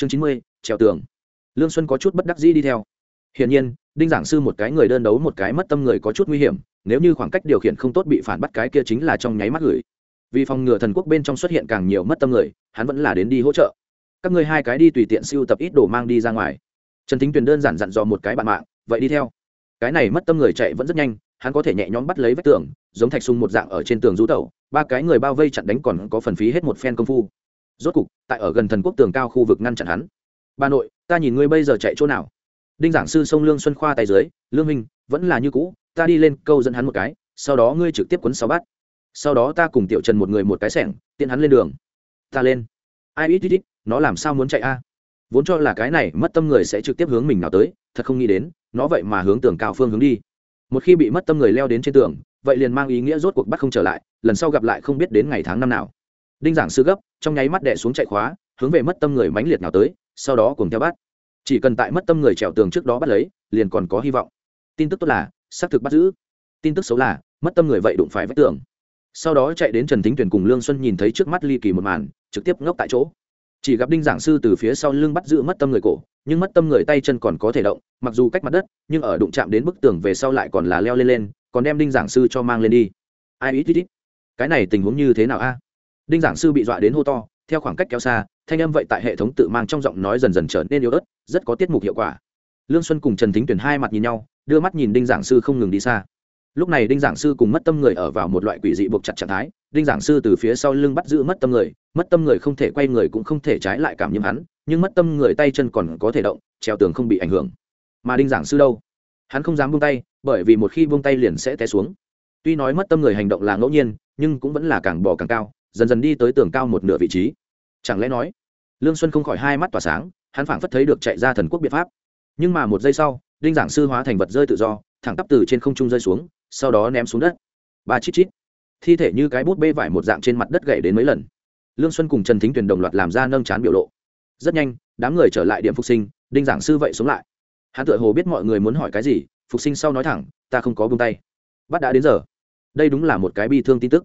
chương chín mươi, trèo tường. Lương xuân có chút bất đắc dĩ đi theo. Hiển nhiên, đinh giảng sư một cái người đơn đấu một cái mất tâm người có chút nguy hiểm, nếu như khoảng cách điều khiển không tốt bị phản bắt cái kia chính là trong nháy mắt gửi. Vì phòng ngừa thần quốc bên trong xuất hiện càng nhiều mất tâm người, hắn vẫn là đến đi hỗ trợ. Các ngươi hai cái đi tùy tiện siêu tập ít đồ mang đi ra ngoài. Trần thính tuyền đơn giản dặn dò một cái bạn mạng, vậy đi theo. Cái này mất tâm người chạy vẫn rất nhanh, hắn có thể nhẹ nhõm bắt lấy vách tường, giống thạch sung một dạng ở trên tường rú tẩu, ba cái người bao vây chặn đánh còn có phần phí hết một phen công phu rốt cục, tại ở gần thần quốc tường cao khu vực ngăn chặn hắn. Bà nội, ta nhìn ngươi bây giờ chạy chỗ nào? Đinh giảng sư sông lương xuân khoa tay dưới, lương minh vẫn là như cũ, ta đi lên câu dẫn hắn một cái, sau đó ngươi trực tiếp quấn sáu bát. Sau đó ta cùng tiểu trần một người một cái sẻng, tiện hắn lên đường. Ta lên. Ai, ít ít ít, nó làm sao muốn chạy a? Vốn cho là cái này mất tâm người sẽ trực tiếp hướng mình nào tới, thật không nghĩ đến, nó vậy mà hướng tường cao phương hướng đi. Một khi bị mất tâm người leo đến trên tường, vậy liền mang ý nghĩa rốt cuộc bắt không trở lại, lần sau gặp lại không biết đến ngày tháng năm nào đinh giảng sư gấp, trong nháy mắt đẻ xuống chạy khóa, hướng về mất tâm người mãnh liệt nào tới, sau đó cùng theo bắt. Chỉ cần tại mất tâm người trèo tường trước đó bắt lấy, liền còn có hy vọng. Tin tức tốt là, xác thực bắt giữ. Tin tức xấu là, mất tâm người vậy đụng phải vách tường. Sau đó chạy đến trần thính tuyển cùng lương xuân nhìn thấy trước mắt ly kỳ một màn, trực tiếp ngốc tại chỗ. Chỉ gặp đinh giảng sư từ phía sau lưng bắt giữ mất tâm người cổ, nhưng mất tâm người tay chân còn có thể động, mặc dù cách mặt đất, nhưng ở đụng chạm đến bức tường về sau lại còn là leo lên lên, còn đem đinh giảng sư cho mang lên đi. Ai ít ít ít. Cái này tình huống như thế nào a? Đinh giảng sư bị dọa đến hô to, theo khoảng cách kéo xa, thanh âm vậy tại hệ thống tự mang trong giọng nói dần dần trở nên yếu ớt, rất có tiết mục hiệu quả. Lương xuân cùng trần thính tuyển hai mặt nhìn nhau, đưa mắt nhìn đinh giảng sư không ngừng đi xa. Lúc này đinh giảng sư cùng mất tâm người ở vào một loại quỷ dị buộc chặt trạng thái, đinh giảng sư từ phía sau lưng bắt giữ mất tâm người, mất tâm người không thể quay người cũng không thể trái lại cảm nhiễm hắn, nhưng mất tâm người tay chân còn có thể động, treo tường không bị ảnh hưởng. Mà đinh giảng sư đâu? Hắn không dám buông tay, bởi vì một khi buông tay liền sẽ té xuống. Tuy nói mất tâm người hành động là ngẫu nhiên, nhưng cũng vẫn là càng bỏ càng cao dần dần đi tới tường cao một nửa vị trí. Chẳng lẽ nói, lương xuân không khỏi hai mắt tỏa sáng, hắn phảng phất thấy được chạy ra thần quốc biện pháp. Nhưng mà một giây sau, đinh giảng sư hóa thành vật rơi tự do, thẳng tắp từ trên không trung rơi xuống, sau đó ném xuống đất. Ba chít chít. Thi thể như cái bút bê vải một dạng trên mặt đất gậy đến mấy lần. Lương xuân cùng trần thính tuyền đồng loạt làm ra nâng chán biểu lộ. Rất nhanh, đám người trở lại điểm phục sinh, đinh giảng sư vậy xuống lại. Hắn tự hồ biết mọi người muốn hỏi cái gì, phục sinh sau nói thẳng, ta không có bông tay. Bắt đã đến giờ. Đây đúng là một cái bi thương tin tức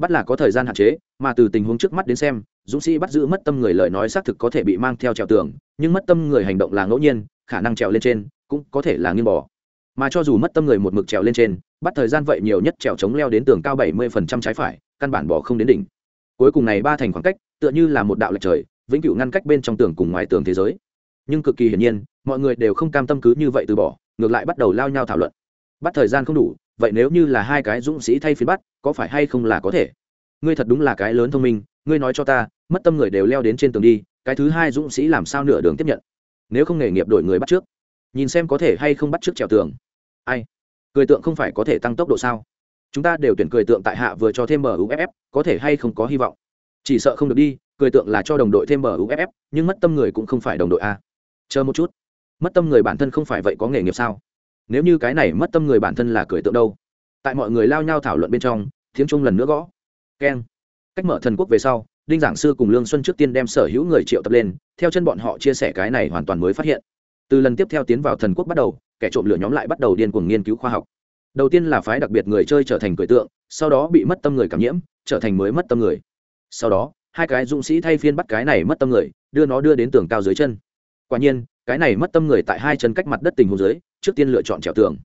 bắt là có thời gian hạn chế, mà từ tình huống trước mắt đến xem, dũng sĩ bắt giữ mất tâm người lời nói xác thực có thể bị mang theo trèo tường, nhưng mất tâm người hành động là ngẫu nhiên, khả năng trèo lên trên cũng có thể là nghiêng bỏ mà cho dù mất tâm người một mực trèo lên trên, bắt thời gian vậy nhiều nhất trèo chống leo đến tường cao bảy mươi phần trăm trái phải, căn bản bỏ không đến đỉnh. Cuối cùng này ba thành khoảng cách, tựa như là một đạo lệch trời, vĩnh cửu ngăn cách bên trong tường cùng ngoài tường thế giới. Nhưng cực kỳ hiển nhiên, mọi người đều không cam tâm cứ như vậy từ bỏ, ngược lại bắt đầu lao nhau thảo luận. Bắt thời gian không đủ vậy nếu như là hai cái dũng sĩ thay phiên bắt, có phải hay không là có thể? Ngươi thật đúng là cái lớn thông minh, ngươi nói cho ta, mất tâm người đều leo đến trên tường đi, cái thứ hai dũng sĩ làm sao nửa đường tiếp nhận? Nếu không nghề nghiệp đổi người bắt trước, nhìn xem có thể hay không bắt trước trèo tường. Ai? Cười tượng không phải có thể tăng tốc độ sao? Chúng ta đều tuyển cười tượng tại hạ vừa cho thêm muff có thể hay không có hy vọng? Chỉ sợ không được đi, cười tượng là cho đồng đội thêm muff nhưng mất tâm người cũng không phải đồng đội a. Chờ một chút. Mất tâm người bản thân không phải vậy có nghề nghiệp sao? Nếu như cái này mất tâm người bản thân là cười tượng đâu. Tại mọi người lao nhau thảo luận bên trong, tiếng trung lần nữa gõ. Keng. Cách mở thần quốc về sau, đinh giảng sư cùng lương xuân trước tiên đem sở hữu người triệu tập lên, theo chân bọn họ chia sẻ cái này hoàn toàn mới phát hiện. Từ lần tiếp theo tiến vào thần quốc bắt đầu, kẻ trộm lửa nhóm lại bắt đầu điên cuồng nghiên cứu khoa học. Đầu tiên là phái đặc biệt người chơi trở thành cười tượng, sau đó bị mất tâm người cảm nhiễm, trở thành mới mất tâm người. Sau đó, hai cái dũng sĩ thay phiên bắt cái này mất tâm người, đưa nó đưa đến tường cao dưới chân. Quả nhiên, cái này mất tâm người tại hai chân cách mặt đất tình hồ dưới trước tiên lựa chọn trèo tường.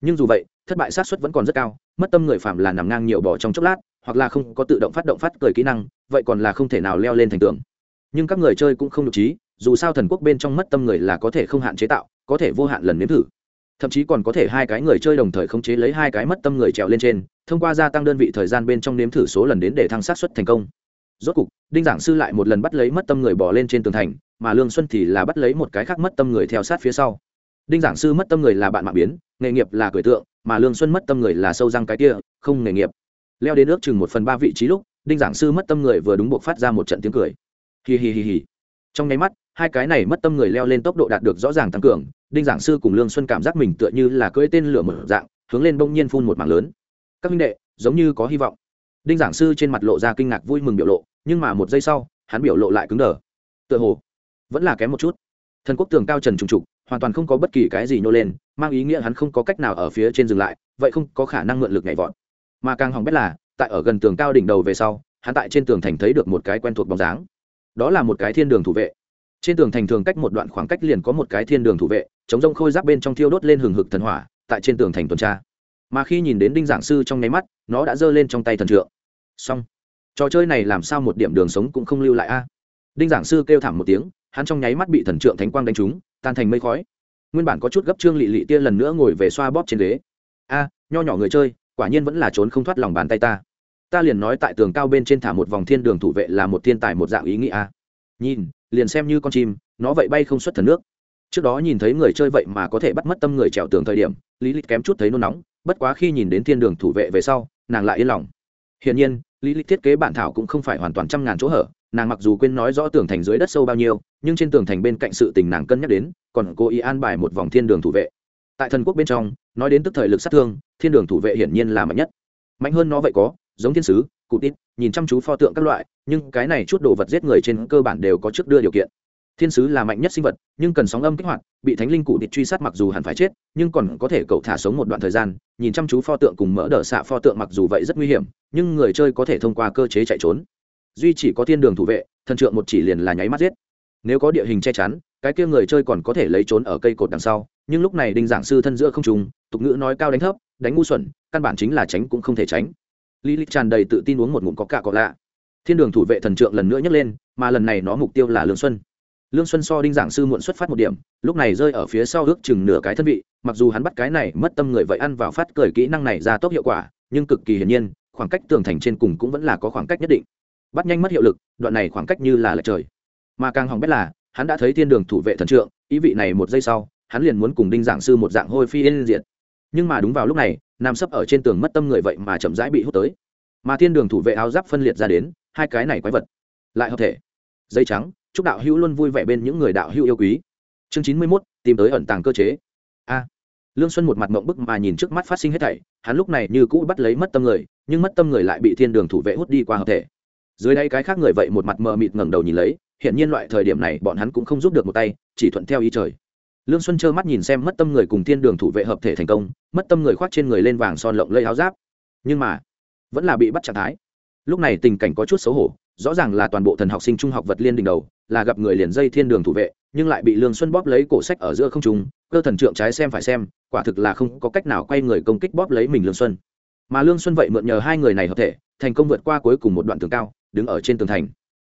Nhưng dù vậy, thất bại sát xuất vẫn còn rất cao, mất tâm người phạm là nằm ngang nhiều bỏ trong chốc lát, hoặc là không có tự động phát động phát cười kỹ năng, vậy còn là không thể nào leo lên thành tường. Nhưng các người chơi cũng không được trí, dù sao thần quốc bên trong mất tâm người là có thể không hạn chế tạo, có thể vô hạn lần nếm thử. Thậm chí còn có thể hai cái người chơi đồng thời khống chế lấy hai cái mất tâm người trèo lên trên, thông qua gia tăng đơn vị thời gian bên trong nếm thử số lần đến để thăng sát xuất thành công. Rốt cục, đinh giảng sư lại một lần bắt lấy mất tâm người bỏ lên trên tường thành, mà lương xuân thì là bắt lấy một cái khác mất tâm người theo sát phía sau đinh giảng sư mất tâm người là bạn mạng biến, nghề nghiệp là cười tượng, mà lương xuân mất tâm người là sâu răng cái kia, không nghề nghiệp. Leo đến ước chừng một phần ba vị trí lúc, đinh giảng sư mất tâm người vừa đúng buộc phát ra một trận tiếng cười. Hì hì hì hì trong nháy mắt, hai cái này mất tâm người leo lên tốc độ đạt được rõ ràng tăng cường, đinh giảng sư cùng lương xuân cảm giác mình tựa như là cưỡi tên lửa mở dạng, hướng lên bỗng nhiên phun một mảng lớn. Các minh đệ, giống như có hy vọng. Đinh giảng sư trên mặt lộ ra kinh ngạc vui mừng biểu lộ, nhưng mà một giây sau, hắn biểu lộ lại cứng đờ. Tựa hồ, vẫn là kém một chút. Thần quốc tường cao trần trùng trục hoàn toàn không có bất kỳ cái gì nhô lên, mang ý nghĩa hắn không có cách nào ở phía trên dừng lại, vậy không có khả năng mượn lực nhảy vọt. Mà càng hỏng bét là, tại ở gần tường cao đỉnh đầu về sau, hắn tại trên tường thành thấy được một cái quen thuộc bóng dáng. Đó là một cái thiên đường thủ vệ. Trên tường thành thường cách một đoạn khoảng cách liền có một cái thiên đường thủ vệ, chống rông khôi giáp bên trong thiêu đốt lên hừng hực thần hỏa, tại trên tường thành tuần tra. Mà khi nhìn đến đinh giảng sư trong nháy mắt, nó đã giơ lên trong tay thần trượng. Xong. Trò chơi này làm sao một điểm đường sống cũng không lưu lại a? Đinh giảng sư kêu thảm một tiếng, hắn trong nháy mắt bị thần trượng thánh quang đánh trúng tan thành mây khói. Nguyên bản có chút gấp trương lị lị tia lần nữa ngồi về xoa bóp trên ghế. A, nho nhỏ người chơi, quả nhiên vẫn là trốn không thoát lòng bàn tay ta. Ta liền nói tại tường cao bên trên thả một vòng thiên đường thủ vệ là một thiên tài một dạng ý nghĩa nhìn, liền xem như con chim, nó vậy bay không xuất thần nước. Trước đó nhìn thấy người chơi vậy mà có thể bắt mất tâm người trèo tường thời điểm lý lịch kém chút thấy nôn nóng, bất quá khi nhìn đến thiên đường thủ vệ về sau, nàng lại yên lòng. Hiển nhiên lý lịch thiết kế bản thảo cũng không phải hoàn toàn trăm ngàn chỗ hở nàng mặc dù quên nói rõ tường thành dưới đất sâu bao nhiêu nhưng trên tường thành bên cạnh sự tình nàng cân nhắc đến còn cố ý an bài một vòng thiên đường thủ vệ. Tại thần quốc bên trong nói đến tức thời lực sát thương thiên đường thủ vệ hiển nhiên là mạnh nhất. Mạnh hơn nó vậy có giống thiên sứ cụt ít, nhìn chăm chú pho tượng các loại nhưng cái này chút đồ vật giết người trên cơ bản đều có trước đưa điều kiện. Thiên sứ là mạnh nhất sinh vật nhưng cần sóng âm kích hoạt bị thánh linh cụ địch truy sát mặc dù hẳn phải chết nhưng còn có thể cậu thả sống một đoạn thời gian nhìn chăm chú pho tượng cùng mỡ đỡ xạ pho tượng mặc dù vậy rất nguy hiểm nhưng người chơi có thể thông qua cơ chế chạy trốn duy chỉ có thiên đường thủ vệ, thần trượng một chỉ liền là nháy mắt giết. Nếu có địa hình che chắn, cái kia người chơi còn có thể lấy trốn ở cây cột đằng sau, nhưng lúc này đinh giảng sư thân giữa không trùng tục ngữ nói cao đánh thấp, đánh ngu xuẩn, căn bản chính là tránh cũng không thể tránh. Lý lịch tràn đầy tự tin uống một ngụm có cạ có lạ. Thiên đường thủ vệ thần trượng lần nữa nhấc lên, mà lần này nó mục tiêu là lương xuân. Lương xuân so đinh giảng sư muộn xuất phát một điểm, lúc này rơi ở phía sau ước chừng nửa cái thân vị, mặc dù hắn bắt cái này mất tâm người vậy ăn vào phát cười kỹ năng này ra tốc hiệu quả, nhưng cực kỳ hiển nhiên, khoảng cách tường thành trên cùng cũng vẫn là có khoảng cách nhất định bắt nhanh mất hiệu lực, đoạn này khoảng cách như là lệch trời. Mà càng hỏng bét là, hắn đã thấy thiên đường thủ vệ thần trượng, ý vị này một giây sau, hắn liền muốn cùng đinh giảng sư một dạng hôi phi yên diện nhưng mà đúng vào lúc này, nam sấp ở trên tường mất tâm người vậy mà chậm rãi bị hút tới. Mà thiên đường thủ vệ áo giáp phân liệt ra đến, hai cái này quái vật lại hợp thể. Dây trắng, chúc đạo hữu luôn vui vẻ bên những người đạo hữu yêu quý. Chương chín mươi mốt, tìm tới ẩn tàng cơ chế. A. Lương xuân một mặt mộng bức mà nhìn trước mắt phát sinh hết thảy, hắn lúc này như cũ bắt lấy mất tâm người, nhưng mất tâm người lại bị thiên đường thủ vệ hút đi qua hợp thể dưới đây cái khác người vậy một mặt mờ mịt ngẩng đầu nhìn lấy hiện nhiên loại thời điểm này bọn hắn cũng không giúp được một tay, chỉ thuận theo ý trời. Lương xuân trơ mắt nhìn xem mất tâm người cùng thiên đường thủ vệ hợp thể thành công, mất tâm người khoác trên người lên vàng son lộng lây áo giáp. Nhưng mà, vẫn là bị bắt trạng thái. Lúc này tình cảnh có chút xấu hổ, rõ ràng là toàn bộ thần học sinh trung học vật liên đình đầu, là gặp người liền dây thiên đường thủ vệ, nhưng lại bị lương xuân bóp lấy cổ sách ở giữa không trung, cơ thần trượng trái xem phải xem, quả thực là không có cách nào quay người công kích bóp lấy mình lương xuân. Mà lương xuân vậy mượn nhờ hai người này hợp thể, thành công vượt qua cuối cùng một đoạn tường cao đứng ở trên tường thành.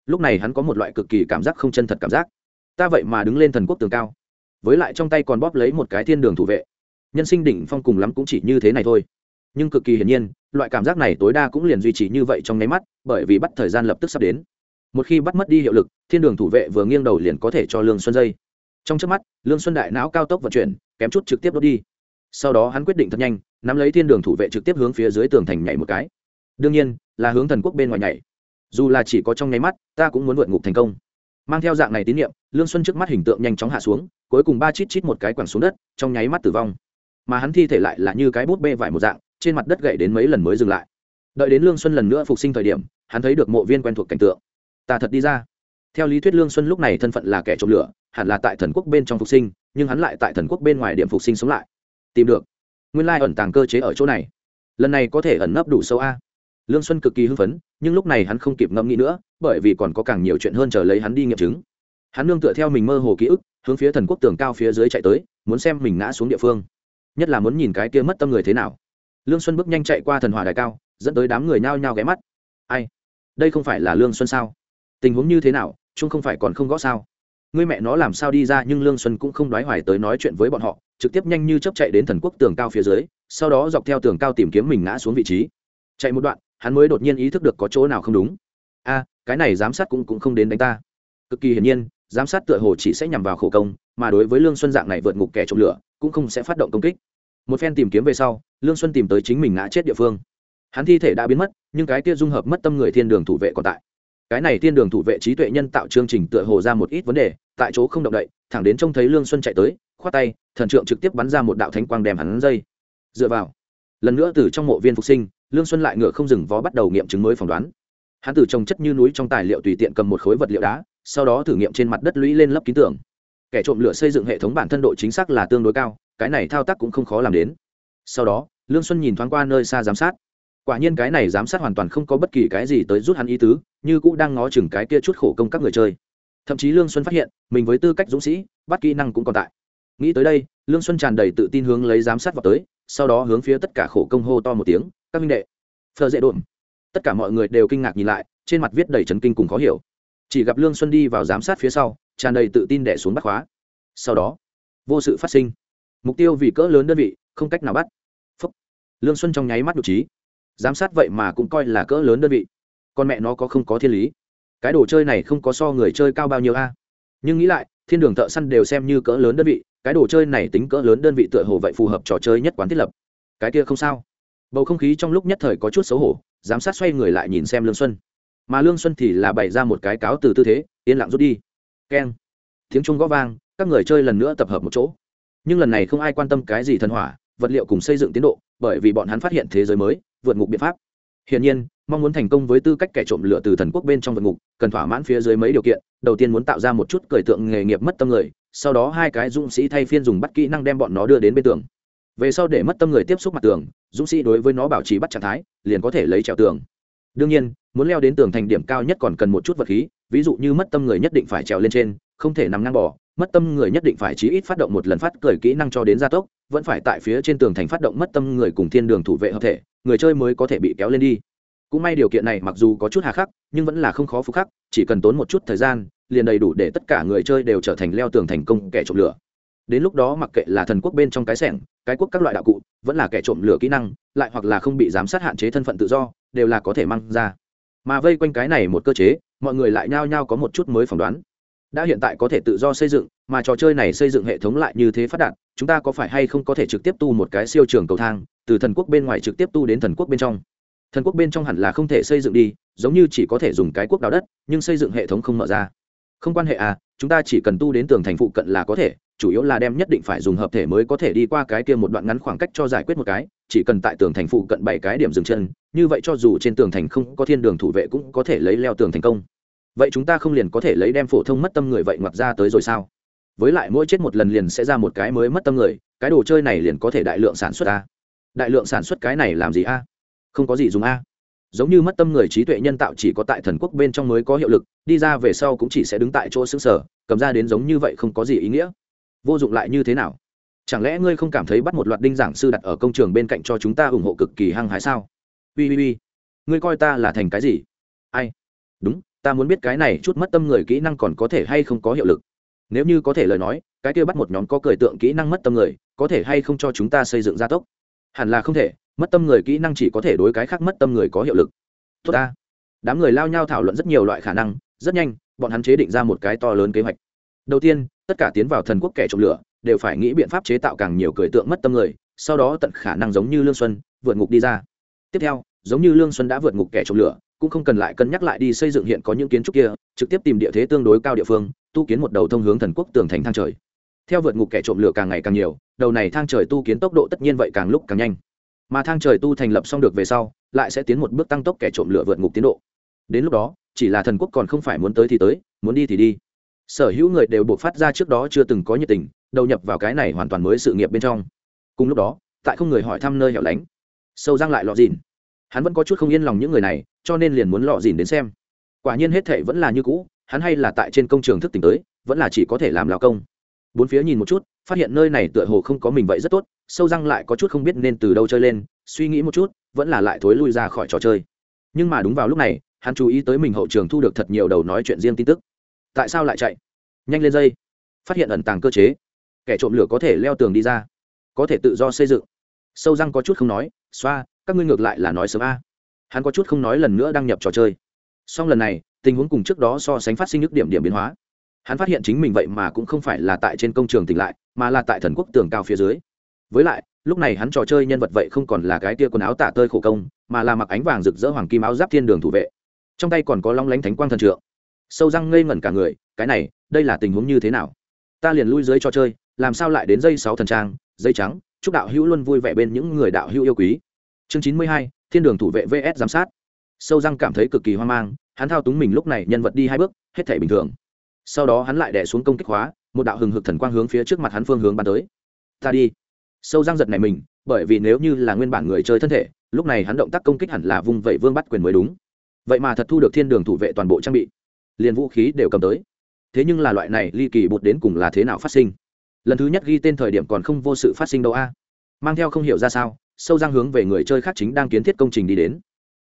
Lúc này hắn có một loại cực kỳ cảm giác không chân thật cảm giác. Ta vậy mà đứng lên thần quốc tường cao. Với lại trong tay còn bóp lấy một cái thiên đường thủ vệ. Nhân sinh đỉnh phong cùng lắm cũng chỉ như thế này thôi. Nhưng cực kỳ hiển nhiên, loại cảm giác này tối đa cũng liền duy trì như vậy trong nháy mắt, bởi vì bắt thời gian lập tức sắp đến. Một khi bắt mất đi hiệu lực, thiên đường thủ vệ vừa nghiêng đầu liền có thể cho lương xuân dây. Trong trước mắt, lương xuân đại não cao tốc vận chuyển, kém chút trực tiếp đốt đi. Sau đó hắn quyết định thật nhanh, nắm lấy thiên đường thủ vệ trực tiếp hướng phía dưới tường thành nhảy một cái. Đương nhiên, là hướng thần quốc bên ngoài nhảy dù là chỉ có trong nháy mắt, ta cũng muốn vượt ngục thành công. Mang theo dạng này tín nhiệm lương xuân trước mắt hình tượng nhanh chóng hạ xuống, cuối cùng ba chít chít một cái quẳng xuống đất, trong nháy mắt tử vong. Mà hắn thi thể lại là như cái bút bê vải một dạng, trên mặt đất gậy đến mấy lần mới dừng lại. Đợi đến lương xuân lần nữa phục sinh thời điểm, hắn thấy được mộ viên quen thuộc cảnh tượng. Ta thật đi ra. Theo lý thuyết lương xuân lúc này thân phận là kẻ trộm lửa, hẳn là tại thần quốc bên trong phục sinh, nhưng hắn lại tại thần quốc bên ngoài điểm phục sinh sống lại. Tìm được. Nguyên lai ẩn tàng cơ chế ở chỗ này. Lần này có thể ẩn nấp đủ sâu a lương xuân cực kỳ hưng phấn, nhưng lúc này hắn không kịp ngẫm nghĩ nữa, bởi vì còn có càng nhiều chuyện hơn chờ lấy hắn đi nghiệm chứng. Hắn nương tựa theo mình mơ hồ ký ức, hướng phía thần quốc tường cao phía dưới chạy tới, muốn xem mình ngã xuống địa phương. Nhất là muốn nhìn cái kia mất tâm người thế nào. Lương xuân bước nhanh chạy qua thần hòa đài cao, dẫn tới đám người nhao nhao ghé mắt. Ai? Đây không phải là lương xuân sao? Tình huống như thế nào? Chung không phải còn không gõ sao? Người mẹ nó làm sao đi ra nhưng lương xuân cũng không đoái hoài tới nói chuyện với bọn họ, trực tiếp nhanh như chấp chạy đến thần quốc tường cao phía dưới, sau đó dọc theo tường cao tìm kiếm mình ngã xuống vị trí. Chạy một đoạn hắn mới đột nhiên ý thức được có chỗ nào không đúng. A, cái này giám sát cũng cũng không đến đánh ta. Cực kỳ hiển nhiên, giám sát tựa hồ chỉ sẽ nhằm vào khổ công, mà đối với lương xuân dạng này vượt ngục kẻ trộm lửa, cũng không sẽ phát động công kích. Một phen tìm kiếm về sau, lương xuân tìm tới chính mình ngã chết địa phương. Hắn thi thể đã biến mất, nhưng cái kia dung hợp mất tâm người thiên đường thủ vệ còn tại. Cái này thiên đường thủ vệ trí tuệ nhân tạo chương trình tựa hồ ra một ít vấn đề, tại chỗ không động đậy, thẳng đến trông thấy lương xuân chạy tới, khoát tay, thần trượng trực tiếp bắn ra một đạo thánh quang đem hắn dây dựa vào. Lần nữa từ trong mộ viên phục sinh lương xuân lại ngựa không dừng vó bắt đầu nghiệm chứng mới phỏng đoán. Hắn từ trồng chất như núi trong tài liệu tùy tiện cầm một khối vật liệu đá, sau đó thử nghiệm trên mặt đất lũy lên lấp ký tưởng kẻ trộm lửa xây dựng hệ thống bản thân độ chính xác là tương đối cao, cái này thao tác cũng không khó làm đến. Sau đó, lương xuân nhìn thoáng qua nơi xa giám sát. Quả nhiên cái này giám sát hoàn toàn không có bất kỳ cái gì tới rút hắn ý tứ, như cũ đang ngó chừng cái kia chút khổ công các người chơi. Thậm chí lương xuân phát hiện, mình với tư cách dũng sĩ, bắt kỹ năng cũng còn tại. Nghĩ tới đây, lương xuân tràn đầy tự tin hướng lấy giám sát vào tới, sau đó hướng phía tất cả khổ công hô to một tiếng các minh đệ. Phờ dễ đồn tất cả mọi người đều kinh ngạc nhìn lại, trên mặt viết đầy trấn kinh cùng khó hiểu. Chỉ gặp lương xuân đi vào giám sát phía sau, tràn đầy tự tin đẻ xuống bắt khóa. Sau đó, vô sự phát sinh. Mục tiêu vì cỡ lớn đơn vị, không cách nào bắt. Phúc. lương xuân trong nháy mắt nhục trí. Giám sát vậy mà cũng coi là cỡ lớn đơn vị. Con mẹ nó có không có thiên lý. Cái đồ chơi này không có so người chơi cao bao nhiêu a. Nhưng nghĩ lại, thiên đường thợ săn đều xem như cỡ lớn đơn vị, cái đồ chơi này tính cỡ lớn đơn vị tựa hồ vậy phù hợp trò chơi nhất quán thiết lập. Cái kia không sao bầu không khí trong lúc nhất thời có chút xấu hổ, giám sát xoay người lại nhìn xem lương xuân. Mà lương xuân thì là bày ra một cái cáo từ tư thế, yên lặng rút đi. Keng. Tiếng trung gõ vang, các người chơi lần nữa tập hợp một chỗ. Nhưng lần này không ai quan tâm cái gì thần hỏa, vật liệu cùng xây dựng tiến độ, bởi vì bọn hắn phát hiện thế giới mới, vượt ngục biện pháp. Hiển nhiên, mong muốn thành công với tư cách kẻ trộm lửa từ thần quốc bên trong vượt ngục, cần thỏa mãn phía dưới mấy điều kiện, đầu tiên muốn tạo ra một chút cởi tượng nghề nghiệp mất tâm người, sau đó hai cái dũng sĩ thay phiên dùng bắt kỹ năng đem bọn nó đưa đến bên tường về sau để mất tâm người tiếp xúc mặt tường, dũng sĩ đối với nó bảo trì bắt trạng thái, liền có thể lấy trèo tường. Đương nhiên, muốn leo đến tường thành điểm cao nhất còn cần một chút vật khí, ví dụ như mất tâm người nhất định phải trèo lên trên, không thể nằm ngang bỏ mất tâm người nhất định phải chí ít phát động một lần phát cười kỹ năng cho đến gia tốc, vẫn phải tại phía trên tường thành phát động mất tâm người cùng thiên đường thủ vệ hợp thể, người chơi mới có thể bị kéo lên đi. Cũng may điều kiện này mặc dù có chút hà khắc, nhưng vẫn là không khó phục khắc, chỉ cần tốn một chút thời gian, liền đầy đủ để tất cả người chơi đều trở thành leo tường thành công kẻ trộm lửa đến lúc đó mặc kệ là thần quốc bên trong cái sẻng, cái quốc các loại đạo cụ, vẫn là kẻ trộm lửa kỹ năng, lại hoặc là không bị giám sát hạn chế thân phận tự do, đều là có thể mang ra. Mà vây quanh cái này một cơ chế, mọi người lại nhao nhao có một chút mới phỏng đoán. Đã hiện tại có thể tự do xây dựng, mà trò chơi này xây dựng hệ thống lại như thế phát đạt, chúng ta có phải hay không có thể trực tiếp tu một cái siêu trường cầu thang, từ thần quốc bên ngoài trực tiếp tu đến thần quốc bên trong? Thần quốc bên trong hẳn là không thể xây dựng đi, giống như chỉ có thể dùng cái quốc đào đất, nhưng xây dựng hệ thống không mở ra. Không quan hệ à chúng ta chỉ cần tu đến tường thành phụ cận là có thể, chủ yếu là đem nhất định phải dùng hợp thể mới có thể đi qua cái kia một đoạn ngắn khoảng cách cho giải quyết một cái, chỉ cần tại tường thành phụ cận bảy cái điểm dừng chân, như vậy cho dù trên tường thành không có thiên đường thủ vệ cũng có thể lấy leo tường thành công. Vậy chúng ta không liền có thể lấy đem phổ thông mất tâm người vậy ngoặt ra tới rồi sao? Với lại mỗi chết một lần liền sẽ ra một cái mới mất tâm người, cái đồ chơi này liền có thể đại lượng sản xuất a. Đại lượng sản xuất cái này làm gì a? Không có gì dùng a giống như mất tâm người trí tuệ nhân tạo chỉ có tại thần quốc bên trong mới có hiệu lực, đi ra về sau cũng chỉ sẽ đứng tại chỗ xứng sở, cầm ra đến giống như vậy không có gì ý nghĩa. Vô dụng lại như thế nào? Chẳng lẽ ngươi không cảm thấy bắt một loạt đinh giảng sư đặt ở công trường bên cạnh cho chúng ta ủng hộ cực kỳ hăng hái sao? Ui ui ui. Ngươi coi ta là thành cái gì? Ai? Đúng, ta muốn biết cái này chút mất tâm người kỹ năng còn có thể hay không có hiệu lực. Nếu như có thể lời nói, cái kia bắt một nhóm có cười tượng kỹ năng mất tâm người, có thể hay không cho chúng ta xây dựng gia tốc? Hẳn là không thể mất tâm người kỹ năng chỉ có thể đối cái khác mất tâm người có hiệu lực. Tốt ta. Đám người lao nhau thảo luận rất nhiều loại khả năng, rất nhanh, bọn hắn chế định ra một cái to lớn kế hoạch. Đầu tiên, tất cả tiến vào thần quốc kẻ trộm lửa, đều phải nghĩ biện pháp chế tạo càng nhiều cười tượng mất tâm người, sau đó tận khả năng giống như lương xuân, vượt ngục đi ra. Tiếp theo, giống như lương xuân đã vượt ngục kẻ trộm lửa, cũng không cần lại cân nhắc lại đi xây dựng hiện có những kiến trúc kia, trực tiếp tìm địa thế tương đối cao địa phương, tu kiến một đầu thông hướng thần quốc tường thành thang trời. Theo vượt ngục kẻ trộm lửa càng ngày càng nhiều, đầu này thang trời tu kiến tốc độ tất nhiên vậy càng lúc càng nhanh mà thang trời tu thành lập xong được về sau, lại sẽ tiến một bước tăng tốc kẻ trộm lửa vượt ngục tiến độ. Đến lúc đó, chỉ là thần quốc còn không phải muốn tới thì tới, muốn đi thì đi. Sở hữu người đều buộc phát ra trước đó chưa từng có nhiệt tình, đầu nhập vào cái này hoàn toàn mới sự nghiệp bên trong. Cùng lúc đó, tại không người hỏi thăm nơi hẻo lánh, sâu răng lại lọ dìn. Hắn vẫn có chút không yên lòng những người này, cho nên liền muốn lọ dìn đến xem. Quả nhiên hết thệ vẫn là như cũ, hắn hay là tại trên công trường thức tỉnh tới, vẫn là chỉ có thể làm lao công. Bốn phía nhìn một chút, phát hiện nơi này tựa hồ không có mình vậy rất tốt sâu răng lại có chút không biết nên từ đâu chơi lên, suy nghĩ một chút, vẫn là lại thối lui ra khỏi trò chơi. Nhưng mà đúng vào lúc này, hắn chú ý tới mình hậu trường thu được thật nhiều đầu nói chuyện riêng tin tức. Tại sao lại chạy? Nhanh lên dây. Phát hiện ẩn tàng cơ chế. Kẻ trộm lửa có thể leo tường đi ra. Có thể tự do xây dựng. Sâu răng có chút không nói, xoa, các ngươi ngược lại là nói sớm a. Hắn có chút không nói lần nữa đăng nhập trò chơi. Song lần này, tình huống cùng trước đó so sánh phát sinh những điểm điểm biến hóa. Hắn phát hiện chính mình vậy mà cũng không phải là tại trên công trường tỉnh lại, mà là tại thần quốc tường cao phía dưới với lại, lúc này hắn trò chơi nhân vật vậy không còn là cái tia quần áo tả tơi khổ công, mà là mặc ánh vàng rực rỡ hoàng kim áo giáp thiên đường thủ vệ. Trong tay còn có long lánh thánh quang thần trượng. Sâu răng ngây ngẩn cả người, cái này, đây là tình huống như thế nào? Ta liền lui dưới trò chơi, làm sao lại đến dây sáu thần trang, dây trắng, chúc đạo hữu luôn vui vẻ bên những người đạo hữu yêu quý. Chương chín mươi hai, thiên đường thủ vệ vs giám sát. Sâu răng cảm thấy cực kỳ hoang mang, hắn thao túng mình lúc này nhân vật đi hai bước, hết thể bình thường. Sau đó hắn lại đẻ xuống công kích hóa một đạo hừng hực thần quang hướng phía trước mặt hắn phương hướng bắn tới. Ta đi sâu răng giật này mình, bởi vì nếu như là nguyên bản người chơi thân thể, lúc này hắn động tác công kích hẳn là vung vẩy vương bắt quyền mới đúng. Vậy mà thật thu được thiên đường thủ vệ toàn bộ trang bị. Liền vũ khí đều cầm tới. Thế nhưng là loại này ly kỳ bột đến cùng là thế nào phát sinh? Lần thứ nhất ghi tên thời điểm còn không vô sự phát sinh đâu a. Mang theo không hiểu ra sao, sâu răng hướng về người chơi khác chính đang kiến thiết công trình đi đến.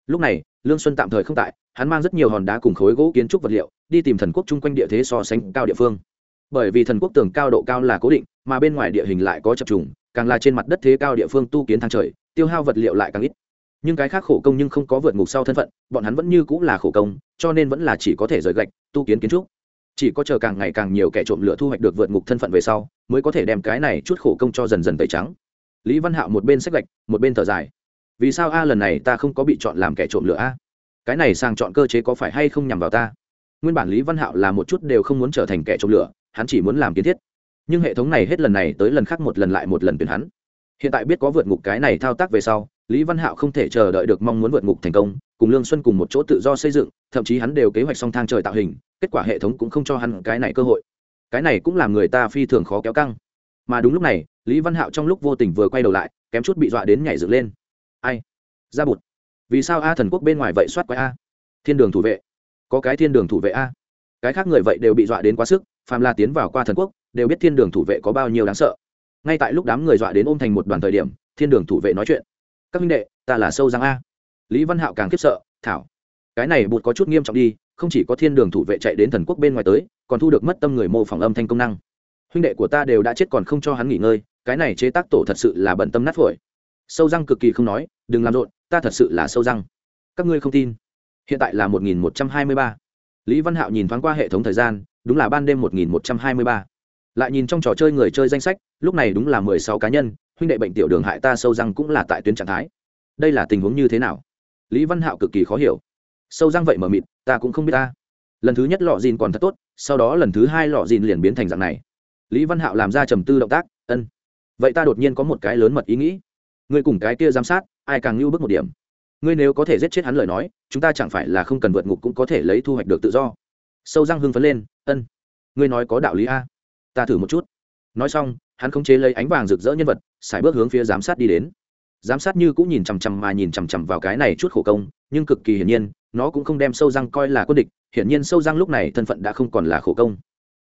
Lúc này, lương xuân tạm thời không tại, hắn mang rất nhiều hòn đá cùng khối gỗ kiến trúc vật liệu, đi tìm thần quốc chung quanh địa thế so sánh cao địa phương. Bởi vì thần quốc tường cao độ cao là cố định, mà bên ngoài địa hình lại có chập trùng càng là trên mặt đất thế cao địa phương tu kiến thang trời, tiêu hao vật liệu lại càng ít. Nhưng cái khác khổ công nhưng không có vượt ngục sau thân phận, bọn hắn vẫn như cũng là khổ công, cho nên vẫn là chỉ có thể rời gạch, tu kiến kiến trúc. Chỉ có chờ càng ngày càng nhiều kẻ trộm lửa thu hoạch được vượt ngục thân phận về sau, mới có thể đem cái này chút khổ công cho dần dần tẩy trắng. Lý văn hạo một bên sách gạch, một bên thở dài. Vì sao a, lần này ta không có bị chọn làm kẻ trộm lửa a? Cái này sang chọn cơ chế có phải hay không nhằm vào ta? Nguyên bản lý văn hạo là một chút đều không muốn trở thành kẻ trộm lửa, hắn chỉ muốn làm kiến thiết nhưng hệ thống này hết lần này tới lần khác một lần lại một lần tuyển hắn. Hiện tại biết có vượt ngục cái này thao tác về sau, lý văn hạo không thể chờ đợi được mong muốn vượt ngục thành công, cùng lương xuân cùng một chỗ tự do xây dựng, thậm chí hắn đều kế hoạch song thang trời tạo hình, kết quả hệ thống cũng không cho hắn cái này cơ hội. Cái này cũng làm người ta phi thường khó kéo căng. Mà đúng lúc này, lý văn hạo trong lúc vô tình vừa quay đầu lại, kém chút bị dọa đến nhảy dựng lên. Ai? Ra bụt. Vì sao a thần quốc bên ngoài vậy soát quái a? Thiên đường thủ vệ. Có cái thiên đường thủ vệ a. Cái khác người vậy đều bị dọa đến quá sức, phàm la tiến vào qua thần quốc đều biết thiên đường thủ vệ có bao nhiêu đáng sợ. Ngay tại lúc đám người dọa đến ôm thành một đoàn thời điểm, thiên đường thủ vệ nói chuyện. Các minh đệ, ta là sâu răng a. Lý văn hạo càng khiếp sợ, thảo, cái này bụt có chút nghiêm trọng đi, không chỉ có thiên đường thủ vệ chạy đến thần quốc bên ngoài tới, còn thu được mất tâm người mô phỏng âm thanh công năng. Huynh đệ của ta đều đã chết còn không cho hắn nghỉ ngơi, cái này chế tác tổ thật sự là bận tâm nát phổi. Sâu răng cực kỳ không nói, đừng làm rộn, ta thật sự là sâu răng các ngươi không tin. Hiện tại là một nghìn một trăm hai mươi ba. Lý văn hạo nhìn thoáng qua hệ thống thời gian, đúng là ban đêm một nghìn một trăm hai mươi ba lại nhìn trong trò chơi người chơi danh sách, lúc này đúng là mười sáu cá nhân, huynh đệ bệnh tiểu đường hại ta sâu răng cũng là tại tuyến trạng thái. Đây là tình huống như thế nào? Lý văn hạo cực kỳ khó hiểu. Sâu răng vậy mờ mịt, ta cũng không biết ta. Lần thứ nhất lọ dìn còn thật tốt, sau đó lần thứ hai lọ dìn liền biến thành dạng này. Lý văn hạo làm ra trầm tư động tác, ân, vậy ta đột nhiên có một cái lớn mật ý nghĩ. Ngươi cùng cái kia giám sát, ai càng lưu bước một điểm? Ngươi nếu có thể giết chết hắn lời nói, chúng ta chẳng phải là không cần vượt ngục cũng có thể lấy thu hoạch được tự do. Sâu răng hưng phấn lên, ân, ngươi nói có đạo lý a ta thử một chút. Nói xong, hắn khống chế lấy ánh vàng rực rỡ nhân vật xài bước hướng phía giám sát đi đến. Giám sát như cũng nhìn chằm chằm mà nhìn chằm chằm vào cái này chút khổ công, nhưng cực kỳ hiển nhiên, nó cũng không đem sâu răng coi là quân địch, hiển nhiên sâu răng lúc này thân phận đã không còn là khổ công.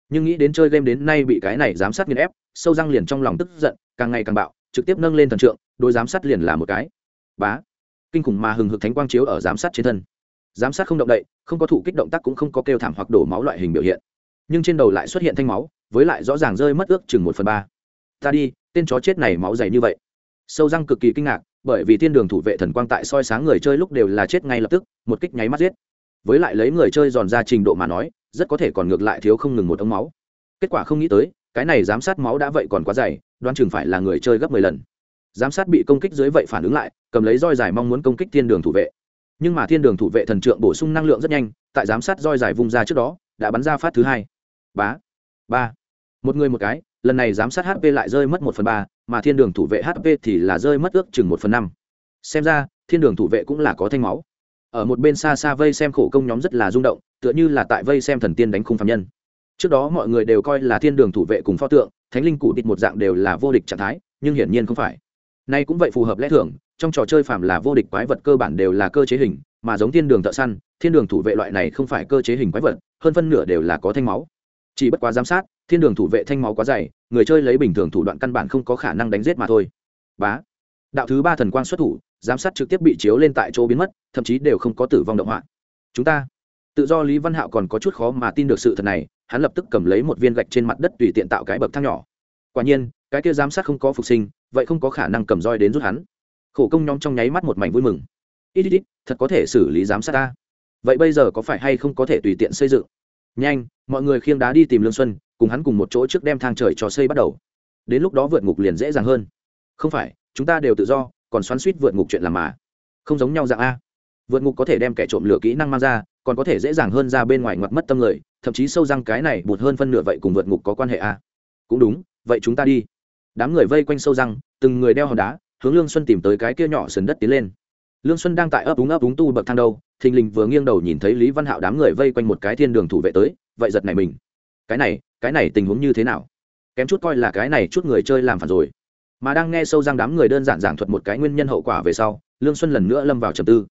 Nhưng nghĩ đến chơi game đến nay bị cái này giám sát nghiền ép, sâu răng liền trong lòng tức giận, càng ngày càng bạo, trực tiếp nâng lên thần trượng đôi giám sát liền là một cái. Bá. Kinh khủng mà hừng hực thánh quang chiếu ở giám sát trên thân. Giám sát không động đậy, không có thủ kích động tác cũng không có kêu thảm hoặc đổ máu loại hình biểu hiện. Nhưng trên đầu lại xuất hiện thanh máu với lại rõ ràng rơi mất ước chừng một phần ba. Ta đi, tên chó chết này máu dày như vậy. Sâu răng cực kỳ kinh ngạc, bởi vì thiên đường thủ vệ thần quang tại soi sáng người chơi lúc đều là chết ngay lập tức, một kích nháy mắt giết. Với lại lấy người chơi giòn ra trình độ mà nói, rất có thể còn ngược lại thiếu không ngừng một ống máu. Kết quả không nghĩ tới, cái này giám sát máu đã vậy còn quá dày, đoán chừng phải là người chơi gấp mười lần. Giám sát bị công kích dưới vậy phản ứng lại, cầm lấy roi dài mong muốn công kích thiên đường thủ vệ. Nhưng mà thiên đường thủ vệ thần trượng bổ sung năng lượng rất nhanh, tại giám sát roi dài vung ra trước đó, đã bắn ra phát thứ hai. Bá, ba một người một cái, lần này giám sát hp lại rơi mất một phần ba, mà thiên đường thủ vệ hp thì là rơi mất ước chừng một phần năm. Xem ra, thiên đường thủ vệ cũng là có thanh máu. Ở một bên xa xa vây xem khổ công nhóm rất là rung động, tựa như là tại vây xem thần tiên đánh khung phạm nhân. Trước đó mọi người đều coi là thiên đường thủ vệ cùng pho tượng, thánh linh cụ địch một dạng đều là vô địch trạng thái, nhưng hiển nhiên không phải. Nay cũng vậy phù hợp lẽ thường, trong trò chơi phạm là vô địch quái vật cơ bản đều là cơ chế hình, mà giống thiên đường thợ săn, thiên đường thủ vệ loại này không phải cơ chế hình quái vật, hơn phân nửa đều là có thanh máu. Chỉ bất quá giám sát thiên đường thủ vệ thanh máu quá dày, người chơi lấy bình thường thủ đoạn căn bản không có khả năng đánh giết mà thôi. Bá. Đạo thứ ba thần quang xuất thủ, giám sát trực tiếp bị chiếu lên tại chỗ biến mất, thậm chí đều không có tử vong động họa. Chúng ta. Tự do lý văn hạo còn có chút khó mà tin được sự thật này, hắn lập tức cầm lấy một viên gạch trên mặt đất tùy tiện tạo cái bậc thang nhỏ. Quả nhiên, cái kia giám sát không có phục sinh, vậy không có khả năng cầm roi đến rút hắn. Khổ công nhóm trong nháy mắt một mảnh vui mừng. Ít ít ít, thật có thể xử lý giám sát ta. Vậy bây giờ có phải hay không có thể tùy tiện xây dựng? Nhanh, mọi người khiêng đá đi tìm lương xuân, cùng hắn cùng một chỗ trước đem thang trời cho xây bắt đầu. Đến lúc đó vượt ngục liền dễ dàng hơn. Không phải, chúng ta đều tự do, còn xoắn suýt vượt ngục chuyện làm mà. Không giống nhau dạng a. Vượt ngục có thể đem kẻ trộm lửa kỹ năng mang ra, còn có thể dễ dàng hơn ra bên ngoài ngoặt mất tâm người, thậm chí sâu răng cái này bụt hơn phân nửa vậy cùng vượt ngục có quan hệ a. Cũng đúng, vậy chúng ta đi. Đám người vây quanh sâu răng, từng người đeo hòn đá, hướng lương xuân tìm tới cái kia nhỏ sườn đất tiến lên lương xuân đang tại ấp úng ấp úng tu bậc thang đâu, thình lình vừa nghiêng đầu nhìn thấy lý văn hạo đám người vây quanh một cái thiên đường thủ vệ tới, vậy giật này mình. Cái này cái này tình huống như thế nào? Kém chút coi là cái này chút người chơi làm phản rồi. Mà đang nghe sâu răng đám người đơn giản giảng thuật một cái nguyên nhân hậu quả về sau, lương xuân lần nữa lâm vào trầm tư.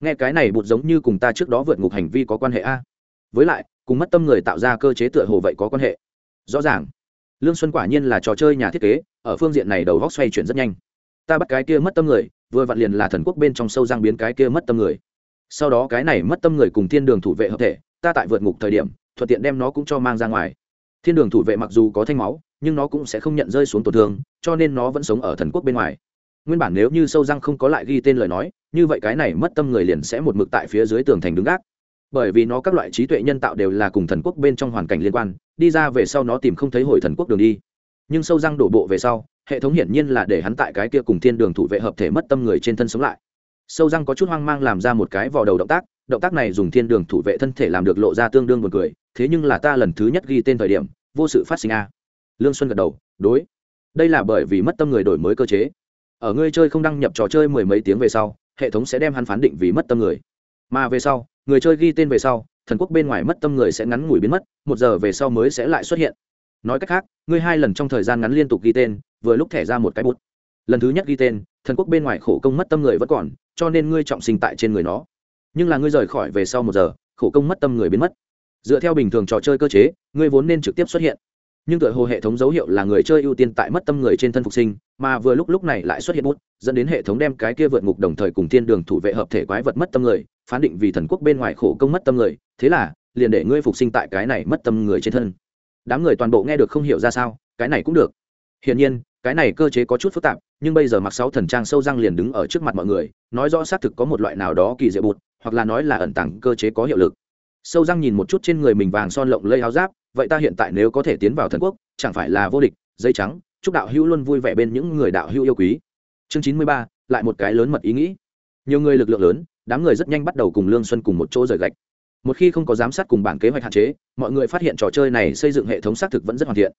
Nghe cái này bụt giống như cùng ta trước đó vượt ngục hành vi có quan hệ a. Với lại, cùng mất tâm người tạo ra cơ chế tựa hồ vậy có quan hệ. Rõ ràng, lương xuân quả nhiên là trò chơi nhà thiết kế, ở phương diện này đầu góc xoay chuyển rất nhanh ta bắt cái kia mất tâm người, vừa vặn liền là thần quốc bên trong sâu giang biến cái kia mất tâm người. Sau đó cái này mất tâm người cùng thiên đường thủ vệ hợp thể, ta tại vượt ngục thời điểm, thuận tiện đem nó cũng cho mang ra ngoài. Thiên đường thủ vệ mặc dù có thanh máu, nhưng nó cũng sẽ không nhận rơi xuống tổn thương, cho nên nó vẫn sống ở thần quốc bên ngoài. Nguyên bản nếu như sâu răng không có lại ghi tên lời nói, như vậy cái này mất tâm người liền sẽ một mực tại phía dưới tường thành đứng gác. Bởi vì nó các loại trí tuệ nhân tạo đều là cùng thần quốc bên trong hoàn cảnh liên quan, đi ra về sau nó tìm không thấy hồi thần quốc đường đi. Nhưng sâu răng đổ bộ về sau hệ thống hiển nhiên là để hắn tại cái kia cùng thiên đường thủ vệ hợp thể mất tâm người trên thân sống lại. Sâu răng có chút hoang mang làm ra một cái vò đầu động tác động tác này dùng thiên đường thủ vệ thân thể làm được lộ ra tương đương buồn cười, thế nhưng là ta lần thứ nhất ghi tên thời điểm, vô sự phát sinh a. Lương xuân gật đầu, đối. Đây là bởi vì mất tâm người đổi mới cơ chế. Ở ngươi chơi không đăng nhập trò chơi mười mấy tiếng về sau, hệ thống sẽ đem hắn phán định vì mất tâm người. Mà về sau, người chơi ghi tên về sau, thần quốc bên ngoài mất tâm người sẽ ngắn ngủi biến mất, một giờ về sau mới sẽ lại xuất hiện. Nói cách khác, ngươi hai lần trong thời gian ngắn liên tục ghi tên vừa lúc thẻ ra một cái bút. Lần thứ nhất ghi tên, thần quốc bên ngoài khổ công mất tâm người vẫn còn, cho nên ngươi trọng sinh tại trên người nó. Nhưng là ngươi rời khỏi về sau một giờ, khổ công mất tâm người biến mất. Dựa theo bình thường trò chơi cơ chế, ngươi vốn nên trực tiếp xuất hiện. Nhưng tựa hồ hệ thống dấu hiệu là người chơi ưu tiên tại mất tâm người trên thân phục sinh, mà vừa lúc lúc này lại xuất hiện bút, dẫn đến hệ thống đem cái kia vượt ngục đồng thời cùng thiên đường thủ vệ hợp thể quái vật mất tâm người, phán định vì thần quốc bên ngoài khổ công mất tâm người, thế là, liền để ngươi phục sinh tại cái này mất tâm người trên thân. Đám người toàn bộ nghe được không hiểu ra sao, cái này cũng được. Hiển nhiên cái này cơ chế có chút phức tạp, nhưng bây giờ mặc sáu thần trang sâu răng liền đứng ở trước mặt mọi người, nói rõ xác thực có một loại nào đó kỳ diệu bụt, hoặc là nói là ẩn tàng cơ chế có hiệu lực. Sâu răng nhìn một chút trên người mình vàng son lộng lây áo giáp, vậy ta hiện tại nếu có thể tiến vào thần quốc, chẳng phải là vô địch, dây trắng, chúc đạo hữu luôn vui vẻ bên những người đạo hữu yêu quý. Chương chín mươi ba, lại một cái lớn mật ý nghĩ. Nhiều người lực lượng lớn, đám người rất nhanh bắt đầu cùng lương xuân cùng một chỗ rời gạch. Một khi không có giám sát cùng bản kế hoạch hạn chế, mọi người phát hiện trò chơi này xây dựng hệ thống xác thực vẫn rất hoàn thiện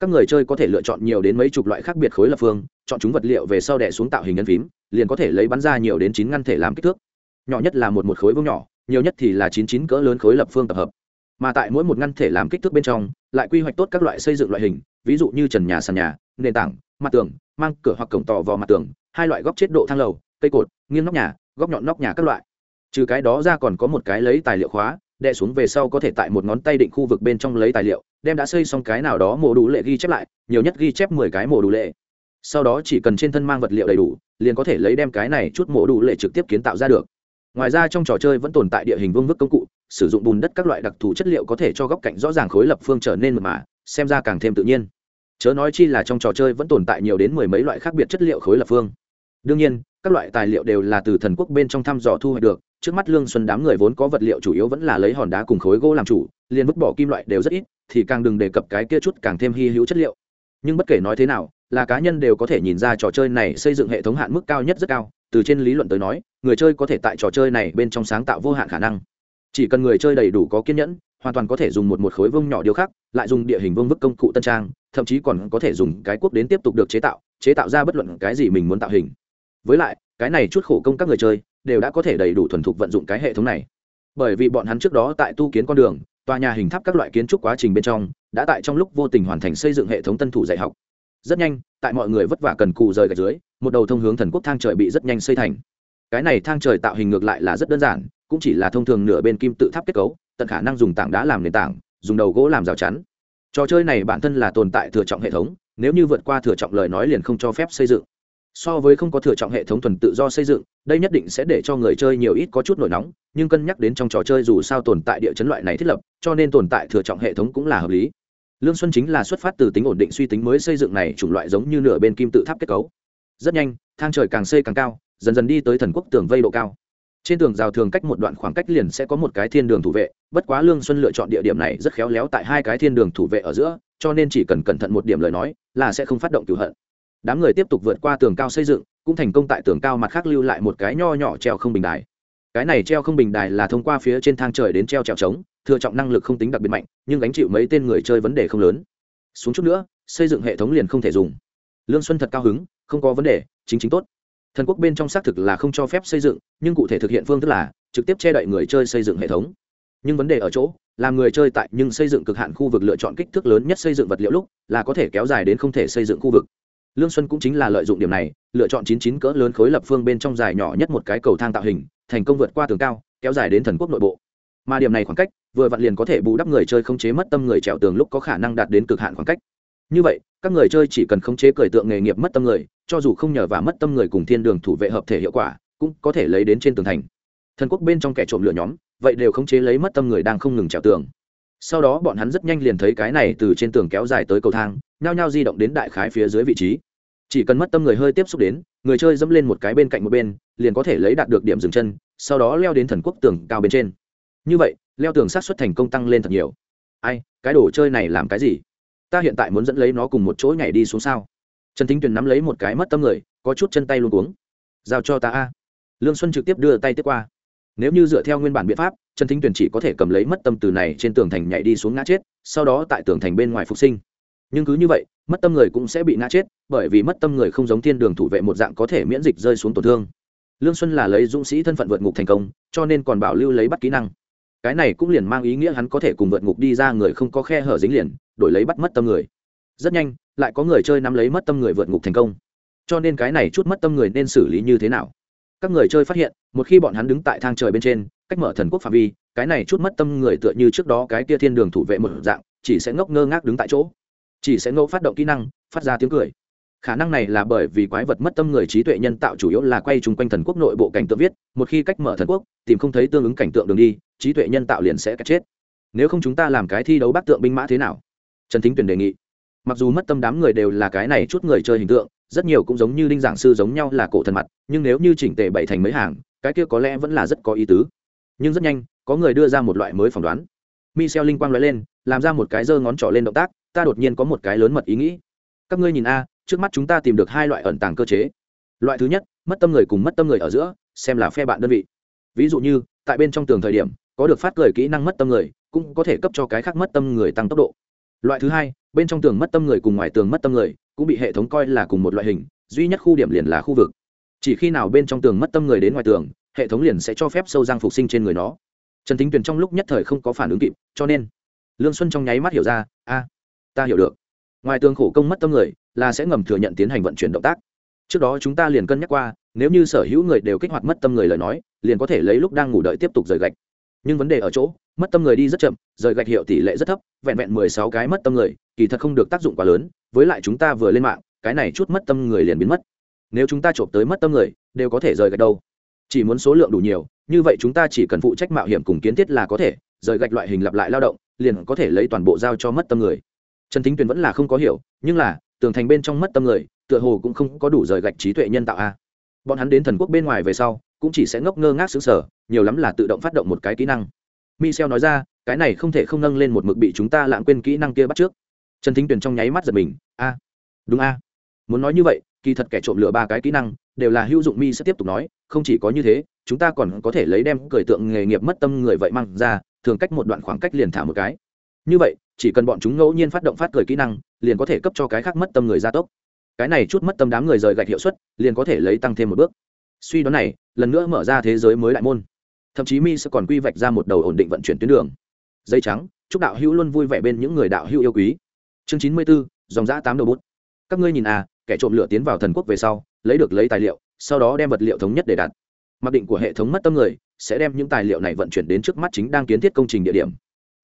các người chơi có thể lựa chọn nhiều đến mấy chục loại khác biệt khối lập phương, chọn chúng vật liệu về sau đẻ xuống tạo hình nhân phím, liền có thể lấy bắn ra nhiều đến chín ngăn thể làm kích thước. Nhỏ nhất là một một khối vương nhỏ, nhiều nhất thì là chín chín cỡ lớn khối lập phương tập hợp. Mà tại mỗi một ngăn thể làm kích thước bên trong, lại quy hoạch tốt các loại xây dựng loại hình, ví dụ như trần nhà, sàn nhà, nền tảng, mặt tường, mang cửa hoặc cổng tỏ vào mặt tường, hai loại góc chết độ thang lầu, cây cột, nghiêng nóc nhà, góc nhọn nóc nhà các loại. Trừ cái đó ra còn có một cái lấy tài liệu khóa, đè xuống về sau có thể tại một ngón tay định khu vực bên trong lấy tài liệu đem đã xây xong cái nào đó mổ đủ lệ ghi chép lại, nhiều nhất ghi chép mười cái mổ đủ lệ. Sau đó chỉ cần trên thân mang vật liệu đầy đủ, liền có thể lấy đem cái này chút mổ đủ lệ trực tiếp kiến tạo ra được. Ngoài ra trong trò chơi vẫn tồn tại địa hình vương vức công cụ, sử dụng bùn đất các loại đặc thù chất liệu có thể cho góc cạnh rõ ràng khối lập phương trở nên mật mà, xem ra càng thêm tự nhiên. Chớ nói chi là trong trò chơi vẫn tồn tại nhiều đến mười mấy loại khác biệt chất liệu khối lập phương. Đương nhiên, các loại tài liệu đều là từ thần quốc bên trong thăm dò thu hoạch được, trước mắt lương xuân đám người vốn có vật liệu chủ yếu vẫn là lấy hòn đá cùng khối gỗ làm chủ liền vứt bỏ kim loại đều rất ít, thì càng đừng đề cập cái kia chút càng thêm hy hữu chất liệu. Nhưng bất kể nói thế nào, là cá nhân đều có thể nhìn ra trò chơi này xây dựng hệ thống hạn mức cao nhất rất cao. Từ trên lý luận tới nói, người chơi có thể tại trò chơi này bên trong sáng tạo vô hạn khả năng. Chỉ cần người chơi đầy đủ có kiên nhẫn, hoàn toàn có thể dùng một một khối vông nhỏ điêu khắc, lại dùng địa hình vương vức công cụ tân trang, thậm chí còn có thể dùng cái quốc đến tiếp tục được chế tạo chế tạo ra bất luận cái gì mình muốn tạo hình. Với lại, cái này chút khổ công các người chơi, đều đã có thể đầy đủ thuần thục vận dụng cái hệ thống này. Bởi vì bọn hắn trước đó tại tu kiến con đường tòa nhà hình tháp các loại kiến trúc quá trình bên trong, đã tại trong lúc vô tình hoàn thành xây dựng hệ thống tân thủ dạy học. Rất nhanh, tại mọi người vất vả cần cù rời gạch dưới, một đầu thông hướng thần quốc thang trời bị rất nhanh xây thành. Cái này thang trời tạo hình ngược lại là rất đơn giản, cũng chỉ là thông thường nửa bên kim tự tháp kết cấu, tận khả năng dùng tảng đá làm nền tảng, dùng đầu gỗ làm rào chắn. Trò chơi này bản thân là tồn tại thừa trọng hệ thống, nếu như vượt qua thừa trọng lời nói liền không cho phép xây dựng so với không có thừa trọng hệ thống thuần tự do xây dựng, đây nhất định sẽ để cho người chơi nhiều ít có chút nổi nóng, nhưng cân nhắc đến trong trò chơi dù sao tồn tại địa chấn loại này thiết lập, cho nên tồn tại thừa trọng hệ thống cũng là hợp lý. Lương xuân chính là xuất phát từ tính ổn định suy tính mới xây dựng này chủng loại giống như nửa bên kim tự tháp kết cấu. Rất nhanh, thang trời càng xây càng cao, dần dần đi tới thần quốc tường vây độ cao. Trên tường rào thường cách một đoạn khoảng cách liền sẽ có một cái thiên đường thủ vệ, bất quá lương xuân lựa chọn địa điểm này rất khéo léo tại hai cái thiên đường thủ vệ ở giữa, cho nên chỉ cần cẩn thận một điểm lời nói là sẽ không phát động cửu hận đám người tiếp tục vượt qua tường cao xây dựng, cũng thành công tại tường cao mặt khác lưu lại một cái nho nhỏ treo không bình đài. Cái này treo không bình đài là thông qua phía trên thang trời đến treo trèo trống, thừa trọng năng lực không tính đặc biệt mạnh, nhưng gánh chịu mấy tên người chơi vấn đề không lớn. Xuống chút nữa, xây dựng hệ thống liền không thể dùng. Lương xuân thật cao hứng, không có vấn đề, chính chính tốt. Thần quốc bên trong xác thực là không cho phép xây dựng, nhưng cụ thể thực hiện phương thức là trực tiếp che đậy người chơi xây dựng hệ thống. Nhưng vấn đề ở chỗ, làm người chơi tại nhưng xây dựng cực hạn khu vực lựa chọn kích thước lớn nhất xây dựng vật liệu lúc là có thể kéo dài đến không thể xây dựng khu vực lương xuân cũng chính là lợi dụng điểm này, lựa chọn chín chín cỡ lớn khối lập phương bên trong dài nhỏ nhất một cái cầu thang tạo hình, thành công vượt qua tường cao, kéo dài đến thần quốc nội bộ. Mà điểm này khoảng cách, vừa vặn liền có thể bù đắp người chơi không chế mất tâm người trèo tường lúc có khả năng đạt đến cực hạn khoảng cách. Như vậy, các người chơi chỉ cần khống chế cởi tượng nghề nghiệp mất tâm người, cho dù không nhờ và mất tâm người cùng thiên đường thủ vệ hợp thể hiệu quả, cũng có thể lấy đến trên tường thành. Thần quốc bên trong kẻ trộm lửa nhóm, vậy đều khống chế lấy mất tâm người đang không ngừng trèo tường sau đó bọn hắn rất nhanh liền thấy cái này từ trên tường kéo dài tới cầu thang, nhao nhao di động đến đại khái phía dưới vị trí. Chỉ cần mất tâm người hơi tiếp xúc đến, người chơi dẫm lên một cái bên cạnh một bên, liền có thể lấy đạt được điểm dừng chân, sau đó leo đến thần quốc tường cao bên trên. Như vậy, leo tường sát xuất thành công tăng lên thật nhiều. Ai, cái đồ chơi này làm cái gì? Ta hiện tại muốn dẫn lấy nó cùng một chỗ nhảy đi xuống sao? Trần thính tuyền nắm lấy một cái mất tâm người, có chút chân tay luôn cuống. Giao cho ta a. Lương xuân trực tiếp đưa tay tiếp qua nếu như dựa theo nguyên bản biện pháp, trần thính tuyền chỉ có thể cầm lấy mất tâm từ này trên tường thành nhảy đi xuống ngã chết, sau đó tại tường thành bên ngoài phục sinh. Nhưng cứ như vậy, mất tâm người cũng sẽ bị ngã chết, bởi vì mất tâm người không giống thiên đường thủ vệ một dạng có thể miễn dịch rơi xuống tổn thương. Lương xuân là lấy dũng sĩ thân phận vượt ngục thành công, cho nên còn bảo lưu lấy bắt kỹ năng. Cái này cũng liền mang ý nghĩa hắn có thể cùng vượt ngục đi ra người không có khe hở dính liền, đổi lấy bắt mất tâm người. Rất nhanh, lại có người chơi nắm lấy mất tâm người vượt ngục thành công. Cho nên cái này chút mất tâm người nên xử lý như thế nào? Các người chơi phát hiện, một khi bọn hắn đứng tại thang trời bên trên, cách mở thần quốc phạm vi, cái này chút mất tâm người tựa như trước đó cái kia thiên đường thủ vệ một dạng, chỉ sẽ ngốc ngơ ngác đứng tại chỗ. Chỉ sẽ ngẫu phát động kỹ năng, phát ra tiếng cười. Khả năng này là bởi vì quái vật mất tâm người trí tuệ nhân tạo chủ yếu là quay chung quanh thần quốc nội bộ cảnh tượng viết, một khi cách mở thần quốc, tìm không thấy tương ứng cảnh tượng đường đi, trí tuệ nhân tạo liền sẽ cắt chết. Nếu không chúng ta làm cái thi đấu bác tượng binh mã thế nào? Trần thính tuyển đề nghị. Mặc dù mất tâm đám người đều là cái này chút người chơi hình tượng rất nhiều cũng giống như đinh giảng sư giống nhau là cổ thần mặt, nhưng nếu như chỉnh tề bảy thành mấy hàng, cái kia có lẽ vẫn là rất có ý tứ. Nhưng rất nhanh, có người đưa ra một loại mới phỏng đoán. Michel linh quang nói lên, làm ra một cái giơ ngón trỏ lên động tác, ta đột nhiên có một cái lớn mật ý nghĩ. Các ngươi nhìn a, trước mắt chúng ta tìm được hai loại ẩn tàng cơ chế. Loại thứ nhất, mất tâm người cùng mất tâm người ở giữa, xem là phe bạn đơn vị. Ví dụ như, tại bên trong tường thời điểm, có được phát cười kỹ năng mất tâm người, cũng có thể cấp cho cái khác mất tâm người tăng tốc độ. Loại thứ hai bên trong tường mất tâm người cùng ngoài tường mất tâm người, cũng bị hệ thống coi là cùng một loại hình, duy nhất khu điểm liền là khu vực. Chỉ khi nào bên trong tường mất tâm người đến ngoài tường, hệ thống liền sẽ cho phép sâu răng phục sinh trên người nó. Trần thính tuyền trong lúc nhất thời không có phản ứng kịp, cho nên, lương xuân trong nháy mắt hiểu ra, a, ta hiểu được. Ngoài tường khổ công mất tâm người, là sẽ ngầm thừa nhận tiến hành vận chuyển động tác. Trước đó chúng ta liền cân nhắc qua, nếu như sở hữu người đều kích hoạt mất tâm người lời nói, liền có thể lấy lúc đang ngủ đợi tiếp tục rời gạch nhưng vấn đề ở chỗ, mất tâm người đi rất chậm, rời gạch hiệu tỷ lệ rất thấp, vẹn vẹn mười sáu cái mất tâm người, kỳ thật không được tác dụng quá lớn, với lại chúng ta vừa lên mạng, cái này chút mất tâm người liền biến mất. Nếu chúng ta trộm tới mất tâm người, đều có thể rời gạch đâu. Chỉ muốn số lượng đủ nhiều, như vậy chúng ta chỉ cần phụ trách mạo hiểm cùng kiến thiết là có thể, rời gạch loại hình lặp lại lao động, liền có thể lấy toàn bộ giao cho mất tâm người. Trần thính tuyền vẫn là không có hiểu, nhưng là, tường thành bên trong mất tâm người, tựa hồ cũng không có đủ rời gạch trí tuệ nhân tạo a bọn hắn đến thần quốc bên ngoài về sau, cũng chỉ sẽ ngốc ngơ ngác xứng sở nhiều lắm là tự động phát động một cái kỹ năng. Michel nói ra, cái này không thể không nâng lên một mực bị chúng ta lãng quên kỹ năng kia bắt trước. Trần thính tuyền trong nháy mắt giật mình, a, đúng a. Muốn nói như vậy, kỳ thật kẻ trộm lựa ba cái kỹ năng, đều là hữu dụng mi sẽ tiếp tục nói, không chỉ có như thế, chúng ta còn có thể lấy đem cười tượng nghề nghiệp mất tâm người vậy mang ra, thường cách một đoạn khoảng cách liền thả một cái. Như vậy, chỉ cần bọn chúng ngẫu nhiên phát động phát cười kỹ năng, liền có thể cấp cho cái khác mất tâm người gia tốc cái này chút mất tâm đám người rời gạch hiệu suất, liền có thể lấy tăng thêm một bước. Suy đoán này, lần nữa mở ra thế giới mới đại môn. Thậm chí mi sẽ còn quy vạch ra một đầu ổn định vận chuyển tuyến đường. Dây trắng, chúc đạo hữu luôn vui vẻ bên những người đạo hữu yêu quý. Chương chín mươi b ố dòng giã tám đầu bút. Các ngươi nhìn à kẻ trộm lửa tiến vào thần quốc về sau, lấy được lấy tài liệu, sau đó đem vật liệu thống nhất để đặt mặc định của hệ thống mất tâm người, sẽ đem những tài liệu này vận chuyển đến trước mắt chính đang kiến thiết công trình địa điểm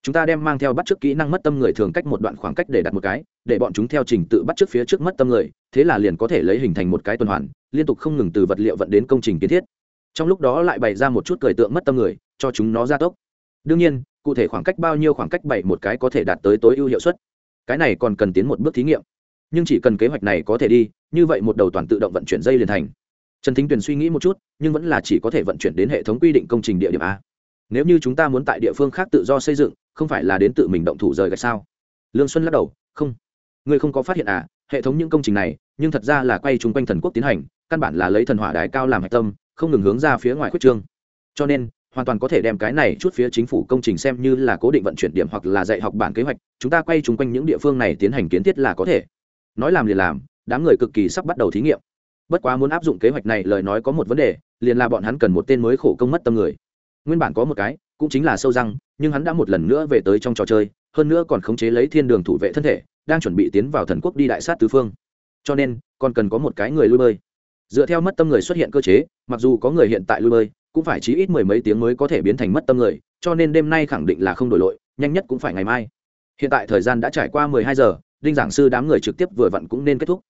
chúng ta đem mang theo bắt chước kỹ năng mất tâm người thường cách một đoạn khoảng cách để đặt một cái, để bọn chúng theo trình tự bắt chước phía trước mất tâm người, thế là liền có thể lấy hình thành một cái tuần hoàn, liên tục không ngừng từ vật liệu vận đến công trình kiến thiết. Trong lúc đó lại bày ra một chút cười tượng mất tâm người, cho chúng nó gia tốc. Đương nhiên, cụ thể khoảng cách bao nhiêu khoảng cách bày một cái có thể đạt tới tối ưu hiệu suất. Cái này còn cần tiến một bước thí nghiệm. Nhưng chỉ cần kế hoạch này có thể đi, như vậy một đầu toàn tự động vận chuyển dây liền thành. Trần thính tuyền suy nghĩ một chút, nhưng vẫn là chỉ có thể vận chuyển đến hệ thống quy định công trình địa điểm a. Nếu như chúng ta muốn tại địa phương khác tự do xây dựng không phải là đến tự mình động thủ rời gạch sao? Lương xuân lắc đầu, không. Ngươi không có phát hiện à hệ thống những công trình này, nhưng thật ra là quay chung quanh thần quốc tiến hành, căn bản là lấy thần hỏa đài cao làm hạch tâm, không ngừng hướng ra phía ngoài khuyết trương. Cho nên, hoàn toàn có thể đem cái này chút phía chính phủ công trình xem như là cố định vận chuyển điểm hoặc là dạy học bản kế hoạch, chúng ta quay chung quanh những địa phương này tiến hành kiến thiết là có thể. Nói làm liền làm, đám người cực kỳ sắp bắt đầu thí nghiệm. Bất quá muốn áp dụng kế hoạch này lời nói có một vấn đề, liền là bọn hắn cần một tên mới khổ công mất tâm người. Nguyên bản có một cái, cũng chính là sâu răng nhưng hắn đã một lần nữa về tới trong trò chơi, hơn nữa còn khống chế lấy thiên đường thủ vệ thân thể, đang chuẩn bị tiến vào thần quốc đi đại sát tứ phương. Cho nên, còn cần có một cái người lui bơi. Dựa theo mất tâm người xuất hiện cơ chế, mặc dù có người hiện tại lui bơi, cũng phải chí ít mười mấy tiếng mới có thể biến thành mất tâm người, cho nên đêm nay khẳng định là không đổi lội, nhanh nhất cũng phải ngày mai. Hiện tại thời gian đã trải qua mười hai giờ, đinh giảng sư đám người trực tiếp vừa vặn cũng nên kết thúc.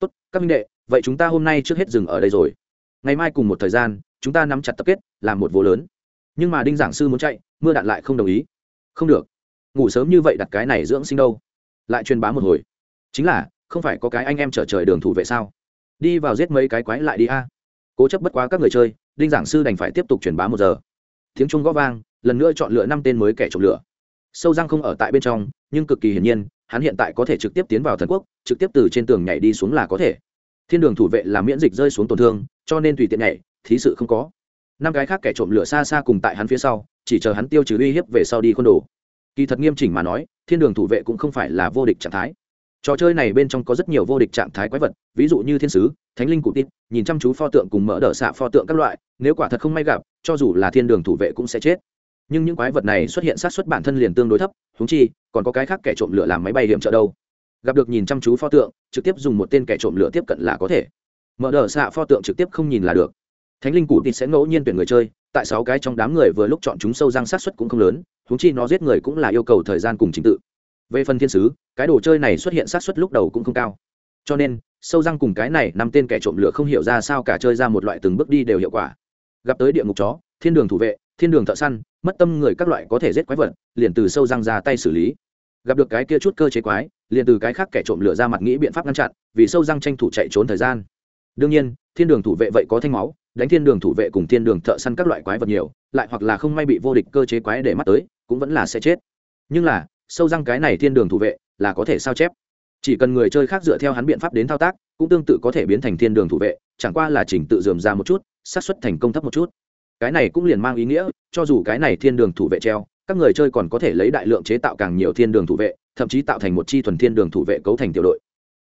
Tốt, các minh đệ, vậy chúng ta hôm nay trước hết dừng ở đây rồi. Ngày mai cùng một thời gian, chúng ta nắm chặt tập kết, làm một vô lớn nhưng mà đinh giảng sư muốn chạy, mưa đạn lại không đồng ý. Không được. Ngủ sớm như vậy đặt cái này dưỡng sinh đâu. Lại truyền bá một hồi. Chính là, không phải có cái anh em trở trời đường thủ vệ sao? Đi vào giết mấy cái quái lại đi a. Cố chấp bất quá các người chơi, đinh giảng sư đành phải tiếp tục truyền bá một giờ. Tiếng trung gõ vang, lần nữa chọn lựa năm tên mới kẻ trộm lửa. Sâu răng không ở tại bên trong, nhưng cực kỳ hiển nhiên, hắn hiện tại có thể trực tiếp tiến vào thần quốc, trực tiếp từ trên tường nhảy đi xuống là có thể. Thiên đường thủ vệ là miễn dịch rơi xuống tổn thương, cho nên tùy tiện nhảy, thí sự không có năm cái khác kẻ trộm lửa xa xa cùng tại hắn phía sau, chỉ chờ hắn tiêu trừ uy hiếp về sau đi côn đồ. Kỳ thật nghiêm chỉnh mà nói, thiên đường thủ vệ cũng không phải là vô địch trạng thái. Trò chơi này bên trong có rất nhiều vô địch trạng thái quái vật, ví dụ như thiên sứ, thánh linh cụ tít, nhìn chăm chú pho tượng cùng mỡ đỡ xạ pho tượng các loại, nếu quả thật không may gặp, cho dù là thiên đường thủ vệ cũng sẽ chết. Nhưng những quái vật này xuất hiện sát xuất bản thân liền tương đối thấp húng chi, còn có cái khác kẻ trộm lửa làm máy bay hiểm trợ đâu. Gặp được nhìn chăm chú pho tượng, trực tiếp dùng một tên kẻ trộm lửa tiếp cận là có thể. Mở đờ xạ pho tượng trực tiếp không nhìn là được thánh linh cụ thì sẽ ngẫu nhiên tuyển người chơi, tại sáu cái trong đám người vừa lúc chọn chúng sâu răng sát xuất cũng không lớn húng chi nó giết người cũng là yêu cầu thời gian cùng trình tự. Về phần thiên sứ, cái đồ chơi này xuất hiện sát xuất lúc đầu cũng không cao. Cho nên, sâu răng cùng cái này năm tên kẻ trộm lửa không hiểu ra sao cả chơi ra một loại từng bước đi đều hiệu quả. Gặp tới địa ngục chó, thiên đường thủ vệ, thiên đường thợ săn, mất tâm người các loại có thể giết quái vật, liền từ sâu răng ra tay xử lý. Gặp được cái kia chút cơ chế quái, liền từ cái khác kẻ trộm lửa ra mặt nghĩ biện pháp ngăn chặn, vì sâu răng tranh thủ chạy trốn thời gian. Đương nhiên thiên đường thủ vệ vậy có thanh máu, đánh thiên đường thủ vệ cùng thiên đường thợ săn các loại quái vật nhiều, lại hoặc là không may bị vô địch cơ chế quái để mắt tới, cũng vẫn là sẽ chết. Nhưng là, sâu răng cái này thiên đường thủ vệ là có thể sao chép? Chỉ cần người chơi khác dựa theo hắn biện pháp đến thao tác, cũng tương tự có thể biến thành thiên đường thủ vệ, chẳng qua là chỉnh tự dườm ra một chút, xác suất thành công thấp một chút. Cái này cũng liền mang ý nghĩa, cho dù cái này thiên đường thủ vệ treo, các người chơi còn có thể lấy đại lượng chế tạo càng nhiều thiên đường thủ vệ, thậm chí tạo thành một chi thuần thiên đường thủ vệ cấu thành tiểu đội.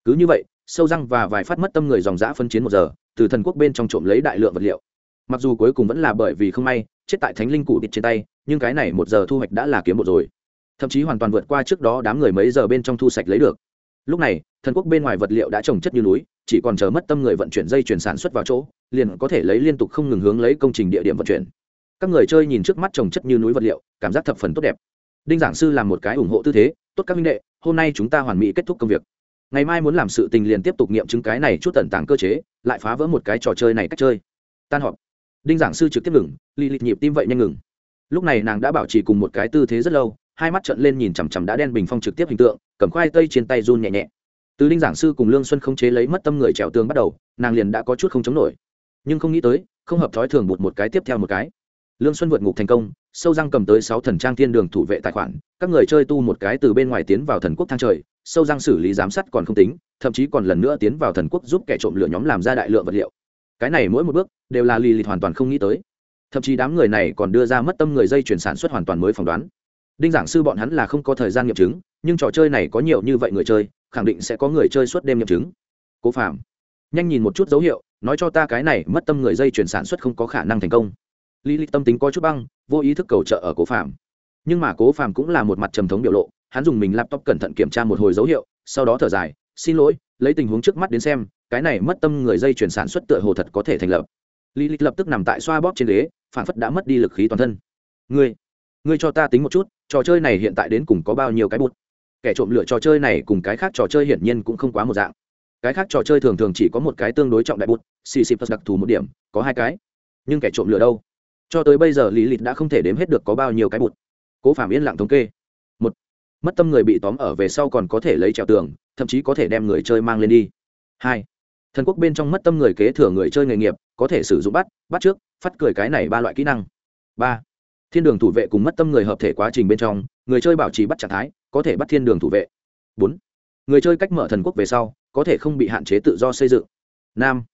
Cứ như vậy sâu răng và vài phát mất tâm người dòng dã phân chiến một giờ, từ thần quốc bên trong trộm lấy đại lượng vật liệu. Mặc dù cuối cùng vẫn là bởi vì không may, chết tại thánh linh cụ địch trên tay, nhưng cái này một giờ thu hoạch đã là kiếm một rồi. Thậm chí hoàn toàn vượt qua trước đó đám người mấy giờ bên trong thu sạch lấy được. Lúc này, thần quốc bên ngoài vật liệu đã trồng chất như núi, chỉ còn chờ mất tâm người vận chuyển dây chuyển sản xuất vào chỗ, liền có thể lấy liên tục không ngừng hướng lấy công trình địa điểm vận chuyển. Các người chơi nhìn trước mắt trồng chất như núi vật liệu, cảm giác thập phần tốt đẹp. Đinh giảng sư làm một cái ủng hộ tư thế, tốt các minh đệ, hôm nay chúng ta hoàn mỹ kết thúc công việc ngày mai muốn làm sự tình liền tiếp tục nghiệm chứng cái này chút tận tàng cơ chế, lại phá vỡ một cái trò chơi này cách chơi. Tan họp. Đinh giảng sư trực tiếp ngừng, lì lịt nhịp tim vậy nhanh ngừng. Lúc này nàng đã bảo trì cùng một cái tư thế rất lâu, hai mắt trận lên nhìn chằm chằm đã đen bình phong trực tiếp hình tượng, cầm khoai tây trên tay run nhẹ nhẹ. Từ đinh giảng sư cùng lương xuân không chế lấy mất tâm người trèo tường bắt đầu, nàng liền đã có chút không chống nổi. Nhưng không nghĩ tới, không hợp thói thường bụt một cái tiếp theo một cái lương xuân vượt ngục thành công, sâu răng cầm tới sáu thần trang thiên đường thủ vệ tài khoản, các người chơi tu một cái từ bên ngoài tiến vào thần quốc thang trời, sâu răng xử lý giám sát còn không tính, thậm chí còn lần nữa tiến vào thần quốc giúp kẻ trộm lửa nhóm làm ra đại lượng vật liệu. Cái này mỗi một bước, đều là lì lịt hoàn toàn không nghĩ tới. Thậm chí đám người này còn đưa ra mất tâm người dây chuyển sản xuất hoàn toàn mới phỏng đoán. Đinh giảng sư bọn hắn là không có thời gian nghiệm chứng, nhưng trò chơi này có nhiều như vậy người chơi, khẳng định sẽ có người chơi suốt đêm nghiệm chứng. Cố phạm nhanh nhìn một chút dấu hiệu, nói cho ta cái này mất tâm người dây chuyển sản xuất không có khả năng thành công lý lịch tâm tính có chút băng, vô ý thức cầu trợ ở cố phạm nhưng mà cố phạm cũng là một mặt trầm thống biểu lộ, hắn dùng mình laptop cẩn thận kiểm tra một hồi dấu hiệu, sau đó thở dài, xin lỗi, lấy tình huống trước mắt đến xem, cái này mất tâm người dây chuyển sản xuất tựa hồ thật có thể thành lập. Lý lịch lập tức nằm tại xoa bóp trên ghế phản phất đã mất đi lực khí toàn thân. Ngươi ngươi cho ta tính một chút, trò chơi này hiện tại đến cùng có bao nhiêu cái bút? Kẻ trộm lựa trò chơi này cùng cái khác trò chơi hiển nhiên cũng không quá một dạng. Cái khác trò chơi thường thường chỉ có một cái tương đối trọng đại bút, xì xì đặc thù một điểm, có hai cái. Nhưng kẻ trộm lựa đâu? Cho tới bây giờ lý lịch đã không thể đếm hết được có bao nhiêu cái bụt. Cố phạm yên lặng thống kê. Một, mất tâm người bị tóm ở về sau còn có thể lấy trèo tường, thậm chí có thể đem người chơi mang lên đi. Hai, thần quốc bên trong mất tâm người kế thừa người chơi nghề nghiệp, có thể sử dụng bắt bắt trước, phát cười cái này ba loại kỹ năng. Ba, thiên đường thủ vệ cùng mất tâm người hợp thể quá trình bên trong, người chơi bảo trì bắt trạng thái, có thể bắt thiên đường thủ vệ. Bốn, người chơi cách mở thần quốc về sau, có thể không bị hạn chế tự do xây dựng. Năm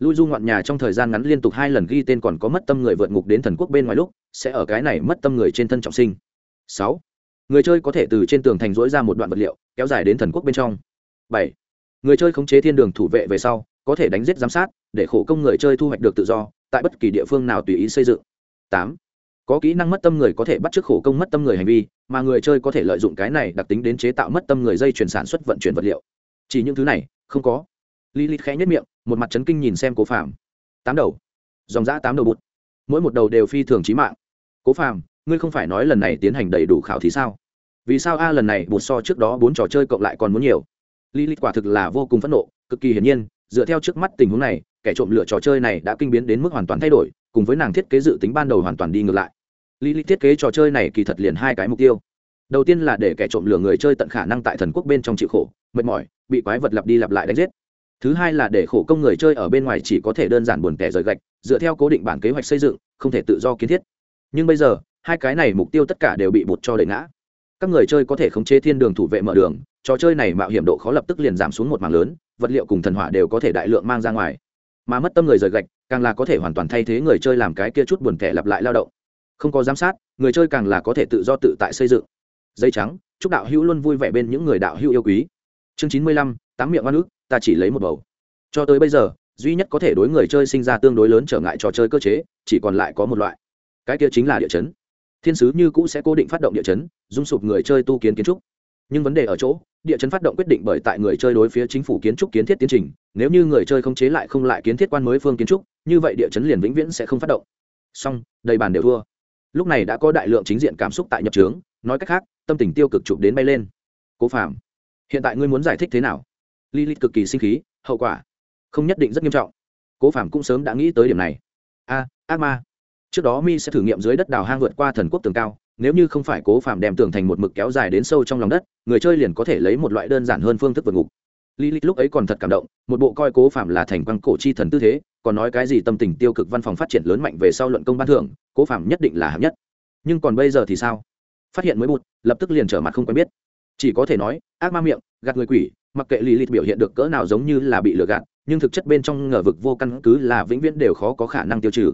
lui du ngoạn nhà trong thời gian ngắn liên tục hai lần ghi tên còn có mất tâm người vượt ngục đến thần quốc bên ngoài lúc, sẽ ở cái này mất tâm người trên thân trọng sinh. Sáu. Người chơi có thể từ trên tường thành dỗi ra một đoạn vật liệu, kéo dài đến thần quốc bên trong. Bảy. Người chơi khống chế thiên đường thủ vệ về sau, có thể đánh giết giám sát, để khổ công người chơi thu hoạch được tự do, tại bất kỳ địa phương nào tùy ý xây dựng. Tám. Có kỹ năng mất tâm người có thể bắt chước khổ công mất tâm người hành vi, mà người chơi có thể lợi dụng cái này đặc tính đến chế tạo mất tâm người dây chuyển sản xuất vận chuyển vật liệu. Chỉ những thứ này, không có. Lý lịch khẽ nhất miệng một mặt chấn kinh nhìn xem cố phạm tám đầu. Dòng giã tám đầu bụt. Mỗi một đầu đều phi thường trí mạng. Cố phàm, ngươi không phải nói lần này tiến hành đầy đủ khảo thí sao? Vì sao a, lần này bột so trước đó bốn trò chơi cộng lại còn muốn nhiều? Lý lịch quả thực là vô cùng phẫn nộ, cực kỳ hiển nhiên, dựa theo trước mắt tình huống này, kẻ trộm lựa trò chơi này đã kinh biến đến mức hoàn toàn thay đổi, cùng với nàng thiết kế dự tính ban đầu hoàn toàn đi ngược lại. Lý lịch thiết kế trò chơi này kỳ thật liền hai cái mục tiêu. Đầu tiên là để kẻ trộm lừa người chơi tận khả năng tại thần quốc bên trong chịu khổ, mệt mỏi, bị quái vật lặp đi lặp lại đánh giết thứ hai là để khổ công người chơi ở bên ngoài chỉ có thể đơn giản buồn tẻ rời gạch, dựa theo cố định bản kế hoạch xây dựng, không thể tự do kiến thiết. Nhưng bây giờ, hai cái này mục tiêu tất cả đều bị bột cho đẩy ngã. Các người chơi có thể khống chế thiên đường thủ vệ mở đường, trò chơi này mạo hiểm độ khó lập tức liền giảm xuống một mảng lớn, vật liệu cùng thần hỏa đều có thể đại lượng mang ra ngoài. Mà mất tâm người rời gạch, càng là có thể hoàn toàn thay thế người chơi làm cái kia chút buồn tẻ lặp lại lao động. Không có giám sát, người chơi càng là có thể tự do tự tại xây dựng. Dây trắng, chúc đạo hữu luôn vui vẻ bên những người đạo hữu yêu quý. Chương chín mươi lăm, tám miệng oan ức ta chỉ lấy một bầu. Cho tới bây giờ, duy nhất có thể đối người chơi sinh ra tương đối lớn trở ngại trò chơi cơ chế, chỉ còn lại có một loại. Cái kia chính là địa chấn. Thiên sứ như cũ sẽ cố định phát động địa chấn, dung sụp người chơi tu kiến kiến trúc. Nhưng vấn đề ở chỗ, địa chấn phát động quyết định bởi tại người chơi đối phía chính phủ kiến trúc kiến thiết tiến trình, nếu như người chơi không chế lại không lại kiến thiết quan mới phương kiến trúc, như vậy địa chấn liền vĩnh viễn sẽ không phát động. Song đầy bàn đều thua. Lúc này đã có đại lượng chính diện cảm xúc tại nhập trướng, nói cách khác, tâm tình tiêu cực chụp đến bay lên. Cố phạm hiện tại ngươi muốn giải thích thế nào? Lilith cực kỳ sinh khí hậu quả không nhất định rất nghiêm trọng cố phạm cũng sớm đã nghĩ tới điểm này a ác ma trước đó mi sẽ thử nghiệm dưới đất đào hang vượt qua thần quốc tường cao nếu như không phải cố phạm đem tường thành một mực kéo dài đến sâu trong lòng đất người chơi liền có thể lấy một loại đơn giản hơn phương thức vượt ngục Lilith lúc ấy còn thật cảm động, một bộ coi Cố Phạm là thành quang cổ chi thần tư thế, còn nói cái gì tâm tình tiêu cực văn phòng phát triển lớn mạnh về sau luận công ban thưởng, Cố Phạm nhất định là hạng nhất. Nhưng còn bây giờ thì sao? Phát hiện mới bụt lập tức liền trở mặt không quen biết. Chỉ có thể nói, ác ma miệng, gạt người quỷ, mặc kệ Lilith biểu hiện được cỡ nào giống như là bị lừa gạt, nhưng thực chất bên trong ngờ vực vô căn cứ là vĩnh viễn đều khó có khả năng tiêu trừ.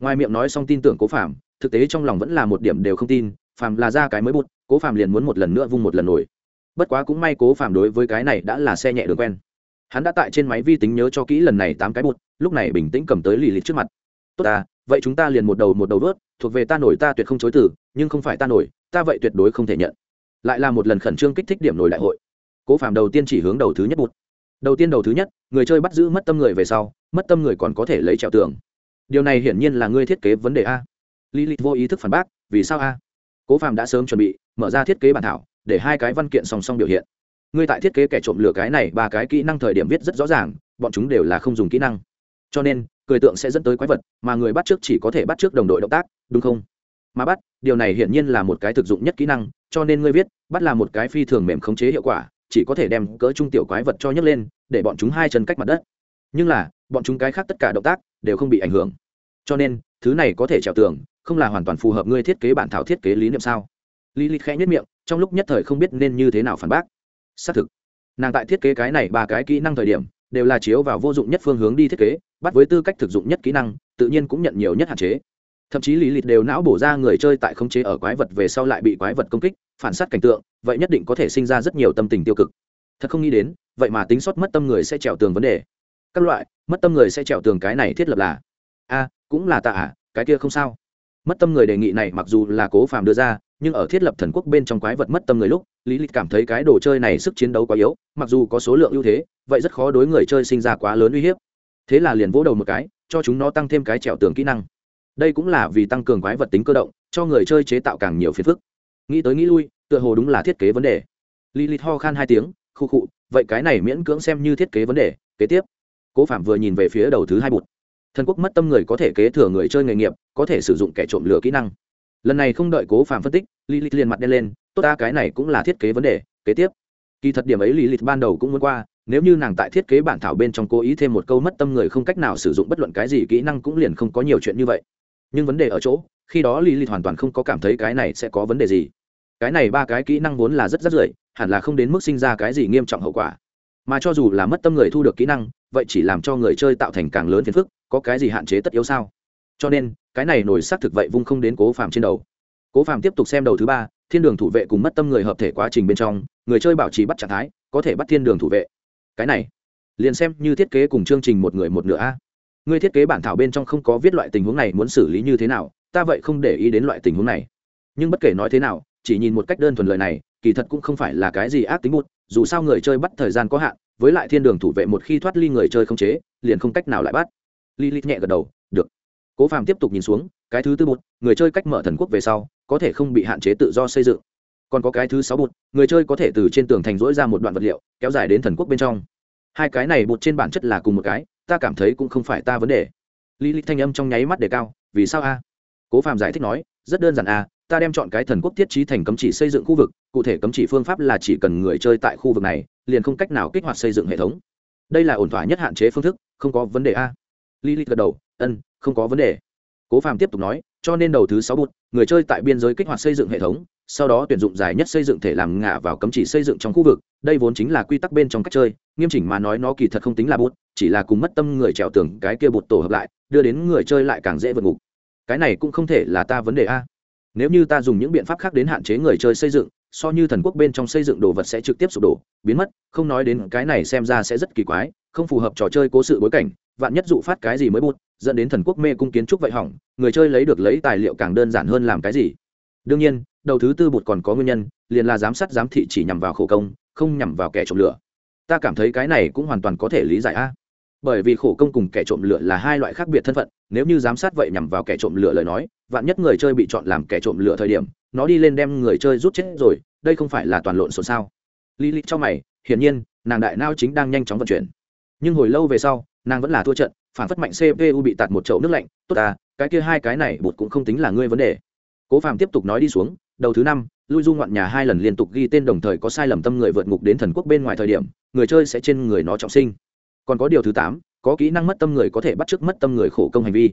Ngoài miệng nói xong tin tưởng Cố Phạm, thực tế trong lòng vẫn là một điểm đều không tin, Phạm là ra cái mới bút, Cố Phạm liền muốn một lần nữa vung một lần nổi. Bất quá cũng may cố Phạm đối với cái này đã là xe nhẹ đường quen. Hắn đã tại trên máy vi tính nhớ cho kỹ lần này tám cái bút lúc này bình tĩnh cầm tới lì lịt trước mặt. Tốt ta vậy chúng ta liền một đầu một đầu vớt thuộc về ta nổi ta tuyệt không chối từ nhưng không phải ta nổi ta vậy tuyệt đối không thể nhận. Lại là một lần khẩn trương kích thích điểm nổi đại hội cố Phạm đầu tiên chỉ hướng đầu thứ nhất bụt. Đầu tiên đầu thứ nhất, người chơi bắt giữ mất tâm người về sau, mất tâm người còn có thể lấy trèo tường. Điều này hiển nhiên là ngươi thiết kế vấn đề a. Lý lịch vô ý thức phản bác, vì sao a? Cố Phạm đã sớm chuẩn bị, mở ra thiết kế bản thảo, để hai cái văn kiện song song biểu hiện. Ngươi tại thiết kế kẻ trộm lửa cái này, ba cái kỹ năng thời điểm viết rất rõ ràng, bọn chúng đều là không dùng kỹ năng. Cho nên, cười tượng sẽ dẫn tới quái vật, mà người bắt trước chỉ có thể bắt trước đồng đội động tác, đúng không? Mà bắt, điều này hiển nhiên là một cái thực dụng nhất kỹ năng, cho nên ngươi viết, bắt là một cái phi thường mềm khống chế hiệu quả chỉ có thể đem cỡ trung tiểu quái vật cho nhấc lên, để bọn chúng hai chân cách mặt đất. Nhưng là, bọn chúng cái khác tất cả động tác đều không bị ảnh hưởng. Cho nên, thứ này có thể trèo tường, không là hoàn toàn phù hợp ngươi thiết kế bản thảo thiết kế lý niệm sao? Lý lịch khẽ nhất miệng, trong lúc nhất thời không biết nên như thế nào phản bác. Xác thực, nàng tại thiết kế cái này ba cái kỹ năng thời điểm, đều là chiếu vào vô dụng nhất phương hướng đi thiết kế, bắt với tư cách thực dụng nhất kỹ năng, tự nhiên cũng nhận nhiều nhất hạn chế. Thậm chí lý lịch đều não bổ ra người chơi tại khống chế ở quái vật về sau lại bị quái vật công kích phản sát cảnh tượng vậy nhất định có thể sinh ra rất nhiều tâm tình tiêu cực. Thật không nghĩ đến vậy mà tính sót mất tâm người sẽ trèo tường vấn đề. Các loại mất tâm người sẽ trèo tường cái này thiết lập là a cũng là tạ à, cái kia không sao. Mất tâm người đề nghị này mặc dù là cố phàm đưa ra nhưng ở thiết lập thần quốc bên trong quái vật mất tâm người lúc lý lịch cảm thấy cái đồ chơi này sức chiến đấu quá yếu mặc dù có số lượng ưu thế vậy rất khó đối người chơi sinh ra quá lớn uy hiếp. Thế là liền vỗ đầu một cái cho chúng nó tăng thêm cái trèo tường kỹ năng. Đây cũng là vì tăng cường quái vật tính cơ động cho người chơi chế tạo càng nhiều phiền phức nghĩ tới nghĩ lui, tựa hồ đúng là thiết kế vấn đề. Lý lịch ho khan hai tiếng, khu khụ vậy cái này miễn cưỡng xem như thiết kế vấn đề, kế tiếp. Cố phạm vừa nhìn về phía đầu thứ hai bụt. Thần quốc mất tâm người có thể kế thừa người chơi nghề nghiệp, có thể sử dụng kẻ trộm lửa kỹ năng. Lần này không đợi cố phạm phân tích lý lịch liền mặt đen lên, tốt ta, cái này cũng là thiết kế vấn đề, kế tiếp. Kỳ thật điểm ấy lý lịch ban đầu cũng muốn qua, nếu như nàng tại thiết kế bản thảo bên trong cố ý thêm một câu mất tâm người không cách nào sử dụng bất luận cái gì kỹ năng cũng liền không có nhiều chuyện như vậy. Nhưng vấn đề ở chỗ khi đó lý lịch hoàn toàn không có cảm thấy cái này sẽ có vấn đề gì. Cái này ba cái kỹ năng vốn là rất rất rưỡi, hẳn là không đến mức sinh ra cái gì nghiêm trọng hậu quả. Mà cho dù là mất tâm người thu được kỹ năng, vậy chỉ làm cho người chơi tạo thành càng lớn phiền phức, có cái gì hạn chế tất yếu sao? Cho nên, cái này nổi xác thực vậy vung không đến cố phàm trên đầu. Cố phàm tiếp tục xem đầu thứ ba, thiên đường thủ vệ cùng mất tâm người hợp thể quá trình bên trong, người chơi bảo trì bắt trạng thái, có thể bắt thiên đường thủ vệ. Cái này, liền xem như thiết kế cùng chương trình một người một nửa a. Người thiết kế bản thảo bên trong không có viết loại tình huống này muốn xử lý như thế nào ta vậy không để ý đến loại tình huống này. Nhưng bất kể nói thế nào chỉ nhìn một cách đơn thuần lời này kỳ thật cũng không phải là cái gì ác tính một dù sao người chơi bắt thời gian có hạn với lại thiên đường thủ vệ một khi thoát ly người chơi không chế liền không cách nào lại bắt. Lilith nhẹ gật đầu, được. Cố Phàm tiếp tục nhìn xuống, cái thứ tư bụt người chơi cách mở thần quốc về sau có thể không bị hạn chế tự do xây dựng. Còn có cái thứ sáu bụt người chơi có thể từ trên tường thành rỗi ra một đoạn vật liệu kéo dài đến thần quốc bên trong. Hai cái này bụt trên bản chất là cùng một cái ta cảm thấy cũng không phải ta vấn đề. Lý lịch thanh âm trong nháy mắt đề cao vì sao a? Cố phạm giải thích nói, rất đơn giản a ta đem chọn cái thần quốc thiết trí thành cấm chỉ xây dựng khu vực, cụ thể cấm chỉ phương pháp là chỉ cần người chơi tại khu vực này, liền không cách nào kích hoạt xây dựng hệ thống. Đây là ổn thỏa nhất hạn chế phương thức, không có vấn đề a lilith gật đầu ân không có vấn đề. Cố phàm tiếp tục nói, cho nên đầu thứ sáu bụt người chơi tại biên giới kích hoạt xây dựng hệ thống, sau đó tuyển dụng dài nhất xây dựng thể làm ngả vào cấm chỉ xây dựng trong khu vực, đây vốn chính là quy tắc bên trong cách chơi, nghiêm chỉnh mà nói nó kỳ thật không tính là bút, chỉ là cùng mất tâm người trèo tường cái kia bụt tổ hợp lại, đưa đến người chơi lại càng dễ vượt ngục cái này cũng không thể là ta vấn đề a. Nếu như ta dùng những biện pháp khác đến hạn chế người chơi xây dựng, so như thần quốc bên trong xây dựng đồ vật sẽ trực tiếp sụp đổ, biến mất, không nói đến cái này xem ra sẽ rất kỳ quái, không phù hợp trò chơi cố sự bối cảnh, vạn nhất dụ phát cái gì mới bút dẫn đến thần quốc mê cung kiến trúc vậy hỏng, người chơi lấy được lấy tài liệu càng đơn giản hơn làm cái gì? Đương nhiên, đầu thứ tư bụt còn có nguyên nhân, liền là giám sát giám thị chỉ nhằm vào khổ công, không nhằm vào kẻ trộm lửa. Ta cảm thấy cái này cũng hoàn toàn có thể lý giải a. Bởi vì khổ công cùng kẻ trộm lửa là hai loại khác biệt thân phận nếu như giám sát vậy nhằm vào kẻ trộm lửa lời nói, vạn nhất người chơi bị chọn làm kẻ trộm lửa thời điểm, nó đi lên đem người chơi rút chết rồi, đây không phải là toàn lộn xộn sao? Lý lịch cho mày, hiển nhiên, nàng đại nao chính đang nhanh chóng vận chuyển. Nhưng hồi lâu về sau, nàng vẫn là thua trận, phản phất mạnh cpu bị tạt một chậu nước lạnh, tốt à cái kia hai cái này bụt cũng không tính là ngươi vấn đề. Cố phàm tiếp tục nói đi xuống, đầu thứ năm, lui du ngoạn nhà hai lần liên tục ghi tên đồng thời có sai lầm tâm người vượt ngục đến thần quốc bên ngoài thời điểm, người chơi sẽ trên người nó trọng sinh. Còn có điều thứ tám có kỹ năng mất tâm người có thể bắt chước mất tâm người khổ công hành vi.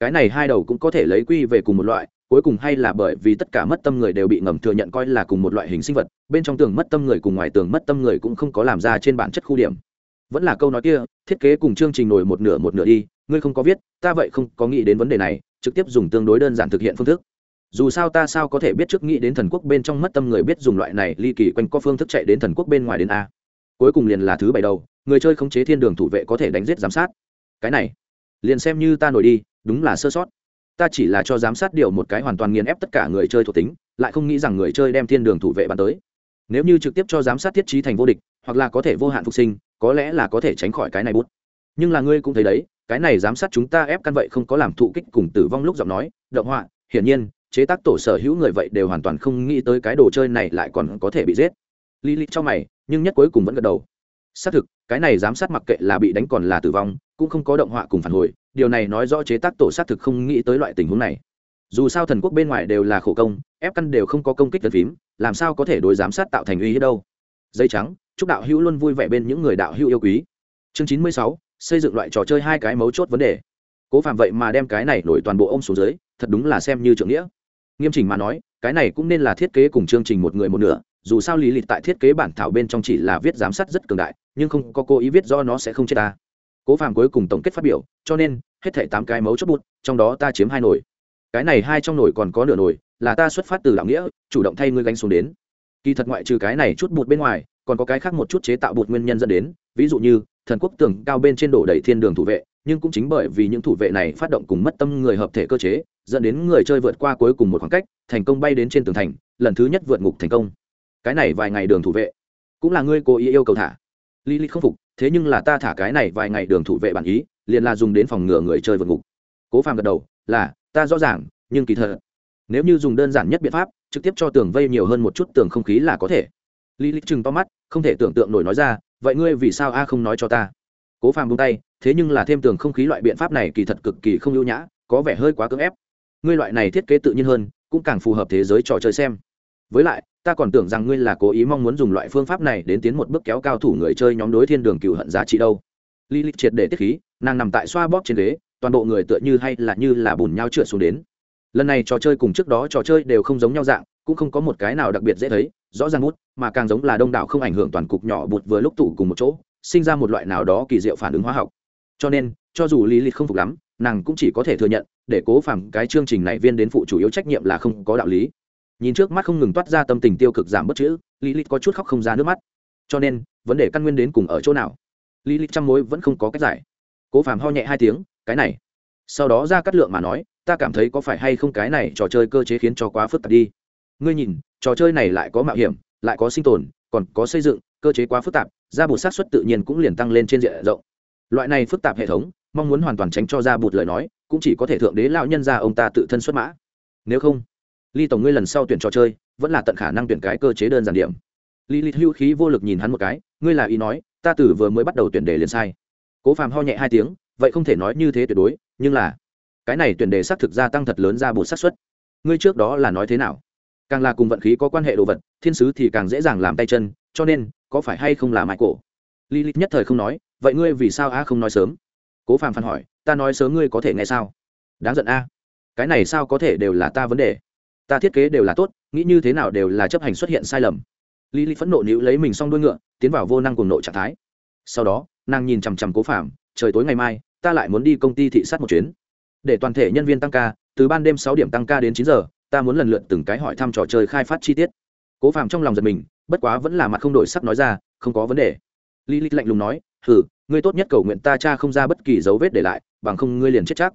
Cái này hai đầu cũng có thể lấy quy về cùng một loại, cuối cùng hay là bởi vì tất cả mất tâm người đều bị ngầm thừa nhận coi là cùng một loại hình sinh vật, bên trong tường mất tâm người cùng ngoài tường mất tâm người cũng không có làm ra trên bản chất khu điểm. Vẫn là câu nói kia, thiết kế cùng chương trình nổi một nửa một nửa đi, ngươi không có viết, ta vậy không có nghĩ đến vấn đề này, trực tiếp dùng tương đối đơn giản thực hiện phương thức. Dù sao ta sao có thể biết trước nghĩ đến thần quốc bên trong mất tâm người biết dùng loại này ly kỳ quanh co phương thức chạy đến thần quốc bên ngoài đến a. Cuối cùng liền là thứ bảy đầu người chơi khống chế thiên đường thủ vệ có thể đánh giết giám sát. Cái này, liền xem như ta nổi đi, đúng là sơ sót. Ta chỉ là cho giám sát điều một cái hoàn toàn nghiền ép tất cả người chơi thuộc tính, lại không nghĩ rằng người chơi đem thiên đường thủ vệ bắn tới. Nếu như trực tiếp cho giám sát thiết trí thành vô địch, hoặc là có thể vô hạn phục sinh, có lẽ là có thể tránh khỏi cái này bút. Nhưng là ngươi cũng thấy đấy, cái này giám sát chúng ta ép căn vậy không có làm thụ kích cùng tử vong lúc giọng nói, động họa, hiển nhiên, chế tác tổ sở hữu người vậy đều hoàn toàn không nghĩ tới cái đồ chơi này lại còn có thể bị giết. Li li cho mày, nhưng nhất cuối cùng vẫn gật đầu xác thực, cái này giám sát mặc kệ là bị đánh còn là tử vong, cũng không có động họa cùng phản hồi, điều này nói rõ chế tác tổ xác thực không nghĩ tới loại tình huống này. Dù sao thần quốc bên ngoài đều là khổ công, ép căn đều không có công kích tân phím, làm sao có thể đối giám sát tạo thành uy hiếp đâu. Dây trắng, chúc đạo hữu luôn vui vẻ bên những người đạo hữu yêu quý. Chương chín mươi sáu, xây dựng loại trò chơi hai cái mấu chốt vấn đề. Cố phạm vậy mà đem cái này nổi toàn bộ ông xuống dưới, thật đúng là xem như trưởng nghĩa. Nghiêm chỉnh mà nói, cái này cũng nên là thiết kế cùng chương trình một người một nửa dù sao lý lịch tại thiết kế bản thảo bên trong chỉ là viết giám sát rất cường đại, nhưng không có cố ý viết do nó sẽ không chết ta. Cố phàm cuối cùng tổng kết phát biểu, cho nên, hết thảy tám cái mấu chốt bút, trong đó ta chiếm hai nồi. Cái này hai trong nồi còn có nửa nồi, là ta xuất phát từ đạo nghĩa, chủ động thay ngươi gánh xuống đến. Kỳ thật ngoại trừ cái này chút bụt bên ngoài, còn có cái khác một chút chế tạo bụt nguyên nhân dẫn đến, ví dụ như, thần quốc tường cao bên trên đổ đầy thiên đường thủ vệ, nhưng cũng chính bởi vì những thủ vệ này phát động cùng mất tâm người hợp thể cơ chế, dẫn đến người chơi vượt qua cuối cùng một khoảng cách, thành công bay đến trên tường thành, lần thứ nhất vượt ngục thành công cái này vài ngày đường thủ vệ. Cũng là ngươi cố ý yêu cầu thả. Lý lý không phục, thế nhưng là ta thả cái này vài ngày đường thủ vệ bản ý, liền là dùng đến phòng ngừa người chơi vượt ngục. Cố phàm gật đầu, là, ta rõ ràng, nhưng kỳ thật, nếu như dùng đơn giản nhất biện pháp, trực tiếp cho tường vây nhiều hơn một chút tường không khí là có thể. Lý lịch chừng to mắt, không thể tưởng tượng nổi nói ra, vậy ngươi vì sao a không nói cho ta? Cố phàm buông tay, thế nhưng là thêm tường không khí loại biện pháp này kỳ thật cực kỳ không ưu nhã, có vẻ hơi quá cưỡng ép. Ngươi loại này thiết kế tự nhiên hơn, cũng càng phù hợp thế giới trò chơi xem. Với lại ta còn tưởng rằng ngươi là cố ý mong muốn dùng loại phương pháp này đến tiến một bước kéo cao thủ người chơi nhóm đối thiên đường cựu hận giá trị đâu. Lý lịch triệt để tiết khí, nàng nằm tại xoa bóp trên ghế, toàn bộ người tựa như hay là như là bùn nhau trượt xuống đến. Lần này trò chơi cùng trước đó trò chơi đều không giống nhau dạng, cũng không có một cái nào đặc biệt dễ thấy, rõ ràng mút, mà càng giống là đông đảo không ảnh hưởng toàn cục nhỏ bụt vừa lúc tụ cùng một chỗ, sinh ra một loại nào đó kỳ diệu phản ứng hóa học. Cho nên, cho dù lý lịch không phục lắm, nàng cũng chỉ có thể thừa nhận, để cố phẳng cái chương trình này viên đến phụ chủ yếu trách nhiệm là không có đạo lý nhìn trước mắt không ngừng toát ra tâm tình tiêu cực giảm bất chữ lý lịch có chút khóc không ra nước mắt. Cho nên, vấn đề căn nguyên đến cùng ở chỗ nào? Lý lịch chăm mối vẫn không có cách giải. Cố phàm ho nhẹ hai tiếng, cái này. Sau đó ra cắt lượng mà nói, ta cảm thấy có phải hay không cái này trò chơi cơ chế khiến cho quá phức tạp đi. Ngươi nhìn, trò chơi này lại có mạo hiểm, lại có sinh tồn, còn có xây dựng, cơ chế quá phức tạp, ra bột sát xuất tự nhiên cũng liền tăng lên trên diện rộng. Loại này phức tạp hệ thống, mong muốn hoàn toàn tránh cho ra bột lời nói, cũng chỉ có thể thượng đế lão nhân ra ông ta tự thân xuất mã. Nếu không ly tổng ngươi lần sau tuyển trò chơi, vẫn là tận khả năng tuyển cái cơ chế đơn giản điểm. Lý lịch hưu khí vô lực nhìn hắn một cái, ngươi là ý nói, ta từ vừa mới bắt đầu tuyển đề liền sai. Cố phàm ho nhẹ hai tiếng, vậy không thể nói như thế tuyệt đối, nhưng là, cái này tuyển đề xác thực gia tăng thật lớn ra bột xác suất. Ngươi trước đó là nói thế nào? Càng là cùng vận khí có quan hệ đồ vật, thiên sứ thì càng dễ dàng làm tay chân, cho nên, có phải hay không là mãi cổ? Lý lịch nhất thời không nói, vậy ngươi vì sao a không nói sớm? Cố phàm phản hỏi, ta nói sớm ngươi có thể nghe sao? Đáng giận a. Cái này sao có thể đều là ta vấn đề? Ta thiết kế đều là tốt, nghĩ như thế nào đều là chấp hành xuất hiện sai lầm. Lý lý phẫn nộ níu lấy mình xong đuôi ngựa, tiến vào vô năng cùng nội trạng thái. Sau đó, nàng nhìn chằm chằm cố phạm trời tối ngày mai, ta lại muốn đi công ty thị sát một chuyến. Để toàn thể nhân viên tăng ca, từ ban đêm sáu điểm tăng ca đến chín giờ, ta muốn lần lượt từng cái hỏi thăm trò chơi khai phát chi tiết. Cố phạm trong lòng giật mình, bất quá vẫn là mặt không đổi sắc nói ra, không có vấn đề. Lý lịch lạnh lùng nói, hừ, ngươi tốt nhất cầu nguyện ta cha không ra bất kỳ dấu vết để lại, bằng không ngươi liền chết chắc.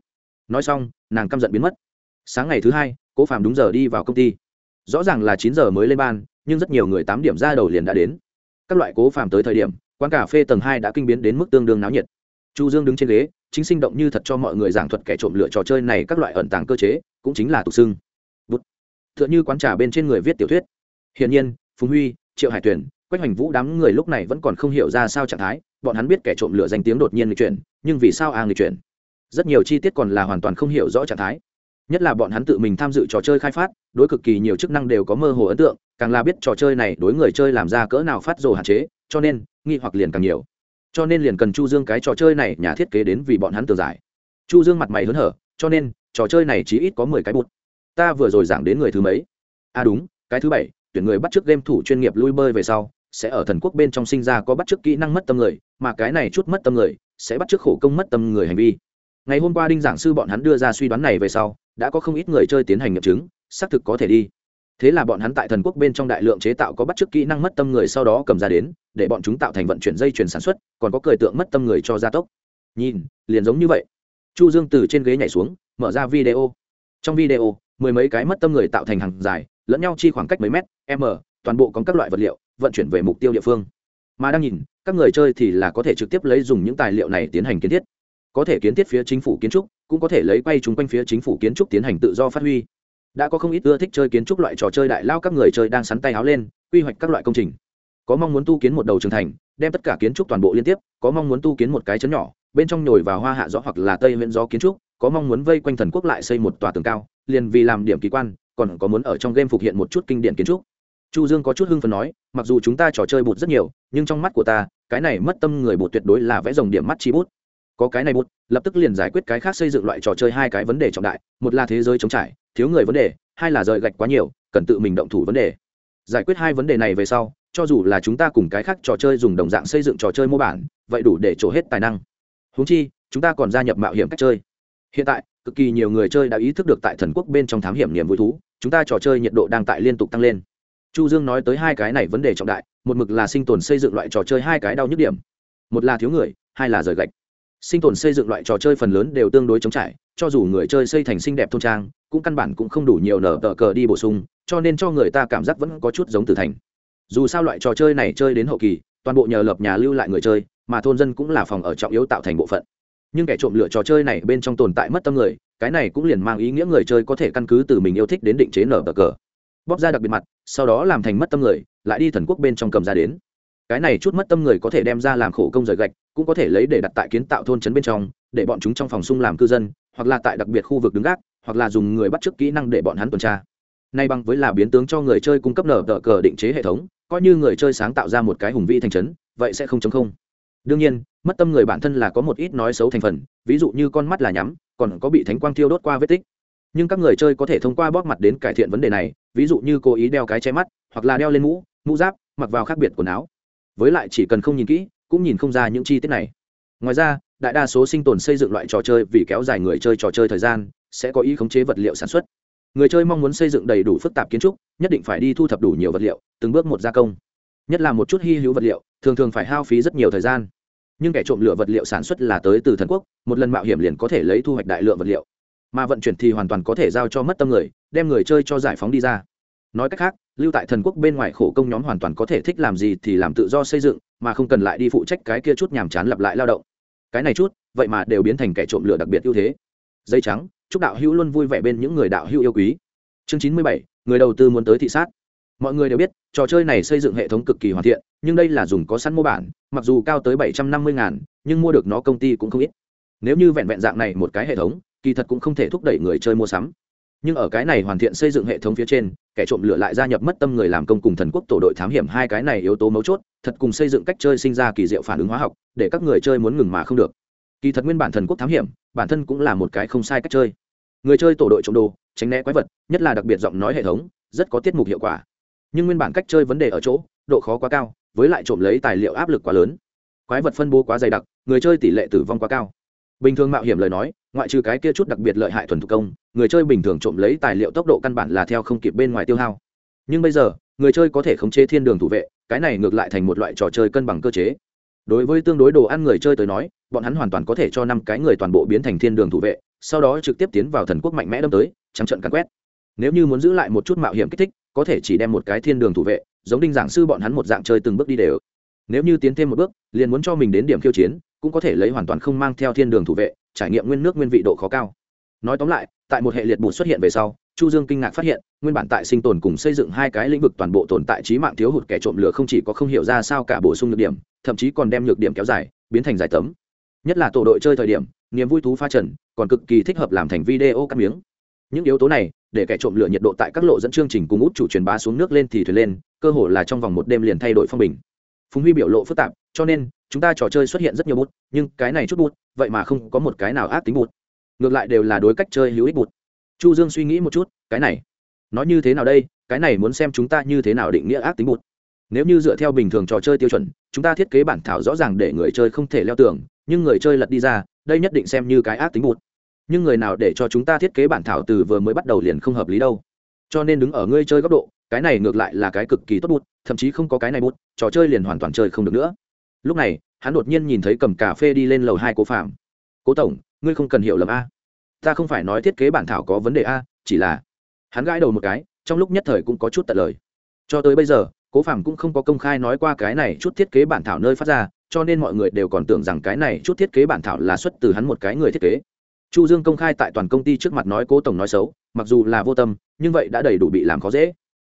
Nói xong, nàng căm giận biến mất. Sáng ngày thứ hai cố phạm đúng giờ đi vào công ty. Rõ ràng là chín giờ mới lên ban, nhưng rất nhiều người tám điểm ra đầu liền đã đến. Các loại cố phạm tới thời điểm, quán cà phê tầng hai đã kinh biến đến mức tương đương náo nhiệt. Chu dương đứng trên ghế, chính sinh động như thật cho mọi người giảng thuật kẻ trộm lựa trò chơi này các loại ẩn tàng cơ chế, cũng chính là tục xưng. Bút tựa như quán trà bên trên người viết tiểu thuyết. Hiển nhiên, phùng huy, triệu hải tuyển quách hoành vũ đám người lúc này vẫn còn không hiểu ra sao trạng thái, bọn hắn biết kẻ trộm lựa danh tiếng đột nhiên nghịch chuyển, nhưng vì sao a nghịch chuyển? Rất nhiều chi tiết còn là hoàn toàn không hiểu rõ trạng thái nhất là bọn hắn tự mình tham dự trò chơi khai phát, đối cực kỳ nhiều chức năng đều có mơ hồ ấn tượng, càng là biết trò chơi này đối người chơi làm ra cỡ nào phát rồ hạn chế, cho nên, nghi hoặc liền càng nhiều. Cho nên liền cần chu dương cái trò chơi này nhà thiết kế đến vì bọn hắn tường giải. Chu dương mặt mày hớn hở, cho nên, trò chơi này chỉ ít có mười cái bút. Ta vừa rồi giảng đến người thứ mấy? À đúng, cái thứ bảy, tuyển người bắt chước game thủ chuyên nghiệp lui bơi về sau, sẽ ở thần quốc bên trong sinh ra có bắt chước kỹ năng mất tâm người, mà cái này chút mất tâm người, sẽ bắt chước khổ công mất tâm người hành vi. Ngày hôm qua đinh giảng sư bọn hắn đưa ra suy đoán này về sau đã có không ít người chơi tiến hành nghiệm chứng, xác thực có thể đi. Thế là bọn hắn tại thần quốc bên trong đại lượng chế tạo có bắt chước kỹ năng mất tâm người sau đó cầm ra đến, để bọn chúng tạo thành vận chuyển dây chuyển sản xuất, còn có cười tượng mất tâm người cho gia tốc. Nhìn, liền giống như vậy. Chu dương từ trên ghế nhảy xuống, mở ra video. Trong video, mười mấy cái mất tâm người tạo thành hàng dài, lẫn nhau chi khoảng cách mấy mét, m, toàn bộ có các loại vật liệu, vận chuyển về mục tiêu địa phương. Mà đang nhìn, các người chơi thì là có thể trực tiếp lấy dùng những tài liệu này tiến hành kiến thiết có thể kiến thiết phía chính phủ kiến trúc, cũng có thể lấy quay chúng quanh phía chính phủ kiến trúc tiến hành tự do phát huy. Đã có không ít ưa thích chơi kiến trúc loại trò chơi đại lao các người chơi đang sắn tay áo lên, quy hoạch các loại công trình. Có mong muốn tu kiến một đầu trường thành, đem tất cả kiến trúc toàn bộ liên tiếp, có mong muốn tu kiến một cái chấn nhỏ, bên trong nhồi vào hoa hạ gió hoặc là tây huyện gió kiến trúc, có mong muốn vây quanh thần quốc lại xây một tòa tường cao, liền vì làm điểm kỳ quan, còn có muốn ở trong game phục hiện một chút kinh điển kiến trúc. Chu dương có chút hưng phấn nói, mặc dù chúng ta trò chơi bụt rất nhiều, nhưng trong mắt của ta, cái này mất tâm người bụt tuyệt đối là vẽ dòng điểm mắt chi bút có cái này bút, lập tức liền giải quyết cái khác xây dựng loại trò chơi hai cái vấn đề trọng đại. Một là thế giới chống trải, thiếu người vấn đề, hai là rời gạch quá nhiều, cần tự mình động thủ vấn đề. Giải quyết hai vấn đề này về sau, cho dù là chúng ta cùng cái khác trò chơi dùng đồng dạng xây dựng trò chơi mô bản, vậy đủ để trổ hết tài năng. Húng chi, chúng ta còn gia nhập mạo hiểm cách chơi. Hiện tại, cực kỳ nhiều người chơi đã ý thức được tại thần quốc bên trong thám hiểm niềm vui thú, chúng ta trò chơi nhiệt độ đang tại liên tục tăng lên. Chu dương nói tới hai cái này vấn đề trọng đại, một mực là sinh tồn xây dựng loại trò chơi hai cái đau nhức điểm. Một là thiếu người, hai là rời gạch sinh tồn xây dựng loại trò chơi phần lớn đều tương đối chống trải, cho dù người chơi xây thành xinh đẹp thôn trang, cũng căn bản cũng không đủ nhiều nở tờ cờ đi bổ sung, cho nên cho người ta cảm giác vẫn có chút giống tử thành. Dù sao loại trò chơi này chơi đến hậu kỳ, toàn bộ nhờ lập nhà lưu lại người chơi, mà thôn dân cũng là phòng ở trọng yếu tạo thành bộ phận. Nhưng kẻ trộm lựa trò chơi này bên trong tồn tại mất tâm người, cái này cũng liền mang ý nghĩa người chơi có thể căn cứ từ mình yêu thích đến định chế nở tờ cờ. Bóp ra đặc biệt mặt, sau đó làm thành mất tâm người, lại đi thần quốc bên trong cầm ra đến. Cái này chút mất tâm người có thể đem ra làm khổ công rời gạch cũng có thể lấy để đặt tại kiến tạo thôn trấn bên trong, để bọn chúng trong phòng sung làm cư dân, hoặc là tại đặc biệt khu vực đứng gác, hoặc là dùng người bắt chước kỹ năng để bọn hắn tuần tra. Nay bằng với là biến tướng cho người chơi cung cấp nở tờ cờ định chế hệ thống, coi như người chơi sáng tạo ra một cái hùng vĩ thành trấn, vậy sẽ không chống không. Đương nhiên, mất tâm người bản thân là có một ít nói xấu thành phần, ví dụ như con mắt là nhắm, còn có bị thánh quang thiêu đốt qua vết tích. Nhưng các người chơi có thể thông qua bóp mặt đến cải thiện vấn đề này, ví dụ như cố ý đeo cái che mắt, hoặc là đeo lên mũ mũ giáp, mặc vào khác biệt quần áo. Với lại chỉ cần không nhìn kỹ cũng nhìn không ra những chi tiết này. Ngoài ra, đại đa số sinh tồn xây dựng loại trò chơi vì kéo dài người chơi trò chơi thời gian, sẽ có ý khống chế vật liệu sản xuất. Người chơi mong muốn xây dựng đầy đủ phức tạp kiến trúc, nhất định phải đi thu thập đủ nhiều vật liệu, từng bước một gia công. Nhất là một chút hy hữu vật liệu, thường thường phải hao phí rất nhiều thời gian. Nhưng kẻ trộm lửa vật liệu sản xuất là tới từ thần quốc, một lần mạo hiểm liền có thể lấy thu hoạch đại lượng vật liệu. Mà vận chuyển thì hoàn toàn có thể giao cho mất tâm người, đem người chơi cho giải phóng đi ra. Nói cách khác, lưu tại thần quốc bên ngoài khổ công nhóm hoàn toàn có thể thích làm gì thì làm tự do xây dựng mà không cần lại đi phụ trách cái kia chút nhàm chán lặp lại lao động. Cái này chút, vậy mà đều biến thành kẻ trộm lửa đặc biệt ưu thế. Dây trắng, chúc đạo hữu luôn vui vẻ bên những người đạo hữu yêu quý. Chương chín mươi bảy, người đầu tư muốn tới thị sát. Mọi người đều biết, trò chơi này xây dựng hệ thống cực kỳ hoàn thiện, nhưng đây là dùng có sẵn mô bản, mặc dù cao tới bảy trăm năm mươi ngàn, nhưng mua được nó công ty cũng không ít. Nếu như vẹn vẹn dạng này một cái hệ thống, kỳ thật cũng không thể thúc đẩy người chơi mua sắm nhưng ở cái này hoàn thiện xây dựng hệ thống phía trên, kẻ trộm lửa lại gia nhập mất tâm người làm công cùng thần quốc tổ đội thám hiểm hai cái này yếu tố mấu chốt, thật cùng xây dựng cách chơi sinh ra kỳ diệu phản ứng hóa học, để các người chơi muốn ngừng mà không được. Kỳ thật nguyên bản thần quốc thám hiểm, bản thân cũng là một cái không sai cách chơi. Người chơi tổ đội trộm đồ, tránh né quái vật, nhất là đặc biệt giọng nói hệ thống, rất có tiết mục hiệu quả. Nhưng nguyên bản cách chơi vấn đề ở chỗ, độ khó quá cao, với lại trộm lấy tài liệu áp lực quá lớn. Quái vật phân bố quá dày đặc, người chơi tỷ lệ tử vong quá cao bình thường mạo hiểm lời nói, ngoại trừ cái kia chút đặc biệt lợi hại thuần thủ công, người chơi bình thường trộm lấy tài liệu tốc độ căn bản là theo không kịp bên ngoài tiêu hao. Nhưng bây giờ, người chơi có thể khống chế thiên đường thủ vệ, cái này ngược lại thành một loại trò chơi cân bằng cơ chế. Đối với tương đối đồ ăn người chơi tới nói, bọn hắn hoàn toàn có thể cho năm cái người toàn bộ biến thành thiên đường thủ vệ, sau đó trực tiếp tiến vào thần quốc mạnh mẽ đâm tới, trắng trận cắn quét. Nếu như muốn giữ lại một chút mạo hiểm kích thích, có thể chỉ đem một cái thiên đường thủ vệ, giống đinh giảng sư bọn hắn một dạng chơi từng bước đi đều. Nếu như tiến thêm một bước, liền muốn cho mình đến điểm khiêu chiến cũng có thể lấy hoàn toàn không mang theo thiên đường thủ vệ, trải nghiệm nguyên nước nguyên vị độ khó cao. Nói tóm lại, tại một hệ liệt bùn xuất hiện về sau, chu dương kinh ngạc phát hiện, nguyên bản tại sinh tồn cùng xây dựng hai cái lĩnh vực toàn bộ tồn tại trí mạng thiếu hụt kẻ trộm lửa không chỉ có không hiểu ra sao cả bổ sung nhược điểm, thậm chí còn đem nhược điểm kéo dài, biến thành giải tấm. Nhất là tổ đội chơi thời điểm, niềm vui thú pha trần, còn cực kỳ thích hợp làm thành video cắt miếng. Những yếu tố này, để kẻ trộm lửa nhiệt độ tại các lộ dẫn chương trình cùng út chủ truyền bá xuống nước lên thì thuyền lên, cơ hồ là trong vòng một đêm liền thay đổi phong bình. Phùng huy biểu lộ phức tạp, cho nên chúng ta trò chơi xuất hiện rất nhiều bút, nhưng cái này chút bút, vậy mà không có một cái nào ác tính bút. Ngược lại đều là đối cách chơi hữu ích bút. Chu dương suy nghĩ một chút, cái này, nói như thế nào đây? Cái này muốn xem chúng ta như thế nào định nghĩa ác tính bút. Nếu như dựa theo bình thường trò chơi tiêu chuẩn, chúng ta thiết kế bản thảo rõ ràng để người chơi không thể leo tường, nhưng người chơi lật đi ra, đây nhất định xem như cái ác tính bút. Nhưng người nào để cho chúng ta thiết kế bản thảo từ vừa mới bắt đầu liền không hợp lý đâu. Cho nên đứng ở ngươi chơi góc độ, cái này ngược lại là cái cực kỳ tốt bút, thậm chí không có cái này bút, trò chơi liền hoàn toàn chơi không được nữa lúc này, hắn đột nhiên nhìn thấy cầm cà phê đi lên lầu hai cố phạm. Cố tổng, ngươi không cần hiểu lầm a. Ta không phải nói thiết kế bản thảo có vấn đề a, chỉ là hắn gãi đầu một cái, trong lúc nhất thời cũng có chút tận lời. Cho tới bây giờ, cố phạm cũng không có công khai nói qua cái này chút thiết kế bản thảo nơi phát ra, cho nên mọi người đều còn tưởng rằng cái này chút thiết kế bản thảo là xuất từ hắn một cái người thiết kế. Chu dương công khai tại toàn công ty trước mặt nói cố tổng nói xấu, mặc dù là vô tâm, nhưng vậy đã đầy đủ bị làm khó dễ.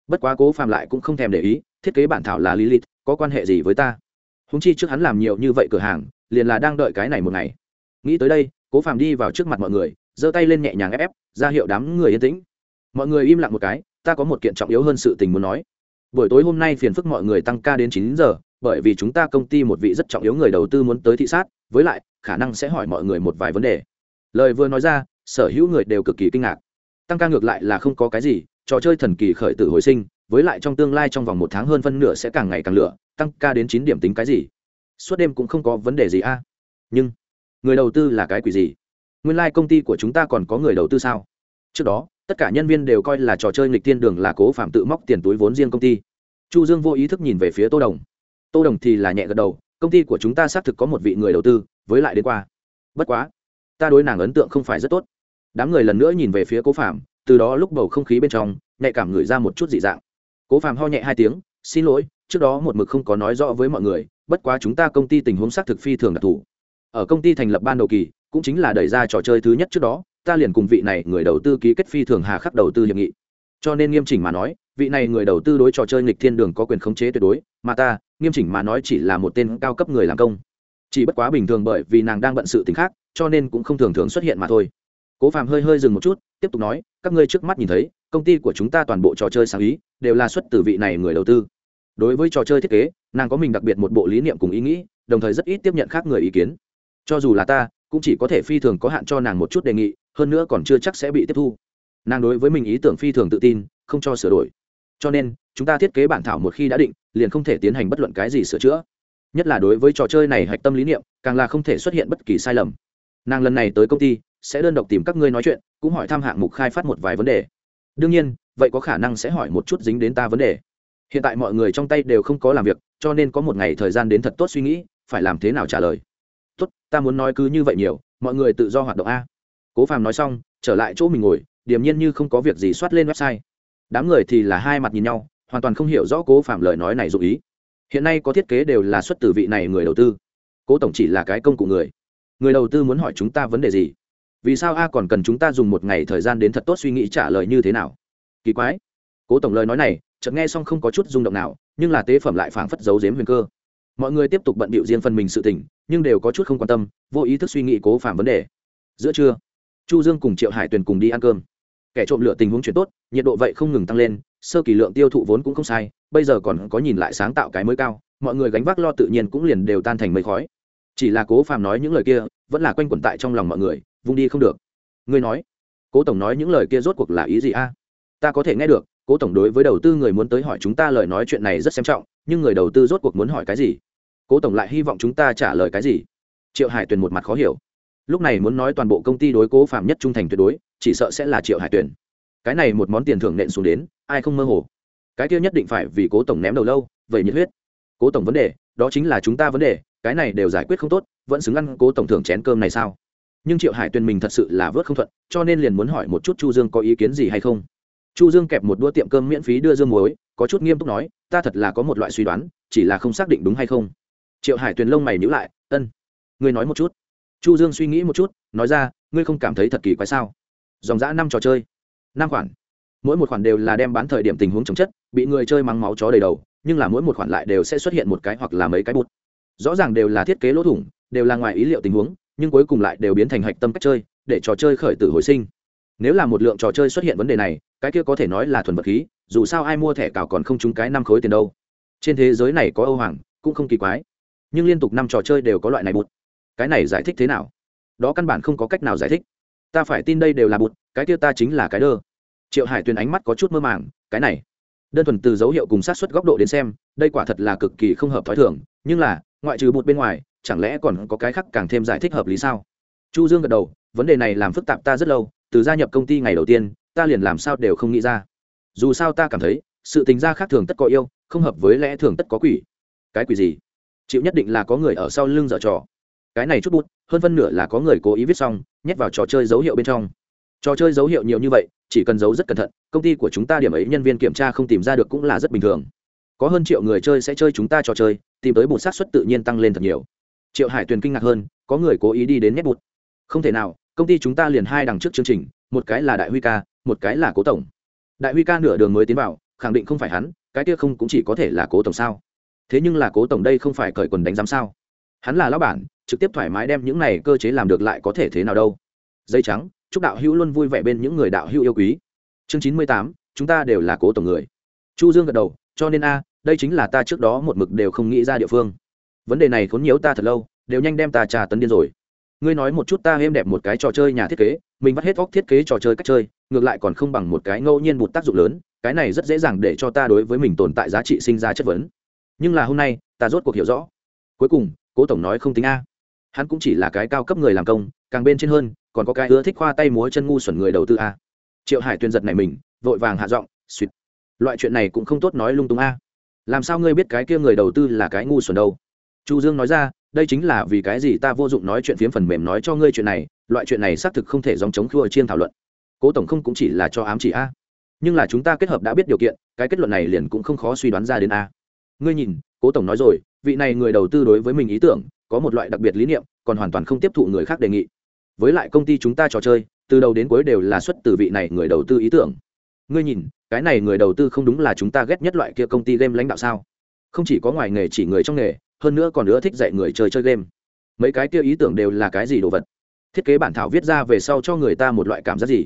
Bất quá cố phạm lại cũng không thèm để ý, thiết kế bản thảo là lilith, có quan hệ gì với ta? Húng chi trước hắn làm nhiều như vậy cửa hàng, liền là đang đợi cái này một ngày. Nghĩ tới đây, cố phàm đi vào trước mặt mọi người, giơ tay lên nhẹ nhàng ép ép, ra hiệu đám người yên tĩnh. Mọi người im lặng một cái, ta có một kiện trọng yếu hơn sự tình muốn nói. Buổi tối hôm nay phiền phức mọi người tăng ca đến chín giờ, bởi vì chúng ta công ty một vị rất trọng yếu người đầu tư muốn tới thị sát, với lại, khả năng sẽ hỏi mọi người một vài vấn đề. Lời vừa nói ra, sở hữu người đều cực kỳ kinh ngạc. Tăng ca ngược lại là không có cái gì, trò chơi thần kỳ khởi tử hồi sinh, với lại trong tương lai trong vòng một tháng hơn phân nửa sẽ càng ngày càng lửa tăng ca đến chín điểm tính cái gì? Suốt đêm cũng không có vấn đề gì a. Nhưng, người đầu tư là cái quỷ gì? Nguyên lai、like、công ty của chúng ta còn có người đầu tư sao? Trước đó, tất cả nhân viên đều coi là trò chơi nghịch tiên đường là cố phạm tự móc tiền túi vốn riêng công ty. Chu dương vô ý thức nhìn về phía tô đồng. Tô đồng thì là nhẹ gật đầu, công ty của chúng ta xác thực có một vị người đầu tư, với lại đến qua. Bất quá, ta đối nàng ấn tượng không phải rất tốt. Đám người lần nữa nhìn về phía cố phạm, từ đó lúc bầu không khí bên trong, nhạy cảm ngửi ra một chút dị dạng. Cố phạm ho nhẹ hai tiếng, xin lỗi trước đó một mực không có nói rõ với mọi người, bất quá chúng ta công ty tình huống xác thực phi thường đặc thù. Ở công ty thành lập ban đầu kỳ, cũng chính là đẩy ra trò chơi thứ nhất trước đó, ta liền cùng vị này người đầu tư ký kết phi thường hà khắc đầu tư hiệp nghị. Cho nên nghiêm chỉnh mà nói, vị này người đầu tư đối trò chơi nghịch thiên đường có quyền khống chế tuyệt đối, mà ta, nghiêm chỉnh mà nói chỉ là một tên cao cấp người làm công. Chỉ bất quá bình thường bởi vì nàng đang bận sự t khác, cho nên cũng không thường thường xuất hiện mà thôi. Cố phàm hơi hơi dừng một chút, tiếp tục nói, các ngươi trước mắt nhìn thấy, công ty của chúng ta toàn bộ trò chơi sáng ý, đều là xuất từ vị này người đầu tư đối với trò chơi thiết kế, nàng có mình đặc biệt một bộ lý niệm cùng ý nghĩ, đồng thời rất ít tiếp nhận khác người ý kiến. Cho dù là ta, cũng chỉ có thể phi thường có hạn cho nàng một chút đề nghị, hơn nữa còn chưa chắc sẽ bị tiếp thu. Nàng đối với mình ý tưởng phi thường tự tin, không cho sửa đổi. Cho nên, chúng ta thiết kế bản thảo một khi đã định, liền không thể tiến hành bất luận cái gì sửa chữa. Nhất là đối với trò chơi này hạch tâm lý niệm, càng là không thể xuất hiện bất kỳ sai lầm. Nàng lần này tới công ty, sẽ đơn độc tìm các ngươi nói chuyện, cũng hỏi thăm hạng mục khai phát một vài vấn đề. Đương nhiên, vậy có khả năng sẽ hỏi một chút dính đến ta vấn đề hiện tại mọi người trong tay đều không có làm việc, cho nên có một ngày thời gian đến thật tốt suy nghĩ, phải làm thế nào trả lời. Tốt, ta muốn nói cứ như vậy nhiều, mọi người tự do hoạt động a. Cố phàm nói xong, trở lại chỗ mình ngồi, điềm nhiên như không có việc gì soát lên website. Đám người thì là hai mặt nhìn nhau, hoàn toàn không hiểu rõ cố phàm lời nói này dụ ý. Hiện nay có thiết kế đều là xuất từ vị này người đầu tư. Cố tổng chỉ là cái công cụ người. Người đầu tư muốn hỏi chúng ta vấn đề gì? Vì sao a còn cần chúng ta dùng một ngày thời gian đến thật tốt suy nghĩ trả lời như thế nào? Kỳ quái. Cố tổng lời nói này chợt nghe xong không có chút rung động nào, nhưng là tế phẩm lại phảng phất giấu giếm huyền cơ. Mọi người tiếp tục bận bịu riêng phần mình sự tình, nhưng đều có chút không quan tâm, vô ý thức suy nghĩ cố phạm vấn đề. Giữa trưa, chu dương cùng triệu hải tuyền cùng đi ăn cơm. Kẻ trộm lửa tình huống chuyển tốt, nhiệt độ vậy không ngừng tăng lên, sơ kỳ lượng tiêu thụ vốn cũng không sai, bây giờ còn có nhìn lại sáng tạo cái mới cao, mọi người gánh vác lo tự nhiên cũng liền đều tan thành mây khói. Chỉ là cố phàm nói những lời kia, vẫn là quanh quẩn tại trong lòng mọi người, vung đi không được. Ngươi nói, cố tổng nói những lời kia rốt cuộc là ý gì a? Ta có thể nghe được cố tổng đối với đầu tư người muốn tới hỏi chúng ta lời nói chuyện này rất xem trọng, nhưng người đầu tư rốt cuộc muốn hỏi cái gì? Cố tổng lại hy vọng chúng ta trả lời cái gì? Triệu hải tuyền một mặt khó hiểu. Lúc này muốn nói toàn bộ công ty đối cố phạm nhất trung thành tuyệt đối, chỉ sợ sẽ là triệu hải tuyền. Cái này một món tiền thưởng nện xuống đến, ai không mơ hồ? Cái kia nhất định phải vì cố tổng ném đầu lâu, vậy nhiệt huyết. Cố tổng vấn đề, đó chính là chúng ta vấn đề, cái này đều giải quyết không tốt, vẫn xứng ăn cố tổng thưởng chén cơm này sao? Nhưng triệu hải tuyền mình thật sự là vớt không thuận, cho nên liền muốn hỏi một chút chu dương có ý kiến gì hay không? Chu dương kẹp một đũa tiệm cơm miễn phí đưa dương muối, có chút nghiêm túc nói, ta thật là có một loại suy đoán, chỉ là không xác định đúng hay không. Triệu hải tuyền lông mày nhữ lại, ân, ngươi nói một chút. Chu dương suy nghĩ một chút, nói ra, ngươi không cảm thấy thật kỳ quái sao? Dòng dã năm trò chơi, năm khoản. Mỗi một khoản đều là đem bán thời điểm tình huống chống chất, bị người chơi mắng máu chó đầy đầu, nhưng là mỗi một khoản lại đều sẽ xuất hiện một cái hoặc là mấy cái bút. Rõ ràng đều là thiết kế lỗ thủng, đều là ngoài ý liệu tình huống, nhưng cuối cùng lại đều biến thành hạch tâm cách chơi, để trò chơi khởi tử hồi sinh nếu là một lượng trò chơi xuất hiện vấn đề này, cái kia có thể nói là thuần vật khí, dù sao ai mua thẻ cào còn không trúng cái năm khối tiền đâu. Trên thế giới này có âu hoàng, cũng không kỳ quái. Nhưng liên tục năm trò chơi đều có loại này bụt. Cái này giải thích thế nào? Đó căn bản không có cách nào giải thích. Ta phải tin đây đều là bụt, cái kia ta chính là cái đơ. Triệu hải tuyền ánh mắt có chút mơ màng, cái này, đơn thuần từ dấu hiệu cùng sát xuất góc độ đến xem, đây quả thật là cực kỳ không hợp t h ó i thường, nhưng là, ngoại trừ bụt bên ngoài, chẳng lẽ còn có cái khác càng thêm giải thích hợp lý sao? Chu dương gật đầu, vấn đề này làm phức tạp ta rất lâu từ gia nhập công ty ngày đầu tiên, ta liền làm sao đều không nghĩ ra. Dù sao ta cảm thấy, sự tình gia khác thường tất có yêu, không hợp với lẽ thường tất có quỷ. Cái quỷ gì? Chịu nhất định là có người ở sau lưng dở trò. Cái này chút bút, hơn phân nửa là có người cố ý viết xong, nhét vào trò chơi dấu hiệu bên trong. Trò chơi dấu hiệu nhiều như vậy, chỉ cần giấu rất cẩn thận, công ty của chúng ta điểm ấy nhân viên kiểm tra không tìm ra được cũng là rất bình thường. Có hơn triệu người chơi sẽ chơi chúng ta trò chơi, tìm tới bột sát xuất tự nhiên tăng lên thật nhiều. Triệu hải tuyền kinh ngạc hơn, có người cố ý đi đến nhét bụt không thể nào công ty chúng ta liền hai đằng trước chương trình, một cái là đại huy ca, một cái là cố tổng. Đại huy ca nửa đường mới tiến vào, khẳng định không phải hắn, cái kia không cũng chỉ có thể là cố tổng sao. Thế nhưng là cố tổng đây không phải cởi quần đánh giám sao? Hắn là lão bản, trực tiếp thoải mái đem những này cơ chế làm được lại có thể thế nào đâu. Dây trắng, chúc đạo hữu luôn vui vẻ bên những người đạo hữu yêu quý. Chương chín mươi tám, chúng ta đều là cố tổng người. Chu dương gật đầu, cho nên a, đây chính là ta trước đó một mực đều không nghĩ ra địa phương. Vấn đề này khốn nhiễu ta thật lâu, đều nhanh đem ta trà tấn điên rồi ngươi nói một chút ta êm đẹp một cái trò chơi nhà thiết kế, mình vắt hết óc thiết kế trò chơi cách chơi, ngược lại còn không bằng một cái ngẫu nhiên một tác dụng lớn, cái này rất dễ dàng để cho ta đối với mình tồn tại giá trị sinh ra chất vấn. Nhưng là hôm nay, ta rốt cuộc hiểu rõ. Cuối cùng, cố tổng nói không tính a. Hắn cũng chỉ là cái cao cấp người làm công, càng bên trên hơn, còn có cái ưa thích khoa tay múa chân ngu xuẩn người đầu tư a. Triệu hải tuyên giật này mình, vội vàng hạ giọng suýt loại chuyện này cũng không tốt nói lung tung a. Làm sao ngươi biết cái kia người đầu tư là cái ngu xuẩn đâu? Chu dương nói ra đây chính là vì cái gì ta vô dụng nói chuyện phiếm phần mềm nói cho ngươi chuyện này, loại chuyện này xác thực không thể dòng chống khua chiên thảo luận. Cố tổng không cũng chỉ là cho ám chỉ a. Nhưng là chúng ta kết hợp đã biết điều kiện, cái kết luận này liền cũng không khó suy đoán ra đến a. Ngươi nhìn, cố tổng nói rồi, vị này người đầu tư đối với mình ý tưởng, có một loại đặc biệt lý niệm, còn hoàn toàn không tiếp thụ người khác đề nghị. Với lại công ty chúng ta trò chơi, từ đầu đến cuối đều là xuất từ vị này người đầu tư ý tưởng. Ngươi nhìn, cái này người đầu tư không đúng là chúng ta ghét nhất loại kia công ty game lãnh đạo sao? Không chỉ có ngoài nghề chỉ người trong nghề hơn nữa còn nữa thích dạy người chơi chơi game. Mấy cái kia ý tưởng đều là cái gì đồ vật? Thiết kế bản thảo viết ra về sau cho người ta một loại cảm giác gì?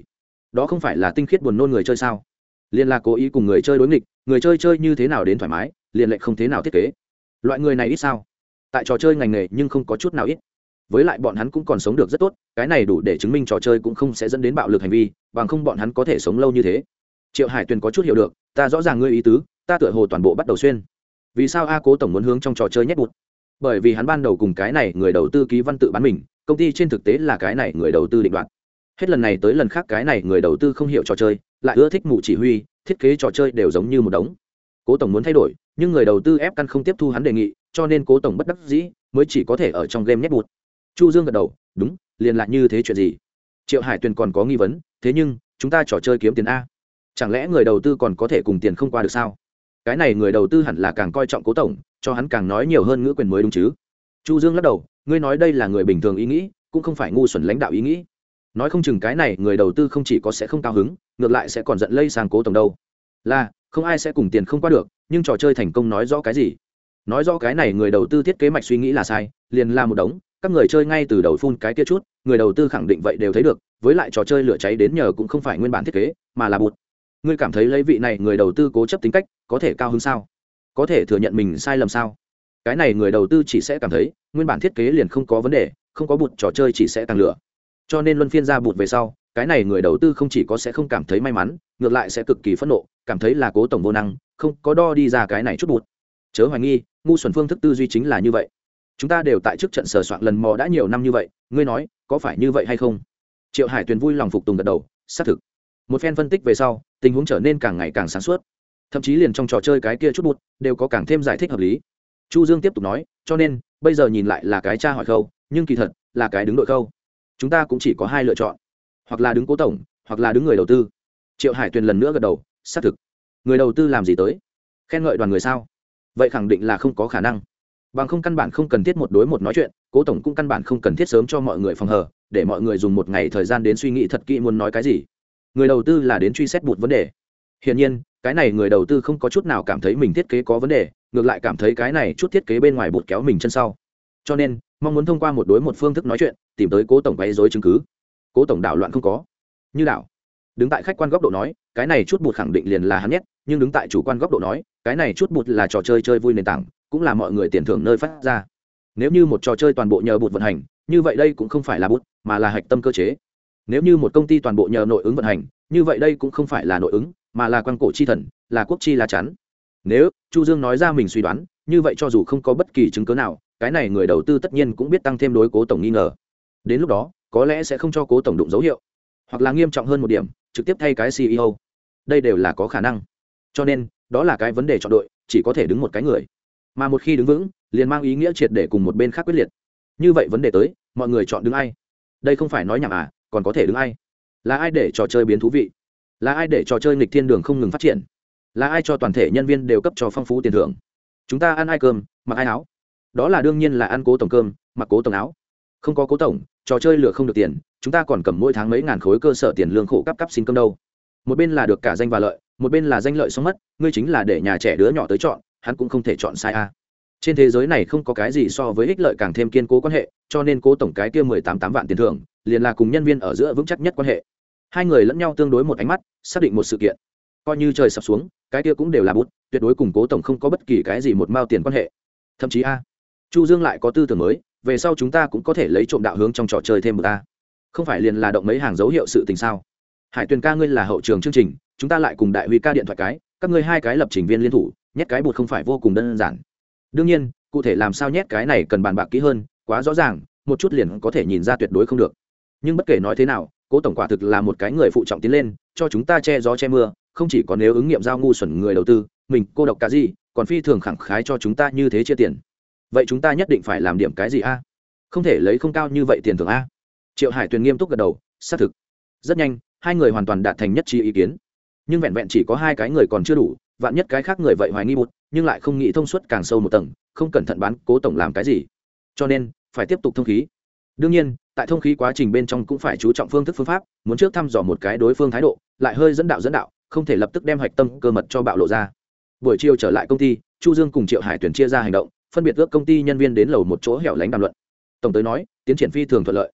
Đó không phải là tinh khiết buồn nôn người chơi sao? Liên là cố ý cùng người chơi đối nghịch, người chơi chơi như thế nào đến thoải mái, liền lệnh không thế nào thiết kế. Loại người này ít sao? Tại trò chơi ngành nghề nhưng không có chút nào ít. Với lại bọn hắn cũng còn sống được rất tốt, cái này đủ để chứng minh trò chơi cũng không sẽ dẫn đến bạo lực hành vi, bằng không bọn hắn có thể sống lâu như thế. Triệu hải tuyền có chút hiểu được, ta rõ ràng ngươi ý tứ, ta tựa hồ toàn bộ bắt đầu xuyên vì sao a cố tổng muốn hướng trong trò chơi nhét bụt bởi vì hắn ban đầu cùng cái này người đầu tư ký văn tự bán mình, công ty trên thực tế là cái này người đầu tư định đoạt. Hết lần này tới lần khác cái này người đầu tư không hiểu trò chơi, lại ưa thích mù chỉ huy, thiết kế trò chơi đều giống như một đống. Cố tổng muốn thay đổi, nhưng người đầu tư ép căn không tiếp thu hắn đề nghị, cho nên cố tổng bất đắc dĩ, mới chỉ có thể ở trong game nhét bụt chu dương gật đầu, đúng, liền lại như thế chuyện gì? Triệu hải tuyền còn có nghi vấn, thế nhưng, chúng ta trò chơi kiếm tiền a, chẳng lẽ người đầu tư còn có thể cùng tiền không qua được sao? Cái này người đầu tư hẳn là càng coi trọng cố tổng, cho hắn càng nói nhiều hơn ngữ quyền mới đúng chứ. Chu dương lắc đầu, ngươi nói đây là người bình thường ý nghĩ, cũng không phải ngu xuẩn lãnh đạo ý nghĩ. Nói không chừng cái này người đầu tư không chỉ có sẽ không cao hứng, ngược lại sẽ còn giận lây sang cố tổng đâu. Là, không ai sẽ cùng tiền không qua được, nhưng trò chơi thành công nói rõ cái gì? Nói rõ cái này người đầu tư thiết kế mạch suy nghĩ là sai, liền là một đống, các người chơi ngay từ đầu phun cái kia chút, người đầu tư khẳng định vậy đều thấy được, với lại trò chơi lửa cháy đến nhờ cũng không phải nguyên bản thiết kế, mà là bụt ngươi cảm thấy lấy vị này người đầu tư cố chấp tính cách có thể cao hơn sao? Có thể thừa nhận mình sai lầm sao? Cái này người đầu tư chỉ sẽ cảm thấy, nguyên bản thiết kế liền không có vấn đề, không có bụt trò chơi chỉ sẽ tăng lửa. Cho nên luân phiên ra bụt về sau, cái này người đầu tư không chỉ có sẽ không cảm thấy may mắn, ngược lại sẽ cực kỳ phẫn nộ, cảm thấy là cố tổng vô năng, không có đo đi ra cái này chút bụt. Chớ hoài nghi, ngu xuẩn phương thức tư duy chính là như vậy. Chúng ta đều tại trước trận sờ soạn lần mò đã nhiều năm như vậy, ngươi nói, có phải như vậy hay không? Triệu hải tuyền vui lòng phục tùng gật đầu, xác thực một phen phân tích về sau, tình huống trở nên càng ngày càng sáng suốt. Thậm chí liền trong trò chơi cái kia chút bụt đều có càng thêm giải thích hợp lý. Chu dương tiếp tục nói, cho nên, bây giờ nhìn lại là cái cha hỏi khâu, nhưng kỳ thật, là cái đứng đội khâu. Chúng ta cũng chỉ có hai lựa chọn, hoặc là đứng cố tổng, hoặc là đứng người đầu tư. Triệu hải tuyền lần nữa gật đầu, xác thực. Người đầu tư làm gì tới? Khen ngợi đoàn người sao? Vậy khẳng định là không có khả năng. Bằng không căn bản không cần thiết một đối một nói chuyện, cố tổng cũng căn bản không cần thiết sớm cho mọi người phòng hờ, để mọi người dùng một ngày thời gian đến suy nghĩ thật kỹ muốn nói cái gì người đầu tư là đến truy xét bụt vấn đề. Hiển nhiên, cái này người đầu tư không có chút nào cảm thấy mình thiết kế có vấn đề, ngược lại cảm thấy cái này chút thiết kế bên ngoài bụt kéo mình chân sau. Cho nên, mong muốn thông qua một đối một phương thức nói chuyện, tìm tới cố tổng quấy dối chứng cứ. Cố tổng đảo loạn không có. Như đảo. Đứng tại khách quan góc độ nói, cái này chút bụt khẳng định liền là hắn nhét, nhưng đứng tại chủ quan góc độ nói, cái này chút bụt là trò chơi chơi vui nền tảng, cũng là mọi người tiền thưởng nơi phát ra. Nếu như một trò chơi toàn bộ nhờ bụt vận hành, như vậy đây cũng không phải là bút mà là hạch tâm cơ chế nếu như một công ty toàn bộ nhờ nội ứng vận hành, như vậy đây cũng không phải là nội ứng, mà là quan cổ chi thần, là quốc chi lá chắn. Nếu chu dương nói ra mình suy đoán, như vậy cho dù không có bất kỳ chứng cứ nào, cái này người đầu tư tất nhiên cũng biết tăng thêm đối cố tổng nghi ngờ. Đến lúc đó, có lẽ sẽ không cho cố tổng đụng dấu hiệu, hoặc là nghiêm trọng hơn một điểm, trực tiếp thay cái ceo đây đều là có khả năng. Cho nên, đó là cái vấn đề chọn đội, chỉ có thể đứng một cái người. Mà một khi đứng vững, liền mang ý nghĩa triệt để cùng một bên khác quyết liệt. Như vậy vấn đề tới, mọi người chọn đứng ai? Đây không phải nói nhảm à còn có thể đứng ai? Là ai để trò chơi biến thú vị? Là ai để trò chơi nghịch thiên đường không ngừng phát triển? Là ai cho toàn thể nhân viên đều cấp cho phong phú tiền thưởng? Chúng ta ăn ai cơm, mặc ai áo? Đó là đương nhiên là ăn cố tổng cơm, mặc cố tổng áo. Không có cố tổng, trò chơi lựa không được tiền, chúng ta còn cầm mỗi tháng mấy ngàn khối cơ sở tiền lương khổ cấp cấp xin cơm đâu. Một bên là được cả danh và lợi, một bên là danh lợi xong mất, ngươi chính là để nhà trẻ đứa nhỏ tới chọn, hắn cũng không thể chọn sai a. Trên thế giới này không có cái gì so với ích lợi càng thêm kiên cố quan hệ, cho nên cố tổng cái kia mười tám tám vạn tiền thưởng liền là cùng nhân viên ở giữa vững chắc nhất quan hệ. Hai người lẫn nhau tương đối một ánh mắt, xác định một sự kiện. Coi như trời sập xuống, cái kia cũng đều là bút, tuyệt đối củng cố tổng không có bất kỳ cái gì một mao tiền quan hệ. Thậm chí a, chu dương lại có tư tưởng mới, về sau chúng ta cũng có thể lấy trộm đạo hướng trong trò chơi thêm một ta. Không phải liền là động mấy hàng dấu hiệu sự tình sao? Hải tuyền ca ngươi là hậu trường chương trình, chúng ta lại cùng đại huy ca điện thoại cái, các ngươi hai cái lập trình viên liên thủ, nhét cái bột không phải vô cùng đơn giản. Đương nhiên, cụ thể làm sao nhét cái này cần bàn bạc kỹ hơn, quá rõ ràng, một chút liền có thể nhìn ra tuyệt đối không được nhưng bất kể nói thế nào, cố tổng quả thực là một cái người phụ trọng tiến lên, cho chúng ta che gió che mưa, không chỉ có nếu ứng nghiệm giao ngu xuẩn người đầu tư, mình, cô độc cả gì, còn phi thường khẳng khái cho chúng ta như thế chia tiền. Vậy chúng ta nhất định phải làm điểm cái gì a? Không thể lấy không cao như vậy tiền thưởng a. Triệu hải tuyền nghiêm túc gật đầu, xác thực. Rất nhanh, hai người hoàn toàn đạt thành nhất trí ý kiến. Nhưng vẹn vẹn chỉ có hai cái người còn chưa đủ, vạn nhất cái khác người vậy hoài nghi một, nhưng lại không nghĩ thông suốt càng sâu một tầng, không cẩn thận bán cố tổng làm cái gì. Cho nên, phải tiếp tục thông khí. Đương nhiên tại thông khí quá trình bên trong cũng phải chú trọng phương thức phương pháp, muốn trước thăm dò một cái đối phương thái độ, lại hơi dẫn đạo dẫn đạo, không thể lập tức đem hạch tâm cơ mật cho bạo lộ ra. Buổi chiều trở lại công ty, chu dương cùng triệu hải tuyển chia ra hành động, phân biệt ước công ty nhân viên đến lầu một chỗ hẻo lánh đàm luận. Tổng tới nói, tiến triển phi thường thuận lợi.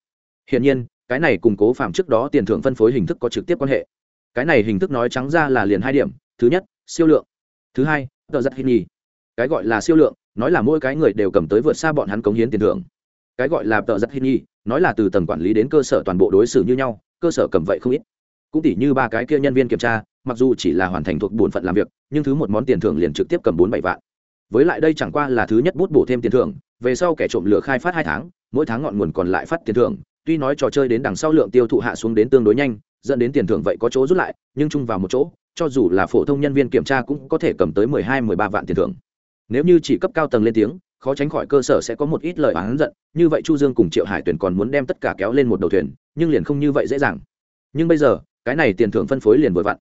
Hiển nhiên, cái này củng cố phạm trước đó tiền thưởng phân phối hình thức có trực tiếp quan hệ. Cái này hình thức nói trắng ra là liền hai điểm, thứ nhất, siêu lượng. Thứ hai, tờ giật hình nhi cái gọi là siêu lượng, nói là mỗi cái người đều cầm tới vượt xa bọn hắn cống hiến tiền thưởng. Cái gọi là tờ giật hình nhi nói là từ tầng quản lý đến cơ sở toàn bộ đối xử như nhau, cơ sở cầm vậy không ít. Cũng tỉ như ba cái kia nhân viên kiểm tra, mặc dù chỉ là hoàn thành thuộc bổn phận làm việc, nhưng thứ một món tiền thưởng liền trực tiếp cầm bốn bảy vạn. Với lại đây chẳng qua là thứ nhất bút bổ thêm tiền thưởng, về sau kẻ trộm lửa khai phát hai tháng, mỗi tháng ngọn nguồn còn lại phát tiền thưởng, tuy nói trò chơi đến đằng sau lượng tiêu thụ hạ xuống đến tương đối nhanh, dẫn đến tiền thưởng vậy có chỗ rút lại, nhưng chung vào một chỗ, cho dù là phổ thông nhân viên kiểm tra cũng có thể cầm tới mười hai, mười ba vạn tiền thưởng. Nếu như chỉ cấp cao tầng lên tiếng khó tránh khỏi cơ sở sẽ có một ít lời oán giận, như vậy chu dương cùng triệu hải tuyển còn muốn đem tất cả kéo lên một đầu thuyền, nhưng liền không như vậy dễ dàng. Nhưng bây giờ, cái này tiền thưởng phân phối liền vừa vặn.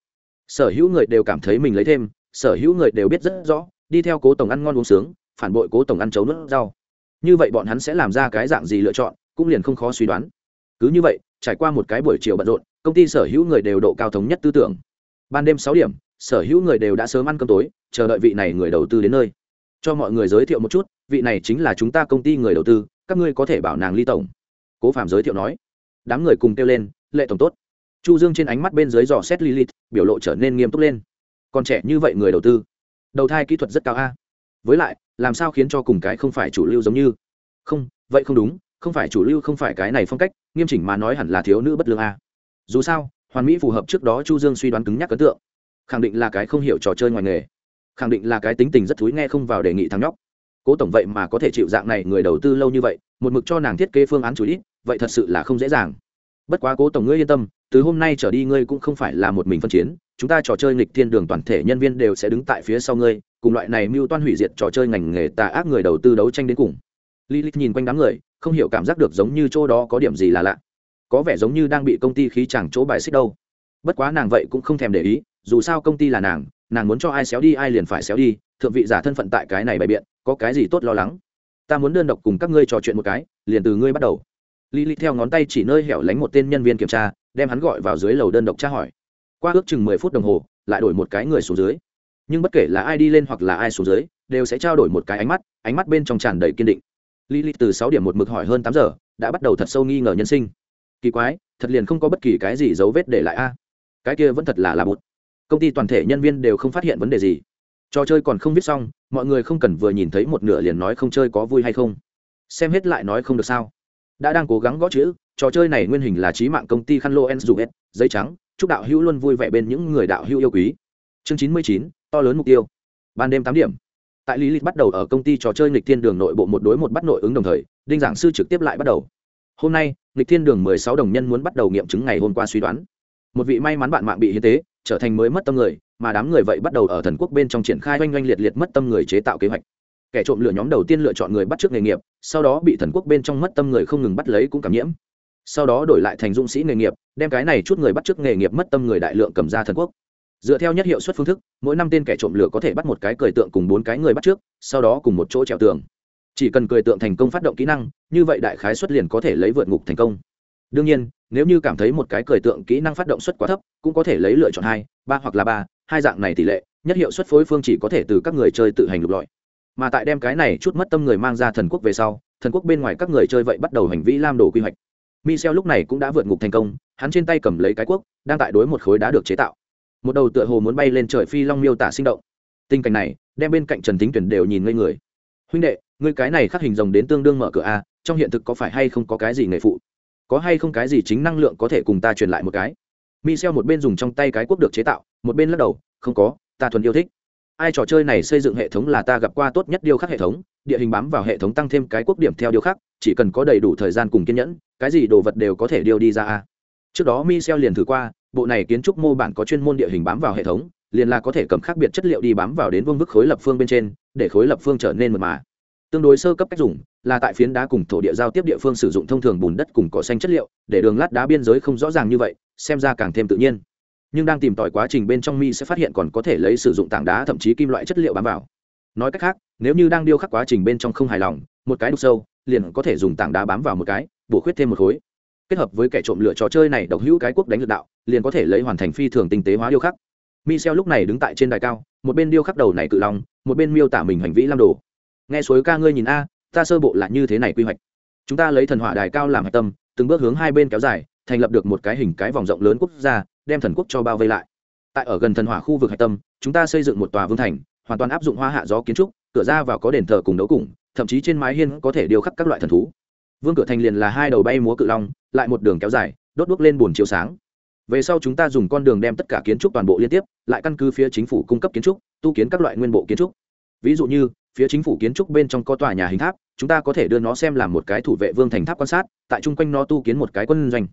Sở hữu người đều cảm thấy mình lấy thêm, sở hữu người đều biết rất rõ, đi theo cố tổng ăn ngon uống sướng, phản bội cố tổng ăn chấu nước rau. Như vậy bọn hắn sẽ làm ra cái dạng gì lựa chọn, cũng liền không khó suy đoán. Cứ như vậy, trải qua một cái buổi chiều bận rộn, công ty sở hữu người đều độ cao thống nhất tư tưởng. Ban đêm sáu điểm, sở hữu người đều đã sớm ăn cơm tối, chờ đợi vị này người đầu tư đến nơi cho mọi người giới thiệu một chút, vị này chính là chúng ta công ty người đầu tư, các ngươi có thể bảo nàng ly tổng. Cố phạm giới thiệu nói. Đám người cùng kêu lên, lệ tổng tốt. Chu dương trên ánh mắt bên dưới dò xét lilith, biểu lộ trở nên nghiêm túc lên. Còn trẻ như vậy người đầu tư, đầu thai kỹ thuật rất cao a. Với lại, làm sao khiến cho cùng cái không phải chủ lưu giống như? Không, vậy không đúng, không phải chủ lưu không phải cái này phong cách, nghiêm chỉnh mà nói hẳn là thiếu nữ bất lương a. Dù sao, hoàn mỹ phù hợp trước đó chu dương suy đoán cứng nhắc ấn tượng. Khẳng định là cái không hiểu trò chơi ngoài nghề khẳng định là cái tính tình rất thúi nghe không vào đề nghị thằng nhóc. Cố tổng vậy mà có thể chịu dạng này người đầu tư lâu như vậy, một mực cho nàng thiết kế phương án chủ ít, vậy thật sự là không dễ dàng. Bất quá cố tổng ngươi yên tâm, từ hôm nay trở đi ngươi cũng không phải là một mình phân chiến, chúng ta trò chơi nghịch thiên đường toàn thể nhân viên đều sẽ đứng tại phía sau ngươi, cùng loại này mưu toan hủy diệt trò chơi ngành nghề tà ác người đầu tư đấu tranh đến cùng. Lilith nhìn quanh đám người, không hiểu cảm giác được giống như chỗ đó có điểm gì là lạ. Có vẻ giống như đang bị công ty khí chẳng chỗ bài xích đâu. Bất quá nàng vậy cũng không thèm để ý, dù sao công ty là nàng nàng muốn cho ai xéo đi ai liền phải xéo đi thượng vị giả thân phận tại cái này bày biện có cái gì tốt lo lắng ta muốn đơn độc cùng các ngươi trò chuyện một cái liền từ ngươi bắt đầu Lý Lý theo ngón tay chỉ nơi hẻo lánh một tên nhân viên kiểm tra, đem hắn gọi vào dưới lầu đơn độc tra hỏi. Qua ước chừng mười phút đồng hồ, lại đổi một cái người xuống dưới. Nhưng bất kể là ai đi lên hoặc là ai xuống dưới, đều sẽ trao đổi một cái ánh mắt, ánh mắt bên trong tràn đầy kiên định. Lý Lý từ sáu điểm một mực hỏi hơn tám giờ, đã bắt đầu thật sâu nghi ngờ nhân sinh. Kỳ quái, thật liền không có bất kỳ cái gì dấu vết để lại a. Cái kia vẫn thật là là bụt. Công ty toàn thể nhân viên đều không phát hiện vấn đề gì. Trò chơi còn không viết xong, mọi người không cần vừa nhìn thấy một nửa liền nói không chơi có vui hay không. Xem hết lại nói không được sao. Đã đang cố gắng gõ chữ trò chơi này nguyên hình là trí mạng công ty khăn lô en dùng giấy trắng chúc đạo hữu luôn vui vẻ bên những người đạo hữu yêu quý. Chương chín mươi chín to lớn mục tiêu. Ban đêm tám điểm. Tại lý lịch bắt đầu ở công ty trò chơi nghịch thiên đường nội bộ một đối một bắt nội ứng đồng thời đinh giảng sư trực tiếp lại bắt đầu. Hôm nay nghịch thiên đường mười sáu đồng nhân muốn bắt đầu nghiệm chứng ngày hôm qua suy đoán một vị may mắn bạn mạng bị hiến tế, trở thành mới mất tâm người, mà đám người vậy bắt đầu ở thần quốc bên trong triển khai oanh oanh liệt liệt mất tâm người chế tạo kế hoạch. Kẻ trộm lửa nhóm đầu tiên lựa chọn người bắt trước nghề nghiệp, sau đó bị thần quốc bên trong mất tâm người không ngừng bắt lấy cũng cảm nhiễm. Sau đó đổi lại thành dũng sĩ nghề nghiệp, đem cái này chút người bắt trước nghề nghiệp mất tâm người đại lượng cầm ra thần quốc. Dựa theo nhất hiệu suất phương thức, mỗi năm tên kẻ trộm lửa có thể bắt một cái cười tượng cùng bốn cái người bắt trước, sau đó cùng một chỗ trèo tường. Chỉ cần cười tượng thành công phát động kỹ năng, như vậy đại khái xuất liền có thể lấy vượt ngục thành công đương nhiên, nếu như cảm thấy một cái cười tượng kỹ năng phát động suất quá thấp, cũng có thể lấy lựa chọn hai, ba hoặc là ba, hai dạng này tỷ lệ, nhất hiệu suất phối phương chỉ có thể từ các người chơi tự hành lục lọi. Mà tại đem cái này chút mất tâm người mang ra thần quốc về sau, thần quốc bên ngoài các người chơi vậy bắt đầu hành vi lam đồ quy hoạch. Michel lúc này cũng đã vượt ngục thành công, hắn trên tay cầm lấy cái quốc, đang tại đối một khối đá được chế tạo. Một đầu tựa hồ muốn bay lên trời phi long miêu tả sinh động. Tình cảnh này, đem bên cạnh trần tính tuyển đều nhìn ngây người. Huynh đệ người cái này khắc hình rồng đến tương đương mở cửa a, trong hiện thực có phải hay không có cái gì nghề phụ? Có hay không cái gì chính năng lượng có thể cùng ta truyền lại một cái? Michel một bên dùng trong tay cái quốc được chế tạo, một bên lắc đầu, không có, ta thuần yêu thích. Ai trò chơi này xây dựng hệ thống là ta gặp qua tốt nhất điêu khắc hệ thống, địa hình bám vào hệ thống tăng thêm cái quốc điểm theo điêu khắc, chỉ cần có đầy đủ thời gian cùng kiên nhẫn, cái gì đồ vật đều có thể điêu đi ra a. Trước đó michel liền thử qua, bộ này kiến trúc mô bản có chuyên môn địa hình bám vào hệ thống, liền là có thể cầm khác biệt chất liệu đi bám vào đến vương vức khối lập phương bên trên, để khối lập phương trở nên mật mà. Tương đối sơ cấp cách dùng là tại phiến đá cùng thổ địa giao tiếp địa phương sử dụng thông thường bùn đất cùng cỏ xanh chất liệu, để đường lát đá biên giới không rõ ràng như vậy, xem ra càng thêm tự nhiên. Nhưng đang tìm tòi quá trình bên trong mi sẽ phát hiện còn có thể lấy sử dụng tảng đá thậm chí kim loại chất liệu bám vào. Nói cách khác, nếu như đang điêu khắc quá trình bên trong không hài lòng, một cái đục sâu, liền có thể dùng tảng đá bám vào một cái, bổ khuyết thêm một khối. Kết hợp với kẻ trộm lựa trò chơi này độc hữu cái quốc đánh lược đạo, liền có thể lấy hoàn thành phi thường tinh tế hóa điêu khắc. Michel lúc này đứng tại trên đài cao, một bên điêu khắc đầu này cự long, một bên miêu tả mình hành vĩ lam đồ. Nghe suối ca ngươi nhìn a ta sơ bộ là như thế này quy hoạch. Chúng ta lấy thần hỏa đài cao làm hạch tâm, từng bước hướng hai bên kéo dài, thành lập được một cái hình cái vòng rộng lớn quốc gia, đem thần quốc cho bao vây lại. Tại ở gần thần hỏa khu vực hạch tâm, chúng ta xây dựng một tòa vương thành, hoàn toàn áp dụng hoa hạ gió kiến trúc, cửa ra vào có đền thờ cùng đấu cùng, thậm chí trên mái hiên có thể điêu khắc các loại thần thú. Vương cửa thành liền là hai đầu bay múa cự long, lại một đường kéo dài, đốt đuốc lên bồn chiếu sáng. Về sau chúng ta dùng con đường đem tất cả kiến trúc toàn bộ liên tiếp, lại căn cứ phía chính phủ cung cấp kiến trúc, tu kiến các loại nguyên bộ kiến trúc. Ví dụ như phía chính phủ kiến trúc bên trong có tòa nhà hình tháp, chúng ta có thể đưa nó xem làm một cái thủ vệ vương thành tháp quan sát, tại chung quanh nó tu kiến một cái quân doanh.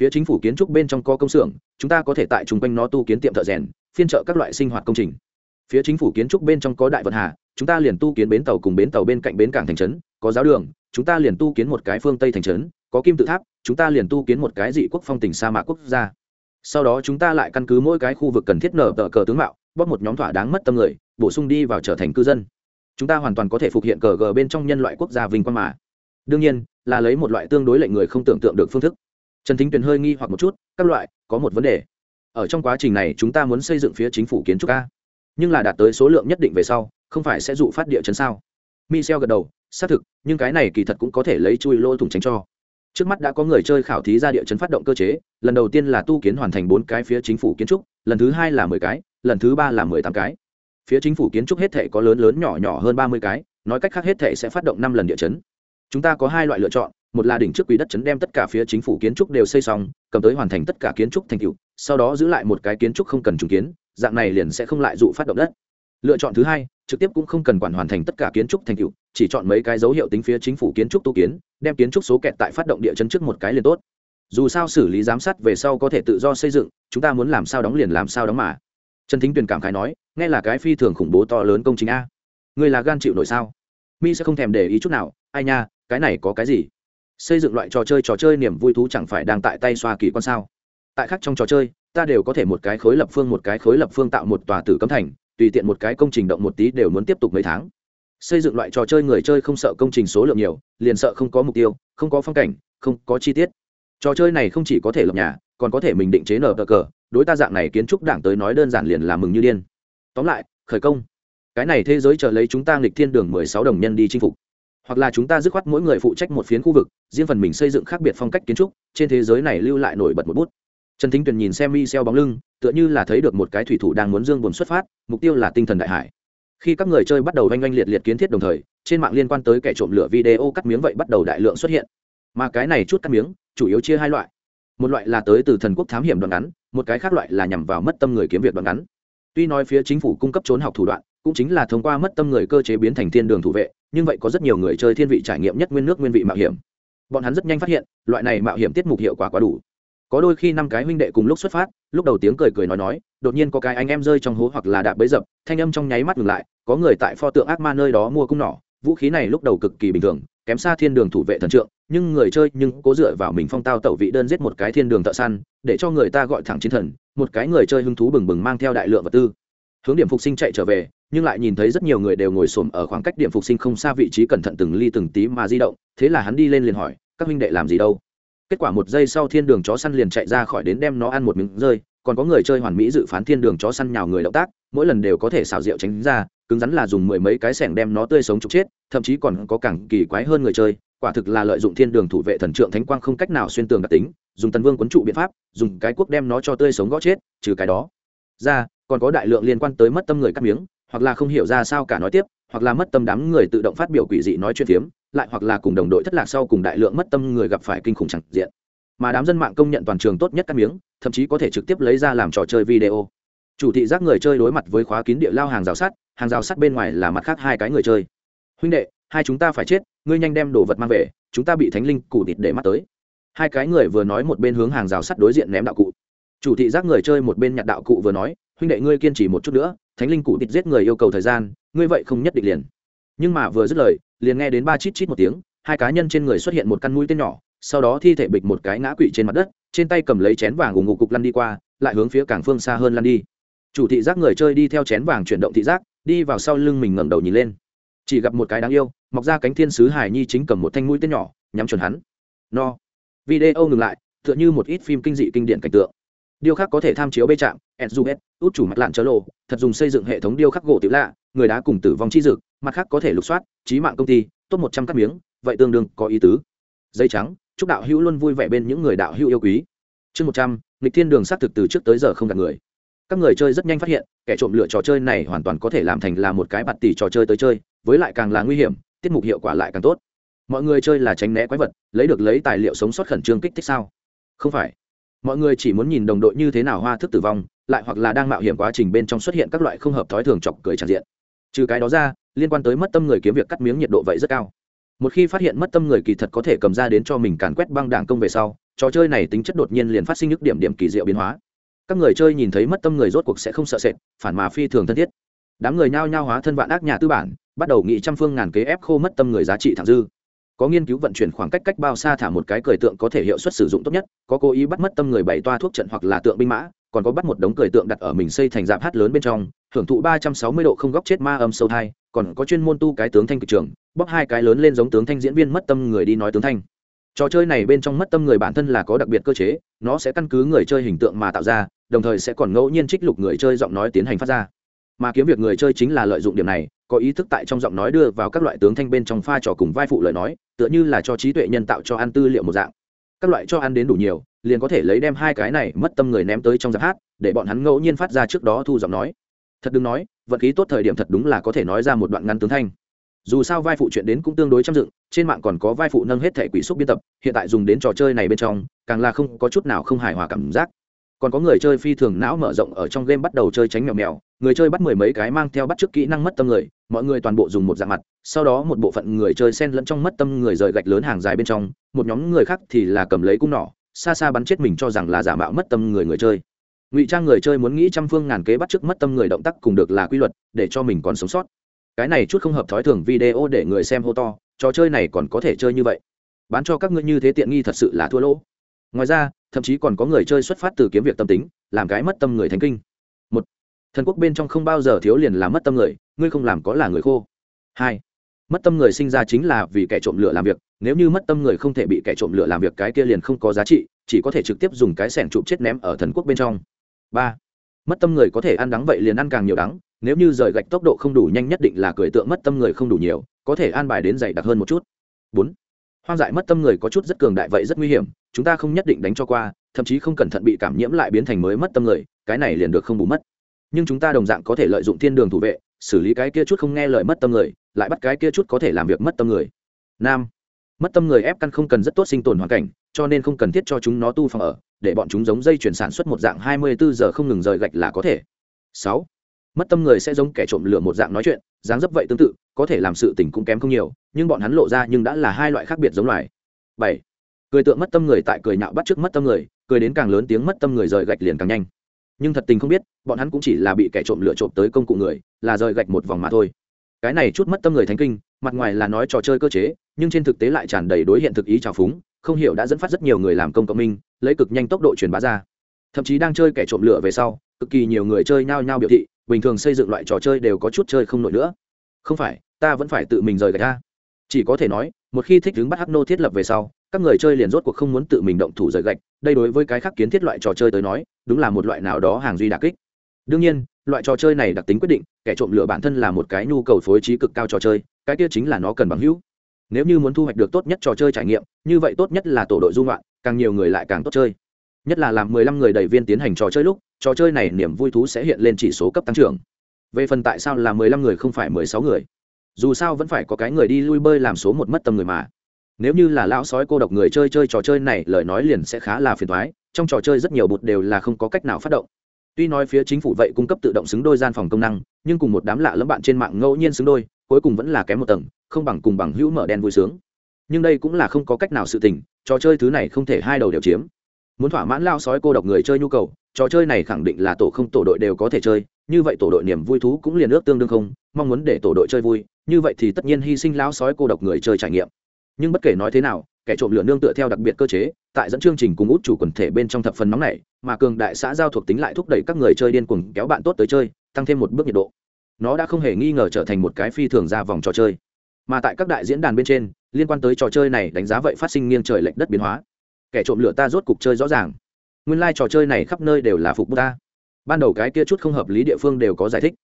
Phía chính phủ kiến trúc bên trong có công xưởng, chúng ta có thể tại chung quanh nó tu kiến tiệm thợ rèn, phiên trợ các loại sinh hoạt công trình. Phía chính phủ kiến trúc bên trong có đại vận hà, chúng ta liền tu kiến bến tàu cùng bến tàu bên cạnh bến cảng thành trấn, có giáo đường, chúng ta liền tu kiến một cái phương tây thành trấn, có kim tự tháp, chúng ta liền tu kiến một cái dị quốc phong tỉnh sa mạc quốc gia. Sau đó chúng ta lại căn cứ mỗi cái khu vực cần thiết nở tờ cờ tướng mạo, bóp một nhóm thỏa đáng mất tâm người, bổ sung đi vào trở thành cư dân chúng ta hoàn toàn có thể phục hiện cờ gờ bên trong nhân loại quốc gia vinh quang mà. Đương nhiên, là lấy một loại tương đối lệnh người không tưởng tượng được phương thức. Trần thính tuyền hơi nghi hoặc một chút, các loại, có một vấn đề. Ở trong quá trình này, chúng ta muốn xây dựng phía chính phủ kiến trúc a. Nhưng là đạt tới số lượng nhất định về sau, không phải sẽ dụ phát địa chấn sao? Michel gật đầu, xác thực, nhưng cái này kỳ thật cũng có thể lấy chui lô thủng tránh cho. Trước mắt đã có người chơi khảo thí ra địa chấn phát động cơ chế, lần đầu tiên là tu kiến hoàn thành bốn cái phía chính phủ kiến trúc, lần thứ hai là mười cái, lần thứ ba là mười tám cái phía chính phủ kiến trúc hết thể có lớn lớn nhỏ nhỏ hơn ba mươi cái, nói cách khác hết thể sẽ phát động năm lần địa chấn. Chúng ta có hai loại lựa chọn, một là đỉnh trước quỹ đất chấn đem tất cả phía chính phủ kiến trúc đều xây xong, cầm tới hoàn thành tất cả kiến trúc thành tựu, sau đó giữ lại một cái kiến trúc không cần trùng kiến, dạng này liền sẽ không lại dụ phát động đất. Lựa chọn thứ hai, trực tiếp cũng không cần quản hoàn thành tất cả kiến trúc thành tựu, chỉ chọn mấy cái dấu hiệu tính phía chính phủ kiến trúc tu kiến, đem kiến trúc số kẹt tại phát động địa chấn trước một cái liền tốt. Dù sao xử lý giám sát về sau có thể tự do xây dựng, chúng ta muốn làm sao đóng liền làm sao đóng mà. Trần thính tuyền cảm khái nói nghe là cái phi thường khủng bố to lớn công trình a. Người là gan chịu nổi sao? Mi sẽ không thèm để ý chút nào. Ai nha, cái này có cái gì? Xây dựng loại trò chơi trò chơi niềm vui thú chẳng phải đang tại tay xoa kỳ quan sao? Tại khác trong trò chơi, ta đều có thể một cái khối lập phương, một cái khối lập phương tạo một tòa tử cấm thành, tùy tiện một cái công trình động một tí đều muốn tiếp tục mấy tháng. Xây dựng loại trò chơi người chơi không sợ công trình số lượng nhiều, liền sợ không có mục tiêu, không có phong cảnh, không có chi tiết. Trò chơi này không chỉ có thể lập nhà, còn có thể mình định chế nở cờ. Đối ta dạng này kiến trúc đảng tới nói đơn giản liền là mừng như điên tóm lại, khởi công. Cái này thế giới chờ lấy chúng ta nghịch thiên đường mười sáu đồng nhân đi chinh phục. Hoặc là chúng ta dứt khoát mỗi người phụ trách một phiến khu vực, riêng phần mình xây dựng khác biệt phong cách kiến trúc, trên thế giới này lưu lại nổi bật một bút. Trần thính tuyền nhìn xem mi xeo bóng lưng, tựa như là thấy được một cái thủy thủ đang muốn dương buồn xuất phát, mục tiêu là tinh thần đại hải. Khi các người chơi bắt đầu oanh oanh liệt liệt kiến thiết đồng thời, trên mạng liên quan tới kẻ trộm lửa video cắt miếng vậy bắt đầu đại lượng xuất hiện. Mà cái này chút cắt miếng, chủ yếu chia hai loại. Một loại là tới từ thần quốc thám hiểm đoạn ngắn, một cái khác loại là nhằm vào mất tâm người kiếm việc đoạn ngắn tuy nói phía chính phủ cung cấp trốn học thủ đoạn, cũng chính là thông qua mất tâm người cơ chế biến thành thiên đường thủ vệ, nhưng vậy có rất nhiều người chơi thiên vị trải nghiệm nhất nguyên nước nguyên vị mạo hiểm. Bọn hắn rất nhanh phát hiện, loại này mạo hiểm tiết mục hiệu quả quá đủ. Có đôi khi năm cái huynh đệ cùng lúc xuất phát, lúc đầu tiếng cười cười nói nói, đột nhiên có cái anh em rơi trong hố hoặc là đạp bấy dập, thanh âm trong nháy mắt ngừng lại, có người tại pho tượng ác ma nơi đó mua cung nỏ, vũ khí này lúc đầu cực kỳ bình thường, kém xa thiên đường thủ vệ thần trượng, nhưng người chơi nhưng cố dựa vào mình phong tao tẩu vị đơn giết một cái thiên đường thợ săn, để cho người ta gọi thẳng chiến thần một cái người chơi hứng thú bừng bừng mang theo đại lượng vật tư. Hướng điểm phục sinh chạy trở về, nhưng lại nhìn thấy rất nhiều người đều ngồi xổm ở khoảng cách điểm phục sinh không xa vị trí cẩn thận từng ly từng tí mà di động, thế là hắn đi lên liền hỏi, các huynh đệ làm gì đâu? Kết quả một giây sau thiên đường chó săn liền chạy ra khỏi đến đem nó ăn một miếng rơi, còn có người chơi hoàn mỹ dự phán thiên đường chó săn nhào người động tác, mỗi lần đều có thể xào rượu tránh ra, cứng rắn là dùng mười mấy cái sẻng đem nó tươi sống trục chết, thậm chí còn có cẳng kỳ quái hơn người chơi quả thực là lợi dụng thiên đường thủ vệ thần trượng thánh quang không cách nào xuyên tường đặc tính, dùng tần vương quấn trụ biện pháp, dùng cái quốc đem nó cho tươi sống gõ chết, trừ cái đó. Ra, còn có đại lượng liên quan tới mất tâm người cắt miếng, hoặc là không hiểu ra sao cả nói tiếp, hoặc là mất tâm đám người tự động phát biểu quỷ dị nói chuyện phiếm, lại hoặc là cùng đồng đội thất lạc sau cùng đại lượng mất tâm người gặp phải kinh khủng chẳng diện. Mà đám dân mạng công nhận toàn trường tốt nhất cắt miếng, thậm chí có thể trực tiếp lấy ra làm trò chơi video. Chủ thị giác người chơi đối mặt với khóa kín địa lao hàng rào sắt, hàng rào sắt bên ngoài là mặt khác hai cái người chơi. Huynh đệ, hai chúng ta phải chết ngươi nhanh đem đồ vật mang về, chúng ta bị thánh linh cụ thịt để mắt tới. Hai cái người vừa nói một bên hướng hàng rào sắt đối diện ném đạo cụ. Chủ thị giác người chơi một bên nhặt đạo cụ vừa nói, huynh đệ ngươi kiên trì một chút nữa, thánh linh cụ thịt giết người yêu cầu thời gian, ngươi vậy không nhất định liền. Nhưng mà vừa dứt lời, liền nghe đến ba chít chít một tiếng, hai cá nhân trên người xuất hiện một căn mũi tên nhỏ, sau đó thi thể bịch một cái ngã quỵ trên mặt đất, trên tay cầm lấy chén vàng ủng ngục cục lăn đi qua, lại hướng phía cảng phương xa hơn lăn đi. Chủ thị giác người chơi đi theo chén vàng chuyển động thị giác, đi vào sau lưng mình ngẩng đầu nhìn lên chỉ gặp một cái đáng yêu mọc ra cánh thiên sứ hải nhi chính cầm một thanh mũi tên nhỏ nhắm chuẩn hắn. No. Video ngừng lại tựa như một ít phim kinh dị kinh điển cảnh tượng. Điêu khắc có thể tham chiếu bê trạm, edzuet út chủ mặt lạn chớ lộ thật dùng xây dựng hệ thống điêu khắc gỗ tiểu lạ người đá cùng tử vong chi dực mặt khác có thể lục soát trí mạng công ty tốt một trăm cắt miếng vậy tương đương có ý tứ. Dây trắng chúc đạo hữu luôn vui vẻ bên những người đạo hữu yêu quý. Chương một trăm lịch thiên đường xác thực từ trước tới giờ không gặp người. Các người chơi rất nhanh phát hiện kẻ trộm lựa trò chơi này hoàn toàn có thể làm thành là một cái bạt tỷ trò chơi tới chơi với lại càng là nguy hiểm, tiết mục hiệu quả lại càng tốt. Mọi người chơi là tránh né quái vật, lấy được lấy tài liệu sống sót khẩn trương kích thích sao? Không phải. Mọi người chỉ muốn nhìn đồng đội như thế nào hoa thức tử vong, lại hoặc là đang mạo hiểm quá trình bên trong xuất hiện các loại không hợp thói thường chọc cười tràn diện. Trừ cái đó ra, liên quan tới mất tâm người kiếm việc cắt miếng nhiệt độ vậy rất cao. Một khi phát hiện mất tâm người kỳ thật có thể cầm ra đến cho mình càn quét băng đảng công về sau, trò chơi này tính chất đột nhiên liền phát sinh những điểm điểm kỳ diệu biến hóa. Các người chơi nhìn thấy mất tâm người rốt cuộc sẽ không sợ sệt, phản mà phi thường thân thiết. Đám người nhao nhao hóa thân vạn ác nhà tư bản bắt đầu nghị trăm phương ngàn kế ép khô mất tâm người giá trị thẳng dư. Có nghiên cứu vận chuyển khoảng cách cách bao xa thả một cái cười tượng có thể hiệu suất sử dụng tốt nhất, có cố ý bắt mất tâm người bày toa thuốc trận hoặc là tượng binh mã, còn có bắt một đống cười tượng đặt ở mình xây thành dạp hát lớn bên trong hưởng thụ ba trăm sáu mươi độ không góc chết ma âm sâu thai, còn có chuyên môn tu cái tướng thanh kịch trường bóc hai cái lớn lên giống tướng thanh diễn viên mất tâm người đi nói tướng thanh. Trò chơi này bên trong mất tâm người bản thân là có đặc biệt cơ chế, nó sẽ căn cứ người chơi hình tượng mà tạo ra, đồng thời sẽ còn ngẫu nhiên trích lục người chơi giọng nói tiến hành phát ra. Mà kiếm việc người chơi chính là lợi dụng điểm này có ý thức tại trong giọng nói đưa vào các loại tướng thanh bên trong pha trò cùng vai phụ lời nói, tựa như là cho trí tuệ nhân tạo cho ăn tư liệu một dạng. Các loại cho ăn đến đủ nhiều, liền có thể lấy đem hai cái này mất tâm người ném tới trong giáp hát, để bọn hắn ngẫu nhiên phát ra trước đó thu giọng nói. Thật đừng nói vật khí tốt thời điểm thật đúng là có thể nói ra một đoạn ngắn tướng thanh. Dù sao vai phụ chuyện đến cũng tương đối chăm dựng, trên mạng còn có vai phụ nâng hết thẻ quỷ xúc biên tập, hiện tại dùng đến trò chơi này bên trong, càng là không có chút nào không hài hòa cảm giác còn có người chơi phi thường não mở rộng ở trong game bắt đầu chơi tránh mèo mèo, người chơi bắt mười mấy cái mang theo bắt chước kỹ năng mất tâm người, mọi người toàn bộ dùng một dạng mặt, sau đó một bộ phận người chơi xen lẫn trong mất tâm người rời gạch lớn hàng dài bên trong, một nhóm người khác thì là cầm lấy cung nỏ, xa xa bắn chết mình cho rằng là giả mạo mất tâm người người chơi. Ngụy trang người chơi muốn nghĩ trăm phương ngàn kế bắt chước mất tâm người động tác cùng được là quy luật, để cho mình còn sống sót. Cái này chút không hợp thói thường video để người xem hô to, trò chơi này còn có thể chơi như vậy. Bán cho các ngươi như thế tiện nghi thật sự là thua lỗ. Ngoài ra thậm chí còn có người chơi xuất phát từ kiếm việc tâm tính, làm cái mất tâm người thánh kinh. Một, thần quốc bên trong không bao giờ thiếu liền là mất tâm người, ngươi không làm có là người khô. Hai, mất tâm người sinh ra chính là vì kẻ trộm lửa làm việc, nếu như mất tâm người không thể bị kẻ trộm lửa làm việc, cái kia liền không có giá trị, chỉ có thể trực tiếp dùng cái sẻng trộm chết ném ở thần quốc bên trong. Ba, mất tâm người có thể ăn đắng vậy liền ăn càng nhiều đắng, nếu như rời gạch tốc độ không đủ nhanh nhất định là cười tượng mất tâm người không đủ nhiều, có thể an bài đến dày đặc hơn một chút. Bốn, hoang dại mất tâm người có chút rất cường đại vậy rất nguy hiểm chúng ta không nhất định đánh cho qua, thậm chí không cẩn thận bị cảm nhiễm lại biến thành mới mất tâm người, cái này liền được không bù mất. Nhưng chúng ta đồng dạng có thể lợi dụng thiên đường thủ vệ, xử lý cái kia chút không nghe lời mất tâm người, lại bắt cái kia chút có thể làm việc mất tâm người. Nam, mất tâm người ép căn không cần rất tốt sinh tồn hoàn cảnh, cho nên không cần thiết cho chúng nó tu phòng ở, để bọn chúng giống dây chuyển sản xuất một dạng hai mươi bốn giờ không ngừng rời gạch là có thể. Sáu, mất tâm người sẽ giống kẻ trộm lửa một dạng nói chuyện, dáng dấp vậy tương tự, có thể làm sự tình cũng kém không nhiều, nhưng bọn hắn lộ ra nhưng đã là hai loại khác biệt giống loài. Bảy cười tượng mất tâm người tại cười nhạo bắt trước mất tâm người, cười đến càng lớn tiếng mất tâm người rời gạch liền càng nhanh. Nhưng thật tình không biết, bọn hắn cũng chỉ là bị kẻ trộm lựa trộm tới công cụ người, là rời gạch một vòng mà thôi. Cái này chút mất tâm người thánh kinh, mặt ngoài là nói trò chơi cơ chế, nhưng trên thực tế lại tràn đầy đối hiện thực ý trào phúng, không hiểu đã dẫn phát rất nhiều người làm công cộng minh, lấy cực nhanh tốc độ truyền bá ra. Thậm chí đang chơi kẻ trộm lửa về sau, cực kỳ nhiều người chơi nhao nhao biểu thị, bình thường xây dựng loại trò chơi đều có chút chơi không nổi nữa. Không phải, ta vẫn phải tự mình rời gạch ra. Chỉ có thể nói, một khi thích đứng bắt hắc nô thiết lập về sau các người chơi liền rốt cuộc không muốn tự mình động thủ rời gạch, đây đối với cái khác kiến thiết loại trò chơi tới nói, đúng là một loại nào đó hàng duy đặc kích. Đương nhiên, loại trò chơi này đặc tính quyết định, kẻ trộm lửa bản thân là một cái nhu cầu phối trí cực cao trò chơi, cái kia chính là nó cần bằng hữu. Nếu như muốn thu hoạch được tốt nhất trò chơi trải nghiệm, như vậy tốt nhất là tổ đội dung loạn, càng nhiều người lại càng tốt chơi. Nhất là làm mười lăm người đầy viên tiến hành trò chơi lúc, trò chơi này niềm vui thú sẽ hiện lên chỉ số cấp tăng trưởng. Về phần tại sao là mười lăm người không phải mười sáu người? Dù sao vẫn phải có cái người đi lui bơi làm số một mất tâm người mà nếu như là lão sói cô độc người chơi chơi trò chơi này, lời nói liền sẽ khá là phiền thoái trong trò chơi rất nhiều bụt đều là không có cách nào phát động. Tuy nói phía chính phủ vậy cung cấp tự động xứng đôi gian phòng công năng, nhưng cùng một đám lạ lẫm bạn trên mạng ngẫu nhiên xứng đôi, cuối cùng vẫn là kém một tầng, không bằng cùng bằng hữu mở đen vui sướng. Nhưng đây cũng là không có cách nào sự tình, trò chơi thứ này không thể hai đầu đều chiếm. Muốn thỏa mãn lao sói cô độc người chơi nhu cầu, trò chơi này khẳng định là tổ không tổ đội đều có thể chơi, như vậy tổ đội niềm vui thú cũng liền ước tương đương không, mong muốn để tổ đội chơi vui, như vậy thì tất nhiên hy sinh lao sói cô độc người chơi trải nghiệm nhưng bất kể nói thế nào, kẻ trộm lửa nương tựa theo đặc biệt cơ chế, tại dẫn chương trình cùng út chủ quần thể bên trong thập phần nóng này mà cường đại xã giao thuộc tính lại thúc đẩy các người chơi điên cuồng kéo bạn tốt tới chơi, tăng thêm một bước nhiệt độ. Nó đã không hề nghi ngờ trở thành một cái phi thường ra vòng trò chơi. Mà tại các đại diễn đàn bên trên, liên quan tới trò chơi này đánh giá vậy phát sinh nghiêng trời lệch đất biến hóa. Kẻ trộm lửa ta rốt cục chơi rõ ràng. Nguyên lai、like、trò chơi này khắp nơi đều là phục bút ta. Ban đầu cái kia chút không hợp lý địa phương đều có giải thích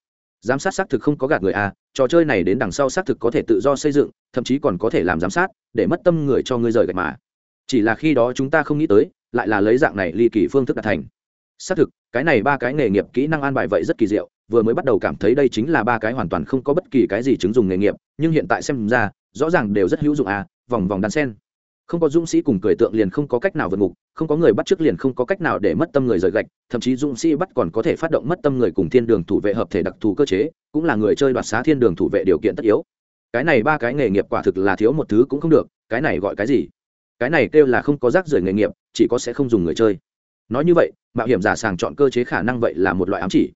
giám sát xác thực không có gạt người à trò chơi này đến đằng sau xác thực có thể tự do xây dựng, thậm chí còn có thể làm giám sát, để mất tâm người cho ngươi rời gạch mà. Chỉ là khi đó chúng ta không nghĩ tới, lại là lấy dạng này ly kỳ phương thức đạt thành. Xác thực, cái này ba cái nghề nghiệp kỹ năng an bài vậy rất kỳ diệu, vừa mới bắt đầu cảm thấy đây chính là ba cái hoàn toàn không có bất kỳ cái gì chứng dùng nghề nghiệp, nhưng hiện tại xem ra, rõ ràng đều rất hữu dụng à vòng vòng đan sen không có dũng sĩ cùng cười tượng liền không có cách nào vượt ngục, không có người bắt trước liền không có cách nào để mất tâm người rời gạch, thậm chí dũng sĩ bắt còn có thể phát động mất tâm người cùng thiên đường thủ vệ hợp thể đặc thù cơ chế, cũng là người chơi đoạt xá thiên đường thủ vệ điều kiện tất yếu. Cái này ba cái nghề nghiệp quả thực là thiếu một thứ cũng không được, cái này gọi cái gì? Cái này kêu là không có rác rưởi nghề nghiệp, chỉ có sẽ không dùng người chơi. Nói như vậy, mạo hiểm giả sàng chọn cơ chế khả năng vậy là một loại ám chỉ.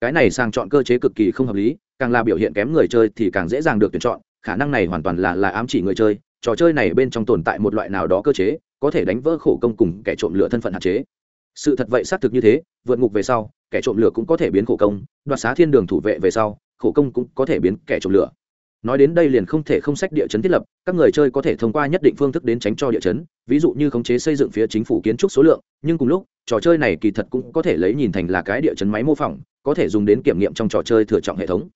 Cái này sàng chọn cơ chế cực kỳ không hợp lý, càng là biểu hiện kém người chơi thì càng dễ dàng được tuyển chọn, khả năng này hoàn toàn là là ám chỉ người chơi trò chơi này bên trong tồn tại một loại nào đó cơ chế, có thể đánh vỡ khổ công cùng kẻ trộm lửa thân phận hạn chế. Sự thật vậy xác thực như thế, vượt ngục về sau, kẻ trộm lửa cũng có thể biến khổ công, đoạt xá thiên đường thủ vệ về sau, khổ công cũng có thể biến kẻ trộm lửa. Nói đến đây liền không thể không sách địa chấn thiết lập, các người chơi có thể thông qua nhất định phương thức đến tránh cho địa chấn, ví dụ như khống chế xây dựng phía chính phủ kiến trúc số lượng, nhưng cùng lúc, trò chơi này kỳ thật cũng có thể lấy nhìn thành là cái địa chấn máy mô phỏng, có thể dùng đến kiểm nghiệm trong trò chơi thừa trọng hệ thống.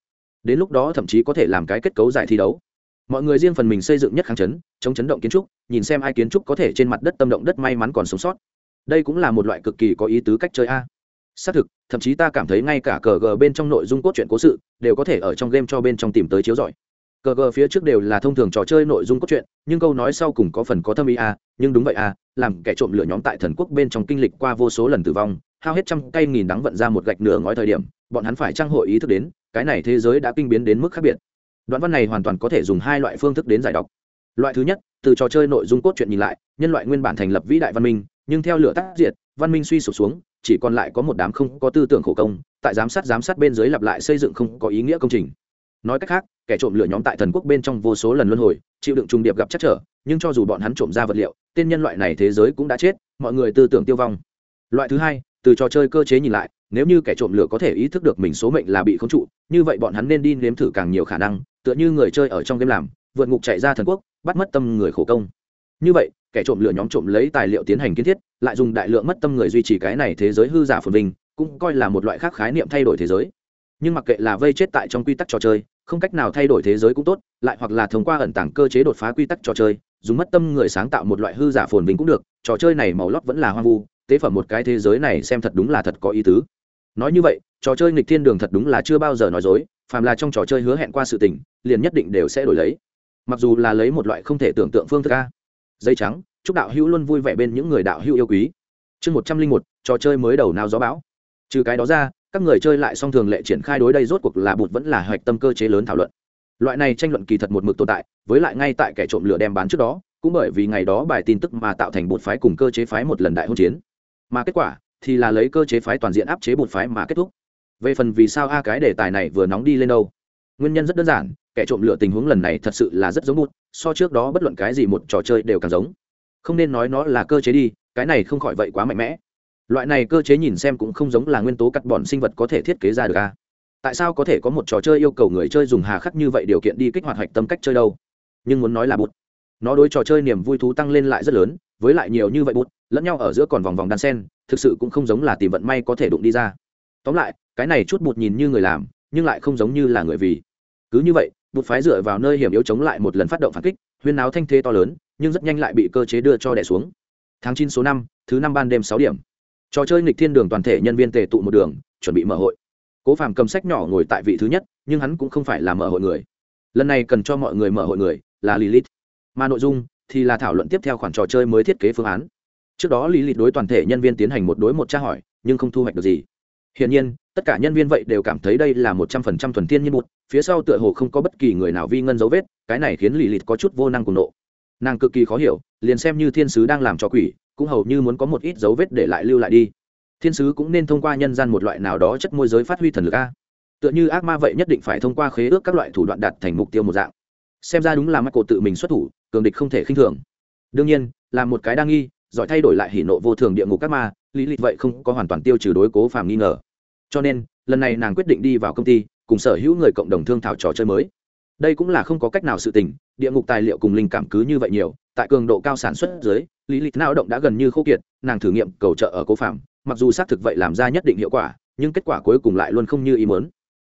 Đến lúc đó thậm chí có thể làm cái kết cấu giải thi đấu mọi người riêng phần mình xây dựng nhất kháng chấn, chống chấn động kiến trúc, nhìn xem ai kiến trúc có thể trên mặt đất tâm động đất may mắn còn sống sót. Đây cũng là một loại cực kỳ có ý tứ cách chơi a. Xác thực, thậm chí ta cảm thấy ngay cả cờ gờ bên trong nội dung cốt truyện cố sự đều có thể ở trong game cho bên trong tìm tới chiếu giỏi cờ gờ phía trước đều là thông thường trò chơi nội dung cốt truyện, nhưng câu nói sau cùng có phần có thâm ý a, nhưng đúng vậy a, làm kẻ trộm lửa nhóm tại thần quốc bên trong kinh lịch qua vô số lần tử vong, hao hết trăm cây nghìn đắng vận ra một gạch nửa ngói thời điểm, bọn hắn phải trang hội ý thức đến, cái này thế giới đã kinh biến đến mức khác biệt đoạn văn này hoàn toàn có thể dùng hai loại phương thức đến giải đọc. Loại thứ nhất, từ trò chơi nội dung cốt truyện nhìn lại, nhân loại nguyên bản thành lập vĩ đại văn minh, nhưng theo lửa tác diệt, văn minh suy sụp xuống, chỉ còn lại có một đám không có tư tưởng khổ công, tại giám sát giám sát bên dưới lặp lại xây dựng không có ý nghĩa công trình. Nói cách khác, kẻ trộm lửa nhóm tại thần quốc bên trong vô số lần luân hồi, chịu đựng trùng điệp gặp chắc trở, nhưng cho dù bọn hắn trộm ra vật liệu, tên nhân loại này thế giới cũng đã chết, mọi người tư tưởng tiêu vong. Loại thứ hai, từ trò chơi cơ chế nhìn lại nếu như kẻ trộm lửa có thể ý thức được mình số mệnh là bị khống trụ, như vậy bọn hắn nên đi nếm thử càng nhiều khả năng, tựa như người chơi ở trong game làm, vượt ngục chạy ra thần quốc, bắt mất tâm người khổ công. Như vậy, kẻ trộm lửa nhóm trộm lấy tài liệu tiến hành kiến thiết, lại dùng đại lượng mất tâm người duy trì cái này thế giới hư giả phồn vinh, cũng coi là một loại khác khái niệm thay đổi thế giới. Nhưng mặc kệ là vây chết tại trong quy tắc trò chơi, không cách nào thay đổi thế giới cũng tốt, lại hoặc là thông qua ẩn tàng cơ chế đột phá quy tắc trò chơi, dùng mất tâm người sáng tạo một loại hư giả phồn vinh cũng được, trò chơi này màu lót vẫn là hoang vu, tế phẩm một cái thế giới này xem thật đúng là thật có ý tứ nói như vậy, trò chơi nghịch thiên đường thật đúng là chưa bao giờ nói dối, phàm là trong trò chơi hứa hẹn qua sự tình, liền nhất định đều sẽ đổi lấy. Mặc dù là lấy một loại không thể tưởng tượng phương thức a. Dây trắng, chúc đạo hữu luôn vui vẻ bên những người đạo hữu yêu quý. Chương một trăm linh một, trò chơi mới đầu nào gió bão. Trừ cái đó ra, các người chơi lại song thường lệ triển khai đối đây rốt cuộc là bụt vẫn là hoạch tâm cơ chế lớn thảo luận. Loại này tranh luận kỳ thật một mực tồn tại, với lại ngay tại kẻ trộm lửa đem bán trước đó, cũng bởi vì ngày đó bài tin tức mà tạo thành bột phái cùng cơ chế phái một lần đại hôn chiến. Mà kết quả thì là lấy cơ chế phái toàn diện áp chế bột phái mà kết thúc. Về phần vì sao a cái đề tài này vừa nóng đi lên đâu? Nguyên nhân rất đơn giản, kẻ trộm lựa tình huống lần này thật sự là rất giống bụt, so trước đó bất luận cái gì một trò chơi đều càng giống. Không nên nói nó là cơ chế đi, cái này không khỏi vậy quá mạnh mẽ. Loại này cơ chế nhìn xem cũng không giống là nguyên tố cắt bọn sinh vật có thể thiết kế ra được a. Tại sao có thể có một trò chơi yêu cầu người chơi dùng hà khắc như vậy điều kiện đi kích hoạt hạch tâm cách chơi đâu? Nhưng muốn nói là bụt, nó đối trò chơi niềm vui thú tăng lên lại rất lớn, với lại nhiều như vậy bút lẫn nhau ở giữa còn vòng vòng đan sen thực sự cũng không giống là tìm vận may có thể đụng đi ra. Tóm lại, cái này chút bụt nhìn như người làm, nhưng lại không giống như là người vì. Cứ như vậy, bụt phái dựa vào nơi hiểm yếu chống lại một lần phát động phản kích, huyên náo thanh thế to lớn, nhưng rất nhanh lại bị cơ chế đưa cho đẻ xuống. Tháng chín số năm, thứ năm ban đêm sáu điểm. Trò chơi nghịch thiên đường toàn thể nhân viên tề tụ một đường, chuẩn bị mở hội. Cố phàm cầm sách nhỏ ngồi tại vị thứ nhất, nhưng hắn cũng không phải là mở hội người. Lần này cần cho mọi người mở hội người là lilith. Mà nội dung thì là thảo luận tiếp theo khoản trò chơi mới thiết kế phương án trước đó lý lịch đối toàn thể nhân viên tiến hành một đối một tra hỏi, nhưng không thu hoạch được gì. Hiển nhiên, tất cả nhân viên vậy đều cảm thấy đây là một trăm phần trăm thuần thiên nhiên một phía sau tựa hồ không có bất kỳ người nào vi ngân dấu vết, cái này khiến lý lịt có chút vô năng cùng nộ. Nàng cực kỳ khó hiểu, liền xem như thiên sứ đang làm cho quỷ, cũng hầu như muốn có một ít dấu vết để lại lưu lại đi. Thiên sứ cũng nên thông qua nhân gian một loại nào đó chất môi giới phát huy thần lực a. Tựa như ác ma vậy nhất định phải thông qua khế ước các loại thủ đoạn đạt thành mục tiêu một dạng. Xem ra đúng là mắt cổ tự mình xuất thủ, cường địch không thể khinh thường. Đương nhiên, là một cái đa nghi giỏi thay đổi lại hỉ nộ vô thường địa ngục các ma, lý lịch vậy không có hoàn toàn tiêu trừ đối cố phàm nghi ngờ. Cho nên, lần này nàng quyết định đi vào công ty, cùng sở hữu người cộng đồng thương thảo trò chơi mới. Đây cũng là không có cách nào sự tình, địa ngục tài liệu cùng linh cảm cứ như vậy nhiều, tại cường độ cao sản xuất dưới, lý lịch lao động đã gần như khô kiệt, nàng thử nghiệm cầu trợ ở cố phạm mặc dù xác thực vậy làm ra nhất định hiệu quả, nhưng kết quả cuối cùng lại luôn không như ý muốn.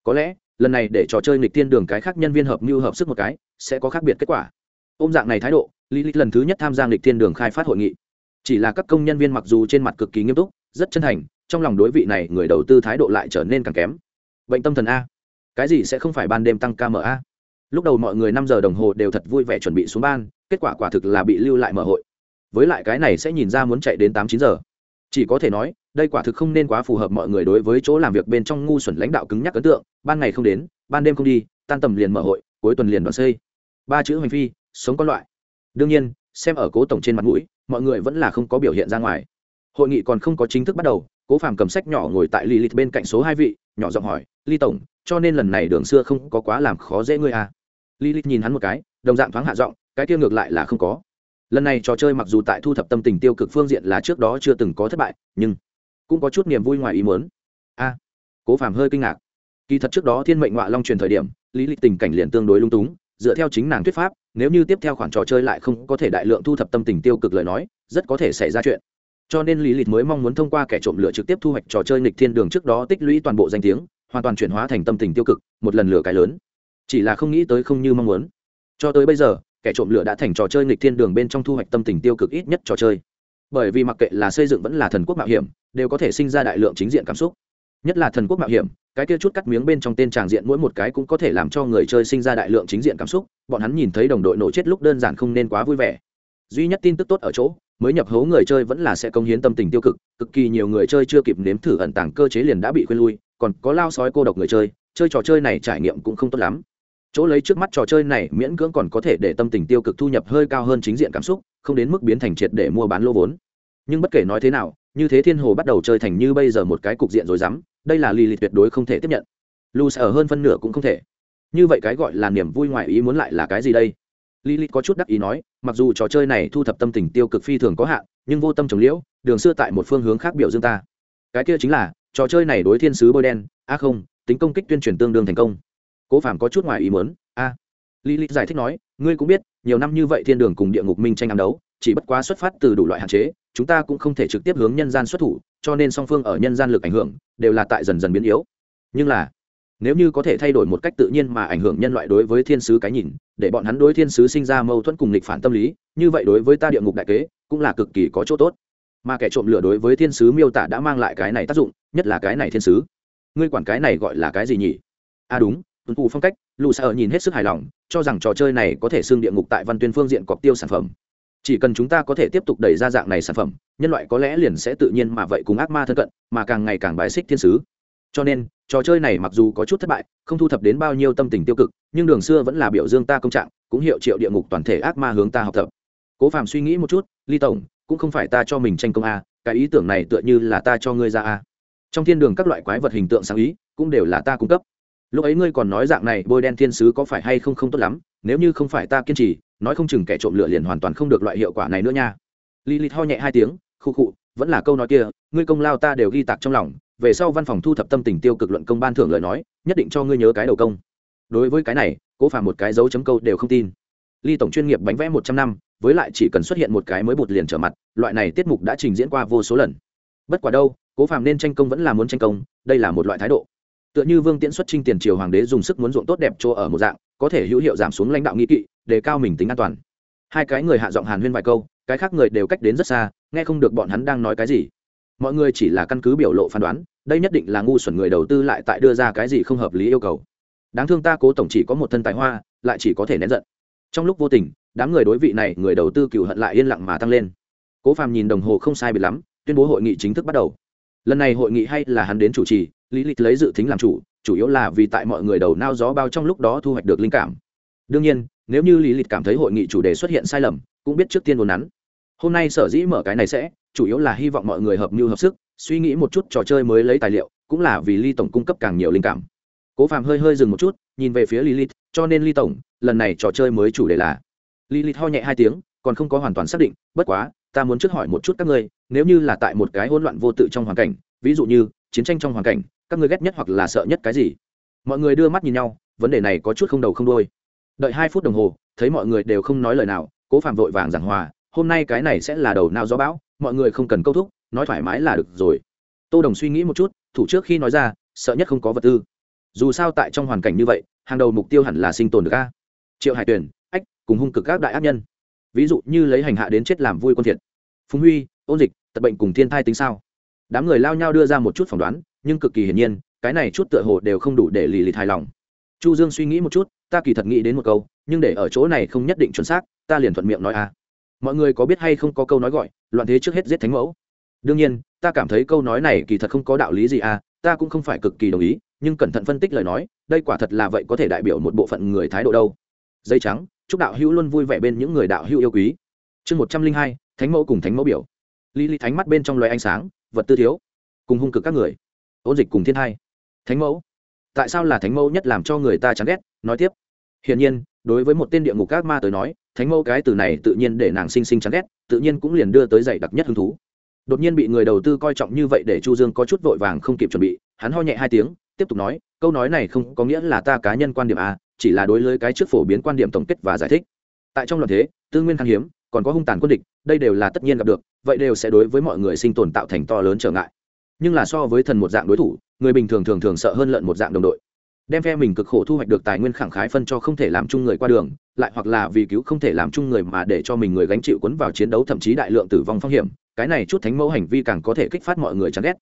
Có lẽ, lần này để trò chơi nghịch tiên đường cái khác nhân viên hợp mưu hợp sức một cái, sẽ có khác biệt kết quả. Ôm dạng này thái độ, lý lịch lần thứ nhất tham gia nghịch tiên đường khai phát hội nghị chỉ là các công nhân viên mặc dù trên mặt cực kỳ nghiêm túc, rất chân thành, trong lòng đối vị này người đầu tư thái độ lại trở nên càng kém. Bệnh tâm thần a. Cái gì sẽ không phải ban đêm tăng ca mở a? Lúc đầu mọi người năm giờ đồng hồ đều thật vui vẻ chuẩn bị xuống ban, kết quả quả thực là bị lưu lại mở hội. Với lại cái này sẽ nhìn ra muốn chạy đến tám, chín giờ. Chỉ có thể nói, đây quả thực không nên quá phù hợp mọi người đối với chỗ làm việc bên trong ngu xuẩn lãnh đạo cứng nhắc ấn tượng, ban ngày không đến, ban đêm không đi, tan tầm liền mở hội, cuối tuần liền đoàn xây. Ba chữ hành phi, sống con loại. Đương nhiên, xem ở cố tổng trên mặt mũi mọi người vẫn là không có biểu hiện ra ngoài. Hội nghị còn không có chính thức bắt đầu, cố phàm cầm sách nhỏ ngồi tại lilith bên cạnh số hai vị, nhỏ giọng hỏi, ly tổng, cho nên lần này đường xưa không có quá làm khó dễ ngươi à. lilith nhìn hắn một cái, đồng dạng thoáng hạ giọng, cái kia ngược lại là không có. Lần này trò chơi mặc dù tại thu thập tâm tình tiêu cực phương diện là trước đó chưa từng có thất bại, nhưng cũng có chút niềm vui ngoài ý muốn. A, cố phàm hơi kinh ngạc. Kỳ thật trước đó thiên mệnh ngoại long truyền thời điểm lý lịch tình cảnh liền tương đối lung túng dựa theo chính nàng thuyết pháp, nếu như tiếp theo khoản trò chơi lại không có thể đại lượng thu thập tâm tình tiêu cực lời nói, rất có thể xảy ra chuyện. Cho nên lý lịch mới mong muốn thông qua kẻ trộm lửa trực tiếp thu hoạch trò chơi nghịch thiên đường trước đó tích lũy toàn bộ danh tiếng, hoàn toàn chuyển hóa thành tâm tình tiêu cực, một lần lửa cái lớn. Chỉ là không nghĩ tới không như mong muốn. Cho tới bây giờ, kẻ trộm lửa đã thành trò chơi nghịch thiên đường bên trong thu hoạch tâm tình tiêu cực ít nhất trò chơi. Bởi vì mặc kệ là xây dựng vẫn là thần quốc mạo hiểm, đều có thể sinh ra đại lượng chính diện cảm xúc nhất là thần quốc mạo hiểm, cái kia chút cắt miếng bên trong tên tràng diện mỗi một cái cũng có thể làm cho người chơi sinh ra đại lượng chính diện cảm xúc, bọn hắn nhìn thấy đồng đội nổ chết lúc đơn giản không nên quá vui vẻ. Duy nhất tin tức tốt ở chỗ, mới nhập hố người chơi vẫn là sẽ công hiến tâm tình tiêu cực cực kỳ nhiều người chơi chưa kịp nếm thử ẩn tàng cơ chế liền đã bị khuyên lui, còn có lao sói cô độc người chơi chơi trò chơi này trải nghiệm cũng không tốt lắm. Chỗ lấy trước mắt trò chơi này miễn cưỡng còn có thể để tâm tình tiêu cực thu nhập hơi cao hơn chính diện cảm xúc, không đến mức biến thành triệt để mua bán lô vốn. Nhưng bất kể nói thế nào như thế thiên hồ bắt đầu chơi thành như bây giờ một cái cục diện rồi rắm đây là lì lì tuyệt đối không thể tiếp nhận lù sở hơn phân nửa cũng không thể như vậy cái gọi là niềm vui ngoài ý muốn lại là cái gì đây Lilith có chút đắc ý nói, mặc dù trò chơi này thu thập tâm tình tiêu cực phi thường có hạn, nhưng vô tâm trồng liễu, đường xưa tại một phương hướng khác biểu dương ta. Cái kia chính là, trò chơi này đối thiên sứ bôi đen, a không, tính công kích tuyên truyền tương đương thành công. Cố Phạm có chút ngoài ý muốn, a. À. lì giải thích nói, ngươi cũng biết, nhiều năm như vậy thiên đường cùng địa ngục minh tranh ám đấu, chỉ bất quá xuất phát từ đủ loại hạn chế, chúng ta cũng không thể trực tiếp hướng nhân gian xuất thủ, cho nên song phương ở nhân gian lực ảnh hưởng đều là tại dần dần biến yếu. Nhưng là, nếu như có thể thay đổi một cách tự nhiên mà ảnh hưởng nhân loại đối với thiên sứ cái nhìn để bọn hắn đối thiên sứ sinh ra mâu thuẫn cùng nghịch phản tâm lý như vậy đối với ta địa ngục đại kế cũng là cực kỳ có chỗ tốt. Mà kẻ trộm lửa đối với thiên sứ miêu tả đã mang lại cái này tác dụng nhất là cái này thiên sứ. Ngươi quản cái này gọi là cái gì nhỉ? À đúng tuân thủ phong cách lù sợ nhìn hết sức hài lòng cho rằng trò chơi này có thể xưng địa ngục tại văn tuyên phương diện cọc tiêu sản phẩm chỉ cần chúng ta có thể tiếp tục đẩy ra dạng này sản phẩm, nhân loại có lẽ liền sẽ tự nhiên mà vậy cùng ác ma thân cận, mà càng ngày càng bài xích thiên sứ. Cho nên, trò chơi này mặc dù có chút thất bại, không thu thập đến bao nhiêu tâm tình tiêu cực, nhưng đường xưa vẫn là biểu dương ta công trạng, cũng hiệu triệu địa ngục toàn thể ác ma hướng ta học tập. Cố phàm suy nghĩ một chút, ly tổng, cũng không phải ta cho mình tranh công a, cái ý tưởng này tựa như là ta cho ngươi ra a. Trong thiên đường các loại quái vật hình tượng sáng ý, cũng đều là ta cung cấp lúc ấy ngươi còn nói dạng này, bôi đen thiên sứ có phải hay không không tốt lắm, nếu như không phải ta kiên trì, nói không chừng kẻ trộm lửa liền hoàn toàn không được loại hiệu quả này nữa nha. Li li ho nhẹ hai tiếng, khu khụ vẫn là câu nói kia, ngươi công lao ta đều ghi tạc trong lòng, về sau văn phòng thu thập tâm tình tiêu cực luận công ban thưởng lời nói, nhất định cho ngươi nhớ cái đầu công. Đối với cái này, cố phàm một cái dấu chấm câu đều không tin. Ly tổng chuyên nghiệp bánh vẽ một trăm năm, với lại chỉ cần xuất hiện một cái mới bụt liền trở mặt, loại này tiết mục đã trình diễn qua vô số lần. Bất quả đâu, cố phàm nên tranh công vẫn là muốn tranh công, đây là một loại thái độ tựa như vương tiễn xuất trinh tiền triều hoàng đế dùng sức muốn ruộng tốt đẹp chỗ ở một dạng, có thể hữu hiệu giảm xuống lãnh đạo nghĩ kỵ đề cao mình tính an toàn. Hai cái người hạ giọng hàn huyên vài câu, cái khác người đều cách đến rất xa, nghe không được bọn hắn đang nói cái gì. Mọi người chỉ là căn cứ biểu lộ phán đoán, đây nhất định là ngu xuẩn người đầu tư lại tại đưa ra cái gì không hợp lý yêu cầu. Đáng thương ta cố tổng chỉ có một thân tài hoa, lại chỉ có thể nén giận. Trong lúc vô tình, đám người đối vị này, người đầu tư cựu hận lại yên lặng mà tăng lên. Cố phàm nhìn đồng hồ không sai bị lắm, tuyên bố hội nghị chính thức bắt đầu. Lần này hội nghị hay là hắn đến chủ trì lý lịch lấy dự tính làm chủ chủ yếu là vì tại mọi người đầu nao gió bao trong lúc đó thu hoạch được linh cảm. Đương nhiên, nếu như lý lịch cảm thấy hội nghị chủ đề xuất hiện sai lầm, cũng biết trước tiên đồn nắn. Hôm nay sở dĩ mở cái này sẽ, chủ yếu là hy vọng mọi người hợp mưu hợp sức, suy nghĩ một chút trò chơi mới lấy tài liệu, cũng là vì ly tổng cung cấp càng nhiều linh cảm. Cố phàm hơi hơi dừng một chút, nhìn về phía lilith cho nên ly tổng, lần này trò chơi mới chủ đề là. Lilith ho nhẹ hai tiếng, còn không có hoàn toàn xác định, bất quá, ta muốn trước hỏi một chút các ngươi, nếu như là tại một cái hỗn loạn vô tự trong hoàn cảnh, ví dụ như, chiến tranh trong hoàn cảnh các ngươi ghét nhất hoặc là sợ nhất cái gì? Mọi người đưa mắt nhìn nhau, vấn đề này có chút không đầu không đôi đợi hai phút đồng hồ, thấy mọi người đều không nói lời nào, cố phạm vội vàng giảng hòa, hôm nay cái này sẽ là đầu nào gió bão, mọi người không cần câu thúc, nói thoải mái là được rồi. Tô đồng suy nghĩ một chút, thủ trước khi nói ra, sợ nhất không có vật tư. Dù sao tại trong hoàn cảnh như vậy, hàng đầu mục tiêu hẳn là sinh tồn được a. Triệu hải tuyển ách, cùng hung cực các đại ác nhân. Ví dụ như lấy hành hạ đến chết làm vui quân thiệt. Phùng huy, ôn dịch, tật bệnh cùng thiên thai tính sao? Đám người lao nhau đưa ra một chút phỏng đoán nhưng cực kỳ hiển nhiên, cái này chút tựa hồ đều không đủ để lì lìt hài lòng. Chu dương suy nghĩ một chút, ta kỳ thật nghĩ đến một câu, nhưng để ở chỗ này không nhất định chuẩn xác, ta liền thuận miệng nói a. Mọi người có biết hay không có câu nói gọi, loạn thế trước hết giết thánh mẫu? Đương nhiên, ta cảm thấy câu nói này kỳ thật không có đạo lý gì à ta cũng không phải cực kỳ đồng ý, nhưng cẩn thận phân tích lời nói, đây quả thật là vậy có thể đại biểu một bộ phận người thái độ đâu. Dây trắng, chúc đạo hữu luôn vui vẻ bên những người đạo hữu yêu quý. Chương một trăm linh hai, thánh mẫu cùng thánh mẫu biểu. Lý lý thánh mắt bên trong loài ánh sáng, vật tư thiếu, cùng hung cực các người ôn dịch cùng thiên hai thánh mẫu. Tại sao là thánh mẫu nhất làm cho người ta chán ghét? Nói tiếp. Hiển nhiên, đối với một tên địa ngục các ma tới nói, thánh mẫu cái từ này tự nhiên để nàng sinh sinh chán ghét, tự nhiên cũng liền đưa tới dạy đặc nhất hứng thú. Đột nhiên bị người đầu tư coi trọng như vậy để chu dương có chút vội vàng không kịp chuẩn bị, hắn ho nhẹ hai tiếng, tiếp tục nói, câu nói này không có nghĩa là ta cá nhân quan điểm à chỉ là đối với cái trước phổ biến quan điểm tổng kết và giải thích. Tại trong loạn thế, tư nguyên khan hiếm, còn có hung tàn quân địch, đây đều là tất nhiên gặp được, vậy đều sẽ đối với mọi người sinh tồn tạo thành to lớn trở ngại nhưng là so với thần một dạng đối thủ, người bình thường thường thường sợ hơn lợn một dạng đồng đội. Đem phe mình cực khổ thu hoạch được tài nguyên khẳng khái phân cho không thể làm chung người qua đường, lại hoặc là vì cứu không thể làm chung người mà để cho mình người gánh chịu quấn vào chiến đấu thậm chí đại lượng tử vong phong hiểm, cái này chút thánh mẫu hành vi càng có thể kích phát mọi người chán ghét.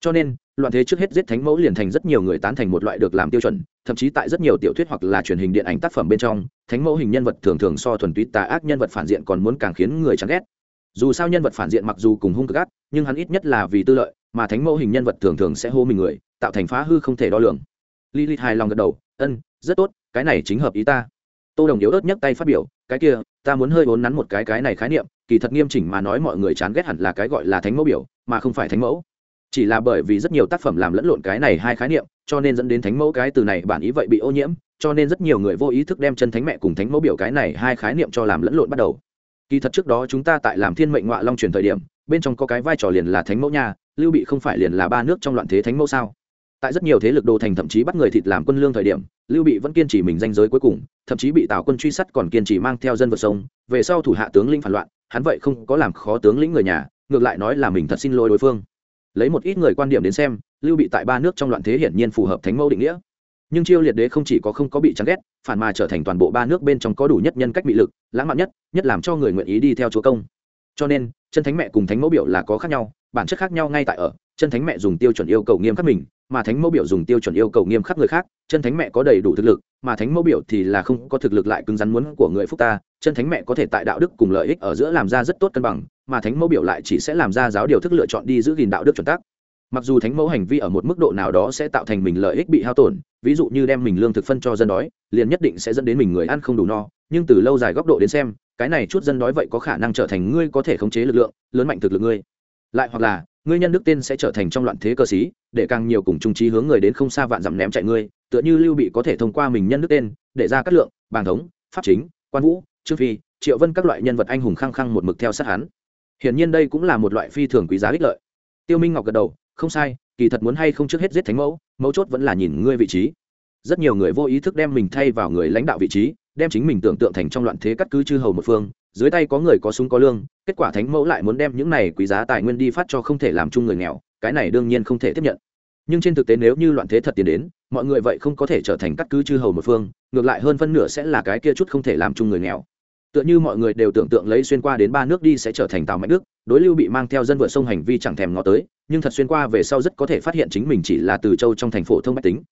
Cho nên, loạn thế trước hết giết thánh mẫu liền thành rất nhiều người tán thành một loại được làm tiêu chuẩn, thậm chí tại rất nhiều tiểu thuyết hoặc là truyền hình điện ảnh tác phẩm bên trong, thánh mẫu hình nhân vật thường thường so thuần túy tà ác nhân vật phản diện còn muốn càng khiến người chán ghét dù sao nhân vật phản diện mặc dù cùng hung cực ác, nhưng hắn ít nhất là vì tư lợi, mà thánh mẫu hình nhân vật thường thường sẽ hô mình người, tạo thành phá hư không thể đo lường. Li li hài lòng gật đầu, ân, rất tốt, cái này chính hợp ý ta. Tô đồng yếu ớt nhấc tay phát biểu, cái kia, ta muốn hơi vốn nắn một cái cái này khái niệm, kỳ thật nghiêm chỉnh mà nói mọi người chán ghét hẳn là cái gọi là thánh mẫu biểu, mà không phải thánh mẫu. Chỉ là bởi vì rất nhiều tác phẩm làm lẫn lộn cái này hai khái niệm, cho nên dẫn đến thánh mẫu cái từ này bản ý vậy bị ô nhiễm, cho nên rất nhiều người vô ý thức đem chân thánh mẹ cùng thánh mẫu biểu cái này hai khái niệm cho làm lẫn lộn bắt đầu kỳ thật trước đó chúng ta tại làm thiên mệnh ngoại long truyền thời điểm, bên trong có cái vai trò liền là thánh mẫu nhà lưu bị không phải liền là ba nước trong loạn thế thánh mẫu sao? Tại rất nhiều thế lực đồ thành thậm chí bắt người thịt làm quân lương thời điểm, lưu bị vẫn kiên trì mình danh giới cuối cùng, thậm chí bị tào quân truy sát còn kiên trì mang theo dân vượt sông về sau thủ hạ tướng lĩnh phản loạn, hắn vậy không có làm khó tướng lĩnh người nhà, ngược lại nói là mình thật xin lỗi đối phương. Lấy một ít người quan điểm đến xem, lưu bị tại ba nước trong loạn thế hiển nhiên phù hợp thánh mẫu định nghĩa nhưng chiêu liệt đế không chỉ có không có bị chán ghét, phản mà trở thành toàn bộ ba nước bên trong có đủ nhất nhân cách bị lực, lãng mạn nhất nhất làm cho người nguyện ý đi theo chúa công. Cho nên, chân thánh mẹ cùng thánh mẫu biểu là có khác nhau, bản chất khác nhau ngay tại ở, chân thánh mẹ dùng tiêu chuẩn yêu cầu nghiêm khắc mình, mà thánh mẫu biểu dùng tiêu chuẩn yêu cầu nghiêm khắc người khác, chân thánh mẹ có đầy đủ thực lực, mà thánh mẫu biểu thì là không có thực lực lại cứng rắn muốn của người phúc ta, chân thánh mẹ có thể tại đạo đức cùng lợi ích ở giữa làm ra rất tốt cân bằng, mà thánh mẫu biểu lại chỉ sẽ làm ra giáo điều thức lựa chọn đi giữ gìn đạo đức chuẩn tắc. Mặc dù thánh mẫu hành vi ở một mức độ nào đó sẽ tạo thành mình lợi ích bị hao tổn ví dụ như đem mình lương thực phân cho dân đói, liền nhất định sẽ dẫn đến mình người ăn không đủ no. Nhưng từ lâu dài góc độ đến xem, cái này chút dân đói vậy có khả năng trở thành ngươi có thể khống chế lực lượng, lớn mạnh thực lực ngươi. Lại hoặc là, ngươi nhân đức tên sẽ trở thành trong loạn thế cơ sĩ, để càng nhiều cùng trung trí hướng người đến không xa vạn dặm ném chạy ngươi, tựa như lưu bị có thể thông qua mình nhân đức tên, để ra các lượng, bàng thống, pháp chính, quan vũ, trương phi, triệu vân các loại nhân vật anh hùng khăng khăng một mực theo sát hắn. Hiển nhiên đây cũng là một loại phi thường quý giá ích lợi. Tiêu minh ngọc gật đầu, không sai kỳ thật muốn hay không trước hết giết thánh mẫu, mấu chốt vẫn là nhìn ngươi vị trí. Rất nhiều người vô ý thức đem mình thay vào người lãnh đạo vị trí, đem chính mình tưởng tượng thành trong loạn thế cắt cứ chư hầu một phương, dưới tay có người có súng có lương, kết quả thánh mẫu lại muốn đem những này quý giá tài nguyên đi phát cho không thể làm chung người nghèo, cái này đương nhiên không thể tiếp nhận. Nhưng trên thực tế nếu như loạn thế thật tiến đến, mọi người vậy không có thể trở thành cắt cứ chư hầu một phương, ngược lại hơn phân nửa sẽ là cái kia chút không thể làm chung người nghèo. Tựa như mọi người đều tưởng tượng lấy xuyên qua đến ba nước đi sẽ trở thành tàu mạnh đức, đối lưu bị mang theo dân vượt sông hành vi chẳng thèm ngó tới nhưng thật xuyên qua về sau rất có thể phát hiện chính mình chỉ là từ châu trong thành phố thông bách tính.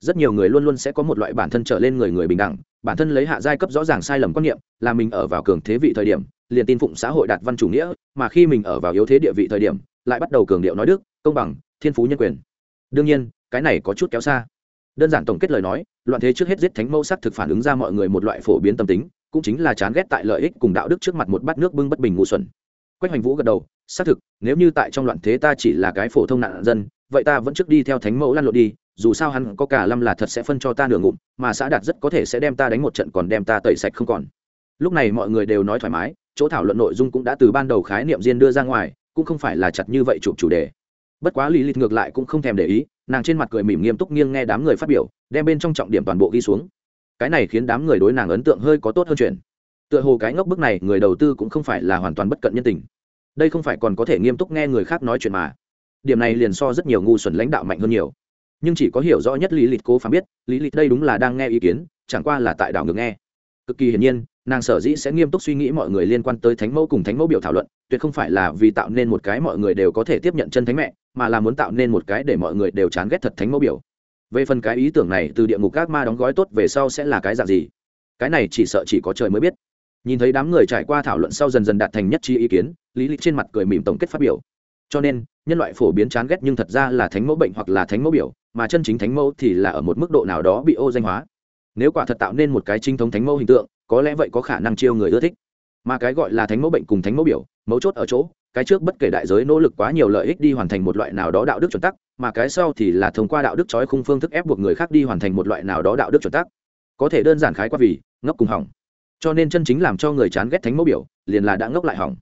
Rất nhiều người luôn luôn sẽ có một loại bản thân trở lên người người bình đẳng, bản thân lấy hạ giai cấp rõ ràng sai lầm quan niệm, là mình ở vào cường thế vị thời điểm, liền tin phụng xã hội đạt văn chủ nghĩa, mà khi mình ở vào yếu thế địa vị thời điểm, lại bắt đầu cường điệu nói đức, công bằng, thiên phú nhân quyền. Đương nhiên, cái này có chút kéo xa. Đơn giản tổng kết lời nói, loạn thế trước hết giết thánh mẫu sắc thực phản ứng ra mọi người một loại phổ biến tâm tính, cũng chính là chán ghét tại lợi ích cùng đạo đức trước mặt một bát nước bưng bất bình ngu xuẩn quách hoành vũ gật đầu, xác thực, nếu như tại trong loạn thế ta chỉ là cái phổ thông nạn dân, vậy ta vẫn trước đi theo thánh mẫu lăn lộn đi, dù sao hắn có cả lâm là thật sẽ phân cho ta nửa ngụm, mà xã đạt rất có thể sẽ đem ta đánh một trận còn đem ta tẩy sạch không còn. Lúc này mọi người đều nói thoải mái, chỗ thảo luận nội dung cũng đã từ ban đầu khái niệm riêng đưa ra ngoài, cũng không phải là chặt như vậy chụp chủ đề. Bất quá lý lịch ngược lại cũng không thèm để ý, nàng trên mặt cười mỉm nghiêm túc nghiêng nghe đám người phát biểu, đem bên trong trọng điểm toàn bộ ghi xuống. Cái này khiến đám người đối nàng ấn tượng hơi có tốt hơn chuyện. Tựa hồ cái ngốc bức này người đầu tư cũng không phải là hoàn toàn bất cận nhân tình đây không phải còn có thể nghiêm túc nghe người khác nói chuyện mà. Điểm này liền so rất nhiều ngu xuẩn lãnh đạo mạnh hơn nhiều. Nhưng chỉ có hiểu rõ nhất lý lịch cố phán biết, lý lịch đây đúng là đang nghe ý kiến, chẳng qua là tại đảo ngược nghe. Cực kỳ hiển nhiên, nàng sở dĩ sẽ nghiêm túc suy nghĩ mọi người liên quan tới thánh mẫu cùng thánh mẫu biểu thảo luận, tuyệt không phải là vì tạo nên một cái mọi người đều có thể tiếp nhận chân thánh mẹ, mà là muốn tạo nên một cái để mọi người đều chán ghét thật thánh mẫu biểu. Về phần cái ý tưởng này, từ địa ngục các ma đóng gói tốt về sau sẽ là cái dạng gì? Cái này chỉ sợ chỉ có trời mới biết. Nhìn thấy đám người trải qua thảo luận sau dần dần đạt thành nhất trí ý kiến lý lịch trên mặt cười mỉm tổng kết phát biểu. Cho nên, nhân loại phổ biến chán ghét nhưng thật ra là thánh mẫu bệnh hoặc là thánh mẫu biểu, mà chân chính thánh mẫu thì là ở một mức độ nào đó bị ô danh hóa. Nếu quả thật tạo nên một cái chính thống thánh mẫu hình tượng, có lẽ vậy có khả năng chiêu người ưa thích. Mà cái gọi là thánh mẫu bệnh cùng thánh mẫu biểu, mấu chốt ở chỗ, cái trước bất kể đại giới nỗ lực quá nhiều lợi ích đi hoàn thành một loại nào đó đạo đức chuẩn tắc, mà cái sau thì là thông qua đạo đức trói khung phương thức ép buộc người khác đi hoàn thành một loại nào đó đạo đức chuẩn tắc. Có thể đơn giản khái qua vì, ngốc cùng hỏng. Cho nên chân chính làm cho người chán ghét thánh mẫu biểu, liền là đã ngốc lại hỏng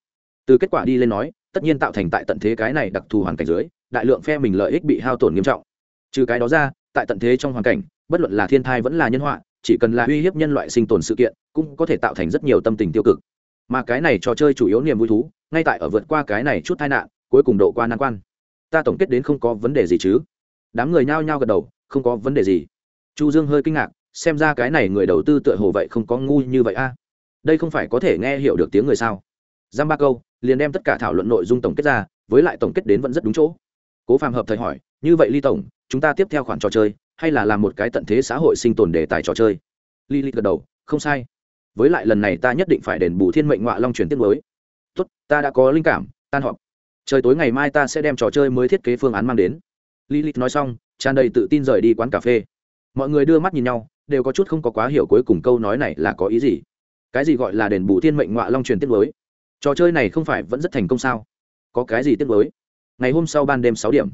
từ kết quả đi lên nói, tất nhiên tạo thành tại tận thế cái này đặc thù hoàn cảnh dưới, đại lượng phe mình lợi ích bị hao tổn nghiêm trọng. Trừ cái đó ra, tại tận thế trong hoàn cảnh, bất luận là thiên thai vẫn là nhân họa, chỉ cần là uy hiếp nhân loại sinh tồn sự kiện, cũng có thể tạo thành rất nhiều tâm tình tiêu cực. Mà cái này trò chơi chủ yếu niềm vui thú, ngay tại ở vượt qua cái này chút tai nạn, cuối cùng độ qua nan quan. Ta tổng kết đến không có vấn đề gì chứ? Đám người nhao nhao gật đầu, không có vấn đề gì. Chu dương hơi kinh ngạc, xem ra cái này người đầu tư tựa hồ vậy không có ngu như vậy a. Đây không phải có thể nghe hiểu được tiếng người sao? Giam ba câu liền đem tất cả thảo luận nội dung tổng kết ra, với lại tổng kết đến vẫn rất đúng chỗ. Cố phàm hợp thời hỏi, như vậy ly tổng, chúng ta tiếp theo khoản trò chơi, hay là làm một cái tận thế xã hội sinh tồn đề tài trò chơi? Ly ly gật đầu, không sai. Với lại lần này ta nhất định phải đền bù thiên mệnh ngoại long truyền tiết mới. Tốt, ta đã có linh cảm, tan họp. Trời tối ngày mai ta sẽ đem trò chơi mới thiết kế phương án mang đến. Lilith nói xong, tràn đầy tự tin rời đi quán cà phê. Mọi người đưa mắt nhìn nhau, đều có chút không có quá hiểu cuối cùng câu nói này là có ý gì. Cái gì gọi là đền bù thiên mệnh ngoại long truyền tiết mới? Trò chơi này không phải vẫn rất thành công sao? Có cái gì tiếc mới ngày hôm sau ban đêm sáu điểm.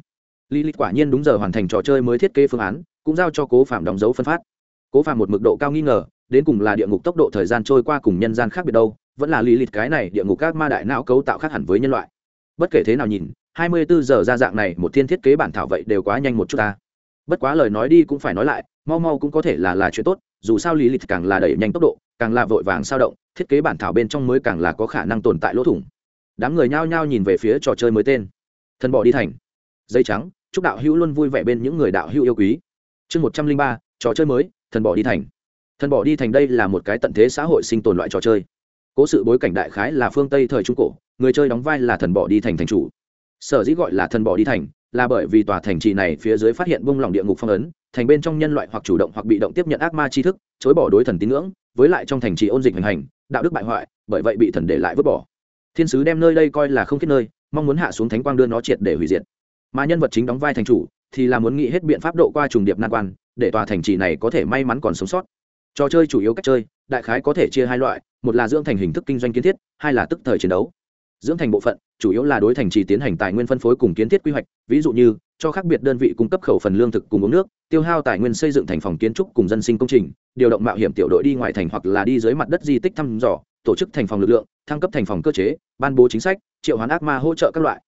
Lý lịch quả nhiên đúng giờ hoàn thành trò chơi mới thiết kế phương án, cũng giao cho cố phạm đóng dấu phân phát. Cố phạm một mực độ cao nghi ngờ, đến cùng là địa ngục tốc độ thời gian trôi qua cùng nhân gian khác biệt đâu, vẫn là lý lịch cái này địa ngục các ma đại não cấu tạo khác hẳn với nhân loại. Bất kể thế nào nhìn, hai mươi bốn giờ ra dạng này một thiên thiết kế bản thảo vậy đều quá nhanh một chút ta. Bất quá lời nói đi cũng phải nói lại, mau mau cũng có thể là là chuyện tốt, dù sao lý lịch càng là đẩy nhanh tốc độ, càng là vội vàng sao động thiết kế bản thảo bên trong mới càng là có khả năng tồn tại lỗ thủng. Đám người nhao nhao nhìn về phía trò chơi mới tên. Thần bỏ đi thành. Dây trắng, chúc đạo hữu luôn vui vẻ bên những người đạo hữu yêu quý. Chương một trăm linh ba, trò chơi mới, thần bỏ đi thành. Thần bỏ đi thành đây là một cái tận thế xã hội sinh tồn loại trò chơi. Cố sự bối cảnh đại khái là phương tây thời trung cổ, người chơi đóng vai là thần bỏ đi thành thành chủ. Sở dĩ gọi là thần bỏ đi thành, là bởi vì tòa thành trì này phía dưới phát hiện bung lỏng địa ngục phong ấn, thành bên trong nhân loại hoặc chủ động hoặc bị động tiếp nhận ác ma tri thức, chối bỏ đối thần tín ngưỡng với lại trong thành trì ôn dịch hành hành, đạo đức bại hoại, bởi vậy bị thần để lại vứt bỏ. Thiên sứ đem nơi đây coi là không kết nơi, mong muốn hạ xuống thánh quang đưa nó triệt để hủy diệt. Mà nhân vật chính đóng vai thành chủ, thì là muốn nghĩ hết biện pháp độ qua trùng điệp nan quan, để tòa thành trì này có thể may mắn còn sống sót. Trò chơi chủ yếu cách chơi, đại khái có thể chia hai loại, một là dưỡng thành hình thức kinh doanh kiến thiết, hai là tức thời chiến đấu. Dưỡng thành bộ phận, chủ yếu là đối thành trì tiến hành tài nguyên phân phối cùng kiến thiết quy hoạch, ví dụ như, cho khác biệt đơn vị cung cấp khẩu phần lương thực cùng uống nước, tiêu hao tài nguyên xây dựng thành phòng kiến trúc cùng dân sinh công trình điều động mạo hiểm tiểu đội đi ngoài thành hoặc là đi dưới mặt đất di tích thăm dò, tổ chức thành phòng lực lượng, thăng cấp thành phòng cơ chế, ban bố chính sách, triệu hoán ác ma hỗ trợ các loại.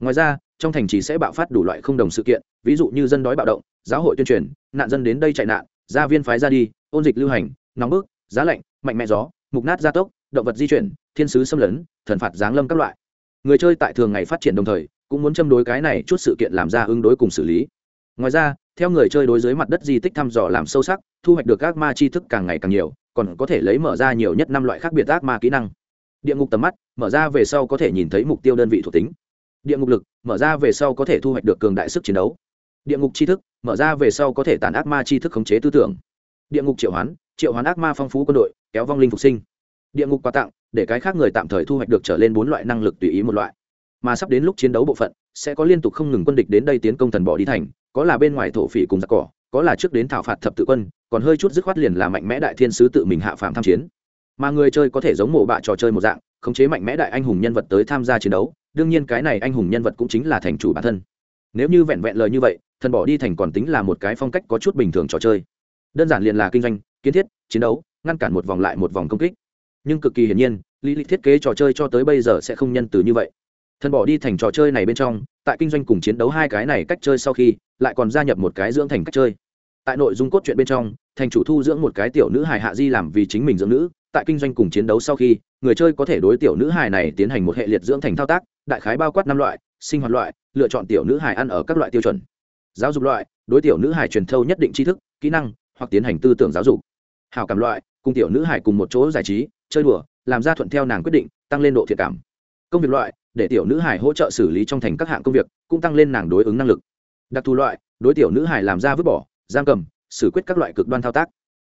Ngoài ra, trong thành trì sẽ bạo phát đủ loại không đồng sự kiện, ví dụ như dân đói bạo động, giáo hội tuyên truyền, nạn dân đến đây chạy nạn, gia viên phái ra đi, ôn dịch lưu hành, nóng bức, giá lạnh, mạnh mẽ gió, mục nát gia tốc, động vật di chuyển, thiên sứ xâm lấn, thần phạt giáng lâm các loại. Người chơi tại thường ngày phát triển đồng thời, cũng muốn châm đối cái này chút sự kiện làm ra ứng đối cùng xử lý. Ngoài ra theo người chơi đối dưới mặt đất di tích thăm dò làm sâu sắc, thu hoạch được ác ma tri thức càng ngày càng nhiều, còn có thể lấy mở ra nhiều nhất năm loại khác biệt ác ma kỹ năng. Địa ngục tầm mắt, mở ra về sau có thể nhìn thấy mục tiêu đơn vị thuộc tính. Địa ngục lực, mở ra về sau có thể thu hoạch được cường đại sức chiến đấu. Địa ngục tri thức, mở ra về sau có thể tàn ác ma tri thức khống chế tư tưởng. Địa ngục triệu hoán triệu hoán ác ma phong phú quân đội, kéo vong linh phục sinh. Địa ngục quà tặng, để cái khác người tạm thời thu hoạch được trở lên bốn loại năng lực tùy ý một loại. Mà sắp đến lúc chiến đấu bộ phận, sẽ có liên tục không ngừng quân địch đến đây tiến công thần bỏ đi thành có là bên ngoài thổ phỉ cùng giặc cỏ, có là trước đến thảo phạt thập tự quân, còn hơi chút dứt khoát liền là mạnh mẽ đại thiên sứ tự mình hạ phạm tham chiến. Mà người chơi có thể giống mộ bạ trò chơi một dạng, khống chế mạnh mẽ đại anh hùng nhân vật tới tham gia chiến đấu, đương nhiên cái này anh hùng nhân vật cũng chính là thành chủ bản thân. Nếu như vẹn vẹn lời như vậy, thần bỏ đi thành còn tính là một cái phong cách có chút bình thường trò chơi. Đơn giản liền là kinh doanh, kiến thiết, chiến đấu, ngăn cản một vòng lại một vòng công kích. Nhưng cực kỳ hiển nhiên, lý lịch thiết kế trò chơi cho tới bây giờ sẽ không nhân từ như vậy thần bỏ đi thành trò chơi này bên trong, tại kinh doanh cùng chiến đấu hai cái này cách chơi sau khi, lại còn gia nhập một cái dưỡng thành cách chơi. Tại nội dung cốt truyện bên trong, thành chủ thu dưỡng một cái tiểu nữ hài hạ di làm vì chính mình dưỡng nữ, tại kinh doanh cùng chiến đấu sau khi, người chơi có thể đối tiểu nữ hài này tiến hành một hệ liệt dưỡng thành thao tác, đại khái bao quát năm loại, sinh hoạt loại, lựa chọn tiểu nữ hài ăn ở các loại tiêu chuẩn. Giáo dục loại, đối tiểu nữ hài truyền thâu nhất định tri thức, kỹ năng, hoặc tiến hành tư tưởng giáo dục. Hào cảm loại, cùng tiểu nữ hài cùng một chỗ giải trí, chơi đùa, làm ra thuận theo nàng quyết định, tăng lên độ thiệt cảm. Công việc loại để tiểu nữ hải hỗ trợ xử lý trong thành các hạng công việc, cũng tăng lên nàng đối ứng năng lực. Đặc thù loại, đối tiểu nữ hải làm ra vứt bỏ, giam cầm, xử quyết các loại cực đoan thao tác.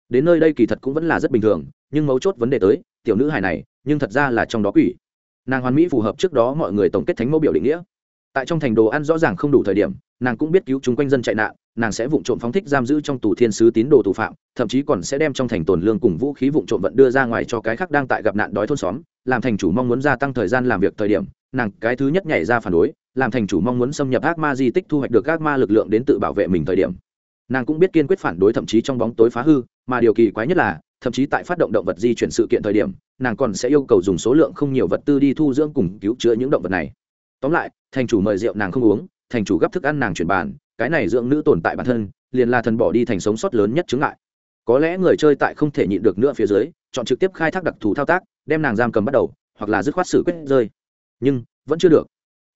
Đến nơi đây kỳ thật cũng vẫn là rất bình thường, nhưng mấu chốt vấn đề tới, tiểu nữ hải này, nhưng thật ra là trong đó quỷ. Nàng hoàn mỹ phù hợp trước đó mọi người tổng kết thánh mẫu biểu định nghĩa. Tại trong thành đồ ăn rõ ràng không đủ thời điểm, nàng cũng biết cứu chúng quanh dân chạy nạn, nàng sẽ vụng trộm phóng thích giam giữ trong tù thiên sứ tín đồ tù phạm, thậm chí còn sẽ đem trong thành tồn lương cùng vũ khí vụng trộm vận đưa ra ngoài cho cái khác đang tại gặp nạn đói thôn xóm, làm thành chủ mong muốn gia tăng thời gian làm việc thời điểm nàng cái thứ nhất nhảy ra phản đối, làm thành chủ mong muốn xâm nhập ác ma di tích thu hoạch được ác ma lực lượng đến tự bảo vệ mình thời điểm. Nàng cũng biết kiên quyết phản đối thậm chí trong bóng tối phá hư, mà điều kỳ quái nhất là, thậm chí tại phát động động vật di chuyển sự kiện thời điểm, nàng còn sẽ yêu cầu dùng số lượng không nhiều vật tư đi thu dưỡng cùng cứu chữa những động vật này. Tóm lại, thành chủ mời rượu nàng không uống, thành chủ gấp thức ăn nàng chuyển bàn, cái này dưỡng nữ tồn tại bản thân, liền là thần bỏ đi thành sống sót lớn nhất chứng lại có lẽ người chơi tại không thể nhịn được nữa phía dưới, chọn trực tiếp khai thác đặc thù thao tác, đem nàng giam cầm bắt đầu, hoặc là dứt khoát xử quyết rơi nhưng vẫn chưa được.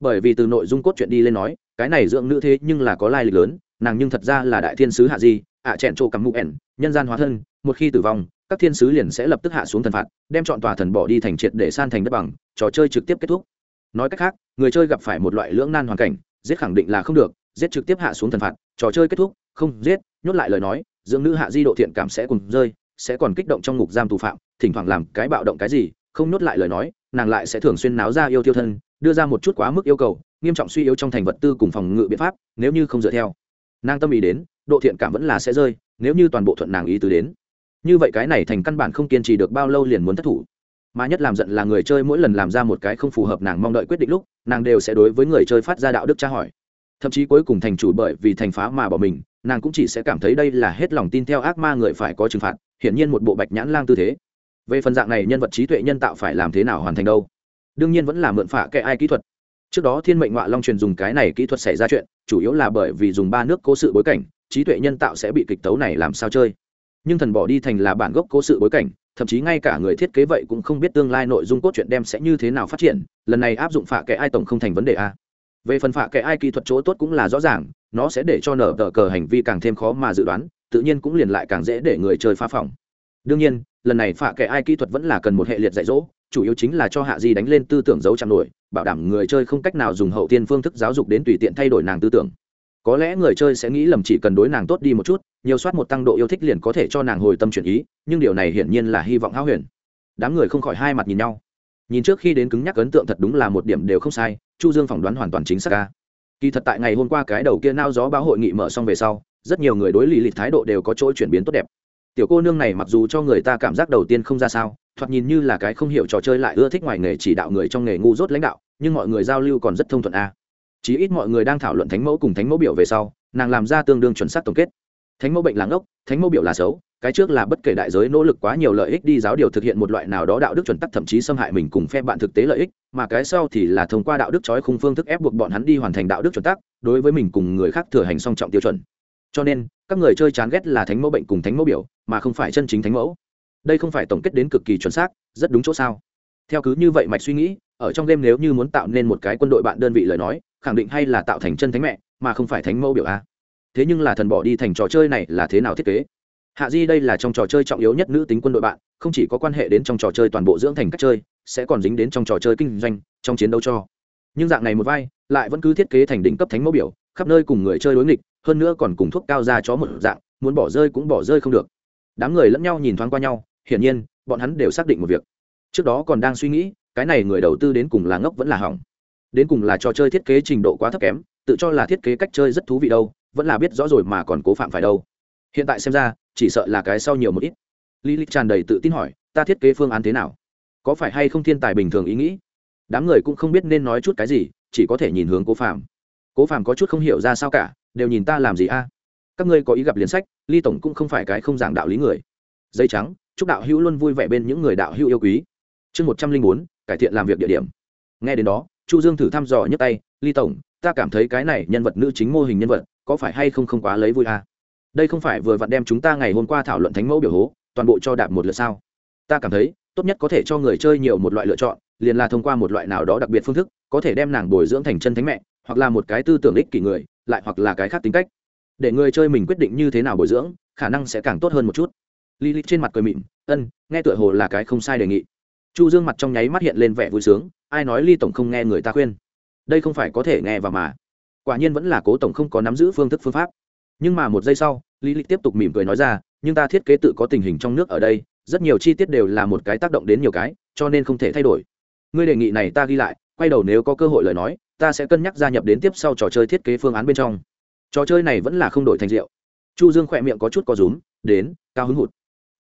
Bởi vì từ nội dung cốt truyện đi lên nói, cái này dưỡng nữ thế nhưng là có lai lịch lớn, nàng nhưng thật ra là đại thiên sứ hạ di, ạ à chẹn trộ cắm mụ ẻn, nhân gian hóa thân, một khi tử vong, các thiên sứ liền sẽ lập tức hạ xuống thần phạt, đem chọn tòa thần bỏ đi thành triệt để san thành đất bằng, trò chơi trực tiếp kết thúc. Nói cách khác, người chơi gặp phải một loại lưỡng nan hoàn cảnh, giết khẳng định là không được, giết trực tiếp hạ xuống thần phạt, trò chơi kết thúc, không giết, nhốt lại lời nói, dưỡng nữ hạ di độ thiện cảm sẽ cùng rơi, sẽ còn kích động trong ngục giam tù phạm, thỉnh thoảng làm cái bạo động cái gì, không nhốt lại lời nói nàng lại sẽ thường xuyên náo ra yêu tiêu thân, đưa ra một chút quá mức yêu cầu, nghiêm trọng suy yếu trong thành vật tư cùng phòng ngự biện pháp, nếu như không dựa theo. Nàng tâm ý đến, độ thiện cảm vẫn là sẽ rơi, nếu như toàn bộ thuận nàng ý tứ đến. Như vậy cái này thành căn bản không kiên trì được bao lâu liền muốn thất thủ. Mà nhất làm giận là người chơi mỗi lần làm ra một cái không phù hợp nàng mong đợi quyết định lúc, nàng đều sẽ đối với người chơi phát ra đạo đức tra hỏi. Thậm chí cuối cùng thành chủ bởi vì thành phá mà bỏ mình, nàng cũng chỉ sẽ cảm thấy đây là hết lòng tin theo ác ma người phải có trừng phạt, hiển nhiên một bộ bạch nhãn lang tư thế về phần dạng này nhân vật trí tuệ nhân tạo phải làm thế nào hoàn thành đâu? Đương nhiên vẫn là mượn phạ kệ ai kỹ thuật. Trước đó thiên mệnh ngoại long truyền dùng cái này kỹ thuật xảy ra chuyện, chủ yếu là bởi vì dùng ba nước cố sự bối cảnh, trí tuệ nhân tạo sẽ bị kịch tấu này làm sao chơi. Nhưng thần bỏ đi thành là bản gốc cố sự bối cảnh, thậm chí ngay cả người thiết kế vậy cũng không biết tương lai nội dung cốt truyện đem sẽ như thế nào phát triển, lần này áp dụng phạ kệ ai tổng không thành vấn đề a. Về phần phạ kệ ai kỹ thuật chỗ tốt cũng là rõ ràng, nó sẽ để cho nở tờ cờ hành vi càng thêm khó mà dự đoán, tự nhiên cũng liền lại càng dễ để người chơi phá phòng đương nhiên, lần này phạ kệ ai kỹ thuật vẫn là cần một hệ liệt dạy dỗ, chủ yếu chính là cho hạ di đánh lên tư tưởng giấu chạm nổi, bảo đảm người chơi không cách nào dùng hậu tiên phương thức giáo dục đến tùy tiện thay đổi nàng tư tưởng. Có lẽ người chơi sẽ nghĩ lầm chỉ cần đối nàng tốt đi một chút, nhiều soát một tăng độ yêu thích liền có thể cho nàng hồi tâm chuyển ý, nhưng điều này hiển nhiên là hy vọng háo huyền. Đám người không khỏi hai mặt nhìn nhau. Nhìn trước khi đến cứng nhắc ấn tượng thật đúng là một điểm đều không sai, chu dương phỏng đoán hoàn toàn chính xác ca kỳ thật tại ngày hôm qua cái đầu kia nao gió báo hội nghị mở xong về sau, rất nhiều người đối lý lịch thái độ đều có chỗ chuyển biến tốt đẹp tiểu cô nương này mặc dù cho người ta cảm giác đầu tiên không ra sao, thoạt nhìn như là cái không hiểu trò chơi lại ưa thích ngoài nghề chỉ đạo người trong nghề ngu dốt lãnh đạo, nhưng mọi người giao lưu còn rất thông thuận a. Chí ít mọi người đang thảo luận thánh mẫu cùng thánh mẫu biểu về sau, nàng làm ra tương đương chuẩn xác tổng kết. Thánh mẫu bệnh là ngốc, thánh mẫu biểu là xấu, cái trước là bất kể đại giới nỗ lực quá nhiều lợi ích đi giáo điều thực hiện một loại nào đó đạo đức chuẩn tắc thậm chí xâm hại mình cùng phe bạn thực tế lợi ích, mà cái sau thì là thông qua đạo đức trói khung phương thức ép buộc bọn hắn đi hoàn thành đạo đức chuẩn tắc, đối với mình cùng người khác thừa hành song trọng tiêu chuẩn. Cho nên các người chơi chán ghét là thánh mẫu bệnh cùng thánh mẫu biểu, mà không phải chân chính thánh mẫu. Đây không phải tổng kết đến cực kỳ chuẩn xác, rất đúng chỗ sao? Theo cứ như vậy mạch suy nghĩ, ở trong game nếu như muốn tạo nên một cái quân đội bạn đơn vị lời nói, khẳng định hay là tạo thành chân thánh mẹ, mà không phải thánh mẫu biểu a. Thế nhưng là thần bỏ đi thành trò chơi này là thế nào thiết kế? Hạ di đây là trong trò chơi trọng yếu nhất nữ tính quân đội bạn, không chỉ có quan hệ đến trong trò chơi toàn bộ dưỡng thành cách chơi, sẽ còn dính đến trong trò chơi kinh doanh, trong chiến đấu cho. Nhưng dạng này một vai, lại vẫn cứ thiết kế thành đỉnh cấp thánh mẫu biểu, khắp nơi cùng người chơi đối nghịch hơn nữa còn cùng thuốc cao ra chó một dạng, muốn bỏ rơi cũng bỏ rơi không được. Đám người lẫn nhau nhìn thoáng qua nhau, hiển nhiên, bọn hắn đều xác định một việc. Trước đó còn đang suy nghĩ, cái này người đầu tư đến cùng là ngốc vẫn là hỏng. Đến cùng là trò chơi thiết kế trình độ quá thấp kém, tự cho là thiết kế cách chơi rất thú vị đâu, vẫn là biết rõ rồi mà còn cố phạm phải đâu. Hiện tại xem ra, chỉ sợ là cái sau nhiều một ít. Lý lịch tràn đầy tự tin hỏi, ta thiết kế phương án thế nào? Có phải hay không thiên tài bình thường ý nghĩ? Đám người cũng không biết nên nói chút cái gì, chỉ có thể nhìn hướng cố phạm. Cố phạm có chút không hiểu ra sao cả đều nhìn ta làm gì a? Các ngươi có ý gặp liền sách, ly tổng cũng không phải cái không giảng đạo lý người. Dây trắng, chúc đạo hữu luôn vui vẻ bên những người đạo hữu yêu quý. Chương một trăm linh bốn, cải thiện làm việc địa điểm. Nghe đến đó, chu dương thử thăm dò nhấc tay, ly tổng, ta cảm thấy cái này nhân vật nữ chính mô hình nhân vật, có phải hay không không quá lấy vui à? đây không phải vừa vặn đem chúng ta ngày hôm qua thảo luận thánh mẫu biểu hố, toàn bộ cho đạp một lượt sao? Ta cảm thấy, tốt nhất có thể cho người chơi nhiều một loại lựa chọn, liền là thông qua một loại nào đó đặc biệt phương thức, có thể đem nàng bồi dưỡng thành chân thánh mẹ hoặc là một cái tư tưởng ích kỷ người lại hoặc là cái khác tính cách để người chơi mình quyết định như thế nào bồi dưỡng khả năng sẽ càng tốt hơn một chút Lý Lịch trên mặt cười mịn, "Ân, nghe tựa hồ là cái không sai đề nghị." Chu Dương mặt trong nháy mắt hiện lên vẻ vui sướng, ai nói Ly tổng không nghe người ta khuyên. Đây không phải có thể nghe vào mà. Quả nhiên vẫn là Cố tổng không có nắm giữ phương thức phương pháp. Nhưng mà một giây sau, Lý Lịch tiếp tục mỉm cười nói ra, "Nhưng ta thiết kế tự có tình hình trong nước ở đây, rất nhiều chi tiết đều là một cái tác động đến nhiều cái, cho nên không thể thay đổi. Ngươi đề nghị này ta ghi lại, quay đầu nếu có cơ hội lời nói, ta sẽ cân nhắc gia nhập đến tiếp sau trò chơi thiết kế phương án bên trong." Trò chơi này vẫn là không đổi thành rượu. Chu Dương khỏe miệng có chút co rúm, đến, cao hứng hụt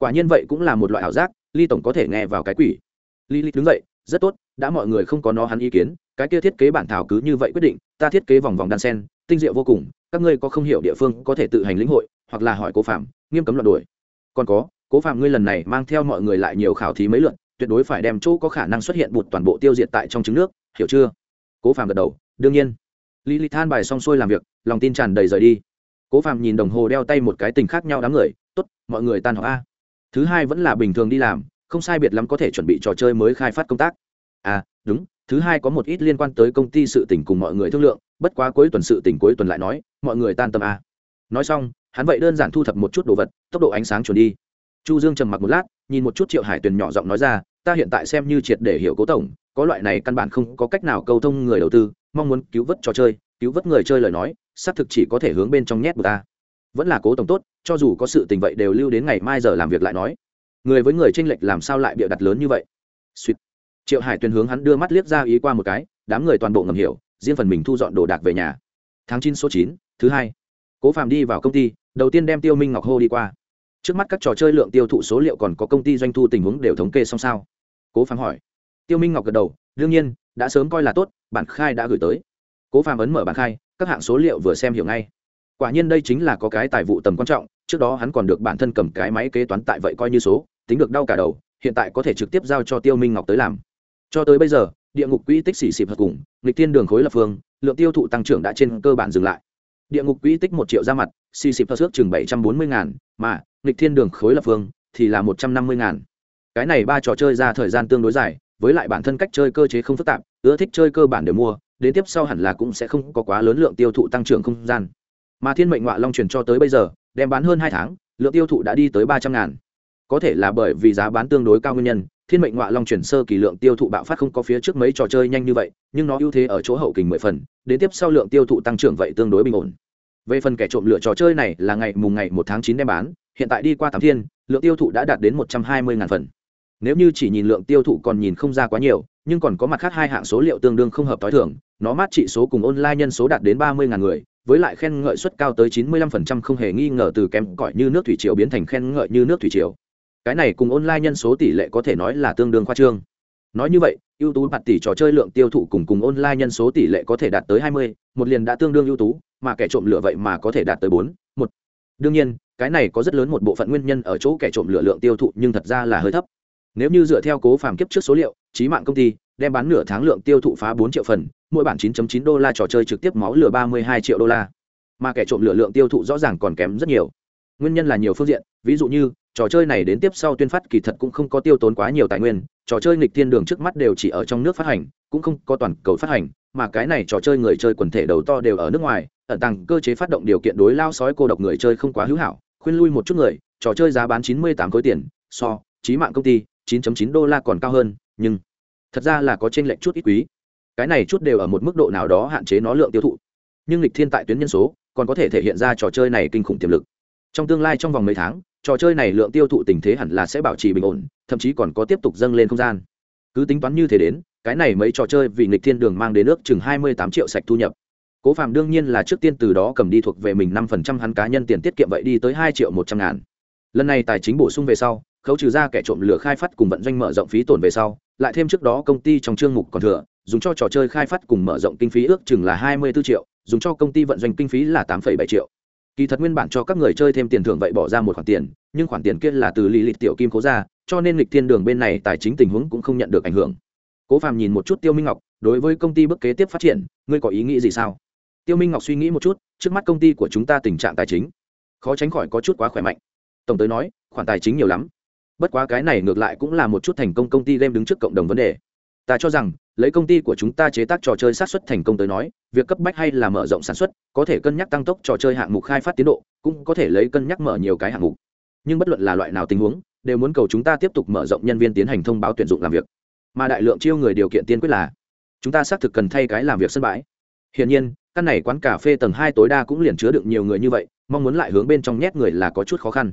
quả nhiên vậy cũng là một loại ảo giác ly tổng có thể nghe vào cái quỷ ly ly đứng dậy rất tốt đã mọi người không có nó hắn ý kiến cái kia thiết kế bản thảo cứ như vậy quyết định ta thiết kế vòng vòng đan sen tinh diệu vô cùng các ngươi có không hiểu địa phương có thể tự hành lĩnh hội hoặc là hỏi cố phạm nghiêm cấm loạn đuổi còn có cố phạm ngươi lần này mang theo mọi người lại nhiều khảo thí mấy lượt tuyệt đối phải đem chỗ có khả năng xuất hiện bụt toàn bộ tiêu diệt tại trong trứng nước hiểu chưa cố phạm gật đầu, đương nhiên. Lý lý than bài xong xuôi làm việc, lòng tin tràn đầy rời đi. Cố phạm nhìn đồng hồ đeo tay một cái tình khác nhau đám người, tốt, mọi người tan học a. Thứ hai vẫn là bình thường đi làm, không sai biệt lắm có thể chuẩn bị trò chơi mới khai phát công tác. À đúng, thứ hai có một ít liên quan tới công ty sự tỉnh cùng mọi người thương lượng, bất quá cuối tuần sự tỉnh cuối tuần lại nói, mọi người tan tâm a. Nói xong, hắn vậy đơn giản thu thập một chút đồ vật, tốc độ ánh sáng chuẩn đi. Chu dương trầm mặc một lát, nhìn một chút triệu hải tuyền nhỏ giọng nói ra ta hiện tại xem như triệt để hiểu cố tổng, có loại này căn bản không có cách nào câu thông người đầu tư, mong muốn cứu vớt trò chơi, cứu vớt người chơi lời nói, xác thực chỉ có thể hướng bên trong nhét của ta. Vẫn là cố tổng tốt, cho dù có sự tình vậy đều lưu đến ngày mai giờ làm việc lại nói. Người với người tranh lệch làm sao lại bịa đặt lớn như vậy? Sweet. triệu hải tuyền hướng hắn đưa mắt liếc ra ý qua một cái, đám người toàn bộ ngầm hiểu, riêng phần mình thu dọn đồ đạc về nhà. Tháng chín số chín, thứ hai. Cố phàm đi vào công ty, đầu tiên đem tiêu minh ngọc hô đi qua trước mắt các trò chơi lượng tiêu thụ số liệu còn có công ty doanh thu tình huống đều thống kê xong sao? Cố phàm hỏi. Tiêu minh ngọc gật đầu, đương nhiên, đã sớm coi là tốt, bản khai đã gửi tới. Cố phàm ấn mở bản khai, các hạng số liệu vừa xem hiểu ngay. Quả nhiên đây chính là có cái tài vụ tầm quan trọng, trước đó hắn còn được bản thân cầm cái máy kế toán tại vậy coi như số, tính được đau cả đầu, hiện tại có thể trực tiếp giao cho tiêu minh ngọc tới làm. Cho tới bây giờ, địa ngục quỹ tích xỉ xịp hợp cùng, nghịch thiên đường khối lập phương, lượng tiêu thụ tăng trưởng đã trên cơ bản dừng lại. Địa ngục quỹ tích một triệu ra mặt xì xịp hợp ước chừng bảy trăm bốn mươi ngàn, mà, nghịch thiên đường khối lập phương thì là một trăm năm mươi ngàn. Cái này ba trò chơi ra thời gian tương đối dài, với lại bản thân cách chơi cơ chế không phức tạp, ưa thích chơi cơ bản đều mua, đến tiếp sau hẳn là cũng sẽ không có quá lớn lượng tiêu thụ tăng trưởng không gian. Mà thiên mệnh ngoại long truyền cho tới bây giờ, đem bán hơn hai tháng, lượng tiêu thụ đã đi tới ba trăm ngàn. Có thể là bởi vì giá bán tương đối cao nguyên nhân, thiên mệnh ngoại long chuyển sơ kỳ lượng tiêu thụ bạo phát không có phía trước mấy trò chơi nhanh như vậy, nhưng nó ưu thế ở chỗ hậu kình mười phần, đến tiếp sau lượng tiêu thụ tăng trưởng vậy tương đối bình ổn về phần kẻ trộm lựa trò chơi này là ngày mùng ngày một tháng chín đem bán, hiện tại đi qua tám thiên, lượng tiêu thụ đã đạt đến một trăm hai mươi ngàn phần. Nếu như chỉ nhìn lượng tiêu thụ còn nhìn không ra quá nhiều, nhưng còn có mặt khác hai hạng số liệu tương đương không hợp t h i thường, nó mát trị số cùng online nhân số đạt đến ba mươi ngàn người, với lại khen ngợi suất cao tới chín mươi lăm phần trăm không hề nghi ngờ từ kém cỏi như nước thủy triều biến thành khen ngợi như nước thủy triều. Cái này cùng online nhân số tỷ lệ có thể nói là tương đương khoa trương. Nói như vậy, ưu tú mặt tỷ trò chơi lượng tiêu thụ cùng cùng online nhân số tỷ lệ có thể đạt tới hai mươi, một liền đã tương đương ưu tú mà kẻ trộm lửa vậy mà có thể đạt tới bốn, một. Đương nhiên, cái này có rất lớn một bộ phận nguyên nhân ở chỗ kẻ trộm lửa lượng tiêu thụ nhưng thật ra là hơi thấp. Nếu như dựa theo cố phàm kiếp trước số liệu trí mạng công ty đem bán nửa tháng lượng tiêu thụ phá bốn triệu phần, mỗi bản 9.9 đô la trò chơi trực tiếp máu lửa 32 triệu đô la. Mà kẻ trộm lửa lượng tiêu thụ rõ ràng còn kém rất nhiều. Nguyên nhân là nhiều phương diện, ví dụ như, trò chơi này đến tiếp sau tuyên phát kỳ thật cũng không có tiêu tốn quá nhiều tài nguyên, trò chơi nghịch thiên đường trước mắt đều chỉ ở trong nước phát hành, cũng không có toàn cầu phát hành, mà cái này trò chơi người chơi quần thể đầu to đều ở nước ngoài ẩn tàng cơ chế phát động điều kiện đối lao sói cô độc người chơi không quá hữu hảo, khuyên lui một chút người, trò chơi giá bán 98 khối tiền, so trí mạng công ty 9.9 đô la còn cao hơn, nhưng, thật ra là có trên lệnh chút ít quý. Cái này chút đều ở một mức độ nào đó hạn chế nó lượng tiêu thụ. Nhưng lịch thiên tại tuyến nhân số, còn có thể thể hiện ra trò chơi này kinh khủng tiềm lực. Trong tương lai trong vòng mấy tháng, trò chơi này lượng tiêu thụ tình thế hẳn là sẽ bảo trì bình ổn, thậm chí còn có tiếp tục dâng lên không gian. Cứ tính toán như thế đến, cái này mấy trò chơi vì nghịch thiên đường mang đến nước chừng hai mươi tám triệu sạch thu nhập cố phạm đương nhiên là trước tiên từ đó cầm đi thuộc về mình năm phần trăm hắn cá nhân tiền tiết kiệm vậy đi tới hai triệu một trăm ngàn. Lần này tài chính bổ sung về sau, khấu trừ ra kẻ trộm lửa khai phát cùng vận doanh mở rộng phí tổn về sau, lại thêm trước đó công ty trong chương mục còn thừa, dùng cho trò chơi khai phát cùng mở rộng kinh phí ước chừng là hai mươi 24 triệu, dùng cho công ty vận doanh kinh phí là tám bảy triệu. Kỳ thật nguyên bản cho các người chơi thêm tiền thưởng vậy bỏ ra một khoản tiền, nhưng khoản tiền kia là từ lý lịch tiểu kim cố ra, cho nên lịch thiên đường bên này tài chính tình huống cũng không nhận được ảnh hưởng. Cố phàm nhìn một chút tiêu minh ngọc, đối với công ty bước kế tiếp phát triển, ngươi có ý nghĩ gì sao? Tiêu minh ngọc suy nghĩ một chút, trước mắt công ty của chúng ta tình trạng tài chính khó tránh khỏi có chút quá khỏe mạnh. Tổng tới nói, khoản tài chính nhiều lắm. Bất quá cái này ngược lại cũng là một chút thành công công ty game đứng trước cộng đồng vấn đề. Ta cho rằng, lấy công ty của chúng ta chế tác trò chơi sát xuất thành công tới nói, việc cấp bách hay là mở rộng sản xuất, có thể cân nhắc tăng tốc trò chơi hạng mục khai phát tiến độ, cũng có thể lấy cân nhắc mở nhiều cái hạng mục. Nhưng bất luận là loại nào tình huống, đều muốn cầu chúng ta tiếp tục mở rộng nhân viên tiến hành thông báo tuyển dụng làm việc. Mà đại lượng chiêu người điều kiện tiên quyết là, chúng ta xác thực cần thay cái làm việc sân bãi. Hiển nhiên căn này quán cà phê tầng hai tối đa cũng liền chứa được nhiều người như vậy, mong muốn lại hướng bên trong nhét người là có chút khó khăn.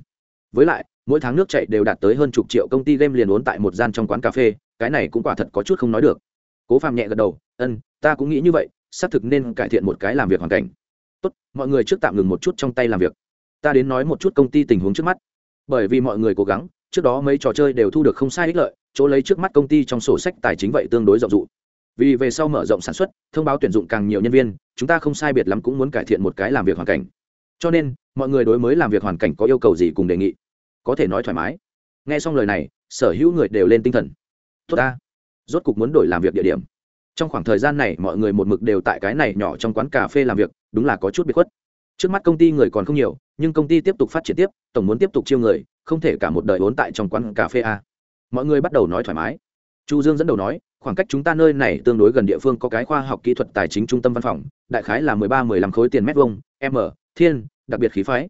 Với lại, mỗi tháng nước chạy đều đạt tới hơn chục triệu công ty game liền uốn tại một gian trong quán cà phê, cái này cũng quả thật có chút không nói được. Cố phàm nhẹ gật đầu ân ta cũng nghĩ như vậy, xác thực nên cải thiện một cái làm việc hoàn cảnh. Tốt, mọi người trước tạm ngừng một chút trong tay làm việc. Ta đến nói một chút công ty tình huống trước mắt. Bởi vì mọi người cố gắng, trước đó mấy trò chơi đều thu được không sai ích lợi, chỗ lấy trước mắt công ty trong sổ sách tài chính vậy tương đối rộng rụ vì về sau mở rộng sản xuất, thông báo tuyển dụng càng nhiều nhân viên, chúng ta không sai biệt lắm cũng muốn cải thiện một cái làm việc hoàn cảnh. Cho nên, mọi người đối mới làm việc hoàn cảnh có yêu cầu gì cùng đề nghị. Có thể nói thoải mái. Nghe xong lời này, sở hữu người đều lên tinh thần. Tốt ta. Rốt cục muốn đổi làm việc địa điểm. Trong khoảng thời gian này, mọi người một mực đều tại cái này nhỏ trong quán cà phê làm việc, đúng là có chút bị khuất. Trước mắt công ty người còn không nhiều, nhưng công ty tiếp tục phát triển tiếp, tổng muốn tiếp tục chiêu người, không thể cả một đời vốn tại trong quán cà phê a. Mọi người bắt đầu nói thoải mái chu dương dẫn đầu nói, khoảng cách chúng ta nơi này tương đối gần địa phương có cái khoa học kỹ thuật tài chính trung tâm văn phòng, đại khái là mười ba, mười lăm khối tiền mét vuông, m, thiên, đặc biệt khí phái.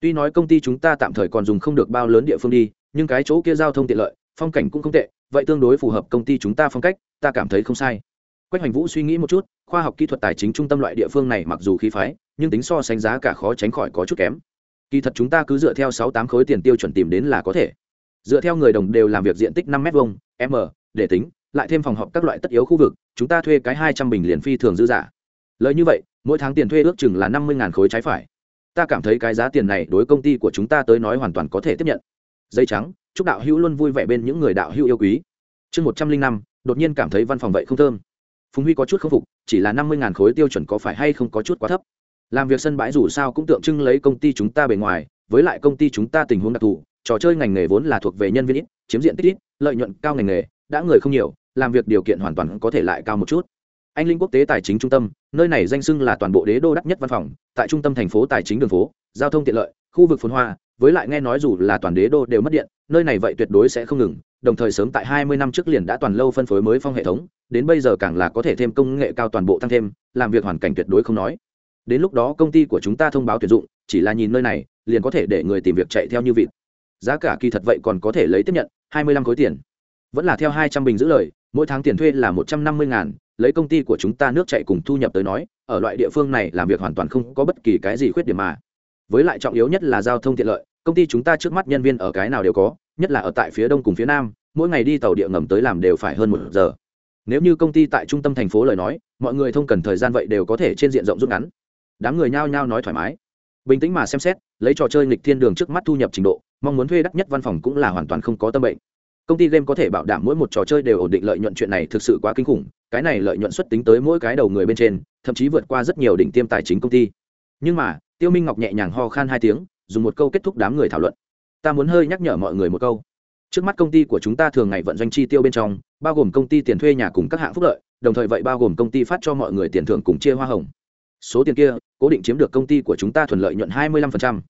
Tuy nói công ty chúng ta tạm thời còn dùng không được bao lớn địa phương đi, nhưng cái chỗ kia giao thông tiện lợi, phong cảnh cũng không tệ, vậy tương đối phù hợp công ty chúng ta phong cách, ta cảm thấy không sai. Quách hoành vũ suy nghĩ một chút, khoa học kỹ thuật tài chính trung tâm loại địa phương này mặc dù khí phái, nhưng tính so sánh giá cả khó tránh khỏi có chút kém. Kỳ thật chúng ta cứ dựa theo sáu, tám khối tiền tiêu chuẩn tìm đến là có thể. Dựa theo người đồng đều làm việc diện tích năm m hai m để tính, lại thêm phòng họp các loại tất yếu khu vực, chúng ta thuê cái hai trăm bình liền phi thường dư giả lợi như vậy, mỗi tháng tiền thuê ước chừng là năm mươi khối trái phải. Ta cảm thấy cái giá tiền này đối công ty của chúng ta tới nói hoàn toàn có thể tiếp nhận. Dây trắng, chúc đạo hữu luôn vui vẻ bên những người đạo hữu yêu quý. Chương một trăm linh năm, đột nhiên cảm thấy văn phòng vậy không thơm. Phùng huy có chút k phục, chỉ là năm mươi khối tiêu chuẩn có phải hay không có chút quá thấp. Làm việc sân bãi dù sao cũng tượng trưng lấy công ty chúng ta bề ngoài, với lại công ty chúng ta tình huống đặc thù, trò chơi ngành nghề vốn là thuộc về nhân viên ít, chiếm diện tích ít, lợi nhuận cao ngành nghề đã người không nhiều, làm việc điều kiện hoàn toàn có thể lại cao một chút. Anh linh quốc tế tài chính trung tâm, nơi này danh sưng là toàn bộ đế đô đắt nhất văn phòng, tại trung tâm thành phố tài chính đường phố, giao thông tiện lợi, khu vực phồn hoa, với lại nghe nói dù là toàn đế đô đều mất điện, nơi này vậy tuyệt đối sẽ không ngừng, đồng thời sớm tại 20 năm trước liền đã toàn lâu phân phối mới phong hệ thống, đến bây giờ càng là có thể thêm công nghệ cao toàn bộ tăng thêm, làm việc hoàn cảnh tuyệt đối không nói. Đến lúc đó công ty của chúng ta thông báo tuyển dụng, chỉ là nhìn nơi này, liền có thể để người tìm việc chạy theo như vịt. Giá cả kỳ thật vậy còn có thể lấy tiếp nhận 25 khối tiền vẫn là theo 200 bình giữ lời, mỗi tháng tiền thuê là 150 ngàn, lấy công ty của chúng ta nước chạy cùng thu nhập tới nói, ở loại địa phương này làm việc hoàn toàn không có bất kỳ cái gì khuyết điểm mà. Với lại trọng yếu nhất là giao thông tiện lợi, công ty chúng ta trước mắt nhân viên ở cái nào đều có, nhất là ở tại phía đông cùng phía nam, mỗi ngày đi tàu địa ngầm tới làm đều phải hơn một giờ. Nếu như công ty tại trung tâm thành phố lời nói, mọi người thông cần thời gian vậy đều có thể trên diện rộng rút ngắn. Đám người nhao nhao nói thoải mái. Bình tĩnh mà xem xét, lấy trò chơi nghịch thiên đường trước mắt thu nhập trình độ, mong muốn thuê đắt nhất văn phòng cũng là hoàn toàn không có tâm bệnh công ty game có thể bảo đảm mỗi một trò chơi đều ổn định lợi nhuận, chuyện này thực sự quá kinh khủng, cái này lợi nhuận xuất tính tới mỗi cái đầu người bên trên, thậm chí vượt qua rất nhiều đỉnh tiêm tài chính công ty. Nhưng mà, tiêu minh ngọc nhẹ nhàng ho khan hai tiếng, dùng một câu kết thúc đám người thảo luận. Ta muốn hơi nhắc nhở mọi người một câu. Trước mắt công ty của chúng ta thường ngày vận doanh chi tiêu bên trong, bao gồm công ty tiền thuê nhà cùng các hạng phúc lợi, đồng thời vậy bao gồm công ty phát cho mọi người tiền thưởng cùng chia hoa hồng. Số tiền kia, cố định chiếm được công ty của chúng ta thuận lợi nhuận 25%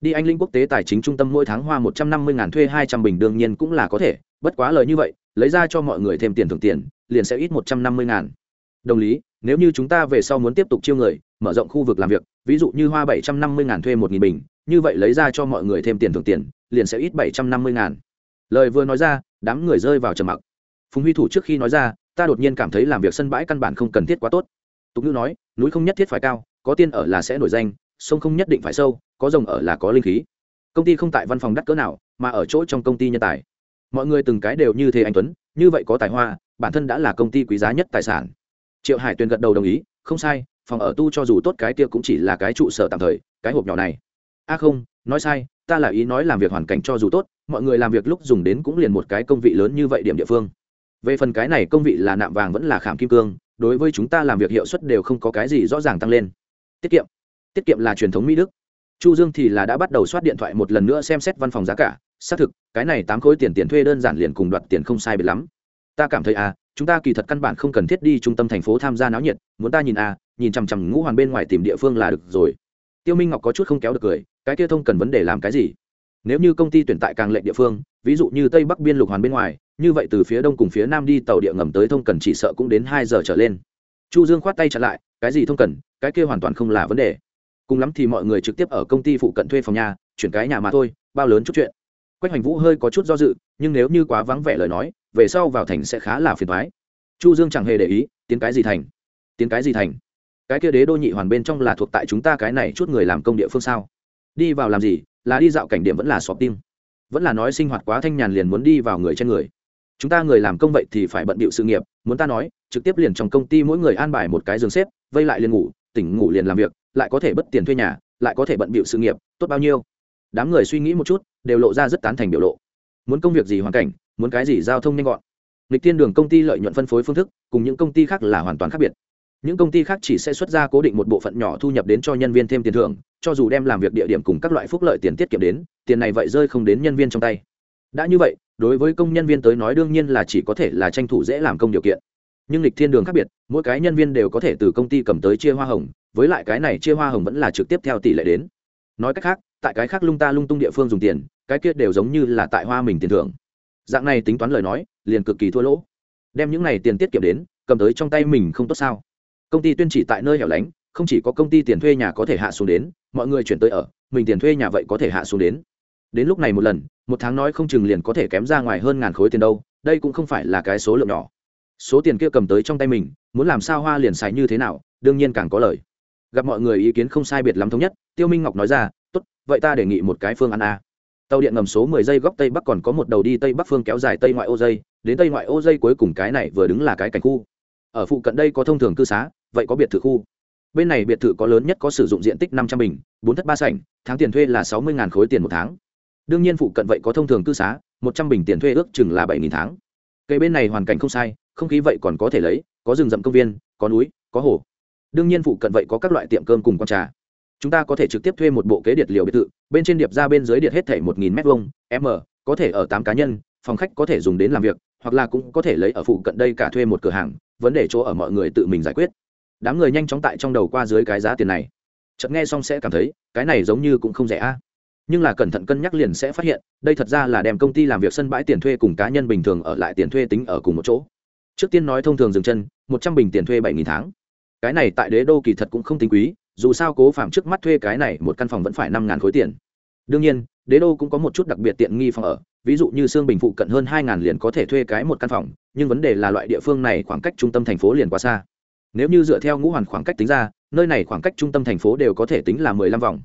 đi anh linh quốc tế tài chính trung tâm mỗi tháng hoa 150 ngàn thuê 200 bình đương nhiên cũng là có thể, bất quá lời như vậy, lấy ra cho mọi người thêm tiền thưởng tiền, liền sẽ ít 150 ngàn. Đồng lý, nếu như chúng ta về sau muốn tiếp tục chiêu người, mở rộng khu vực làm việc, ví dụ như hoa 750 ngàn thuê 1.000 bình, như vậy lấy ra cho mọi người thêm tiền thưởng tiền, liền sẽ ít 750 ngàn. Lời vừa nói ra, đám người rơi vào trầm mặc. Phùng huy thủ trước khi nói ra, ta đột nhiên cảm thấy làm việc sân bãi căn bản không cần thiết quá tốt. Tục ngữ nói, núi không nhất thiết phải cao, có tiên ở là sẽ nổi danh sông không nhất định phải sâu, có rồng ở là có linh khí. Công ty không tại văn phòng đắt cỡ nào, mà ở chỗ trong công ty nhân tài. Mọi người từng cái đều như thế anh tuấn, như vậy có tài hoa, bản thân đã là công ty quý giá nhất tài sản. Triệu hải tuyền gật đầu đồng ý, không sai, phòng ở tu cho dù tốt cái kia cũng chỉ là cái trụ sở tạm thời, cái hộp nhỏ này. A không, nói sai, ta là ý nói làm việc hoàn cảnh cho dù tốt, mọi người làm việc lúc dùng đến cũng liền một cái công vị lớn như vậy điểm địa phương. Về phần cái này công vị là nạm vàng vẫn là khảm kim cương, đối với chúng ta làm việc hiệu suất đều không có cái gì rõ ràng tăng lên. Tiết kiệm tiết kiệm là truyền thống mỹ đức. Chu dương thì là đã bắt đầu soát điện thoại một lần nữa xem xét văn phòng giá cả. Xác thực, cái này tám khối tiền tiền thuê đơn giản liền cùng đoạt tiền không sai biệt lắm. Ta cảm thấy à chúng ta kỳ thật căn bản không cần thiết đi trung tâm thành phố tham gia náo nhiệt, muốn ta nhìn à nhìn chằm chằm ngũ hoàn bên ngoài tìm địa phương là được rồi. Tiêu minh ngọc có chút không kéo được cười, cái kia thông cần vấn đề làm cái gì? Nếu như công ty tuyển tại càng lệnh địa phương, ví dụ như tây bắc biên lục hoàn bên ngoài, như vậy từ phía đông cùng phía nam đi tàu địa ngầm tới thông cần chỉ sợ cũng đến hai giờ trở lên. Chu dương khoát tay chặn lại, cái gì thông cần, cái kia hoàn toàn không là vấn đề cùng lắm thì mọi người trực tiếp ở công ty phụ cận thuê phòng nhà, chuyển cái nhà mà thôi, bao lớn chút chuyện. Quách hoành vũ hơi có chút do dự, nhưng nếu như quá vắng vẻ lời nói, về sau vào thành sẽ khá là phiền thoái chu dương chẳng hề để ý, tiến cái gì thành? Tiến cái gì thành? Cái kia đế đô nhị hoàn bên trong là thuộc tại chúng ta cái này chút người làm công địa phương sao? Đi vào làm gì? Là đi dạo cảnh điểm vẫn là xóp tim. Vẫn là nói sinh hoạt quá thanh nhàn liền muốn đi vào người trên người. Chúng ta người làm công vậy thì phải bận bịu sự nghiệp, muốn ta nói, trực tiếp liền trong công ty mỗi người an bài một cái giường xếp, vây lại liền ngủ, tỉnh ngủ liền làm việc lại có thể bất tiền thuê nhà, lại có thể bận bịu sự nghiệp, tốt bao nhiêu? Đám người suy nghĩ một chút, đều lộ ra rất tán thành biểu lộ. Muốn công việc gì hoàn cảnh, muốn cái gì giao thông nhanh gọn. Lịch tiên đường công ty lợi nhuận phân phối phương thức, cùng những công ty khác là hoàn toàn khác biệt. Những công ty khác chỉ sẽ xuất ra cố định một bộ phận nhỏ thu nhập đến cho nhân viên thêm tiền thưởng, cho dù đem làm việc địa điểm cùng các loại phúc lợi tiền tiết kiệm đến, tiền này vậy rơi không đến nhân viên trong tay. Đã như vậy, đối với công nhân viên tới nói đương nhiên là chỉ có thể là tranh thủ dễ làm công điều kiện. Nhưng lịch thiên đường khác biệt, mỗi cái nhân viên đều có thể từ công ty cầm tới chia hoa hồng với lại cái này chia hoa hồng vẫn là trực tiếp theo tỷ lệ đến. Nói cách khác, tại cái khác lung ta lung tung địa phương dùng tiền, cái kia đều giống như là tại hoa mình tiền thưởng. Dạng này tính toán lời nói, liền cực kỳ thua lỗ. Đem những này tiền tiết kiệm đến, cầm tới trong tay mình không tốt sao? Công ty tuyên chỉ tại nơi hẻo lánh, không chỉ có công ty tiền thuê nhà có thể hạ xuống đến, mọi người chuyển tới ở, mình tiền thuê nhà vậy có thể hạ xuống đến. Đến lúc này một lần, một tháng nói không chừng liền có thể kém ra ngoài hơn ngàn khối tiền đâu, đây cũng không phải là cái số lượng nhỏ. Số tiền kia cầm tới trong tay mình, muốn làm sao hoa liền xài như thế nào, đương nhiên càng có lời gặp mọi người ý kiến không sai biệt lắm thống nhất, tiêu minh ngọc nói ra, tốt, vậy ta đề nghị một cái phương án a. Tàu điện ngầm số 10 giây góc tây bắc còn có một đầu đi tây bắc phương kéo dài tây ngoại ô dây, đến tây ngoại ô dây cuối cùng cái này vừa đứng là cái cảnh khu. Ở phụ cận đây có thông thường cư xá, vậy có biệt thự khu. Bên này biệt thự có lớn nhất có sử dụng diện tích năm trăm bình, bốn thất ba sảnh, tháng tiền thuê là sáu mươi khối tiền một tháng. Đương nhiên phụ cận vậy có thông thường cư xá, một trăm bình tiền thuê ước chừng là bảy tháng. Cây bên này hoàn cảnh không sai, không khí vậy còn có thể lấy, có rừng rậm công viên, có núi, có hồ đương nhiên phụ cận vậy có các loại tiệm cơm cùng con trà. Chúng ta có thể trực tiếp thuê một bộ kế điện liều biệt thự, bên trên điệp ra bên dưới điện hết thể một nghìn m hai m có thể ở tám cá nhân, phòng khách có thể dùng đến làm việc, hoặc là cũng có thể lấy ở phụ cận đây cả thuê một cửa hàng, vấn đề chỗ ở mọi người tự mình giải quyết. Đám người nhanh chóng tại trong đầu qua dưới cái giá tiền này. Chợt nghe xong sẽ cảm thấy, cái này giống như cũng không rẻ a. Nhưng là cẩn thận cân nhắc liền sẽ phát hiện, đây thật ra là đem công ty làm việc sân bãi tiền thuê cùng cá nhân bình thường ở lại tiền thuê tính ở cùng một chỗ. Trước tiên nói thông thường dừng chân, một trăm bình tiền thuê bảy nghìn tháng cái này tại đế đô kỳ thật cũng không tính quý, dù sao cố phạm trước mắt thuê cái này một căn phòng vẫn phải năm ngàn khối tiền. Đương nhiên, đế đô cũng có một chút đặc biệt tiện nghi phòng ở, ví dụ như xương bình phụ cận hơn hai ngàn liền có thể thuê cái một căn phòng, nhưng vấn đề là loại địa phương này khoảng cách trung tâm thành phố liền quá xa. Nếu như dựa theo ngũ hoàn khoảng cách tính ra, nơi này khoảng cách trung tâm thành phố đều có thể tính là mười lăm vòng.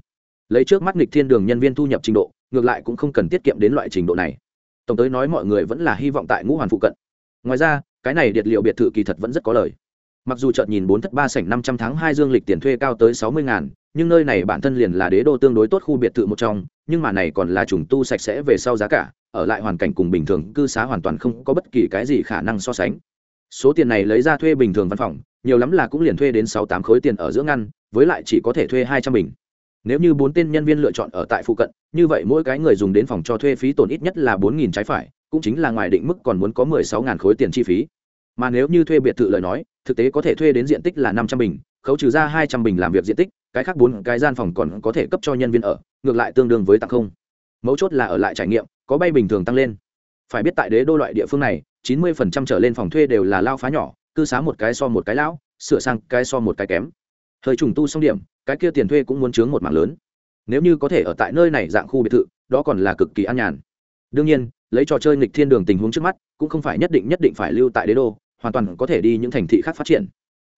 Lấy trước mắt nghịch thiên đường nhân viên thu nhập trình độ, ngược lại cũng không cần tiết kiệm đến loại trình độ này. Tổng tới nói mọi người vẫn là hy vọng tại ngũ hoàn phụ cận. Ngoài ra, cái này điệt liệu biệt thự kỳ thật vẫn rất có lời mặc dù chợt nhìn bốn thất ba sảnh năm trăm tháng hai dương lịch tiền thuê cao tới sáu mươi ngàn, nhưng nơi này bản thân liền là đế đô tương đối tốt khu biệt thự một trong, nhưng mà này còn là trùng tu sạch sẽ về sau giá cả, ở lại hoàn cảnh cùng bình thường cư xá hoàn toàn không có bất kỳ cái gì khả năng so sánh. Số tiền này lấy ra thuê bình thường văn phòng, nhiều lắm là cũng liền thuê đến sáu tám khối tiền ở giữa ngăn, với lại chỉ có thể thuê hai trăm bình. Nếu như bốn tên nhân viên lựa chọn ở tại phụ cận, như vậy mỗi cái người dùng đến phòng cho thuê phí tổn ít nhất là bốn nghìn trái phải, cũng chính là ngoài định mức còn muốn có mười sáu ngàn khối tiền chi phí mà nếu như thuê biệt thự lời nói, thực tế có thể thuê đến diện tích là năm trăm bình, khấu trừ ra hai trăm bình làm việc diện tích, cái khác bốn cái gian phòng còn có thể cấp cho nhân viên ở, ngược lại tương đương với tặng không. Mấu chốt là ở lại trải nghiệm, có bay bình thường tăng lên. Phải biết tại đế đô loại địa phương này, chín mươi phần trăm trở lên phòng thuê đều là lao phá nhỏ, cư xá một cái so một cái lão, sửa sang cái so một cái kém. Thời trùng tu xong điểm, cái kia tiền thuê cũng muốn chướng một mảng lớn. Nếu như có thể ở tại nơi này dạng khu biệt thự, đó còn là cực kỳ an nhàn. Đương nhiên, lấy trò chơi nghịch thiên đường tình huống trước mắt, cũng không phải nhất định nhất định phải lưu tại đế đô hoàn toàn có thể đi những thành thị khác phát triển.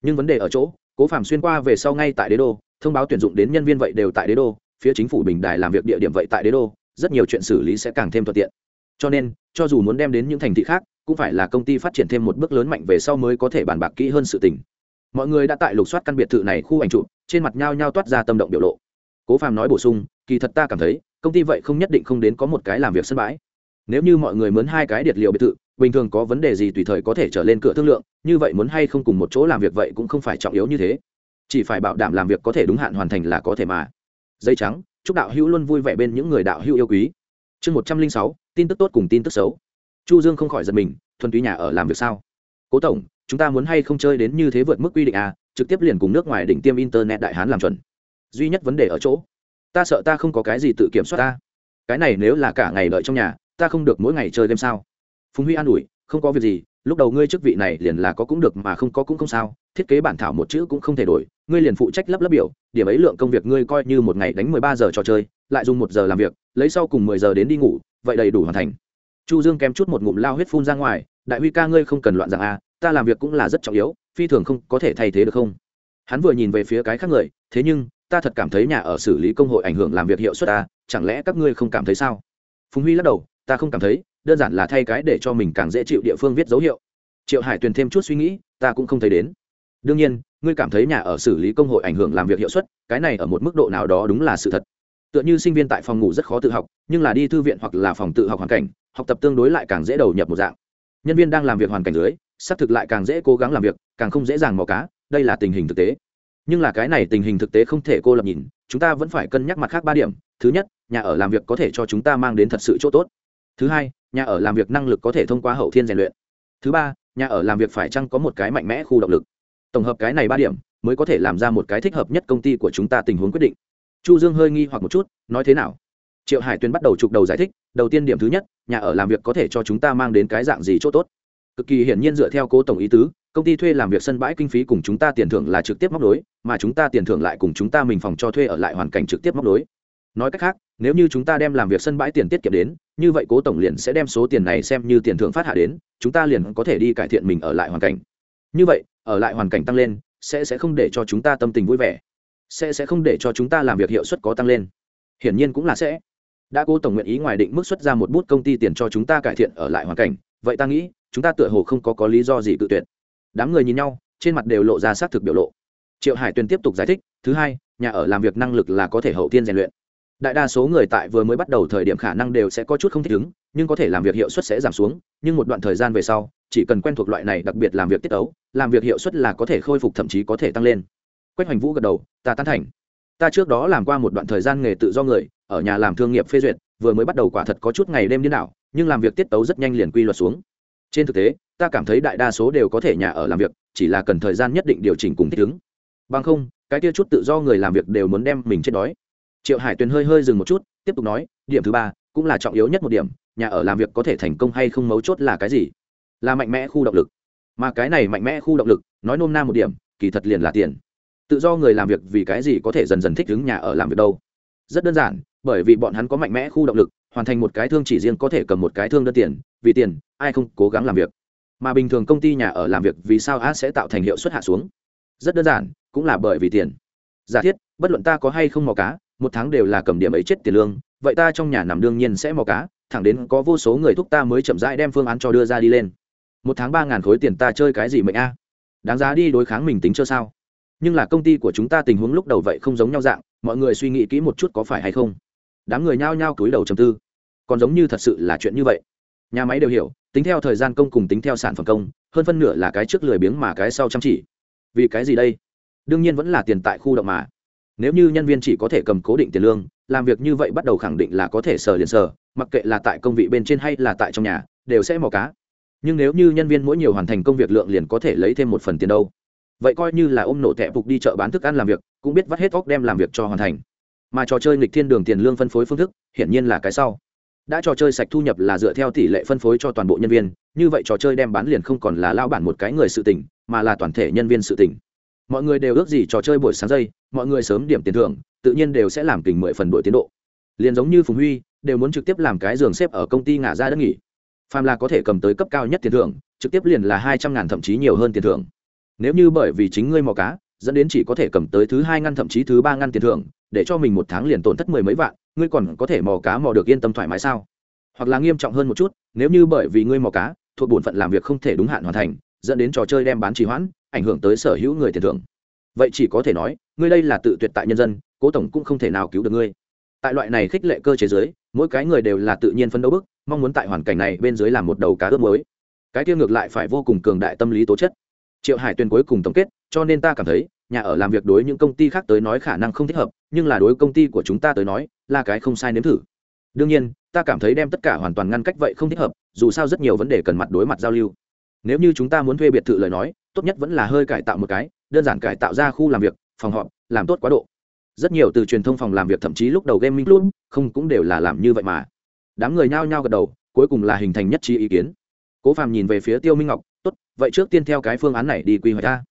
Nhưng vấn đề ở chỗ, cố phạm xuyên qua về sau ngay tại đế đô, thông báo tuyển dụng đến nhân viên vậy đều tại đế đô, phía chính phủ bình đài làm việc địa điểm vậy tại đế đô, rất nhiều chuyện xử lý sẽ càng thêm thuận tiện. Cho nên, cho dù muốn đem đến những thành thị khác, cũng phải là công ty phát triển thêm một bước lớn mạnh về sau mới có thể bàn bạc kỹ hơn sự tình. Mọi người đã tại lục soát căn biệt thự này khu ảnh trụ trên mặt nhao nhao toát ra tâm động biểu lộ. Cố phàm nói bổ sung, kỳ thật ta cảm thấy, công ty vậy không nhất định không đến có một cái làm việc sân bãi. Nếu như mọi người muốn hai cái điệt liệu biệt thự bình thường có vấn đề gì tùy thời có thể trở lên cửa thương lượng, như vậy muốn hay không cùng một chỗ làm việc vậy cũng không phải trọng yếu như thế. Chỉ phải bảo đảm làm việc có thể đúng hạn hoàn thành là có thể mà. Dây trắng, chúc đạo hữu luôn vui vẻ bên những người đạo hữu yêu quý. Chương một trăm linh sáu, tin tức tốt cùng tin tức xấu. Chu dương không khỏi giật mình, thuần túy nhà ở làm việc sao? Cố tổng, chúng ta muốn hay không chơi đến như thế vượt mức quy định à trực tiếp liền cùng nước ngoài đỉnh tiêm internet đại hán làm chuẩn. Duy nhất vấn đề ở chỗ, ta sợ ta không có cái gì tự kiểm soát ta. Cái này nếu là cả ngày đợi trong nhà, ta không được mỗi ngày chơi game sao? Phùng huy an ủi, không có việc gì, lúc đầu ngươi chức vị này liền là có cũng được mà không có cũng không sao, thiết kế bản thảo một chữ cũng không thể đổi, ngươi liền phụ trách lấp lấp biểu, điểm ấy lượng công việc ngươi coi như một ngày đánh mười ba giờ trò chơi, lại dùng một giờ làm việc, lấy sau cùng mười giờ đến đi ngủ, vậy đầy đủ hoàn thành. Chu dương kém chút một ngụm lao huyết phun ra ngoài, đại huy ca ngươi không cần loạn rằng a, ta làm việc cũng là rất trọng yếu, phi thường không có thể thay thế được không? Hắn vừa nhìn về phía cái khác người, thế nhưng, ta thật cảm thấy nhà ở xử lý công hội ảnh hưởng làm việc hiệu suất ta chẳng lẽ các ngươi không cảm thấy sao? Phùng huy lắc đầu, ta không cảm thấy đơn giản là thay cái để cho mình càng dễ chịu địa phương viết dấu hiệu. Triệu hải tuyền thêm chút suy nghĩ, ta cũng không thấy đến. Đương nhiên, ngươi cảm thấy nhà ở xử lý công hội ảnh hưởng làm việc hiệu suất, cái này ở một mức độ nào đó đúng là sự thật. Tựa như sinh viên tại phòng ngủ rất khó tự học, nhưng là đi thư viện hoặc là phòng tự học hoàn cảnh, học tập tương đối lại càng dễ đầu nhập một dạng. Nhân viên đang làm việc hoàn cảnh dưới, xác thực lại càng dễ cố gắng làm việc, càng không dễ dàng mò cá, đây là tình hình thực tế. Nhưng là cái này tình hình thực tế không thể cô lập nhìn, chúng ta vẫn phải cân nhắc mặt khác ba điểm. Thứ nhất, nhà ở làm việc có thể cho chúng ta mang đến thật sự chỗ tốt. Thứ hai nhà ở làm việc năng lực có thể thông qua hậu thiên rèn luyện. Thứ ba, nhà ở làm việc phải chăng có một cái mạnh mẽ khu động lực? Tổng hợp cái này ba điểm, mới có thể làm ra một cái thích hợp nhất công ty của chúng ta tình huống quyết định. Chu dương hơi nghi hoặc một chút, nói thế nào? Triệu hải tuyên bắt đầu trục đầu giải thích, đầu tiên điểm thứ nhất, nhà ở làm việc có thể cho chúng ta mang đến cái dạng gì chỗ tốt? Cực kỳ hiển nhiên dựa theo cố tổng ý tứ, công ty thuê làm việc sân bãi kinh phí cùng chúng ta tiền thưởng là trực tiếp móc đối mà chúng ta tiền thưởng lại cùng chúng ta mình phòng cho thuê ở lại hoàn cảnh trực tiếp móc đối nói cách khác, nếu như chúng ta đem làm việc sân bãi tiền tiết kiệm đến, như vậy cố tổng liền sẽ đem số tiền này xem như tiền thưởng phát hạ đến, chúng ta liền có thể đi cải thiện mình ở lại hoàn cảnh. Như vậy, ở lại hoàn cảnh tăng lên, sẽ sẽ không để cho chúng ta tâm tình vui vẻ. Sẽ sẽ không để cho chúng ta làm việc hiệu suất có tăng lên. Hiển nhiên cũng là sẽ. Đã cố tổng nguyện ý ngoài định mức xuất ra một bút công ty tiền cho chúng ta cải thiện ở lại hoàn cảnh, vậy ta nghĩ, chúng ta tựa hồ không có có lý do gì tự tuyệt. Đám người nhìn nhau, trên mặt đều lộ ra xác thực biểu lộ. Triệu hải tuyền tiếp tục giải thích, thứ hai, nhà ở làm việc năng lực là có thể hậu tiên rèn luyện đại đa số người tại vừa mới bắt đầu thời điểm khả năng đều sẽ có chút không thích ứng nhưng có thể làm việc hiệu suất sẽ giảm xuống nhưng một đoạn thời gian về sau chỉ cần quen thuộc loại này đặc biệt làm việc tiết tấu, làm việc hiệu suất là có thể khôi phục thậm chí có thể tăng lên. Quách hoành vũ gật đầu ta tán thành. Ta trước đó làm qua một đoạn thời gian nghề tự do người ở nhà làm thương nghiệp phê duyệt vừa mới bắt đầu quả thật có chút ngày đêm điên đảo nhưng làm việc tiết tấu rất nhanh liền quy luật xuống. Trên thực tế ta cảm thấy đại đa số đều có thể nhà ở làm việc chỉ là cần thời gian nhất định điều chỉnh cùng thích ứng. Bằng không cái kia chút tự do người làm việc đều muốn đem mình chết đói triệu hải tuyền hơi hơi dừng một chút, tiếp tục nói, điểm thứ ba cũng là trọng yếu nhất một điểm, nhà ở làm việc có thể thành công hay không mấu chốt là cái gì? Là mạnh mẽ khu động lực. Mà cái này mạnh mẽ khu động lực, nói nôm na một điểm, kỳ thật liền là tiền. Tự do người làm việc vì cái gì có thể dần dần thích ứng nhà ở làm việc đâu? Rất đơn giản, bởi vì bọn hắn có mạnh mẽ khu động lực, hoàn thành một cái thương chỉ riêng có thể cầm một cái thương đơn tiền, vì tiền, ai không cố gắng làm việc. Mà bình thường công ty nhà ở làm việc vì sao á sẽ tạo thành hiệu suất hạ xuống? Rất đơn giản, cũng là bởi vì tiền. Giả thiết, bất luận ta có hay không mò cá một tháng đều là cầm điểm ấy chết tiền lương, vậy ta trong nhà nằm đương nhiên sẽ mò cá, thẳng đến có vô số người thúc ta mới chậm rãi đem phương án cho đưa ra đi lên. Một tháng ba ngàn khối tiền ta chơi cái gì mệnh a? Đáng giá đi đối kháng mình tính chưa sao? Nhưng là công ty của chúng ta tình huống lúc đầu vậy không giống nhau dạng, mọi người suy nghĩ kỹ một chút có phải hay không? Đám người nhao nhao cúi đầu chầm tư. Còn giống như thật sự là chuyện như vậy. Nhà máy đều hiểu, tính theo thời gian công cùng tính theo sản phẩm công, hơn phân nửa là cái trước lười biếng mà cái sau chăm chỉ. Vì cái gì đây? Đương nhiên vẫn là tiền tại khu động mà nếu như nhân viên chỉ có thể cầm cố định tiền lương, làm việc như vậy bắt đầu khẳng định là có thể sờ liền sờ, mặc kệ là tại công vị bên trên hay là tại trong nhà, đều sẽ mò cá. Nhưng nếu như nhân viên mỗi nhiều hoàn thành công việc lượng liền có thể lấy thêm một phần tiền đâu. Vậy coi như là ôm nổ tẹp phục đi chợ bán thức ăn làm việc, cũng biết vắt hết óc đem làm việc cho hoàn thành. Mà trò chơi nghịch thiên đường tiền lương phân phối phương thức, hiển nhiên là cái sau. Đã trò chơi sạch thu nhập là dựa theo tỷ lệ phân phối cho toàn bộ nhân viên, như vậy trò chơi đem bán liền không còn là lao bản một cái người sự tỉnh mà là toàn thể nhân viên sự tỉnh mọi người đều ước gì trò chơi buổi sáng giây mọi người sớm điểm tiền thưởng, tự nhiên đều sẽ làm kình mười phần đội tiến độ. Liền giống như phùng huy, đều muốn trực tiếp làm cái giường xếp ở công ty ngả ra đất nghỉ. Phàm là có thể cầm tới cấp cao nhất tiền thưởng, trực tiếp liền là hai trăm ngàn thậm chí nhiều hơn tiền thưởng. Nếu như bởi vì chính ngươi mò cá, dẫn đến chỉ có thể cầm tới thứ hai ngăn thậm chí thứ ba ngăn tiền thưởng, để cho mình một tháng liền tổn thất mười mấy vạn, ngươi còn có thể mò cá mò được yên tâm thoải mái sao? Hoặc là nghiêm trọng hơn một chút, nếu như bởi vì ngươi mò cá, thuộc bổn phận làm việc không thể đúng hạn hoàn thành, dẫn đến trò chơi đem bán trì hoãn ảnh hưởng tới sở hữu người tiền thưởng. Vậy chỉ có thể nói, ngươi đây là tự tuyệt tại nhân dân, cố tổng cũng không thể nào cứu được ngươi. Tại loại này khích lệ cơ chế giới mỗi cái người đều là tự nhiên phân đấu bức, mong muốn tại hoàn cảnh này bên dưới làm một đầu cá ướp mới cái tiêu ngược lại phải vô cùng cường đại tâm lý tố chất. Triệu hải tuyên cuối cùng tổng kết, cho nên ta cảm thấy, nhà ở làm việc đối những công ty khác tới nói khả năng không thích hợp, nhưng là đối công ty của chúng ta tới nói, là cái không sai nếm thử. Đương nhiên, ta cảm thấy đem tất cả hoàn toàn ngăn cách vậy không thích hợp, dù sao rất nhiều vấn đề cần mặt đối mặt giao lưu nếu như chúng ta muốn thuê biệt thự lời nói, tốt nhất vẫn là hơi cải tạo một cái, đơn giản cải tạo ra khu làm việc, phòng họp, làm tốt quá độ. Rất nhiều từ truyền thông phòng làm việc thậm chí lúc đầu gaming luôn không cũng đều là làm như vậy mà. Đám người nhao nhao gật đầu, cuối cùng là hình thành nhất trí ý kiến. Cố phàm nhìn về phía tiêu minh ngọc, tốt, vậy trước tiên theo cái phương án này đi quy hoạch ra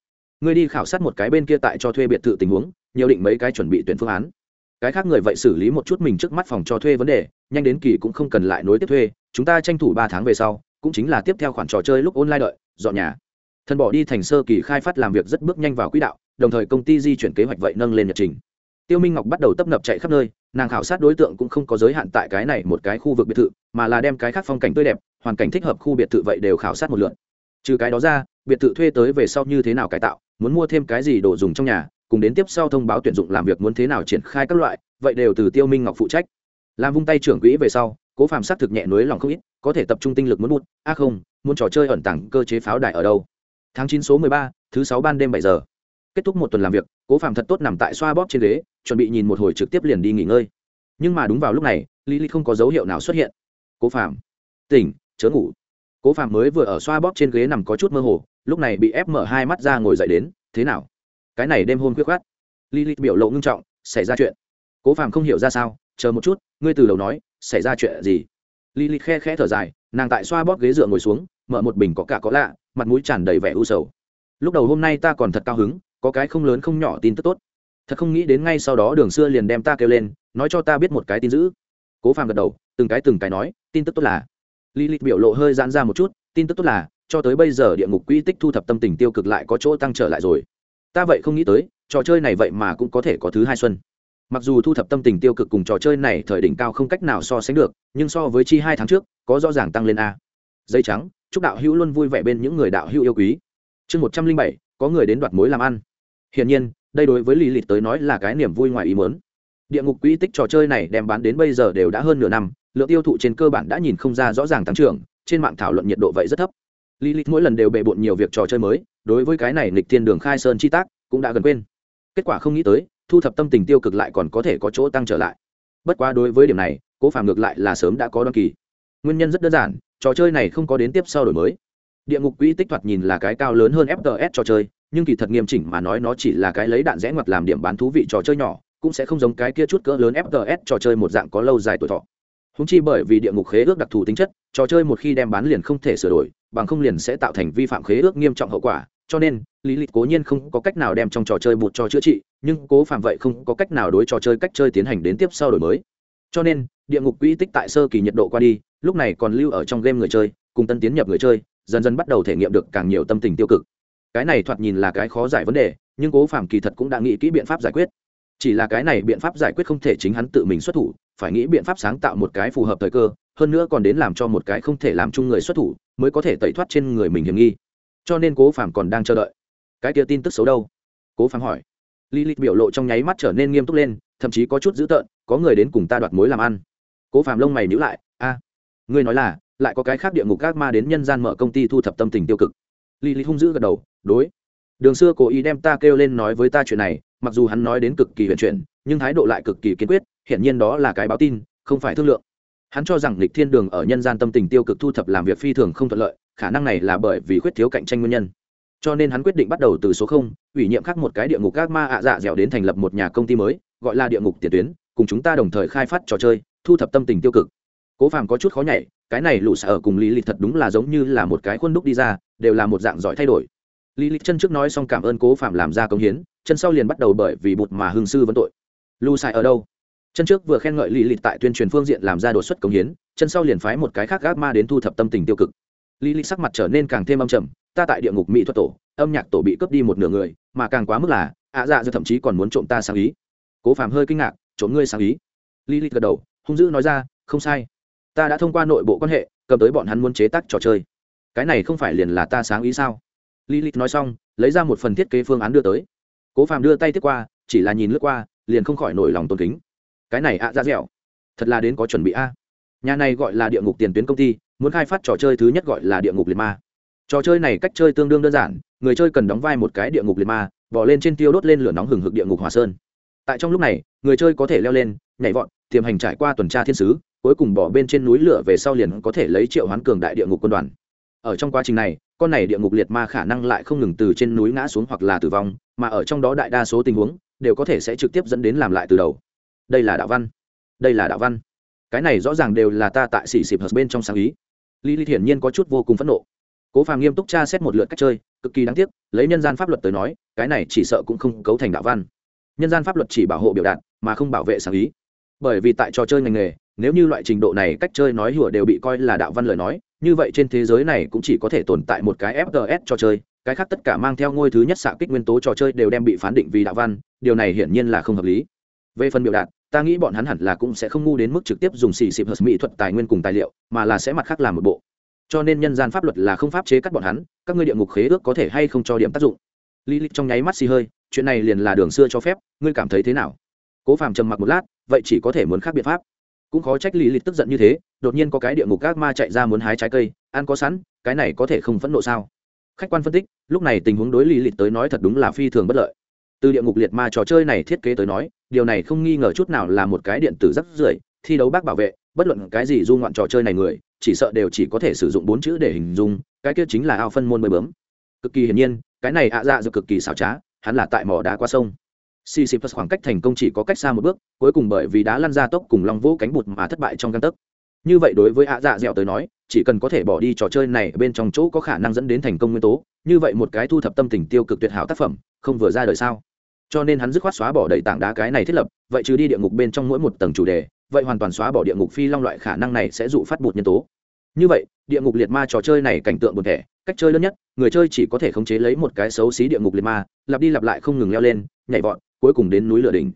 ngươi đi khảo sát một cái bên kia tại cho thuê biệt thự tình huống, nhiều định mấy cái chuẩn bị tuyển phương án. Cái khác người vậy xử lý một chút mình trước mắt phòng cho thuê vấn đề, nhanh đến kỳ cũng không cần lại nối tiếp thuê, chúng ta tranh thủ ba tháng về sau cũng chính là tiếp theo khoản trò chơi lúc online đợi, dọn nhà. Thần bỏ đi thành sơ kỳ khai phát làm việc rất bước nhanh vào quỹ đạo, đồng thời công ty di chuyển kế hoạch vậy nâng lên nhật trình. Tiêu minh ngọc bắt đầu tấp nập chạy khắp nơi, nàng khảo sát đối tượng cũng không có giới hạn tại cái này một cái khu vực biệt thự, mà là đem cái khác phong cảnh tươi đẹp, hoàn cảnh thích hợp khu biệt thự vậy đều khảo sát một lượt. Trừ cái đó ra, biệt thự thuê tới về sau như thế nào cải tạo, muốn mua thêm cái gì đồ dùng trong nhà, cùng đến tiếp sau thông báo tuyển dụng làm việc muốn thế nào triển khai các loại, vậy đều từ tiêu minh ngọc phụ trách. Làm vung tay trưởng quỹ về sau, cố phạm xác thực nhẹ núi lòng không ít có thể tập trung tinh lực muốn bút, a à không, muốn trò chơi ẩn tàng cơ chế pháo đài ở đâu? Tháng chín số mười ba, thứ sáu ban đêm bảy giờ. Kết thúc một tuần làm việc, cố phạm thật tốt nằm tại xoa bóp trên ghế, chuẩn bị nhìn một hồi trực tiếp liền đi nghỉ ngơi. Nhưng mà đúng vào lúc này, lý lý không có dấu hiệu nào xuất hiện. Cố phạm tỉnh, chớ ngủ. Cố phạm mới vừa ở xoa bóp trên ghế nằm có chút mơ hồ, lúc này bị ép mở hai mắt ra ngồi dậy đến, thế nào? Cái này đêm hôn quyết khát lý biểu lộ ngưng trọng, xảy ra chuyện. Cố phạm không hiểu ra sao, chờ một chút, ngươi từ đầu nói, xảy ra chuyện gì? Lilith khe khẽ thở dài, nàng tại xoa bóp ghế dựa ngồi xuống, mở một bình có cả có lạ, mặt mũi tràn đầy vẻ u sầu. Lúc đầu hôm nay ta còn thật cao hứng, có cái không lớn không nhỏ tin tức tốt. Thật không nghĩ đến ngay sau đó đường xưa liền đem ta kêu lên, nói cho ta biết một cái tin dữ. Cố phàm gật đầu, từng cái từng cái nói, tin tức tốt là. Lý lịch biểu lộ hơi giãn ra một chút, tin tức tốt là, cho tới bây giờ địa ngục quỹ tích thu thập tâm tình tiêu cực lại có chỗ tăng trở lại rồi. Ta vậy không nghĩ tới, trò chơi này vậy mà cũng có thể có thứ hai xuân mặc dù thu thập tâm tình tiêu cực cùng trò chơi này thời đỉnh cao không cách nào so sánh được, nhưng so với chi hai tháng trước, có rõ ràng tăng lên a. Dây trắng, chúc đạo hữu luôn vui vẻ bên những người đạo hữu yêu quý. Chương một trăm linh bảy, có người đến đoạt mối làm ăn. Hiển nhiên, đây đối với lý lịt tới nói là cái niềm vui ngoài ý muốn. Địa ngục quỹ tích trò chơi này đem bán đến bây giờ đều đã hơn nửa năm, lượng tiêu thụ trên cơ bản đã nhìn không ra rõ ràng tăng trưởng, trên mạng thảo luận nhiệt độ vậy rất thấp. Lý lịt mỗi lần đều bề bộn nhiều việc trò chơi mới, đối với cái này Nịch thiên đường khai sơn chi tác cũng đã gần quên. Kết quả không nghĩ tới thu thập tâm tình tiêu cực lại còn có thể có chỗ tăng trở lại. Bất quá đối với điểm này, cố phàm ngược lại là sớm đã có đ kỳ. Nguyên nhân rất đơn giản, trò chơi này không có đến tiếp sau đổi mới. Địa ngục quỹ tích thoạt nhìn là cái cao lớn hơn fts trò chơi, nhưng kỳ thật nghiêm chỉnh mà nói nó chỉ là cái lấy đạn rẽ ngoặt làm điểm bán thú vị trò chơi nhỏ, cũng sẽ không giống cái kia chút cỡ lớn fts trò chơi một dạng có lâu dài tuổi thọ. Húng chi bởi vì địa ngục khế ước đặc thù tính chất, trò chơi một khi đem bán liền không thể sửa đổi, bằng không liền sẽ tạo thành vi phạm khế ước nghiêm trọng hậu quả cho nên lý lịch cố nhiên không có cách nào đem trong trò chơi bụt cho chữa trị, nhưng cố phạm vậy không có cách nào đối trò chơi cách chơi tiến hành đến tiếp sau đổi mới. Cho nên, địa ngục quỹ tích tại sơ kỳ nhiệt độ qua đi, lúc này còn lưu ở trong game người chơi, cùng tân tiến nhập người chơi, dần dần bắt đầu thể nghiệm được càng nhiều tâm tình tiêu cực. Cái này thoạt nhìn là cái khó giải vấn đề, nhưng cố phạm kỳ thật cũng đã nghĩ kỹ biện pháp giải quyết. Chỉ là cái này biện pháp giải quyết không thể chính hắn tự mình xuất thủ, phải nghĩ biện pháp sáng tạo một cái phù hợp thời cơ, hơn nữa còn đến làm cho một cái không thể làm chung người xuất thủ, mới có thể tẩy thoát trên người mình hiểm nghi cho nên cố Phàm còn đang chờ đợi. Cái kia tin tức xấu đâu? Cố Phàm hỏi. Lý lịch biểu lộ trong nháy mắt trở nên nghiêm túc lên, thậm chí có chút dữ tợn, có người đến cùng ta đoạt mối làm ăn. Cố Phàm lông mày nhữ lại, a, ngươi nói là, lại có cái khác địa ngục các ma đến nhân gian mở công ty thu thập tâm tình tiêu cực. Lý lịch hung dữ gật đầu, đối. Đường xưa cố ý đem ta kêu lên nói với ta chuyện này, mặc dù hắn nói đến cực kỳ huyền chuyển, nhưng thái độ lại cực kỳ kiên quyết, hiển nhiên đó là cái báo tin, không phải thương lượng. Hắn cho rằng lịch thiên đường ở nhân gian tâm tình tiêu cực thu thập làm việc phi thường không thuận lợi khả năng này là bởi vì khuyết thiếu cạnh tranh nguyên nhân. Cho nên hắn quyết định bắt đầu từ số không, ủy nhiệm khác một cái địa ngục các ma ạ dạ dẻo đến thành lập một nhà công ty mới, gọi là địa ngục tiền tuyến, cùng chúng ta đồng thời khai phát trò chơi, thu thập tâm tình tiêu cực. Cố phàm có chút khó nhảy, cái này lũ xả ở cùng lý lịch thật đúng là giống như là một cái khuôn đúc đi ra, đều là một dạng giỏi thay đổi. Lý lịch chân trước nói xong cảm ơn cố phạm làm ra công hiến, chân sau liền bắt đầu bởi vì bụt mà hương sư vấn tội. Lưu sai ở đâu? Chân trước vừa khen ngợi lý lịch tại tuyên truyền phương diện làm ra đột xuất công hiến, chân sau liền phái một cái khác gác ma đến thu thập tâm tình tiêu cực lý lịch sắc mặt trở nên càng thêm âm trầm, ta tại địa ngục mỹ thuật tổ, âm nhạc tổ bị cướp đi một nửa người, mà càng quá mức là, ạ dạ giờ thậm chí còn muốn trộm ta sáng ý. Cố Phàm hơi kinh ngạc, trộm ngươi sáng ý? Lý lịch gật đầu, hung dữ nói ra, không sai. Ta đã thông qua nội bộ quan hệ, cầm tới bọn hắn muốn chế tác trò chơi. Cái này không phải liền là ta sáng ý sao? Lý lịch nói xong, lấy ra một phần thiết kế phương án đưa tới. Cố phàm đưa tay tiếp qua, chỉ là nhìn lướt qua, liền không khỏi nổi lòng tôn kính. Cái này ạ à dẻo, thật là đến có chuẩn bị a nhà này gọi là địa ngục tiền tuyến công ty, muốn khai phát trò chơi thứ nhất gọi là địa ngục liệt ma. Trò chơi này cách chơi tương đương đơn giản, người chơi cần đóng vai một cái địa ngục liệt ma bỏ lên trên tiêu đốt lên lửa nóng hừng hực địa ngục hòa sơn. Tại trong lúc này, người chơi có thể leo lên, nhảy vọt, tiềm hành trải qua tuần tra thiên sứ, cuối cùng bỏ bên trên núi lửa về sau liền có thể lấy triệu hoán cường đại địa ngục quân đoàn. Ở trong quá trình này, con này địa ngục liệt ma khả năng lại không ngừng từ trên núi ngã xuống hoặc là tử vong, mà ở trong đó đại đa số tình huống, đều có thể sẽ trực tiếp dẫn đến làm lại từ đầu. Đây là đạo văn. Đây là đạo văn cái này rõ ràng đều là ta tại xỉ xịp hờ bên trong sáng ý. Lý lý hiển nhiên có chút vô cùng phẫn nộ. Cố phàm nghiêm túc tra xét một lượt cách chơi, cực kỳ đáng tiếc, lấy nhân gian pháp luật tới nói, cái này chỉ sợ cũng không cấu thành đạo văn. Nhân gian pháp luật chỉ bảo hộ biểu đạt, mà không bảo vệ sáng ý. Bởi vì tại trò chơi ngành nghề, nếu như loại trình độ này cách chơi nói hùa đều bị coi là đạo văn lời nói, như vậy trên thế giới này cũng chỉ có thể tồn tại một cái fts trò chơi, cái khác tất cả mang theo ngôi thứ nhất xạ kích nguyên tố trò chơi đều đem bị phán định vì đạo văn, điều này hiển nhiên là không hợp lý. Về phần biểu đạt ta nghĩ bọn hắn hẳn là cũng sẽ không ngu đến mức trực tiếp dùng xì xịp hợp mỹ thuật tài nguyên cùng tài liệu, mà là sẽ mặt khác làm một bộ. Cho nên nhân gian pháp luật là không pháp chế cắt bọn hắn, các ngươi địa ngục khế ước có thể hay không cho điểm tác dụng? Lý lịch trong nháy mắt xì hơi, chuyện này liền là đường xưa cho phép, ngươi cảm thấy thế nào? Cố phàm trầm mặc một lát, vậy chỉ có thể muốn khác biện pháp. Cũng khó trách lý lịch tức giận như thế, đột nhiên có cái địa ngục các ma chạy ra muốn hái trái cây, ăn có sẵn, cái này có thể không phẫn nộ sao? Khách quan phân tích, lúc này tình huống đối lý lịch tới nói thật đúng là phi thường bất lợi. Từ địa ngục liệt ma trò chơi này thiết kế tới nói điều này không nghi ngờ chút nào là một cái điện tử rất rưởi thi đấu bác bảo vệ bất luận cái gì du ngoạn trò chơi này người chỉ sợ đều chỉ có thể sử dụng bốn chữ để hình dung cái kia chính là ao phân môn bơi bướm cực kỳ hiển nhiên cái này ạ dạ dược cực kỳ xảo trá hắn là tại mỏ đá qua sông Sisyphus khoảng cách thành công chỉ có cách xa một bước, cuối cùng bởi vì đá lăn ra tốc cùng long vũ cánh bụt mà thất bại trong gang tấc. Như vậy đối với ạ dạ dẻo tới nói, chỉ cần có thể bỏ đi trò chơi này bên trong chỗ có khả năng dẫn đến thành công nguyên tố, như vậy một cái thu thập tâm tình tiêu cực tuyệt hảo tác phẩm, không vừa ra đời sao? Cho nên hắn dứt khoát xóa bỏ đầy tảng đá cái này thiết lập, vậy trừ đi địa ngục bên trong mỗi một tầng chủ đề, vậy hoàn toàn xóa bỏ địa ngục phi long loại khả năng này sẽ dụ phát bột nhân tố. Như vậy, địa ngục liệt ma trò chơi này cảnh tượng buồn thẻ, cách chơi lớn nhất, người chơi chỉ có thể khống chế lấy một cái xấu xí địa ngục liệt ma, lặp đi lặp lại không ngừng leo lên, nhảy vọt, cuối cùng đến núi lửa đỉnh.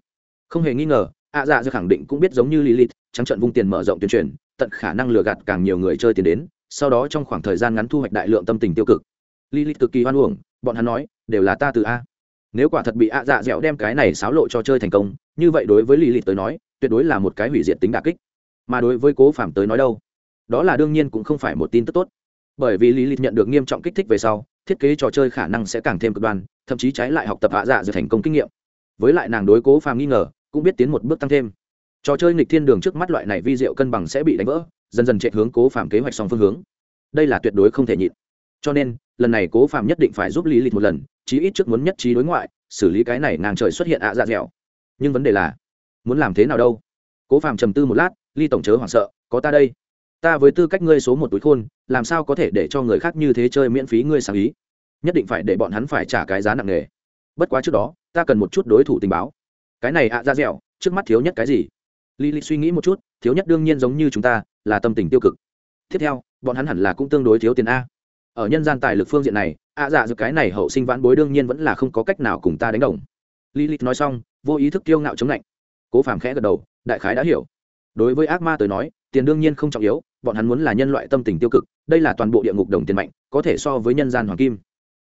Không hề nghi ngờ ạ dạ dư khẳng định cũng biết giống như lilith trắng trận vung tiền mở rộng tuyên truyền tận khả năng lừa gạt càng nhiều người chơi tiền đến sau đó trong khoảng thời gian ngắn thu hoạch đại lượng tâm tình tiêu cực. Lilith cực kỳ hoan uổng bọn hắn nói đều là ta từ a nếu quả thật bị ạ dạ dẻo đem cái này xáo lộ cho chơi thành công, như vậy đối với lilith tới nói, tuyệt đối là một cái hủy diệt tính đà kích. Mà đối với cố phạm tới nói đâu? Đó là đương nhiên cũng không phải một tin tức tốt. Bởi vì lý lịch nhận được nghiêm trọng kích thích về sau, thiết kế trò chơi khả năng sẽ càng thêm cực đoan, thậm chí trái lại học tập hạ dạ dẻo thành công kinh nghiệm. Với lại nàng đối cố phàm nghi ngờ, cũng biết tiến một bước tăng thêm. Trò chơi nghịch thiên đường trước mắt loại này vi diệu cân bằng sẽ bị đánh vỡ, dần dần chạy hướng cố phàm kế hoạch song phương hướng. Đây là tuyệt đối không thể nhịn. Cho nên, lần này cố phàm nhất định phải giúp lý lịch một lần chí ít trước muốn nhất trí đối ngoại, xử lý cái này ngang trời xuất hiện ạ dạ dẻo. Nhưng vấn đề là, muốn làm thế nào đâu? Cố phàm trầm tư một lát, ly tổng chớ hoảng sợ, có ta đây. Ta với tư cách ngươi số một túi khôn, làm sao có thể để cho người khác như thế chơi miễn phí ngươi sáng ý? Nhất định phải để bọn hắn phải trả cái giá nặng nề. Bất quá trước đó, ta cần một chút đối thủ tình báo. Cái này ạ ra dẻo, trước mắt thiếu nhất cái gì? Ly ly suy nghĩ một chút, thiếu nhất đương nhiên giống như chúng ta, là tâm tình tiêu cực. Tiếp theo, bọn hắn hẳn là cũng tương đối thiếu tiền a ở nhân gian tài lực phương diện này, ạ dạ dự cái này hậu sinh vãn bối đương nhiên vẫn là không có cách nào cùng ta đánh đồng. Lý li nói xong, vô ý thức tiêu ngạo chống lạnh. Cố phàm khẽ gật đầu, đại khái đã hiểu. Đối với ác ma tới nói, tiền đương nhiên không trọng yếu, bọn hắn muốn là nhân loại tâm tình tiêu cực, đây là toàn bộ địa ngục đồng tiền mạnh, có thể so với nhân gian hoàng kim.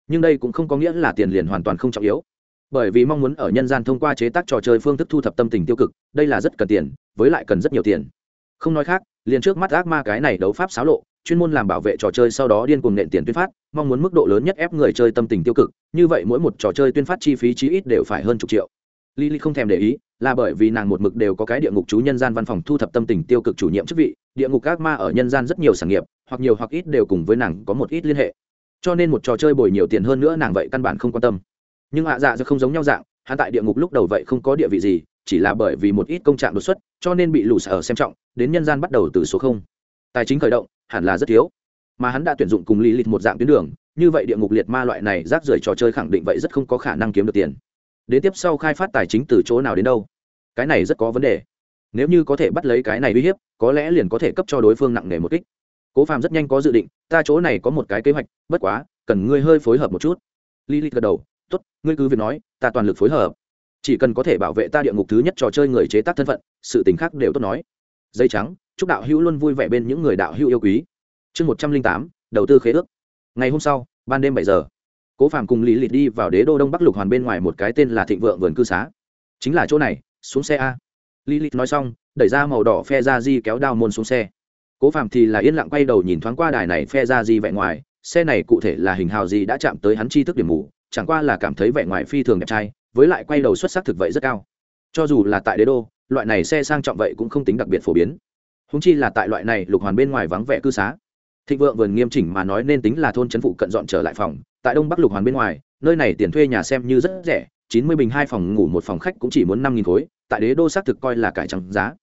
Nhưng đây cũng không có nghĩa là tiền liền hoàn toàn không trọng yếu. Bởi vì mong muốn ở nhân gian thông qua chế tác trò chơi phương thức thu thập tâm tình tiêu cực, đây là rất cần tiền, với lại cần rất nhiều tiền. Không nói khác, liền trước mắt ác ma cái này đấu pháp xáo lộ chuyên môn làm bảo vệ trò chơi sau đó điên cuồng nện tiền tuyên phát mong muốn mức độ lớn nhất ép người chơi tâm tình tiêu cực như vậy mỗi một trò chơi tuyên phát chi phí chí ít đều phải hơn chục triệu. Lily không thèm để ý, là bởi vì nàng một mực đều có cái địa ngục chú nhân gian văn phòng thu thập tâm tình tiêu cực chủ nhiệm chức vị, địa ngục các ma ở nhân gian rất nhiều sản nghiệp, hoặc nhiều hoặc ít đều cùng với nàng có một ít liên hệ. Cho nên một trò chơi bồi nhiều tiền hơn nữa nàng vậy căn bản không quan tâm. Nhưng hạ dạ sẽ không giống nhau dạng hắn tại địa ngục lúc đầu vậy không có địa vị gì chỉ là bởi vì một ít công trạng đột xuất cho nên bị lũ sở xem trọng đến nhân gian bắt đầu từ số không. Tài chính khởi động hẳn là rất thiếu. Mà hắn đã tuyển dụng cùng lý lịch một dạng tuyến đường, như vậy địa ngục liệt ma loại này rác rưởi trò chơi khẳng định vậy rất không có khả năng kiếm được tiền. Đến tiếp sau khai phát tài chính từ chỗ nào đến đâu? Cái này rất có vấn đề. Nếu như có thể bắt lấy cái này uy hiếp, có lẽ liền có thể cấp cho đối phương nặng nề một kích. Cố phàm rất nhanh có dự định, ta chỗ này có một cái kế hoạch, bất quá, cần ngươi hơi phối hợp một chút. Lý Lịch gật đầu, tốt, ngươi cứ việc nói, ta toàn lực phối hợp. Chỉ cần có thể bảo vệ ta địa ngục thứ nhất trò chơi người chế tác thân phận, sự tình khác đều tốt nói dây trắng, chúc đạo hữu luôn vui vẻ bên những người đạo hữu yêu quý. Chương một trăm linh tám, đầu tư khế ước. Ngày hôm sau, ban đêm bảy giờ, cố phàm cùng lý lịch đi vào đế đô đông bắc lục hoàn bên ngoài một cái tên là thịnh vượng vườn cư xá. Chính là chỗ này, xuống xe a. Lý lịch nói xong, đẩy ra màu đỏ phe ra di kéo đao môn xuống xe. Cố phàm thì là yên lặng quay đầu nhìn thoáng qua đài này phe ra di vẹ ngoài, xe này cụ thể là hình hào gì đã chạm tới hắn chi thức điểm mù, chẳng qua là cảm thấy vẻ ngoài phi thường đẹp trai, với lại quay đầu xuất sắc thực vậy rất cao. Cho dù là tại đế đô loại này xe sang trọng vậy cũng không tính đặc biệt phổ biến. Húng chi là tại loại này lục hoàn bên ngoài vắng vẻ cư xá. Thịnh vượng vườn nghiêm chỉnh mà nói nên tính là thôn trấn phụ cận dọn trở lại phòng tại đông bắc lục hoàn bên ngoài nơi này tiền thuê nhà xem như rất rẻ chín mươi bình hai phòng ngủ một phòng khách cũng chỉ muốn năm nghìn khối tại đế đô xác thực coi là cải trắng giá.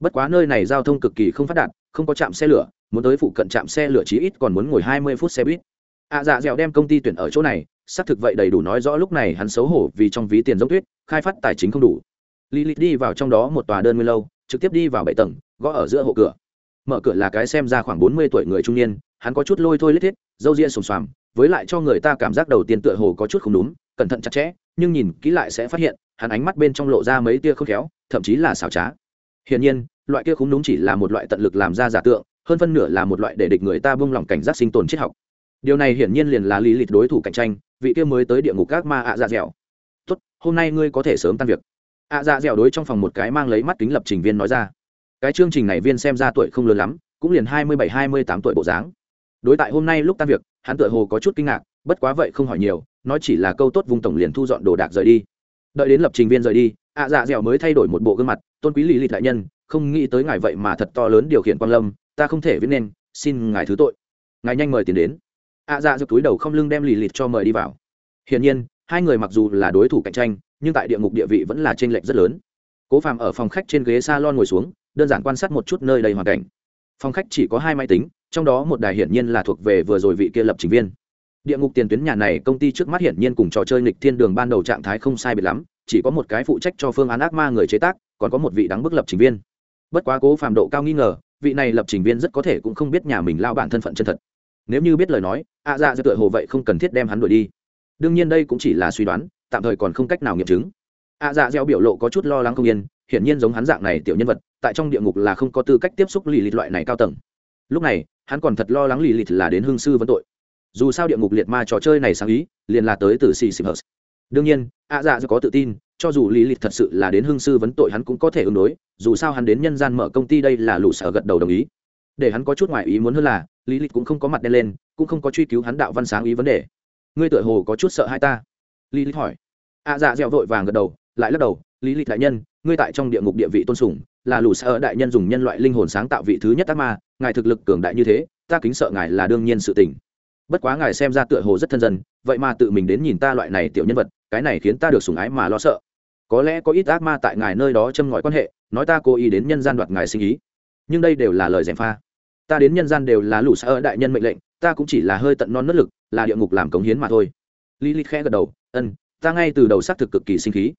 Bất quá nơi này giao thông cực kỳ không phát đạt không có trạm xe lửa muốn tới phụ cận trạm xe lửa chí ít còn muốn ngồi hai mươi phút xe buýt. Ạ à, dạ dẻo đem công ty tuyển ở chỗ này xác thực vậy đầy đủ nói rõ lúc này hắn xấu hổ vì trong ví tiền giống tuyết khai phát tài chính không đủ. Lilith đi vào trong đó một tòa đơn nguyên lâu, trực tiếp đi vào bảy tầng, gõ ở giữa hộ cửa. Mở cửa là cái xem ra khoảng bốn mươi tuổi người trung niên, hắn có chút lôi thôi lết thiết, râu ria sồm xoàm, với lại cho người ta cảm giác đầu tiên tựa hồ có chút không đúng, cẩn thận chặt chẽ, nhưng nhìn kỹ lại sẽ phát hiện, hắn ánh mắt bên trong lộ ra mấy tia khôn khéo, thậm chí là xảo trá. Hiển nhiên, loại kia không đúng chỉ là một loại tận lực làm ra giả tượng, hơn phân nửa là một loại để địch người ta buông lỏng cảnh giác sinh tồn triết học. Điều này hiển nhiên liền là lý lịch đối thủ cạnh tranh, vị kia mới tới địa ngục các ma ạ dạ dẻo. Tốt, hôm nay ngươi có thể sớm tan việc ạ dạ dẻo đối trong phòng một cái mang lấy mắt kính lập trình viên nói ra. Cái chương trình này viên xem ra tuổi không lớn lắm, cũng liền hai mươi bảy, hai mươi tám tuổi bộ dáng. Đối tại hôm nay lúc tan việc, hắn tựa hồ có chút kinh ngạc, bất quá vậy không hỏi nhiều, nói chỉ là câu tốt vùng tổng liền thu dọn đồ đạc rời đi. Đợi đến lập trình viên rời đi, ạ dạ dẻo mới thay đổi một bộ gương mặt, tôn quý lý lịch đại nhân, không nghĩ tới ngài vậy mà thật to lớn điều khiển quan lâm, ta không thể viết nên, xin ngài thứ tội. Ngài nhanh mời tiền đến. ạ dạ giật túi đầu không lưng đem lì lịt cho mời đi vào. Hiển nhiên, hai người mặc dù là đối thủ cạnh tranh nhưng tại địa ngục địa vị vẫn là t r ê n lệch rất lớn. Cố phàm ở phòng khách trên ghế s a lon ngồi xuống, đơn giản quan sát một chút nơi đầy hoàn cảnh. Phòng khách chỉ có hai máy tính, trong đó một đài hiển nhiên là thuộc về vừa rồi vị kia lập trình viên. Địa ngục tiền tuyến nhà này công ty trước mắt hiển nhiên cùng trò chơi nghịch thiên đường ban đầu trạng thái không sai biệt lắm, chỉ có một cái phụ trách cho phương án ác ma người chế tác, còn có một vị đáng bức lập trình viên. Bất quá cố phàm độ cao nghi ngờ, vị này lập trình viên rất có thể cũng không biết nhà mình lao bản thân phận chân thật. Nếu như biết lời nói, ạ dạ dạ tựa hồ vậy không cần thiết đem hắn đuổi đi. Đương nhiên đây cũng chỉ là suy đoán tạm thời còn không cách nào nghiệm chứng. Ạ dạ gieo biểu lộ có chút lo lắng không yên, hiển nhiên giống hắn dạng này tiểu nhân vật, tại trong địa ngục là không có tư cách tiếp xúc lì lịt loại này cao tầng. Lúc này, hắn còn thật lo lắng lì lịt là đến hương sư vấn tội. Dù sao địa ngục liệt ma trò chơi này sáng ý, liền là tới từ xì xì hờ đương nhiên ạ dạ có tự tin, cho dù lý lịch thật sự là đến hương sư vấn tội hắn cũng có thể ứng đối, dù sao hắn đến nhân gian mở công ty đây là lũ sở gật đầu đồng ý. Để hắn có chút ngoại ý muốn hơn là lý lịch cũng không có mặt đen lên, cũng không có truy cứu hắn đạo văn sáng ý vấn đề. Ngươi tựa hồ có chút sợ hai ta lý lịch hỏi. Ạ dạ dẹo vội vàng gật đầu, lại lắc đầu, lý lịch đại nhân, ngươi tại trong địa ngục địa vị tôn sùng, là lũ sợ đại nhân dùng nhân loại linh hồn sáng tạo vị thứ nhất tác ma, ngài thực lực cường đại như thế, ta kính sợ ngài là đương nhiên sự tình. Bất quá ngài xem ra tựa hồ rất thân dân, vậy mà tự mình đến nhìn ta loại này tiểu nhân vật, cái này khiến ta được sùng ái mà lo sợ. Có lẽ có ít ác ma tại ngài nơi đó châm ngòi quan hệ, nói ta cố ý đến nhân gian đoạt ngài sinh ý. Nhưng đây đều là lời gièm pha. Ta đến nhân gian đều là lũ sợ đại nhân mệnh lệnh, ta cũng chỉ là hơi tận non nất lực, là địa ngục làm cống hiến mà thôi. Lý lý khẽ gật đầu ân ta ngay từ đầu xác thực cực kỳ sinh khí.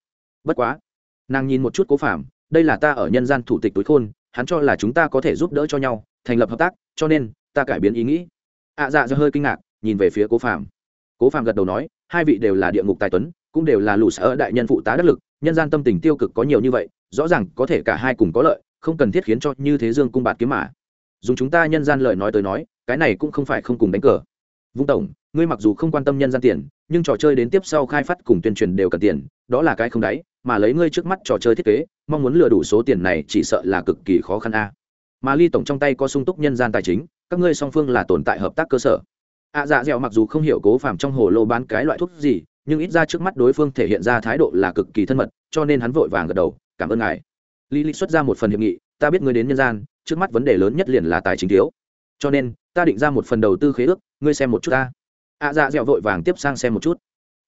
Bất quá nàng nhìn một chút cố phạm đây là ta ở nhân gian thủ tịch túi khôn hắn cho là chúng ta có thể giúp đỡ cho nhau thành lập hợp tác cho nên ta cải biến ý nghĩ. Ạ à, dạ do hơi kinh ngạc nhìn về phía cố phạm cố phạm gật đầu nói hai vị đều là địa ngục tài tuấn cũng đều là lũ xã đại nhân phụ tá đắc lực nhân gian tâm tình tiêu cực có nhiều như vậy rõ ràng có thể cả hai cùng có lợi không cần thiết khiến cho như thế dương cung bạt kiếm mà. Dùng chúng ta nhân gian lời nói tới nói cái này cũng không phải không cùng đánh cờ. Vung tổng ngươi mặc dù không quan tâm nhân gian tiền nhưng trò chơi đến tiếp sau khai phát cùng tuyên truyền đều cần tiền đó là cái không đáy mà lấy ngươi trước mắt trò chơi thiết kế mong muốn lừa đủ số tiền này chỉ sợ là cực kỳ khó khăn a. Mà ly tổng trong tay có sung túc nhân gian tài chính các ngươi song phương là tồn tại hợp tác cơ sở. Ạ à, dạ dẻo mặc dù không hiểu cố phàm trong hồ lô bán cái loại thuốc gì nhưng ít ra trước mắt đối phương thể hiện ra thái độ là cực kỳ thân mật cho nên hắn vội vàng gật đầu cảm ơn ngài. Lý lịch xuất ra một phần hiệp nghị ta biết ngươi đến nhân gian trước mắt vấn đề lớn nhất liền là tài chính thiếu. Cho nên ta định ra một phần đầu tư khế ước ngươi xem một chút ta ạ dạ dẻo vội vàng tiếp sang xem một chút.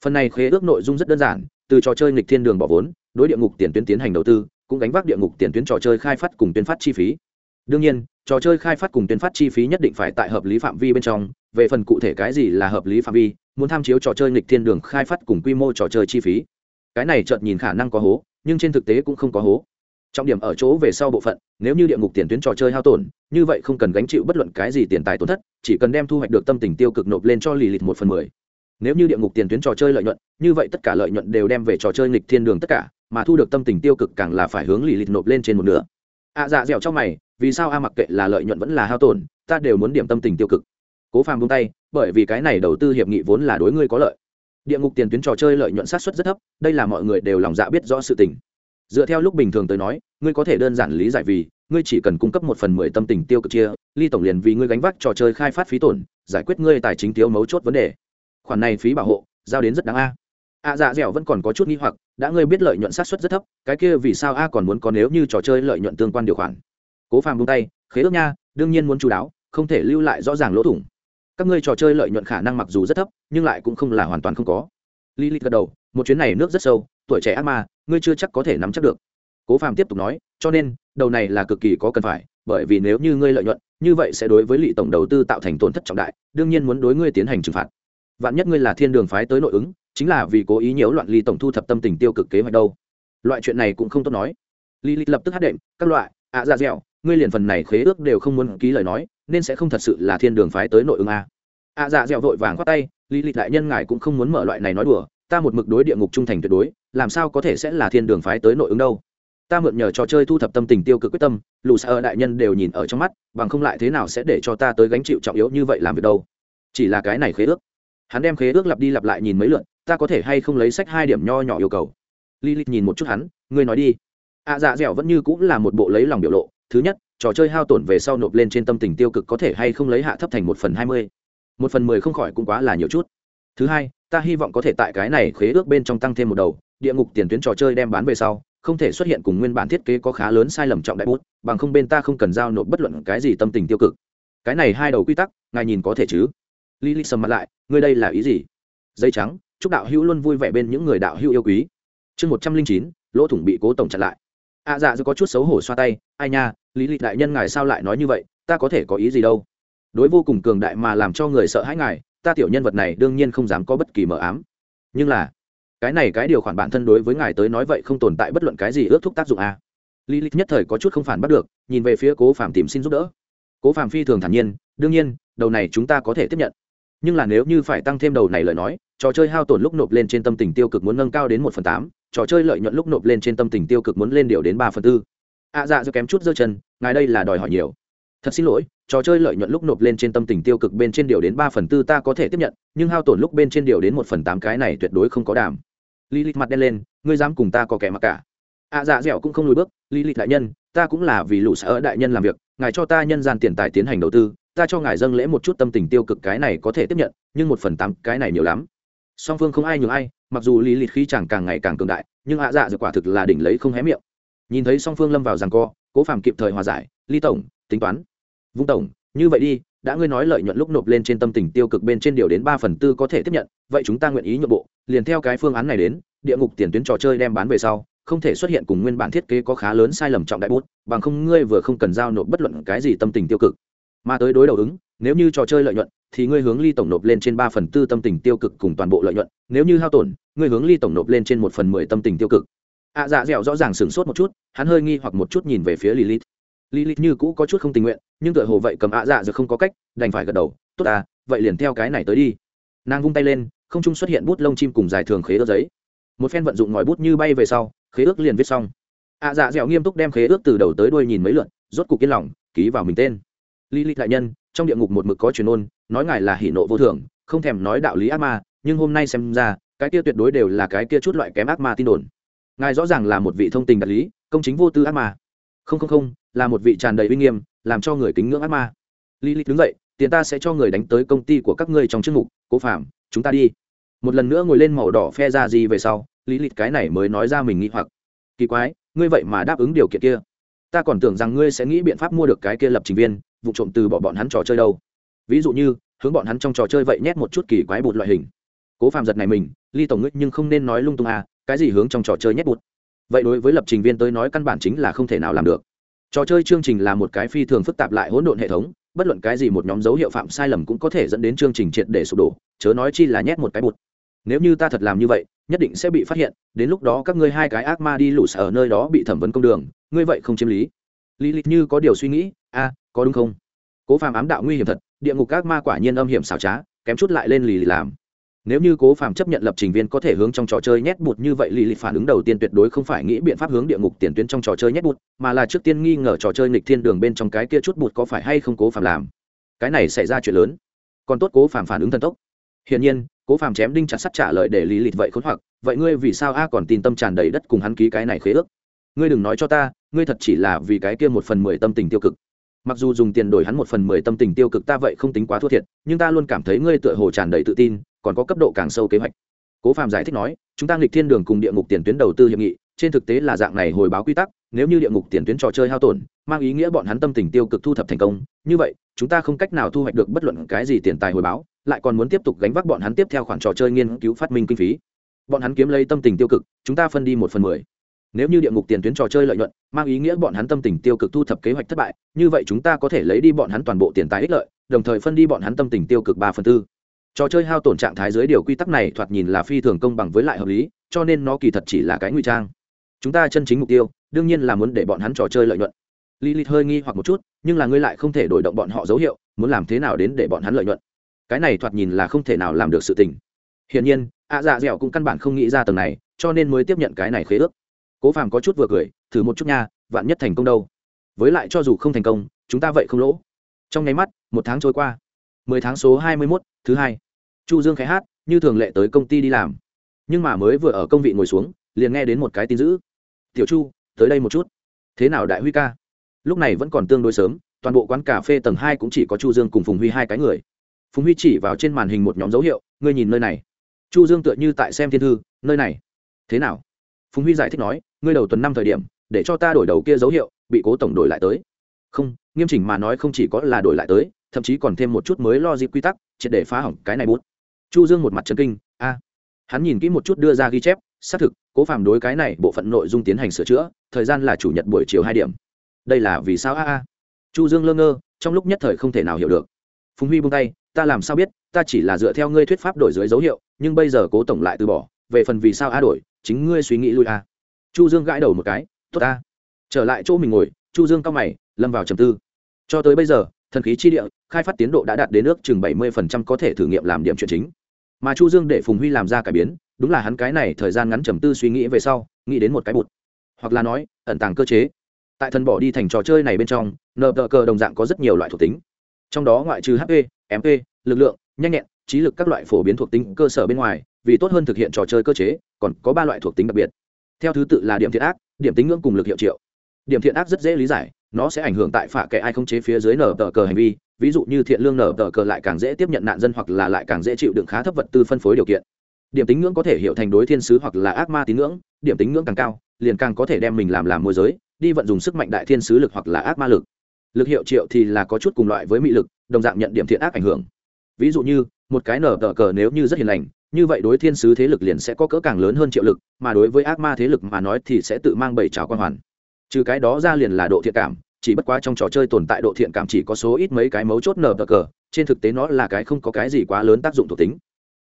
Phần này khế ước nội dung rất đơn giản, từ trò chơi nghịch thiên đường bỏ vốn, đối địa ngục tiền tuyến tiến hành đầu tư, cũng gánh vác địa ngục tiền tuyến trò chơi khai phát cùng tuyến phát chi phí. Đương nhiên, trò chơi khai phát cùng tuyên phát chi phí nhất định phải tại hợp lý phạm vi bên trong, về phần cụ thể cái gì là hợp lý phạm vi, muốn tham chiếu trò chơi nghịch thiên đường khai phát cùng quy mô trò chơi chi phí. Cái này chợt nhìn khả năng có hố, nhưng trên thực tế cũng không có hố trọng điểm ở chỗ về sau bộ phận nếu như địa ngục tiền tuyến trò chơi hao tổn như vậy không cần gánh chịu bất luận cái gì tiền tài tổn thất chỉ cần đem thu hoạch được tâm tình tiêu cực nộp lên cho lì lịch một phần mười. Nếu như địa ngục tiền tuyến trò chơi lợi nhuận như vậy tất cả lợi nhuận đều đem về trò chơi nghịch thiên đường tất cả mà thu được tâm tình tiêu cực càng là phải hướng lì lịch nộp lên trên một nửa. A à, dạ dẻo trong mày vì sao a mặc kệ là lợi nhuận vẫn là hao tổn ta đều muốn điểm tâm tình tiêu cực. Cố phàm buông tay bởi vì cái này đầu tư hiệp nghị vốn là đối ngươi có lợi. Địa ngục tiền tuyến trò chơi lợi nhuận sát xuất rất thấp đây là mọi người đều lòng dạ biết rõ sự tình dựa theo lúc bình thường tới nói, ngươi có thể đơn giản lý giải vì, ngươi chỉ cần cung cấp một phần mười tâm tình tiêu cực chia, ly tổng liền vì ngươi gánh vác trò chơi khai phát phí tổn, giải quyết ngươi tài chính thiếu mấu chốt vấn đề. Khoản này phí bảo hộ, giao đến rất đáng a. A dạ dẻo vẫn còn có chút nghi hoặc, đã ngươi biết lợi nhuận sát xuất rất thấp, cái kia vì sao a còn muốn có nếu như trò chơi lợi nhuận tương quan điều khoản? Cố phàm bung tay, khế ước nha, đương nhiên muốn chú đáo, không thể lưu lại rõ ràng lỗ thủng. Các ngươi trò chơi lợi nhuận khả năng mặc dù rất thấp, nhưng lại cũng không là hoàn toàn không có. Lý lịch gật đầu, một chuyến này nước rất sâu, tuổi trẻ ác ma ngươi chưa chắc có thể nắm chắc được. Cố phàm tiếp tục nói, cho nên, đầu này là cực kỳ có cần phải, bởi vì nếu như ngươi lợi nhuận, như vậy sẽ đối với lị tổng đầu tư tạo thành tổn thất trọng đại, đương nhiên muốn đối ngươi tiến hành trừng phạt. Vạn nhất ngươi là thiên đường phái tới nội ứng, chính là vì cố ý nhiễu loạn ly tổng thu thập tâm tình tiêu cực kế hoạch đâu. Loại chuyện này cũng không tốt nói. Lý lịch lập tức hát đệm, các loại, ạ à ra dẻo, ngươi liền phần này khế ước đều không muốn ký lời nói, nên sẽ không thật sự là thiên đường phái tới nội ứng a ạ dạ dẻo vội vàng khoát tay lý lịch đại nhân ngài cũng không muốn mở loại này nói đùa, ta một mực đối địa ngục trung thành tuyệt đối làm sao có thể sẽ là thiên đường phái tới nội ứng đâu? Ta mượn nhờ trò chơi thu thập tâm tình tiêu cực quyết tâm lù xa đại nhân đều nhìn ở trong mắt bằng không lại thế nào sẽ để cho ta tới gánh chịu trọng yếu như vậy làm việc đâu? Chỉ là cái này khế ước. Hắn đem khế ước lặp đi lặp lại nhìn mấy lượn ta có thể hay không lấy sách hai điểm nho nhỏ yêu cầu? Lilith nhìn một chút hắn, ngươi nói đi. ạ dạ dẻo vẫn như cũng là một bộ lấy lòng biểu lộ, thứ nhất, trò chơi hao tổn về sau nộp lên trên tâm tình tiêu cực có thể hay không lấy hạ thấp thành một phần hai mươi. Một phần mười không khỏi cũng quá là nhiều chút. Thứ hai ta hy vọng có thể tại cái này khế ước bên trong tăng thêm một đầu địa ngục tiền tuyến trò chơi đem bán về sau không thể xuất hiện cùng nguyên bản thiết kế có khá lớn sai lầm trọng đại bút bằng không bên ta không cần giao nộp bất luận cái gì tâm tình tiêu cực. Cái này hai đầu quy tắc ngài nhìn có thể chứ? Lý Lý sầm mặt lại ngươi đây là ý gì? Dây trắng chúc đạo hữu luôn vui vẻ bên những người đạo hữu yêu quý. Chương một trăm linh chín lỗ thủng bị cố tổng chặn lại. Ạ à, dạ dù có chút xấu hổ xoa tay ai nha lý lịch đại nhân ngài sao lại nói như vậy ta có thể có ý gì đâu? Đối vô cùng cường đại mà làm cho người sợ hãi ngài ta tiểu nhân vật này đương nhiên không dám có bất kỳ mờ ám. Nhưng là cái này cái điều khoản bản thân đối với ngài tới nói vậy không tồn tại bất luận cái gì ước thúc tác dụng à. lý lịch nhất thời có chút không phản bắt được, nhìn về phía cố phạm tìm xin giúp đỡ. Cố phạm phi thường thản nhiên, đương nhiên, đầu này chúng ta có thể tiếp nhận. Nhưng là nếu như phải tăng thêm đầu này lời nói, trò chơi hao tổn lúc nộp lên trên tâm tình tiêu cực muốn nâng cao đến một phần tám, trò chơi lợi nhuận lúc nộp lên trên tâm tình tiêu cực muốn lên điều đến ba phần tư. Ạ dạ do kém chút giơ chân, ngài đây là đòi hỏi nhiều. Thật xin lỗi, trò chơi lợi nhuận lúc nộp lên trên tâm tình tiêu cực bên trên điều đến ba phần tư ta có thể tiếp nhận, nhưng hao tổn lúc bên trên điều đến một phần tám cái này tuyệt đối không có đảm lý lịch mặt đen lên ngươi dám cùng ta có kẻ mặc cả. Ạ à, dạ dẻo cũng không lùi bước lý lịch đại nhân ta cũng là vì lũ sở đại nhân làm việc ngài cho ta nhân gian tiền tài tiến hành đầu tư ta cho ngài dâng lễ một chút tâm tình tiêu cực cái này có thể tiếp nhận nhưng một phần tám cái này nhiều lắm. Song phương không ai nhường ai mặc dù lý lịch khí chẳng càng ngày càng cường đại nhưng ạ dạ Dẻo quả thực là đỉnh lấy không hé miệng. Nhìn thấy song phương lâm vào rằng co cố phàm kịp thời hòa giải ly tổng tính toán. Vung tổng như vậy đi đã ngươi nói lợi nhuận lúc nộp lên trên tâm tình tiêu cực bên trên điều đến ba phần tư có thể tiếp nhận, vậy chúng ta nguyện ý nhượng bộ, liền theo cái phương án này đến, địa ngục tiền tuyến trò chơi đem bán về sau, không thể xuất hiện cùng nguyên bản thiết kế có khá lớn sai lầm trọng đại bút, bằng không ngươi vừa không cần giao nộp bất luận cái gì tâm tình tiêu cực. Mà tới đối đầu ứng, nếu như trò chơi lợi nhuận, thì ngươi hướng ly tổng nộp lên trên ba phần tư tâm tình tiêu cực cùng toàn bộ lợi nhuận, nếu như hao tổn, ngươi hướng ly tổng nộp lên trên một phần mười tâm tình tiêu cực. Ạ dạ dẻo rõ ràng sửng sốt một chút, hắn hơi nghi hoặc một chút nhìn về phía lilith lilith như cũ có chút không tình nguyện, nhưng tựa hồ vậy cầm ạ dạ giờ không có cách, đành phải gật đầu, tốt à vậy liền theo cái này tới đi. Nàng vung tay lên, không trung xuất hiện bút lông chim cùng dài thường khế ước giấy. Một phen vận dụng ngòi bút như bay về sau, khế ước liền viết xong. Ạ dạ dẻo nghiêm túc đem khế ước từ đầu tới đuôi nhìn mấy lượn rốt cục yên lòng, ký vào mình tên. Lý lịch đại nhân, trong địa ngục một mực có truyền ôn, nói ngài là hỉ nộ vô thường, không thèm nói đạo lý ác ma, nhưng hôm nay xem ra, cái kia tuyệt đối đều là cái kia chút loại kém ác ma tin đồn. Ngài rõ ràng là một vị thông tình đạt lý, công chính vô tư ác ma. Không không không là một vị tràn đầy uy nghiêm, làm cho người kính ngưỡng ác ma. Lý lịch đứng dậy, tiền ta sẽ cho người đánh tới công ty của các ngươi trong chức mục, cố phạm chúng ta đi. Một lần nữa ngồi lên màu đỏ phe ra gì về sau lý lịch cái này mới nói ra mình nghĩ hoặc. Kỳ quái, ngươi vậy mà đáp ứng điều kiện kia. Ta còn tưởng rằng ngươi sẽ nghĩ biện pháp mua được cái kia lập trình viên, vụ trộm từ bỏ bọn hắn trò chơi đâu. Ví dụ như, hướng bọn hắn trong trò chơi vậy nhét một chút kỳ quái bột loại hình. Cố phạm giật này mình, ly tổng ngươi nhưng không nên nói lung tung à cái gì hướng trong trò chơi nhét bột vậy đối với lập trình viên tới nói căn bản chính là không thể nào làm được trò chơi chương trình là một cái phi thường phức tạp lại hỗn độn hệ thống, bất luận cái gì một nhóm dấu hiệu phạm sai lầm cũng có thể dẫn đến chương trình triệt để sụp đổ, chớ nói chi là nhét một cái bụt. Nếu như ta thật làm như vậy, nhất định sẽ bị phát hiện, đến lúc đó các ngươi hai cái ác ma đi lũ ở nơi đó bị thẩm vấn công đường, ngươi vậy không chiếm lý. Lý lịch như có điều suy nghĩ, a, có đúng không? Cố phàm ám đạo nguy hiểm thật, địa ngục các ma quả nhiên âm hiểm xảo trá, kém chút lại lên lì lì làm nếu như cố phàm chấp nhận lập trình viên có thể hướng trong trò chơi nhét bụt như vậy lì lì phản ứng đầu tiên tuyệt đối không phải nghĩ biện pháp hướng địa ngục tiền tuyến trong trò chơi nhét bụt, mà là trước tiên nghi ngờ trò chơi nghịch thiên đường bên trong cái kia chút bụt có phải hay không cố phàm làm. Cái này xảy ra chuyện lớn. Còn tốt cố phàm phản ứng thần tốc. Hiển nhiên, cố phàm chém đinh chặt sắt trả lời để lý lịch vậy khốn hoặc, vậy ngươi vì sao a còn tin tâm tràn đầy đất cùng hắn ký cái này khế ước? Ngươi đừng nói cho ta, ngươi thật chỉ là vì cái kia một phần mười tâm tình tiêu cực. Mặc dù dùng tiền đổi hắn một phần mười tâm tình tiêu cực ta vậy không tính quá thua thiệt, nhưng ta luôn cảm thấy ngươi tựa hồ tràn đầy tự tin còn có cấp độ càng sâu kế hoạch. Cố phạm giải thích nói, chúng ta nghịch thiên đường cùng địa ngục tiền tuyến đầu tư hiệp nghị, trên thực tế là dạng này hồi báo quy tắc, nếu như địa ngục tiền tuyến trò chơi hao tổn, mang ý nghĩa bọn hắn tâm tình tiêu cực thu thập thành công, như vậy, chúng ta không cách nào thu hoạch được bất luận cái gì tiền tài hồi báo, lại còn muốn tiếp tục gánh vác bọn hắn tiếp theo khoản trò chơi nghiên cứu phát minh kinh phí. Bọn hắn kiếm lấy tâm tình tiêu cực, chúng ta phân đi một phần mười. Nếu như địa ngục tiền tuyến trò chơi lợi nhuận, mang ý nghĩa bọn hắn tâm tình tiêu cực thu thập kế hoạch thất bại, như vậy chúng ta có thể lấy đi bọn hắn toàn bộ tiền tài ích lợi, đồng thời phân đi bọn hắn tâm tình tiêu cực ba phần tư trò chơi hao tổn trạng thái dưới điều quy tắc này thoạt nhìn là phi thường công bằng với lại hợp lý, cho nên nó kỳ thật chỉ là cái nguy trang. Chúng ta chân chính mục tiêu, đương nhiên là muốn để bọn hắn trò chơi lợi nhuận. Lý lịch hơi nghi hoặc một chút, nhưng là ngươi lại không thể đổi động bọn họ dấu hiệu, muốn làm thế nào đến để bọn hắn lợi nhuận? Cái này thoạt nhìn là không thể nào làm được sự tình. Hiển nhiên, ạ dạ dẻo cũng căn bản không nghĩ ra tầng này, cho nên mới tiếp nhận cái này khế ước. Cố phàm có chút vừa cười, thử một chút nha, vạn nhất thành công đâu. Với lại cho dù không thành công, chúng ta vậy không lỗ. Trong nháy mắt, một tháng trôi qua mười tháng số hai mươi mốt, thứ hai. Chu dương khẽ hát, như thường lệ tới công ty đi làm. Nhưng mà mới vừa ở công vị ngồi xuống, liền nghe đến một cái tin dữ. Tiểu chu, tới đây một chút. Thế nào đại huy ca? Lúc này vẫn còn tương đối sớm, toàn bộ quán cà phê tầng hai cũng chỉ có chu dương cùng phùng huy hai cái người. Phùng huy chỉ vào trên màn hình một nhóm dấu hiệu, ngươi nhìn nơi này. Chu dương tựa như tại xem thiên thư, nơi này. Thế nào? Phùng huy giải thích nói, ngươi đầu tuần năm thời điểm, để cho ta đổi đầu kia dấu hiệu, bị cố tổng đổi lại tới. Không, nghiêm chỉnh mà nói không chỉ có là đổi lại tới thậm chí còn thêm một chút mới lo dịp quy tắc, triệt để phá hỏng cái này bút. Chu dương một mặt chân kinh, a. Hắn nhìn kỹ một chút đưa ra ghi chép, xác thực, cố phạm đối cái này bộ phận nội dung tiến hành sửa chữa, thời gian là chủ nhật buổi chiều hai điểm. Đây là vì sao, a a? Chu dương lơ ngơ, trong lúc nhất thời không thể nào hiểu được. Phùng huy buông tay, ta làm sao biết, ta chỉ là dựa theo ngươi thuyết pháp đổi dưới dấu hiệu, nhưng bây giờ cố tổng lại từ bỏ, về phần vì sao a đổi, chính ngươi suy nghĩ lui a. Chu dương gãi đầu một cái, tốt a. Trở lại chỗ mình ngồi, chu dương cao mày, lâm vào trầm tư. Cho tới bây giờ thần khí chi địa, khai phát tiến độ đã đạt đến ước chừng bảy mươi phần trăm có thể thử nghiệm làm điểm chuyện chính. Mà chu dương để phùng huy làm ra cải biến, đúng là hắn cái này thời gian ngắn trầm tư suy nghĩ về sau, nghĩ đến một cái bụt. Hoặc là nói, ẩn tàng cơ chế. Tại thần bỏ đi thành trò chơi này bên trong, nợ tờ cờ đồng dạng có rất nhiều loại thuộc tính. Trong đó ngoại trừ hp mp lực lượng, nhanh nhẹn, trí lực các loại phổ biến thuộc tính cơ sở bên ngoài, vì tốt hơn thực hiện trò chơi cơ chế, còn có ba loại thuộc tính đặc biệt. Theo thứ tự là điểm thiện ác, điểm tính ngưỡng cùng lực hiệu triệu. Điểm thiện ác rất dễ lý giải nó sẽ ảnh hưởng tại phạ kẻ ai không chế phía dưới nở tờ cờ hành vi, ví dụ như thiện lương nở tờ cờ lại càng dễ tiếp nhận nạn dân hoặc là lại càng dễ chịu đựng khá thấp vật tư phân phối điều kiện. Điểm tính ngưỡng có thể hiểu thành đối thiên sứ hoặc là ác ma tín ngưỡng, điểm tính ngưỡng càng cao, liền càng có thể đem mình làm làm môi giới, đi vận dùng sức mạnh đại thiên sứ lực hoặc là ác ma lực. Lực hiệu triệu thì là có chút cùng loại với mị lực, đồng dạng nhận điểm thiện ác ảnh hưởng. Ví dụ như, một cái nở tờ cờ nếu như rất hiền lành, như vậy đối thiên sứ thế lực liền sẽ có cỡ càng lớn hơn triệu lực, mà đối với ác ma thế lực mà nói thì sẽ tự mang bảy trào quan hoàn. Trừ cái đó ra liền là độ thiện cảm chỉ bất quá trong trò chơi tồn tại độ thiện cảm chỉ có số ít mấy cái mấu chốt nở bờ cờ, trên thực tế nó là cái không có cái gì quá lớn tác dụng thuộc tính.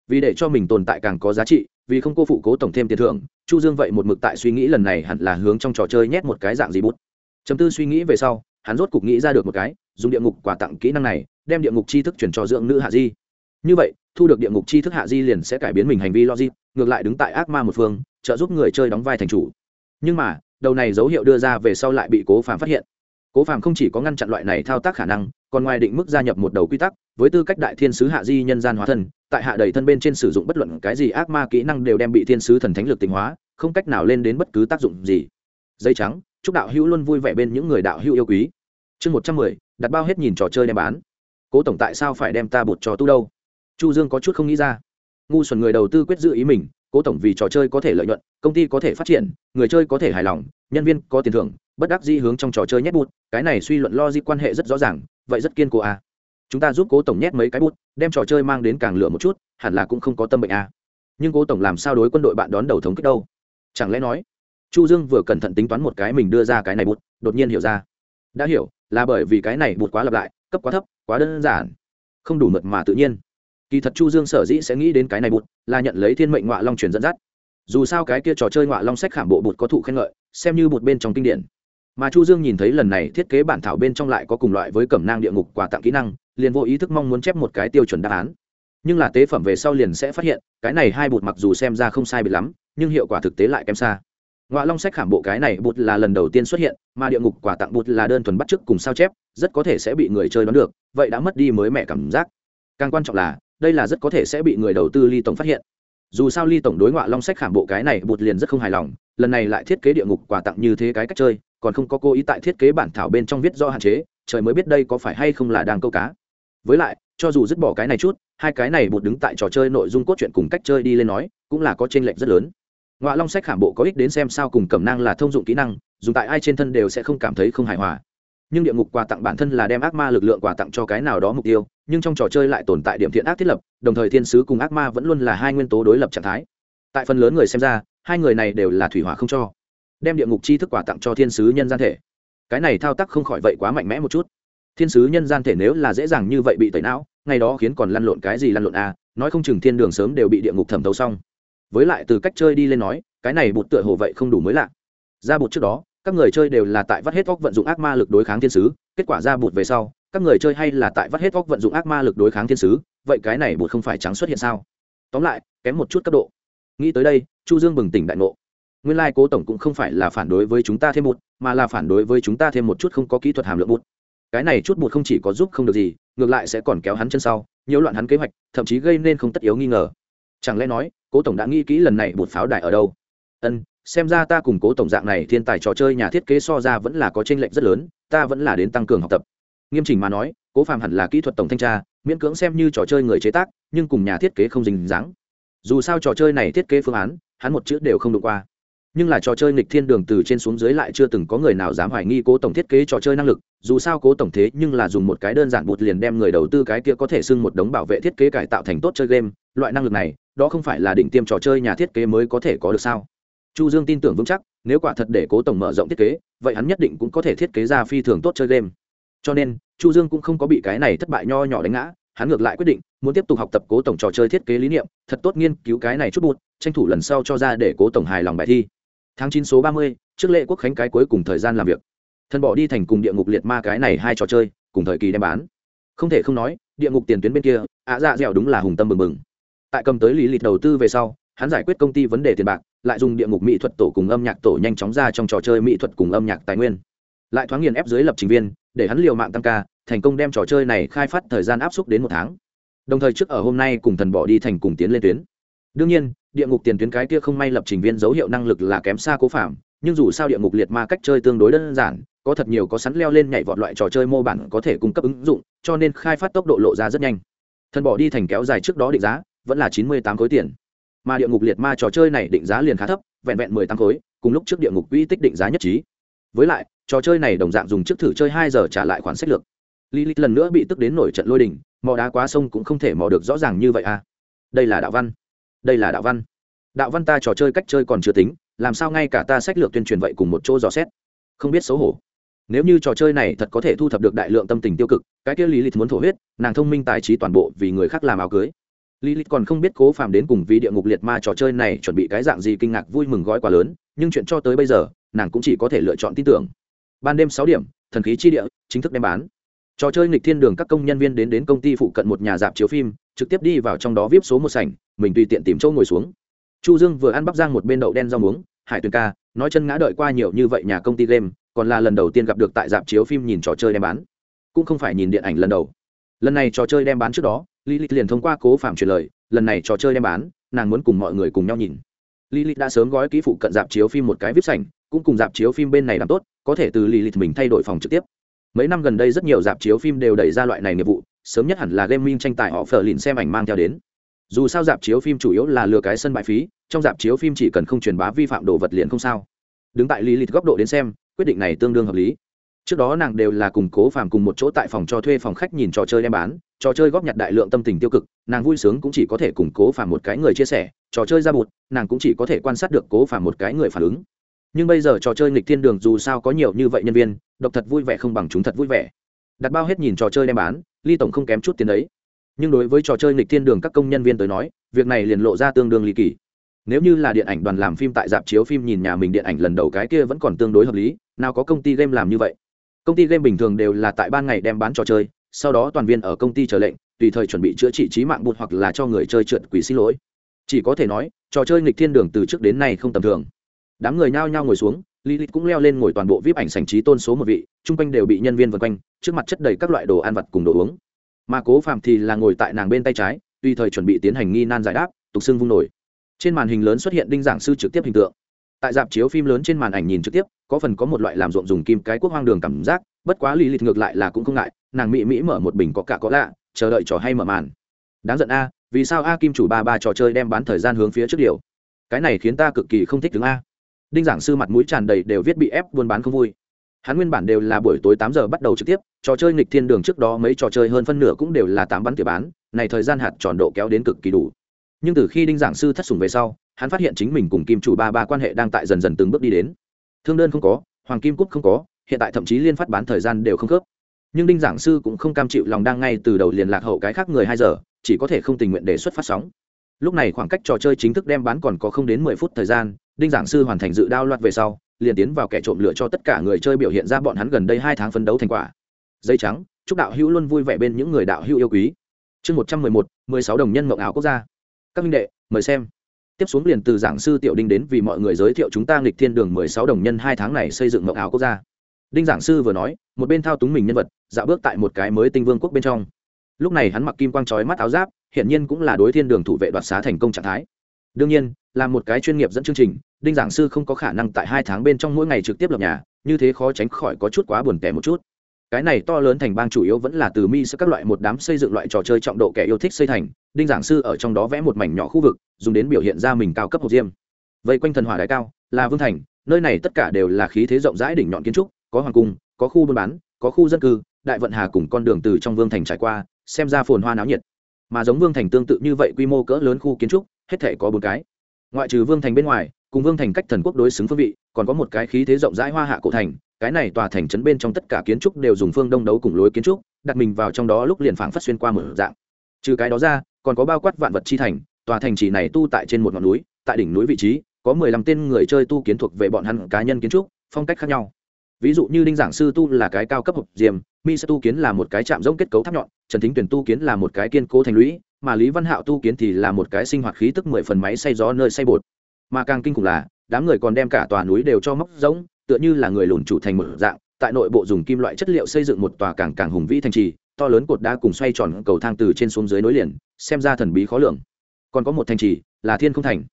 Vì để cho mình tồn tại càng có giá trị, vì không cô phụ cố tổng thêm tiền thưởng, chu dương vậy một mực tại suy nghĩ lần này hẳn là hướng trong trò chơi nhét một cái dạng gì bút. Chấm tư suy nghĩ về sau, hắn rốt cục nghĩ ra được một cái, dùng địa ngục quà tặng kỹ năng này, đem địa ngục tri thức chuyển cho dưỡng nữ hạ di. Như vậy, thu được địa ngục tri thức hạ di liền sẽ cải biến mình hành vi logic, ngược lại đứng tại ác ma một phương, trợ giúp người chơi đóng vai thành chủ. Nhưng mà, đầu này dấu hiệu đưa ra về sau lại bị cố phàm phát hiện cố phàm không chỉ có ngăn chặn loại này thao tác khả năng, còn ngoài định mức gia nhập một đầu quy tắc, với tư cách đại thiên sứ hạ di nhân gian hóa thân, tại hạ đầy thân bên trên sử dụng bất luận cái gì ác ma kỹ năng đều đem bị thiên sứ thần thánh lực tình hóa, không cách nào lên đến bất cứ tác dụng gì. Dây trắng, chúc đạo hữu luôn vui vẻ bên những người đạo hữu yêu quý. Chương một trăm mười, đặt bao hết nhìn trò chơi đem bán. Cố tổng tại sao phải đem ta bột trò tu đâu? Chu dương có chút không nghĩ ra. Ngu xuẩn người đầu tư quyết giữ ý mình, cố tổng vì trò chơi có thể lợi nhuận, công ty có thể phát triển, người chơi có thể hài lòng, nhân viên có tiền thưởng bất đắc dĩ hướng trong trò chơi nhét bút, cái này suy luận lo di quan hệ rất rõ ràng, vậy rất kiên cố à. chúng ta giúp cố tổng nhét mấy cái bút, đem trò chơi mang đến càng lửa một chút, hẳn là cũng không có tâm bệnh à. nhưng cố tổng làm sao đối quân đội bạn đón đầu thống kích đâu? Chẳng lẽ nói, chu dương vừa cẩn thận tính toán một cái mình đưa ra cái này bút, đột nhiên hiểu ra. Đã hiểu, là bởi vì cái này bút quá lặp lại, cấp quá thấp, quá đơn giản, không đủ mượt mà tự nhiên. Kỳ thật chu dương sở dĩ sẽ nghĩ đến cái này bút, là nhận lấy thiên mệnh ngọa long truyền dẫn dắt. Dù sao cái kia trò chơi ngọa long sách khảm bộ bụt có thụ khen ngợi, xem như bụt bên trong kinh điển mà chu dương nhìn thấy lần này thiết kế bản thảo bên trong lại có cùng loại với cẩm nang địa ngục quà tặng kỹ năng, liền vô ý thức mong muốn chép một cái tiêu chuẩn đáp án. Nhưng là tế phẩm về sau liền sẽ phát hiện, cái này hai bột mặc dù xem ra không sai biệt lắm, nhưng hiệu quả thực tế lại kém xa. Ngoại long sách khảm bộ cái này bột là lần đầu tiên xuất hiện, mà địa ngục quà tặng bột là đơn thuần bắt chước cùng sao chép, rất có thể sẽ bị người chơi đoán được, vậy đã mất đi mới mẹ cảm giác. Càng quan trọng là, đây là rất có thể sẽ bị người đầu tư ly tổng phát hiện. Dù sao ly tổng đối ngoại long sách khảm bộ cái này bột liền rất không hài lòng, lần này lại thiết kế địa ngục quà tặng như thế cái cách chơi còn không có cố ý tại thiết kế bản thảo bên trong viết do hạn chế, trời mới biết đây có phải hay không là đang câu cá. Với lại, cho dù dứt bỏ cái này chút, hai cái này bột đứng tại trò chơi nội dung cốt truyện cùng cách chơi đi lên nói, cũng là có tranh lệch rất lớn. Ngoại long sách khảm bộ có ích đến xem sao cùng cẩm năng là thông dụng kỹ năng, dùng tại ai trên thân đều sẽ không cảm thấy không hài hòa. Nhưng địa ngục quà tặng bản thân là đem ác ma lực lượng quà tặng cho cái nào đó mục tiêu, nhưng trong trò chơi lại tồn tại điểm thiện ác thiết lập, đồng thời thiên sứ cùng ác ma vẫn luôn là hai nguyên tố đối lập trạng thái. Tại phần lớn người xem ra, hai người này đều là thủy hỏa không cho đem địa ngục chi thức quà tặng cho thiên sứ nhân gian thể. Cái này thao tác không khỏi vậy quá mạnh mẽ một chút. Thiên sứ nhân gian thể nếu là dễ dàng như vậy bị tẩy não ngày đó khiến còn lăn lộn cái gì lăn lộn à, nói không chừng thiên đường sớm đều bị địa ngục thẩm thấu xong. Với lại từ cách chơi đi lên nói cái này bụt tựa hồ vậy không đủ mới lạ. Ra bụt trước đó các người chơi đều là tại vắt hết góc vận dụng ác ma lực đối kháng thiên sứ kết quả ra bụt về sau các người chơi hay là tại vắt hết góc vận dụng ác ma lực đối kháng thiên sứ vậy cái này bụt không phải trắng xuất hiện sao? Tóm lại kém một chút cấp độ. Nghĩ tới đây chu dương bừng tỉnh đại ngộ nguyên lai cố tổng cũng không phải là phản đối với chúng ta thêm một mà là phản đối với chúng ta thêm một chút không có kỹ thuật hàm lượng bút cái này chút bụt không chỉ có giúp không được gì, ngược lại sẽ còn kéo hắn chân sau, nhiễu loạn hắn kế hoạch, thậm chí gây nên không tất yếu nghi ngờ. Chẳng lẽ nói, cố tổng đã nghĩ kỹ lần này bụt pháo đài ở đâu? Ân, xem ra ta cùng cố tổng dạng này thiên tài trò chơi nhà thiết kế so ra vẫn là có tranh lệch rất lớn, ta vẫn là đến tăng cường học tập. Nghiêm chỉnh mà nói, cố phàm hẳn là kỹ thuật tổng thanh tra, miễn cưỡng xem như trò chơi người chế tác, nhưng cùng nhà thiết kế không dính dáng. Dù sao trò chơi này thiết kế phương án, hắn một chữ đều không đụng qua nhưng là trò chơi nghịch thiên đường từ trên xuống dưới lại chưa từng có người nào dám hoài nghi cố tổng thiết kế trò chơi năng lực, dù sao cố tổng thế nhưng là dùng một cái đơn giản bụt liền đem người đầu tư cái kia có thể xưng một đống bảo vệ thiết kế cải tạo thành tốt chơi game, loại năng lực này, đó không phải là đỉnh tiêm trò chơi nhà thiết kế mới có thể có được sao? Chu dương tin tưởng vững chắc, nếu quả thật để cố tổng mở rộng thiết kế, vậy hắn nhất định cũng có thể thiết kế ra phi thường tốt chơi game. Cho nên, chu dương cũng không có bị cái này thất bại nho nhỏ đánh ngã, hắn ngược lại quyết định, muốn tiếp tục học tập cố tổng trò chơi thiết kế lý niệm, thật tốt nghiên cứu cái này chút bụt, tranh thủ lần sau cho ra để cố tổng hài lòng bài thi tháng chín số ba mươi, trước lễ quốc khánh cái cuối cùng thời gian làm việc. Thân bỏ đi thành cùng địa ngục liệt ma cái này hai trò chơi, cùng thời kỳ đem bán. Không thể không nói, địa ngục tiền tuyến bên kia, ạ dạ dẻo đúng là hùng tâm mừng mừng tại cầm tới lý lịch đầu tư về sau, hắn giải quyết công ty vấn đề tiền bạc, lại dùng địa ngục mỹ thuật tổ cùng âm nhạc tổ nhanh chóng ra trong trò chơi mỹ thuật cùng âm nhạc tài nguyên. Lại thoáng nghiền ép dưới lập trình viên, để hắn liều mạng tăng ca, thành công đem trò chơi này khai phát thời gian áp suất đến một tháng. Đồng thời trước ở hôm nay cùng thần bỏ đi thành cùng tiến lên tuyến đương nhiên, địa ngục tiền tuyến cái kia không may lập trình viên dấu hiệu năng lực là kém xa cố phạm, nhưng dù sao địa ngục liệt ma cách chơi tương đối đơn giản, có thật nhiều có sẵn leo lên nhảy vọt loại trò chơi mô bản có thể cung cấp ứng dụng, cho nên khai phát tốc độ lộ ra rất nhanh. Thần bỏ đi thành kéo dài trước đó định giá, vẫn là chín mươi tám khối tiền. Mà địa ngục liệt ma trò chơi này định giá liền khá thấp, vẹn vẹn mười tám khối, cùng lúc trước địa ngục uy tích định giá nhất trí. Với lại, trò chơi này đồng dạng dùng trước thử chơi hai giờ trả lại khoản sách lược. Lilith lần nữa bị tức đến nổi trận lôi đình, mò đá quá sông cũng không thể mò được rõ ràng như vậy à. Đây là đạo văn đây là đạo văn. Đạo văn ta trò chơi cách chơi còn chưa tính, làm sao ngay cả ta sách lược tuyên truyền vậy cùng một chỗ dò xét? Không biết xấu hổ. Nếu như trò chơi này thật có thể thu thập được đại lượng tâm tình tiêu cực, cái kia lý lịch muốn thổ huyết, nàng thông minh tài trí toàn bộ vì người khác làm áo cưới. Lý lịch còn không biết cố phàm đến cùng vì địa ngục liệt ma trò chơi này chuẩn bị cái dạng gì kinh ngạc vui mừng gói quá lớn, nhưng chuyện cho tới bây giờ, nàng cũng chỉ có thể lựa chọn tin tưởng. Ban đêm sáu điểm, thần khí chi địa, chính thức đem bán. Trò chơi nghịch thiên đường các công nhân viên đến đến công ty phụ cận một nhà dạp chiếu phim, trực tiếp đi vào trong đó vip số một sảnh mình tùy tiện tìm chỗ ngồi xuống. Chu dương vừa ăn bắp giang một bên đậu đen rau muống, hải tuyền ca, nói chân ngã đợi qua nhiều như vậy nhà công ty game, còn là lần đầu tiên gặp được tại dạp chiếu phim nhìn trò chơi đem bán. Cũng không phải nhìn điện ảnh lần đầu. Lần này trò chơi đem bán trước đó lý lịch liền thông qua cố phạm truyền lời, lần này trò chơi đem bán, nàng muốn cùng mọi người cùng nhau nhìn. Lý lịch đã sớm gói kỹ phụ cận dạp chiếu phim một cái vip sảnh, cũng cùng dạp chiếu phim bên này làm tốt, có thể từ lý lịch mình thay đổi phòng trực tiếp. Mấy năm gần đây rất nhiều dạp chiếu phim đều đẩy ra loại này nghiệp vụ, sớm nhất hẳn là gaming tranh tài họ phờ lìn xem ảnh mang theo đến dù sao dạp chiếu phim chủ yếu là lừa cái sân bãi phí, trong dạp chiếu phim chỉ cần không truyền bá vi phạm đồ vật liền không sao. Đứng tại lý lịch góc độ đến xem, quyết định này tương đương hợp lý. Trước đó nàng đều là cùng cố phàm cùng một chỗ tại phòng cho thuê phòng khách nhìn trò chơi đem bán, trò chơi góp nhặt đại lượng tâm tình tiêu cực, nàng vui sướng cũng chỉ có thể cùng cố phàm một cái người chia sẻ, trò chơi ra bụt, nàng cũng chỉ có thể quan sát được cố phàm một cái người phản ứng. Nhưng bây giờ trò chơi nghịch thiên đường dù sao có nhiều như vậy nhân viên, độc thật vui vẻ không bằng chúng thật vui vẻ. Đặt bao hết nhìn trò chơi đem bán ly tổng không kém chút tiền đấy nhưng đối với trò chơi nghịch thiên đường các công nhân viên tới nói, việc này liền lộ ra tương đương ly kỳ. Nếu như là điện ảnh đoàn làm phim tại dạp chiếu phim nhìn nhà mình điện ảnh lần đầu cái kia vẫn còn tương đối hợp lý, nào có công ty game làm như vậy. Công ty game bình thường đều là tại ban ngày đem bán trò chơi, sau đó toàn viên ở công ty chờ lệnh, tùy thời chuẩn bị chữa trị trí mạng bụt hoặc là cho người chơi trượt quỷ xin lỗi. Chỉ có thể nói, trò chơi nghịch thiên đường từ trước đến nay không tầm thường. Đám người nhao nhao ngồi xuống, lilith cũng leo lên ngồi toàn bộ vip ảnh sành trí tôn số một vị, chung quanh đều bị nhân viên vân quanh, trước mặt chất đầy các loại đồ ăn vặt cùng đồ uống mà cố phạm thì là ngồi tại nàng bên tay trái tùy thời chuẩn bị tiến hành nghi nan giải đáp, tục xưng vung nổi. Trên màn hình lớn xuất hiện đinh giảng sư trực tiếp hình tượng. Tại dạp chiếu phim lớn trên màn ảnh nhìn trực tiếp, có phần có một loại làm ruộng dùng kim cái quốc hoang đường cảm giác, bất quá lì lịch ngược lại là cũng không ngại, nàng mỹ mỹ mở một bình có cả có lạ, chờ đợi trò hay mở màn. Đáng giận a, vì sao a kim chủ ba ba trò chơi đem bán thời gian hướng phía trước điều? Cái này khiến ta cực kỳ không thích đứng a. Đinh giảng sư mặt mũi tràn đầy đều viết bị ép buôn bán không vui hắn nguyên bản đều là buổi tối tám giờ bắt đầu trực tiếp, trò chơi nghịch thiên đường trước đó mấy trò chơi hơn phân nửa cũng đều là tám bắn tiểu bán, này thời gian hạt tròn độ kéo đến cực kỳ đủ. Nhưng từ khi đinh giảng sư thất sủng về sau, hắn phát hiện chính mình cùng kim chủ ba ba quan hệ đang tại dần dần từng bước đi đến. Thương đơn không có, hoàng kim cúc không có, hiện tại thậm chí liên phát bán thời gian đều không khớp. Nhưng đinh giảng sư cũng không cam chịu lòng đang ngay từ đầu liền lạc hậu cái khác người hai giờ, chỉ có thể không tình nguyện đề xuất phát sóng. Lúc này khoảng cách trò chơi chính thức đem bán còn có không đến mười phút thời gian, đinh giảng sư hoàn thành dự đao loạt về sau liền tiến vào kẻ trộm lửa cho tất cả người chơi biểu hiện ra bọn hắn gần đây hai tháng phấn đấu thành quả. Dây trắng, chúc đạo hữu luôn vui vẻ bên những người đạo hữu yêu quý. Chương một trăm mười một, mười sáu đồng nhân mộng áo quốc gia. Các minh đệ, mời xem. Tiếp xuống liền từ giảng sư tiểu đinh đến vì mọi người giới thiệu chúng ta nghịch thiên đường mười sáu đồng nhân hai tháng này xây dựng mộng áo quốc gia. Đinh giảng sư vừa nói, một bên thao túng mình nhân vật, dạo bước tại một cái mới tinh vương quốc bên trong. Lúc này hắn mặc kim quang trói mắt áo giáp hiện nhiên cũng là đối thiên đường thủ vệ đoạt xá thành công trạng thái. Đương nhiên, là một cái chuyên nghiệp dẫn chương trình đinh giảng sư không có khả năng tại hai tháng bên trong mỗi ngày trực tiếp lập nhà, như thế khó tránh khỏi có chút quá buồn tẻ một chút. Cái này to lớn thành bang chủ yếu vẫn là từ mi sơ các loại một đám xây dựng loại trò chơi trọng độ kẻ yêu thích xây thành, đinh giảng sư ở trong đó vẽ một mảnh nhỏ khu vực, dùng đến biểu hiện ra mình cao cấp hộp diêm. Vây quanh thần hỏa đại cao, là vương thành, nơi này tất cả đều là khí thế rộng rãi đỉnh nhọn kiến trúc, có hoàng cung, có khu buôn bán, có khu dân cư, đại vận hà cùng con đường từ trong vương thành trải qua, xem ra phồn hoa náo nhiệt. Mà giống vương thành tương tự như vậy quy mô cỡ lớn khu kiến trúc, hết thể có bốn cái. Ngoại trừ vương thành bên ngoài cùng vương thành cách thần quốc đối xứng phương vị, còn có một cái khí thế rộng rãi hoa hạ cổ thành, cái này tòa thành trấn bên trong tất cả kiến trúc đều dùng phương đông đấu cùng lối kiến trúc, đặt mình vào trong đó lúc liền phảng phất xuyên qua một dạng. Trừ cái đó ra, còn có bao quát vạn vật chi thành, tòa thành chỉ này tu tại trên một ngọn núi, tại đỉnh núi vị trí, có mười lăm tên người chơi tu kiến thuộc về bọn hắn cá nhân kiến trúc, phong cách khác nhau. Ví dụ như đinh giảng sư tu là cái cao cấp hộp diềm, mi sẽ tu kiến là một cái chạm rỗng kết cấu tháp nhọn, trần thính tuyển tu kiến là một cái kiên cố thành lũy, mà lý văn hạo tu kiến thì là một cái sinh hoạt khí tức mười phần máy xay gió nơi xay bột mà càng kinh khủng là, đám người còn đem cả tòa núi đều cho móc rỗng, tựa như là người lùn chủ thành một dạng, tại nội bộ dùng kim loại chất liệu xây dựng một tòa càng càng hùng vĩ thành trì, to lớn cột đá cùng xoay tròn cầu thang từ trên xuống dưới nối liền, xem ra thần bí khó lường. Còn có một thành trì là thiên không thành.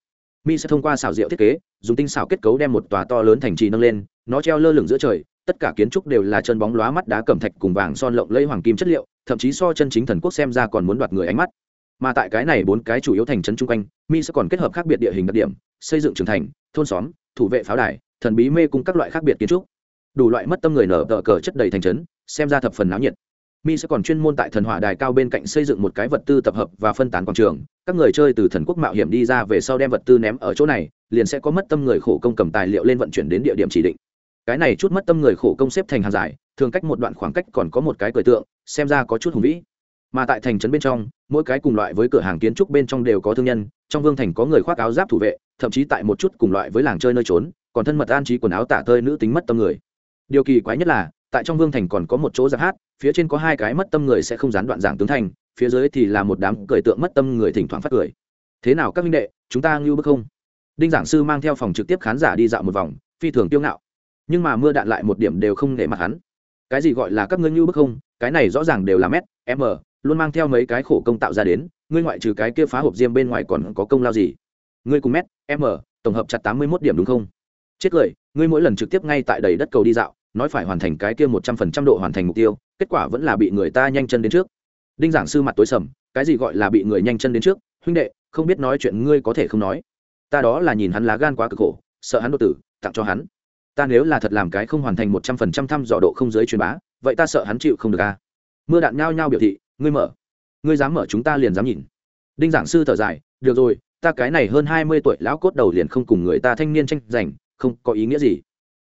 Mi sẽ thông qua xảo diệu thiết kế, dùng tinh xảo kết cấu đem một tòa to lớn thành trì nâng lên, nó treo lơ lửng giữa trời, tất cả kiến trúc đều là chân bóng lóa mắt đá cẩm thạch cùng vàng son lộng lẫy hoàng kim chất liệu, thậm chí so chân chính thần quốc xem ra còn muốn đoạt người ánh mắt. Mà tại cái này bốn cái chủ yếu thành trấn chung quanh, mi sẽ còn kết hợp khác biệt địa hình đặc điểm xây dựng trưởng thành, thôn xóm, thủ vệ pháo đài, thần bí mê cùng các loại khác biệt kiến trúc. Đủ loại mất tâm người nở tờ cờ chất đầy thành trấn, xem ra thập phần náo nhiệt. Mi sẽ còn chuyên môn tại thần hỏa đài cao bên cạnh xây dựng một cái vật tư tập hợp và phân tán quảng trường. Các người chơi từ thần quốc mạo hiểm đi ra về sau đem vật tư ném ở chỗ này, liền sẽ có mất tâm người khổ công cầm tài liệu lên vận chuyển đến địa điểm chỉ định. Cái này chút mất tâm người khổ công xếp thành hàng dài, thường cách một đoạn khoảng cách còn có một cái cười tượng, xem ra có chút hùng vĩ mà tại thành trấn bên trong, mỗi cái cùng loại với cửa hàng kiến trúc bên trong đều có thương nhân, trong vương thành có người khoác áo giáp thủ vệ, thậm chí tại một chút cùng loại với làng chơi nơi trốn, còn thân mật an trí quần áo tả tơi nữ tính mất tâm người. Điều kỳ quái nhất là, tại trong vương thành còn có một chỗ giáp hát, phía trên có hai cái mất tâm người sẽ không gián đoạn giảng tướng thành, phía dưới thì là một đám cười tượng mất tâm người thỉnh thoảng phát cười. Thế nào các minh đệ, chúng ta ngưu bức không? Đinh giảng sư mang theo phòng trực tiếp khán giả đi dạo một vòng, phi thường tiêu ngạo. Nhưng mà mưa đạn lại một điểm đều không để mặt hắn. Cái gì gọi là các ngươi ngưu bức không? Cái này rõ ràng đều là mét, m luôn mang theo mấy cái khổ công tạo ra đến, ngươi ngoại trừ cái kia phá hộp diêm bên ngoài còn có công lao gì? Ngươi cùng mét m tổng hợp chặt tám mươi mốt điểm đúng không? Chết cười, ngươi mỗi lần trực tiếp ngay tại đầy đất cầu đi dạo, nói phải hoàn thành cái kia một trăm phần trăm độ hoàn thành mục tiêu, kết quả vẫn là bị người ta nhanh chân đến trước. Đinh giảng sư mặt tối sầm, cái gì gọi là bị người nhanh chân đến trước? Huynh đệ, không biết nói chuyện ngươi có thể không nói. Ta đó là nhìn hắn lá gan quá cực khổ, sợ hắn đột tử, tặng cho hắn. Ta nếu là thật làm cái không hoàn thành một trăm phần trăm thăm dò độ không giới truyền bá, vậy ta sợ hắn chịu không được a mưa đạn nhao nhao biểu thị ngươi mở. Ngươi dám mở chúng ta liền dám nhìn. Đinh giảng sư thở dài, được rồi, ta cái này hơn hai mươi tuổi lão cốt đầu liền không cùng người ta thanh niên tranh giành, không có ý nghĩa gì.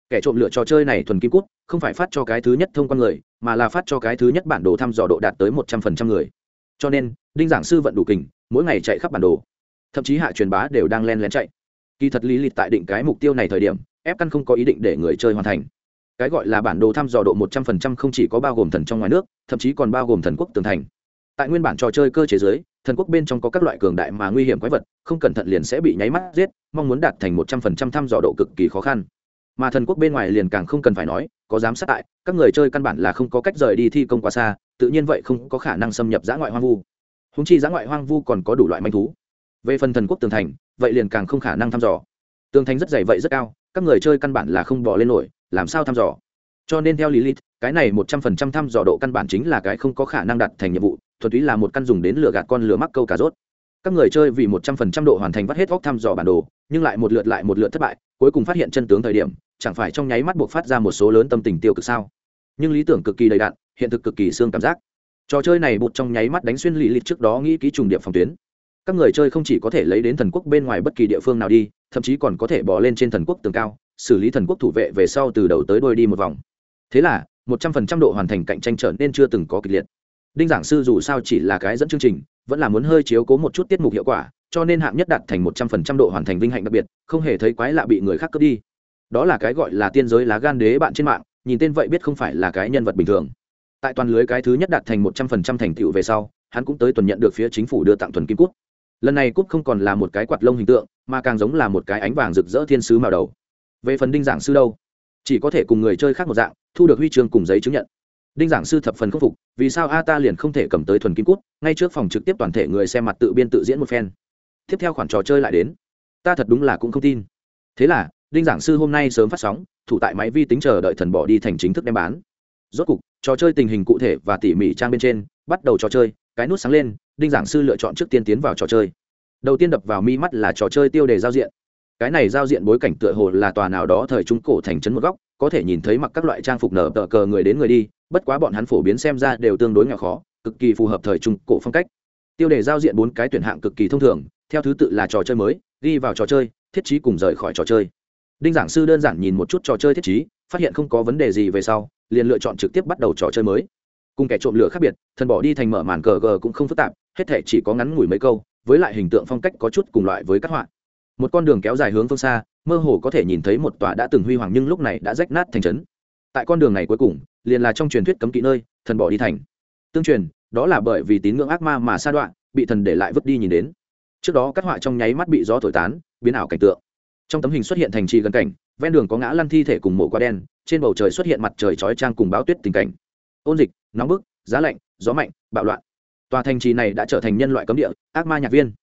Kẻ trộm lựa trò chơi này thuần kim cút, không phải phát cho cái thứ nhất thông quan người, mà là phát cho cái thứ nhất bản đồ thăm dò độ đạt tới một trăm phần trăm người. Cho nên, đinh giảng sư vận đủ kình, mỗi ngày chạy khắp bản đồ. Thậm chí hạ truyền bá đều đang len lén chạy. Kỳ thật lý lịch tại định cái mục tiêu này thời điểm, ép căn không có ý định để người chơi hoàn thành cái gọi là bản đồ thăm dò độ một trăm phần trăm không chỉ có bao gồm thần trong ngoài nước, thậm chí còn bao gồm thần quốc tường thành. Tại nguyên bản trò chơi cơ chế giới thần quốc bên trong có các loại cường đại mà nguy hiểm quái vật, không cẩn thận liền sẽ bị nháy mắt giết, mong muốn đạt thành một trăm phần trăm thăm dò độ cực kỳ khó khăn. Mà thần quốc bên ngoài liền càng không cần phải nói, có giám sát tại, các người chơi căn bản là không có cách rời đi thi công quá xa, tự nhiên vậy không có khả năng xâm nhập giã ngoại hoang vu. Húng chi giã ngoại hoang vu còn có đủ loại manh thú. Về phần thần quốc tường thành, vậy liền càng không khả năng thăm dò. Tường thành rất dày vậy rất cao, các người chơi căn bản là không bỏ lên nổi làm sao thăm dò? Cho nên theo lý lilith, cái này một trăm phần trăm thăm dò độ căn bản chính là cái không có khả năng đặt thành nhiệm vụ, thuần túy là một căn dùng đến lừa gạt con lừa mắc câu cà rốt. Các người chơi vì một trăm phần trăm độ hoàn thành vắt hết góc thăm dò bản đồ, nhưng lại một lượt lại một lượt thất bại, cuối cùng phát hiện chân tướng thời điểm, chẳng phải trong nháy mắt buộc phát ra một số lớn tâm tình tiêu cực sao? Nhưng lý tưởng cực kỳ đầy đạn hiện thực cực kỳ xương cảm giác. Trò chơi này bụt trong nháy mắt đánh xuyên lì lịch trước đó nghĩ ký trùng điệp phòng tuyến. Các người chơi không chỉ có thể lấy đến thần quốc bên ngoài bất kỳ địa phương nào đi, thậm chí còn có thể bỏ lên trên thần quốc tường cao xử lý thần quốc thủ vệ về sau từ đầu tới đôi đi một vòng. Thế là, một trăm phần trăm độ hoàn thành cạnh tranh trở nên chưa từng có kịch liệt. Đinh giảng sư dù sao chỉ là cái dẫn chương trình, vẫn là muốn hơi chiếu cố một chút tiết mục hiệu quả, cho nên hạng nhất đạt thành một trăm phần trăm độ hoàn thành vinh hạnh đặc biệt, không hề thấy quái lạ bị người khác cướp đi. Đó là cái gọi là tiên giới lá gan đế bạn trên mạng, nhìn tên vậy biết không phải là cái nhân vật bình thường. Tại toàn lưới cái thứ nhất đạt thành một trăm phần trăm thành tựu về sau, hắn cũng tới tuần nhận được phía chính phủ đưa tặng tuần kim cúp. Lần này cúp không còn là một cái quạt lông hình tượng, mà càng giống là một cái ánh vàng rực rỡ thiên sứ màu đầu về phần đinh giảng sư đâu? Chỉ có thể cùng người chơi khác một dạng, thu được huy chương cùng giấy chứng nhận. Đinh giảng sư thập phần khâm phục, vì sao a ta liền không thể cầm tới thuần kim cút, ngay trước phòng trực tiếp toàn thể người xem mặt tự biên tự diễn một phen. Tiếp theo khoản trò chơi lại đến. Ta thật đúng là cũng không tin. Thế là, đinh giảng sư hôm nay sớm phát sóng, thủ tại máy vi tính chờ đợi thần bỏ đi thành chính thức đem bán. Rốt cục, trò chơi tình hình cụ thể và tỉ mỉ trang bên trên, bắt đầu trò chơi, cái nút sáng lên, đinh giảng sư lựa chọn trước tiên tiến vào trò chơi. Đầu tiên đập vào mi mắt là trò chơi tiêu đề giao diện cái này giao diện bối cảnh tựa hồ là tòa nào đó thời trung cổ thành trấn một góc, có thể nhìn thấy mặc các loại trang phục nở tờ cờ người đến người đi, bất quá bọn hắn phổ biến xem ra đều tương đối nghèo khó, cực kỳ phù hợp thời trung cổ phong cách. Tiêu đề giao diện bốn cái tuyển hạng cực kỳ thông thường, theo thứ tự là trò chơi mới, ghi vào trò chơi, thiết chí cùng rời khỏi trò chơi. Đinh giảng sư đơn giản nhìn một chút trò chơi thiết chí phát hiện không có vấn đề gì về sau, liền lựa chọn trực tiếp bắt đầu trò chơi mới. Cùng kẻ trộm lửa khác biệt, thần bỏ đi thành mở màn cờ gờ cũng không phức tạp, hết thể chỉ có ngắn ngủi mấy câu, với lại hình tượng phong cách có chút cùng loại với các họa một con đường kéo dài hướng phương xa, mơ hồ có thể nhìn thấy một tòa đã từng huy hoàng nhưng lúc này đã rách nát thành trấn. Tại con đường này cuối cùng, liền là trong truyền thuyết cấm kỵ nơi, thần bỏ đi thành. Tương truyền, đó là bởi vì tín ngưỡng ác ma mà sa đoạn bị thần để lại vứt đi nhìn đến. Trước đó các họa trong nháy mắt bị gió thổi tán, biến ảo cảnh tượng. Trong tấm hình xuất hiện thành trì gần cảnh, ven đường có ngã lăn thi thể cùng mộ qua đen, trên bầu trời xuất hiện mặt trời chói trang cùng báo tuyết tình cảnh. Ôn dịch, nóng bức, giá lạnh, gió mạnh, bạo loạn. Tòa thành trì này đã trở thành nhân loại cấm địa, ác ma nhạc viên.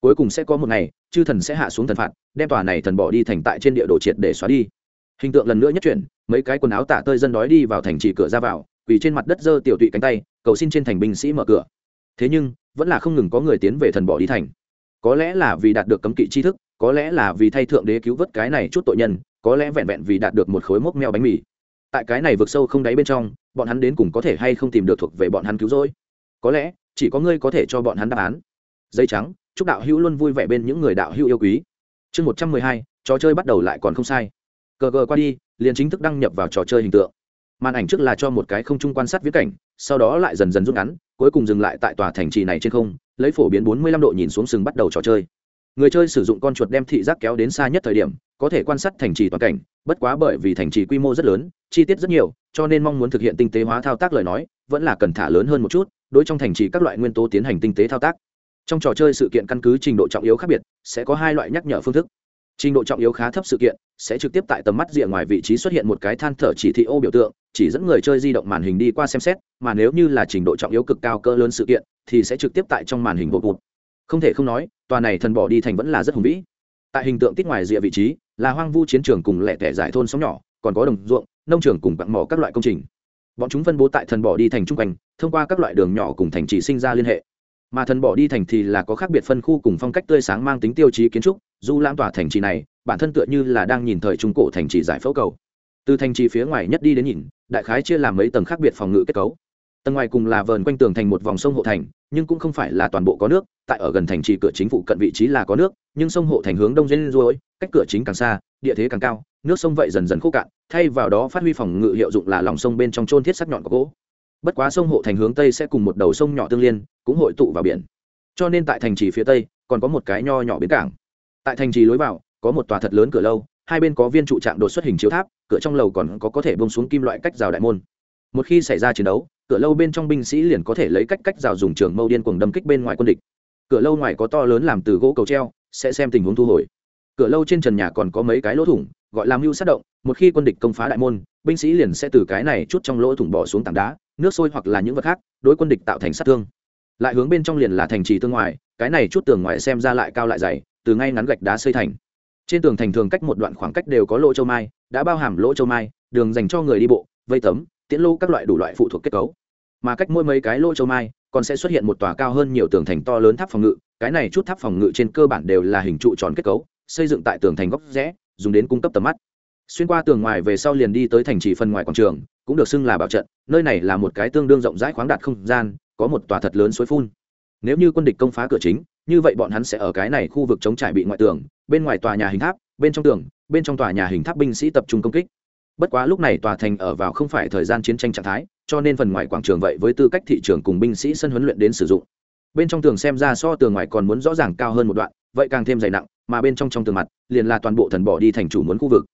Cuối cùng sẽ có một ngày chư thần sẽ hạ xuống thần phạt, đem tòa này thần bỏ đi thành tại trên địa đồ triệt để xóa đi. Hình tượng lần nữa nhất chuyển, mấy cái quần áo tả tơi dân đói đi vào thành trì cửa ra vào, quỳ trên mặt đất dơ tiểu tụy cánh tay, cầu xin trên thành binh sĩ mở cửa. Thế nhưng, vẫn là không ngừng có người tiến về thần bỏ đi thành. Có lẽ là vì đạt được cấm kỵ tri thức, có lẽ là vì thay thượng đế cứu vớt cái này chút tội nhân, có lẽ vẹn vẹn vì đạt được một khối mốc meo bánh mì. Tại cái này vượt sâu không đáy bên trong, bọn hắn đến cùng có thể hay không tìm được thuộc về bọn hắn cứu rỗi? Có lẽ, chỉ có ngươi có thể cho bọn hắn đáp án. Dây trắng chúc đạo hữu luôn vui vẻ bên những người đạo hữu yêu quý. Chương một trăm mười hai, trò chơi bắt đầu lại còn không sai. Cờ cờ qua đi, liền chính thức đăng nhập vào trò chơi hình tượng. Màn ảnh trước là cho một cái không trung quan sát viễn cảnh, sau đó lại dần dần rút ngắn, cuối cùng dừng lại tại tòa thành trì này trên không, lấy phổ biến bốn mươi lăm độ nhìn xuống sừng bắt đầu trò chơi. Người chơi sử dụng con chuột đem thị giác kéo đến xa nhất thời điểm, có thể quan sát thành trì toàn cảnh, bất quá bởi vì thành trì quy mô rất lớn, chi tiết rất nhiều, cho nên mong muốn thực hiện tinh tế hóa thao tác lời nói, vẫn là cần thả lớn hơn một chút, đối trong thành trì các loại nguyên tố tiến hành tinh tế thao tác trong trò chơi sự kiện căn cứ trình độ trọng yếu khác biệt, sẽ có hai loại nhắc nhở phương thức. Trình độ trọng yếu khá thấp sự kiện, sẽ trực tiếp tại tầm mắt rìa ngoài vị trí xuất hiện một cái than thở chỉ thị ô biểu tượng, chỉ dẫn người chơi di động màn hình đi qua xem xét, mà nếu như là trình độ trọng yếu cực cao cỡ lớn sự kiện, thì sẽ trực tiếp tại trong màn hình bộ bụt không thể không nói, tòa này thần bỏ đi thành vẫn là rất hùng vĩ. Tại hình tượng tít ngoài rìa vị trí, là hoang vu chiến trường cùng lẻ tẻ giải thôn sóng nhỏ, còn có đồng ruộng, nông trường cùng bặng mỏ các loại công trình. Bọn chúng phân bố tại thần bỏ đi thành trung quanh, thông qua các loại đường nhỏ cùng thành trì sinh ra liên hệ mà thần bỏ đi thành thì là có khác biệt phân khu cùng phong cách tươi sáng mang tính tiêu chí kiến trúc, dù lãm tỏa thành trì này, bản thân tựa như là đang nhìn thời trung cổ thành trì giải phẫu cầu. Từ thành trì phía ngoài nhất đi đến nhìn, đại khái chia làm mấy tầng khác biệt phòng ngự kết cấu. Tầng ngoài cùng là vờn quanh tường thành một vòng sông hộ thành, nhưng cũng không phải là toàn bộ có nước, tại ở gần thành trì cửa chính phủ cận vị trí là có nước, nhưng sông hộ thành hướng đông dên ruôi, cách cửa chính càng xa, địa thế càng cao, nước sông vậy dần dần khô cạn, thay vào đó phát huy phòng ngự hiệu dụng là lòng sông bên trong trôn thiết sắc nhọn có gỗ bất quá sông hộ thành hướng tây sẽ cùng một đầu sông nhỏ tương liên, cũng hội tụ vào biển. Cho nên tại thành trì phía tây, còn có một cái nho nhỏ bến cảng. Tại thành trì lối vào, có một tòa thật lớn cửa lâu, hai bên có viên trụ trạm đột xuất hình chiếu tháp, cửa trong lầu còn có có thể bông xuống kim loại cách rào đại môn. Một khi xảy ra chiến đấu, cửa lâu bên trong binh sĩ liền có thể lấy cách cách rào dùng trường mâu điên cuồng đâm kích bên ngoài quân địch. Cửa lâu ngoài có to lớn làm từ gỗ cầu treo, sẽ xem tình huống thu hồi. Cửa lâu trên trần nhà còn có mấy cái lỗ thủng, gọi là mưu sát động một khi quân địch công phá đại môn, binh sĩ liền sẽ từ cái này chút trong lỗ thủng bỏ xuống tảng đá, nước sôi hoặc là những vật khác, đối quân địch tạo thành sát thương. Lại hướng bên trong liền là thành trì tương ngoài, cái này chút tường ngoài xem ra lại cao lại dày, từ ngay ngắn gạch đá xây thành. Trên tường thành thường cách một đoạn khoảng cách đều có lỗ châu mai, đã bao hàm lỗ châu mai, đường dành cho người đi bộ, vây tấm, tiễn lô các loại đủ loại phụ thuộc kết cấu. Mà cách mỗi mấy cái lỗ châu mai, còn sẽ xuất hiện một tòa cao hơn nhiều tường thành to lớn tháp phòng ngự, cái này chút tháp phòng ngự trên cơ bản đều là hình trụ tròn kết cấu, xây dựng tại tường thành góc rẽ, dùng đến cung cấp tầm mắt xuyên qua tường ngoài về sau liền đi tới thành trì phần ngoài quảng trường, cũng được xưng là bảo trận, nơi này là một cái tương đương rộng rãi khoáng đạt không gian, có một tòa thật lớn suối phun. Nếu như quân địch công phá cửa chính, như vậy bọn hắn sẽ ở cái này khu vực chống trải bị ngoại tường, bên ngoài tòa nhà hình tháp, bên trong tường, bên trong tòa nhà hình tháp binh sĩ tập trung công kích. Bất quá lúc này tòa thành ở vào không phải thời gian chiến tranh trạng thái, cho nên phần ngoài quảng trường vậy với tư cách thị trường cùng binh sĩ sân huấn luyện đến sử dụng. Bên trong tường xem ra so tường ngoài còn muốn rõ ràng cao hơn một đoạn, vậy càng thêm dày nặng, mà bên trong trong tường mặt, liền là toàn bộ thần bỏ đi thành chủ muốn khu vực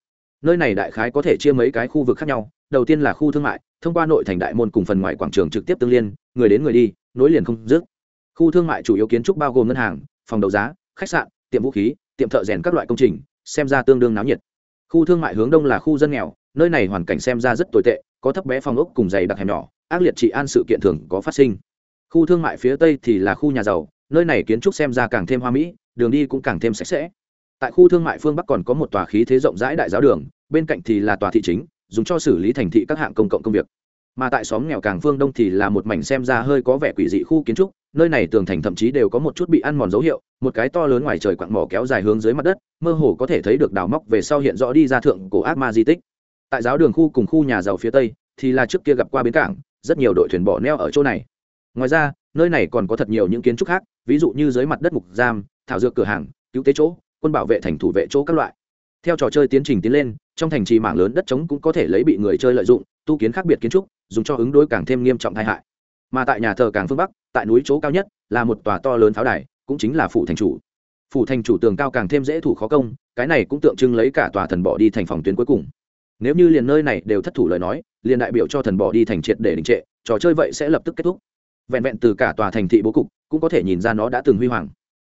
nơi này đại khái có thể chia mấy cái khu vực khác nhau. Đầu tiên là khu thương mại, thông qua nội thành đại môn cùng phần ngoài quảng trường trực tiếp tương liên, người đến người đi, nối liền không dứt. Khu thương mại chủ yếu kiến trúc bao gồm ngân hàng, phòng đấu giá, khách sạn, tiệm vũ khí, tiệm thợ rèn các loại công trình, xem ra tương đương náo nhiệt. Khu thương mại hướng đông là khu dân nghèo, nơi này hoàn cảnh xem ra rất tồi tệ, có thấp bé phòng ốc cùng dày đặc hẻm nhỏ, ác liệt trị an sự kiện thường có phát sinh. Khu thương mại phía tây thì là khu nhà giàu, nơi này kiến trúc xem ra càng thêm hoa mỹ, đường đi cũng càng thêm sạch sẽ tại khu thương mại phương bắc còn có một tòa khí thế rộng rãi đại giáo đường, bên cạnh thì là tòa thị chính, dùng cho xử lý thành thị các hạng công cộng công việc. Mà tại xóm nghèo càng phương đông thì là một mảnh xem ra hơi có vẻ quỷ dị khu kiến trúc, nơi này tường thành thậm chí đều có một chút bị ăn mòn dấu hiệu, một cái to lớn ngoài trời quặng mỏ kéo dài hướng dưới mặt đất, mơ hồ có thể thấy được đào móc về sau hiện rõ đi ra thượng cổ ác ma di tích. Tại giáo đường khu cùng khu nhà giàu phía tây, thì là trước kia gặp qua bến cảng, rất nhiều đội thuyền bỏ neo ở chỗ này. Ngoài ra, nơi này còn có thật nhiều những kiến trúc khác, ví dụ như dưới mặt đất mục giam, thảo dược cửa hàng, cứu tế chỗ quân bảo vệ thành thủ vệ chỗ các loại. Theo trò chơi tiến trình tiến lên, trong thành trì mảng lớn đất trống cũng có thể lấy bị người chơi lợi dụng, tu kiến khác biệt kiến trúc, dùng cho ứng đối càng thêm nghiêm trọng tai hại. Mà tại nhà thờ càng phương bắc, tại núi chỗ cao nhất, là một tòa to lớn pháo đài, cũng chính là phủ thành chủ. Phủ thành chủ tường cao càng thêm dễ thủ khó công, cái này cũng tượng trưng lấy cả tòa thần bỏ đi thành phòng tuyến cuối cùng. Nếu như liền nơi này đều thất thủ lời nói, liền đại biểu cho thần bỏ đi thành triệt để đình trệ, trò chơi vậy sẽ lập tức kết thúc. Vẹn vẹn từ cả tòa thành thị bố cục, cũng có thể nhìn ra nó đã từng huy hoàng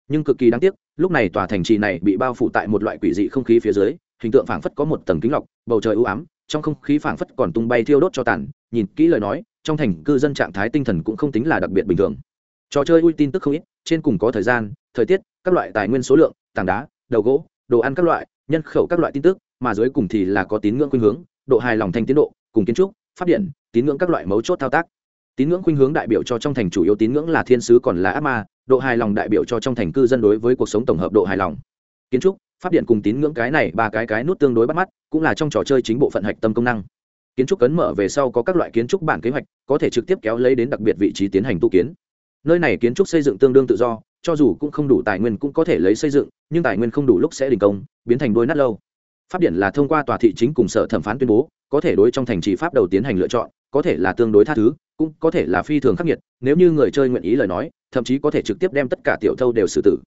nhưng cực kỳ đáng tiếc, lúc này tòa thành trì này bị bao phủ tại một loại quỷ dị không khí phía dưới, hình tượng phảng phất có một tầng kính lọc, bầu trời ưu ám, trong không khí phảng phất còn tung bay thiêu đốt cho tàn, nhìn kỹ lời nói, trong thành cư dân trạng thái tinh thần cũng không tính là đặc biệt bình thường. Trò chơi ui tin tức không ít, trên cùng có thời gian, thời tiết, các loại tài nguyên số lượng, tảng đá, đầu gỗ, đồ ăn các loại, nhân khẩu các loại tin tức, mà dưới cùng thì là có tín ngưỡng khuynh hướng, độ hài lòng thanh tiến độ, cùng kiến trúc phát điện, tín ngưỡng các loại mấu chốt thao tác tín ngưỡng khuynh hướng đại biểu cho trong thành chủ yếu tín ngưỡng là thiên sứ còn là ác ma, độ hài lòng đại biểu cho trong thành cư dân đối với cuộc sống tổng hợp độ hài lòng. Kiến trúc, pháp điện cùng tín ngưỡng cái này ba cái cái nút tương đối bắt mắt, cũng là trong trò chơi chính bộ phận hạch tâm công năng. Kiến trúc cấn mở về sau có các loại kiến trúc bản kế hoạch, có thể trực tiếp kéo lấy đến đặc biệt vị trí tiến hành tu kiến. Nơi này kiến trúc xây dựng tương đương tự do, cho dù cũng không đủ tài nguyên cũng có thể lấy xây dựng, nhưng tài nguyên không đủ lúc sẽ đình công, biến thành đôi nát lâu. Pháp điện là thông qua tòa thị chính cùng sở thẩm phán tuyên bố, có thể đối trong thành trì pháp đầu tiến hành lựa chọn có thể là tương đối tha thứ, cũng có thể là phi thường khắc nghiệt, nếu như người chơi nguyện ý lời nói, thậm chí có thể trực tiếp đem tất cả tiểu thâu đều xử tử.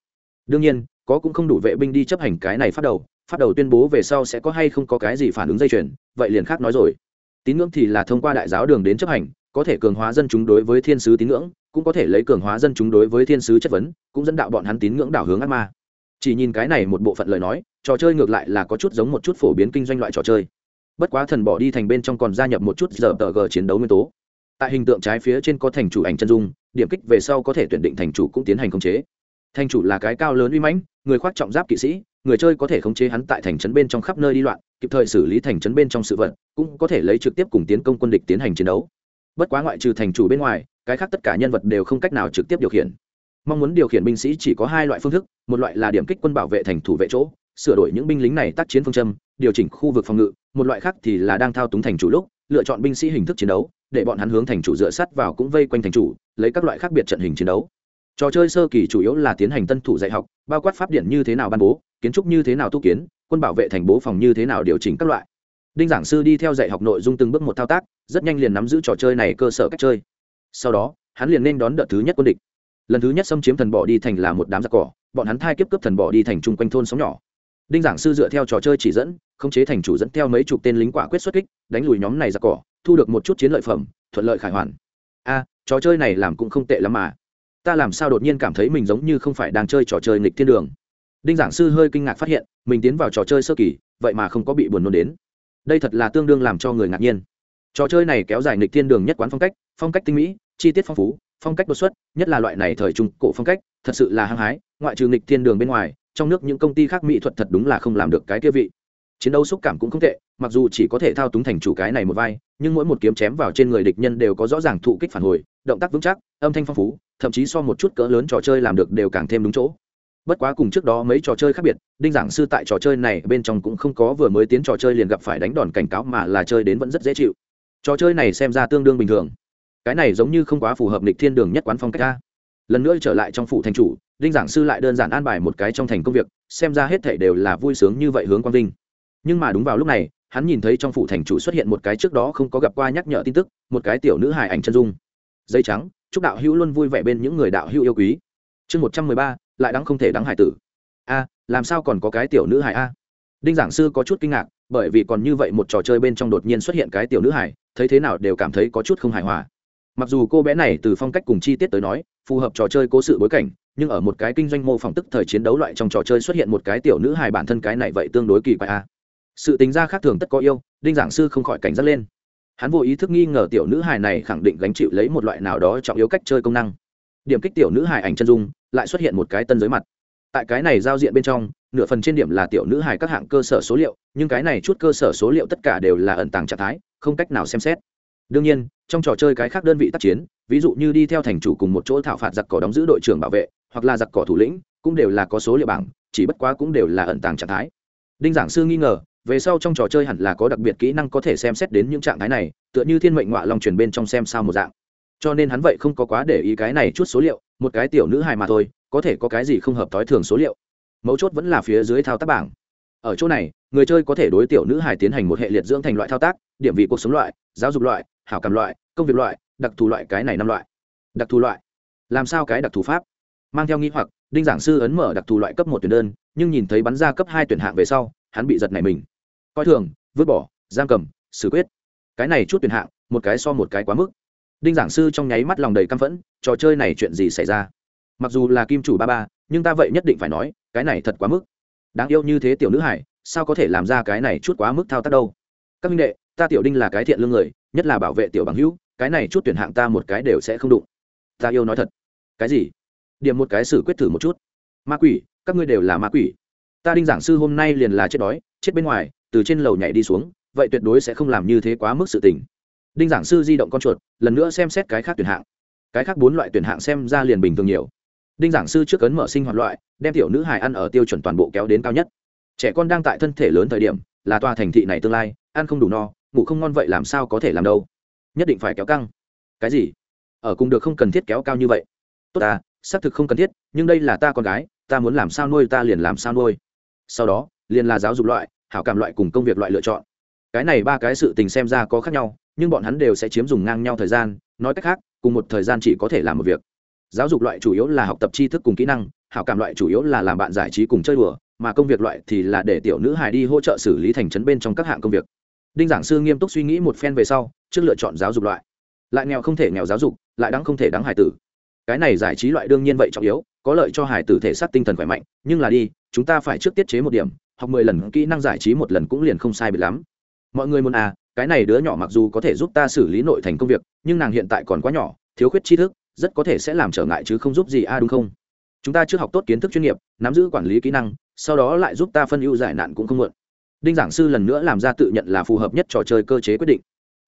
Đương nhiên, có cũng không đủ vệ binh đi chấp hành cái này phát đầu phát đầu tuyên bố về sau sẽ có hay không có cái gì phản ứng dây chuyền, vậy liền khác nói rồi. Tín ngưỡng thì là thông qua đại giáo đường đến chấp hành, có thể cường hóa dân chúng đối với thiên sứ tín ngưỡng, cũng có thể lấy cường hóa dân chúng đối với thiên sứ chất vấn, cũng dẫn đạo bọn hắn tín ngưỡng đảo hướng ác ma. Chỉ nhìn cái này một bộ phận lời nói, trò chơi ngược lại là có chút giống một chút phổ biến kinh doanh loại trò chơi bất quá thần bỏ đi thành bên trong còn gia nhập một chút giờ tờ g chiến đấu nguyên tố. Tại hình tượng trái phía trên có thành chủ ảnh chân dung, điểm kích về sau có thể tuyển định thành chủ cũng tiến hành khống chế. Thành chủ là cái cao lớn uy mãnh, người khoác trọng giáp kỵ sĩ, người chơi có thể khống chế hắn tại thành trấn bên trong khắp nơi đi loạn, kịp thời xử lý thành trấn bên trong sự vật, cũng có thể lấy trực tiếp cùng tiến công quân địch tiến hành chiến đấu. Bất quá ngoại trừ thành chủ bên ngoài, cái khác tất cả nhân vật đều không cách nào trực tiếp điều khiển. Mong muốn điều khiển binh sĩ chỉ có hai loại phương thức, một loại là điểm kích quân bảo vệ thành thủ vệ chỗ, sửa đổi những binh lính này tác chiến phương châm điều chỉnh khu vực phòng ngự, một loại khác thì là đang thao túng thành chủ lúc, lựa chọn binh sĩ hình thức chiến đấu, để bọn hắn hướng thành chủ dựa sắt vào cũng vây quanh thành chủ, lấy các loại khác biệt trận hình chiến đấu. Trò chơi sơ kỳ chủ yếu là tiến hành tân thủ dạy học, bao quát pháp điện như thế nào ban bố, kiến trúc như thế nào tu kiến, quân bảo vệ thành bố phòng như thế nào điều chỉnh các loại. Đinh giảng sư đi theo dạy học nội dung từng bước một thao tác, rất nhanh liền nắm giữ trò chơi này cơ sở cách chơi. Sau đó, hắn liền nên đón đợt thứ nhất quân địch. Lần thứ nhất xâm chiếm thần bỏ đi thành là một đám giặc cỏ, bọn hắn thai kiếp cướp thần bỏ đi thành chung quanh thôn sóng nhỏ đinh giảng sư dựa theo trò chơi chỉ dẫn, khống chế thành chủ dẫn theo mấy chục tên lính quả quyết xuất kích, đánh lùi nhóm này ra cỏ, thu được một chút chiến lợi phẩm, thuận lợi khải hoàn. A, trò chơi này làm cũng không tệ lắm mà. Ta làm sao đột nhiên cảm thấy mình giống như không phải đang chơi trò chơi nghịch thiên đường. Đinh giảng sư hơi kinh ngạc phát hiện, mình tiến vào trò chơi sơ kỳ, vậy mà không có bị buồn nôn đến. Đây thật là tương đương làm cho người ngạc nhiên. Trò chơi này kéo dài nghịch thiên đường nhất quán phong cách phong cách tinh mỹ, chi tiết phong phú, phong cách đột xuất, nhất là loại này thời trung cổ phong cách, thật sự là hăng hái, ngoại trừ nghịch thiên đường bên ngoài trong nước những công ty khác mỹ thuật thật đúng là không làm được cái kia vị. Chiến đấu xúc cảm cũng không tệ, mặc dù chỉ có thể thao túng thành chủ cái này một vai, nhưng mỗi một kiếm chém vào trên người địch nhân đều có rõ ràng thụ kích phản hồi, động tác vững chắc, âm thanh phong phú, thậm chí so một chút cỡ lớn trò chơi làm được đều càng thêm đúng chỗ. Bất quá cùng trước đó mấy trò chơi khác biệt, đinh giảng sư tại trò chơi này bên trong cũng không có vừa mới tiến trò chơi liền gặp phải đánh đòn cảnh cáo mà là chơi đến vẫn rất dễ chịu. Trò chơi này xem ra tương đương bình thường. Cái này giống như không quá phù hợp lịch thiên đường nhất quán phong cách ta lần nữa trở lại trong phủ thành chủ, đinh giảng sư lại đơn giản an bài một cái trong thành công việc, xem ra hết thể đều là vui sướng như vậy hướng quang vinh. Nhưng mà đúng vào lúc này, hắn nhìn thấy trong phủ thành chủ xuất hiện một cái trước đó không có gặp qua nhắc nhở tin tức, một cái tiểu nữ hài ảnh chân dung. Dây trắng, chúc đạo hữu luôn vui vẻ bên những người đạo hữu yêu quý. Chương một trăm mười ba, lại đáng không thể đáng hải tử. A, làm sao còn có cái tiểu nữ hài a? Đinh giảng sư có chút kinh ngạc, bởi vì còn như vậy một trò chơi bên trong đột nhiên xuất hiện cái tiểu nữ hài, thấy thế nào đều cảm thấy có chút không hài hòa mặc dù cô bé này từ phong cách cùng chi tiết tới nói, phù hợp trò chơi cố sự bối cảnh, nhưng ở một cái kinh doanh mô phỏng tức thời chiến đấu loại trong trò chơi xuất hiện một cái tiểu nữ hài bản thân cái này vậy tương đối kỳ quái a sự tính ra khác thường tất có yêu, đinh giảng sư không khỏi cảnh giác lên. Hắn vô ý thức nghi ngờ tiểu nữ hài này khẳng định gánh chịu lấy một loại nào đó trọng yếu cách chơi công năng. Điểm kích tiểu nữ hài ảnh chân dung, lại xuất hiện một cái tân giới mặt. Tại cái này giao diện bên trong, nửa phần trên điểm là tiểu nữ hài các hạng cơ sở số liệu, nhưng cái này chút cơ sở số liệu tất cả đều là ẩn tàng trạng thái, không cách nào xem xét đương nhiên, trong trò chơi cái khác đơn vị tác chiến, ví dụ như đi theo thành chủ cùng một chỗ thảo phạt giặc cỏ đóng giữ đội trưởng bảo vệ, hoặc là giặc cỏ thủ lĩnh, cũng đều là có số liệu bảng, chỉ bất quá cũng đều là ẩn tàng trạng thái. Đinh giảng sư nghi ngờ, về sau trong trò chơi hẳn là có đặc biệt kỹ năng có thể xem xét đến những trạng thái này, tựa như thiên mệnh ngoại long truyền bên trong xem sao một dạng. Cho nên hắn vậy không có quá để ý cái này chút số liệu, một cái tiểu nữ hài mà thôi, có thể có cái gì không hợp thói thường số liệu. Mấu chốt vẫn là phía dưới thao tác bảng. Ở chỗ này, người chơi có thể đối tiểu nữ hài tiến hành một hệ liệt dưỡng thành loại thao tác, điểm vị cuộc sống loại, giáo dục loại hảo cảm loại, công việc loại, đặc thù loại cái này năm loại. Đặc thù loại. Làm sao cái đặc thù pháp? Mang theo nghĩ hoặc, đinh giảng sư ấn mở đặc thù loại cấp một tuyển đơn, nhưng nhìn thấy bắn ra cấp hai tuyển hạng về sau, hắn bị giật này mình. Coi thường, vứt bỏ, giam cầm, xử quyết. Cái này chút tuyển hạng, một cái so một cái quá mức. Đinh giảng sư trong nháy mắt lòng đầy căm phẫn, trò chơi này chuyện gì xảy ra? Mặc dù là kim chủ ba ba, nhưng ta vậy nhất định phải nói, cái này thật quá mức. Đáng yêu như thế tiểu nữ hải, sao có thể làm ra cái này chút quá mức thao tác đâu? Các minh đệ, ta tiểu đinh là cái thiện lương người nhất là bảo vệ tiểu bằng hữu, cái này chút tuyển hạng ta một cái đều sẽ không đụng. Ta yêu nói thật. Cái gì? Điểm một cái xử quyết thử một chút. Ma quỷ, các ngươi đều là ma quỷ. Ta đinh giảng sư hôm nay liền là chết đói, chết bên ngoài, từ trên lầu nhảy đi xuống, vậy tuyệt đối sẽ không làm như thế quá mức sự tình. Đinh giảng sư di động con chuột, lần nữa xem xét cái khác tuyển hạng. Cái khác bốn loại tuyển hạng xem ra liền bình thường nhiều. Đinh giảng sư trước ấn mở sinh hoạt loại, đem tiểu nữ hài ăn ở tiêu chuẩn toàn bộ kéo đến cao nhất. Trẻ con đang tại thân thể lớn thời điểm, là tòa thành thị này tương lai, ăn không đủ no ngủ không ngon vậy làm sao có thể làm đâu? Nhất định phải kéo căng. Cái gì? Ở cùng được không cần thiết kéo cao như vậy. Tốt ta xác thực không cần thiết, nhưng đây là ta con gái, ta muốn làm sao nuôi ta liền làm sao nuôi. Sau đó, liền là giáo dục loại, hảo cảm loại cùng công việc loại lựa chọn. Cái này ba cái sự tình xem ra có khác nhau, nhưng bọn hắn đều sẽ chiếm dùng ngang nhau thời gian, nói cách khác, cùng một thời gian chỉ có thể làm một việc. Giáo dục loại chủ yếu là học tập tri thức cùng kỹ năng, hảo cảm loại chủ yếu là làm bạn giải trí cùng chơi đùa, mà công việc loại thì là để tiểu nữ hài đi hỗ trợ xử lý thành trấn bên trong các hạng công việc đinh giảng sư nghiêm túc suy nghĩ một phen về sau, trước lựa chọn giáo dục loại. Lại nghèo không thể nghèo giáo dục, lại đáng không thể đáng hài tử. Cái này giải trí loại đương nhiên vậy trọng yếu, có lợi cho hài tử thể xác tinh thần khỏe mạnh, nhưng là đi, chúng ta phải trước tiết chế một điểm, học mười lần kỹ năng giải trí một lần cũng liền không sai bị lắm. Mọi người muốn à cái này đứa nhỏ mặc dù có thể giúp ta xử lý nội thành công việc, nhưng nàng hiện tại còn quá nhỏ, thiếu khuyết tri thức, rất có thể sẽ làm trở ngại chứ không giúp gì a à đúng không? Chúng ta chưa học tốt kiến thức chuyên nghiệp, nắm giữ quản lý kỹ năng, sau đó lại giúp ta phân ưu giải nạn cũng không muộn đinh giảng sư lần nữa làm ra tự nhận là phù hợp nhất trò chơi cơ chế quyết định.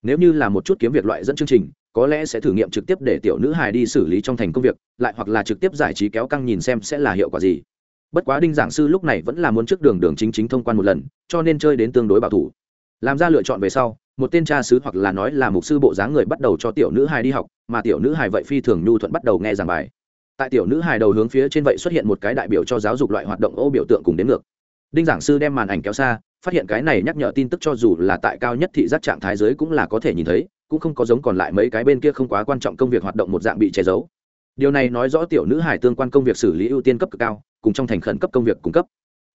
Nếu như là một chút kiếm việc loại dẫn chương trình, có lẽ sẽ thử nghiệm trực tiếp để tiểu nữ hài đi xử lý trong thành công việc, lại hoặc là trực tiếp giải trí kéo căng nhìn xem sẽ là hiệu quả gì. Bất quá đinh giảng sư lúc này vẫn là muốn trước đường đường chính chính thông quan một lần, cho nên chơi đến tương đối bảo thủ. Làm ra lựa chọn về sau, một tên cha sứ hoặc là nói là mục sư bộ dáng người bắt đầu cho tiểu nữ hài đi học, mà tiểu nữ hài vậy phi thường nhu thuận bắt đầu nghe giảng bài. Tại tiểu nữ hài đầu hướng phía trên vậy xuất hiện một cái đại biểu cho giáo dục loại hoạt động ô biểu tượng cùng đến ngược. Đinh giảng sư đem màn ảnh kéo xa phát hiện cái này nhắc nhở tin tức cho dù là tại cao nhất thị giác trạng thái giới cũng là có thể nhìn thấy, cũng không có giống còn lại mấy cái bên kia không quá quan trọng công việc hoạt động một dạng bị che giấu. Điều này nói rõ tiểu nữ hải tương quan công việc xử lý ưu tiên cấp cực cao, cùng trong thành khẩn cấp công việc cung cấp.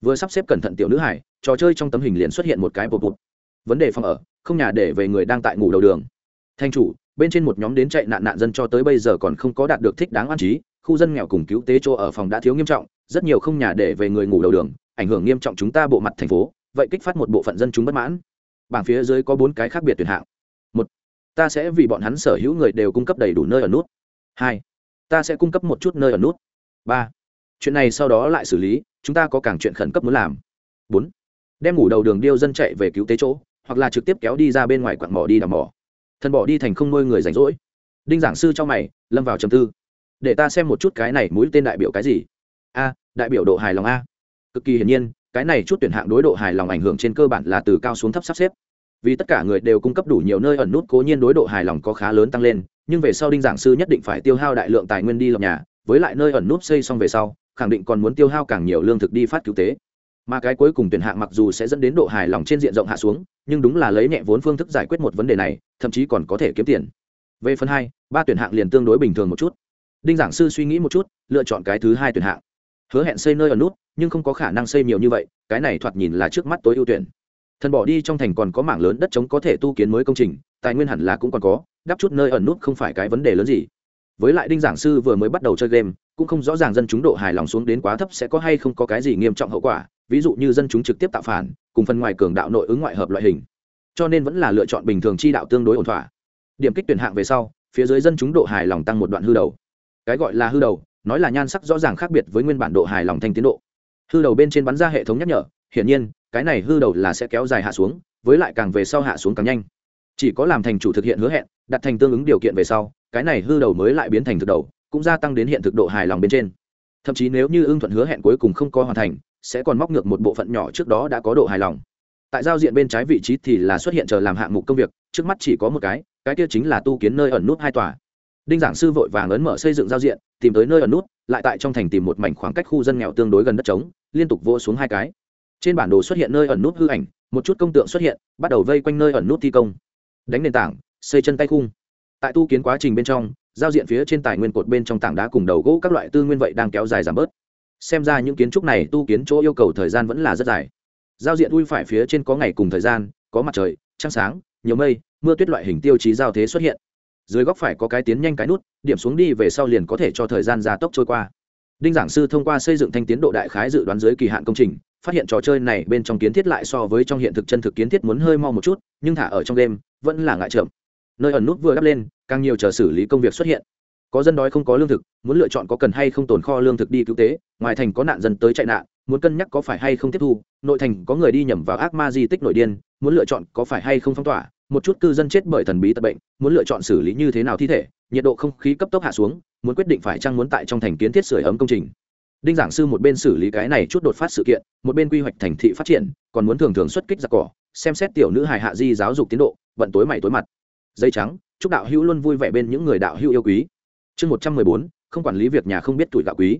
Vừa sắp xếp cẩn thận tiểu nữ hải, trò chơi trong tấm hình liền xuất hiện một cái bột bột vấn đề phòng ở, không nhà để về người đang tại ngủ đầu đường. Thanh chủ, bên trên một nhóm đến chạy nạn nạn dân cho tới bây giờ còn không có đạt được thích đáng an trí, khu dân nghèo cùng cứu tế chỗ ở phòng đã thiếu nghiêm trọng, rất nhiều không nhà để về người ngủ đầu đường, ảnh hưởng nghiêm trọng chúng ta bộ mặt thành phố vậy kích phát một bộ phận dân chúng bất mãn. Bảng phía dưới có bốn cái khác biệt tuyển hạng. Một, ta sẽ vì bọn hắn sở hữu người đều cung cấp đầy đủ nơi ở nút. Hai, ta sẽ cung cấp một chút nơi ở nút. Ba, chuyện này sau đó lại xử lý, chúng ta có càng chuyện khẩn cấp muốn làm. Bốn, đem ngủ đầu đường điêu dân chạy về cứu tế chỗ, hoặc là trực tiếp kéo đi ra bên ngoài quặng mỏ đi đào mỏ. Thần bỏ đi thành không nuôi người rảnh rỗi. Đinh giảng sư cho mày, lâm vào trầm tư. Để ta xem một chút cái này mũi tên đại biểu cái gì. A, đại biểu độ hài lòng a. Cực kỳ hiển nhiên cái này chút tuyển hạng đối độ hài lòng ảnh hưởng trên cơ bản là từ cao xuống thấp sắp xếp. Vì tất cả người đều cung cấp đủ nhiều nơi ẩn nút cố nhiên đối độ hài lòng có khá lớn tăng lên, nhưng về sau đinh giảng sư nhất định phải tiêu hao đại lượng tài nguyên đi lập nhà, với lại nơi ẩn nút xây xong về sau, khẳng định còn muốn tiêu hao càng nhiều lương thực đi phát cứu tế. Mà cái cuối cùng tuyển hạng mặc dù sẽ dẫn đến độ hài lòng trên diện rộng hạ xuống, nhưng đúng là lấy nhẹ vốn phương thức giải quyết một vấn đề này, thậm chí còn có thể kiếm tiền. Về phần hai, ba tuyển hạng liền tương đối bình thường một chút. Đinh giảng sư suy nghĩ một chút, lựa chọn cái thứ hai tuyển hạng. Hứa hẹn xây nơi ở nút nhưng không có khả năng xây nhiều như vậy, cái này thoạt nhìn là trước mắt tối ưu tuyển. Thần bỏ đi trong thành còn có mảng lớn đất trống có thể tu kiến mới công trình, tài nguyên hẳn là cũng còn có, đắp chút nơi ẩn nút không phải cái vấn đề lớn gì. Với lại đinh giảng sư vừa mới bắt đầu chơi game, cũng không rõ ràng dân chúng độ hài lòng xuống đến quá thấp sẽ có hay không có cái gì nghiêm trọng hậu quả, ví dụ như dân chúng trực tiếp tạo phản, cùng phần ngoài cường đạo nội ứng ngoại hợp loại hình. Cho nên vẫn là lựa chọn bình thường chi đạo tương đối ổn thỏa. Điểm kích tuyển hạng về sau, phía dưới dân chúng độ hài lòng tăng một đoạn hư đầu. Cái gọi là hư đầu, nói là nhan sắc rõ ràng khác biệt với nguyên bản độ hài lòng thanh tiến độ hư đầu bên trên bắn ra hệ thống nhắc nhở, hiển nhiên, cái này hư đầu là sẽ kéo dài hạ xuống, với lại càng về sau hạ xuống càng nhanh. Chỉ có làm thành chủ thực hiện hứa hẹn, đặt thành tương ứng điều kiện về sau, cái này hư đầu mới lại biến thành thực đầu, cũng gia tăng đến hiện thực độ hài lòng bên trên. Thậm chí nếu như ưng thuận hứa hẹn cuối cùng không có hoàn thành, sẽ còn móc ngược một bộ phận nhỏ trước đó đã có độ hài lòng. Tại giao diện bên trái vị trí thì là xuất hiện chờ làm hạng mục công việc, trước mắt chỉ có một cái cái kia chính là tu kiến nơi ẩn nút hai tòa đinh giảng sư vội vàng ấn mở xây dựng giao diện, tìm tới nơi ẩn nút, lại tại trong thành tìm một mảnh khoảng cách khu dân nghèo tương đối gần đất trống, liên tục vô xuống hai cái. Trên bản đồ xuất hiện nơi ẩn nút hư ảnh, một chút công tượng xuất hiện, bắt đầu vây quanh nơi ẩn nút thi công. Đánh nền tảng, xây chân tay khung. Tại tu kiến quá trình bên trong, giao diện phía trên tài nguyên cột bên trong tảng đá cùng đầu gỗ các loại tư nguyên vậy đang kéo dài giảm bớt. Xem ra những kiến trúc này tu kiến chỗ yêu cầu thời gian vẫn là rất dài. Giao diện ui phải phía trên có ngày cùng thời gian, có mặt trời, trăng sáng, nhiều mây, mưa tuyết loại hình tiêu chí giao thế xuất hiện dưới góc phải có cái tiến nhanh cái nút, điểm xuống đi về sau liền có thể cho thời gian gia tốc trôi qua. Đinh giảng sư thông qua xây dựng thanh tiến độ đại khái dự đoán dưới kỳ hạn công trình, phát hiện trò chơi này bên trong kiến thiết lại so với trong hiện thực chân thực kiến thiết muốn hơi mau một chút, nhưng thả ở trong đêm, vẫn là ngại chậm. Nơi ẩn nút vừa đắp lên, càng nhiều chờ xử lý công việc xuất hiện. Có dân đói không có lương thực, muốn lựa chọn có cần hay không tồn kho lương thực đi cứu tế, ngoài thành có nạn dân tới chạy nạn, muốn cân nhắc có phải hay không tiếp thu, nội thành có người đi nhầm vào ác ma di tích nội điên, muốn lựa chọn có phải hay không phong tỏa một chút cư dân chết bởi thần bí tật bệnh, muốn lựa chọn xử lý như thế nào thi thể, nhiệt độ không khí cấp tốc hạ xuống, muốn quyết định phải chăng muốn tại trong thành kiến thiết sửa ấm công trình. Đinh giảng sư một bên xử lý cái này chút đột phát sự kiện, một bên quy hoạch thành thị phát triển, còn muốn thường thường xuất kích giặc cỏ, xem xét tiểu nữ hài hạ di giáo dục tiến độ, vận tối mày tối mặt. Dây trắng, chúc đạo hữu luôn vui vẻ bên những người đạo hữu yêu quý. Chương một trăm mười bốn, không quản lý việc nhà không biết tuổi gạo quý.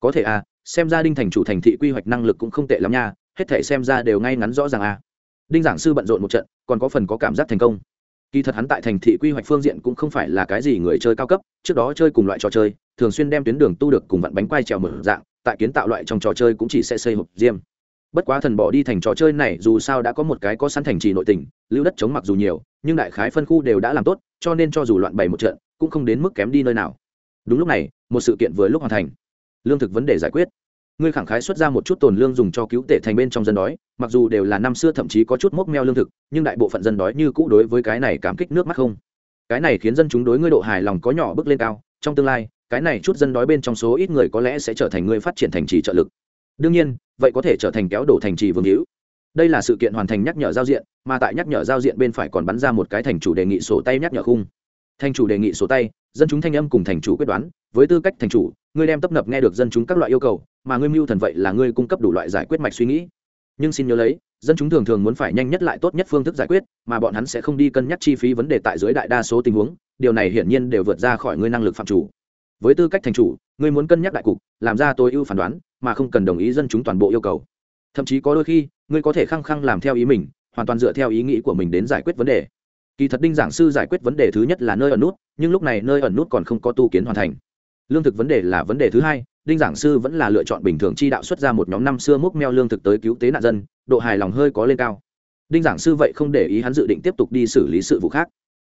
Có thể à xem ra đinh thành chủ thành thị quy hoạch năng lực cũng không tệ lắm nha, hết thể xem ra đều ngay ngắn rõ ràng à đinh giảng sư bận rộn một trận, còn có phần có cảm giác thành công. Kỳ thật hắn tại thành thị quy hoạch phương diện cũng không phải là cái gì người chơi cao cấp, trước đó chơi cùng loại trò chơi, thường xuyên đem tuyến đường tu được cùng vặn bánh quay trèo mở dạng, tại kiến tạo loại trong trò chơi cũng chỉ sẽ xây hộp diêm. Bất quá thần bỏ đi thành trò chơi này dù sao đã có một cái có sẵn thành trì nội tỉnh lưu đất chống mặc dù nhiều, nhưng đại khái phân khu đều đã làm tốt, cho nên cho dù loạn bày một trận, cũng không đến mức kém đi nơi nào. Đúng lúc này, một sự kiện vừa lúc hoàn thành. Lương thực vấn đề giải quyết ngươi khẳng khái xuất ra một chút tồn lương dùng cho cứu tể thành bên trong dân đói, mặc dù đều là năm xưa thậm chí có chút mốc meo lương thực, nhưng đại bộ phận dân đói như cũ đối với cái này cảm kích nước mắt không. Cái này khiến dân chúng đối ngươi độ hài lòng có nhỏ bước lên cao, trong tương lai, cái này chút dân đói bên trong số ít người có lẽ sẽ trở thành người phát triển thành trì trợ lực. Đương nhiên, vậy có thể trở thành kéo đổ thành trì vương hữu. Đây là sự kiện hoàn thành nhắc nhở giao diện, mà tại nhắc nhở giao diện bên phải còn bắn ra một cái thành chủ đề nghị sổ tay nhắc nhở khung thành chủ đề nghị sổ tay, dân chúng thanh âm cùng thành chủ quyết đoán, với tư cách thành chủ, ngươi đem tấp nập nghe được dân chúng các loại yêu cầu, mà ngươi mưu thần vậy là ngươi cung cấp đủ loại giải quyết mạch suy nghĩ. Nhưng xin nhớ lấy, dân chúng thường thường muốn phải nhanh nhất lại tốt nhất phương thức giải quyết, mà bọn hắn sẽ không đi cân nhắc chi phí vấn đề tại dưới đại đa số tình huống, điều này hiển nhiên đều vượt ra khỏi ngươi năng lực phạm chủ. Với tư cách thành chủ, ngươi muốn cân nhắc đại cục, làm ra tối ưu phán đoán, mà không cần đồng ý dân chúng toàn bộ yêu cầu. Thậm chí có đôi khi, ngươi có thể khăng khăng làm theo ý mình, hoàn toàn dựa theo ý nghĩ của mình đến giải quyết vấn đề kỳ thật đinh giảng sư giải quyết vấn đề thứ nhất là nơi ẩn nút, nhưng lúc này nơi ẩn nút còn không có tu kiến hoàn thành. Lương thực vấn đề là vấn đề thứ hai, đinh giảng sư vẫn là lựa chọn bình thường chi đạo xuất ra một nhóm năm xưa múc meo lương thực tới cứu tế nạn dân, độ hài lòng hơi có lên cao. Đinh giảng sư vậy không để ý hắn dự định tiếp tục đi xử lý sự vụ khác.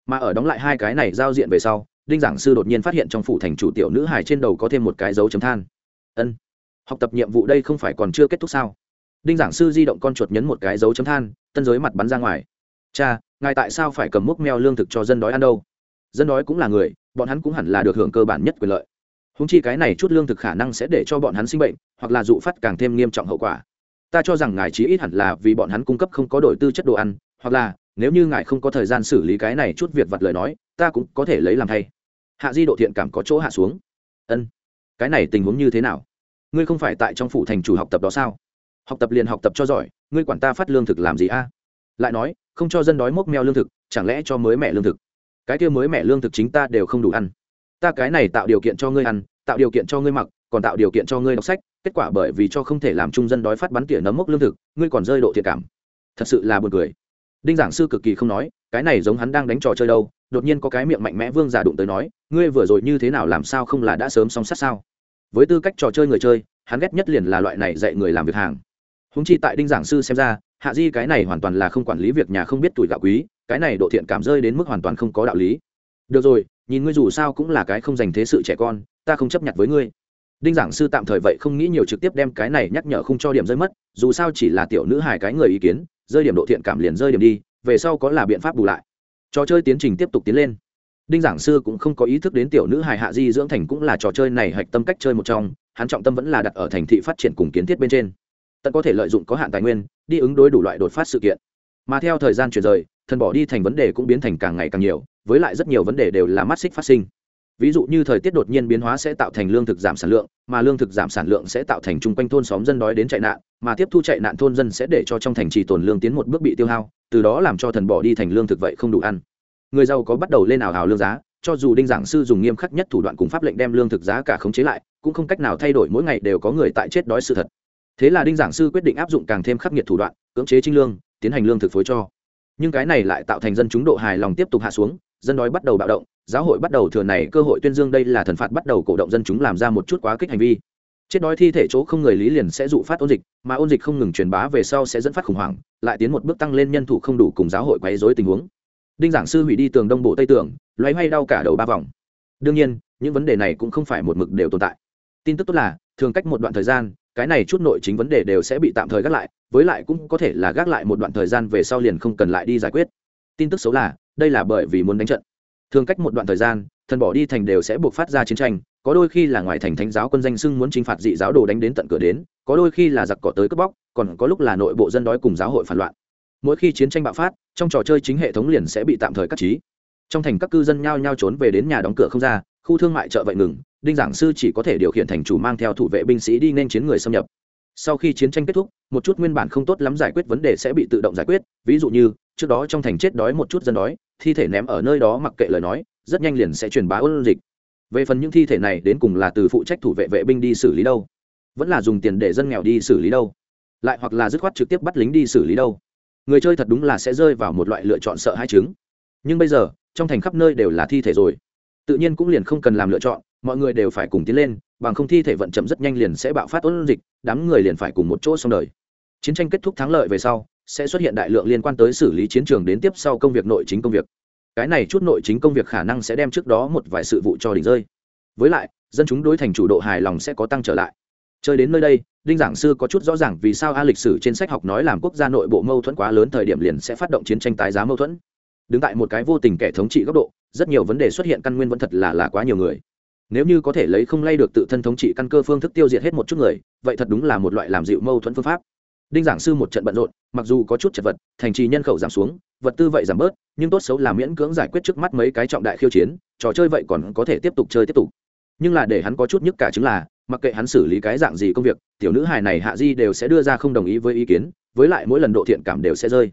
Mà ở đóng lại hai cái này giao diện về sau, đinh giảng sư đột nhiên phát hiện trong phủ thành chủ tiểu nữ hài trên đầu có thêm một cái dấu chấm than. Ân, học tập nhiệm vụ đây không phải còn chưa kết thúc sao? Đinh giảng sư di động con chuột nhấn một cái dấu chấm than, tân giới mặt bắn ra ngoài. Cha ngài tại sao phải cầm mốc meo lương thực cho dân đói ăn đâu? Dân đói cũng là người, bọn hắn cũng hẳn là được hưởng cơ bản nhất quyền lợi. Húng chi cái này chút lương thực khả năng sẽ để cho bọn hắn sinh bệnh, hoặc là dụ phát càng thêm nghiêm trọng hậu quả. Ta cho rằng ngài chí ít hẳn là vì bọn hắn cung cấp không có đổi tư chất đồ ăn, hoặc là, nếu như ngài không có thời gian xử lý cái này chút việc vặt lời nói, ta cũng có thể lấy làm thay. Hạ di độ thiện cảm có chỗ hạ xuống. Ân, cái này tình huống như thế nào? Ngươi không phải tại trong phủ thành chủ học tập đó sao? Học tập liền học tập cho giỏi, ngươi quản ta phát lương thực làm gì a? Lại nói, không cho dân đói mốc meo lương thực, chẳng lẽ cho mới mẹ lương thực? Cái kia mới mẹ lương thực chính ta đều không đủ ăn. Ta cái này tạo điều kiện cho ngươi ăn, tạo điều kiện cho ngươi mặc, còn tạo điều kiện cho ngươi đọc sách, kết quả bởi vì cho không thể làm trung dân đói phát bắn tỉa nấm mốc lương thực, ngươi còn rơi độ thiệt cảm. Thật sự là buồn cười. Đinh giảng sư cực kỳ không nói, cái này giống hắn đang đánh trò chơi đâu, đột nhiên có cái miệng mạnh mẽ vương giả đụng tới nói, ngươi vừa rồi như thế nào làm sao không là đã sớm song sát sao? Với tư cách trò chơi người chơi, hắn ghét nhất liền là loại này dạy người làm việc hàng húng chi tại đinh giảng sư xem ra, hạ di cái này hoàn toàn là không quản lý việc nhà không biết tuổi gạo quý, cái này độ thiện cảm rơi đến mức hoàn toàn không có đạo lý. Được rồi, nhìn ngươi dù sao cũng là cái không dành thế sự trẻ con, ta không chấp nhận với ngươi. Đinh giảng sư tạm thời vậy không nghĩ nhiều trực tiếp đem cái này nhắc nhở không cho điểm rơi mất, dù sao chỉ là tiểu nữ hài cái người ý kiến, rơi điểm độ thiện cảm liền rơi điểm đi, về sau có là biện pháp bù lại. Trò chơi tiến trình tiếp tục tiến lên. Đinh giảng sư cũng không có ý thức đến tiểu nữ hài hạ di dưỡng thành cũng là trò chơi này hạch tâm cách chơi một trong, hắn trọng tâm vẫn là đặt ở thành thị phát triển cùng kiến thiết bên trên tận có thể lợi dụng có hạn tài nguyên, đi ứng đối đủ loại đột phát sự kiện. Mà theo thời gian chuyển rời, thần bỏ đi thành vấn đề cũng biến thành càng ngày càng nhiều, với lại rất nhiều vấn đề đều là mắt xích phát sinh. Ví dụ như thời tiết đột nhiên biến hóa sẽ tạo thành lương thực giảm sản lượng, mà lương thực giảm sản lượng sẽ tạo thành chung quanh thôn xóm dân đói đến chạy nạn, mà tiếp thu chạy nạn thôn dân sẽ để cho trong thành trì tồn lương tiến một bước bị tiêu hao, từ đó làm cho thần bỏ đi thành lương thực vậy không đủ ăn. Người giàu có bắt đầu lên ảo hào lương giá, cho dù đinh giảng sư dùng nghiêm khắc nhất thủ đoạn cùng pháp lệnh đem lương thực giá cả khống chế lại, cũng không cách nào thay đổi mỗi ngày đều có người tại chết đói sự thật thế là đinh giảng sư quyết định áp dụng càng thêm khắc nghiệt thủ đoạn, cưỡng chế trinh lương, tiến hành lương thực phối cho. Nhưng cái này lại tạo thành dân chúng độ hài lòng tiếp tục hạ xuống, dân đói bắt đầu bạo động, giáo hội bắt đầu thừa này cơ hội tuyên dương đây là thần phạt bắt đầu cổ động dân chúng làm ra một chút quá kích hành vi. Chết đói thi thể chỗ không người lý liền sẽ dụ phát ôn dịch, mà ôn dịch không ngừng truyền bá về sau sẽ dẫn phát khủng hoảng, lại tiến một bước tăng lên nhân thủ không đủ cùng giáo hội quấy dối tình huống. Đinh giảng sư hủy đi tường đông bộ tây tường, loay hoay đau cả đầu ba vòng. Đương nhiên, những vấn đề này cũng không phải một mực đều tồn tại. Tin tức tốt là, thường cách một đoạn thời gian cái này chút nội chính vấn đề đều sẽ bị tạm thời gác lại, với lại cũng có thể là gác lại một đoạn thời gian về sau liền không cần lại đi giải quyết. Tin tức xấu là, đây là bởi vì muốn đánh trận. Thường cách một đoạn thời gian, thần bỏ đi thành đều sẽ buộc phát ra chiến tranh, có đôi khi là ngoài thành thánh giáo quân danh sưng muốn chinh phạt dị giáo đồ đánh đến tận cửa đến, có đôi khi là giặc cỏ tới cướp bóc, còn có lúc là nội bộ dân đói cùng giáo hội phản loạn. Mỗi khi chiến tranh bạo phát, trong trò chơi chính hệ thống liền sẽ bị tạm thời cắt trí trong thành các cư dân nhao nhao trốn về đến nhà đóng cửa không ra, khu thương mại chợ vậy ngừng, đinh giảng sư chỉ có thể điều khiển thành chủ mang theo thủ vệ binh sĩ đi nên chiến người xâm nhập. Sau khi chiến tranh kết thúc, một chút nguyên bản không tốt lắm giải quyết vấn đề sẽ bị tự động giải quyết, ví dụ như, trước đó trong thành chết đói một chút dân đói, thi thể ném ở nơi đó mặc kệ lời nói, rất nhanh liền sẽ truyền bá ôn dịch. Về phần những thi thể này đến cùng là từ phụ trách thủ vệ vệ binh đi xử lý đâu? Vẫn là dùng tiền để dân nghèo đi xử lý đâu? Lại hoặc là dứt khoát trực tiếp bắt lính đi xử lý đâu? Người chơi thật đúng là sẽ rơi vào một loại lựa chọn sợ hai chứng. Nhưng bây giờ trong thành khắp nơi đều là thi thể rồi. Tự nhiên cũng liền không cần làm lựa chọn, mọi người đều phải cùng tiến lên, bằng không thi thể vận chậm rất nhanh liền sẽ bạo phát ôn dịch, đám người liền phải cùng một chỗ xong đời. Chiến tranh kết thúc thắng lợi về sau, sẽ xuất hiện đại lượng liên quan tới xử lý chiến trường đến tiếp sau công việc nội chính công việc. Cái này chút nội chính công việc khả năng sẽ đem trước đó một vài sự vụ cho đỉnh rơi. Với lại, dân chúng đối thành chủ độ hài lòng sẽ có tăng trở lại. Chơi đến nơi đây, đinh giảng sư có chút rõ ràng vì sao a lịch sử trên sách học nói làm quốc gia nội bộ mâu thuẫn quá lớn thời điểm liền sẽ phát động chiến tranh tái giá mâu thuẫn đứng tại một cái vô tình kẻ thống trị góc độ, rất nhiều vấn đề xuất hiện căn nguyên vẫn thật là là quá nhiều người. Nếu như có thể lấy không lay được tự thân thống trị căn cơ phương thức tiêu diệt hết một chút người, vậy thật đúng là một loại làm dịu mâu thuẫn phương pháp. Đinh giảng sư một trận bận rộn, mặc dù có chút chật vật, thành trì nhân khẩu giảm xuống, vật tư vậy giảm bớt, nhưng tốt xấu là miễn cưỡng giải quyết trước mắt mấy cái trọng đại khiêu chiến, trò chơi vậy còn có thể tiếp tục chơi tiếp tục. Nhưng là để hắn có chút nhức cả chứng là, mặc kệ hắn xử lý cái dạng gì công việc, tiểu nữ hài này hạ di đều sẽ đưa ra không đồng ý với ý kiến, với lại mỗi lần độ thiện cảm đều sẽ rơi.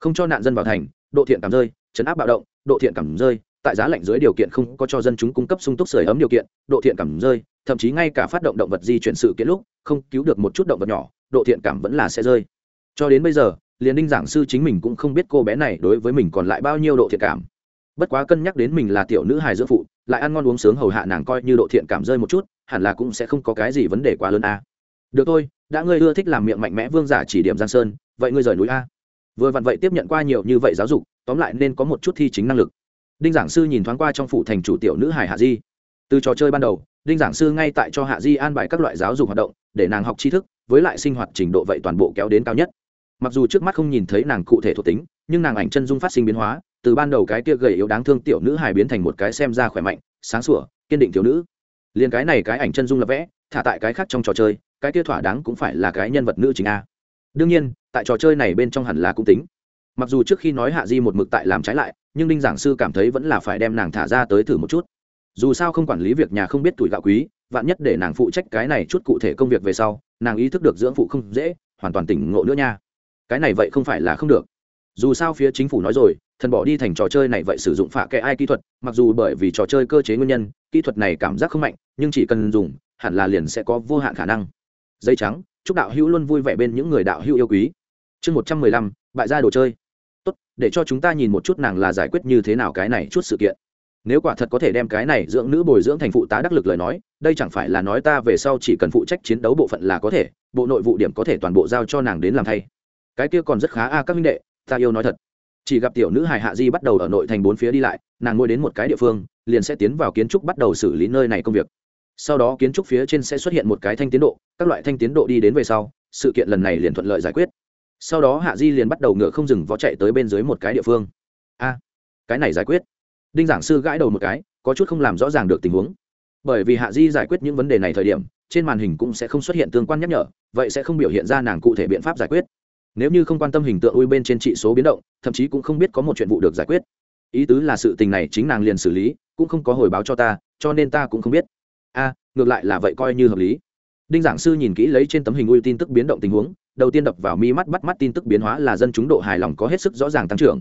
Không cho nạn dân vào thành độ thiện cảm rơi, chấn áp bạo động, độ thiện cảm rơi, tại giá lạnh dưới điều kiện không có cho dân chúng cung cấp sung túc sưởi ấm điều kiện, độ thiện cảm rơi, thậm chí ngay cả phát động động vật di chuyển sự kiện lúc, không cứu được một chút động vật nhỏ, độ thiện cảm vẫn là sẽ rơi. Cho đến bây giờ, liền đinh giảng sư chính mình cũng không biết cô bé này đối với mình còn lại bao nhiêu độ thiện cảm. Bất quá cân nhắc đến mình là tiểu nữ hài dưỡng phụ, lại ăn ngon uống sướng hầu hạ nàng coi như độ thiện cảm rơi một chút, hẳn là cũng sẽ không có cái gì vấn đề quá lớn a. Được thôi, đã ngươi ưa thích làm miệng mạnh mẽ vương giả chỉ điểm giang sơn, vậy ngươi rời núi a vừa vặn vậy tiếp nhận qua nhiều như vậy giáo dục, tóm lại nên có một chút thi chính năng lực. Đinh giảng sư nhìn thoáng qua trong phủ thành chủ tiểu nữ hải hạ di. Từ trò chơi ban đầu, đinh giảng sư ngay tại cho hạ di an bài các loại giáo dục hoạt động, để nàng học tri thức, với lại sinh hoạt trình độ vậy toàn bộ kéo đến cao nhất. Mặc dù trước mắt không nhìn thấy nàng cụ thể thuộc tính, nhưng nàng ảnh chân dung phát sinh biến hóa, từ ban đầu cái kia gầy yếu đáng thương tiểu nữ hài biến thành một cái xem ra khỏe mạnh, sáng sủa, kiên định thiếu nữ. Liền cái này cái ảnh chân dung là vẽ, thả tại cái khác trong trò chơi, cái kia thỏa đáng cũng phải là cái nhân vật nữ chính a đương nhiên, tại trò chơi này bên trong hẳn là cũng tính. Mặc dù trước khi nói hạ di một mực tại làm trái lại, nhưng đinh giảng sư cảm thấy vẫn là phải đem nàng thả ra tới thử một chút. Dù sao không quản lý việc nhà không biết tuổi gạo quý, vạn nhất để nàng phụ trách cái này chút cụ thể công việc về sau, nàng ý thức được dưỡng phụ không dễ, hoàn toàn tỉnh ngộ nữa nha. Cái này vậy không phải là không được. Dù sao phía chính phủ nói rồi, thần bỏ đi thành trò chơi này vậy sử dụng phạ kệ ai kỹ thuật, mặc dù bởi vì trò chơi cơ chế nguyên nhân, kỹ thuật này cảm giác không mạnh, nhưng chỉ cần dùng, hẳn là liền sẽ có vô hạn khả năng. Dây trắng chúc đạo hữu luôn vui vẻ bên những người đạo hữu yêu quý. Chương một trăm mười lăm, bại gia đồ chơi. Tốt, để cho chúng ta nhìn một chút nàng là giải quyết như thế nào cái này chút sự kiện. Nếu quả thật có thể đem cái này dưỡng nữ bồi dưỡng thành phụ tá đắc lực lời nói, đây chẳng phải là nói ta về sau chỉ cần phụ trách chiến đấu bộ phận là có thể, bộ nội vụ điểm có thể toàn bộ giao cho nàng đến làm thay. Cái kia còn rất khá a, các minh đệ, ta yêu nói thật. Chỉ gặp tiểu nữ hài hạ di bắt đầu ở nội thành bốn phía đi lại, nàng ngồi đến một cái địa phương, liền sẽ tiến vào kiến trúc bắt đầu xử lý nơi này công việc sau đó kiến trúc phía trên sẽ xuất hiện một cái thanh tiến độ, các loại thanh tiến độ đi đến về sau, sự kiện lần này liền thuận lợi giải quyết. Sau đó hạ di liền bắt đầu ngựa không dừng vó chạy tới bên dưới một cái địa phương. A, cái này giải quyết. Đinh giảng sư gãi đầu một cái, có chút không làm rõ ràng được tình huống. Bởi vì hạ di giải quyết những vấn đề này thời điểm, trên màn hình cũng sẽ không xuất hiện tương quan nhắc nhở, vậy sẽ không biểu hiện ra nàng cụ thể biện pháp giải quyết. Nếu như không quan tâm hình tượng ui bên trên trị số biến động, thậm chí cũng không biết có một chuyện vụ được giải quyết. Ý tứ là sự tình này chính nàng liền xử lý, cũng không có hồi báo cho ta, cho nên ta cũng không biết a, ngược lại là vậy coi như hợp lý. Đinh giảng sư nhìn kỹ lấy trên tấm hình ui tin tức biến động tình huống, đầu tiên đập vào mi mắt, bắt mắt tin tức biến hóa là dân chúng độ hài lòng có hết sức rõ ràng tăng trưởng.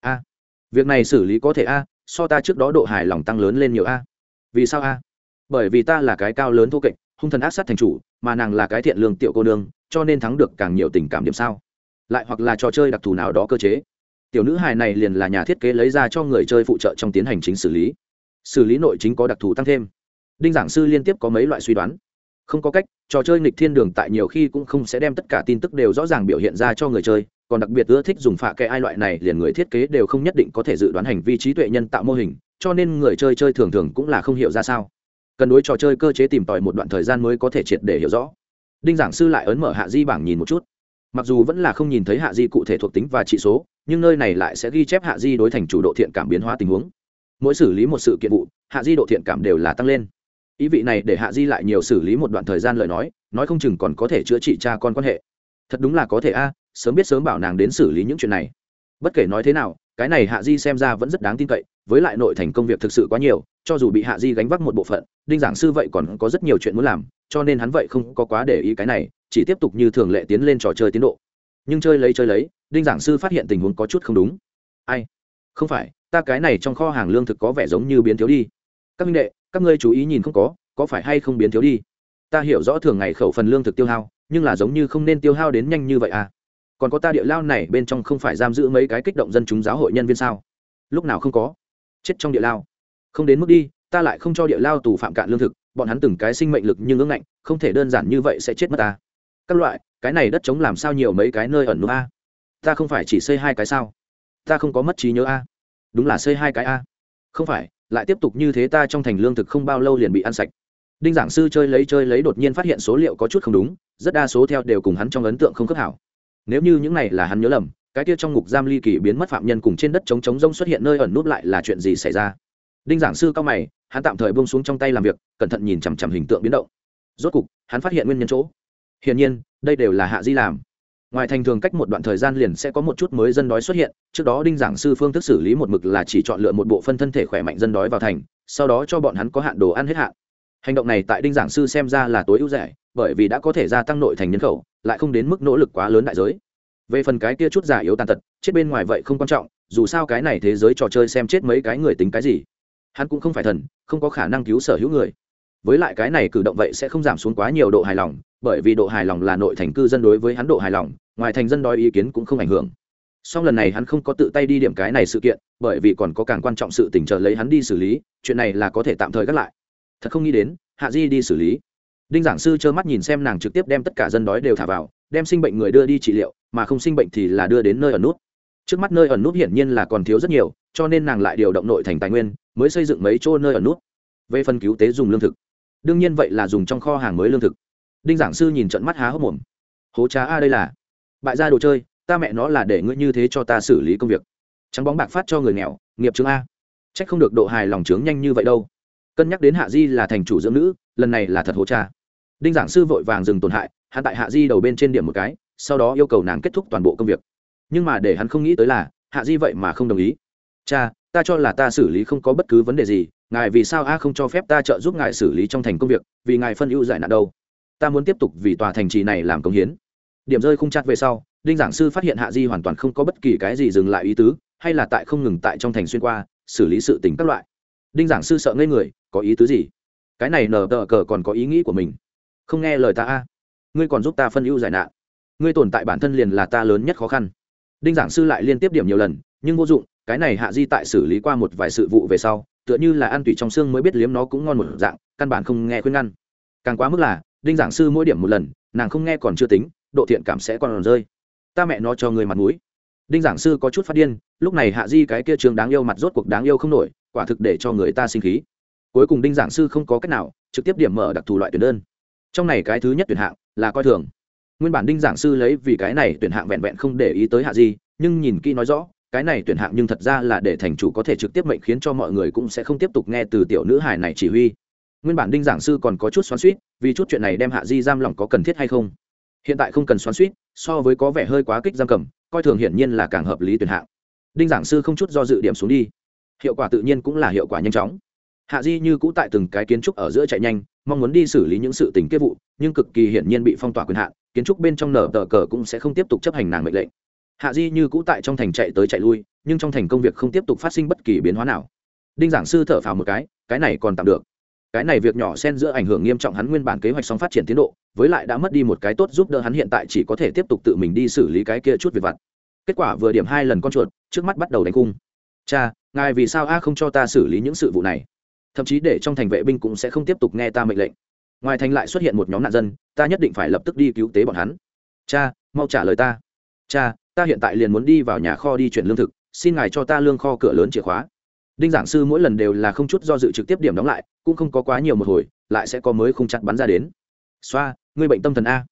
A, việc này xử lý có thể a, so ta trước đó độ hài lòng tăng lớn lên nhiều a. Vì sao a? Bởi vì ta là cái cao lớn thô kệch, hung thần ác sát thành chủ, mà nàng là cái thiện lương tiểu cô nương, cho nên thắng được càng nhiều tình cảm điểm sao? Lại hoặc là trò chơi đặc thù nào đó cơ chế. Tiểu nữ hài này liền là nhà thiết kế lấy ra cho người chơi phụ trợ trong tiến hành chính xử lý. Xử lý nội chính có đặc thù tăng thêm đinh giảng sư liên tiếp có mấy loại suy đoán. Không có cách, trò chơi nghịch thiên đường tại nhiều khi cũng không sẽ đem tất cả tin tức đều rõ ràng biểu hiện ra cho người chơi, còn đặc biệt ưa thích dùng phạ kệ ai loại này, liền người thiết kế đều không nhất định có thể dự đoán hành vi trí tuệ nhân tạo mô hình, cho nên người chơi chơi thường thường cũng là không hiểu ra sao. Cần đối trò chơi cơ chế tìm tòi một đoạn thời gian mới có thể triệt để hiểu rõ. Đinh giảng sư lại ấn mở hạ di bảng nhìn một chút. Mặc dù vẫn là không nhìn thấy hạ di cụ thể thuộc tính và trị số, nhưng nơi này lại sẽ ghi chép hạ di đối thành chủ độ thiện cảm biến hóa tình huống. Mỗi xử lý một sự kiện vụ, hạ di độ thiện cảm đều là tăng lên ý vị này để hạ di lại nhiều xử lý một đoạn thời gian lời nói nói không chừng còn có thể chữa trị cha con quan hệ. Thật đúng là có thể a à, sớm biết sớm bảo nàng đến xử lý những chuyện này. Bất kể nói thế nào, cái này hạ di xem ra vẫn rất đáng tin cậy, với lại nội thành công việc thực sự quá nhiều, cho dù bị hạ di gánh vác một bộ phận, đinh giảng sư vậy còn có rất nhiều chuyện muốn làm, cho nên hắn vậy không có quá để ý cái này, chỉ tiếp tục như thường lệ tiến lên trò chơi tiến độ. Nhưng chơi lấy chơi lấy, đinh giảng sư phát hiện tình huống có chút không đúng. Ai? Không phải, ta cái này trong kho hàng lương thực có vẻ giống như biến thiếu đi. Các minh đệ các ngươi chú ý nhìn không có có phải hay không biến thiếu đi? Ta hiểu rõ thường ngày khẩu phần lương thực tiêu hao, nhưng là giống như không nên tiêu hao đến nhanh như vậy à? Còn có ta địa lao này bên trong không phải giam giữ mấy cái kích động dân chúng giáo hội nhân viên sao? Lúc nào không có? Chết trong địa lao. Không đến mức đi, ta lại không cho địa lao tù phạm cạn lương thực, bọn hắn từng cái sinh mệnh lực nhưng ưng ngạnh, không thể đơn giản như vậy sẽ chết mất ta. Các loại, cái này đất chống làm sao nhiều mấy cái nơi ẩn nút a? Ta không phải chỉ xây hai cái sao? Ta không có mất trí nhớ a? Đúng là xây hai cái a. Không phải lại tiếp tục như thế ta trong thành lương thực không bao lâu liền bị ăn sạch. Đinh giảng sư chơi lấy chơi lấy đột nhiên phát hiện số liệu có chút không đúng, rất đa số theo đều cùng hắn trong ấn tượng không khớp hảo. Nếu như những này là hắn nhớ lầm, cái kia trong ngục giam ly kỳ biến mất phạm nhân cùng trên đất trống trống rông xuất hiện nơi ẩn nút lại là chuyện gì xảy ra? Đinh giảng sư cao mày, hắn tạm thời buông xuống trong tay làm việc, cẩn thận nhìn chằm chằm hình tượng biến động. Rốt cục, hắn phát hiện nguyên nhân chỗ. Hiển nhiên, đây đều là hạ di làm ngoài thành thường cách một đoạn thời gian liền sẽ có một chút mới dân đói xuất hiện, trước đó đinh giảng sư phương thức xử lý một mực là chỉ chọn lựa một bộ phân thân thể khỏe mạnh dân đói vào thành, sau đó cho bọn hắn có hạn đồ ăn hết hạn. Hành động này tại đinh giảng sư xem ra là tối ưu rẻ, bởi vì đã có thể gia tăng nội thành nhân khẩu, lại không đến mức nỗ lực quá lớn đại giới. Về phần cái kia chút giả yếu tàn tật, chết bên ngoài vậy không quan trọng, dù sao cái này thế giới trò chơi xem chết mấy cái người tính cái gì. Hắn cũng không phải thần, không có khả năng cứu sở hữu người. Với lại cái này cử động vậy sẽ không giảm xuống quá nhiều độ hài lòng, bởi vì độ hài lòng là nội thành cư dân đối với hắn độ hài lòng ngoài thành dân đòi ý kiến cũng không ảnh hưởng. Song lần này hắn không có tự tay đi điểm cái này sự kiện, bởi vì còn có càng quan trọng sự tình chờ lấy hắn đi xử lý, chuyện này là có thể tạm thời gác lại. Thật không nghĩ đến, hạ di đi xử lý. Đinh giảng sư trơ mắt nhìn xem nàng trực tiếp đem tất cả dân đói đều thả vào, đem sinh bệnh người đưa đi trị liệu, mà không sinh bệnh thì là đưa đến nơi ở nút. Trước mắt nơi ở nút hiển nhiên là còn thiếu rất nhiều, cho nên nàng lại điều động nội thành tài nguyên, mới xây dựng mấy chỗ nơi ở nút. Về phần cứu tế dùng lương thực. Đương nhiên vậy là dùng trong kho hàng mới lương thực. Đinh giảng sư nhìn trận mắt há hốc mồm. Hố trá a đây là bại ra đồ chơi, ta mẹ nó là để ngươi như thế cho ta xử lý công việc. Trắng bóng bạc phát cho người nghèo, nghiệp chứng a. C h ắ c không được độ hài lòng trướng nhanh như vậy đâu. Cân nhắc đến hạ di là thành chủ dưỡng nữ, lần này là thật hố cha. Đinh giảng sư vội vàng dừng tổn hại, hắn tại hạ di đầu bên trên điểm một cái, sau đó yêu cầu nàng kết thúc toàn bộ công việc. Nhưng mà để hắn không nghĩ tới là, hạ di vậy mà không đồng ý. Cha, ta cho là ta xử lý không có bất cứ vấn đề gì, ngài vì sao a không cho phép ta trợ giúp ngài xử lý trong thành công việc, vì ngài phân ưu giải nạn đâu? Ta muốn tiếp tục vì tòa thành trì này làm công hiến điểm rơi không chặt về sau, đinh giảng sư phát hiện hạ di hoàn toàn không có bất kỳ cái gì dừng lại ý tứ, hay là tại không ngừng tại trong thành xuyên qua, xử lý sự tình các loại. Đinh giảng sư sợ ngây người, có ý tứ gì? Cái này nở tờ cờ còn có ý nghĩ của mình. Không nghe lời ta a. Ngươi còn giúp ta phân ưu giải nạn. Ngươi tồn tại bản thân liền là ta lớn nhất khó khăn. Đinh giảng sư lại liên tiếp điểm nhiều lần, nhưng vô dụng, cái này hạ di tại xử lý qua một vài sự vụ về sau, tựa như là ăn tủy trong xương mới biết liếm nó cũng ngon một dạng, căn bản không nghe khuyên ngăn. Càng quá mức là, đinh giảng sư mỗi điểm một lần, nàng không nghe còn chưa tính độ thiện cảm sẽ còn rơi. Ta mẹ nó cho người mặt mũi. Đinh giảng sư có chút phát điên, lúc này hạ di cái kia trường đáng yêu mặt rốt cuộc đáng yêu không nổi, quả thực để cho người ta sinh khí. Cuối cùng đinh giảng sư không có cách nào, trực tiếp điểm mở đặc thù loại tuyển đơn. Trong này cái thứ nhất tuyển hạng là coi thường. Nguyên bản đinh giảng sư lấy vì cái này tuyển hạng vẹn vẹn không để ý tới hạ di, nhưng nhìn kỹ nói rõ, cái này tuyển hạng nhưng thật ra là để thành chủ có thể trực tiếp mệnh khiến cho mọi người cũng sẽ không tiếp tục nghe từ tiểu nữ hài này chỉ huy. Nguyên bản đinh giảng sư còn có chút xoắn suýt vì chút chuyện này đem hạ di giam lỏng có cần thiết hay không? Hiện tại không cần xoắn suýt, so với có vẻ hơi quá kích giam cầm, coi thường hiển nhiên là càng hợp lý tuyển hạng. Đinh giảng sư không chút do dự điểm xuống đi. Hiệu quả tự nhiên cũng là hiệu quả nhanh chóng. Hạ di như cũ tại từng cái kiến trúc ở giữa chạy nhanh, mong muốn đi xử lý những sự tình kế vụ, nhưng cực kỳ hiển nhiên bị phong tỏa quyền hạn, kiến trúc bên trong nở tờ cờ cũng sẽ không tiếp tục chấp hành nàng mệnh lệnh. Hạ di như cũ tại trong thành chạy tới chạy lui, nhưng trong thành công việc không tiếp tục phát sinh bất kỳ biến hóa nào. Đinh giảng sư thở phào một cái cái này còn tạm được. Cái này việc nhỏ xen giữa ảnh hưởng nghiêm trọng hắn nguyên bản kế hoạch song phát triển tiến độ với lại đã mất đi một cái tốt giúp đỡ hắn hiện tại chỉ có thể tiếp tục tự mình đi xử lý cái kia chút việc vặt. Kết quả vừa điểm hai lần con chuột, trước mắt bắt đầu đánh cung cha, ngài vì sao a không cho ta xử lý những sự vụ này? Thậm chí để trong thành vệ binh cũng sẽ không tiếp tục nghe ta mệnh lệnh. Ngoài thành lại xuất hiện một nhóm nạn dân, ta nhất định phải lập tức đi cứu tế bọn hắn. Cha, mau trả lời ta. Cha, ta hiện tại liền muốn đi vào nhà kho đi chuyển lương thực, xin ngài cho ta lương kho cửa lớn chìa khóa. Đinh giảng sư mỗi lần đều là không chút do dự trực tiếp điểm đóng lại, cũng không có quá nhiều một hồi, lại sẽ có mới không chặt bắn ra đến. Xoa Người bệnh tâm thần a.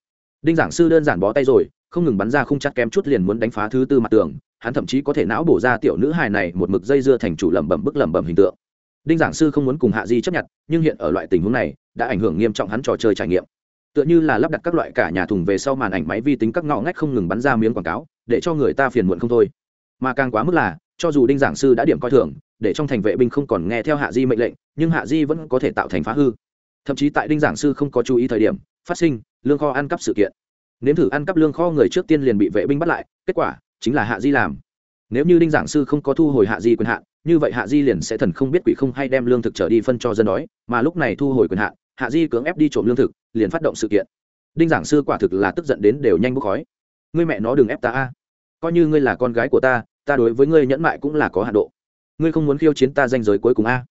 Đinh giảng sư đơn giản bó tay rồi, không ngừng bắn ra không chặt kém chút liền muốn đánh phá thứ tư mặt tường, hắn thậm chí có thể não bổ ra tiểu nữ hài này một mực dây dưa thành chủ lẩm bẩm bức lẩm bẩm hình tượng. Đinh giảng sư không muốn cùng hạ di chấp nhận, nhưng hiện ở loại tình huống này, đã ảnh hưởng nghiêm trọng hắn trò chơi trải nghiệm. Tựa như là lắp đặt các loại cả nhà thùng về sau màn ảnh máy vi tính các ngõ ngách không ngừng bắn ra miếng quảng cáo, để cho người ta phiền muộn không thôi. Mà càng quá mức là, cho dù đinh giảng sư đã điểm coi thường, để trong thành vệ binh không còn nghe theo hạ di mệnh lệnh, nhưng hạ di vẫn có thể tạo thành phá hư. Thậm chí tại đinh giảng sư không có chú ý thời điểm phát sinh, lương kho ăn cắp sự kiện. Nếm thử ăn cắp lương kho người trước tiên liền bị vệ binh bắt lại, kết quả chính là hạ di làm. Nếu như đinh giảng sư không có thu hồi hạ di quyền hạn, như vậy hạ di liền sẽ thần không biết quỷ không hay đem lương thực trở đi phân cho dân đói, mà lúc này thu hồi quyền hạn, hạ di cưỡng ép đi trộm lương thực, liền phát động sự kiện. Đinh giảng sư quả thực là tức giận đến đều nhanh bốc khói. Ngươi mẹ nó đừng ép ta a. Coi như ngươi là con gái của ta ta đối với ngươi nhẫn mại cũng là có hạ độ. Ngươi không muốn khiêu chiến ta danh giới cuối cùng a.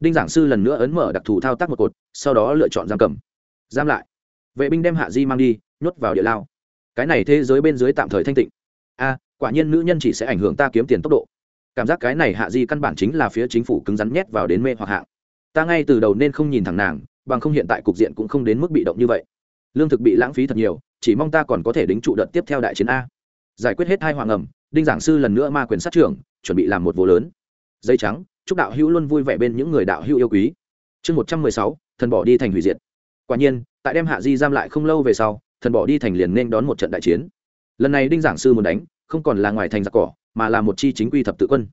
Đinh giảng sư lần nữa ấn mở đặc thù thao tác một cột, sau đó lựa chọn giam cầm. Giam lại vệ binh đem hạ di mang đi, nhốt vào địa lao. Cái này thế giới bên dưới tạm thời thanh tịnh. A, quả nhiên nữ nhân chỉ sẽ ảnh hưởng ta kiếm tiền tốc độ. Cảm giác cái này hạ di căn bản chính là phía chính phủ cứng rắn nhét vào đến mê hoặc hạng. Ta ngay từ đầu nên không nhìn thẳng nàng, bằng không hiện tại cục diện cũng không đến mức bị động như vậy. Lương thực bị lãng phí thật nhiều, chỉ mong ta còn có thể đính trụ đợt tiếp theo đại chiến a. Giải quyết hết hai hoàng ẩm, đinh giảng sư lần nữa ma quyền sát trưởng, chuẩn bị làm một vô lớn. Dây trắng, chúc đạo hữu luôn vui vẻ bên những người đạo hữu yêu quý. Chương một trăm mười sáu, thần bỏ đi thành hủy diệt. Quả nhiên tại đem hạ di giam lại không lâu về sau thần bỏ đi thành liền nên đón một trận đại chiến. Lần này đinh giảng sư muốn đánh không còn là ngoài thành giặc cỏ mà là một chi chính quy thập tự quân.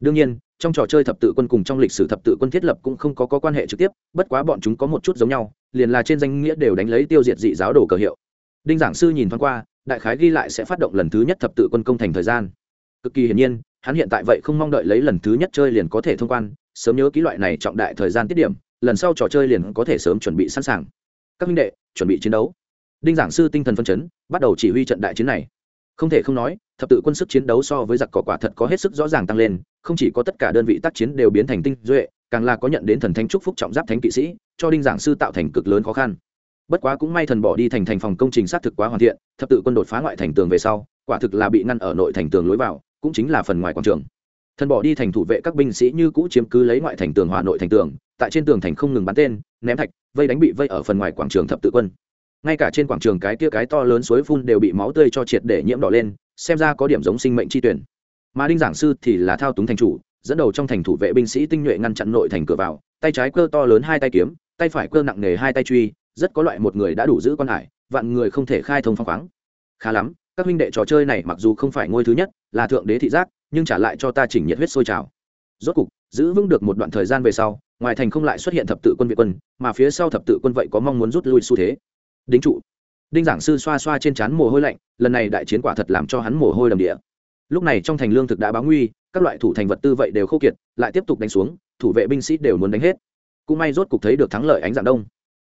Đương nhiên trong trò chơi thập tự quân cùng trong lịch sử thập tự quân thiết lập cũng không có, có quan hệ trực tiếp bất quá bọn chúng có một chút giống nhau liền là trên danh nghĩa đều đánh lấy tiêu diệt dị giáo đồ cờ hiệu. Đinh giảng sư nhìn thoáng qua đại khái ghi lại sẽ phát động lần thứ nhất thập tự quân công thành thời gian. Cực kỳ hiển nhiên hắn hiện tại vậy không mong đợi lấy lần thứ nhất chơi liền có thể thông quan sớm nhớ ký loại này trọng đại thời gian tiết điểm lần sau trò chơi liền có thể sớm chuẩn bị sẵn sàng các minh đệ, chuẩn bị chiến đấu. Đinh giảng sư tinh thần phân chấn, bắt đầu chỉ huy trận đại chiến này. Không thể không nói, thập tự quân sức chiến đấu so với giặc cỏ quả thật có hết sức rõ ràng tăng lên, không chỉ có tất cả đơn vị tác chiến đều biến thành tinh duệ, càng là có nhận đến thần thánh trúc phúc trọng giáp thánh kỵ sĩ, cho đinh giảng sư tạo thành cực lớn khó khăn. Bất quá cũng may thần bỏ đi thành thành phòng công trình xác thực quá hoàn thiện, thập tự quân đột phá ngoại thành tường về sau, quả thực là bị ngăn ở nội thành tường lối vào, cũng chính là phần ngoài quảng trường thần bỏ đi thành thủ vệ các binh sĩ như cũ chiếm cứ lấy ngoại thành tường hòa nội thành tường, tại trên tường thành không ngừng bắn tên, ném thạch, vây đánh bị vây ở phần ngoài quảng trường thập tự quân. Ngay cả trên quảng trường cái kia cái to lớn suối phun đều bị máu tươi cho triệt để nhiễm đỏ lên, xem ra có điểm giống sinh mệnh chi tuyển. Mà đinh giảng sư thì là thao túng thành chủ, dẫn đầu trong thành thủ vệ binh sĩ tinh nhuệ ngăn chặn nội thành cửa vào, tay trái cơ to lớn hai tay kiếm, tay phải cơ nặng nề hai tay truy, rất có loại một người đã đủ giữ quan hải, vạn người không thể khai thông phong khoáng. Khá lắm các huynh đệ trò chơi này mặc dù không phải ngôi thứ nhất, là thượng đế thị giác, nhưng trả lại cho ta chỉnh nhiệt huyết sôi trào. Rốt cục, giữ vững được một đoạn thời gian về sau, ngoài thành không lại xuất hiện thập tự quân việt quân, mà phía sau thập tự quân vậy có mong muốn rút lui xu thế. Đính trụ. Đinh giảng sư xoa xoa trên trán mồ hôi lạnh, lần này đại chiến quả thật làm cho hắn mồ hôi đầm địa. Lúc này trong thành lương thực đã báo nguy, các loại thủ thành vật tư vậy đều khô kiệt, lại tiếp tục đánh xuống, thủ vệ binh sĩ đều muốn đánh hết. Cũng may rốt cục thấy được thắng lợi ánh dạng đông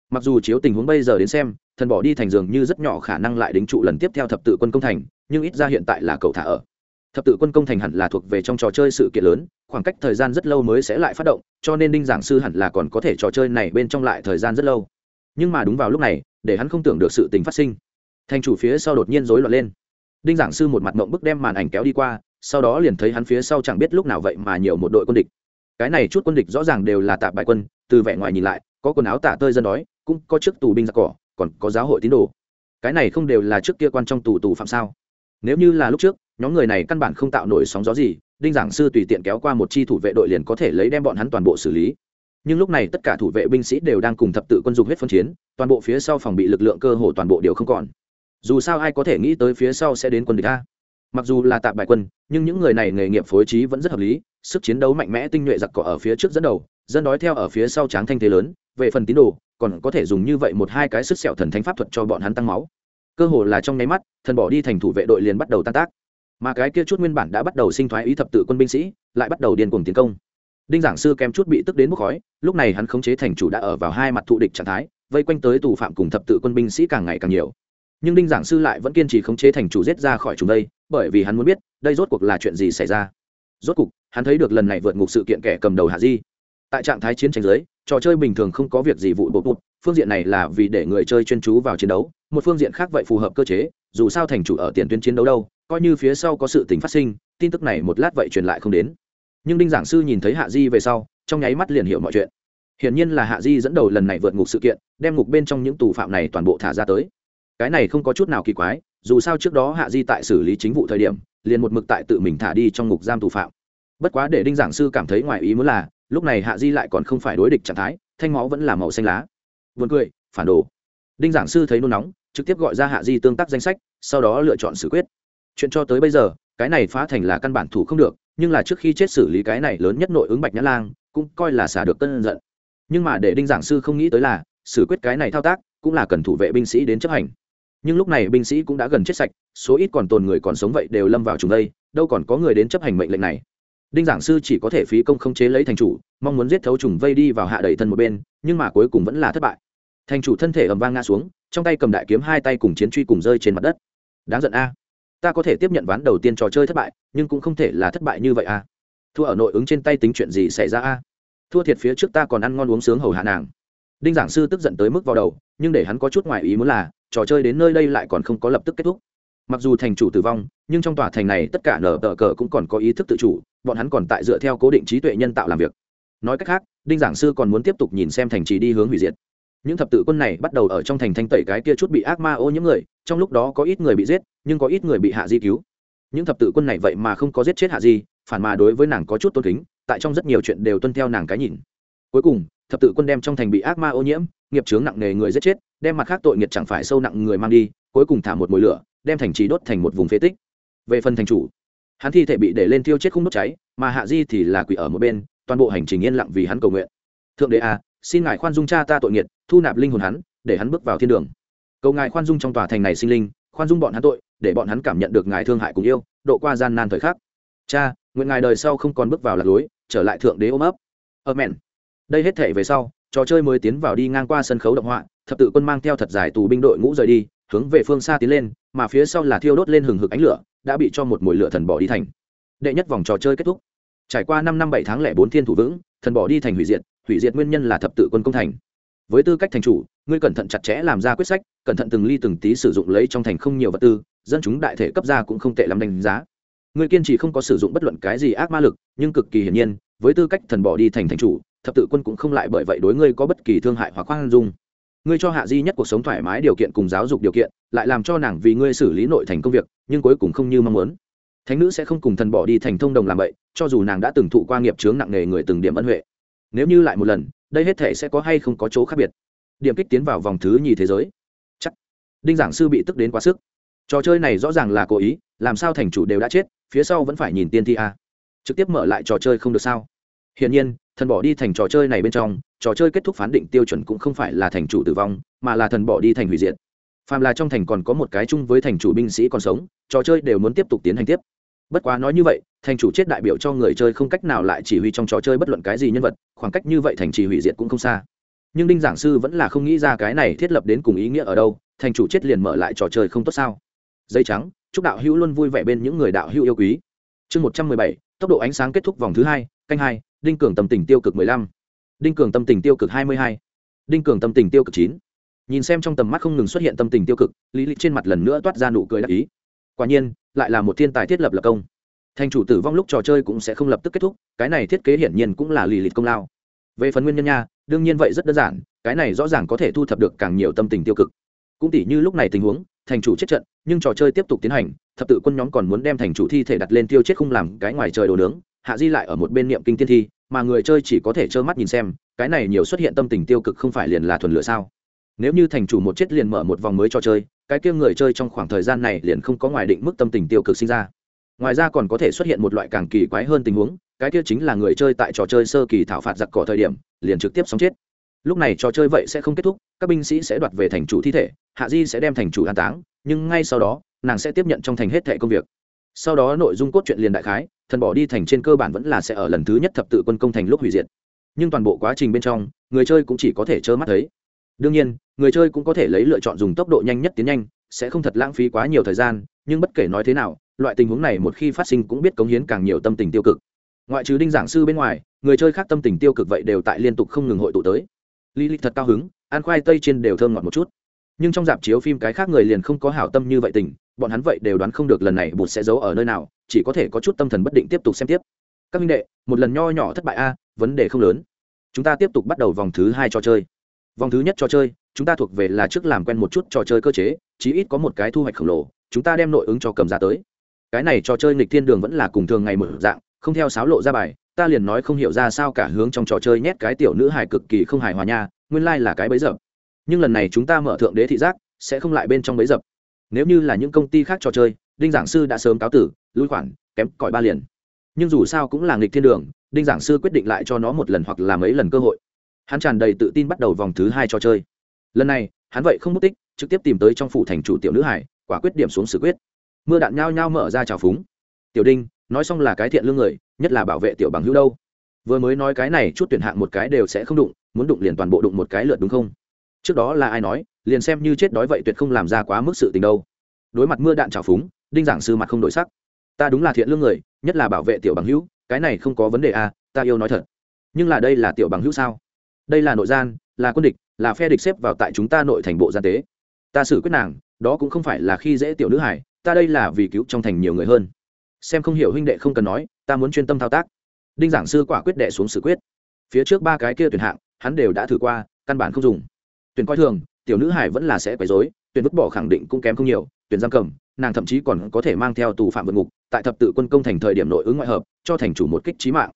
mặc dù chiếu tình huống bây giờ đến xem, thần bỏ đi thành dường như rất nhỏ khả năng lại đính trụ lần tiếp theo thập tự quân công thành, nhưng ít ra hiện tại là cậu thả ở. Thập tự quân công thành hẳn là thuộc về trong trò chơi sự kiện lớn, khoảng cách thời gian rất lâu mới sẽ lại phát động, cho nên đinh giảng sư hẳn là còn có thể trò chơi này bên trong lại thời gian rất lâu. Nhưng mà đúng vào lúc này, để hắn không tưởng được sự tình phát sinh. Thành chủ phía sau đột nhiên rối loạn lên. Đinh giảng sư một mặt mộng bức đem màn ảnh kéo đi qua, sau đó liền thấy hắn phía sau chẳng biết lúc nào vậy mà nhiều một đội quân địch. Cái này chút quân địch rõ ràng đều là tạp bài quân, từ vẻ ngoài nhìn lại, có quần áo tả tơi dân đói cũng có chức tù binh giặc cỏ, còn có giáo hội tín đồ. Cái này không đều là trước kia quan trong tù tù phạm sao? Nếu như là lúc trước, nhóm người này căn bản không tạo nổi sóng gió gì, đinh giảng sư tùy tiện kéo qua một chi thủ vệ đội liền có thể lấy đem bọn hắn toàn bộ xử lý. Nhưng lúc này tất cả thủ vệ binh sĩ đều đang cùng thập tự quân dục huyết phân chiến, toàn bộ phía sau phòng bị lực lượng cơ hồ toàn bộ đều không còn. Dù sao ai có thể nghĩ tới phía sau sẽ đến quân địch a. Mặc dù là tạm bại quân, nhưng những người này nghề nghiệp phối trí vẫn rất hợp lý, sức chiến đấu mạnh mẽ tinh nhuệ giặc cỏ ở phía trước dẫn đầu, dân đói theo ở phía sau tráng thanh thế lớn, về phần tín đồ còn có thể dùng như vậy một hai cái sức sẹo thần thánh pháp thuật cho bọn hắn tăng máu. Cơ hồ là trong nháy mắt, thần bỏ đi thành thủ vệ đội liền bắt đầu tan tác. Mà cái kia chút nguyên bản đã bắt đầu sinh thoái ý thập tự quân binh sĩ, lại bắt đầu điên cuồng tiến công. Đinh giảng sư kém chút bị tức đến bốc khói, lúc này hắn khống chế thành chủ đã ở vào hai mặt thụ địch trạng thái, vây quanh tới tù phạm cùng thập tự quân binh sĩ càng ngày càng nhiều. Nhưng đinh giảng sư lại vẫn kiên trì khống chế thành chủ giết ra khỏi chúng đây, bởi vì hắn muốn biết, đây rốt cuộc là chuyện gì xảy ra. Rốt cuộc hắn thấy được lần này vượt ngục sự kiện kẻ cầm đầu hạ di tại trạng thái chiến tranh giới, trò chơi bình thường không có việc gì vụ bột bột, phương diện này là vì để người chơi chuyên chú vào chiến đấu, một phương diện khác vậy phù hợp cơ chế, dù sao thành chủ ở tiền tuyến chiến đấu đâu, coi như phía sau có sự tình phát sinh, tin tức này một lát vậy truyền lại không đến. Nhưng đinh giảng sư nhìn thấy hạ di về sau, trong nháy mắt liền hiểu mọi chuyện. Hiển nhiên là hạ di dẫn đầu lần này vượt ngục sự kiện, đem ngục bên trong những tù phạm này toàn bộ thả ra tới. Cái này không có chút nào kỳ quái, dù sao trước đó hạ di tại xử lý chính vụ thời điểm, liền một mực tại tự mình thả đi trong ngục giam tù phạm. Bất quá để đinh giảng sư cảm thấy ngoài ý muốn là lúc này hạ di lại còn không phải đối địch trạng thái, thanh máu vẫn là màu xanh lá. Vườn cười, phản đồ. Đinh giảng sư thấy nôn nóng, trực tiếp gọi ra hạ di tương tác danh sách, sau đó lựa chọn xử quyết. Chuyện cho tới bây giờ, cái này phá thành là căn bản thủ không được, nhưng là trước khi chết xử lý cái này lớn nhất nội ứng bạch nhã lang, cũng coi là xả được cơn giận. Nhưng mà để đinh giảng sư không nghĩ tới là, xử quyết cái này thao tác, cũng là cần thủ vệ binh sĩ đến chấp hành. Nhưng lúc này binh sĩ cũng đã gần chết sạch, số ít còn tồn người còn sống vậy đều lâm vào chúng đây đâu còn có người đến chấp hành mệnh lệnh này đinh giảng sư chỉ có thể phí công không chế lấy thành chủ, mong muốn giết thấu trùng vây đi vào hạ đẩy thân một bên, nhưng mà cuối cùng vẫn là thất bại. Thành chủ thân thể ầm vang ngã xuống, trong tay cầm đại kiếm hai tay cùng chiến truy cùng rơi trên mặt đất. Đáng giận a. Ta có thể tiếp nhận ván đầu tiên trò chơi thất bại, nhưng cũng không thể là thất bại như vậy a. Thua ở nội ứng trên tay tính chuyện gì xảy ra a? Thua thiệt phía trước ta còn ăn ngon uống sướng hầu hạ nàng. Đinh giảng sư tức giận tới mức vào đầu, nhưng để hắn có chút ngoại ý muốn là, trò chơi đến nơi đây lại còn không có lập tức kết thúc. Mặc dù thành chủ tử vong, nhưng trong tòa thành này tất cả nở tờ cờ cũng còn có ý thức tự chủ bọn hắn còn tại dựa theo cố định trí tuệ nhân tạo làm việc. Nói cách khác, đinh giảng sư còn muốn tiếp tục nhìn xem thành trì đi hướng hủy diệt. Những thập tự quân này bắt đầu ở trong thành thanh tẩy cái kia chút bị ác ma ô những người, trong lúc đó có ít người bị giết, nhưng có ít người bị hạ di cứu. Những thập tự quân này vậy mà không có giết chết hạ di, phản mà đối với nàng có chút tôn kính, tại trong rất nhiều chuyện đều tuân theo nàng cái nhìn. Cuối cùng, thập tự quân đem trong thành bị ác ma ô nhiễm, nghiệp chướng nặng nề người giết chết, đem mặt khác tội nghiệp chẳng phải sâu nặng người mang đi, cuối cùng thả một mồi lửa, đem thành trì đốt thành một vùng phế tích. Về phần thành chủ hắn thi thể bị để lên thiêu chết không đốt cháy, mà hạ di thì là quỷ ở một bên, toàn bộ hành trình yên lặng vì hắn cầu nguyện. Thượng đế à xin ngài khoan dung cha ta tội nghiệt, thu nạp linh hồn hắn, để hắn bước vào thiên đường. Cầu ngài khoan dung trong tòa thành này sinh linh, khoan dung bọn hắn tội, để bọn hắn cảm nhận được ngài thương hại cùng yêu, độ qua gian nan thời khắc. Cha, nguyện ngài đời sau không còn bước vào lạc lối, trở lại thượng đế ôm ấp. Amen. Đây hết thể về sau, trò chơi mới tiến vào đi ngang qua sân khấu động họa, thập tự quân mang theo thật giải tù binh đội ngũ rời đi, hướng về phương xa tiến lên mà phía sau là thiêu đốt lên hừng hực ánh lửa, đã bị cho một mồi lửa thần bỏ đi thành. Đệ nhất vòng trò chơi kết thúc. Trải qua năm năm bảy tháng lẻ bốn thiên thủ vững, thần bỏ đi thành hủy diệt hủy diệt nguyên nhân là thập tự quân công thành. Với tư cách thành chủ, ngươi cẩn thận chặt chẽ làm ra quyết sách, cẩn thận từng ly từng tí sử dụng lấy trong thành không nhiều vật tư, dân chúng đại thể cấp ra cũng không tệ lắm đánh giá. Ngươi kiên trì không có sử dụng bất luận cái gì ác ma lực, nhưng cực kỳ hiển nhiên, với tư cách thần bỏ đi thành thành chủ, thập tự quân cũng không lại bởi vậy đối ngươi có bất kỳ thương hại hoặc khoan dung ngươi cho hạ di nhất cuộc sống thoải mái điều kiện cùng giáo dục điều kiện, lại làm cho nàng vì ngươi xử lý nội thành công việc, nhưng cuối cùng không như mong muốn. Thánh nữ sẽ không cùng thần bỏ đi thành thông đồng làm vậy, cho dù nàng đã từng thụ qua nghiệp chướng nặng nề người từng điểm ân huệ. Nếu như lại một lần, đây hết thể sẽ có hay không có chỗ khác biệt? Điểm kích tiến vào vòng thứ nhì thế giới. Chắc. Đinh giảng sư bị tức đến quá sức. Trò chơi này rõ ràng là cố ý, làm sao thành chủ đều đã chết, phía sau vẫn phải nhìn tiên thi a. Trực tiếp mở lại trò chơi không được sao? Hiển nhiên thần bỏ đi thành trò chơi này bên trong, trò chơi kết thúc phán định tiêu chuẩn cũng không phải là thành chủ tử vong, mà là thần bỏ đi thành hủy diệt. Phàm là trong thành còn có một cái chung với thành chủ binh sĩ còn sống, trò chơi đều muốn tiếp tục tiến hành tiếp. Bất quá nói như vậy, thành chủ chết đại biểu cho người chơi không cách nào lại chỉ huy trong trò chơi bất luận cái gì nhân vật, khoảng cách như vậy thành trì hủy diệt cũng không xa. Nhưng đinh giảng sư vẫn là không nghĩ ra cái này thiết lập đến cùng ý nghĩa ở đâu, thành chủ chết liền mở lại trò chơi không tốt sao? Dây trắng, chúc đạo hữu luôn vui vẻ bên những người đạo hữu yêu quý. Chương một trăm mười bảy, tốc độ ánh sáng kết thúc vòng thứ hai, canh hai đinh cường tâm tình tiêu cực mười lăm. Đinh cường tâm tình tiêu cực hai mươi hai. Đinh cường tâm tình tiêu cực chín. Nhìn xem trong tầm mắt không ngừng xuất hiện tâm tình tiêu cực, lý lịch trên mặt lần nữa toát ra nụ cười đắc ý. Quả nhiên, lại là một thiên tài thiết lập lập công. Thành chủ tử vong lúc trò chơi cũng sẽ không lập tức kết thúc, cái này thiết kế hiển nhiên cũng là lì lịch công lao. Về phần nguyên nhân nha, đương nhiên vậy rất đơn giản, cái này rõ ràng có thể thu thập được càng nhiều tâm tình tiêu cực. Cũng tỉ như lúc này tình huống, thành chủ chết trận, nhưng trò chơi tiếp tục tiến hành, thập tự quân nhóm còn muốn đem thành chủ thi thể đặt lên tiêu chết không làm cái ngoài trời đồ nướng hạ di lại ở một bên niệm kinh tiên thi, mà người chơi chỉ có thể trơ mắt nhìn xem, cái này nhiều xuất hiện tâm tình tiêu cực không phải liền là thuần lửa sao? Nếu như thành chủ một chết liền mở một vòng mới cho chơi, cái kia người chơi trong khoảng thời gian này liền không có ngoài định mức tâm tình tiêu cực sinh ra. Ngoài ra còn có thể xuất hiện một loại càng kỳ quái hơn tình huống, cái kia chính là người chơi tại trò chơi sơ kỳ thảo phạt giặc cỏ thời điểm, liền trực tiếp sống chết. Lúc này trò chơi vậy sẽ không kết thúc, các binh sĩ sẽ đoạt về thành chủ thi thể, hạ di sẽ đem thành chủ an táng, nhưng ngay sau đó, nàng sẽ tiếp nhận trong thành hết thẻ công việc. Sau đó nội dung cốt truyện liền đại khái thần bỏ đi thành trên cơ bản vẫn là sẽ ở lần thứ nhất thập tự quân công thành lúc hủy diệt. Nhưng toàn bộ quá trình bên trong, người chơi cũng chỉ có thể trơ mắt thấy. Đương nhiên, người chơi cũng có thể lấy lựa chọn dùng tốc độ nhanh nhất tiến nhanh, sẽ không thật lãng phí quá nhiều thời gian, nhưng bất kể nói thế nào, loại tình huống này một khi phát sinh cũng biết cống hiến càng nhiều tâm tình tiêu cực. Ngoại trừ đinh giảng sư bên ngoài, người chơi khác tâm tình tiêu cực vậy đều tại liên tục không ngừng hội tụ tới. Lý lịch thật cao hứng, ăn khoai tây trên đều thơm ngọt một chút nhưng trong dạp chiếu phim cái khác người liền không có hảo tâm như vậy tình, bọn hắn vậy đều đoán không được lần này bụt sẽ giấu ở nơi nào, chỉ có thể có chút tâm thần bất định tiếp tục xem tiếp. Các minh đệ, một lần nho nhỏ thất bại a, vấn đề không lớn. Chúng ta tiếp tục bắt đầu vòng thứ hai trò chơi. Vòng thứ nhất trò chơi, chúng ta thuộc về là trước làm quen một chút trò chơi cơ chế, chí ít có một cái thu hoạch khổng lồ, chúng ta đem nội ứng cho cầm ra tới. Cái này trò chơi nghịch thiên đường vẫn là cùng thường ngày mở dạng, không theo sáo lộ ra bài, ta liền nói không hiểu ra sao cả hướng trong trò chơi nhét cái tiểu nữ hài cực kỳ không hài hòa nha, nguyên lai、like、là cái bấy giờ nhưng lần này chúng ta mở thượng đế thị giác, sẽ không lại bên trong bấy dập. Nếu như là những công ty khác trò chơi, đinh giảng sư đã sớm cáo tử, lui khoản, kém cỏi ba liền. Nhưng dù sao cũng là nghịch thiên đường, đinh giảng sư quyết định lại cho nó một lần hoặc là mấy lần cơ hội. Hắn tràn đầy tự tin bắt đầu vòng thứ hai trò chơi. Lần này, hắn vậy không mất tích, trực tiếp tìm tới trong phủ thành chủ tiểu nữ hải, quả quyết điểm xuống xử quyết. Mưa đạn nhao nhao mở ra trào phúng. Tiểu đinh, nói xong là cái thiện lương người, nhất là bảo vệ tiểu bằng hữu đâu? Vừa mới nói cái này chút tuyển hạng một cái đều sẽ không đụng, muốn đụng liền toàn bộ đụng một cái lượt đúng không? Trước đó là ai nói, liền xem như chết đói vậy tuyệt không làm ra quá mức sự tình đâu. Đối mặt mưa đạn trào phúng, đinh giảng sư mặt không đổi sắc. Ta đúng là thiện lương người, nhất là bảo vệ tiểu bằng hữu, cái này không có vấn đề à ta yêu nói thật. Nhưng là đây là tiểu bằng hữu sao? Đây là nội gian, là quân địch, là phe địch xếp vào tại chúng ta nội thành bộ gian tế. Ta xử quyết nàng, đó cũng không phải là khi dễ tiểu nữ hải ta đây là vì cứu trong thành nhiều người hơn. Xem không hiểu huynh đệ không cần nói, ta muốn chuyên tâm thao tác. Đinh giảng sư quả quyết đệ xuống xử quyết. Phía trước ba cái kia tuyển hạng, hắn đều đã thử qua, căn bản không dùng tuyển coi thường, tiểu nữ hải vẫn là sẽ quấy dối tuyển vứt bỏ khẳng định cũng kém không nhiều tuyển giam cầm, nàng thậm chí còn có thể mang theo tù phạm vượt ngục, tại thập tự quân công thành thời điểm nội ứng ngoại hợp, cho thành chủ một kích trí mạng.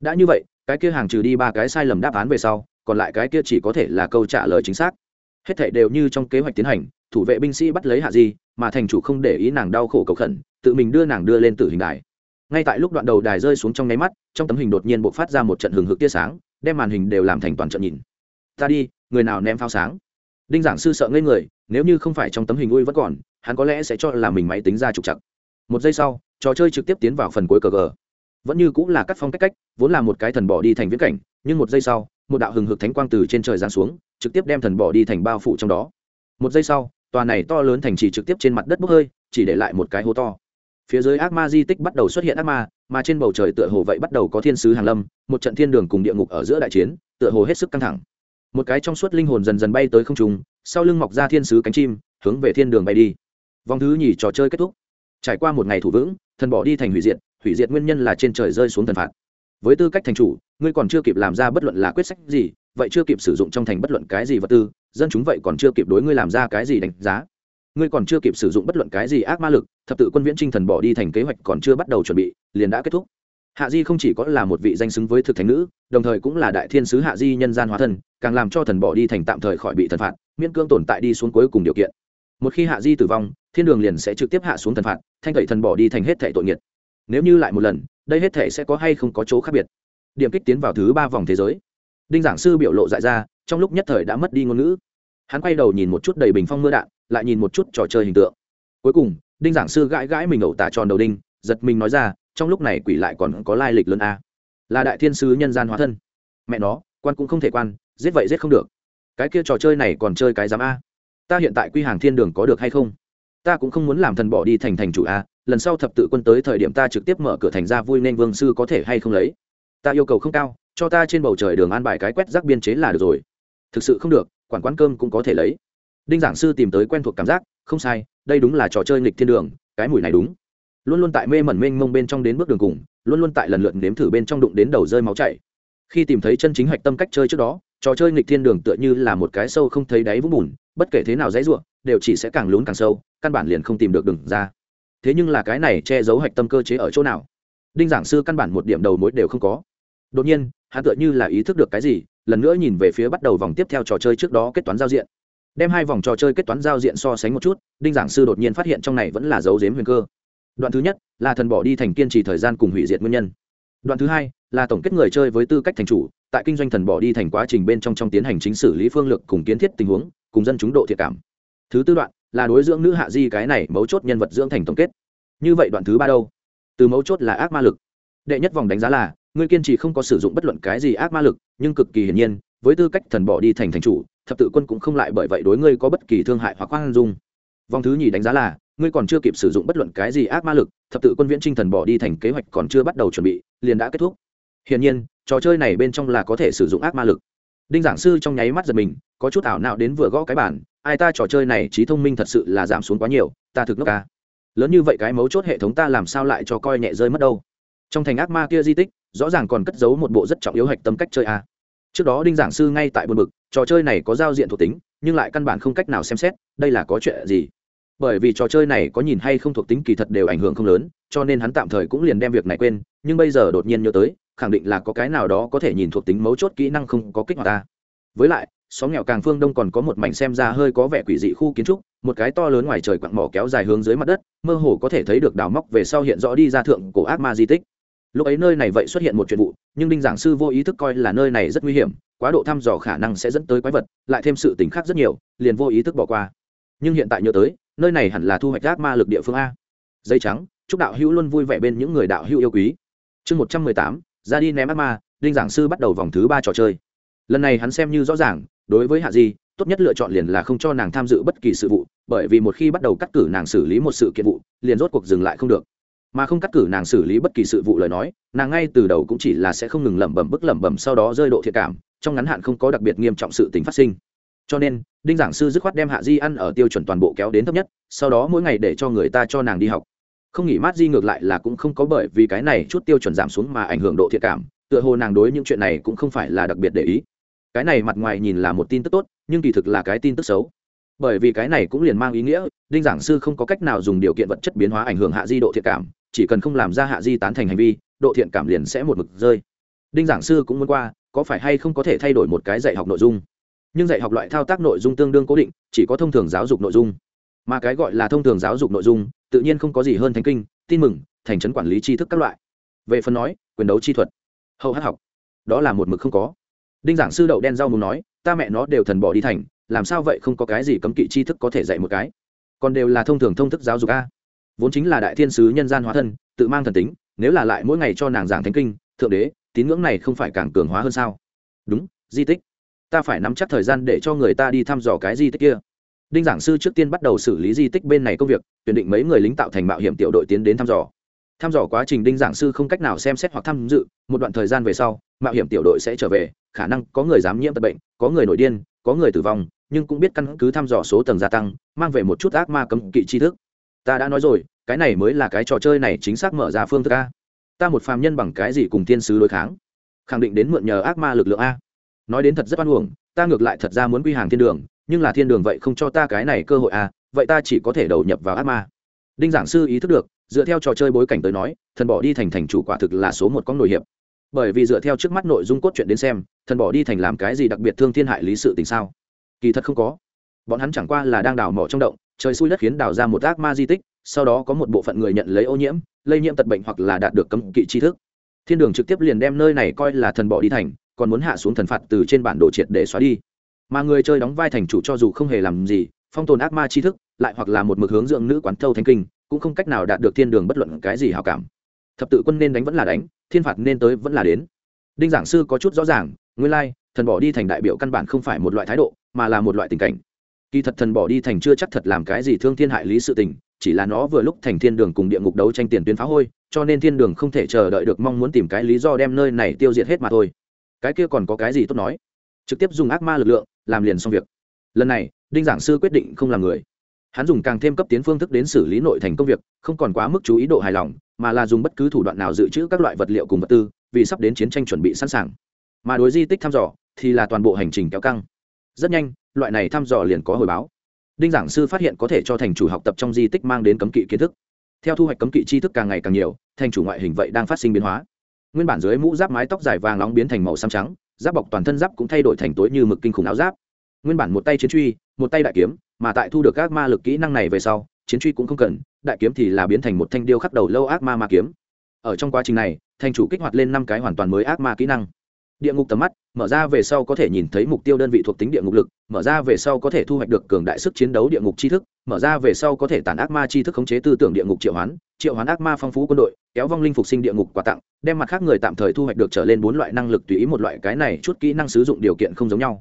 Đã như vậy, cái kia hàng trừ đi ba cái sai lầm đáp án về sau, còn lại cái kia chỉ có thể là câu trả lời chính xác. Hết thảy đều như trong kế hoạch tiến hành, thủ vệ binh sĩ bắt lấy hạ di, mà thành chủ không để ý nàng đau khổ cầu khẩn, tự mình đưa nàng đưa lên tử hình đài. Ngay tại lúc đoạn đầu đài rơi xuống trong nháy mắt, trong tấm hình đột nhiên b ộ c phát ra một trận hừng hực tia sáng, đem màn hình đều làm thành toàn trận nhìn. Ta đi người nào ném pháo sáng. Đinh giảng sư sợ ngây người, nếu như không phải trong tấm hình ui vẫn còn, hắn có lẽ sẽ cho là mình máy tính ra trục chặt một giây sau, trò chơi trực tiếp tiến vào phần cuối cờ gờ. Vẫn như cũng là cắt phong cách cách, vốn là một cái thần bỏ đi thành viễn cảnh, nhưng một giây sau, một đạo hừng hực thánh quang từ trên trời giáng xuống, trực tiếp đem thần bỏ đi thành bao phủ trong đó. Một giây sau, tòa này to lớn thành trì trực tiếp trên mặt đất bốc hơi, chỉ để lại một cái hố to. Phía dưới ác ma di tích bắt đầu xuất hiện ác ma, mà trên bầu trời tựa hồ vậy bắt đầu có thiên sứ hàn lâm, một trận thiên đường cùng địa ngục ở giữa đại chiến, tựa hồ hết sức căng thẳng một cái trong suốt linh hồn dần dần bay tới không trung, sau lưng mọc ra thiên sứ cánh chim, hướng về thiên đường bay đi. Vòng thứ nhì trò chơi kết thúc. Trải qua một ngày thủ vững, thần bỏ đi thành hủy diệt hủy diệt nguyên nhân là trên trời rơi xuống thần phạt. Với tư cách thành chủ, ngươi còn chưa kịp làm ra bất luận là quyết sách gì, vậy chưa kịp sử dụng trong thành bất luận cái gì vật tư, dân chúng vậy còn chưa kịp đối ngươi làm ra cái gì đánh giá. Ngươi còn chưa kịp sử dụng bất luận cái gì ác ma lực, thập tự quân viễn trinh thần bỏ đi thành kế hoạch còn chưa bắt đầu chuẩn bị, liền đã kết thúc hạ di không chỉ có là một vị danh xứng với thực thánh nữ, đồng thời cũng là đại thiên sứ hạ di nhân gian hóa thân, càng làm cho thần bỏ đi thành tạm thời khỏi bị thần phạt, miễn cưỡng tồn tại đi xuống cuối cùng điều kiện. Một khi hạ di tử vong, thiên đường liền sẽ trực tiếp hạ xuống thần phạt, thanh tẩy thần bỏ đi thành hết thể tội nghiệt nếu như lại một lần, đây hết thể sẽ có hay không có chỗ khác biệt? Điểm kích tiến vào thứ ba vòng thế giới. Đinh giảng sư biểu lộ dại ra, trong lúc nhất thời đã mất đi ngôn ngữ. Hắn quay đầu nhìn một chút đầy bình phong mưa đạn, lại nhìn một chút trò chơi hình tượng. Cuối cùng, đinh giảng sư gãi gãi mình ẩu tả tròn đầu đinh, giật mình nói ra trong lúc này quỷ lại còn có lai lịch lớn a. Là đại thiên sứ nhân gian hóa thân. Mẹ nó, quan cũng không thể quan, giết vậy giết không được. Cái kia trò chơi này còn chơi cái giám a? Ta hiện tại quy hàng thiên đường có được hay không? Ta cũng không muốn làm thần bỏ đi thành thành chủ a, lần sau thập tự quân tới thời điểm ta trực tiếp mở cửa thành ra vui nên vương sư có thể hay không lấy. Ta yêu cầu không cao, cho ta trên bầu trời đường an bài cái quét rác biên chế là được rồi. Thực sự không được, quản quán cơm cũng có thể lấy. Đinh giảng sư tìm tới quen thuộc cảm giác, không sai, đây đúng là trò chơi nghịch thiên đường, cái mùi này đúng luôn luôn tại mê mẩn mênh mông bên trong đến bước đường cùng, luôn luôn tại lần lượt nếm thử bên trong đụng đến đầu rơi máu chảy. Khi tìm thấy chân chính hạch tâm cách chơi trước đó, trò chơi nghịch thiên đường tựa như là một cái sâu không thấy đáy vũng bùn, bất kể thế nào dãy ruộng, đều chỉ sẽ càng lún càng sâu, căn bản liền không tìm được đường ra. Thế nhưng là cái này che giấu hạch tâm cơ chế ở chỗ nào? Đinh giảng sư căn bản một điểm đầu mối đều không có. Đột nhiên, hắn tựa như là ý thức được cái gì, lần nữa nhìn về phía bắt đầu vòng tiếp theo trò chơi trước đó kết toán giao diện. Đem hai vòng trò chơi kết toán giao diện so sánh một chút, đinh giảng sư đột nhiên phát hiện trong này vẫn là dấu dếm huyền cơ đoạn thứ nhất là thần bỏ đi thành kiên trì thời gian cùng hủy diệt nguyên nhân. Đoạn thứ hai là tổng kết người chơi với tư cách thành chủ, tại kinh doanh thần bỏ đi thành quá trình bên trong trong tiến hành chính xử lý phương lược cùng kiến thiết tình huống, cùng dân chúng độ thiệt cảm. Thứ tư đoạn là đối dưỡng nữ hạ di cái này mấu chốt nhân vật dưỡng thành tổng kết. Như vậy đoạn thứ ba đâu? Từ mấu chốt là ác ma lực. Đệ nhất vòng đánh giá là ngươi kiên trì không có sử dụng bất luận cái gì ác ma lực, nhưng cực kỳ hiển nhiên, với tư cách thần bỏ đi thành thành chủ, thập tự quân cũng không lại bởi vậy đối ngươi có bất kỳ thương hại hoặc khoan dung. Vòng thứ nhì đánh giá là ngươi còn chưa kịp sử dụng bất luận cái gì ác ma lực, thập tự quân viễn trinh thần bỏ đi thành kế hoạch còn chưa bắt đầu chuẩn bị, liền đã kết thúc. Hiển nhiên, trò chơi này bên trong là có thể sử dụng ác ma lực. Đinh giảng sư trong nháy mắt giật mình, có chút ảo nào đến vừa gõ cái bản ai ta trò chơi này trí thông minh thật sự là giảm xuống quá nhiều, ta thực nước ca à. lớn như vậy cái mấu chốt hệ thống ta làm sao lại cho coi nhẹ rơi mất đâu. Trong thành ác ma kia di tích, rõ ràng còn cất giấu một bộ rất trọng yếu hạch tâm cách chơi a trước đó đinh giảng sư ngay tại buồn bực, trò chơi này có giao diện thuộc tính, nhưng lại căn bản không cách nào xem xét, đây là có chuyện gì bởi vì trò chơi này có nhìn hay không thuộc tính kỳ thật đều ảnh hưởng không lớn, cho nên hắn tạm thời cũng liền đem việc này quên, nhưng bây giờ đột nhiên nhớ tới, khẳng định là có cái nào đó có thể nhìn thuộc tính mấu chốt kỹ năng không có kích hoạt ta. Với lại, xóm nghèo càng phương đông còn có một mảnh xem ra hơi có vẻ quỷ dị khu kiến trúc, một cái to lớn ngoài trời quặng mỏ kéo dài hướng dưới mặt đất, mơ hồ có thể thấy được đào móc về sau hiện rõ đi ra thượng cổ ác ma di tích. Lúc ấy nơi này vậy xuất hiện một chuyện vụ, nhưng đinh giảng sư vô ý thức coi là nơi này rất nguy hiểm, quá độ thăm dò khả năng sẽ dẫn tới quái vật, lại thêm sự tỉnh khác rất nhiều, liền vô ý thức bỏ qua. Nhưng hiện tại nhớ tới nơi này hẳn là thu hoạch ác ma lực địa phương a. Dây trắng, chúc đạo hữu luôn vui vẻ bên những người đạo hữu yêu quý. Chương một trăm mười tám, ra đi ném ác ma, đinh giảng sư bắt đầu vòng thứ ba trò chơi. Lần này hắn xem như rõ ràng, đối với hạ di, tốt nhất lựa chọn liền là không cho nàng tham dự bất kỳ sự vụ, bởi vì một khi bắt đầu cắt cử nàng xử lý một sự kiện vụ, liền rốt cuộc dừng lại không được. Mà không cắt cử nàng xử lý bất kỳ sự vụ lời nói, nàng ngay từ đầu cũng chỉ là sẽ không ngừng lẩm bẩm bức lẩm bẩm sau đó rơi độ thiệt cảm, trong ngắn hạn không có đặc biệt nghiêm trọng sự tính phát sinh cho nên, đinh giảng sư dứt khoát đem hạ di ăn ở tiêu chuẩn toàn bộ kéo đến thấp nhất, sau đó mỗi ngày để cho người ta cho nàng đi học. Không nghỉ mát di ngược lại là cũng không có bởi vì cái này chút tiêu chuẩn giảm xuống mà ảnh hưởng độ thiệt cảm, tựa hồ nàng đối những chuyện này cũng không phải là đặc biệt để ý. Cái này mặt ngoài nhìn là một tin tức tốt, nhưng kỳ thực là cái tin tức xấu. Bởi vì cái này cũng liền mang ý nghĩa, đinh giảng sư không có cách nào dùng điều kiện vật chất biến hóa ảnh hưởng hạ di độ thiện cảm, chỉ cần không làm ra hạ di tán thành hành vi, độ thiện cảm liền sẽ một mực rơi. Đinh giảng sư cũng muốn qua, có phải hay không có thể thay đổi một cái dạy học nội dung? Nhưng dạy học loại thao tác nội dung tương đương cố định, chỉ có thông thường giáo dục nội dung. Mà cái gọi là thông thường giáo dục nội dung, tự nhiên không có gì hơn thánh kinh, tin mừng, thành trấn quản lý tri thức các loại. Về phần nói, quyền đấu chi thuật, hậu hát học, đó là một mực không có. Đinh giảng sư đậu đen rau muốn nói, ta mẹ nó đều thần bỏ đi thành, làm sao vậy không có cái gì cấm kỵ tri thức có thể dạy một cái? Còn đều là thông thường thông thức giáo dục a. Vốn chính là đại thiên sứ nhân gian hóa thân, tự mang thần tính, nếu là lại mỗi ngày cho nàng giảng thánh kinh, thượng đế, tín ngưỡng này không phải càng cường hóa hơn sao? Đúng, di tích ta phải nắm chắc thời gian để cho người ta đi thăm dò cái di tích kia. Đinh giảng sư trước tiên bắt đầu xử lý di tích bên này công việc, tuyển định mấy người lính tạo thành mạo hiểm tiểu đội tiến đến thăm dò. Thăm dò quá trình đinh giảng sư không cách nào xem xét hoặc tham dự, một đoạn thời gian về sau, mạo hiểm tiểu đội sẽ trở về, khả năng có người dám nhiễm tật bệnh, có người nổi điên, có người tử vong, nhưng cũng biết căn cứ thăm dò số tầng gia tăng, mang về một chút ác ma cấm kỵ tri thức. Ta đã nói rồi, cái này mới là cái trò chơi này chính xác mở ra phương thức a. Ta một phàm nhân bằng cái gì cùng thiên sứ đối kháng? Khẳng định đến mượn nhờ ác ma lực lượng a nói đến thật rất oan uổng, ta ngược lại thật ra muốn quy hàng thiên đường, nhưng là thiên đường vậy không cho ta cái này cơ hội à? vậy ta chỉ có thể đầu nhập vào ác ma. Đinh giảng sư ý thức được, dựa theo trò chơi bối cảnh tới nói, thần bỏ đi thành thành chủ quả thực là số một con nổi hiệp. Bởi vì dựa theo trước mắt nội dung cốt truyện đến xem, thần bỏ đi thành làm cái gì đặc biệt thương thiên hại lý sự tình sao? Kỳ thật không có. Bọn hắn chẳng qua là đang đào mỏ trong động, trời xui đất khiến đào ra một ác ma di tích, sau đó có một bộ phận người nhận lấy ô nhiễm, lây nhiễm tật bệnh hoặc là đạt được cấm kỵ tri thức. Thiên đường trực tiếp liền đem nơi này coi là thần bỏ đi thành còn muốn hạ xuống thần phạt từ trên bản đồ triệt để xóa đi. Mà người chơi đóng vai thành chủ cho dù không hề làm gì, phong tồn ác ma tri thức, lại hoặc là một mực hướng dưỡng nữ quán thâu thanh kinh, cũng không cách nào đạt được thiên đường bất luận cái gì hào cảm. Thập tự quân nên đánh vẫn là đánh, thiên phạt nên tới vẫn là đến. Đinh giảng sư có chút rõ ràng, nguyên lai, thần bỏ đi thành đại biểu căn bản không phải một loại thái độ, mà là một loại tình cảnh. Kỳ thật thần bỏ đi thành chưa chắc thật làm cái gì thương thiên hại lý sự tình, chỉ là nó vừa lúc thành thiên đường cùng địa ngục đấu tranh tiền tuyến phá hôi, cho nên thiên đường không thể chờ đợi được mong muốn tìm cái lý do đem nơi này tiêu diệt hết mà thôi cái kia còn có cái gì tốt nói? Trực tiếp dùng ác ma lực lượng, làm liền xong việc. Lần này, đinh giảng sư quyết định không làm người. Hắn dùng càng thêm cấp tiến phương thức đến xử lý nội thành công việc, không còn quá mức chú ý độ hài lòng, mà là dùng bất cứ thủ đoạn nào dự trữ các loại vật liệu cùng vật tư, vì sắp đến chiến tranh chuẩn bị sẵn sàng. Mà đối di tích thăm dò, thì là toàn bộ hành trình kéo căng. Rất nhanh, loại này thăm dò liền có hồi báo. Đinh giảng sư phát hiện có thể cho thành chủ học tập trong di tích mang đến cấm kỵ kiến thức. Theo thu hoạch cấm kỵ tri thức càng ngày càng nhiều, thành chủ ngoại hình vậy đang phát sinh biến hóa nguyên bản dưới mũ giáp mái tóc dài vàng nóng biến thành màu xám trắng, giáp bọc toàn thân giáp cũng thay đổi thành tối như mực kinh khủng áo giáp. Nguyên bản một tay chiến truy, một tay đại kiếm, mà tại thu được các ma lực kỹ năng này về sau, chiến truy cũng không cần, đại kiếm thì là biến thành một thanh điêu khắc đầu lâu ác ma ma kiếm. Ở trong quá trình này, thành chủ kích hoạt lên năm cái hoàn toàn mới ác ma kỹ năng địa ngục tầm mắt, mở ra về sau có thể nhìn thấy mục tiêu đơn vị thuộc tính địa ngục lực, mở ra về sau có thể thu hoạch được cường đại sức chiến đấu địa ngục tri thức, mở ra về sau có thể tản ác ma tri thức khống chế tư tưởng địa ngục triệu hoán triệu hoán ác ma phong phú quân đội, kéo vong linh phục sinh địa ngục quà tặng, đem mặt khác người tạm thời thu hoạch được trở lên bốn loại năng lực tùy ý một loại cái này chút kỹ năng sử dụng điều kiện không giống nhau.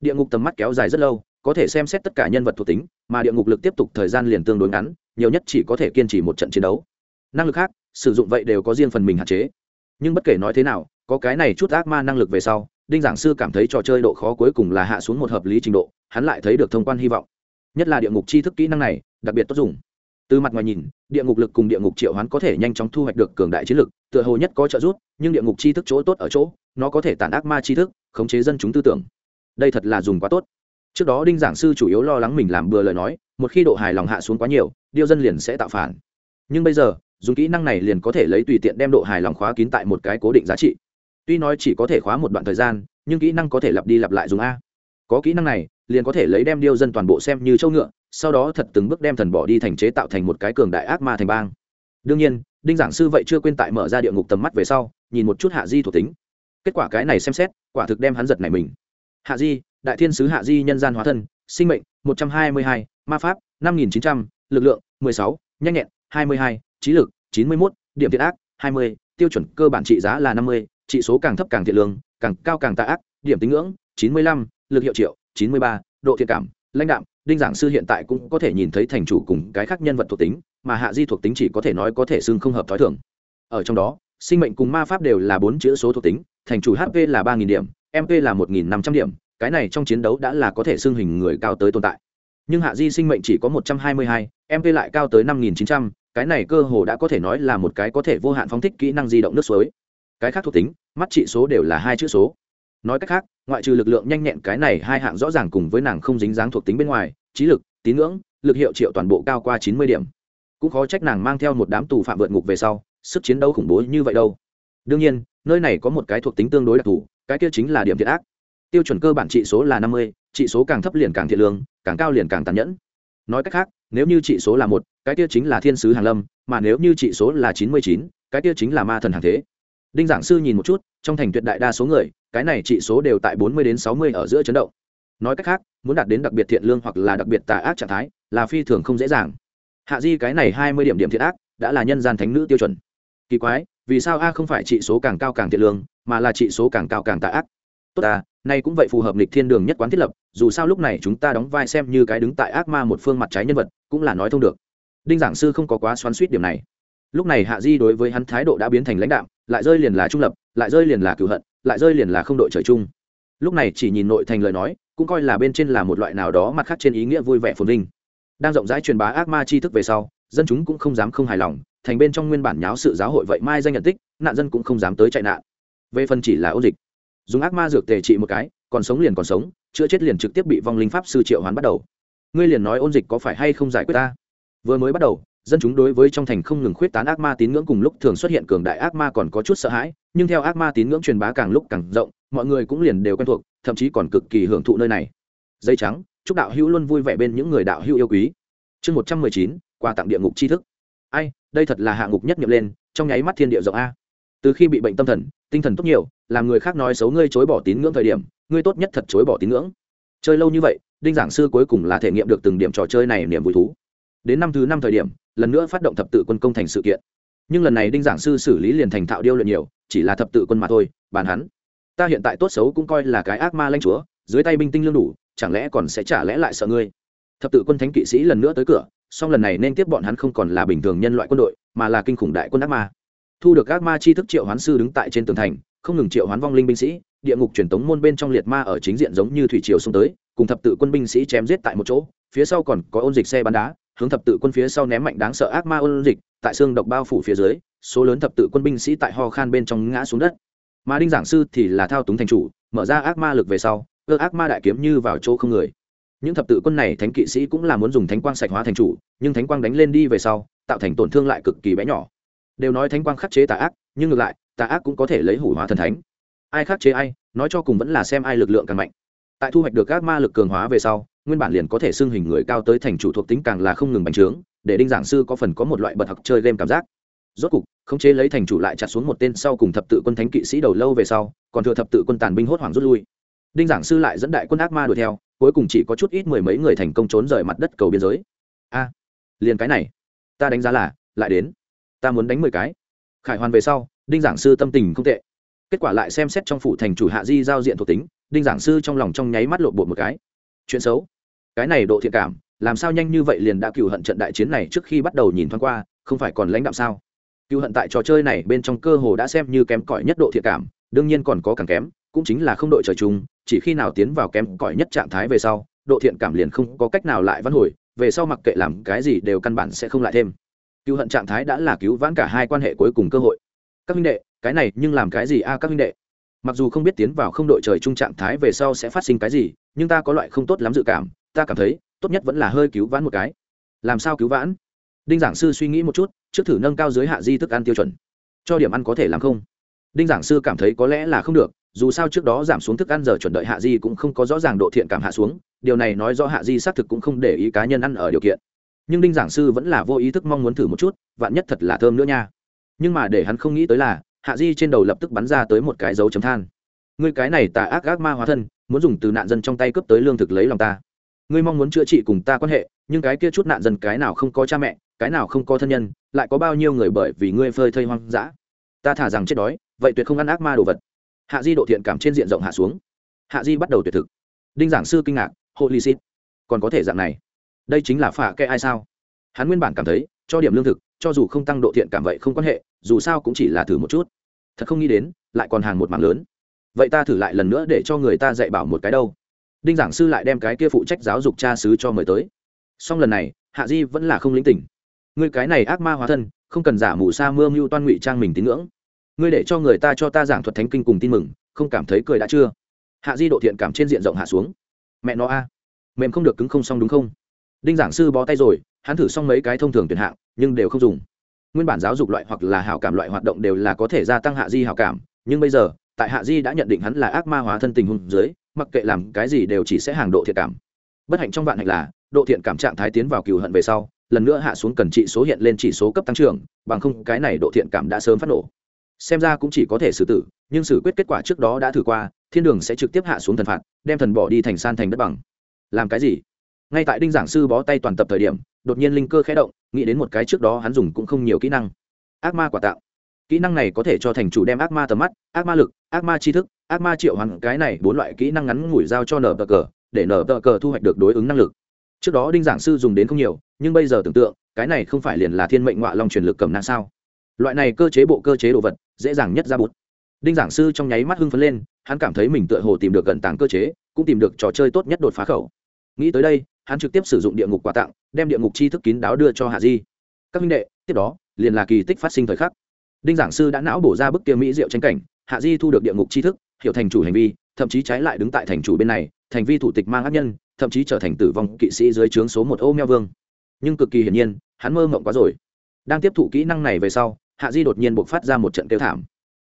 Địa ngục tầm mắt kéo dài rất lâu, có thể xem xét tất cả nhân vật thuộc tính, mà địa ngục lực tiếp tục thời gian liền tương đối ngắn, nhiều nhất chỉ có thể kiên trì một trận chiến đấu. Năng lực khác, sử dụng vậy đều có riêng phần mình hạn chế. Nhưng bất kể nói thế nào có cái này chút ác ma năng lực về sau, đinh giảng sư cảm thấy trò chơi độ khó cuối cùng là hạ xuống một hợp lý trình độ, hắn lại thấy được thông quan hy vọng. Nhất là địa ngục tri thức kỹ năng này, đặc biệt tốt dùng. Từ mặt ngoài nhìn, địa ngục lực cùng địa ngục triệu hoán có thể nhanh chóng thu hoạch được cường đại chiến lực, tựa hồ nhất có trợ giúp, nhưng địa ngục tri thức chỗ tốt ở chỗ, nó có thể tản ác ma tri thức, khống chế dân chúng tư tưởng. Đây thật là dùng quá tốt. Trước đó đinh giảng sư chủ yếu lo lắng mình làm bừa lời nói, một khi độ hài lòng hạ xuống quá nhiều, điêu dân liền sẽ tạo phản. Nhưng bây giờ, dùng kỹ năng này liền có thể lấy tùy tiện đem độ hài lòng khóa kín tại một cái cố định giá trị tuy nói chỉ có thể khóa một đoạn thời gian, nhưng kỹ năng có thể lặp đi lặp lại dùng a. Có kỹ năng này, liền có thể lấy đem điêu dân toàn bộ xem như châu ngựa, sau đó thật từng bước đem thần bỏ đi thành chế tạo thành một cái cường đại ác ma thành bang. Đương nhiên, đinh giảng sư vậy chưa quên tại mở ra địa ngục tầm mắt về sau, nhìn một chút hạ di thuộc tính. Kết quả cái này xem xét, quả thực đem hắn giật này mình. Hạ di, đại thiên sứ hạ di nhân gian hóa thân, sinh mệnh, một trăm hai mươi hai, ma pháp, năm nghìn chín trăm l ự c lượng, mười sáu, nhanh nhẹn, hai mươi hai, trí lực, chín mươi mốt, điểm thiện ác, hai mươi, tiêu chuẩn cơ bản trị giá là năm mươi trị số càng thấp càng thiện lương, càng cao càng tạ ác, điểm tính ngưỡng, chín mươi lăm, lực hiệu triệu, chín mươi ba, độ thiện cảm, lãnh đạm, đinh giảng sư hiện tại cũng có thể nhìn thấy thành chủ cùng cái khác nhân vật thuộc tính, mà hạ di thuộc tính chỉ có thể nói có thể xưng không hợp t h ó i thường. Ở trong đó, sinh mệnh cùng ma pháp đều là bốn chữ số thuộc tính, thành chủ hp là ba nghìn điểm mp là một nghìn năm trăm điểm, cái này trong chiến đấu đã là có thể xưng hình người cao tới tồn tại. Nhưng hạ di sinh mệnh chỉ có một trăm hai mươi hai mp lại cao tới năm nghìn chín trăm, cái này cơ hồ đã có thể nói là một cái có thể vô hạn phóng thích kỹ năng di động nước suối cái khác thuộc tính, mắt trị số đều là hai chữ số. Nói cách khác, ngoại trừ lực lượng nhanh nhẹn cái này hai hạng rõ ràng cùng với nàng không dính dáng thuộc tính bên ngoài, trí lực, tín ngưỡng, lực hiệu triệu toàn bộ cao qua chín mươi điểm. Cũng khó trách nàng mang theo một đám tù phạm vượt ngục về sau, sức chiến đấu khủng bố như vậy đâu. Đương nhiên, nơi này có một cái thuộc tính tương đối đặc thù, cái kia chính là điểm thiệt ác. Tiêu chuẩn cơ bản trị số là năm mươi, trị số càng thấp liền càng thiện lương, càng cao liền càng tàn nhẫn. Nói cách khác, nếu như trị số là một, cái kia chính là thiên sứ hàng lâm, mà nếu như trị số là chín mươi chín, cái kia chính là ma thần hàng thế đinh giảng sư nhìn một chút, trong thành tuyệt đại đa số người, cái này trị số đều tại bốn mươi đến sáu mươi ở giữa chấn động. Nói cách khác, muốn đạt đến đặc biệt thiện lương hoặc là đặc biệt tà ác trạng thái, là phi thường không dễ dàng. Hạ di cái này hai mươi điểm điểm thiện ác, đã là nhân gian thánh nữ tiêu chuẩn. Kỳ quái, vì sao a không phải trị số càng cao càng thiện lương, mà là trị số càng cao càng tà ác? Tốt à nay cũng vậy phù hợp lịch thiên đường nhất quán thiết lập, dù sao lúc này chúng ta đóng vai xem như cái đứng tại ác ma một phương mặt trái nhân vật, cũng là nói thông được. Đinh giảng sư không có quá xoắn suýt điểm này. Lúc này hạ di đối với hắn thái độ đã biến thành lãnh đạo lại rơi liền là trung lập, lại rơi liền là cửu hận, lại rơi liền là không đội trời chung. Lúc này chỉ nhìn nội thành lời nói, cũng coi là bên trên là một loại nào đó mặt khác trên ý nghĩa vui vẻ phồn vinh. Đang rộng rãi truyền bá ác ma tri thức về sau, dân chúng cũng không dám không hài lòng, thành bên trong nguyên bản nháo sự giáo hội vậy mai danh nhận tích, nạn dân cũng không dám tới chạy nạn. Về phần chỉ là ôn dịch, dùng ác ma dược tề trị một cái, còn sống liền còn sống, chữa chết liền trực tiếp bị vong linh pháp sư triệu hoán bắt đầu. Ngươi liền nói ôn dịch có phải hay không giải quyết ta? Vừa mới bắt đầu dân chúng đối với trong thành không ngừng khuyết tán ác ma tín ngưỡng cùng lúc thường xuất hiện cường đại ác ma còn có chút sợ hãi, nhưng theo ác ma tín ngưỡng truyền bá càng lúc càng rộng, mọi người cũng liền đều quen thuộc, thậm chí còn cực kỳ hưởng thụ nơi này. Dây trắng, chúc đạo hữu luôn vui vẻ bên những người đạo hữu yêu quý. Chương một trăm mười chín, quà tặng địa ngục tri thức. Ai, đây thật là hạ ngục nhất nghiệm lên, trong nháy mắt thiên địa rộng a. Từ khi bị bệnh tâm thần, tinh thần tốt nhiều, làm người khác nói xấu ngươi chối bỏ tín ngưỡng thời điểm, ngươi tốt nhất thật chối bỏ tín ngưỡng. Chơi lâu như vậy, đinh giảng sư cuối cùng là thể nghiệm được từng điểm trò chơi này niềm vui thú. Đến năm thứ năm thời điểm lần nữa phát động thập tự quân công thành sự kiện. Nhưng lần này đinh giảng sư xử lý liền thành thạo điêu luyện nhiều, chỉ là thập tự quân mà thôi, bàn hắn. Ta hiện tại tốt xấu cũng coi là cái ác ma lanh chúa, dưới tay binh tinh lương đủ, chẳng lẽ còn sẽ trả lẽ lại sợ ngươi? Thập tự quân thánh kỵ sĩ lần nữa tới cửa, song lần này nên tiếp bọn hắn không còn là bình thường nhân loại quân đội, mà là kinh khủng đại quân ác ma. Thu được ác ma chi thức triệu hoán sư đứng tại trên tường thành, không ngừng triệu hoán vong linh binh sĩ, địa ngục truyền tống môn bên trong liệt ma ở chính diện giống như thủy triều xông tới, cùng thập tự quân binh sĩ chém giết tại một chỗ, phía sau còn có ôn dịch xe bắn đá hướng thập tự quân phía sau ném mạnh đáng sợ ác ma ôn dịch, tại xương độc bao phủ phía dưới, số lớn thập tự quân binh sĩ tại ho khan bên trong ngã xuống đất. Mà đinh giảng sư thì là thao túng thành chủ, mở ra ác ma lực về sau ơ ác ma đại kiếm như vào chỗ không người. Những thập tự quân này thánh kỵ sĩ cũng là muốn dùng thánh quang sạch hóa thành chủ, nhưng thánh quang đánh lên đi về sau, tạo thành tổn thương lại cực kỳ bé nhỏ. Đều nói thánh quang khắc chế tà ác, nhưng ngược lại, tà ác cũng có thể lấy hủ hóa thần thánh. Ai khắc chế ai, nói cho cùng vẫn là xem ai lực lượng càng mạnh. Tại thu hoạch được ác ma lực cường hóa về sau nguyên bản liền có thể xưng hình người cao tới thành chủ thuộc tính càng là không ngừng bành trướng, để đinh giảng sư có phần có một loại bật học chơi game cảm giác. Rốt cục, khống chế lấy thành chủ lại chặt xuống một tên sau cùng thập tự quân thánh kỵ sĩ đầu lâu về sau, còn thừa thập tự quân tàn binh hốt hoảng rút lui. Đinh giảng sư lại dẫn đại quân ác ma đuổi theo, cuối cùng chỉ có chút ít mười mấy người thành công trốn rời mặt đất cầu biên giới. A, liền cái này, ta đánh giá là, lại đến. Ta muốn đánh mười cái. Khải hoàn về sau, đinh giảng sư tâm tình không tệ. Kết quả lại xem xét trong phủ thành chủ hạ di giao diện thuộc tính, đinh giảng sư trong lòng trong nháy mắt lộ bột một cái. Chuyện xấu cái này độ thiện cảm, làm sao nhanh như vậy liền đã cựu hận trận đại chiến này trước khi bắt đầu nhìn thoáng qua, không phải còn lãnh đạm sao? Cựu hận tại trò chơi này bên trong cơ hồ đã xem như kém cỏi nhất độ thiện cảm, đương nhiên còn có càng kém, cũng chính là không đội trời chung, chỉ khi nào tiến vào kém cỏi nhất trạng thái về sau, độ thiện cảm liền không có cách nào lại văn hồi, về sau mặc kệ làm cái gì đều căn bản sẽ không lại thêm. Cựu hận trạng thái đã là cứu vãn cả hai quan hệ cuối cùng cơ hội. Các huynh đệ, cái này nhưng làm cái gì a các huynh đệ? Mặc dù không biết tiến vào không đội trời chung trạng thái về sau sẽ phát sinh cái gì, nhưng ta có loại không tốt lắm dự cảm ta cảm thấy, tốt nhất vẫn là hơi cứu vãn một cái. Làm sao cứu vãn? Đinh giảng sư suy nghĩ một chút, trước thử nâng cao giới hạ di thức ăn tiêu chuẩn. Cho điểm ăn có thể làm không? Đinh giảng sư cảm thấy có lẽ là không được, dù sao trước đó giảm xuống thức ăn giờ chuẩn đợi hạ di cũng không có rõ ràng độ thiện cảm hạ xuống, điều này nói rõ hạ di xác thực cũng không để ý cá nhân ăn ở điều kiện. Nhưng đinh giảng sư vẫn là vô ý thức mong muốn thử một chút, vạn nhất thật là thơm nữa nha. Nhưng mà để hắn không nghĩ tới là, hạ di trên đầu lập tức bắn ra tới một cái dấu chấm than. Ngươi cái này tà ác ác ma hóa thân, muốn dùng từ nạn dân trong tay cướp tới lương thực lấy lòng ta ngươi mong muốn chữa trị cùng ta quan hệ, nhưng cái kia chút nạn dân cái nào không có cha mẹ, cái nào không có thân nhân, lại có bao nhiêu người bởi vì ngươi phơi thây hoang dã? Ta thả rằng chết đói, vậy tuyệt không ăn ác ma đồ vật. Hạ di độ thiện cảm trên diện rộng hạ xuống. Hạ di bắt đầu tuyệt thực. Đinh giảng sư kinh ngạc hộ lì xịt còn có thể dạng này? Đây chính là phả kệ ai sao? Hắn nguyên bản cảm thấy, cho điểm lương thực, cho dù không tăng độ thiện cảm vậy không quan hệ, dù sao cũng chỉ là thử một chút. Thật không nghĩ đến, lại còn hàng một mảng lớn. Vậy ta thử lại lần nữa để cho người ta dạy bảo một cái đâu đinh giảng sư lại đem cái kia phụ trách giáo dục cha xứ cho mời tới. Song lần này, hạ di vẫn là không lĩnh tỉnh. Ngươi cái này ác ma hóa thân, không cần giả mù sa mưa mưu toan ngụy trang mình tín ngưỡng. Ngươi để cho người ta cho ta giảng thuật thánh kinh cùng tin mừng, không cảm thấy cười đã chưa? Hạ di độ thiện cảm trên diện rộng hạ xuống. Mẹ nó a, mềm không được cứng không xong đúng không? Đinh giảng sư bó tay rồi, hắn thử xong mấy cái thông thường tuyển hạng, nhưng đều không dùng. Nguyên bản giáo dục loại hoặc là hảo cảm loại hoạt động đều là có thể gia tăng hạ di hảo cảm, nhưng bây giờ, tại hạ di đã nhận định hắn là ác ma hóa thân tình hùng dưới mặc kệ làm cái gì đều chỉ sẽ hàng độ thiện cảm. Bất hạnh trong vạn hạnh là, độ thiện cảm trạng thái tiến vào cừu hận về sau, lần nữa hạ xuống cần trị số hiện lên chỉ số cấp tăng trưởng, bằng không cái này độ thiện cảm đã sớm phát nổ. Xem ra cũng chỉ có thể xử tử, nhưng xử quyết kết quả trước đó đã thử qua, thiên đường sẽ trực tiếp hạ xuống thần phạt, đem thần bỏ đi thành san thành đất bằng. Làm cái gì? Ngay tại đinh giảng sư bó tay toàn tập thời điểm, đột nhiên linh cơ khẽ động, nghĩ đến một cái trước đó hắn dùng cũng không nhiều kỹ năng. Ác ma quả tạo. Kỹ năng này có thể cho thành chủ đem ác ma tầm mắt, ác ma lực, ác ma tri thức ác ma triệu hoàng cái này bốn loại kỹ năng ngắn ngủi giao cho nở tờ cờ, để nở tờ cờ thu hoạch được đối ứng năng lực. Trước đó đinh giảng sư dùng đến không nhiều, nhưng bây giờ tưởng tượng, cái này không phải liền là thiên mệnh ngoại long truyền lực cầm năng sao? Loại này cơ chế bộ cơ chế đồ vật, dễ dàng nhất ra bút đinh giảng sư trong nháy mắt hưng phấn lên, hắn cảm thấy mình tựa hồ tìm được gần tàng cơ chế, cũng tìm được trò chơi tốt nhất đột phá khẩu. Nghĩ tới đây, hắn trực tiếp sử dụng địa ngục quà tặng, đem địa ngục chi thức kín đáo đưa cho hạ di. Các minh đệ, tiếp đó, liền là kỳ tích phát sinh thời khắc. Đinh giảng sư đã não bổ ra bức kia mỹ diệu tranh cảnh, hạ di thu được địa ngục chi thức hiểu thành chủ hành vi, thậm chí trái lại đứng tại thành chủ bên này, thành vi thủ tịch mang ác nhân, thậm chí trở thành tử vong kỵ sĩ dưới trướng số một ô meo vương. Nhưng cực kỳ hiển nhiên, hắn mơ mộng quá rồi. Đang tiếp thụ kỹ năng này về sau, hạ di đột nhiên buộc phát ra một trận kêu thảm.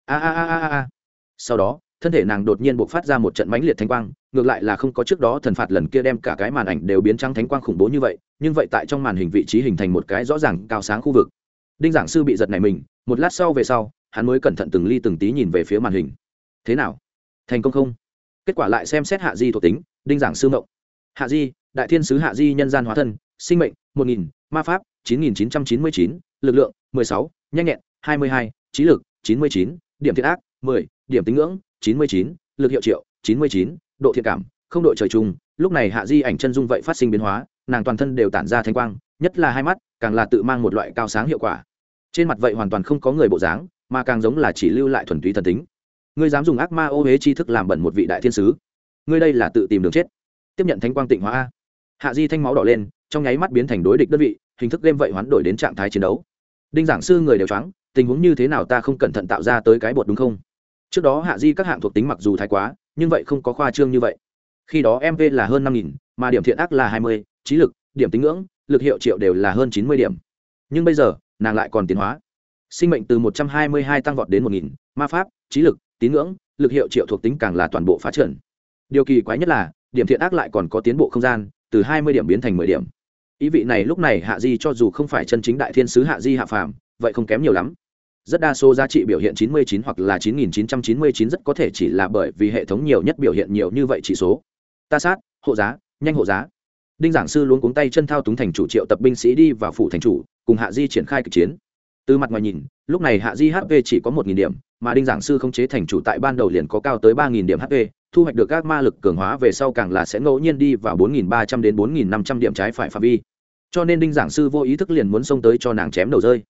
A a a a a sau đó, thân thể nàng đột nhiên buộc phát ra một trận mãnh liệt thanh quang, ngược lại là không có trước đó thần phạt lần kia đem cả cái màn ảnh đều biến trắng thánh quang khủng bố như vậy, nhưng vậy tại trong màn hình vị trí hình thành một cái rõ ràng cao sáng khu vực. Đinh giảng sư bị giật này mình, một lát sau về sau, hắn mới cẩn thận từng ly từng tí nhìn về phía màn hình thế nào? Thành công không? Kết quả lại xem xét hạ di thuộc tính, đinh giảng sư mộng. Hạ di, đại thiên sứ hạ di nhân gian hóa thân, sinh mệnh, một nghìn, ma pháp, chín nghìn chín trăm chín mươi chín, lực lượng, mười sáu, nhanh nhẹn, hai mươi hai, trí lực, chín mươi chín, điểm thiện ác, mười, điểm tính ngưỡng, chín mươi chín, lực hiệu triệu, chín mươi chín, độ thiện cảm, không đội trời chung. Lúc này hạ di ảnh chân dung vậy phát sinh biến hóa, nàng toàn thân đều tản ra thanh quang, nhất là hai mắt, càng là tự mang một loại cao sáng hiệu quả. Trên mặt vậy hoàn toàn không có người bộ dáng, mà càng giống là chỉ lưu lại thuần túy thần tính ngươi dám dùng ác ma ô huế chi thức làm bẩn một vị đại thiên sứ. Ngươi đây là tự tìm đường chết. Tiếp nhận thanh quang tịnh hóa a. Hạ di thanh máu đỏ lên, trong nháy mắt biến thành đối địch đơn vị, hình thức game vậy hoán đổi đến trạng thái chiến đấu. Đinh giảng sư người đều trắng tình huống như thế nào ta không cẩn thận tạo ra tới cái bột đúng không? Trước đó hạ di các hạng thuộc tính mặc dù thái quá, nhưng vậy không có khoa trương như vậy. Khi đó mv là hơn năm nghìn, mà điểm thiện ác là hai mươi, trí lực, điểm tính ngưỡng, lực hiệu triệu đều là hơn chín mươi điểm. Nhưng bây giờ, nàng lại còn tiến hóa. Sinh mệnh từ một trăm hai mươi hai tăng vọt đến một nghìn, ma pháp, trí lực tín ngưỡng, lực hiệu triệu thuộc tính càng là toàn bộ phá trần. Điều kỳ quái nhất là, điểm thiện ác lại còn có tiến bộ không gian, từ hai mươi điểm biến thành mười điểm. Ý vị này lúc này hạ di cho dù không phải chân chính đại thiên sứ hạ di hạ phàm, vậy không kém nhiều lắm. Rất đa số giá trị biểu hiện 99 hoặc là 9999 rất có thể chỉ là bởi vì hệ thống nhiều nhất biểu hiện nhiều như vậy chỉ số. Ta sát, hộ giá, nhanh hộ giá. Đinh giảng sư luôn cuống tay chân thao túng thành chủ triệu tập binh sĩ đi vào phủ thành chủ, cùng hạ di triển khai kịch chiến. Từ mặt ngoài nhìn, lúc này hạ di hp chỉ có một nghìn điểm mà đinh giảng sư không chế thành chủ tại ban đầu liền có cao tới ba nghìn điểm hp thu hoạch được các ma lực cường hóa về sau càng là sẽ ngẫu nhiên đi vào bốn nghìn ba trăm đến bốn nghìn năm trăm điểm trái phải phạm vi. Cho nên đinh giảng sư vô ý thức liền muốn xông tới cho nàng chém đầu rơi.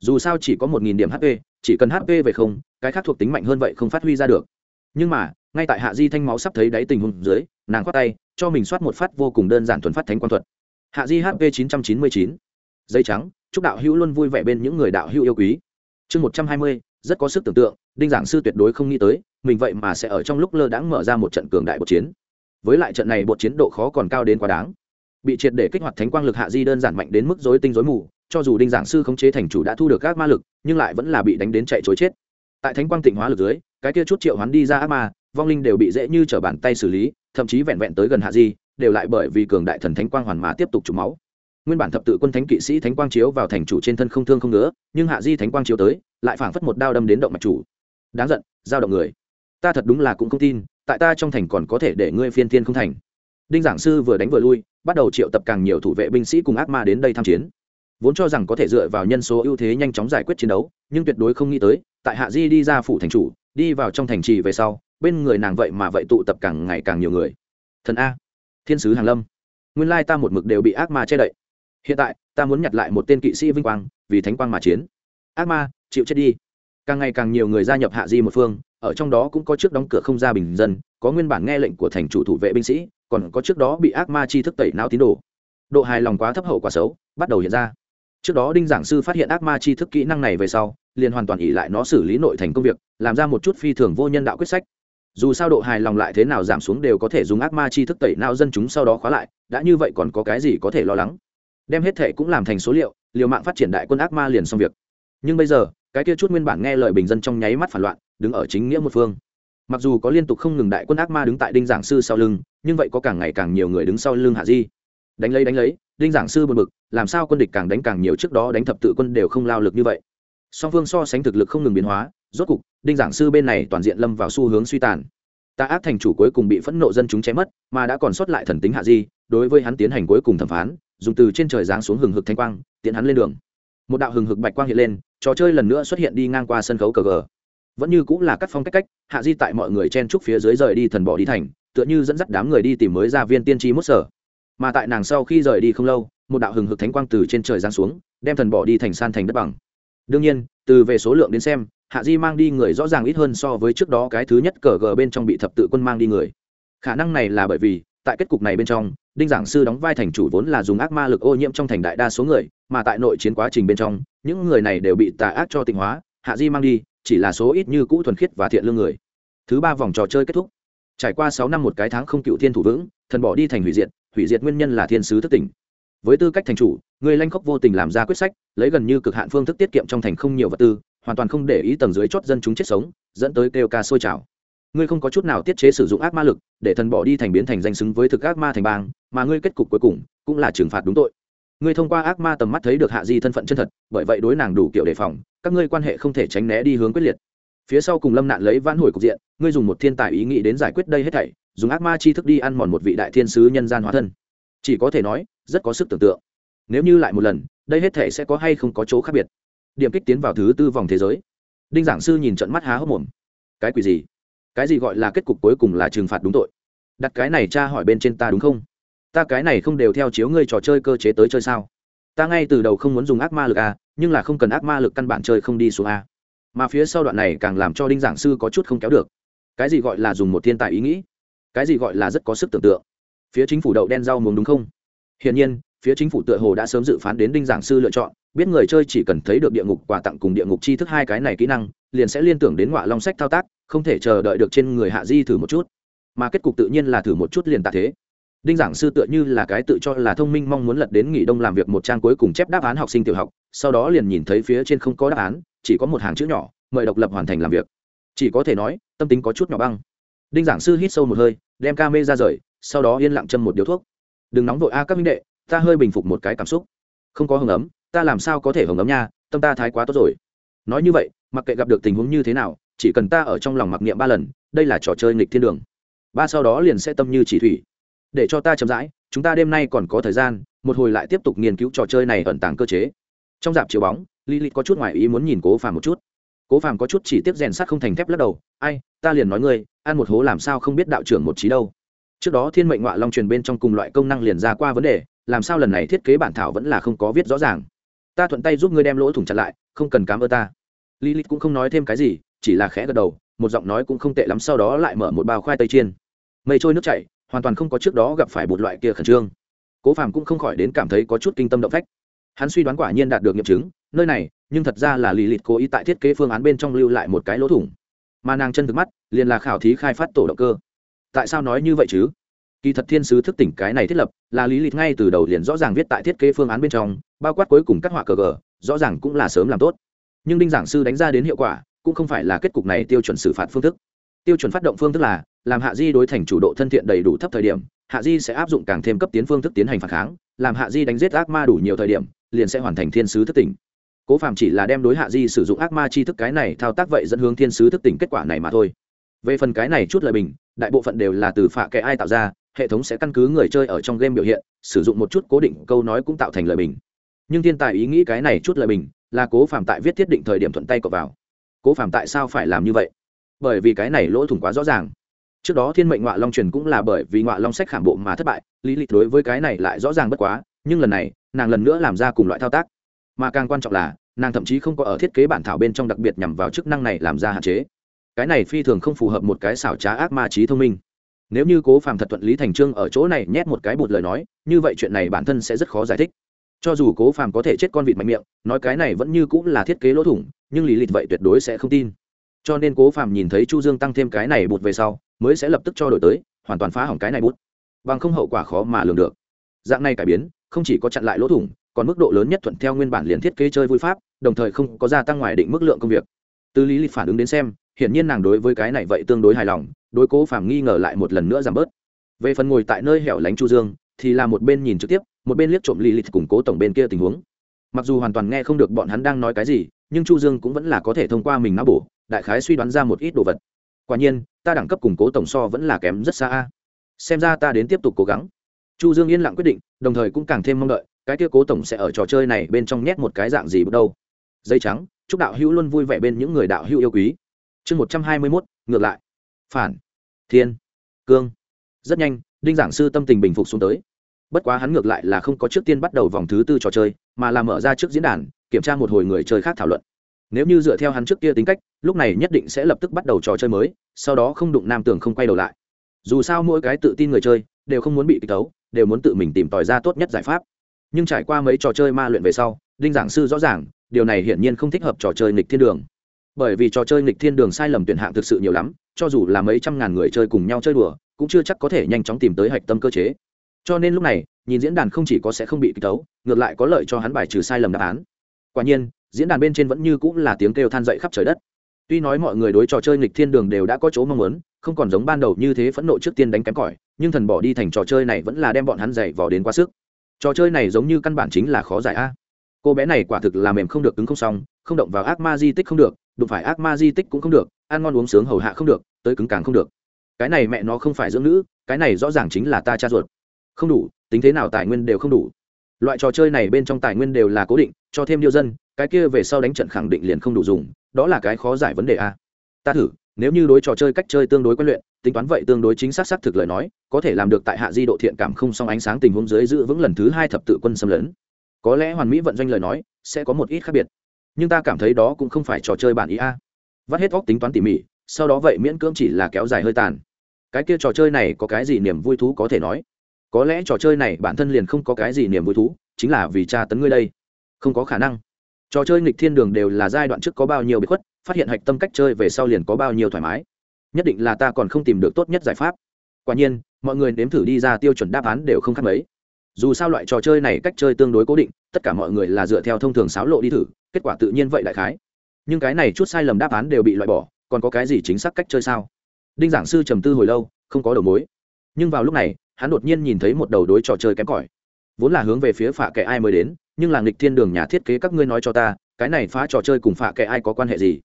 Dù sao chỉ có một nghìn điểm hp chỉ cần hp về không, cái khác thuộc tính mạnh hơn vậy không phát huy ra được. Nhưng mà, ngay tại hạ di thanh máu sắp thấy đáy tình huống dưới, nàng khoát tay, cho mình soát một phát vô cùng đơn giản thuần phát thánh quan thuật. Hạ di hp chín trăm chín mươi chín. Dây trắng, chúc đạo hữu luôn vui vẻ bên những người đạo hữu yêu quý. Chương một trăm hai mươi rất có sức tưởng tượng đinh giảng sư tuyệt đối không nghĩ tới mình vậy mà sẽ ở trong lúc lơ đãng mở ra một trận cường đại bột chiến. Với lại trận này bột chiến độ khó còn cao đến quá đáng. Bị triệt để kích hoạt thánh quang lực hạ di đơn giản mạnh đến mức dối tinh dối mù cho dù đinh giảng sư khống chế thành chủ đã thu được các ma lực nhưng lại vẫn là bị đánh đến chạy chối chết. Tại thánh quang tịnh hóa lực dưới cái kia chút triệu hoán đi ra ác ma vong linh đều bị dễ như trở bàn tay xử lý thậm chí vẹn vẹn tới gần hạ di đều lại bởi vì cường đại thần thánh quang hoàn mà tiếp tục trục máu. Nguyên bản thập tự quân thánh kỵ sĩ thánh quang chiếu vào thành chủ trên thân không thương không nữa, nhưng hạ di thánh quang chiếu tới lại phảng phất một đao đâm đến động mạch chủ. Đáng giận, giao động người. Ta thật đúng là cũng không tin, tại ta trong thành còn có thể để ngươi phiên thiên không thành. Đinh giảng sư vừa đánh vừa lui, bắt đầu triệu tập càng nhiều thủ vệ binh sĩ cùng ác ma đến đây tham chiến. Vốn cho rằng có thể dựa vào nhân số ưu thế nhanh chóng giải quyết chiến đấu, nhưng tuyệt đối không nghĩ tới, tại hạ di đi ra phủ thành chủ, đi vào trong thành trì về sau, bên người nàng vậy mà vậy tụ tập càng ngày càng nhiều người. Thần a, thiên sứ hàng lâm, nguyên lai ta một mực đều bị ác ma che đậy. Hiện tại, ta muốn nhặt lại một tên kỵ sĩ vinh quang, vì thánh quang mà chiến. Ác ma chịu chết đi. Càng ngày càng nhiều người gia nhập hạ di một phương, ở trong đó cũng có trước đóng cửa không ra bình dân, có nguyên bản nghe lệnh của thành chủ thủ vệ binh sĩ, còn có trước đó bị ác ma chi thức tẩy não tín đồ. Độ hài lòng quá thấp, hậu quả xấu bắt đầu hiện ra. Trước đó đinh giảng sư phát hiện ác ma chi thức kỹ năng này về sau, liền hoàn toàn ỉ lại nó xử lý nội thành công việc, làm ra một chút phi thường vô nhân đạo quyết sách. Dù sao độ hài lòng lại thế nào giảm xuống đều có thể dùng ác ma chi thức tẩy não dân chúng sau đó khóa lại, đã như vậy còn có cái gì có thể lo lắng? Đem hết thệ cũng làm thành số liệu, liều mạng phát triển đại quân ác ma liền xong việc nhưng bây giờ, cái kia chút nguyên bản nghe lời bình dân trong nháy mắt phản loạn, đứng ở chính nghĩa một phương. Mặc dù có liên tục không ngừng đại quân ác ma đứng tại đinh giảng sư sau lưng, nhưng vậy có càng ngày càng nhiều người đứng sau lưng hạ di. Đánh lấy đánh lấy, đinh giảng sư buồn bực, làm sao quân địch càng đánh càng nhiều trước đó đánh thập tự quân đều không lao lực như vậy. Song phương so sánh thực lực không ngừng biến hóa, rốt cục, đinh giảng sư bên này toàn diện lâm vào xu hướng suy tàn. Ta ác thành chủ cuối cùng bị phẫn nộ dân chúng chém mất, mà đã còn sót lại thần tính hạ di, đối với hắn tiến hành cuối cùng thẩm phán, dùng từ trên trời giáng xuống hừng hực thanh quang tiến hắn lên đường. Một đạo hừng hực bạch quang hiện lên trò chơi lần nữa xuất hiện đi ngang qua sân khấu cờ gờ. Vẫn như cũng là cắt phong cách cách, hạ di tại mọi người chen trúc phía dưới rời đi thần bỏ đi thành, tựa như dẫn dắt đám người đi tìm mới ra viên tiên tri mốt sở. Mà tại nàng sau khi rời đi không lâu, một đạo hừng hực thánh quang từ trên trời giáng xuống, đem thần bỏ đi thành san thành đất bằng. Đương nhiên, từ về số lượng đến xem, hạ di mang đi người rõ ràng ít hơn so với trước đó cái thứ nhất cờ gờ bên trong bị thập tự quân mang đi người. Khả năng này là bởi vì tại kết cục này bên trong, đinh giảng sư đóng vai thành chủ vốn là dùng ác ma lực ô nhiễm trong thành đại đa số người, mà tại nội chiến quá trình bên trong, những người này đều bị tà ác cho tịnh hóa, hạ di mang đi, chỉ là số ít như cũ thuần khiết và thiện lương người. Thứ ba vòng trò chơi kết thúc. Trải qua sáu năm một cái tháng không cựu thiên thủ vững, thần bỏ đi thành hủy diệt hủy diệt nguyên nhân là thiên sứ thất tỉnh. Với tư cách thành chủ, người lanh khóc vô tình làm ra quyết sách, lấy gần như cực hạn phương thức tiết kiệm trong thành không nhiều vật tư, hoàn toàn không để ý tầng dưới chót dân chúng chết sống, dẫn tới kêu ca sôi trào ngươi không có chút nào tiết chế sử dụng ác ma lực, để thần bỏ đi thành biến thành danh xứng với thực ác ma thành bang, mà ngươi kết cục cuối cùng cũng là trừng phạt đúng tội. Ngươi thông qua ác ma tầm mắt thấy được hạ di thân phận chân thật, bởi vậy đối nàng đủ kiểu đề phòng, các ngươi quan hệ không thể tránh né đi hướng quyết liệt. Phía sau cùng lâm nạn lấy vãn hồi cục diện, ngươi dùng một thiên tài ý nghĩ đến giải quyết đây hết thảy, dùng ác ma chi thức đi ăn mòn một vị đại thiên sứ nhân gian hóa thân. Chỉ có thể nói, rất có sức tưởng tượng. Nếu như lại một lần, đây hết thảy sẽ có hay không có chỗ khác biệt? Điểm kích tiến vào thứ tư vòng thế giới. Đinh giảng sư nhìn trận mắt há hốc mồm. Cái quỷ gì? Cái gì gọi là kết cục cuối cùng là trừng phạt đúng tội? Đặt cái này cha hỏi bên trên ta đúng không? Ta cái này không đều theo chiếu ngươi trò chơi cơ chế tới chơi sao? Ta ngay từ đầu không muốn dùng ác ma lực a nhưng là không cần ác ma lực căn bản chơi không đi xuống a mà phía sau đoạn này càng làm cho đinh giảng sư có chút không kéo được. Cái gì gọi là dùng một thiên tài ý nghĩ? Cái gì gọi là rất có sức tưởng tượng? Phía chính phủ đậu đen rau muống đúng không? Hiển nhiên, phía chính phủ tựa hồ đã sớm dự phán đến đinh giảng sư lựa chọn, biết người chơi chỉ cần thấy được địa ngục quà tặng cùng địa ngục chi thức hai cái này kỹ năng liền sẽ liên tưởng đến ngọa long sách thao tác, không thể chờ đợi được trên người hạ di thử một chút. Mà kết cục tự nhiên là thử một chút liền tạ thế. Đinh giảng sư tựa như là cái tự cho là thông minh mong muốn lật đến nghỉ đông làm việc một trang cuối cùng chép đáp án học sinh tiểu học, sau đó liền nhìn thấy phía trên không có đáp án, chỉ có một hàng chữ nhỏ, mời độc lập hoàn thành làm việc. Chỉ có thể nói, tâm tính có chút nhỏ băng. Đinh giảng sư hít sâu một hơi, đem ca mê ra rời, sau đó yên lặng châm một điếu thuốc. Đừng nóng vội a, các minh đệ, ta hơi bình phục một cái cảm xúc. Không có hồng ấm, ta làm sao có thể hồng ấm nha, tâm ta thái quá tốt rồi nói như vậy, mặc kệ gặp được tình huống như thế nào, chỉ cần ta ở trong lòng mặc niệm ba lần, đây là trò chơi nghịch thiên đường. Ba sau đó liền sẽ tâm như chỉ thủy. Để cho ta chậm rãi, chúng ta đêm nay còn có thời gian, một hồi lại tiếp tục nghiên cứu trò chơi này ẩn tàng cơ chế. Trong dạp chiếu bóng lý lịch có chút ngoài ý muốn nhìn cố phàm một chút. Cố phàm có chút chỉ tiếp rèn sắt không thành thép lắc đầu, ai, ta liền nói ngươi, ăn một hố làm sao không biết đạo trưởng một trí đâu. Trước đó thiên mệnh ngoại long truyền bên trong cùng loại công năng liền ra qua vấn đề, làm sao lần này thiết kế bản thảo vẫn là không có viết rõ ràng ta thuận tay giúp ngươi đem lỗ thủng chặt lại, không cần cám ơn ta. Lý lịch cũng không nói thêm cái gì, chỉ là khẽ gật đầu, một giọng nói cũng không tệ lắm, sau đó lại mở một bao khoai tây chiên. Mây trôi nước chảy, hoàn toàn không có trước đó gặp phải một loại kia khẩn trương. Cố phàm cũng không khỏi đến cảm thấy có chút kinh tâm động phách. Hắn suy đoán quả nhiên đạt được nghiệm chứng, nơi này, nhưng thật ra là lì lịt cố ý tại thiết kế phương án bên trong lưu lại một cái lỗ thủng. Mà nàng chân thực mắt, liền là khảo thí khai phát tổ động cơ. Tại sao nói như vậy chứ? Kỳ thật thiên sứ thức tỉnh cái này thiết lập là lý lịch ngay từ đầu liền rõ ràng viết tại thiết kế phương án bên trong, bao quát cuối cùng các họa cờ gờ, rõ ràng cũng là sớm làm tốt. Nhưng đinh giảng sư đánh ra đến hiệu quả cũng không phải là kết cục này tiêu chuẩn xử phạt phương thức. Tiêu chuẩn phát động phương thức là làm hạ di đối thành chủ độ thân thiện đầy đủ thấp thời điểm, hạ di sẽ áp dụng càng thêm cấp tiến phương thức tiến hành phản kháng, làm hạ di đánh giết ác ma đủ nhiều thời điểm, liền sẽ hoàn thành thiên sứ thức tỉnh. Cố phạm chỉ là đem đối hạ di sử dụng ác ma chi thức cái này thao tác vậy dẫn hướng thiên sứ thức tỉnh kết quả này mà thôi. Về phần cái này chút lời bình, đại bộ phận đều là từ phạ kẻ ai tạo ra hệ thống sẽ căn cứ người chơi ở trong game biểu hiện, sử dụng một chút cố định câu nói cũng tạo thành lời bình. Nhưng thiên tài ý nghĩ cái này chút lời bình là cố phạm tại viết thiết định thời điểm thuận tay cọ vào. Cố phạm tại sao phải làm như vậy? Bởi vì cái này lỗ thủng quá rõ ràng. Trước đó thiên mệnh ngọa long truyền cũng là bởi vì ngọa long sách khảm bộ mà thất bại, lý lịch đối với cái này lại rõ ràng bất quá, nhưng lần này, nàng lần nữa làm ra cùng loại thao tác. Mà càng quan trọng là, nàng thậm chí không có ở thiết kế bản thảo bên trong đặc biệt nhằm vào chức năng này làm ra hạn chế. Cái này phi thường không phù hợp một cái xảo trá ác ma trí thông minh nếu như cố phàm thật thuận lý thành trương ở chỗ này nhét một cái bụt lời nói, như vậy chuyện này bản thân sẽ rất khó giải thích. Cho dù cố phàm có thể chết con vịt mạnh miệng, nói cái này vẫn như cũng là thiết kế lỗ thủng, nhưng lý lịch vậy tuyệt đối sẽ không tin. Cho nên cố phàm nhìn thấy chu dương tăng thêm cái này bụt về sau, mới sẽ lập tức cho đổi tới, hoàn toàn phá hỏng cái này bút bằng không hậu quả khó mà lường được. Dạng này cải biến, không chỉ có chặn lại lỗ thủng, còn mức độ lớn nhất thuận theo nguyên bản liền thiết kế chơi vui pháp, đồng thời không có gia tăng ngoài định mức lượng công việc. Từ lý lịch phản ứng đến xem, hiển nhiên nàng đối với cái này vậy tương đối hài lòng đối cố phàm nghi ngờ lại một lần nữa giảm bớt. Về phần ngồi tại nơi hẻo lánh chu dương, thì là một bên nhìn trực tiếp, một bên liếc trộm lì lịch củng cố tổng bên kia tình huống. Mặc dù hoàn toàn nghe không được bọn hắn đang nói cái gì, nhưng chu dương cũng vẫn là có thể thông qua mình não bổ, đại khái suy đoán ra một ít đồ vật. Quả nhiên, ta đẳng cấp củng cố tổng so vẫn là kém rất xa xem ra ta đến tiếp tục cố gắng. Chu dương yên lặng quyết định, đồng thời cũng càng thêm mong đợi, cái kia cố tổng sẽ ở trò chơi này bên trong nhét một cái dạng gì bước đâu. Dây trắng, chúc đạo hữu luôn vui vẻ bên những người đạo hữu yêu quý. Chương một trăm hai mươi mốt, ngược lại. Phản thiên, cương. Rất nhanh, đinh giảng sư tâm tình bình phục xuống tới. Bất quá hắn ngược lại là không có trước tiên bắt đầu vòng thứ tư trò chơi, mà là mở ra trước diễn đàn, kiểm tra một hồi người chơi khác thảo luận. Nếu như dựa theo hắn trước kia tính cách, lúc này nhất định sẽ lập tức bắt đầu trò chơi mới, sau đó không đụng nam tường không quay đầu lại. Dù sao mỗi cái tự tin người chơi, đều không muốn bị kích tấu, đều muốn tự mình tìm tòi ra tốt nhất giải pháp. Nhưng trải qua mấy trò chơi ma luyện về sau, đinh giảng sư rõ ràng, điều này hiển nhiên không thích hợp trò chơi nghịch thiên đường bởi vì trò chơi nghịch thiên đường sai lầm tuyển hạng thực sự nhiều lắm, cho dù là mấy trăm ngàn người chơi cùng nhau chơi đùa, cũng chưa chắc có thể nhanh chóng tìm tới hạch tâm cơ chế. Cho nên lúc này, nhìn diễn đàn không chỉ có sẽ không bị kích tấu, ngược lại có lợi cho hắn bài trừ sai lầm đáp án. Quả nhiên, diễn đàn bên trên vẫn như cũng là tiếng kêu than dậy khắp trời đất. Tuy nói mọi người đối trò chơi nghịch thiên đường đều đã có chỗ mong muốn, không còn giống ban đầu như thế phẫn nộ trước tiên đánh kém cỏi, nhưng thần bỏ đi thành trò chơi này vẫn là đem bọn hắn dày vò đến quá sức. Trò chơi này giống như căn bản chính là khó giải a. Cô bé này quả thực là mềm không được cứng không xong, không động vào ác ma di tích không được đụng phải ác ma di tích cũng không được, ăn ngon uống sướng hầu hạ không được, tới cứng càng không được. Cái này mẹ nó không phải dưỡng nữ, cái này rõ ràng chính là ta cha ruột. Không đủ, tính thế nào tài nguyên đều không đủ. Loại trò chơi này bên trong tài nguyên đều là cố định, cho thêm điêu dân, cái kia về sau đánh trận khẳng định liền không đủ dùng, đó là cái khó giải vấn đề a. Ta thử, nếu như đối trò chơi cách chơi tương đối quen luyện, tính toán vậy tương đối chính xác xác thực lời nói, có thể làm được tại hạ di độ thiện cảm không song ánh sáng tình huống dưới giữ vững lần thứ hai thập tự quân xâm lấn. Có lẽ hoàn mỹ vận doanh lời nói, sẽ có một ít khác biệt nhưng ta cảm thấy đó cũng không phải trò chơi bản ý a. Vắt hết óc tính toán tỉ mỉ, sau đó vậy miễn cưỡng chỉ là kéo dài hơi tàn. Cái kia trò chơi này có cái gì niềm vui thú có thể nói? Có lẽ trò chơi này bản thân liền không có cái gì niềm vui thú, chính là vì tra tấn ngươi đây. Không có khả năng. Trò chơi nghịch thiên đường đều là giai đoạn trước có bao nhiêu bị khuất, phát hiện hạch tâm cách chơi về sau liền có bao nhiêu thoải mái. Nhất định là ta còn không tìm được tốt nhất giải pháp. Quả nhiên, mọi người nếm thử đi ra tiêu chuẩn đáp án đều không khác mấy dù sao loại trò chơi này cách chơi tương đối cố định, tất cả mọi người là dựa theo thông thường sáo lộ đi thử, kết quả tự nhiên vậy đại khái. Nhưng cái này chút sai lầm đáp án đều bị loại bỏ, còn có cái gì chính xác cách chơi sao? Đinh giảng sư trầm tư hồi lâu, không có đầu mối. Nhưng vào lúc này, hắn đột nhiên nhìn thấy một đầu đối trò chơi kém cỏi. Vốn là hướng về phía phạ kẻ ai mới đến, nhưng là nghịch thiên đường nhà thiết kế các ngươi nói cho ta, cái này phá trò chơi cùng phạ kẻ ai có quan hệ gì?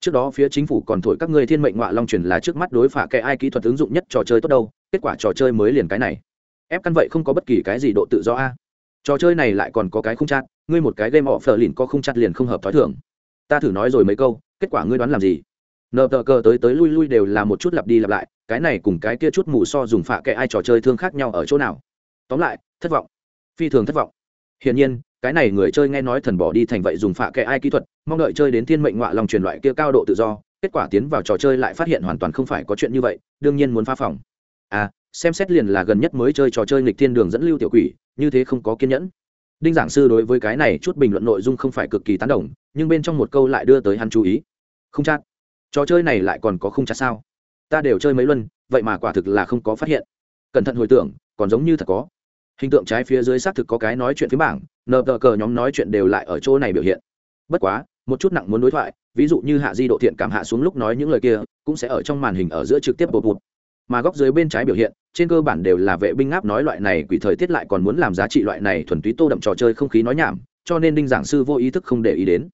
Trước đó phía chính phủ còn thổi các ngươi thiên mệnh ngoại long truyền là trước mắt đối phạ kệ ai kỹ thuật ứng dụng nhất trò chơi tốt đâu, kết quả trò chơi mới liền cái này ép căn vậy không có bất kỳ cái gì độ tự do a. Trò chơi này lại còn có cái không chặt ngươi một cái game offer lìn có không chặt liền không hợp thói thường. Ta thử nói rồi mấy câu, kết quả ngươi đoán làm gì? Nợ tờ cờ tới tới lui lui đều là một chút lặp đi lặp lại, cái này cùng cái kia chút mù so dùng phạ kệ ai trò chơi thương khác nhau ở chỗ nào? Tóm lại, thất vọng. Phi thường thất vọng. Hiển nhiên, cái này người chơi nghe nói thần bỏ đi thành vậy dùng phạ kệ ai kỹ thuật, mong đợi chơi đến thiên mệnh ngoại lòng truyền loại kia cao độ tự do, kết quả tiến vào trò chơi lại phát hiện hoàn toàn không phải có chuyện như vậy, đương nhiên muốn phá phòng. À xem xét liền là gần nhất mới chơi trò chơi nghịch thiên đường dẫn lưu tiểu quỷ, như thế không có kiên nhẫn. Đinh giảng sư đối với cái này chút bình luận nội dung không phải cực kỳ tán đồng, nhưng bên trong một câu lại đưa tới hắn chú ý. Không chắc trò chơi này lại còn có không chắc sao? Ta đều chơi mấy luân, vậy mà quả thực là không có phát hiện. Cẩn thận hồi tưởng, còn giống như thật có. Hình tượng trái phía dưới xác thực có cái nói chuyện phía bảng, nờ tờ cờ nhóm nói chuyện đều lại ở chỗ này biểu hiện. Bất quá, một chút nặng muốn đối thoại, ví dụ như hạ di độ thiện cảm hạ xuống lúc nói những lời kia, cũng sẽ ở trong màn hình ở giữa trực tiếp bột bột mà góc dưới bên trái biểu hiện, trên cơ bản đều là vệ binh ngáp nói loại này quỷ thời tiết lại còn muốn làm giá trị loại này thuần túy tô đậm trò chơi không khí nói nhảm, cho nên đinh giảng sư vô ý thức không để ý đến.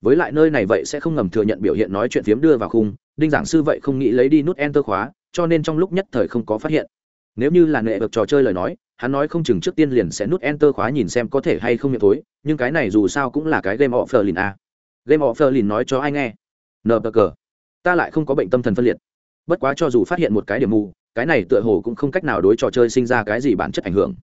Với lại nơi này vậy sẽ không ngầm thừa nhận biểu hiện nói chuyện phiếm đưa vào khung, đinh giảng sư vậy không nghĩ lấy đi nút enter khóa, cho nên trong lúc nhất thời không có phát hiện. Nếu như là nệ vực trò chơi lời nói, hắn nói không chừng trước tiên liền sẽ nút enter khóa nhìn xem có thể hay không miệng thối, nhưng cái này dù sao cũng là cái game offer lìn a à. game offer lìn nói cho ai nghe. Nờ cờ ta lại không có bệnh tâm thần phân liệt bất quá cho dù phát hiện một cái điểm mù, cái này tựa hồ cũng không cách nào đối trò chơi sinh ra cái gì bản chất ảnh hưởng.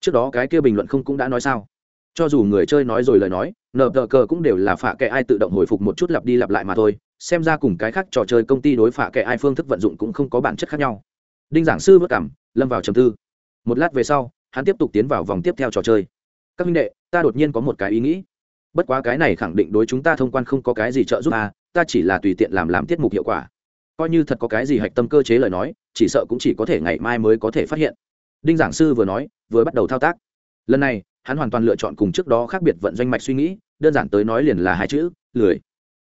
Trước đó cái kia bình luận không cũng đã nói sao? Cho dù người chơi nói rồi lời nói, nờ tờ cờ cũng đều là phạ kệ ai tự động hồi phục một chút lặp đi lặp lại mà thôi, xem ra cùng cái khác trò chơi công ty đối phạ kệ ai phương thức vận dụng cũng không có bản chất khác nhau. Đinh giảng sư vất cảm, lâm vào trầm tư. Một lát về sau, hắn tiếp tục tiến vào vòng tiếp theo trò chơi. Các minh đệ, ta đột nhiên có một cái ý nghĩ. Bất quá cái này khẳng định đối chúng ta thông quan không có cái gì trợ giúp à ta chỉ là tùy tiện làm làm tiết mục hiệu quả coi như thật có cái gì hạch tâm cơ chế lời nói, chỉ sợ cũng chỉ có thể ngày mai mới có thể phát hiện. Đinh giảng sư vừa nói, vừa bắt đầu thao tác. Lần này, hắn hoàn toàn lựa chọn cùng trước đó khác biệt vận doanh mạch suy nghĩ, đơn giản tới nói liền là hai chữ, lười.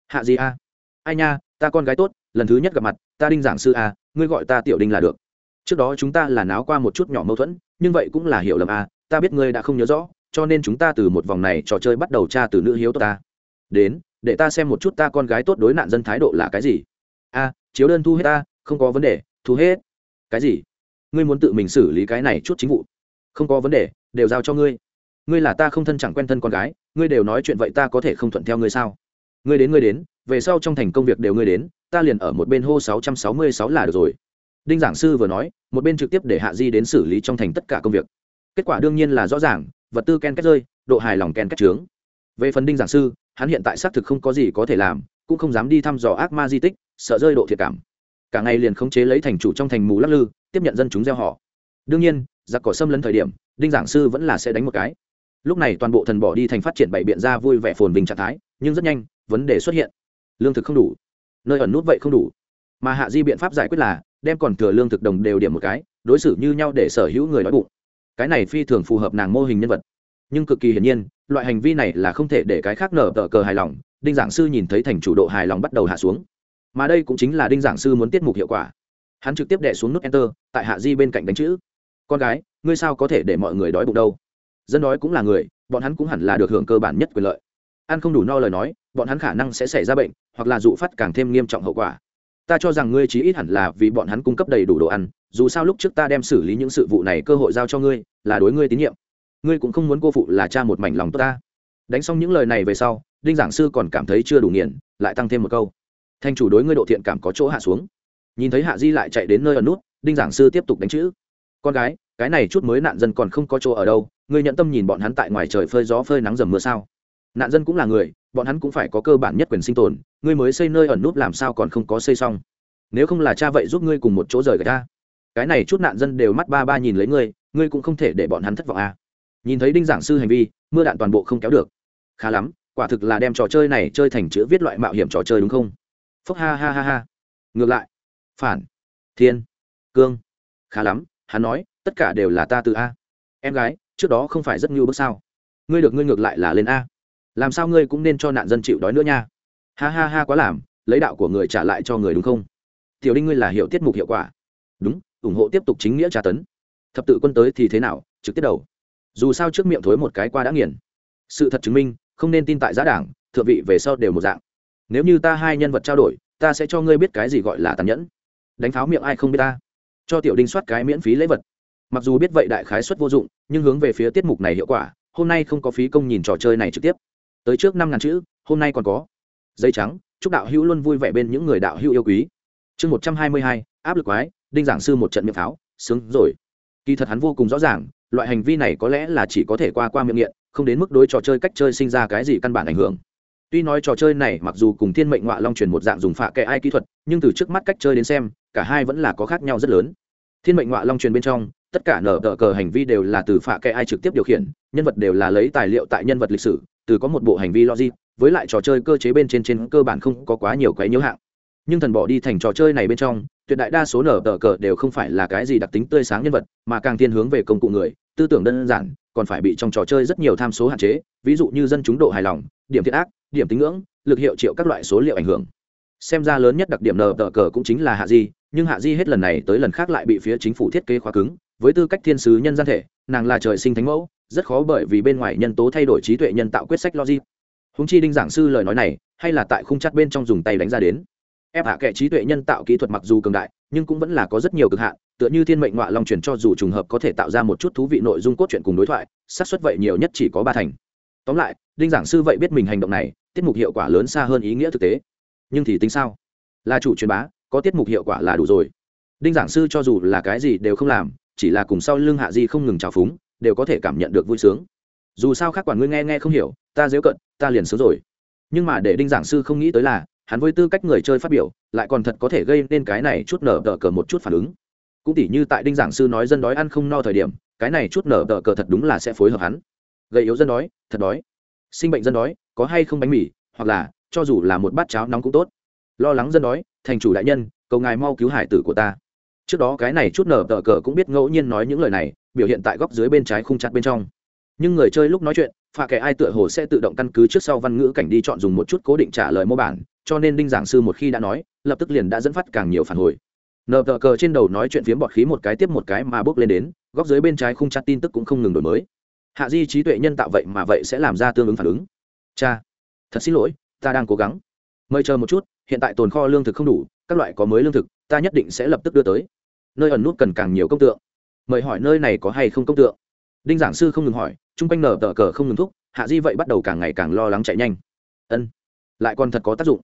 Hạ gì a? Ai nha, ta con gái tốt, lần thứ nhất gặp mặt, ta đinh giảng sư a, ngươi gọi ta tiểu đinh là được. Trước đó chúng ta là náo qua một chút nhỏ mâu thuẫn, nhưng vậy cũng là hiểu lầm a, ta biết ngươi đã không nhớ rõ, cho nên chúng ta từ một vòng này trò chơi bắt đầu tra từ nữ hiếu tốt ta. Đến, để ta xem một chút ta con gái tốt đối nạn dân thái độ là cái gì. A chiếu đơn thu hết ta, không có vấn đề, thu hết. Cái gì? Ngươi muốn tự mình xử lý cái này chút chính vụ? Không có vấn đề, đều giao cho ngươi. Ngươi là ta không thân chẳng quen thân con gái, ngươi đều nói chuyện vậy ta có thể không thuận theo ngươi sao? Ngươi đến ngươi đến, về sau trong thành công việc đều ngươi đến, ta liền ở một bên hô sáu trăm sáu mươi sáu là được rồi. Đinh giảng sư vừa nói, một bên trực tiếp để hạ di đến xử lý trong thành tất cả công việc. Kết quả đương nhiên là rõ ràng, vật tư ken kết rơi, độ hài lòng ken kết trướng. Về phần đinh giảng sư, hắn hiện tại xác thực không có gì có thể làm, cũng không dám đi thăm dò ác ma di tích sợ rơi độ thiệt cảm. Cả ngày liền khống chế lấy thành chủ trong thành mù lắc lư, tiếp nhận dân chúng gieo họ. Đương nhiên, giặc cỏ xâm lấn thời điểm, đinh giảng sư vẫn là sẽ đánh một cái. Lúc này toàn bộ thần bỏ đi thành phát triển bảy biện ra vui vẻ phồn bình trạng thái, nhưng rất nhanh, vấn đề xuất hiện. Lương thực không đủ. Nơi ẩn nút vậy không đủ. Mà hạ di biện pháp giải quyết là, đem còn thừa lương thực đồng đều điểm một cái, đối xử như nhau để sở hữu người đói bụng. Cái này phi thường phù hợp nàng mô hình nhân vật. Nhưng cực kỳ hiển nhiên, loại hành vi này là không thể để cái khác nở tờ cờ hài lòng, đinh giảng sư nhìn thấy thành chủ độ hài lòng bắt đầu hạ xuống mà đây cũng chính là đinh giảng sư muốn tiết mục hiệu quả. Hắn trực tiếp đẻ xuống nút enter, tại hạ di bên cạnh đánh chữ. Con gái, ngươi sao có thể để mọi người đói bụng đâu? Dân đói cũng là người, bọn hắn cũng hẳn là được hưởng cơ bản nhất quyền lợi. Ăn không đủ no lời nói, bọn hắn khả năng sẽ xảy ra bệnh, hoặc là dụ phát càng thêm nghiêm trọng hậu quả. Ta cho rằng ngươi chí ít hẳn là vì bọn hắn cung cấp đầy đủ đồ ăn, dù sao lúc trước ta đem xử lý những sự vụ này cơ hội giao cho ngươi, là đối ngươi tín nhiệm. Ngươi cũng không muốn cô phụ là cha một mảnh lòng tốt ta. Đánh xong những lời này về sau, đinh giảng sư còn cảm thấy chưa đủ nghiền, lại tăng thêm một câu thanh chủ đối ngươi độ thiện cảm có chỗ hạ xuống. Nhìn thấy hạ di lại chạy đến nơi ở nút, đinh giảng sư tiếp tục đánh chữ. Con gái, cái này chút mới nạn dân còn không có chỗ ở đâu, ngươi nhận tâm nhìn bọn hắn tại ngoài trời phơi gió phơi nắng dầm mưa sao? Nạn dân cũng là người, bọn hắn cũng phải có cơ bản nhất quyền sinh tồn, ngươi mới xây nơi ẩn nút làm sao còn không có xây xong? Nếu không là cha vậy giúp ngươi cùng một chỗ rời gạch ta cái này chút nạn dân đều mắt ba ba nhìn lấy ngươi ngươi cũng không thể để bọn hắn thất vọng à. nhìn thấy đinh giảng sư hành vi, mưa đạn toàn bộ không kéo được. Khá lắm, quả thực là đem trò chơi này chơi thành chữ viết loại mạo hiểm trò chơi đúng không? Phốc ha ha ha ha. Ngược lại. Phản. Thiên. Cương. Khá lắm, hắn nói, tất cả đều là ta tự a. Em gái, trước đó không phải rất nhu bước sao? Ngươi được ngươi ngược lại là lên a. Làm sao ngươi cũng nên cho nạn dân chịu đói nữa nha. Ha ha ha quá làm, lấy đạo của người trả lại cho người đúng không? Tiểu đinh ngươi là hiệu tiết mục hiệu quả. Đúng, ủng hộ tiếp tục chính nghĩa tra tấn. Thập tự quân tới thì thế nào, trực tiếp đầu. Dù sao trước miệng thối một cái qua đã nghiền. Sự thật chứng minh, không nên tin tại giá đảng, thượng vị về sau đều một dạng nếu như ta hai nhân vật trao đổi, ta sẽ cho ngươi biết cái gì gọi là tàn nhẫn. Đánh pháo miệng ai không biết ta. Cho tiểu đinh soát cái miễn phí lễ vật. Mặc dù biết vậy đại khái suất vô dụng, nhưng hướng về phía tiết mục này hiệu quả, hôm nay không có phí công nhìn trò chơi này trực tiếp. Tới trước năm ngàn chữ, hôm nay còn có. Dây trắng, chúc đạo hữu luôn vui vẻ bên những người đạo hữu yêu quý. Chương một trăm hai mươi hai, áp lực quái, đinh giảng sư một trận miệng pháo, sướng rồi. Kỳ thật hắn vô cùng rõ ràng, loại hành vi này có lẽ là chỉ có thể qua qua miệng nghiện, không đến mức đối trò chơi cách chơi sinh ra cái gì căn bản ảnh hưởng tuy nói trò chơi này mặc dù cùng thiên mệnh ngoạ long truyền một dạng dùng phạ kệ ai kỹ thuật, nhưng từ trước mắt cách chơi đến xem, cả hai vẫn là có khác nhau rất lớn. Thiên mệnh ngoạ long truyền bên trong, tất cả nở tờ cờ hành vi đều là từ phạ kệ ai trực tiếp điều khiển, nhân vật đều là lấy tài liệu tại nhân vật lịch sử, từ có một bộ hành vi logic, với lại trò chơi cơ chế bên trên trên cơ bản không có quá nhiều cái nhiễu hạng. Nhưng thần bỏ đi thành trò chơi này bên trong, tuyệt đại đa số nở tờ cờ đều không phải là cái gì đặc tính tươi sáng nhân vật, mà càng thiên hướng về công cụ người, tư tưởng đơn giản, còn phải bị trong trò chơi rất nhiều tham số hạn chế, ví dụ như dân chúng độ hài lòng điểm thiện ác, điểm tính ngưỡng, lực hiệu triệu các loại số liệu ảnh hưởng. Xem ra lớn nhất đặc điểm nở tờ cờ cũng chính là hạ di, nhưng hạ di hết lần này tới lần khác lại bị phía chính phủ thiết kế khóa cứng, với tư cách thiên sứ nhân gian thể, nàng là trời sinh thánh mẫu, rất khó bởi vì bên ngoài nhân tố thay đổi trí tuệ nhân tạo quyết sách logic. Húng chi đinh giảng sư lời nói này, hay là tại khung chắt bên trong dùng tay đánh ra đến. Ép hạ kệ trí tuệ nhân tạo kỹ thuật mặc dù cường đại, nhưng cũng vẫn là có rất nhiều cực hạn, tựa như thiên mệnh ngoại long truyền cho dù trùng hợp có thể tạo ra một chút thú vị nội dung cốt truyện cùng đối thoại, xác suất vậy nhiều nhất chỉ có ba thành tóm lại, đinh giảng sư vậy biết mình hành động này, tiết mục hiệu quả lớn xa hơn ý nghĩa thực tế. Nhưng thì tính sao? Là chủ truyền bá, có tiết mục hiệu quả là đủ rồi. Đinh giảng sư cho dù là cái gì đều không làm, chỉ là cùng sau lưng hạ di không ngừng trào phúng, đều có thể cảm nhận được vui sướng. Dù sao khác quản ngươi nghe nghe không hiểu, ta dễ cận, ta liền sướng rồi. Nhưng mà để đinh giảng sư không nghĩ tới là, hắn với tư cách người chơi phát biểu, lại còn thật có thể gây nên cái này chút nở đỡ cờ một chút phản ứng. Cũng tỉ như tại đinh giảng sư nói dân đói ăn không no thời điểm, cái này chút nở đỡ cờ thật đúng là sẽ phối hợp hắn gây yếu dân đói, thật đói. Sinh bệnh dân đói, có hay không bánh mì, hoặc là, cho dù là một bát cháo nóng cũng tốt. Lo lắng dân đói, thành chủ đại nhân, cầu ngài mau cứu hải tử của ta. Trước đó cái này chút nở tờ cờ cũng biết ngẫu nhiên nói những lời này, biểu hiện tại góc dưới bên trái khung chặt bên trong. Nhưng người chơi lúc nói chuyện pha kẻ ai tựa hồ sẽ tự động căn cứ trước sau văn ngữ cảnh đi chọn dùng một chút cố định trả lời mô bản, cho nên đinh giảng sư một khi đã nói, lập tức liền đã dẫn phát càng nhiều phản hồi. Nờ tờ cờ trên đầu nói chuyện phiếm bọt khí một cái tiếp một cái mà bước lên đến, góc dưới bên trái khung chặt tin tức cũng không ngừng đổi mới hạ di trí tuệ nhân tạo vậy mà vậy sẽ làm ra tương ứng phản ứng. Cha, thật xin lỗi, ta đang cố gắng. Mời chờ một chút, hiện tại tồn kho lương thực không đủ, các loại có mới lương thực, ta nhất định sẽ lập tức đưa tới. Nơi ẩn nút cần càng nhiều công tượng. Mời hỏi nơi này có hay không công tượng. Đinh giảng sư không ngừng hỏi, chung quanh nở tờ cờ không ngừng thúc, hạ di vậy bắt đầu càng ngày càng lo lắng chạy nhanh. Ân, lại còn thật có tác dụng.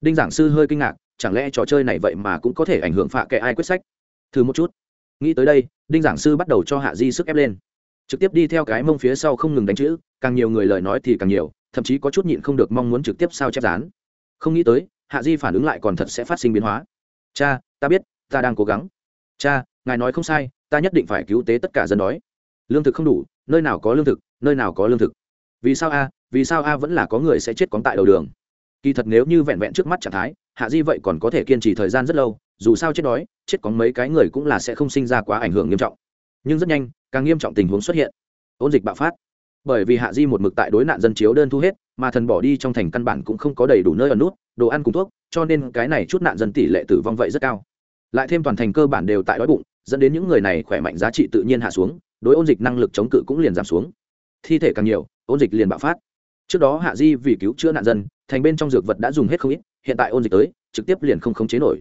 Đinh giảng sư hơi kinh ngạc, chẳng lẽ trò chơi này vậy mà cũng có thể ảnh hưởng phạ kệ ai quyết sách? Thử một chút. Nghĩ tới đây, đinh giảng sư bắt đầu cho hạ di sức ép lên trực tiếp đi theo cái mông phía sau không ngừng đánh chữ, càng nhiều người lời nói thì càng nhiều, thậm chí có chút nhịn không được mong muốn trực tiếp sao chép dán. Không nghĩ tới, hạ di phản ứng lại còn thật sẽ phát sinh biến hóa. Cha, ta biết, ta đang cố gắng. Cha, ngài nói không sai, ta nhất định phải cứu tế tất cả dân đói. Lương thực không đủ, nơi nào có lương thực, nơi nào có lương thực. Vì sao a, vì sao a vẫn là có người sẽ chết cóng tại đầu đường? Kỳ thật nếu như vẹn vẹn trước mắt trạng thái, hạ di vậy còn có thể kiên trì thời gian rất lâu, dù sao chết đói, chết có mấy cái người cũng là sẽ không sinh ra quá ảnh hưởng nghiêm trọng. Nhưng rất nhanh càng nghiêm trọng tình huống xuất hiện. Ôn dịch bạo phát. Bởi vì hạ di một mực tại đối nạn dân chiếu đơn thu hết, mà thần bỏ đi trong thành căn bản cũng không có đầy đủ nơi ở nút, đồ ăn cùng thuốc, cho nên cái này chút nạn dân tỷ lệ tử vong vậy rất cao. Lại thêm toàn thành cơ bản đều tại đói bụng, dẫn đến những người này khỏe mạnh giá trị tự nhiên hạ xuống, đối ôn dịch năng lực chống cự cũng liền giảm xuống. Thi thể càng nhiều, ôn dịch liền bạo phát. Trước đó hạ di vì cứu chữa nạn dân, thành bên trong dược vật đã dùng hết không ít, hiện tại ôn dịch tới, trực tiếp liền không khống chế nổi.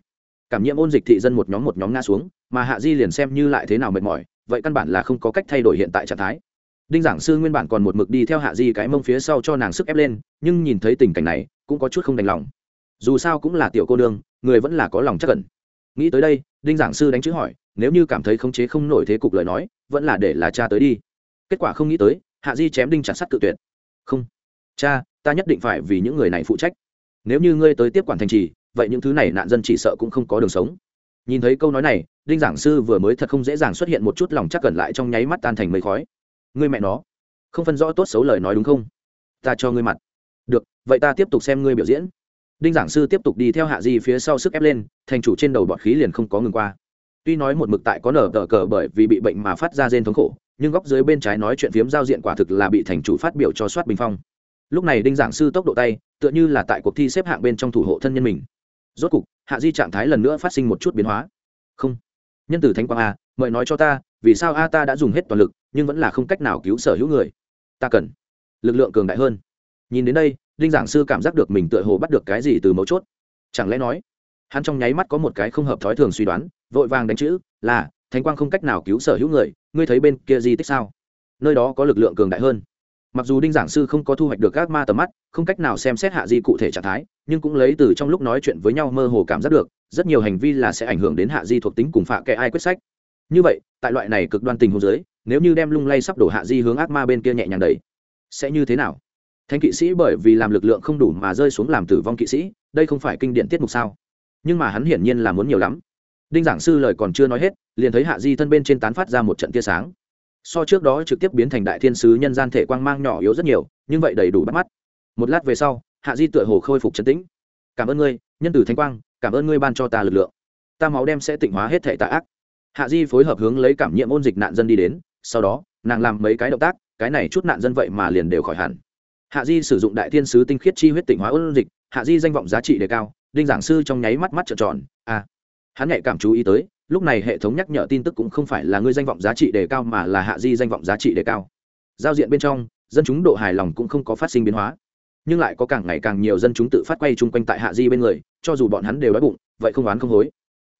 Cảm nhiễm ôn dịch thị dân một nhóm một nhóm nga xuống, mà hạ di liền xem như lại thế nào mệt mỏi vậy căn bản là không có cách thay đổi hiện tại trạng thái. Đinh giảng sư nguyên bản còn một mực đi theo hạ di cái mông phía sau cho nàng sức ép lên, nhưng nhìn thấy tình cảnh này, cũng có chút không đành lòng. Dù sao cũng là tiểu cô nương, người vẫn là có lòng chắc cẩn nghĩ tới đây, đinh giảng sư đánh chữ hỏi, nếu như cảm thấy khống chế không nổi thế cục lời nói, vẫn là để là cha tới đi. Kết quả không nghĩ tới, hạ di chém đinh chặt sắt cự tuyệt. Không. Cha, ta nhất định phải vì những người này phụ trách. Nếu như ngươi tới tiếp quản thành trì, vậy những thứ này nạn dân chỉ sợ cũng không có đường sống nhìn thấy câu nói này, đinh giảng sư vừa mới thật không dễ dàng xuất hiện một chút lòng chắc cẩn lại trong nháy mắt tan thành mây khói. Ngươi mẹ nó, không phân rõ tốt xấu lời nói đúng không? Ta cho ngươi mặt. Được, vậy ta tiếp tục xem ngươi biểu diễn. Đinh giảng sư tiếp tục đi theo hạ di phía sau sức ép lên, thành chủ trên đầu bọt khí liền không có ngừng qua. Tuy nói một mực tại có nở tờ cờ bởi vì bị bệnh mà phát ra rên thống khổ, nhưng góc dưới bên trái nói chuyện phiếm giao diện quả thực là bị thành chủ phát biểu cho soát bình phong. Lúc này đinh giảng sư tốc độ tay, tựa như là tại cuộc thi xếp hạng bên trong thủ hộ thân nhân mình rốt cục, hạ di trạng thái lần nữa phát sinh một chút biến hóa. Không. Nhân tử thánh quang a mời nói cho ta, vì sao a ta đã dùng hết toàn lực, nhưng vẫn là không cách nào cứu sở hữu người? Ta cần lực lượng cường đại hơn. Nhìn đến đây, đinh giảng sư cảm giác được mình tựa hồ bắt được cái gì từ mấu chốt. Chẳng lẽ nói, hắn trong nháy mắt có một cái không hợp thói thường suy đoán, vội vàng đánh chữ, là, thánh quang không cách nào cứu sở hữu người, ngươi thấy bên kia di tích sao? Nơi đó có lực lượng cường đại hơn mặc dù đinh giảng sư không có thu hoạch được các ma tầm mắt, không cách nào xem xét hạ di cụ thể trạng thái, nhưng cũng lấy từ trong lúc nói chuyện với nhau mơ hồ cảm giác được, rất nhiều hành vi là sẽ ảnh hưởng đến hạ di thuộc tính cùng phạ kệ ai quyết sách. Như vậy, tại loại này cực đoan tình hồ dưới, nếu như đem lung lay sắp đổ hạ di hướng ác ma bên kia nhẹ nhàng đầy sẽ như thế nào? Thanh kỵ sĩ bởi vì làm lực lượng không đủ mà rơi xuống làm tử vong kỵ sĩ, đây không phải kinh điển tiết mục sao? Nhưng mà hắn hiển nhiên là muốn nhiều lắm. Đinh giảng sư lời còn chưa nói hết, liền thấy hạ di thân bên trên tán phát ra một trận tia sáng so trước đó trực tiếp biến thành đại thiên sứ nhân gian thể quang mang nhỏ yếu rất nhiều, nhưng vậy đầy đủ bắt mắt. Một lát về sau, hạ di tựa hồ khôi phục trấn tĩnh. Cảm ơn ngươi, nhân tử thanh quang, cảm ơn ngươi ban cho ta lực lượng. Ta máu đem sẽ tịnh hóa hết thể tạ ác. Hạ di phối hợp hướng lấy cảm nhiễm ôn dịch nạn dân đi đến, sau đó, nàng làm mấy cái động tác, cái này chút nạn dân vậy mà liền đều khỏi hẳn. Hạ di sử dụng đại thiên sứ tinh khiết chi huyết tịnh hóa ôn dịch, hạ di danh vọng giá trị đề cao, đinh giảng sư trong nháy mắt mắt trợn tròn a à. hắn nhạy cảm chú ý tới lúc này hệ thống nhắc nhở tin tức cũng không phải là ngươi danh vọng giá trị đề cao mà là hạ di danh vọng giá trị đề cao. Giao diện bên trong, dân chúng độ hài lòng cũng không có phát sinh biến hóa. Nhưng lại có càng ngày càng nhiều dân chúng tự phát quay chung quanh tại hạ di bên người, cho dù bọn hắn đều đói bụng, vậy không oán không hối.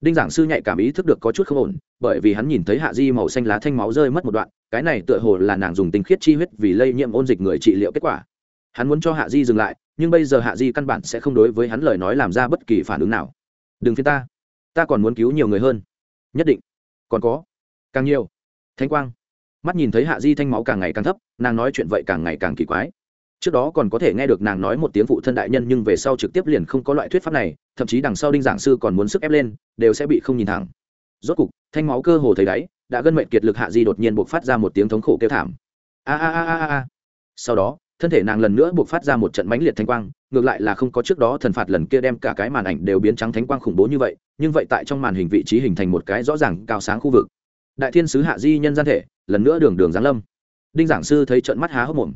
Đinh giảng sư nhạy cảm ý thức được có chút không ổn, bởi vì hắn nhìn thấy hạ di màu xanh lá thanh máu rơi mất một đoạn, cái này tựa hồ là nàng dùng tinh khiết chi huyết vì lây nhiễm ôn dịch người trị liệu kết quả. Hắn muốn cho hạ di dừng lại, nhưng bây giờ hạ di căn bản sẽ không đối với hắn lời nói làm ra bất kỳ phản ứng nào. Đừng phiên ta ta còn muốn cứu nhiều người hơn nhất định. Còn có. Càng nhiều. Thanh quang. Mắt nhìn thấy hạ di thanh máu càng ngày càng thấp, nàng nói chuyện vậy càng ngày càng kỳ quái. Trước đó còn có thể nghe được nàng nói một tiếng phụ thân đại nhân nhưng về sau trực tiếp liền không có loại thuyết pháp này, thậm chí đằng sau đinh giảng sư còn muốn sức ép lên, đều sẽ bị không nhìn thẳng. Rốt cục, thanh máu cơ hồ thấy đáy, đã gân mệnh kiệt lực hạ di đột nhiên buộc phát ra một tiếng thống khổ kêu thảm. A a a a a. Sau đó thân thể nàng lần nữa buộc phát ra một trận mãnh liệt thanh quang, ngược lại là không có trước đó thần phạt lần kia đem cả cái màn ảnh đều biến trắng thánh quang khủng bố như vậy, nhưng vậy tại trong màn hình vị trí hình thành một cái rõ ràng cao sáng khu vực. Đại thiên sứ hạ di nhân gian thể, lần nữa đường đường giáng lâm. Đinh giảng sư thấy trận mắt há hốc mồm.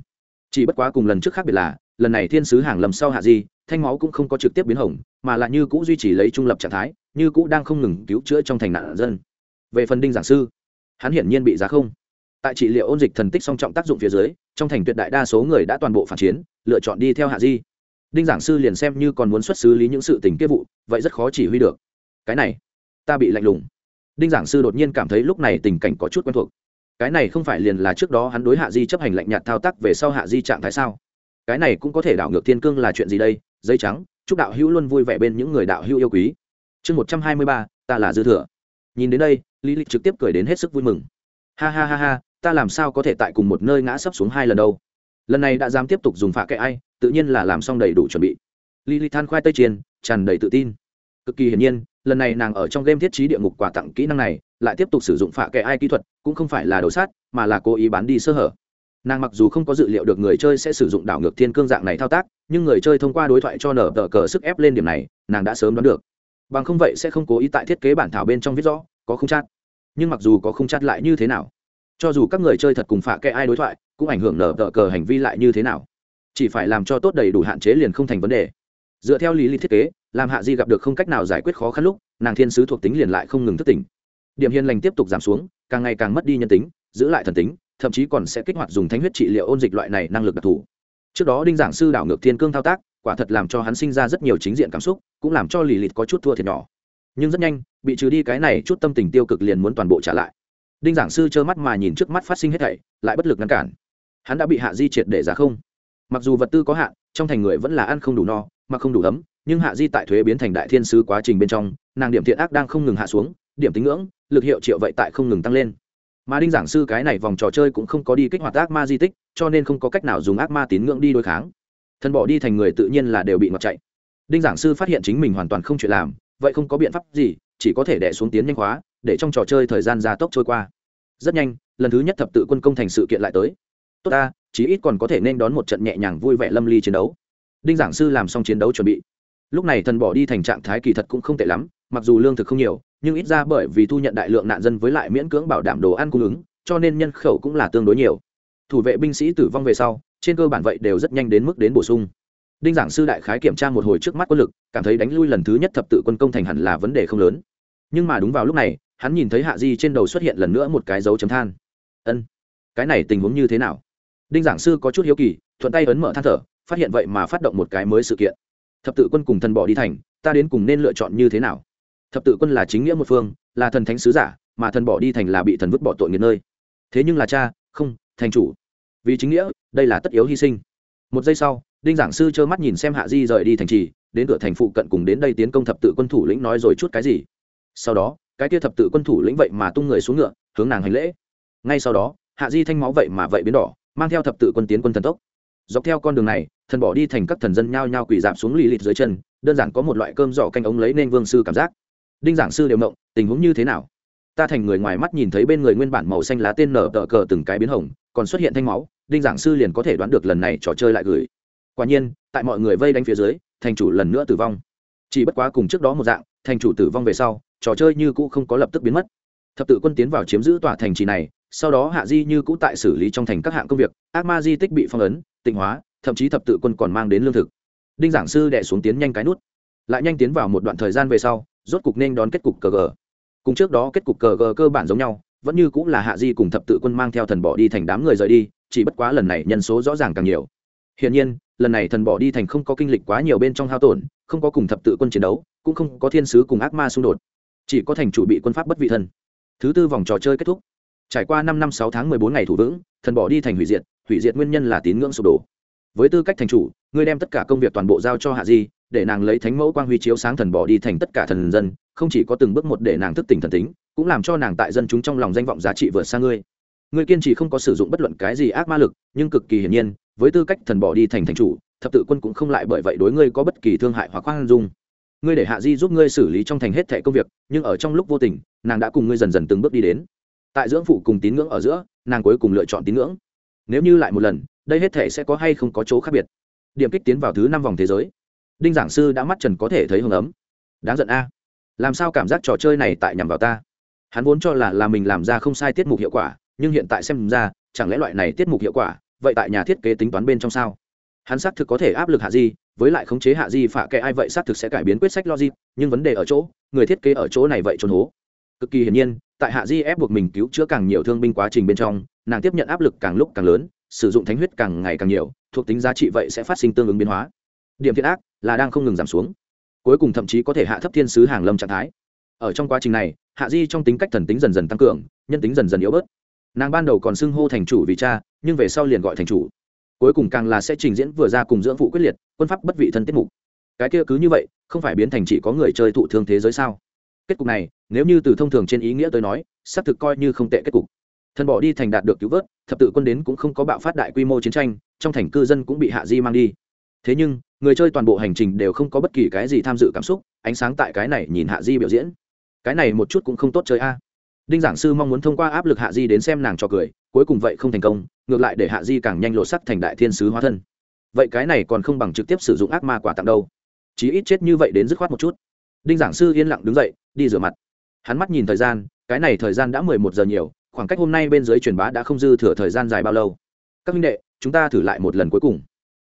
Chỉ bất quá cùng lần trước khác biệt là, lần này thiên sứ hàng lầm sau hạ di, thanh máu cũng không có trực tiếp biến hỏng mà là như cũ duy trì lấy trung lập trạng thái, như cũ đang không ngừng cứu chữa trong thành nạn dân. Về phần đinh giảng sư, hắn hiển nhiên bị giá không tại trị liệu ôn dịch thần tích song trọng tác dụng phía dưới, trong thành tuyệt đại đa số người đã toàn bộ phản chiến, lựa chọn đi theo hạ di. Đinh giảng sư liền xem như còn muốn xuất xứ lý những sự tình kia vụ, vậy rất khó chỉ huy được. Cái này, ta bị lạnh lùng. Đinh giảng sư đột nhiên cảm thấy lúc này tình cảnh có chút quen thuộc. Cái này không phải liền là trước đó hắn đối hạ di chấp hành lạnh nhạt thao tác về sau hạ di trạng thái sao? Cái này cũng có thể đảo ngược thiên cương là chuyện gì đây? Dây trắng, chúc đạo hữu luôn vui vẻ bên những người đạo hữu yêu quý. Chương một trăm hai mươi ba, ta là dư thừa. Nhìn đến đây, lý lịch trực tiếp cười đến hết sức vui mừng. Ha ha ha ha ta làm sao có thể tại cùng một nơi ngã sấp xuống hai lần đâu? Lần này đã dám tiếp tục dùng phạ kệ ai, tự nhiên là làm xong đầy đủ chuẩn bị. Li li than khoai tây chiên, tràn đầy tự tin. Cực kỳ hiển nhiên, lần này nàng ở trong game thiết trí địa ngục quà tặng kỹ năng này, lại tiếp tục sử dụng phạ kệ ai kỹ thuật, cũng không phải là đồ sát, mà là cố ý bán đi sơ hở. Nàng mặc dù không có dự liệu được người chơi sẽ sử dụng đảo ngược thiên cương dạng này thao tác, nhưng người chơi thông qua đối thoại cho nở tờ cờ sức ép lên điểm này, nàng đã sớm đoán được. Bằng không vậy sẽ không cố ý tại thiết kế bản thảo bên trong viết rõ, có không chát. Nhưng mặc dù có không chát lại như thế nào cho dù các người chơi thật cùng phạ kệ ai đối thoại, cũng ảnh hưởng nở tờ cờ hành vi lại như thế nào. Chỉ phải làm cho tốt đầy đủ hạn chế liền không thành vấn đề. Dựa theo lý lịch thiết kế, làm hạ di gặp được không cách nào giải quyết khó khăn lúc, nàng thiên sứ thuộc tính liền lại không ngừng thất tỉnh. Điểm hiền lành tiếp tục giảm xuống, càng ngày càng mất đi nhân tính, giữ lại thần tính, thậm chí còn sẽ kích hoạt dùng thánh huyết trị liệu ôn dịch loại này năng lực đặc thù. Trước đó đinh giảng sư đảo ngược thiên cương thao tác, quả thật làm cho hắn sinh ra rất nhiều chính diện cảm xúc, cũng làm cho lì lịt có chút thua thiệt nhỏ. Nhưng rất nhanh, bị trừ đi cái này chút tâm tình tiêu cực liền muốn toàn bộ trả lại đinh giảng sư trơ mắt mà nhìn trước mắt phát sinh hết thảy, lại bất lực ngăn cản. Hắn đã bị hạ di triệt để giá không. Mặc dù vật tư có hạn, trong thành người vẫn là ăn không đủ no, mà không đủ ấm, nhưng hạ di tại thuế biến thành đại thiên sứ quá trình bên trong, nàng điểm thiện ác đang không ngừng hạ xuống, điểm tính ngưỡng, lực hiệu triệu vậy tại không ngừng tăng lên. Mà đinh giảng sư cái này vòng trò chơi cũng không có đi kích hoạt ác ma di tích, cho nên không có cách nào dùng ác ma tín ngưỡng đi đối kháng. Thân bỏ đi thành người tự nhiên là đều bị ngọt chạy. Đinh giảng sư phát hiện chính mình hoàn toàn không chuyện làm, vậy không có biện pháp gì chỉ có thể đẻ xuống tiến nhanh khóa, để trong trò chơi thời gian gia tốc trôi qua. Rất nhanh, lần thứ nhất thập tự quân công thành sự kiện lại tới. Tốt ta, chí ít còn có thể nên đón một trận nhẹ nhàng vui vẻ lâm ly chiến đấu. Đinh giảng sư làm xong chiến đấu chuẩn bị. Lúc này thần bỏ đi thành trạng thái kỳ thật cũng không tệ lắm, mặc dù lương thực không nhiều, nhưng ít ra bởi vì thu nhận đại lượng nạn dân với lại miễn cưỡng bảo đảm đồ ăn cung ứng, cho nên nhân khẩu cũng là tương đối nhiều. Thủ vệ binh sĩ tử vong về sau, trên cơ bản vậy đều rất nhanh đến mức đến bổ sung. Đinh giảng sư đại khái kiểm tra một hồi trước mắt quân lực, cảm thấy đánh lui lần thứ nhất thập tự quân công thành hẳn là vấn đề không lớn nhưng mà đúng vào lúc này, hắn nhìn thấy hạ di trên đầu xuất hiện lần nữa một cái dấu chấm than. Ân, cái này tình huống như thế nào? Đinh giảng sư có chút hiếu kỳ, thuận tay ấn mở than thở, phát hiện vậy mà phát động một cái mới sự kiện. Thập tự quân cùng thần bỏ đi thành, ta đến cùng nên lựa chọn như thế nào? Thập tự quân là chính nghĩa một phương, là thần thánh sứ giả, mà thần bỏ đi thành là bị thần vứt bỏ tội nghiệt nơi. Thế nhưng là cha, không, thành chủ. Vì chính nghĩa, đây là tất yếu hy sinh. Một giây sau, đinh giảng sư trơ mắt nhìn xem hạ di rời đi thành trì, đến cửa thành phụ cận cùng đến đây tiến công thập tự quân thủ lĩnh nói rồi chút cái gì sau đó, cái kia thập tự quân thủ lĩnh vậy mà tung người xuống ngựa, hướng nàng hành lễ. Ngay sau đó, hạ di thanh máu vậy mà vậy biến đỏ, mang theo thập tự quân tiến quân thần tốc. Dọc theo con đường này, thần bỏ đi thành các thần dân nhao nhao quỳ dạp xuống lì lịt dưới chân, đơn giản có một loại cơm giỏ canh ống lấy nên vương sư cảm giác. Đinh giảng sư đều mộng tình huống như thế nào? Ta thành người ngoài mắt nhìn thấy bên người nguyên bản màu xanh lá tên nở tờ cờ từng cái biến hồng, còn xuất hiện thanh máu, đinh giảng sư liền có thể đoán được lần này trò chơi lại gửi. Quả nhiên, tại mọi người vây đánh phía dưới, thành chủ lần nữa tử vong. Chỉ bất quá cùng trước đó một dạng, thành chủ tử vong về sau trò chơi như cũ không có lập tức biến mất. Thập tự quân tiến vào chiếm giữ tòa thành trì này, sau đó hạ di như cũ tại xử lý trong thành các hạng công việc, ác ma di tích bị phong ấn, tịnh hóa, thậm chí thập tự quân còn mang đến lương thực. Đinh giảng sư đẻ xuống tiến nhanh cái nút. Lại nhanh tiến vào một đoạn thời gian về sau, rốt cục nên đón kết cục cờ gờ. Cùng trước đó kết cục cờ gờ cơ bản giống nhau, vẫn như cũng là hạ di cùng thập tự quân mang theo thần bỏ đi thành đám người rời đi, chỉ bất quá lần này nhân số rõ ràng càng nhiều. Hiển nhiên, lần này thần bỏ đi thành không có kinh lịch quá nhiều bên trong hao tổn, không có cùng thập tự quân chiến đấu, cũng không có thiên sứ cùng ác ma xung đột chỉ có thành chủ bị quân pháp bất vị thân. Thứ tư vòng trò chơi kết thúc. Trải qua năm năm sáu tháng mười bốn ngày thủ vững, thần bỏ đi thành hủy diệt hủy diệt nguyên nhân là tín ngưỡng sụp đổ. Với tư cách thành chủ, ngươi đem tất cả công việc toàn bộ giao cho hạ di, để nàng lấy thánh mẫu quang huy chiếu sáng thần bỏ đi thành tất cả thần dân, không chỉ có từng bước một để nàng thức tỉnh thần tính, cũng làm cho nàng tại dân chúng trong lòng danh vọng giá trị vượt xa ngươi. Ngươi kiên trì không có sử dụng bất luận cái gì ác ma lực, nhưng cực kỳ hiển nhiên, với tư cách thần bỏ đi thành thành chủ, thập tự quân cũng không lại bởi vậy đối ngươi có bất kỳ thương hại hoặc khoan dung ngươi để hạ di giúp ngươi xử lý trong thành hết thẻ công việc, nhưng ở trong lúc vô tình, nàng đã cùng ngươi dần dần từng bước đi đến. Tại dưỡng phụ cùng tín ngưỡng ở giữa, nàng cuối cùng lựa chọn tín ngưỡng. Nếu như lại một lần, đây hết thẻ sẽ có hay không có chỗ khác biệt? Điểm kích tiến vào thứ năm vòng thế giới. Đinh giảng sư đã mắt trần có thể thấy hưng ấm. Đáng giận a. Làm sao cảm giác trò chơi này tại nhằm vào ta? Hắn vốn cho là là mình làm ra không sai tiết mục hiệu quả, nhưng hiện tại xem ra, chẳng lẽ loại này tiết mục hiệu quả, vậy tại nhà thiết kế tính toán bên trong sao? Hắn xác thực có thể áp lực hạ di với lại khống chế hạ di phạ kệ ai vậy xác thực sẽ cải biến quyết sách logic, nhưng vấn đề ở chỗ, người thiết kế ở chỗ này vậy trốn hố. Cực kỳ hiển nhiên, tại hạ di ép buộc mình cứu chữa càng nhiều thương binh quá trình bên trong, nàng tiếp nhận áp lực càng lúc càng lớn, sử dụng thánh huyết càng ngày càng nhiều, thuộc tính giá trị vậy sẽ phát sinh tương ứng biến hóa. Điểm thiện ác là đang không ngừng giảm xuống. Cuối cùng thậm chí có thể hạ thấp thiên sứ hàng lâm trạng thái. Ở trong quá trình này, hạ di trong tính cách thần tính dần dần tăng cường, nhân tính dần dần yếu bớt. Nàng ban đầu còn xưng hô thành chủ vì cha, nhưng về sau liền gọi thành chủ cuối cùng càng là sẽ trình diễn vừa ra cùng dưỡng phụ quyết liệt, quân pháp bất vị thân tiết mục. Cái kia cứ như vậy, không phải biến thành chỉ có người chơi thụ thương thế giới sao? Kết cục này, nếu như từ thông thường trên ý nghĩa tới nói, xác thực coi như không tệ kết cục. Thần bỏ đi thành đạt được cứu vớt, thập tự quân đến cũng không có bạo phát đại quy mô chiến tranh, trong thành cư dân cũng bị hạ di mang đi. Thế nhưng, người chơi toàn bộ hành trình đều không có bất kỳ cái gì tham dự cảm xúc, ánh sáng tại cái này nhìn hạ di biểu diễn. Cái này một chút cũng không tốt chơi a. Đinh giảng sư mong muốn thông qua áp lực hạ di đến xem nàng cho cười cuối cùng vậy không thành công, ngược lại để hạ di càng nhanh lộ sắc thành đại thiên sứ hóa thân. Vậy cái này còn không bằng trực tiếp sử dụng ác ma quả tặng đâu. Chí ít chết như vậy đến dứt khoát một chút. Đinh giảng sư yên lặng đứng dậy, đi rửa mặt. Hắn mắt nhìn thời gian, cái này thời gian đã mười một giờ nhiều, khoảng cách hôm nay bên dưới truyền bá đã không dư thừa thời gian dài bao lâu. Các huynh đệ, chúng ta thử lại một lần cuối cùng.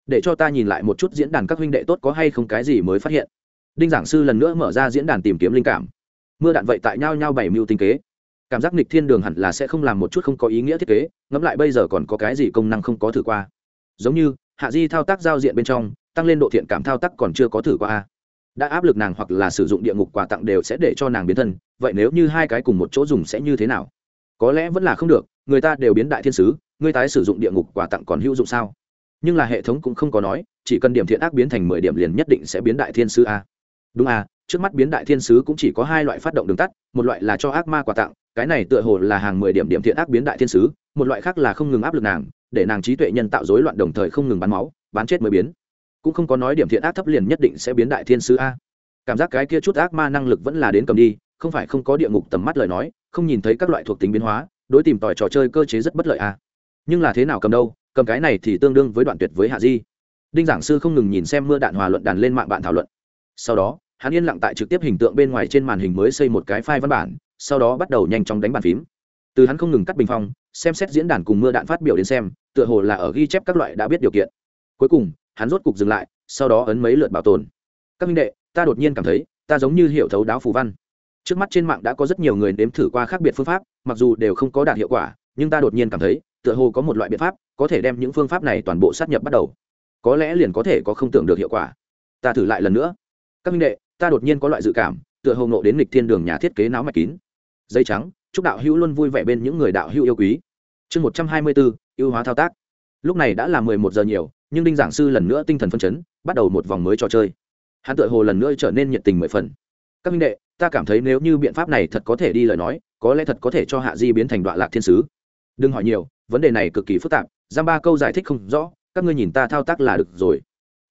Để cho ta nhìn lại một chút diễn đàn các huynh đệ tốt có hay không cái gì mới phát hiện. Đinh giảng sư lần nữa mở ra diễn đàn tìm kiếm linh cảm. Mưa đạn vậy tại nhau nhau bảy mưu tinh kế cảm giác nịch thiên đường hẳn là sẽ không làm một chút không có ý nghĩa thiết kế ngẫm lại bây giờ còn có cái gì công năng không có thử qua. Giống như hạ di thao tác giao diện bên trong tăng lên độ thiện cảm thao tác còn chưa có thử qua a. Đã áp lực nàng hoặc là sử dụng địa ngục quà tặng đều sẽ để cho nàng biến thân vậy nếu như hai cái cùng một chỗ dùng sẽ như thế nào? Có lẽ vẫn là không được người ta đều biến đại thiên sứ người tái sử dụng địa ngục quà tặng còn hữu dụng sao? Nhưng là hệ thống cũng không có nói chỉ cần điểm thiện ác biến thành mười điểm liền nhất định sẽ biến đại thiên sứ a. Đúng a, trước mắt biến đại thiên sứ cũng chỉ có hai loại phát động đường tắt một loại là cho ác ma quà tặng cái này tựa hồ là hàng mười điểm điểm thiện ác biến đại thiên sứ, một loại khác là không ngừng áp lực nàng, để nàng trí tuệ nhân tạo rối loạn đồng thời không ngừng bắn máu bán chết mới biến. Cũng không có nói điểm thiện ác thấp liền nhất định sẽ biến đại thiên sứ a. Cảm giác cái kia chút ác ma năng lực vẫn là đến cầm đi, không phải không có địa ngục tầm mắt lời nói, không nhìn thấy các loại thuộc tính biến hóa, đối tìm tòi trò chơi cơ chế rất bất lợi a. Nhưng là thế nào cầm đâu, cầm cái này thì tương đương với đoạn tuyệt với hạ di. Đinh giảng sư không ngừng nhìn xem mưa đạn hòa luận đàn lên mạng bạn thảo luận. Sau đó, hắn yên lặng tại trực tiếp hình tượng bên ngoài trên màn hình mới xây một cái file văn bản sau đó bắt đầu nhanh chóng đánh bàn phím. Từ hắn không ngừng cắt bình phong, xem xét diễn đàn cùng mưa đạn phát biểu đến xem, tựa hồ là ở ghi chép các loại đã biết điều kiện. Cuối cùng, hắn rốt cục dừng lại, sau đó ấn mấy lượt bảo tồn. Các minh đệ, ta đột nhiên cảm thấy, ta giống như hiểu thấu đáo phù văn. Trước mắt trên mạng đã có rất nhiều người nếm thử qua khác biệt phương pháp, mặc dù đều không có đạt hiệu quả, nhưng ta đột nhiên cảm thấy, tựa hồ có một loại biện pháp, có thể đem những phương pháp này toàn bộ sát nhập bắt đầu. Có lẽ liền có thể có không tưởng được hiệu quả. Ta thử lại lần nữa. Các minh đệ, ta đột nhiên có loại dự cảm, tựa hồ nộ đến lịch thiên đường nhà thiết kế náo mạch kín dây trắng, chúc đạo hữu luôn vui vẻ bên những người đạo hữu yêu quý. Chương một trăm hai mươi bốn ưu hóa thao tác. Lúc này đã là mười một giờ nhiều, nhưng đinh giảng sư lần nữa tinh thần phân chấn, bắt đầu một vòng mới trò chơi. Hắn tự hồ lần nữa trở nên nhiệt tình mười phần. Các minh đệ, ta cảm thấy nếu như biện pháp này thật có thể đi lời nói, có lẽ thật có thể cho hạ di biến thành đoạn lạc thiên sứ. Đừng hỏi nhiều, vấn đề này cực kỳ phức tạp, giam ba câu giải thích không rõ, các ngươi nhìn ta thao tác là được rồi.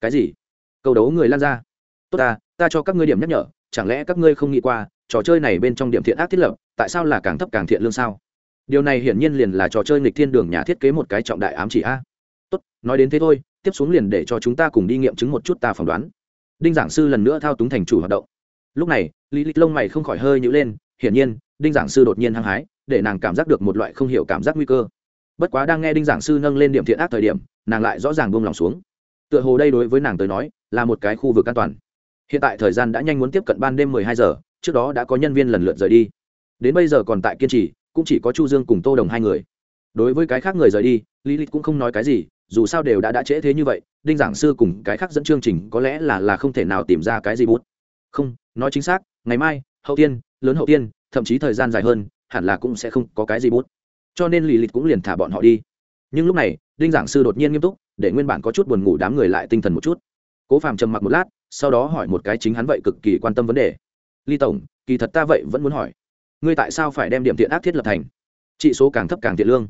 Cái gì? Câu đấu người lan ra. Tốt ta ta cho các ngươi điểm nhắc nhở, chẳng lẽ các ngươi không nghĩ qua trò chơi này bên trong điểm thiện ác thiết lập, tại sao là càng thấp càng thiện lương sao? Điều này hiển nhiên liền là trò chơi nghịch thiên đường nhà thiết kế một cái trọng đại ám chỉ a. Tốt, nói đến thế thôi, tiếp xuống liền để cho chúng ta cùng đi nghiệm chứng một chút ta phỏng đoán. Đinh giảng sư lần nữa thao túng thành chủ hoạt động. Lúc này, lý lịch lông mày không khỏi hơi nhữ lên, hiển nhiên, đinh giảng sư đột nhiên hăng hái, để nàng cảm giác được một loại không hiểu cảm giác nguy cơ. Bất quá đang nghe đinh giảng sư nâng lên điểm thiện ác thời điểm, nàng lại rõ ràng buông lòng xuống. Tựa hồ đây đối với nàng tới nói, là một cái khu vực an toàn. Hiện tại thời gian đã nhanh muốn tiếp cận ban đêm mười hai giờ trước đó đã có nhân viên lần lượt rời đi. Đến bây giờ còn tại kiên trì, cũng chỉ có chu dương cùng tô đồng hai người. Đối với cái khác người rời đi lý lịch cũng không nói cái gì, dù sao đều đã đã trễ thế như vậy, đinh giảng sư cùng cái khác dẫn chương trình có lẽ là là không thể nào tìm ra cái gì bút. Không, nói chính xác, ngày mai, hậu tiên lớn hậu tiên thậm chí thời gian dài hơn, hẳn là cũng sẽ không có cái gì bút. Cho nên lì lịch cũng liền thả bọn họ đi. Nhưng lúc này, đinh giảng sư đột nhiên nghiêm túc, để nguyên bản có chút buồn ngủ đám người lại tinh thần một chút. Cố phàm trầm mặc một lát, sau đó hỏi một cái chính hắn vậy cực kỳ quan tâm vấn đề ly tổng kỳ thật ta vậy vẫn muốn hỏi ngươi tại sao phải đem điểm tiện ác thiết lập thành trị số càng thấp càng tiện lương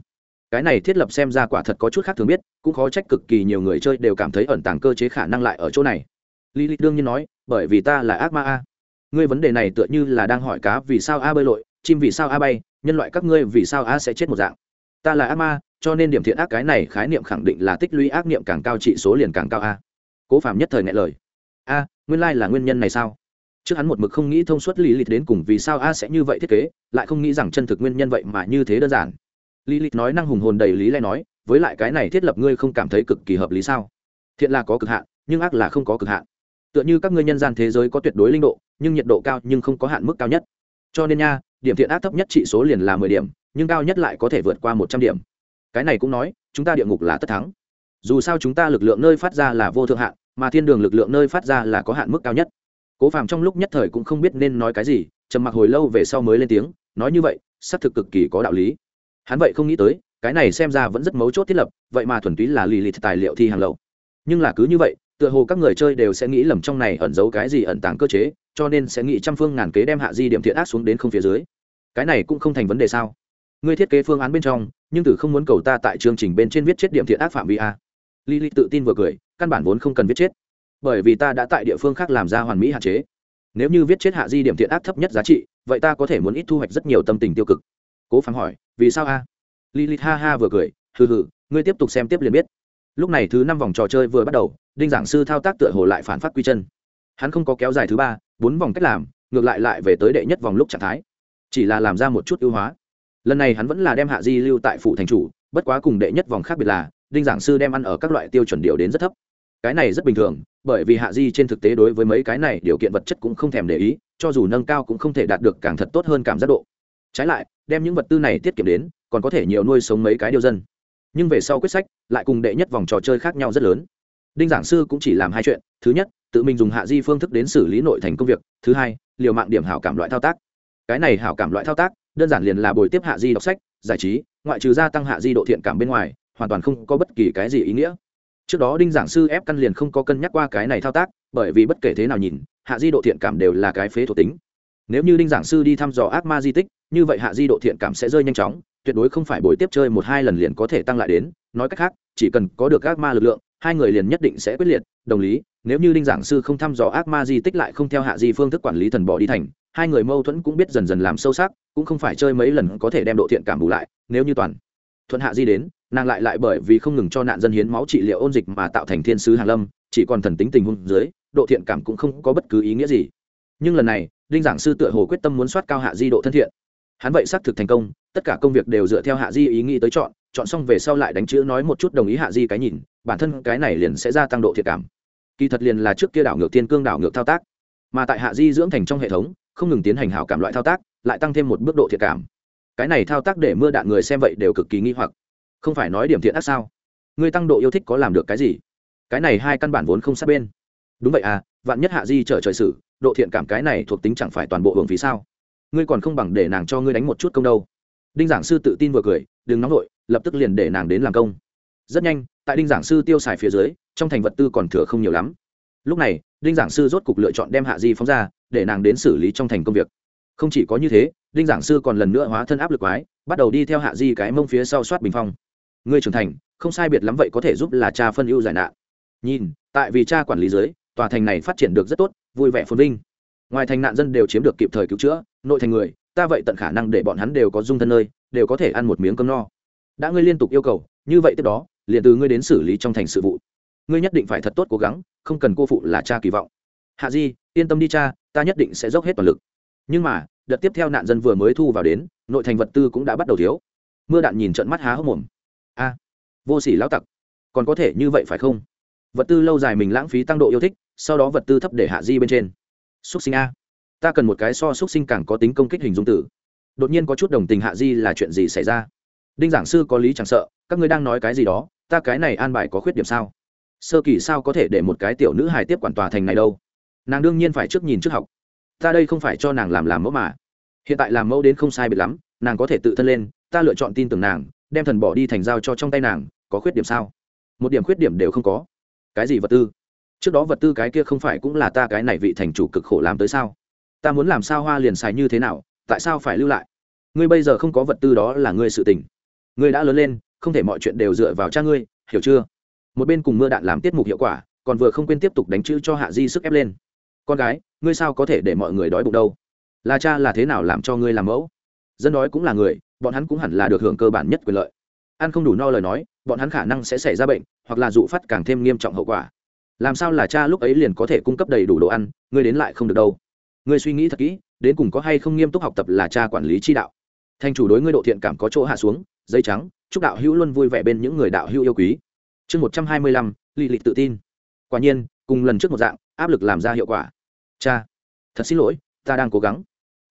cái này thiết lập xem ra quả thật có chút khác thường biết cũng khó trách cực kỳ nhiều người chơi đều cảm thấy ẩn tàng cơ chế khả năng lại ở chỗ này Lý Lịch đương nhiên nói, bởi vì ta là ác ma a. Ngươi vấn đề này tựa như là đang hỏi cá vì sao a bơi lội, chim vì sao a bay, nhân loại các ngươi vì sao a sẽ chết một dạng. Ta là ác ma, cho nên điểm thiện ác cái này khái niệm khẳng định là tích lũy ác niệm càng cao trị số liền càng cao a. Cố Phạm nhất thời ngại lời. A, nguyên lai là nguyên nhân này sao? Trước hắn một mực không nghĩ thông suốt lý lịch đến cùng vì sao a sẽ như vậy thiết kế, lại không nghĩ rằng chân thực nguyên nhân vậy mà như thế đơn giản. Lý lịch nói năng hùng hồn đầy lý lẽ nói, với lại cái này thiết lập ngươi không cảm thấy cực kỳ hợp lý sao? Thiện là có cực hạn, nhưng ác là không có cực hạn. Tựa như các ngươi nhân gian thế giới có tuyệt đối linh độ nhưng nhiệt độ cao nhưng không có hạn mức cao nhất. Cho nên nha điểm thiện ác thấp nhất trị số liền là mười điểm nhưng cao nhất lại có thể vượt qua một trăm điểm. Cái này cũng nói chúng ta địa ngục là tất thắng. Dù sao chúng ta lực lượng nơi phát ra là vô thượng hạn mà thiên đường lực lượng nơi phát ra là có hạn mức cao nhất cố phàm trong lúc nhất thời cũng không biết nên nói cái gì, trầm mặc hồi lâu về sau mới lên tiếng, nói như vậy, xác thực cực kỳ có đạo lý. Hắn vậy không nghĩ tới, cái này xem ra vẫn rất mấu chốt thiết lập, vậy mà thuần túy là lì lìt tài liệu thi hàng lậu. Nhưng là cứ như vậy, tựa hồ các người chơi đều sẽ nghĩ lầm trong này ẩn giấu cái gì ẩn tàng cơ chế, cho nên sẽ nghĩ trăm phương ngàn kế đem hạ di điểm thiện ác xuống đến không phía dưới. Cái này cũng không thành vấn đề sao? Ngươi thiết kế phương án bên trong, nhưng từ không muốn cầu ta tại chương trình bên trên viết chết điểm thiện ác phạm vi a. Lì lì tự tin vừa cười, căn bản vốn không cần viết chết bởi vì ta đã tại địa phương khác làm ra hoàn mỹ hạn chế. Nếu như viết chết hạ di điểm thiện ác thấp nhất giá trị, vậy ta có thể muốn ít thu hoạch rất nhiều tâm tình tiêu cực. Cố phán hỏi, vì sao a? Lý Lý ha ha vừa cười, hừ hừ, ngươi tiếp tục xem tiếp liền biết. Lúc này thứ năm vòng trò chơi vừa bắt đầu, đinh giảng sư thao tác tựa hồ lại phản phát quy chân. Hắn không có kéo dài thứ ba, bốn vòng cách làm, ngược lại lại về tới đệ nhất vòng lúc trạng thái. Chỉ là làm ra một chút ưu hóa. Lần này hắn vẫn là đem hạ di lưu tại phủ thành chủ, bất quá cùng đệ nhất vòng khác biệt là, đinh giảng sư đem ăn ở các loại tiêu chuẩn điều đến rất thấp. Cái này rất bình thường bởi vì hạ di trên thực tế đối với mấy cái này điều kiện vật chất cũng không thèm để ý, cho dù nâng cao cũng không thể đạt được càng thật tốt hơn cảm giác độ. Trái lại, đem những vật tư này tiết kiệm đến, còn có thể nhiều nuôi sống mấy cái điều dân. Nhưng về sau quyết sách, lại cùng đệ nhất vòng trò chơi khác nhau rất lớn. Đinh giảng sư cũng chỉ làm hai chuyện, thứ nhất, tự mình dùng hạ di phương thức đến xử lý nội thành công việc, thứ hai, liều mạng điểm hảo cảm loại thao tác. Cái này hảo cảm loại thao tác, đơn giản liền là buổi tiếp hạ di đọc sách, giải trí, ngoại trừ gia tăng hạ di độ thiện cảm bên ngoài, hoàn toàn không có bất kỳ cái gì ý nghĩa trước đó đinh giảng sư ép căn liền không có cân nhắc qua cái này thao tác, bởi vì bất kể thế nào nhìn, hạ di độ thiện cảm đều là cái phế thuộc tính. Nếu như đinh giảng sư đi thăm dò ác ma di tích, như vậy hạ di độ thiện cảm sẽ rơi nhanh chóng, tuyệt đối không phải buổi tiếp chơi một hai lần liền có thể tăng lại đến. Nói cách khác, chỉ cần có được ác ma lực lượng, hai người liền nhất định sẽ quyết liệt. Đồng lý, nếu như đinh giảng sư không thăm dò ác ma di tích lại không theo hạ di phương thức quản lý thần bỏ đi thành, hai người mâu thuẫn cũng biết dần dần làm sâu sắc, cũng không phải chơi mấy lần có thể đem độ thiện cảm bù lại, nếu như toàn thuận hạ di đến nàng lại lại bởi vì không ngừng cho nạn dân hiến máu trị liệu ôn dịch mà tạo thành thiên sứ hàn lâm, chỉ còn thần tính tình huống dưới, độ thiện cảm cũng không có bất cứ ý nghĩa gì. Nhưng lần này, đinh giảng sư tựa hồ quyết tâm muốn soát cao hạ di độ thân thiện. Hắn vậy xác thực thành công, tất cả công việc đều dựa theo hạ di ý nghĩ tới chọn chọn xong về sau lại đánh chữ nói một chút đồng ý hạ di cái nhìn, bản thân cái này liền sẽ gia tăng độ thiệt cảm. Kỳ thật liền là trước kia đảo ngược tiên cương đảo ngược thao tác. Mà tại hạ di dưỡng thành trong hệ thống, không ngừng tiến hành hảo cảm loại thao tác, lại tăng thêm một mức độ thiệt cảm. Cái này thao tác để mưa đạn người xem vậy đều cực kỳ nghi hoặc không phải nói điểm thiện ác sao? Ngươi tăng độ yêu thích có làm được cái gì? Cái này hai căn bản vốn không sát bên. Đúng vậy à vạn nhất hạ di trở trời sử độ thiện cảm cái này thuộc tính chẳng phải toàn bộ hưởng phí sao? Ngươi còn không bằng để nàng cho ngươi đánh một chút công đâu. Đinh giảng sư tự tin vừa cười, đừng nóng vội, lập tức liền để nàng đến làm công. Rất nhanh, tại đinh giảng sư tiêu xài phía dưới, trong thành vật tư còn thừa không nhiều lắm. Lúc này, đinh giảng sư rốt cục lựa chọn đem hạ di phóng ra, để nàng đến xử lý trong thành công việc. Không chỉ có như thế, đinh giảng sư còn lần nữa hóa thân áp lực quái, bắt đầu đi theo hạ di cái mông phía sau soát bình phong ngươi trưởng thành, không sai biệt lắm vậy có thể giúp là cha phân ưu giải nạn. Nhìn, tại vì cha quản lý dưới tòa thành này phát triển được rất tốt, vui vẻ phồn vinh. Ngoài thành nạn dân đều chiếm được kịp thời cứu chữa, nội thành người, ta vậy tận khả năng để bọn hắn đều có dung thân nơi, đều có thể ăn một miếng cơm no. Đã ngươi liên tục yêu cầu, như vậy tiếp đó, liền từ ngươi đến xử lý trong thành sự vụ. Ngươi nhất định phải thật tốt cố gắng, không cần cô phụ là cha kỳ vọng. Hạ di, yên tâm đi cha, ta nhất định sẽ dốc hết toàn lực. Nhưng mà, đợt tiếp theo nạn dân vừa mới thu vào đến, nội thành vật tư cũng đã bắt đầu thiếu. Mưa đạn nhìn trận mắt há hốc mồm a, vô s ỉ lão tặc. Còn có thể như vậy phải không? Vật tư lâu dài mình lãng phí tăng độ yêu thích, sau đó vật tư thấp để hạ di bên trên. Xúc sinh a. Ta cần một cái so xúc sinh càng có tính công kích hình dung tử. Đột nhiên có chút đồng tình hạ di là chuyện gì xảy ra? Đinh giảng sư có lý chẳng sợ, các ngươi đang nói cái gì đó, ta cái này an bài có khuyết điểm sao? Sơ kỳ sao có thể để một cái tiểu nữ hài tiếp quản tòa thành này đâu? Nàng đương nhiên phải trước nhìn trước học. Ta đây không phải cho nàng làm làm mẫu mà. Hiện tại làm mẫu đến không sai biệt lắm, nàng có thể tự thân lên, ta lựa chọn tin tưởng nàng đem thần bỏ đi thành giao cho trong tay nàng, có khuyết điểm sao? Một điểm khuyết điểm đều không có. Cái gì vật tư? Trước đó vật tư cái kia không phải cũng là ta cái này vị thành chủ cực khổ làm tới sao? Ta muốn làm sao hoa liền xài như thế nào, tại sao phải lưu lại? Ngươi bây giờ không có vật tư đó là ngươi sự tình. Ngươi đã lớn lên, không thể mọi chuyện đều dựa vào cha ngươi, hiểu chưa? Một bên cùng mưa đạn làm tiết mục hiệu quả, còn vừa không quên tiếp tục đánh chữ cho hạ di sức ép lên. Con gái, ngươi sao có thể để mọi người đói bụng đâu? Là cha là thế nào làm cho ngươi làm mẫu? Dân đói cũng là người bọn hắn cũng hẳn là được hưởng cơ bản nhất quyền lợi. Ăn không đủ no lời nói, bọn hắn khả năng sẽ xảy ra bệnh, hoặc là dụ phát càng thêm nghiêm trọng hậu quả. Làm sao là cha lúc ấy liền có thể cung cấp đầy đủ đồ ăn, ngươi đến lại không được đâu. Ngươi suy nghĩ thật kỹ, đến cùng có hay không nghiêm túc học tập là cha quản lý chi đạo. Thành chủ đối ngươi độ thiện cảm có chỗ hạ xuống giấy trắng, chúc đạo hữu luôn vui vẻ bên những người đạo hữu yêu quý. Chương một trăm hai mươi lăm lì lịch tự tin. Quả nhiên, cùng lần trước một dạng, áp lực làm ra hiệu quả. Cha, thật xin lỗi, ta đang cố gắng.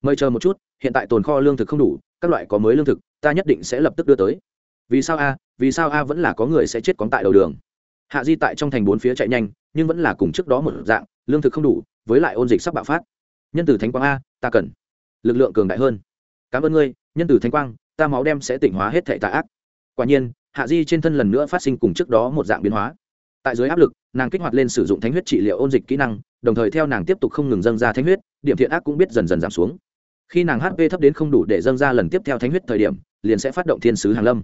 Mời chờ một chút, hiện tại tồn kho lương thực không đủ các loại có mới lương thực, ta nhất định sẽ lập tức đưa tới. Vì sao a? Vì sao a vẫn là có người sẽ chết cóng tại đầu đường? Hạ di tại trong thành bốn phía chạy nhanh, nhưng vẫn là cùng trước đó một dạng, lương thực không đủ, với lại ôn dịch sắp bạo phát. Nhân từ thánh quang a, ta cần lực lượng cường đại hơn. Cảm ơn ngươi, nhân từ thánh quang, ta máu đem sẽ tỉnh hóa hết thệ tạ ác. Quả nhiên, hạ di trên thân lần nữa phát sinh cùng trước đó một dạng biến hóa. Tại dưới áp lực, nàng kích hoạt lên sử dụng thánh huyết trị liệu ôn dịch kỹ năng, đồng thời theo nàng tiếp tục không ngừng dâng ra thánh huyết, điểm thiện ác cũng biết dần dần giảm xuống khi nàng hp thấp đến không đủ để dâng ra lần tiếp theo thánh huyết thời điểm, liền sẽ phát động thiên sứ hàn lâm.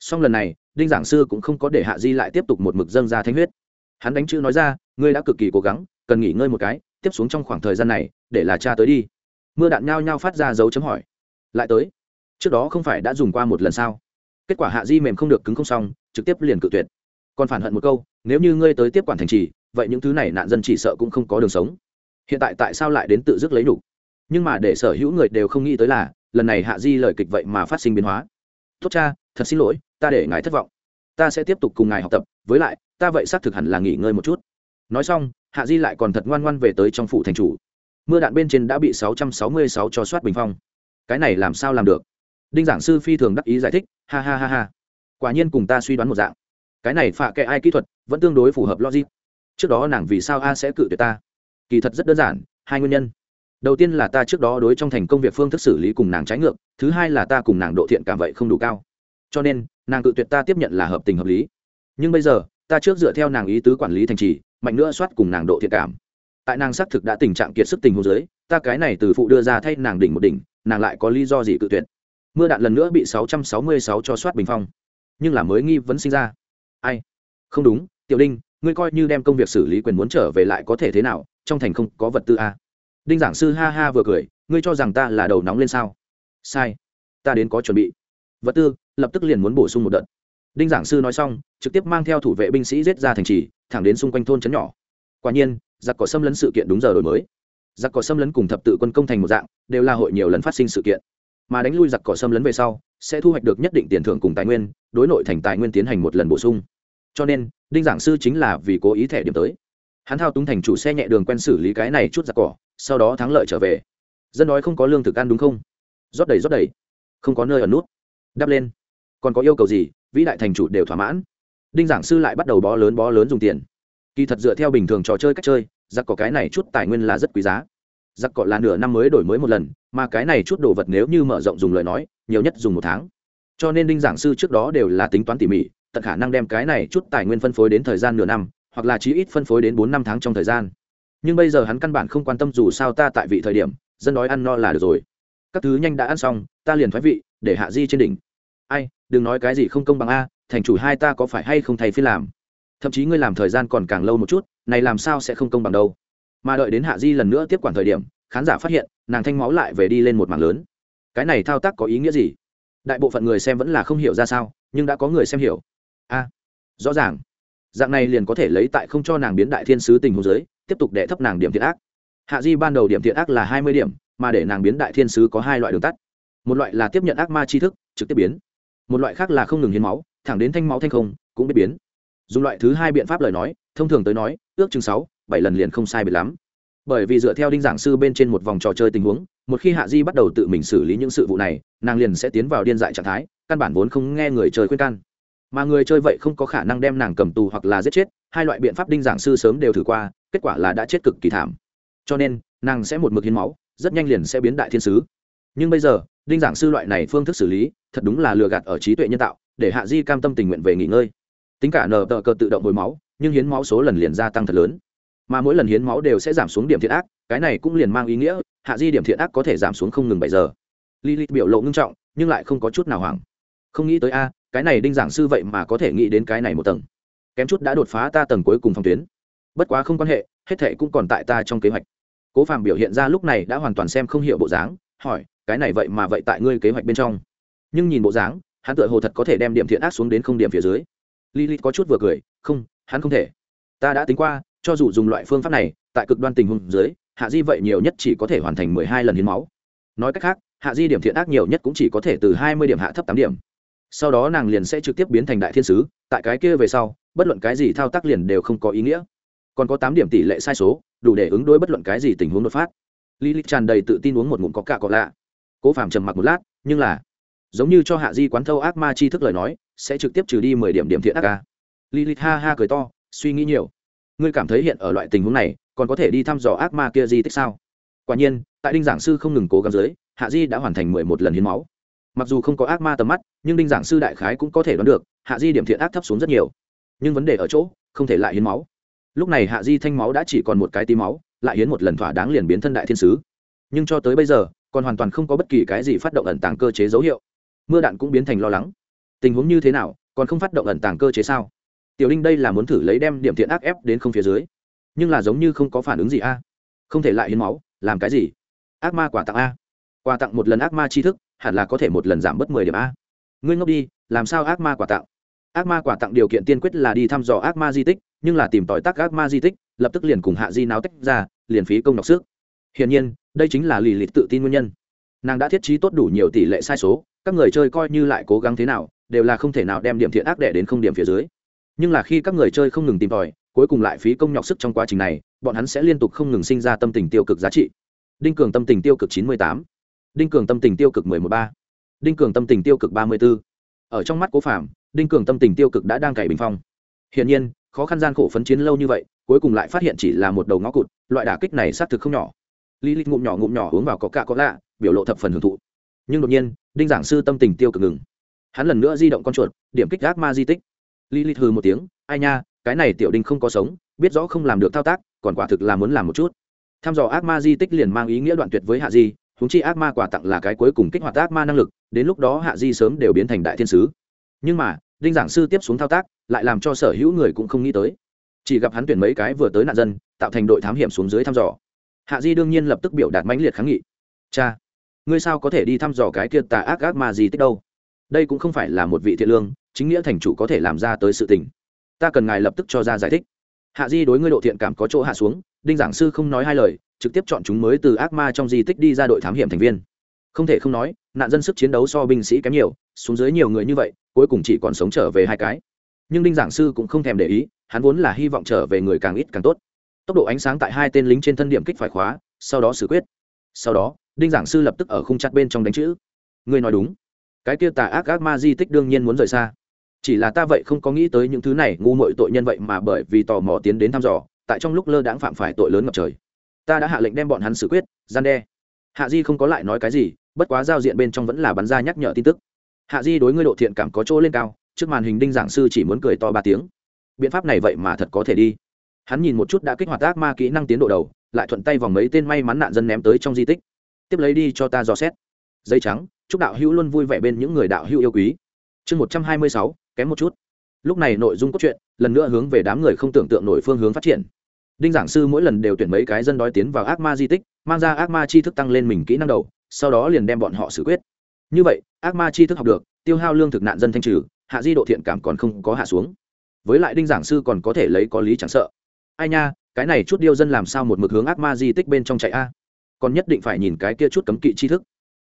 Song lần này, đinh giảng sư cũng không có để hạ di lại tiếp tục một mực dâng ra thánh huyết. Hắn đánh chữ nói ra, ngươi đã cực kỳ cố gắng, cần nghỉ ngơi một cái, tiếp xuống trong khoảng thời gian này, để là cha tới đi. Mưa đạn nhao nhao phát ra dấu chấm hỏi. Lại tới? Trước đó không phải đã dùng qua một lần sao? Kết quả hạ di mềm không được cứng không xong, trực tiếp liền cự tuyệt. Còn phản hận một câu, nếu như ngươi tới tiếp quản thành trì, vậy những thứ này nạn dân chỉ sợ cũng không có đường sống. Hiện tại tại sao lại đến tự dứt lấy đủ nhưng mà để sở hữu người đều không nghĩ tới là, lần này hạ di lời kịch vậy mà phát sinh biến hóa. Tốt cha, thật xin lỗi, ta để ngài thất vọng. Ta sẽ tiếp tục cùng ngài học tập, với lại, ta vậy xác thực hẳn là nghỉ ngơi một chút. Nói xong, hạ di lại còn thật ngoan ngoan về tới trong phủ thành chủ. Mưa đạn bên trên đã bị 666 cho soát bình phong. Cái này làm sao làm được? Đinh giảng sư phi thường đắc ý giải thích, ha ha ha ha. Quả nhiên cùng ta suy đoán một dạng. Cái này phạ kệ ai kỹ thuật, vẫn tương đối phù hợp logic. Trước đó nàng vì sao a sẽ cự tuyệt ta? Kỳ thật rất đơn giản, hai nguyên nhân đầu tiên là ta trước đó đối trong thành công việc phương thức xử lý cùng nàng trái ngược, thứ hai là ta cùng nàng độ thiện cảm vậy không đủ cao. Cho nên, nàng cự tuyệt ta tiếp nhận là hợp tình hợp lý. Nhưng bây giờ, ta trước dựa theo nàng ý tứ quản lý thành trì, mạnh nữa soát cùng nàng độ thiện cảm. Tại nàng xác thực đã tình trạng kiệt sức tình hồ dưới, ta cái này từ phụ đưa ra thay nàng đỉnh một đỉnh, nàng lại có lý do gì cự tuyệt. Mưa đạn lần nữa bị 666 cho soát bình phong. Nhưng là mới nghi vấn sinh ra. Ai? Không đúng, tiểu đinh, ngươi coi như đem công việc xử lý quyền muốn trở về lại có thể thế nào, trong thành không có vật tư a đinh giảng sư ha ha vừa cười, ngươi cho rằng ta là đầu nóng lên sao? Sai. Ta đến có chuẩn bị. Vật tư, lập tức liền muốn bổ sung một đợt. Đinh giảng sư nói xong, trực tiếp mang theo thủ vệ binh sĩ giết ra thành trì, thẳng đến xung quanh thôn trấn nhỏ. Quả nhiên, giặc cỏ xâm lấn sự kiện đúng giờ đổi mới. Giặc cỏ xâm lấn cùng thập tự quân công thành một dạng, đều là hội nhiều lần phát sinh sự kiện. Mà đánh lui giặc cỏ xâm lấn về sau, sẽ thu hoạch được nhất định tiền thưởng cùng tài nguyên, đối nội thành tài nguyên tiến hành một lần bổ sung. Cho nên, đinh giảng sư chính là vì cố ý thẻ điểm tới. Hắn thao túng thành chủ xe nhẹ đường quen xử lý cái này chút giặc cỏ sau đó thắng lợi trở về. Dân nói không có lương thực ăn đúng không? Rót đầy rót đầy. Không có nơi ở nút. Đắp lên. Còn có yêu cầu gì? Vĩ đại thành chủ đều thỏa mãn. Đinh giảng sư lại bắt đầu bó lớn bó lớn dùng tiền. Kỳ thật dựa theo bình thường trò chơi cách chơi, giặc cỏ cái này chút tài nguyên là rất quý giá. Giặc cỏ là nửa năm mới đổi mới một lần, mà cái này chút đồ vật nếu như mở rộng dùng lời nói, nhiều nhất dùng một tháng. Cho nên đinh giảng sư trước đó đều là tính toán tỉ mỉ, tận khả năng đem cái này chút tài nguyên phân phối đến thời gian nửa năm, hoặc là chí ít phân phối đến bốn năm tháng trong thời gian nhưng bây giờ hắn căn bản không quan tâm dù sao ta tại vị thời điểm, dân đói ăn no là được rồi. Các thứ nhanh đã ăn xong, ta liền thoái vị, để hạ di trên đỉnh. Ai, đừng nói cái gì không công bằng a, thành chủ hai ta có phải hay không thay phi làm? Thậm chí ngươi làm thời gian còn càng lâu một chút, này làm sao sẽ không công bằng đâu? Mà đợi đến hạ di lần nữa tiếp quản thời điểm, khán giả phát hiện, nàng thanh máu lại về đi lên một mảng lớn. Cái này thao tác có ý nghĩa gì? Đại bộ phận người xem vẫn là không hiểu ra sao, nhưng đã có người xem hiểu. A, rõ ràng. Dạng này liền có thể lấy tại không cho nàng biến đại thiên sứ tình hồ giới tiếp tục để thấp nàng điểm thiện ác. Hạ di ban đầu điểm thiện ác là hai mươi điểm, mà để nàng biến đại thiên sứ có hai loại đường tắt. Một loại là tiếp nhận ác ma tri thức, trực tiếp biến. Một loại khác là không ngừng hiến máu, thẳng đến thanh máu thanh không, cũng biết biến. Dùng loại thứ hai biện pháp lời nói, thông thường tới nói, ước chừng sáu, bảy lần liền không sai biệt lắm. Bởi vì dựa theo đinh giảng sư bên trên một vòng trò chơi tình huống, một khi hạ di bắt đầu tự mình xử lý những sự vụ này, nàng liền sẽ tiến vào điên dại trạng thái, căn bản vốn không nghe người chơi khuyên can. Mà người chơi vậy không có khả năng đem nàng cầm tù hoặc là giết chết hai loại biện pháp đinh giảng sư sớm đều thử qua, kết quả là đã chết cực kỳ thảm. Cho nên, nàng sẽ một mực hiến máu, rất nhanh liền sẽ biến đại thiên sứ. Nhưng bây giờ, đinh giảng sư loại này phương thức xử lý, thật đúng là lừa gạt ở trí tuệ nhân tạo, để hạ di cam tâm tình nguyện về nghỉ ngơi. Tính cả nờ tờ cờ tự động hồi máu, nhưng hiến máu số lần liền gia tăng thật lớn. Mà mỗi lần hiến máu đều sẽ giảm xuống điểm thiện ác, cái này cũng liền mang ý nghĩa, hạ di điểm thiện ác có thể giảm xuống không ngừng bảy giờ. Li li biểu lộ ngưng trọng, nhưng lại không có chút nào hoảng. Không nghĩ tới a, cái này đinh giảng sư vậy mà có thể nghĩ đến cái này một tầng kém chút đã đột phá ta tầng cuối cùng phòng tuyến. Bất quá không quan hệ, hết thệ cũng còn tại ta trong kế hoạch. Cố phàm biểu hiện ra lúc này đã hoàn toàn xem không hiểu bộ dáng, hỏi, cái này vậy mà vậy tại ngươi kế hoạch bên trong. Nhưng nhìn bộ dáng, hắn tựa hồ thật có thể đem điểm thiện ác xuống đến không điểm phía dưới. Lilith có chút vừa cười, không, hắn không thể. Ta đã tính qua, cho dù dùng loại phương pháp này, tại cực đoan tình huống dưới, hạ di vậy nhiều nhất chỉ có thể hoàn thành mười hai lần hiến máu. Nói cách khác, hạ di điểm thiện ác nhiều nhất cũng chỉ có thể từ hai mươi điểm hạ thấp tám điểm sau đó nàng liền sẽ trực tiếp biến thành đại thiên sứ, tại cái kia về sau, bất luận cái gì thao tác liền đều không có ý nghĩa. Còn có tám điểm tỷ lệ sai số, đủ để ứng đối bất luận cái gì tình huống đột phát. Lý tràn đầy tự tin uống một ngụm có cạ có lạ. Cố phàm trầm mặc một lát, nhưng là, giống như cho hạ di quán thâu ác ma chi thức lời nói, sẽ trực tiếp trừ đi mười điểm điểm thiện ác ca. Lilith ha ha cười to, suy nghĩ nhiều. Ngươi cảm thấy hiện ở loại tình huống này, còn có thể đi thăm dò ác ma kia di tích sao? Quả nhiên, tại đinh giảng sư không ngừng cố gắng dưới, hạ di đã hoàn thành mười một lần hiến máu mặc dù không có ác ma tầm mắt, nhưng đinh giảng sư đại khái cũng có thể đoán được, hạ di điểm thiện ác thấp xuống rất nhiều. Nhưng vấn đề ở chỗ, không thể lại hiến máu. Lúc này hạ di thanh máu đã chỉ còn một cái tí máu, lại hiến một lần thỏa đáng liền biến thân đại thiên sứ. Nhưng cho tới bây giờ, còn hoàn toàn không có bất kỳ cái gì phát động ẩn tàng cơ chế dấu hiệu. Mưa đạn cũng biến thành lo lắng. Tình huống như thế nào, còn không phát động ẩn tàng cơ chế sao? Tiểu đinh đây là muốn thử lấy đem điểm thiện ác ép đến không phía dưới. Nhưng là giống như không có phản ứng gì a. Không thể lại hiến máu, làm cái gì? Ác ma quả tặng a. Quà tặng một lần ác ma tri thức hẳn là có thể một lần giảm bớt mười điểm a. Ngươi ngốc đi, làm sao ác ma quả tặng? Ác ma quả tặng điều kiện tiên quyết là đi thăm dò ác ma di tích, nhưng là tìm tòi tác ác ma di tích, lập tức liền cùng hạ di náo tách ra, liền phí công đọc sức hiển nhiên, đây chính là lì lịt tự tin nguyên nhân. Nàng đã thiết trí tốt đủ nhiều tỷ lệ sai số, các người chơi coi như lại cố gắng thế nào, đều là không thể nào đem điểm thiện ác đẻ đến không điểm phía dưới. Nhưng là khi các người chơi không ngừng tìm tòi, cuối cùng lại phí công nhọc sức trong quá trình này, bọn hắn sẽ liên tục không ngừng sinh ra tâm tình tiêu cực giá trị. Đinh cường tâm tình tiêu cực chín mươi tám đinh cường tâm tình tiêu cực mười một ba. Đinh cường tâm tình tiêu cực ba mươi b ố ở trong mắt cố phạm đinh cường tâm tình tiêu cực đã đang cày bình phong. Hiển nhiên, khó khăn gian khổ phấn chiến lâu như vậy, cuối cùng lại phát hiện chỉ là một đầu ngõ cụt, loại đả kích này xác thực không nhỏ. Lý lịch ngụm nhỏ ngụm nhỏ uống vào có cạ có lạ, biểu lộ thập phần hưởng thụ. Nhưng đột nhiên, đinh giảng sư tâm tình tiêu cực ngừng. Hắn lần nữa di động con chuột, điểm kích gác ma di tích. Lý lịch hừ một tiếng, ai nha, cái này tiểu đinh không có sống, biết rõ không làm được thao tác, còn quả thực là muốn làm một chút. Tham dò ác ma di tích liền mang ý nghĩa đoạn tuyệt với hạ di huống chi ác ma quà tặng là cái cuối cùng kích hoạt ác ma năng lực, đến lúc đó hạ di sớm đều biến thành đại thiên sứ. Nhưng mà, đinh giảng sư tiếp xuống thao tác, lại làm cho sở hữu người cũng không nghĩ tới. Chỉ gặp hắn tuyển mấy cái vừa tới nạn dân, tạo thành đội thám hiểm xuống dưới thăm dò. Hạ di đương nhiên lập tức biểu đạt mãnh liệt kháng nghị. Cha, ngươi sao có thể đi thăm dò cái kia tà ác ác ma gì tích đâu? Đây cũng không phải là một vị thiện lương, chính nghĩa thành chủ có thể làm ra tới sự tình. Ta cần ngài lập tức cho ra giải thích. Hạ di đối ngươi độ thiện cảm có chỗ hạ xuống, đinh giảng sư không nói hai lời trực tiếp chọn chúng mới từ ác ma trong di tích đi ra đội thám hiểm thành viên. Không thể không nói, nạn dân sức chiến đấu so binh sĩ kém nhiều, xuống dưới nhiều người như vậy, cuối cùng chỉ còn sống trở về hai cái. Nhưng đinh giảng sư cũng không thèm để ý, hắn vốn là hy vọng trở về người càng ít càng tốt. Tốc độ ánh sáng tại hai tên lính trên thân điểm kích phải khóa, sau đó xử quyết. Sau đó, đinh giảng sư lập tức ở khung chặt bên trong đánh chữ. Ngươi nói đúng. Cái kia tà ác ác ma di tích đương nhiên muốn rời xa. Chỉ là ta vậy không có nghĩ tới những thứ này, ngu mội tội nhân vậy mà bởi vì tò mò tiến đến thăm dò, tại trong lúc lơ đãng phạm phải tội lớn ngập trời ta đã hạ lệnh đem bọn hắn xử quyết, gian đe. Hạ di không có lại nói cái gì, bất quá giao diện bên trong vẫn là bắn ra nhắc nhở tin tức. Hạ di đối ngươi độ thiện cảm có chỗ lên cao, trước màn hình đinh giảng sư chỉ muốn cười to ba tiếng. Biện pháp này vậy mà thật có thể đi. Hắn nhìn một chút đã kích hoạt ác ma kỹ năng tiến độ đầu, lại thuận tay vòng mấy tên may mắn nạn dân ném tới trong di tích. Tiếp lấy đi cho ta dò xét. Dây trắng, chúc đạo hữu luôn vui vẻ bên những người đạo hữu yêu quý. Chương một trăm hai mươi sáu, kém một chút. Lúc này nội dung cốt truyện, lần nữa hướng về đám người không tưởng tượng nổi phương hướng phát triển đinh giảng sư mỗi lần đều tuyển mấy cái dân đói tiến vào ác ma di tích, mang ra ác ma chi thức tăng lên mình kỹ năng đầu, sau đó liền đem bọn họ xử quyết. Như vậy, ác ma chi thức học được, tiêu hao lương thực nạn dân thanh trừ, hạ di độ thiện cảm còn không có hạ xuống. Với lại đinh giảng sư còn có thể lấy có lý chẳng sợ. Ai nha, cái này chút điêu dân làm sao một mực hướng ác ma di tích bên trong chạy a? Còn nhất định phải nhìn cái kia chút cấm kỵ tri thức.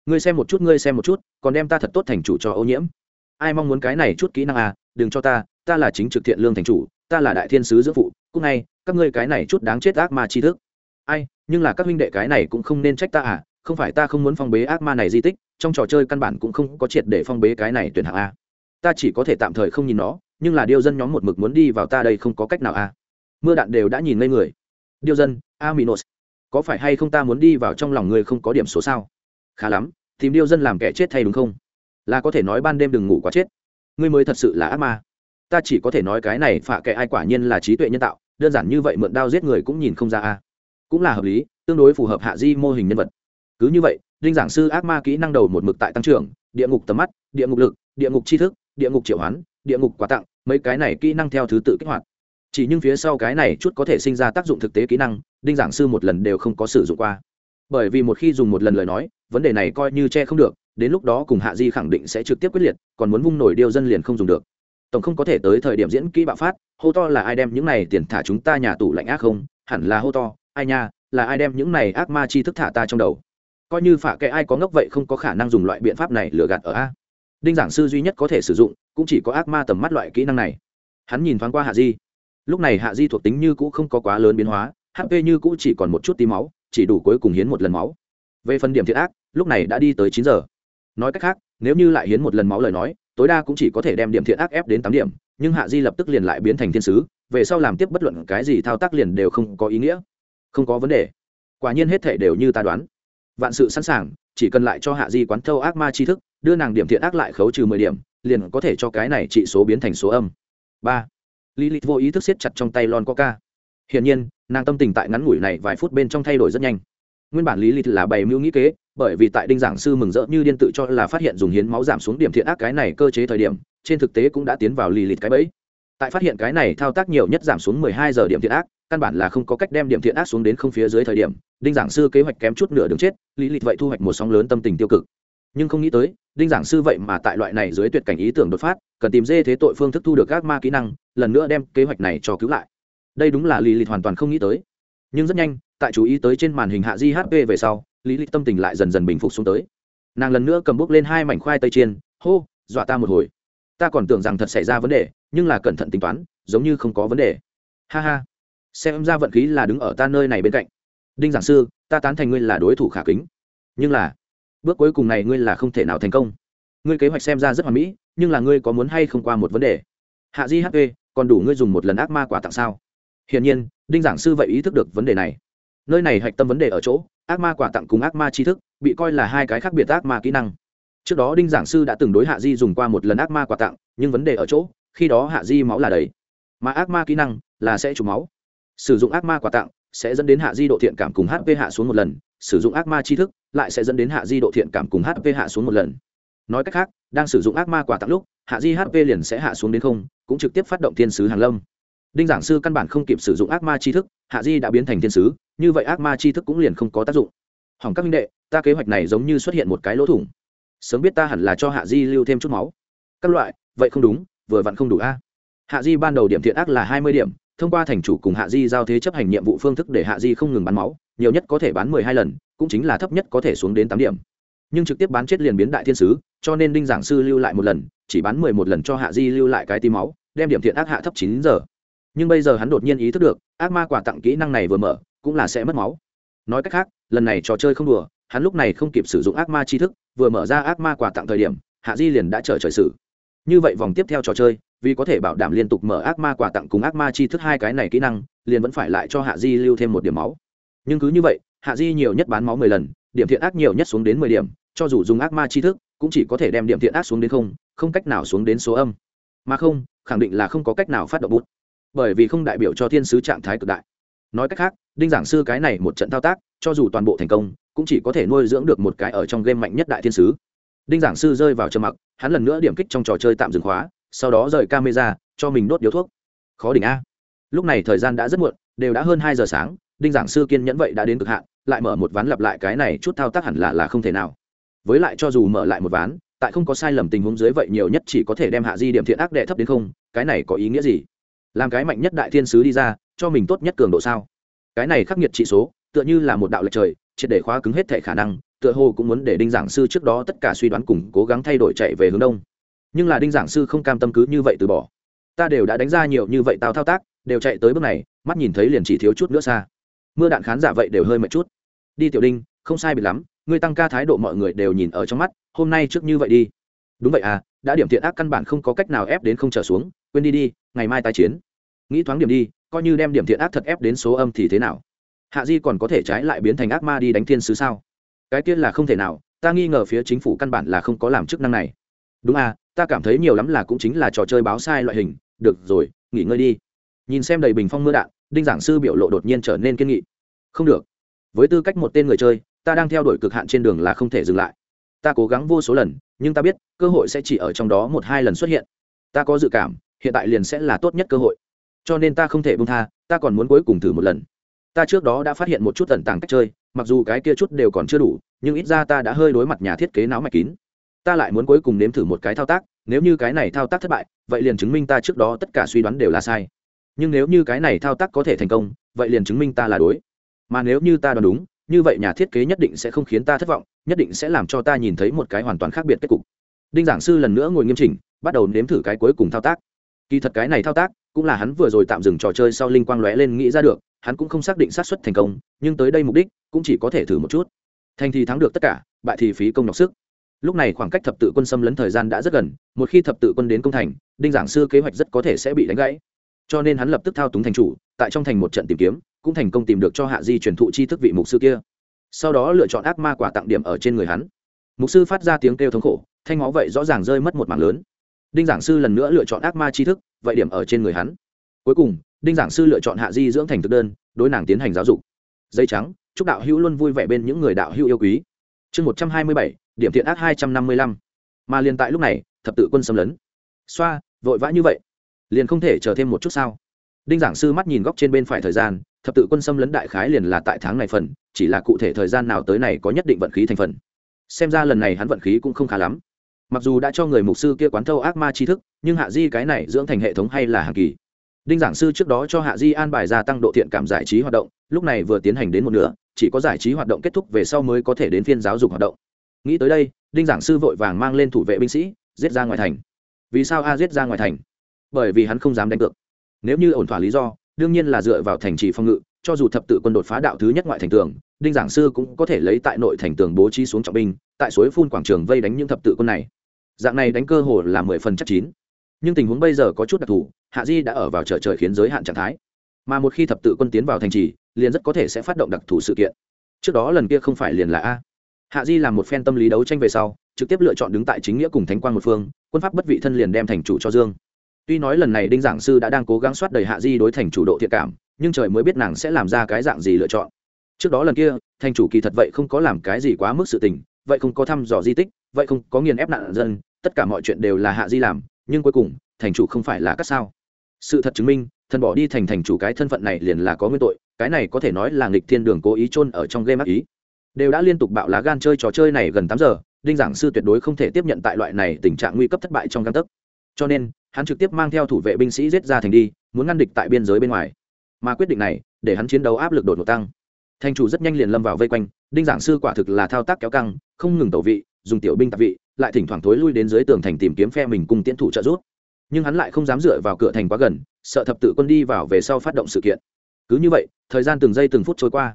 Ngươi xem một chút, ngươi xem một chút, còn đem ta thật tốt thành chủ cho ô nhiễm. Ai mong muốn cái này chút kỹ năng à đừng cho ta ta là chính trực thiện lương thành chủ, ta là đại thiên sứ dưỡng phụ cũng ngay các ngươi cái này chút đáng chết ác ma tri thức. Ai, nhưng là các huynh đệ cái này cũng không nên trách ta à không phải ta không muốn phong bế ác ma này di tích, trong trò chơi căn bản cũng không có triệt để phong bế cái này tuyển hạng a. Ta chỉ có thể tạm thời không nhìn nó, nhưng là điêu dân nhóm một mực muốn đi vào ta đây không có cách nào a. Mưa đạn đều đã nhìn ngây người. Điêu dân a minos có phải hay không ta muốn đi vào trong lòng người không có điểm số sao? Khá lắm, tìm điêu dân làm kẻ chết thay đúng không? Là có thể nói ban đêm đừng ngủ quá chết. Ngươi mới thật sự là ác ma. Ta chỉ có thể nói cái này phạ kệ ai quả nhiên là trí tuệ nhân tạo đơn giản như vậy mượn đao giết người cũng nhìn không ra a. Cũng là hợp lý, tương đối phù hợp hạ di mô hình nhân vật. Cứ như vậy, đinh giảng sư ác ma kỹ năng đầu một mực tại tăng trưởng, địa ngục tầm mắt, địa ngục lực, địa ngục tri thức, địa ngục triệu hoán, địa ngục quà tặng, mấy cái này kỹ năng theo thứ tự kích hoạt. Chỉ nhưng phía sau cái này chút có thể sinh ra tác dụng thực tế kỹ năng, đinh giảng sư một lần đều không có sử dụng qua. Bởi vì một khi dùng một lần lời nói, vấn đề này coi như che không được, đến lúc đó cùng hạ di khẳng định sẽ trực tiếp quyết liệt, còn muốn vung nổi điêu dân liền không dùng được tổng không có thể tới thời điểm diễn kỹ bạo phát, hô to là ai đem những này tiền thả chúng ta nhà tủ lạnh ác không? Hẳn là hô to, ai nha, là ai đem những này ác ma chi thức thả ta trong đầu? Coi như phả kệ ai có ngốc vậy không có khả năng dùng loại biện pháp này lừa gạt ở a. Đinh giảng sư duy nhất có thể sử dụng, cũng chỉ có ác ma tầm mắt loại kỹ năng này. Hắn nhìn thoáng qua hạ di. Lúc này hạ di thuộc tính như cũ không có quá lớn biến hóa hp như cũ chỉ còn một chút tí máu, chỉ đủ cuối cùng hiến một lần máu. Về phần điểm thiệt ác, lúc này đã đi tới chín giờ. Nói cách khác, nếu như lại hiến một lần máu lời nói tối đa cũng chỉ có thể đem điểm thiện ác ép đến tám điểm, nhưng hạ di lập tức liền lại biến thành thiên sứ, về sau làm tiếp bất luận cái gì thao tác liền đều không có ý nghĩa. Không có vấn đề. Quả nhiên hết thể đều như ta đoán. Vạn sự sẵn sàng, chỉ cần lại cho hạ di quán thâu ác ma tri thức, đưa nàng điểm thiện ác lại khấu trừ mười điểm, liền có thể cho cái này trị số biến thành số âm. Ba. Lilith vô ý thức siết chặt trong tay lon coca. Hiển nhiên, nàng tâm tình tại ngắn ngủi này vài phút bên trong thay đổi rất nhanh. Nguyên bản lý lịch là bày mưu nghĩ kế bởi vì tại đinh giảng sư mừng rỡ như điên tự cho là phát hiện dùng hiến máu giảm xuống điểm thiện ác cái này cơ chế thời điểm, trên thực tế cũng đã tiến vào lì lịt cái bẫy. Tại phát hiện cái này thao tác nhiều nhất giảm xuống 12 giờ điểm thiện ác, căn bản là không có cách đem điểm thiện ác xuống đến không phía dưới thời điểm, đinh giảng sư kế hoạch kém chút nửa đường chết lý lịch vậy thu hoạch một sóng lớn tâm tình tiêu cực. Nhưng không nghĩ tới, đinh giảng sư vậy mà tại loại này dưới tuyệt cảnh ý tưởng đột phát, cần tìm dê thế tội phương thức thu được các ma kỹ năng, lần nữa đem kế hoạch này cho cứu lại. Đây đúng là lý lịch hoàn toàn không nghĩ tới. Nhưng rất nhanh, tại chú ý tới trên màn hình hạ di hp về sau lý lịch tâm tình lại dần dần bình phục xuống tới. Nàng lần nữa cầm bút lên hai mảnh khoai tây chiên, hô, dọa ta một hồi. Ta còn tưởng rằng thật xảy ra vấn đề, nhưng là cẩn thận tính toán, giống như không có vấn đề. Ha ha. Xem ra vận khí là đứng ở ta nơi này bên cạnh. Đinh giảng sư, ta tán thành ngươi là đối thủ khả kính. Nhưng là, bước cuối cùng này ngươi là không thể nào thành công. Ngươi kế hoạch xem ra rất hoàn mỹ, nhưng là ngươi có muốn hay không qua một vấn đề? Hạ di hp còn đủ ngươi dùng một lần ác ma quả tặng sao? Hiển nhiên, đinh giảng sư vậy ý thức được vấn đề này. Nơi này hạch tâm vấn đề ở chỗ ác ma quả tặng cùng ác ma tri thức, bị coi là hai cái khác biệt ác ma kỹ năng. Trước đó đinh giảng sư đã từng đối hạ di dùng qua một lần ác ma quả tặng, nhưng vấn đề ở chỗ, khi đó hạ di máu là đầy. Mà ác ma kỹ năng là sẽ trục máu. Sử dụng ác ma quả tặng sẽ dẫn đến hạ di độ thiện cảm cùng hp hạ xuống một lần, sử dụng ác ma tri thức lại sẽ dẫn đến hạ di độ thiện cảm cùng hp hạ xuống một lần. Nói cách khác, đang sử dụng ác ma quả tặng lúc, hạ di hp liền sẽ hạ xuống đến không, cũng trực tiếp phát động thiên sứ hàng lâm đinh giảng sư căn bản không kịp sử dụng ác ma tri thức, hạ di đã biến thành thiên sứ, như vậy ác ma tri thức cũng liền không có tác dụng. Hỏng các minh đệ, ta kế hoạch này giống như xuất hiện một cái lỗ thủng. Sớm biết ta hẳn là cho hạ di lưu thêm chút máu. Các loại, vậy không đúng, vừa vặn không đủ a. Hạ di ban đầu điểm thiện ác là hai mươi điểm, thông qua thành chủ cùng hạ di giao thế chấp hành nhiệm vụ phương thức để hạ di không ngừng bán máu, nhiều nhất có thể bán mười hai lần, cũng chính là thấp nhất có thể xuống đến tám điểm. Nhưng trực tiếp bán chết liền biến đại thiên sứ, cho nên đinh giảng sư lưu lại một lần, chỉ bán mười một lần cho hạ di lưu lại cái tí máu, đem điểm thiện ác hạ thấp chín giờ nhưng bây giờ hắn đột nhiên ý thức được, ác ma quả tặng kỹ năng này vừa mở, cũng là sẽ mất máu. Nói cách khác, lần này trò chơi không đùa, hắn lúc này không kịp sử dụng ác ma tri thức, vừa mở ra ác ma quả tặng thời điểm, hạ di liền đã chờ trời sử như vậy vòng tiếp theo trò chơi, vì có thể bảo đảm liên tục mở ác ma quả tặng cùng ác ma chi thức hai cái này kỹ năng, liền vẫn phải lại cho hạ di lưu thêm một điểm máu. Nhưng cứ như vậy, hạ di nhiều nhất bán máu mười lần, điểm thiện ác nhiều nhất xuống đến mười điểm, cho dù dùng ác ma chi thức, cũng chỉ có thể đem điểm thiện ác xuống đến không không cách nào xuống đến số âm. Mà không, khẳng định là không có cách nào phát động bút bởi vì không đại biểu cho thiên sứ trạng thái cực đại. Nói cách khác, đinh giảng sư cái này một trận thao tác, cho dù toàn bộ thành công, cũng chỉ có thể nuôi dưỡng được một cái ở trong game mạnh nhất đại thiên sứ. Đinh giảng sư rơi vào trầm mặc, hắn lần nữa điểm kích trong trò chơi tạm dừng khóa, sau đó rời camera, cho mình đốt điếu thuốc. Khó đỉnh a. Lúc này thời gian đã rất muộn, đều đã hơn hai giờ sáng, đinh giảng sư kiên nhẫn vậy đã đến cực hạn, lại mở một ván lặp lại cái này chút thao tác hẳn là là không thể nào. Với lại cho dù mở lại một ván, tại không có sai lầm tình huống dưới vậy nhiều nhất chỉ có thể đem hạ di điểm thiện ác đệ thấp đến không, cái này có ý nghĩa gì? Làm cái mạnh nhất đại thiên sứ đi ra, cho mình tốt nhất cường độ sao? Cái này khắc nghiệt trị số, tựa như là một đạo lệch trời, triệt để khóa cứng hết thể khả năng, tựa hồ cũng muốn để đinh giảng sư trước đó tất cả suy đoán cùng cố gắng thay đổi chạy về hướng đông. Nhưng là đinh giảng sư không cam tâm cứ như vậy từ bỏ. Ta đều đã đánh ra nhiều như vậy tao thao tác, đều chạy tới bước này, mắt nhìn thấy liền chỉ thiếu chút nữa xa. Mưa đạn khán giả vậy đều hơi mệt chút. Đi tiểu đinh, không sai biệt lắm, ngươi tăng ca thái độ mọi người đều nhìn ở trong mắt, hôm nay trước như vậy đi. Đúng vậy à đã điểm thiện ác căn bản không có cách nào ép đến không trở xuống quên đi đi, ngày mai tái chiến. Nghĩ thoáng điểm đi, coi như đem điểm thiện ác thật ép đến số âm thì thế nào? Hạ di còn có thể trái lại biến thành ác ma đi đánh thiên sứ sao? Cái kia là không thể nào, ta nghi ngờ phía chính phủ căn bản là không có làm chức năng này. Đúng à ta cảm thấy nhiều lắm là cũng chính là trò chơi báo sai loại hình. Được rồi, nghỉ ngơi đi. Nhìn xem đầy bình phong mưa đạn, đinh giảng sư biểu lộ đột nhiên trở nên kiên nghị. Không được. Với tư cách một tên người chơi, ta đang theo đuổi cực hạn trên đường là không thể dừng lại. Ta cố gắng vô số lần, nhưng ta biết, cơ hội sẽ chỉ ở trong đó một hai lần xuất hiện. Ta có dự cảm hiện tại liền sẽ là tốt nhất cơ hội. Cho nên ta không thể bông tha, ta còn muốn cuối cùng thử một lần. Ta trước đó đã phát hiện một chút tận tàng cách chơi, mặc dù cái kia chút đều còn chưa đủ, nhưng ít ra ta đã hơi đối mặt nhà thiết kế não mạch kín. Ta lại muốn cuối cùng nếm thử một cái thao tác, nếu như cái này thao tác thất bại, vậy liền chứng minh ta trước đó tất cả suy đoán đều là sai. Nhưng nếu như cái này thao tác có thể thành công, vậy liền chứng minh ta là đối. Mà nếu như ta đoán đúng, như vậy nhà thiết kế nhất định sẽ không khiến ta thất vọng, nhất định sẽ làm cho ta nhìn thấy một cái hoàn toàn khác biệt kết cục. Đinh giảng sư lần nữa ngồi nghiêm chỉnh, bắt đầu nếm thử cái cuối cùng thao tác kỳ thật cái này thao tác, cũng là hắn vừa rồi tạm dừng trò chơi sau linh quang lóe lên nghĩ ra được, hắn cũng không xác định sát xuất thành công, nhưng tới đây mục đích cũng chỉ có thể thử một chút. Thành thì thắng được tất cả, bại thì phí công nhọc sức. Lúc này khoảng cách thập tự quân xâm lấn thời gian đã rất gần, một khi thập tự quân đến công thành, đinh giảng sư kế hoạch rất có thể sẽ bị đánh gãy. Cho nên hắn lập tức thao túng thành chủ, tại trong thành một trận tìm kiếm, cũng thành công tìm được cho hạ di truyền thụ chi thức vị mục sư kia. Sau đó lựa chọn ác ma quả tặng điểm ở trên người hắn. Mục sư phát ra tiếng kêu thống khổ, thanh ngó vậy rõ ràng rơi mất một mảng lớn đinh giảng sư lần nữa lựa chọn ác ma chi thức, vậy điểm ở trên người hắn. Cuối cùng, đinh giảng sư lựa chọn hạ di dưỡng thành thực đơn, đối nàng tiến hành giáo dục. Dây trắng, chúc đạo hữu luôn vui vẻ bên những người đạo hữu yêu quý. Chương một trăm hai mươi bảy, điểm thiện ác hai trăm năm mươi lăm. Mà liền tại lúc này, thập tự quân xâm lấn. Xoa, vội vã như vậy. Liền không thể chờ thêm một chút sao? Đinh giảng sư mắt nhìn góc trên bên phải thời gian, thập tự quân xâm lấn đại khái liền là tại tháng này phần, chỉ là cụ thể thời gian nào tới này có nhất định vận khí thành phần. Xem ra lần này hắn vận khí cũng không khá lắm mặc dù đã cho người mục sư kia quán thâu ác ma tri thức, nhưng hạ di cái này dưỡng thành hệ thống hay là hàng kỳ. Đinh giảng sư trước đó cho hạ di an bài gia tăng độ thiện cảm giải trí hoạt động, lúc này vừa tiến hành đến một nửa, chỉ có giải trí hoạt động kết thúc về sau mới có thể đến phiên giáo dục hoạt động. Nghĩ tới đây, đinh giảng sư vội vàng mang lên thủ vệ binh sĩ, giết ra ngoài thành. Vì sao a giết ra ngoài thành? Bởi vì hắn không dám đánh cược. Nếu như ổn thỏa lý do, đương nhiên là dựa vào thành trì phòng ngự, cho dù thập tự quân đột phá đạo thứ nhất ngoại thành tường, đinh giảng sư cũng có thể lấy tại nội thành tường bố trí xuống trọng binh, tại suối phun quảng trường vây đánh những thập tự quân này dạng này đánh cơ hồ là mười phần chắc chín. Nhưng tình huống bây giờ có chút đặc thù, hạ di đã ở vào chợ trời khiến giới hạn trạng thái. Mà một khi thập tự quân tiến vào thành trì, liền rất có thể sẽ phát động đặc thù sự kiện. Trước đó lần kia không phải liền là a. Hạ di làm một phen tâm lý đấu tranh về sau, trực tiếp lựa chọn đứng tại chính nghĩa cùng thánh quan một phương, quân pháp bất vị thân liền đem thành chủ cho dương. Tuy nói lần này đinh giảng sư đã đang cố gắng soát đầy hạ di đối thành chủ độ thiện cảm, nhưng trời mới biết nàng sẽ làm ra cái dạng gì lựa chọn. Trước đó lần kia, thành chủ kỳ thật vậy không có làm cái gì quá mức sự tình, vậy không có thăm dò di tích, vậy không có nghiền ép nạn dân tất cả mọi chuyện đều là hạ di làm, nhưng cuối cùng, thành chủ không phải là cắt sao. Sự thật chứng minh, thần bỏ đi thành thành chủ cái thân phận này liền là có nguyên tội, cái này có thể nói là nghịch thiên đường cố ý chôn ở trong game ác ý. Đều đã liên tục bạo lá gan chơi trò chơi này gần tám giờ, đinh giảng sư tuyệt đối không thể tiếp nhận tại loại này tình trạng nguy cấp thất bại trong căn tấc. Cho nên, hắn trực tiếp mang theo thủ vệ binh sĩ giết ra thành đi, muốn ngăn địch tại biên giới bên ngoài. Mà quyết định này, để hắn chiến đấu áp lực đột ngột tăng. Thành chủ rất nhanh liền lâm vào vây quanh, đinh giảng sư quả thực là thao tác kéo căng, không ngừng tẩu vị, dùng tiểu binh tạp vị lại thỉnh thoảng thối lui đến dưới tường thành tìm kiếm phe mình cùng tiến thủ trợ giúp. Nhưng hắn lại không dám dựa vào cửa thành quá gần, sợ thập tự quân đi vào về sau phát động sự kiện. Cứ như vậy, thời gian từng giây từng phút trôi qua.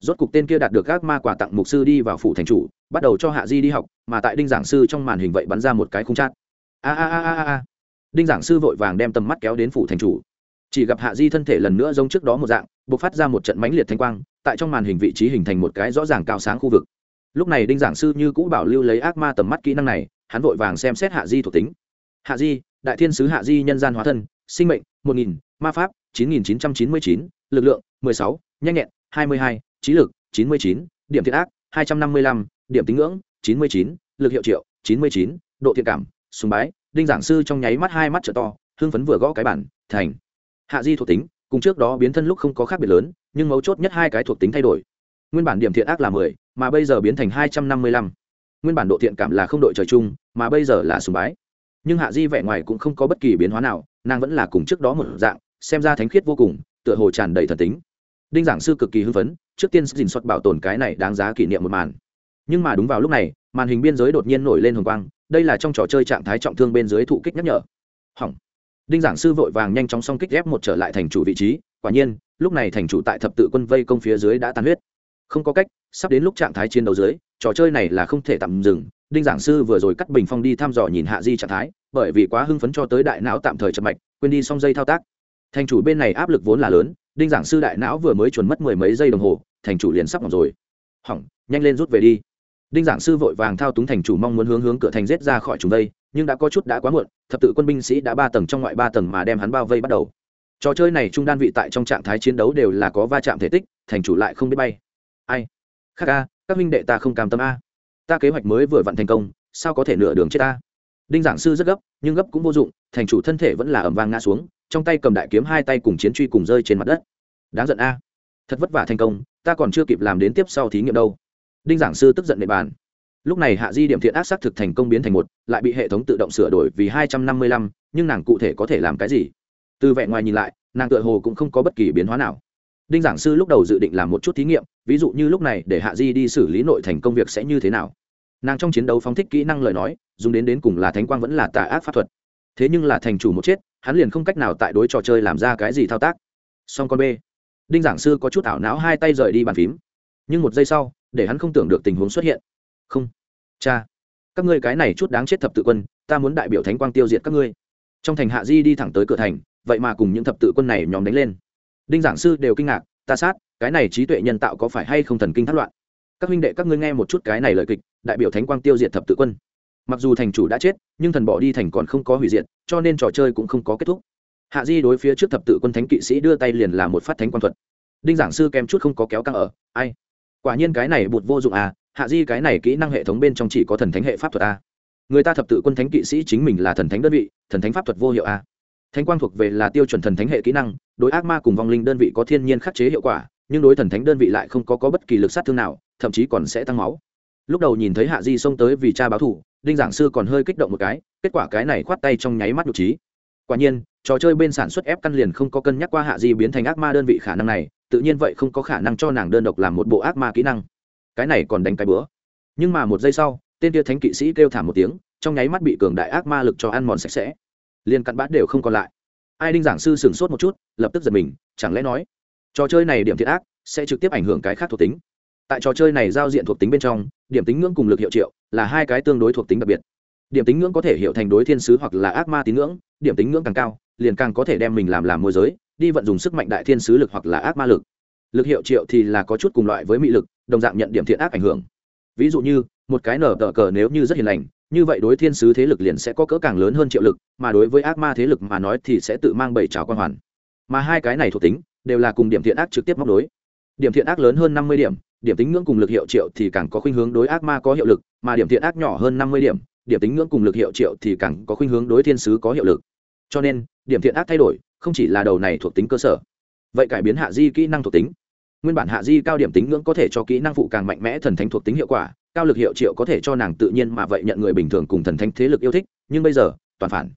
Rốt cục tên kia đạt được các ma quà tặng mục sư đi vào phủ thành chủ, bắt đầu cho hạ di đi học, mà tại đinh giảng sư trong màn hình vậy bắn ra một cái khung chát. A a a a a đinh giảng sư vội vàng đem tầm mắt kéo đến phủ thành chủ. Chỉ gặp hạ di thân thể lần nữa giống trước đó một dạng b ộ c phát ra một trận mãnh liệt thanh quang, tại trong màn hình vị trí hình thành một cái rõ ràng cao sáng khu vực lúc này đinh giảng sư như cũ bảo lưu lấy ác ma tầm mắt kỹ năng này, hắn vội vàng xem xét hạ di thuộc tính. Hạ di, đại thiên sứ hạ di nhân gian hóa thân, sinh mệnh, một nghìn, ma pháp, chín nghìn chín trăm chín mươi chín, lực lượng, mười sáu, nhanh nhẹn, hai mươi hai, trí lực, chín mươi chín, điểm thiện ác, hai trăm năm mươi lăm, điểm tín ngưỡng, chín mươi chín, lực hiệu triệu, chín mươi chín, độ thiện cảm, sùng bái. Đinh giảng sư trong nháy mắt hai mắt t to, hưng phấn vừa gõ cái bản, thành. Hạ di thuộc tính, cùng trước đó biến thân lúc không có khác biệt lớn, nhưng mấu chốt nhất hai cái thuộc tính thay đổi nguyên bản điểm thiện ác là mười, mà bây giờ biến thành hai trăm năm mươi lăm. Nguyên bản độ thiện cảm là không đội trời chung, mà bây giờ là sùng bái. Nhưng hạ di vẻ ngoài cũng không có bất kỳ biến hóa nào, nàng vẫn là cùng trước đó một dạng, xem ra thánh khiết vô cùng, tựa hồ tràn đầy thần tính. Đinh giảng sư cực kỳ hưng phấn, trước tiên dình xuất bảo tồn cái này đáng giá kỷ niệm một màn. Nhưng mà đúng vào lúc này, màn hình biên giới đột nhiên nổi lên hồng quang, đây là trong trò chơi trạng thái trọng thương bên dưới thụ kích nhắc nhở. Hỏng. Đinh giảng sư vội vàng nhanh chóng xong kích ghép một trở lại thành chủ vị trí, quả nhiên, lúc này thành chủ tại thập tự quân vây công phía dưới đã tan huyết không có cách, sắp đến lúc trạng thái chiến đấu dưới, trò chơi này là không thể tạm dừng. Đinh giảng sư vừa rồi cắt bình phong đi thăm dò nhìn hạ di trạng thái, bởi vì quá hưng phấn cho tới đại não tạm thời chậm mạch, quên đi xong dây thao tác. Thành chủ bên này áp lực vốn là lớn, đinh giảng sư đại não vừa mới chuẩn mất mười mấy giây đồng hồ, thành chủ liền sắp hỏng rồi. Hỏng, nhanh lên rút về đi. Đinh giảng sư vội vàng thao túng thành chủ mong muốn hướng hướng cửa thành rết ra khỏi chúng đây, nhưng đã có chút đã quá muộn, thập tự quân binh sĩ đã ba tầng trong ngoại ba tầng mà đem hắn bao vây bắt đầu. Trò chơi này trung đan vị tại trong trạng thái chiến đấu đều là có va chạm thể tích, thành chủ lại không biết bay ai? Khác a, các minh đệ ta không cam tâm a. Ta kế hoạch mới vừa vặn thành công, sao có thể nửa đường chết ta? Đinh giảng sư rất gấp, nhưng gấp cũng vô dụng, thành chủ thân thể vẫn là ẩm vang ngã xuống, trong tay cầm đại kiếm hai tay cùng chiến truy cùng rơi trên mặt đất. Đáng giận a. Thật vất vả thành công, ta còn chưa kịp làm đến tiếp sau thí nghiệm đâu. Đinh giảng sư tức giận nệ bàn. Lúc này hạ di điểm thiện ác xác thực thành công biến thành một, lại bị hệ thống tự động sửa đổi vì hai trăm năm mươi lăm, nhưng nàng cụ thể có thể làm cái gì? Từ vẻ ngoài nhìn lại, nàng tựa hồ cũng không có bất kỳ biến hóa nào đinh giảng sư lúc đầu dự định làm một chút thí nghiệm, ví dụ như lúc này để hạ di đi xử lý nội thành công việc sẽ như thế nào. Nàng trong chiến đấu phóng thích kỹ năng lời nói, dùng đến đến cùng là thánh quang vẫn là tà ác pháp thuật. Thế nhưng là thành chủ một chết, hắn liền không cách nào tại đối trò chơi làm ra cái gì thao tác. Song con b đinh giảng sư có chút ảo não hai tay rời đi bàn phím. Nhưng một giây sau, để hắn không tưởng được tình huống xuất hiện. Không. Cha. Các ngươi cái này chút đáng chết thập tự quân, ta muốn đại biểu thánh quang tiêu diệt các ngươi. Trong thành hạ di đi thẳng tới cửa thành, vậy mà cùng những thập tự quân này nhóm đánh lên đinh giảng sư đều kinh ngạc, ta sát, cái này trí tuệ nhân tạo có phải hay không thần kinh thất loạn? Các huynh đệ các ngươi nghe một chút cái này lời kịch, đại biểu thánh quang tiêu diệt thập tự quân. Mặc dù thành chủ đã chết, nhưng thần bỏ đi thành còn không có hủy diệt, cho nên trò chơi cũng không có kết thúc. Hạ di đối phía trước thập tự quân thánh kỵ sĩ đưa tay liền là một phát thánh quang thuật. Đinh giảng sư kèm chút không có kéo căng ở, ai? Quả nhiên cái này bụt vô dụng à hạ di cái này kỹ năng hệ thống bên trong chỉ có thần thánh hệ pháp thuật a người ta thập tự quân thánh kỵ sĩ chính mình là thần thánh đơn vị, thần thánh pháp thuật vô hiệu a thánh quang thuộc về là tiêu chuẩn thần thánh hệ kỹ năng đối ác ma cùng vong linh đơn vị có thiên nhiên khắc chế hiệu quả nhưng đối thần thánh đơn vị lại không có, có bất kỳ lực sát thương nào thậm chí còn sẽ tăng máu. Lúc đầu nhìn thấy hạ di xông tới vì cha báo thủ đinh giảng sư còn hơi kích động một cái kết quả cái này khoát tay trong nháy mắt nhục trí quả nhiên trò chơi bên sản xuất ép căn liền không có cân nhắc qua hạ di biến thành ác ma đơn vị khả năng này tự nhiên vậy không có khả năng cho nàng đơn độc làm một bộ ác ma kỹ năng. Cái này còn đánh cái bữa. Nhưng mà một giây sau tên tia thánh kỵ sĩ kêu thảm một tiếng trong nháy mắt bị cường đại ác ma lực cho ăn mòn sạch sẽ liền cặn bát đều không còn lại. Ai đinh giảng sư sửng sốt một chút, lập tức giật mình, chẳng lẽ nói, trò chơi này điểm thiệt ác, sẽ trực tiếp ảnh hưởng cái khác thuộc tính? Tại trò chơi này giao diện thuộc tính bên trong, điểm tính ngưỡng cùng lực hiệu triệu là hai cái tương đối thuộc tính đặc biệt. Điểm tính ngưỡng có thể hiểu thành đối thiên sứ hoặc là ác ma tín ngưỡng, điểm tính ngưỡng càng cao, liền càng có thể đem mình làm làm môi giới, đi vận dùng sức mạnh đại thiên sứ lực hoặc là ác ma lực. Lực hiệu triệu thì là có chút cùng loại với mị lực, đồng dạng nhận điểm thiện ác ảnh hưởng. Ví dụ như, một cái nở tờ cờ nếu như rất hiền lành như vậy đối thiên sứ thế lực liền sẽ có cỡ càng lớn hơn triệu lực, mà đối với ác ma thế lực mà nói thì sẽ tự mang bảy trào quan hoàn. Mà hai cái này thuộc tính, đều là cùng điểm thiện ác trực tiếp móc đối điểm thiện ác lớn hơn năm mươi điểm điểm tính ngưỡng cùng lực hiệu triệu thì càng có khuynh hướng đối ác ma có hiệu lực, mà điểm thiện ác nhỏ hơn năm mươi điểm điểm tính ngưỡng cùng lực hiệu triệu thì càng có khuynh hướng đối thiên sứ có hiệu lực. Cho nên, điểm thiện ác thay đổi, không chỉ là đầu này thuộc tính cơ sở. Vậy cải biến hạ di kỹ năng thuộc tính. Nguyên bản hạ di cao điểm tính ngưỡng có thể cho kỹ năng phụ càng mạnh mẽ thần thánh thuộc tính hiệu quả cao lực hiệu triệu có thể cho nàng tự nhiên mà vậy nhận người bình thường cùng thần thánh thế lực yêu thích, nhưng bây giờ, toàn phản.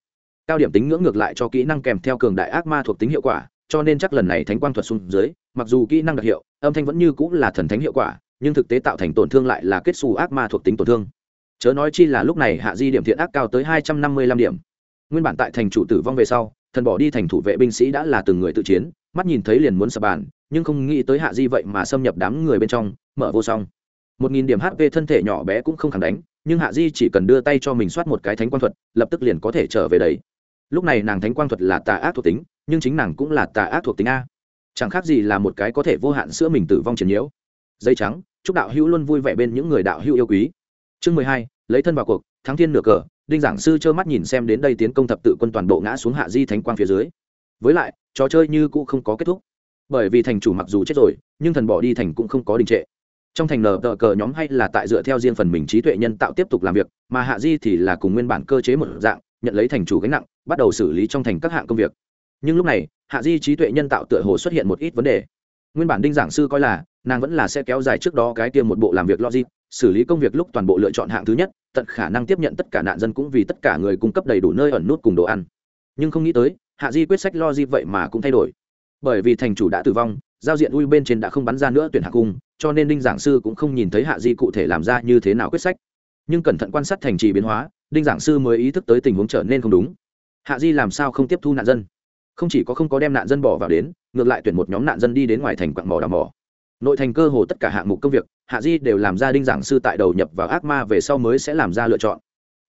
Cao điểm tính ngưỡng ngược lại cho kỹ năng kèm theo cường đại ác ma thuộc tính hiệu quả, cho nên chắc lần này thánh quang thuật xuống dưới, mặc dù kỹ năng đặc hiệu, âm thanh vẫn như cũng là thần thánh hiệu quả, nhưng thực tế tạo thành tổn thương lại là kết xù ác ma thuộc tính tổn thương. Chớ nói chi là lúc này hạ di điểm thiện ác cao tới hai trăm năm mươi lăm điểm. Nguyên bản tại thành chủ tử vong về sau, thần bỏ đi thành thủ vệ binh sĩ đã là từng người tự chiến, mắt nhìn thấy liền muốn sập bàn, nhưng không nghĩ tới hạ di vậy mà xâm nhập đám người bên trong, mở vô song một nghìn điểm hp thân thể nhỏ bé cũng không khẳng đánh, nhưng hạ di chỉ cần đưa tay cho mình soát một cái thánh quang thuật, lập tức liền có thể trở về đấy lúc này nàng thánh quang thuật là tà ác thuộc tính, nhưng chính nàng cũng là tà ác thuộc tính a. Chẳng khác gì là một cái có thể vô hạn sữa mình tử vong triển nhiễu. Dây trắng, chúc đạo hữu luôn vui vẻ bên những người đạo hữu yêu quý. Chương mười hai, lấy thân vào cuộc, thắng thiên nửa cờ, đinh giảng sư trơ mắt nhìn xem đến đây tiến công thập tự quân toàn bộ ngã xuống hạ di thánh quang phía dưới. Với lại, trò chơi như cũ không có kết thúc. Bởi vì thành chủ mặc dù chết rồi, nhưng thần bỏ đi thành cũng không có đình trệ trong thành nở tờ cờ nhóm hay là tại dựa theo riêng phần mình trí tuệ nhân tạo tiếp tục làm việc, mà hạ di thì là cùng nguyên bản cơ chế một dạng, nhận lấy thành chủ gánh nặng, bắt đầu xử lý trong thành các hạng công việc. Nhưng lúc này, hạ di trí tuệ nhân tạo tựa hồ xuất hiện một ít vấn đề. Nguyên bản đinh giảng sư coi là, nàng vẫn là sẽ kéo dài trước đó cái tiêm một bộ làm việc logic, xử lý công việc lúc toàn bộ lựa chọn hạng thứ nhất, tận khả năng tiếp nhận tất cả nạn dân cũng vì tất cả người cung cấp đầy đủ nơi ẩn nút cùng đồ ăn. Nhưng không nghĩ tới, hạ di quyết sách logic vậy mà cũng thay đổi. Bởi vì thành chủ đã tử vong, giao diện ui bên trên đã không bắn ra nữa tuyển hạ cung cho nên đinh giảng sư cũng không nhìn thấy hạ di cụ thể làm ra như thế nào quyết sách. Nhưng cẩn thận quan sát thành trì biến hóa, đinh giảng sư mới ý thức tới tình huống trở nên không đúng. Hạ di làm sao không tiếp thu nạn dân? Không chỉ có không có đem nạn dân bỏ vào đến, ngược lại tuyển một nhóm nạn dân đi đến ngoài thành quặng mỏ đào mỏ. Nội thành cơ hồ tất cả hạng mục công việc, hạ di đều làm ra đinh giảng sư tại đầu nhập vào ác ma về sau mới sẽ làm ra lựa chọn.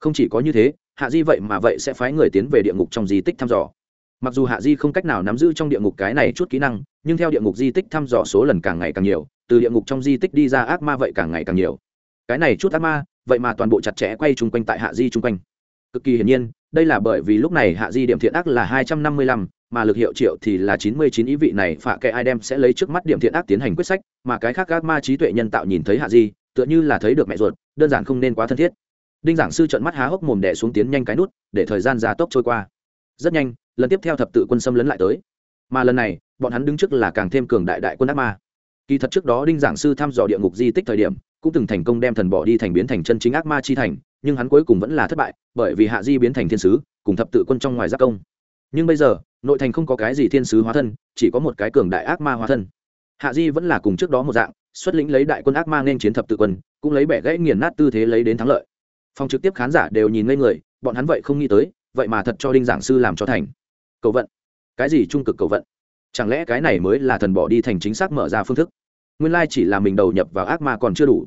Không chỉ có như thế, hạ di vậy mà vậy sẽ phái người tiến về địa ngục trong di tích thăm dò mặc dù hạ di không cách nào nắm giữ trong địa ngục cái này chút kỹ năng, nhưng theo địa ngục di tích thăm dò số lần càng ngày càng nhiều, từ địa ngục trong di tích đi ra ác ma vậy càng ngày càng nhiều. Cái này chút ác ma, vậy mà toàn bộ chặt chẽ quay chung quanh tại hạ di chung quanh. Cực kỳ hiển nhiên, đây là bởi vì lúc này hạ di điểm thiện ác là hai trăm năm mươi lăm, mà lực hiệu triệu thì là chín mươi chín ý vị này phạ kệ ai đem sẽ lấy trước mắt điểm thiện ác tiến hành quyết sách, mà cái khác ác ma trí tuệ nhân tạo nhìn thấy hạ di, tựa như là thấy được mẹ ruột, đơn giản không nên quá thân thiết. Đinh giảng sư trợn mắt há hốc mồm đẻ xuống tiến nhanh cái nút, để thời gian gia tốc trôi qua. Rất nhanh lần tiếp theo thập tự quân xâm lấn lại tới. Mà lần này, bọn hắn đứng trước là càng thêm cường đại đại quân ác ma. Kỳ thật trước đó đinh giảng sư thăm dò địa ngục di tích thời điểm, cũng từng thành công đem thần bỏ đi thành biến thành chân chính ác ma chi thành, nhưng hắn cuối cùng vẫn là thất bại, bởi vì hạ di biến thành thiên sứ, cùng thập tự quân trong ngoài giác công. Nhưng bây giờ, nội thành không có cái gì thiên sứ hóa thân, chỉ có một cái cường đại ác ma hóa thân. Hạ di vẫn là cùng trước đó một dạng, xuất lĩnh lấy đại quân ác ma nên chiến thập tự quân, cũng lấy bẻ gãy nghiền nát tư thế lấy đến thắng lợi. Phòng trực tiếp khán giả đều nhìn ngây người, bọn hắn vậy không nghĩ tới, vậy mà thật cho đinh giảng sư làm cho thành cầu vận. Cái gì trung cực cầu vận? Chẳng lẽ cái này mới là thần bỏ đi thành chính xác mở ra phương thức? Nguyên lai chỉ là mình đầu nhập vào ác ma còn chưa đủ.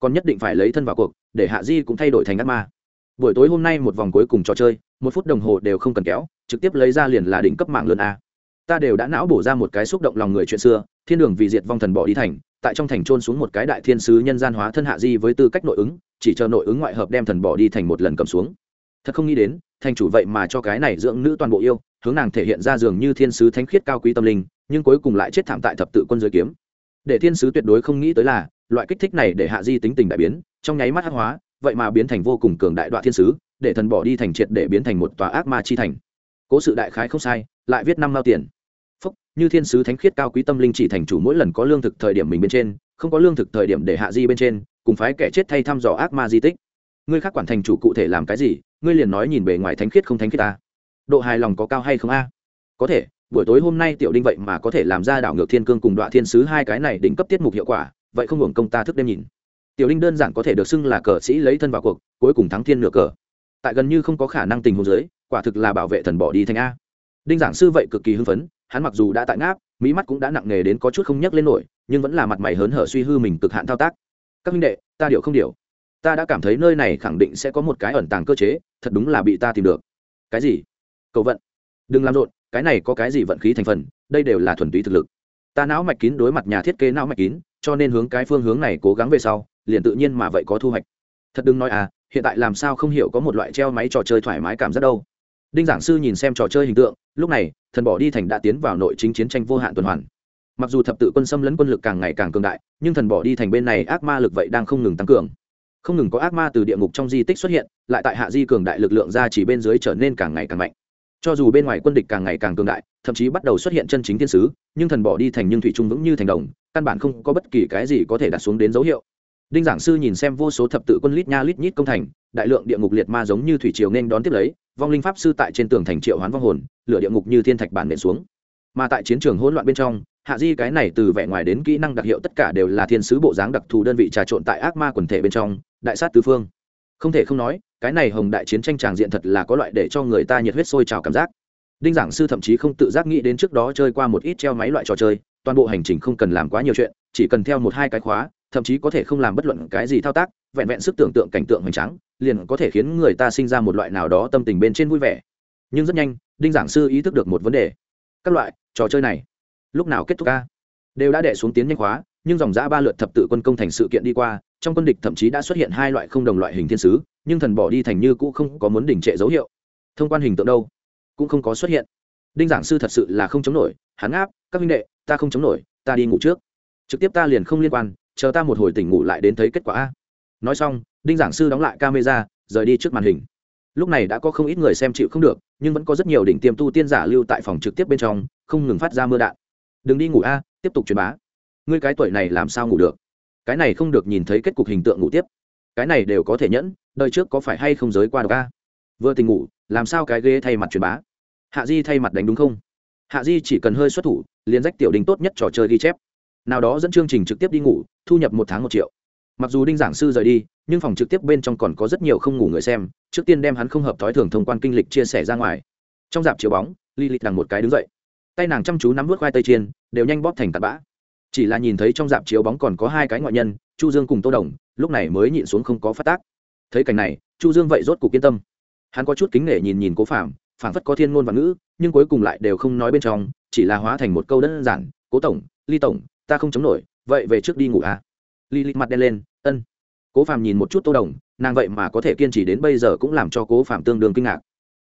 Còn nhất định phải lấy thân vào cuộc, để hạ di cũng thay đổi thành ác ma. Buổi tối hôm nay một vòng cuối cùng trò chơi, một phút đồng hồ đều không cần kéo, trực tiếp lấy ra liền là đỉnh cấp mạng lớn a. Ta đều đã não bổ ra một cái xúc động lòng người chuyện xưa, thiên đường vì diệt vong thần bỏ đi thành, tại trong thành trôn xuống một cái đại thiên sứ nhân gian hóa thân hạ di với tư cách nội ứng, chỉ chờ nội ứng ngoại hợp đem thần bỏ đi thành một lần cầm xuống thật không nghĩ đến, thành chủ vậy mà cho cái này dưỡng nữ toàn bộ yêu, hướng nàng thể hiện ra dường như thiên sứ thánh khiết cao quý tâm linh, nhưng cuối cùng lại chết thảm tại thập tự quân giới kiếm. Để thiên sứ tuyệt đối không nghĩ tới là, loại kích thích này để hạ di tính tình đại biến, trong nháy mắt hắc hóa, vậy mà biến thành vô cùng cường đại đoạn thiên sứ, để thần bỏ đi thành triệt để biến thành một tòa ác ma chi thành. Cố sự đại khái không sai, lại viết năm mao tiền. Phúc, như thiên sứ thánh khiết cao quý tâm linh chỉ thành chủ mỗi lần có lương thực thời điểm mình bên trên, không có lương thực thời điểm để hạ di bên trên, cùng phái kẻ chết thay thăm dò ác ma di tích. Ngươi khác quản thành chủ cụ thể làm cái gì ngươi liền nói nhìn bề ngoài thánh khiết không thánh khiết ta. Độ hài lòng có cao hay không a? Có thể, buổi tối hôm nay tiểu đinh vậy mà có thể làm ra đảo ngược thiên cương cùng đoạn thiên sứ hai cái này đỉnh cấp tiết mục hiệu quả, vậy không hưởng công ta thức đêm nhìn. Tiểu đinh đơn giản có thể được xưng là cờ sĩ lấy thân vào cuộc, cuối cùng thắng thiên nửa cờ. Tại gần như không có khả năng tình huống giới quả thực là bảo vệ thần bỏ đi thành a. Đinh giảng sư vậy cực kỳ hưng phấn, hắn mặc dù đã tại ngáp, mỹ mắt cũng đã nặng nề đến có chút không nhấc lên nổi, nhưng vẫn là mặt mày hớn hở suy hư mình cực hạn thao tác. Các minh đệ, ta điệu không điều ta đã cảm thấy nơi này khẳng định sẽ có một cái ẩn tàng cơ chế, thật đúng là bị ta tìm được. Cái gì? Cầu vận. Đừng làm rộn, cái này có cái gì vận khí thành phần, đây đều là thuần túy thực lực. Ta não mạch kín đối mặt nhà thiết kế não mạch kín, cho nên hướng cái phương hướng này cố gắng về sau, liền tự nhiên mà vậy có thu hoạch. Thật đừng nói à hiện tại làm sao không hiểu có một loại treo máy trò chơi thoải mái cảm giác đâu. Đinh giảng sư nhìn xem trò chơi hình tượng, lúc này, thần bỏ đi thành đã tiến vào nội chính chiến tranh vô hạn tuần hoàn. Mặc dù thập tự quân xâm lấn quân lực càng ngày càng cường đại, nhưng thần bỏ đi thành bên này ác ma lực vậy đang không ngừng tăng cường không ngừng có ác ma từ địa ngục trong di tích xuất hiện, lại tại hạ di cường đại lực lượng ra chỉ bên dưới trở nên càng ngày càng mạnh. Cho dù bên ngoài quân địch càng ngày càng cường đại, thậm chí bắt đầu xuất hiện chân chính thiên sứ, nhưng thần bỏ đi thành nhưng thủy trung vững như thành đồng, căn bản không có bất kỳ cái gì có thể đặt xuống đến dấu hiệu. Đinh giảng sư nhìn xem vô số thập tự quân lít nha lít nhít công thành, đại lượng địa ngục liệt ma giống như thủy triều nên đón tiếp lấy, vong linh pháp sư tại trên tường thành triệu hoán vong hồn, lửa địa ngục như thiên thạch bản nện xuống. Mà tại chiến trường hỗn loạn bên trong, hạ di cái này từ vẻ ngoài đến kỹ năng đặc hiệu tất cả đều là thiên sứ bộ dáng đặc thù đơn vị trà trộn tại ác ma quần thể bên trong đại sát tứ phương. Không thể không nói, cái này hồng đại chiến tranh tràng diện thật là có loại để cho người ta nhiệt huyết sôi trào cảm giác. Đinh giảng sư thậm chí không tự giác nghĩ đến trước đó chơi qua một ít treo máy loại trò chơi, toàn bộ hành trình không cần làm quá nhiều chuyện, chỉ cần theo một hai cái khóa, thậm chí có thể không làm bất luận cái gì thao tác, vẹn vẹn sức tưởng tượng cảnh tượng hoành tráng, liền có thể khiến người ta sinh ra một loại nào đó tâm tình bên trên vui vẻ. Nhưng rất nhanh, đinh giảng sư ý thức được một vấn đề. Các loại trò chơi này, lúc nào kết thúc ca? Đều đã đẻ xuống tiến nhanh khóa nhưng dòng giã ba lượt thập tự quân công thành sự kiện đi qua, trong quân địch thậm chí đã xuất hiện hai loại không đồng loại hình thiên sứ, nhưng thần bỏ đi thành như cũ không có muốn đỉnh trệ dấu hiệu. Thông quan hình tượng đâu? Cũng không có xuất hiện. Đinh giảng sư thật sự là không chống nổi, hắn áp các huynh đệ, ta không chống nổi, ta đi ngủ trước. Trực tiếp ta liền không liên quan, chờ ta một hồi tỉnh ngủ lại đến thấy kết quả. A nói xong, đinh giảng sư đóng lại camera, rời đi trước màn hình. Lúc này đã có không ít người xem chịu không được, nhưng vẫn có rất nhiều đỉnh tiêm tu tiên giả lưu tại phòng trực tiếp bên trong, không ngừng phát ra mưa đạn. Đừng đi ngủ a, tiếp tục truyền bá ngươi cái tuổi này làm sao ngủ được? Cái này không được nhìn thấy kết cục hình tượng ngủ tiếp. Cái này đều có thể nhẫn, đời trước có phải hay không giới qua được ca vừa tình ngủ, làm sao cái ghế thay mặt truyền bá? Hạ di thay mặt đánh đúng không? Hạ di chỉ cần hơi xuất thủ, liền rách tiểu đình tốt nhất trò chơi ghi chép. Nào đó dẫn chương trình trực tiếp đi ngủ, thu nhập một tháng một triệu. Mặc dù đinh giảng sư rời đi, nhưng phòng trực tiếp bên trong còn có rất nhiều không ngủ người xem, trước tiên đem hắn không hợp thói thường thông quan kinh lịch chia sẻ ra ngoài. Trong dạp chiếu bóng li lịch đằng một cái đứng dậy. Tay nàng chăm chú nắm vớt khoai tây chiên, đều nhanh bóp thành tạt bã chỉ là nhìn thấy trong dạp chiếu bóng còn có hai cái ngoại nhân, chu dương cùng tô đồng, lúc này mới nhịn xuống không có phát tác. Thấy cảnh này, chu dương vậy rốt cuộc yên tâm. Hắn có chút kính nể nhìn nhìn cố phạm phản phất có thiên ngôn và ngữ, nhưng cuối cùng lại đều không nói bên trong, chỉ là hóa thành một câu đơn giản, cố tổng, ly tổng, ta không chống nổi, vậy về trước đi ngủ à? Ly ly mặt đen lên, ân. Cố phạm nhìn một chút tô đồng, nàng vậy mà có thể kiên trì đến bây giờ cũng làm cho cố phạm tương đương kinh ngạc.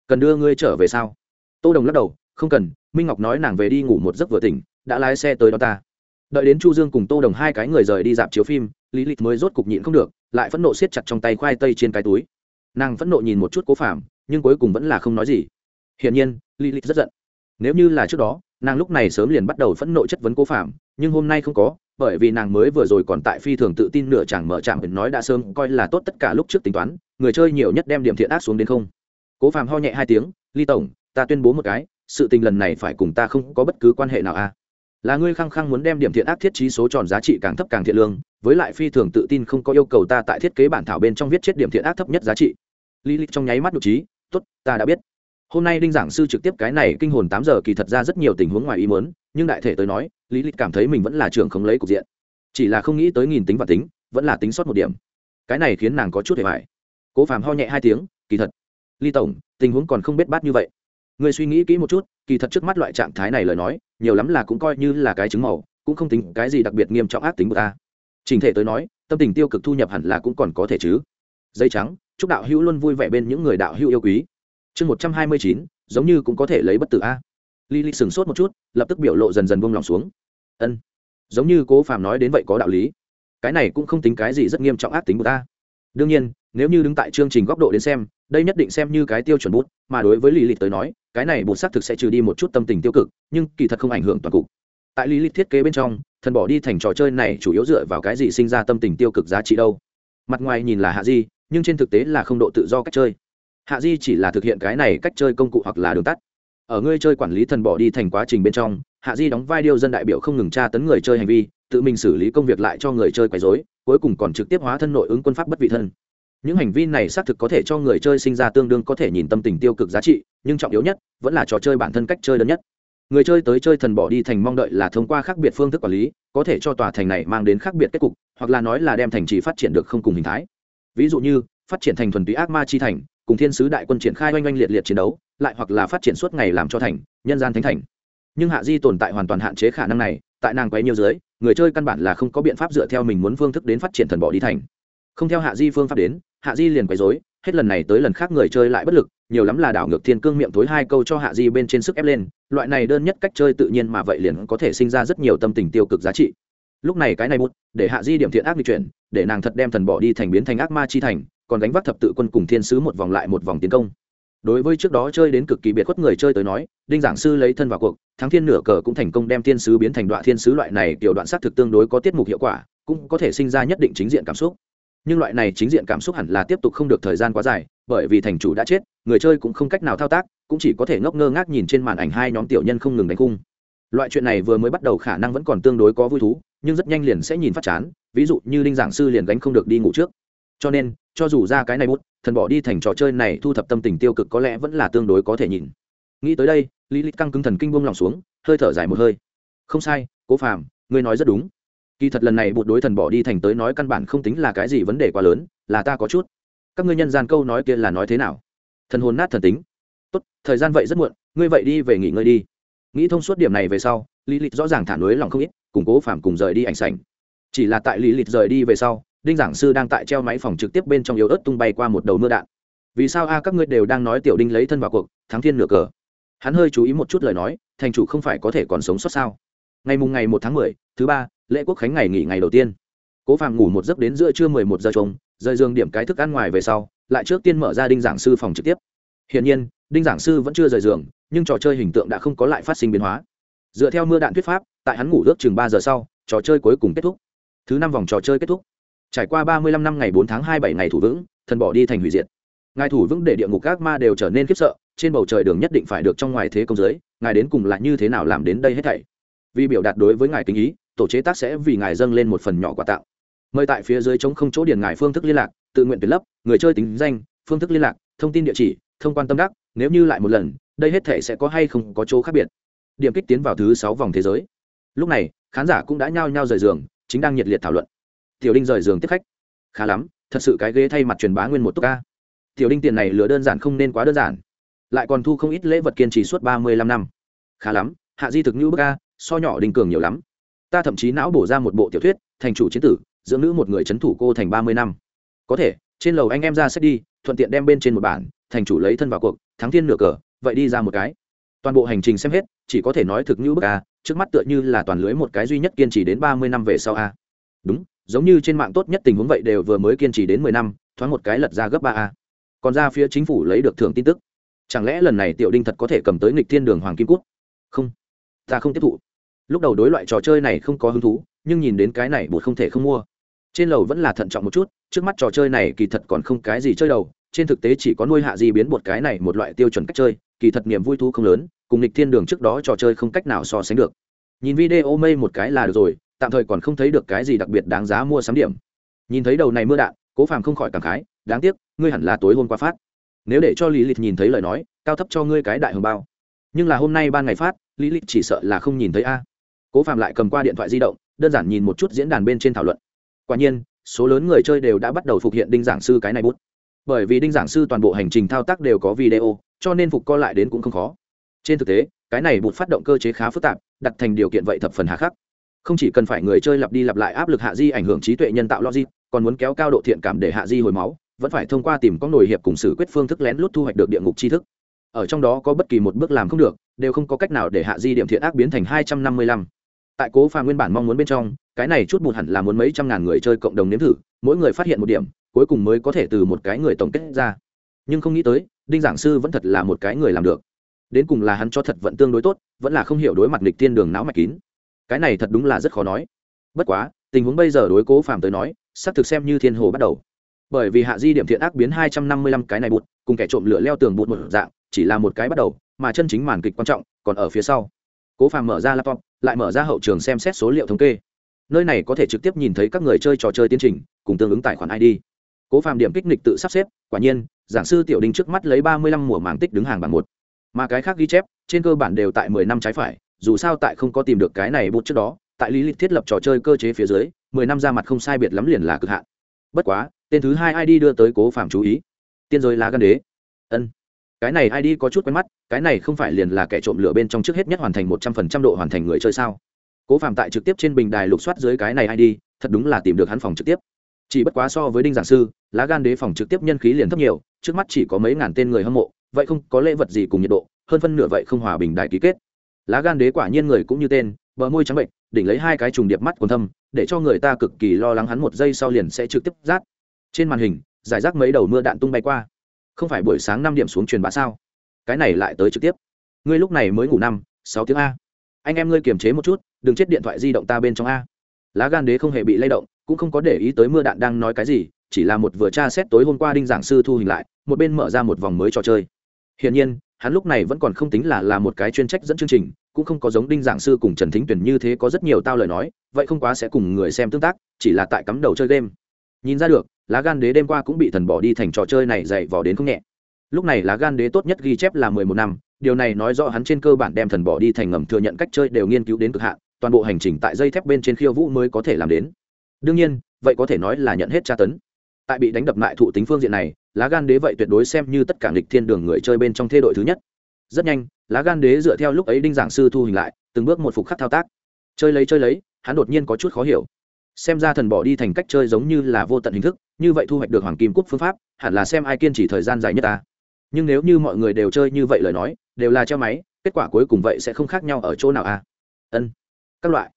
Cần đưa ngươi trở về sao? Tô đồng lắc đầu, không cần, minh ngọc nói nàng về đi ngủ một giấc vừa tỉnh, đã lái xe tới đó ta đợi đến chu dương cùng tô đồng hai cái người rời đi dạp chiếu phim, lý lịch mới rốt cục nhịn không được, lại phẫn nộ siết chặt trong tay khoai tây trên cái túi. Nàng phẫn nộ nhìn một chút cố phạm nhưng cuối cùng vẫn là không nói gì. Hiển nhiên, lý lịch rất giận. Nếu như là trước đó, nàng lúc này sớm liền bắt đầu phẫn nộ chất vấn cố phạm nhưng hôm nay không có, bởi vì nàng mới vừa rồi còn tại phi thường tự tin nửa chẳng mở chạm nói đã sớm coi là tốt tất cả lúc trước tính toán, người chơi nhiều nhất đem điểm thiện ác xuống đến không. Cố phạm ho nhẹ hai tiếng ly tổng, ta tuyên bố một cái, sự tình lần này phải cùng ta không có bất cứ quan hệ nào a à? Là ngươi khăng khăng muốn đem điểm thiện ác thiết trí số tròn giá trị càng thấp càng thiện lương, với lại phi thường tự tin không có yêu cầu ta tại thiết kế bản thảo bên trong viết chết điểm thiện ác thấp nhất giá trị. Lý lịch trong nháy mắt nhục trí, tốt, ta đã biết. Hôm nay đinh giảng sư trực tiếp cái này kinh hồn tám giờ kỳ thật ra rất nhiều tình huống ngoài ý muốn, nhưng đại thể tới nói lý lịch cảm thấy mình vẫn là trưởng không lấy cục diện. Chỉ là không nghĩ tới nghìn tính và tính, vẫn là tính sót một điểm. Cái này khiến nàng có chút hề mại cố phàm ho nhẹ hai tiếng, kỳ thật, ly tổng, tình huống còn không biết bát như vậy người suy nghĩ kỹ một chút kỳ thật trước mắt loại trạng thái này lời nói nhiều lắm là cũng coi như là cái chứng màu cũng không tính cái gì đặc biệt nghiêm trọng ác tính của ta trình thể tới nói tâm tình tiêu cực thu nhập hẳn là cũng còn có thể chứ dây trắng chúc đạo hữu luôn vui vẻ bên những người đạo hữu yêu quý chương một trăm hai mươi chín giống như cũng có thể lấy bất tử a Lý Lý sửng sốt một chút, lập tức biểu lộ dần dần buông lòng xuống. Ân, giống như Cố Phàm nói đến vậy có đạo lý. Cái này cũng không tính cái gì rất nghiêm trọng ác tính của ta. Đương nhiên, nếu như đứng tại chương trình góc độ đến xem, đây nhất định xem như cái tiêu chuẩn bút, mà đối với Lý Lịch tới nói, cái này bột xác thực sẽ trừ đi một chút tâm tình tiêu cực, nhưng kỳ thật không ảnh hưởng toàn cục. Tại Lý Lịch thiết kế bên trong, thần bỏ đi thành trò chơi này chủ yếu dựa vào cái gì sinh ra tâm tình tiêu cực giá trị đâu? Mặt ngoài nhìn là hạ di, nhưng trên thực tế là không độ tự do cách chơi. Hạ di chỉ là thực hiện cái này cách chơi công cụ hoặc là đường tắt ở ngươi chơi quản lý thần bỏ đi thành quá trình bên trong hạ di đóng vai điêu dân đại biểu không ngừng tra tấn người chơi hành vi tự mình xử lý công việc lại cho người chơi quấy rối, cuối cùng còn trực tiếp hóa thân nội ứng quân pháp bất vị thân. Những hành vi này xác thực có thể cho người chơi sinh ra tương đương có thể nhìn tâm tình tiêu cực giá trị nhưng trọng yếu nhất vẫn là trò chơi bản thân cách chơi đơn nhất. Người chơi tới chơi thần bỏ đi thành mong đợi là thông qua khác biệt phương thức quản lý có thể cho tòa thành này mang đến khác biệt kết cục hoặc là nói là đem thành trì phát triển được không cùng hình thái. Ví dụ như phát triển thành thuần túy ác ma chi thành cùng thiên sứ đại quân triển khai oanh oanh liệt liệt chiến đấu lại hoặc là phát triển suốt ngày làm cho thành nhân gian thánh thành. Nhưng hạ di tồn tại hoàn toàn hạn chế khả năng này tại nàng quấy nhiều dưới người chơi căn bản là không có biện pháp dựa theo mình muốn phương thức đến phát triển thần bỏ đi thành. Không theo hạ di phương pháp đến, hạ di liền quấy dối hết lần này tới lần khác người chơi lại bất lực, nhiều lắm là đảo ngược thiên cương miệng tối hai câu cho hạ di bên trên sức ép lên, loại này đơn nhất cách chơi tự nhiên mà vậy liền có thể sinh ra rất nhiều tâm tình tiêu cực giá trị. Lúc này cái này bút, để hạ di điểm thiện ác di chuyển, để nàng thật đem thần bỏ đi thành biến thành ác ma chi thành, còn đánh vác thập tự quân cùng thiên sứ một vòng lại một vòng tiến công đối với trước đó chơi đến cực kỳ biệt khuất người chơi tới nói, đinh giảng sư lấy thân vào cuộc, thắng thiên nửa cờ cũng thành công đem thiên sứ biến thành đoạn thiên sứ loại này kiểu đoạn sát thực tương đối có tiết mục hiệu quả, cũng có thể sinh ra nhất định chính diện cảm xúc. Nhưng loại này chính diện cảm xúc hẳn là tiếp tục không được thời gian quá dài, bởi vì thành chủ đã chết, người chơi cũng không cách nào thao tác, cũng chỉ có thể ngốc ngơ ngác nhìn trên màn ảnh hai nhóm tiểu nhân không ngừng đánh cung. Loại chuyện này vừa mới bắt đầu khả năng vẫn còn tương đối có vui thú, nhưng rất nhanh liền sẽ nhìn phát chán, ví dụ như đinh giảng sư liền gánh không được đi ngủ trước. Cho nên cho dù ra cái này bút, thần bỏ đi thành trò chơi này thu thập tâm tình tiêu cực có lẽ vẫn là tương đối có thể nhìn. Nghĩ tới đây, lý lịch căng cứng thần kinh buông lòng xuống, hơi thở dài một hơi. Không sai, cố phàm, ngươi nói rất đúng. Kỳ thật lần này bụt đối thần bỏ đi thành tới nói căn bản không tính là cái gì vấn đề quá lớn, là ta có chút. Các ngươi nhân gian câu nói kia là nói thế nào? Thần hồn nát thần tính. Tốt, thời gian vậy rất muộn, ngươi vậy đi về nghỉ ngơi đi. Nghĩ thông suốt điểm này về sau, lý lịch rõ ràng thả núi lòng không ít củng cố phạm cùng rời đi ảnh sảnh. Chỉ là tại lý lịch rời đi về sau đinh giảng sư đang tại treo máy phòng trực tiếp bên trong yếu ớt tung bay qua một đầu mưa đạn. Vì sao a, các ngươi đều đang nói tiểu đinh lấy thân vào cuộc, thắng thiên nửa cờ? Hắn hơi chú ý một chút lời nói, thành chủ không phải có thể còn sống sót sao? Ngày mùng ngày một tháng mười, thứ ba, lễ quốc khánh ngày nghỉ ngày đầu tiên. Cố phàm ngủ một giấc đến giữa trưa mười một giờ trống rời giường điểm cái thức ăn ngoài về sau, lại trước tiên mở ra đinh giảng sư phòng trực tiếp. Hiện nhiên, đinh giảng sư vẫn chưa rời giường, nhưng trò chơi hình tượng đã không có lại phát sinh biến hóa. Dựa theo mưa đạn thuyết pháp, tại hắn ngủ ước chừng ba giờ sau, trò chơi cuối cùng kết thúc. Thứ năm vòng trò chơi kết thúc trải qua ba mươi lăm năm ngày bốn tháng hai bảy ngày thủ vững, thần bỏ đi thành hủy diệt. Ngài thủ vững để địa ngục các ma đều trở nên khiếp sợ, trên bầu trời đường nhất định phải được trong ngoài thế công giới, ngài đến cùng là như thế nào làm đến đây hết thảy? Vì biểu đạt đối với ngài kính ý, tổ chế tác sẽ vì ngài dâng lên một phần nhỏ quà tặng. Mời tại phía dưới chống không chỗ điền ngài phương thức liên lạc, tự nguyện tuyển lấp, người chơi tính danh, phương thức liên lạc, thông tin địa chỉ, thông quan tâm đắc, nếu như lại một lần, đây hết thể sẽ có hay không có chỗ khác biệt. Điểm kích tiến vào thứ sáu vòng thế giới. Lúc này, khán giả cũng đã nhao nhao rời giường, chính đang nhiệt liệt thảo luận tiểu đinh rời giường tiếp khách. Khá lắm, thật sự cái ghế thay mặt truyền bá nguyên một túc ca. Tiểu đinh tiền này lừa đơn giản không nên quá đơn giản. Lại còn thu không ít lễ vật kiên trì suốt ba mươi lăm năm. Khá lắm, hạ di thực như bức ca, so nhỏ đình cường nhiều lắm. Ta thậm chí não bổ ra một bộ tiểu thuyết, thành chủ chiến tử, dưỡng nữ một người c h ấ n thủ cô thành ba mươi năm. Có thể, trên lầu anh em ra xét đi, thuận tiện đem bên trên một bản, thành chủ lấy thân vào cuộc, thắng thiên nửa cờ, vậy đi ra một cái. Toàn bộ hành trình xem hết, chỉ có thể nói thực như bức a trước mắt tựa như là toàn lưới một cái duy nhất kiên trì đến ba mươi năm về sau a. Đúng giống như trên mạng tốt nhất tình huống vậy đều vừa mới kiên trì đến mười năm, thoáng một cái lật ra gấp ba a. Còn ra phía chính phủ lấy được thưởng tin tức. Chẳng lẽ lần này tiểu đinh thật có thể cầm tới nghịch thiên đường hoàng kim cút? Không. Ta không tiếp thụ. Lúc đầu đối loại trò chơi này không có hứng thú, nhưng nhìn đến cái này bột không thể không mua. Trên lầu vẫn là thận trọng một chút, trước mắt trò chơi này kỳ thật còn không cái gì chơi đầu, trên thực tế chỉ có nuôi hạ gì biến bột cái này một loại tiêu chuẩn cách chơi, kỳ thật niềm vui thú không lớn, cùng lịch thiên đường trước đó trò chơi không cách nào so sánh được. Nhìn video mây một cái là được rồi tạm thời còn không thấy được cái gì đặc biệt đáng giá mua sắm điểm. Nhìn thấy đầu này mưa đạn, cố phàm không khỏi cảm khái, đáng tiếc, ngươi hẳn là tối hôm qua phát. Nếu để cho lý lịch nhìn thấy lời nói, cao thấp cho ngươi cái đại hồng bao. Nhưng là hôm nay ban ngày phát, lý lịch chỉ sợ là không nhìn thấy a. Cố phàm lại cầm qua điện thoại di động, đơn giản nhìn một chút diễn đàn bên trên thảo luận. Quả nhiên, số lớn người chơi đều đã bắt đầu phục hiện đinh giảng sư cái này bút. Bởi vì đinh giảng sư toàn bộ hành trình thao tác đều có video, cho nên phục co lại đến cũng không khó. Trên thực tế, cái này bút phát động cơ chế khá phức tạp, đặt thành điều kiện vậy thập phần hà khắc không chỉ cần phải người chơi lặp đi lặp lại áp lực hạ di ảnh hưởng trí tuệ nhân tạo logic, còn muốn kéo cao độ thiện cảm để hạ di hồi máu, vẫn phải thông qua tìm có nổi hiệp cùng xử quyết phương thức lén lút thu hoạch được địa ngục tri thức. Ở trong đó có bất kỳ một bước làm không được, đều không có cách nào để hạ di điểm thiện ác biến thành hai trăm năm mươi lăm. Tại cố phà nguyên bản mong muốn bên trong, cái này chút bụt hẳn là muốn mấy trăm ngàn người chơi cộng đồng nếm thử, mỗi người phát hiện một điểm, cuối cùng mới có thể từ một cái người tổng kết ra. Nhưng không nghĩ tới, đinh giảng sư vẫn thật là một cái người làm được. Đến cùng là hắn cho thật vẫn tương đối tốt, vẫn là không hiểu đối mặt nghịch tiên đường não mạch kín cái này thật đúng là rất khó nói. Bất quá, tình huống bây giờ đối cố phàm tới nói, xác thực xem như thiên hồ bắt đầu. Bởi vì hạ di điểm thiện ác biến hai trăm năm mươi lăm cái này bụt, cùng kẻ trộm lửa leo tường bụt một dạng, chỉ là một cái bắt đầu, mà chân chính màn kịch quan trọng còn ở phía sau. Cố phàm mở ra laptop, lại mở ra hậu trường xem xét số liệu thống kê. Nơi này có thể trực tiếp nhìn thấy các người chơi trò chơi tiến trình, cùng tương ứng tài khoản id cố phàm điểm kích nịch tự sắp xếp, quả nhiên, giảng sư tiểu đình trước mắt lấy ba mươi lăm mùa màng tích đứng hàng bảng một. Mà cái khác ghi chép, trên cơ bản đều tại mười năm trái phải dù sao tại không có tìm được cái này bút trước đó, tại lý lịch thiết lập trò chơi cơ chế phía dưới, mười năm ra mặt không sai biệt lắm liền là cực hạn. Bất quá, tên thứ hai id đưa tới cố phạm chú ý. Tiên giới lá gan đế. Ân. Cái này id có chút quen mắt, cái này không phải liền là kẻ trộm lửa bên trong trước hết nhất hoàn thành một trăm phần trăm độ hoàn thành người chơi sao? Cố phạm tại trực tiếp trên bình đài lục soát dưới cái này id thật đúng là tìm được hắn phòng trực tiếp. Chỉ bất quá so với đinh giảng sư, lá gan đế phòng trực tiếp nhân khí liền thấp nhiều, trước mắt chỉ có mấy ngàn tên người hâm mộ, vậy không có lễ vật gì cùng nhiệt độ, hơn phân nửa vậy không hòa bình đài ký kết lá gan đế quả nhiên người cũng như tên, bờ môi trắng bệnh, đỉnh lấy hai cái trùng điệp mắt còn thâm, để cho người ta cực kỳ lo lắng hắn một giây sau liền sẽ trực tiếp rát. Trên màn hình, giải rác mấy đầu mưa đạn tung bay qua. Không phải buổi sáng năm điểm xuống truyền bá sao? Cái này lại tới trực tiếp. Ngươi lúc này mới ngủ năm, sáu tiếng a. Anh em ngươi kiềm chế một chút, đừng chết điện thoại di động ta bên trong a. Lá gan đế không hề bị lay động, cũng không có để ý tới mưa đạn đang nói cái gì, chỉ là một vừa tra xét tối hôm qua đinh giảng sư thu hình lại, một bên mở ra một vòng mới trò chơi. Hiển nhiên hắn lúc này vẫn còn không tính là là một cái chuyên trách dẫn chương trình, cũng không có giống đinh giảng sư cùng trần thính tuyển như thế có rất nhiều tao lời nói, vậy không quá sẽ cùng người xem tương tác, chỉ là tại cắm đầu chơi game. Nhìn ra được, lá gan đế đêm qua cũng bị thần bỏ đi thành trò chơi này dày vò đến không nhẹ. Lúc này lá gan đế tốt nhất ghi chép là mười một năm, điều này nói rõ hắn trên cơ bản đem thần bỏ đi thành ngầm thừa nhận cách chơi đều nghiên cứu đến cực hạn, toàn bộ hành trình tại dây thép bên trên khiêu vũ mới có thể làm đến. Đương nhiên, vậy có thể nói là nhận hết tra tấn. Tại bị đánh đập lại thụ tính phương diện này lá gan đế vậy tuyệt đối xem như tất cả nghịch thiên đường người chơi bên trong thê đội thứ nhất. Rất nhanh, lá gan đế dựa theo lúc ấy đinh giảng sư thu hình lại, từng bước một phục khắc thao tác. Chơi lấy chơi lấy, hắn đột nhiên có chút khó hiểu. Xem ra thần bỏ đi thành cách chơi giống như là vô tận hình thức, như vậy thu hoạch được hoàng kim cúp phương pháp, hẳn là xem ai kiên trì thời gian dài nhất ta. Nhưng nếu như mọi người đều chơi như vậy lời nói, đều là treo máy, kết quả cuối cùng vậy sẽ không khác nhau ở chỗ nào à? Ân, các loại.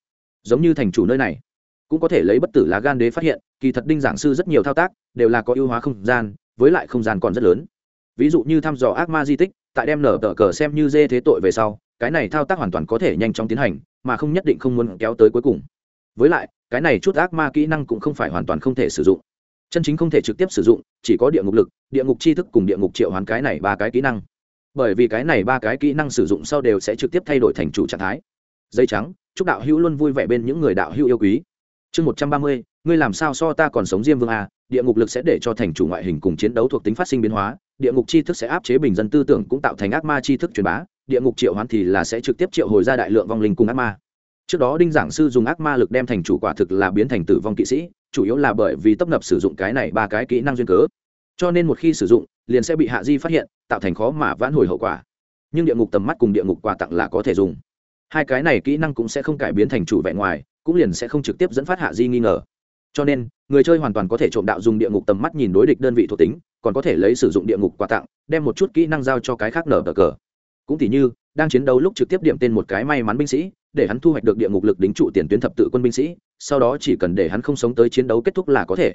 Giống như thành chủ nơi này, cũng có thể lấy bất tử lá gan đế phát hiện, kỳ thật đinh giảng sư rất nhiều thao tác, đều là có ưu hóa không gian với lại không gian còn rất lớn. Ví dụ như thăm dò ác ma di tích, tại đem nở tờ cờ xem như dê thế tội về sau, cái này thao tác hoàn toàn có thể nhanh chóng tiến hành, mà không nhất định không muốn kéo tới cuối cùng. Với lại, cái này chút ác ma kỹ năng cũng không phải hoàn toàn không thể sử dụng. Chân chính không thể trực tiếp sử dụng, chỉ có địa ngục lực, địa ngục tri thức cùng địa ngục triệu hoán cái này ba cái kỹ năng. Bởi vì cái này ba cái kỹ năng sử dụng sau đều sẽ trực tiếp thay đổi thành chủ trạng thái. Dây trắng, chúc đạo hữu luôn vui vẻ bên những người đạo hữu yêu quý. Chương một trăm ba mươi, ngươi làm sao so ta còn sống diêm vương a địa ngục lực sẽ để cho thành chủ ngoại hình cùng chiến đấu thuộc tính phát sinh biến hóa, địa ngục tri thức sẽ áp chế bình dân tư tưởng cũng tạo thành ác ma tri thức truyền bá, địa ngục triệu hoán thì là sẽ trực tiếp triệu hồi ra đại lượng vong linh cùng ác ma. Trước đó đinh giảng sư dùng ác ma lực đem thành chủ quả thực là biến thành tử vong kỵ sĩ, chủ yếu là bởi vì tấp nập sử dụng cái này ba cái kỹ năng duyên cớ. Cho nên một khi sử dụng, liền sẽ bị hạ di phát hiện, tạo thành khó mà vãn hồi hậu quả. Nhưng địa ngục tầm mắt cùng địa ngục quà tặng là có thể dùng. Hai cái này kỹ năng cũng sẽ không cải biến thành chủ vẻ ngoài, cũng liền sẽ không trực tiếp dẫn phát hạ di nghi ngờ. Cho nên người chơi hoàn toàn có thể trộm đạo dùng địa ngục tầm mắt nhìn đối địch đơn vị thuộc tính, còn có thể lấy sử dụng địa ngục quà tặng, đem một chút kỹ năng giao cho cái khác nở cờ. Cũng tỉ như, đang chiến đấu lúc trực tiếp điểm tên một cái may mắn binh sĩ, để hắn thu hoạch được địa ngục lực đính trụ tiền tuyến thập tự quân binh sĩ, sau đó chỉ cần để hắn không sống tới chiến đấu kết thúc là có thể.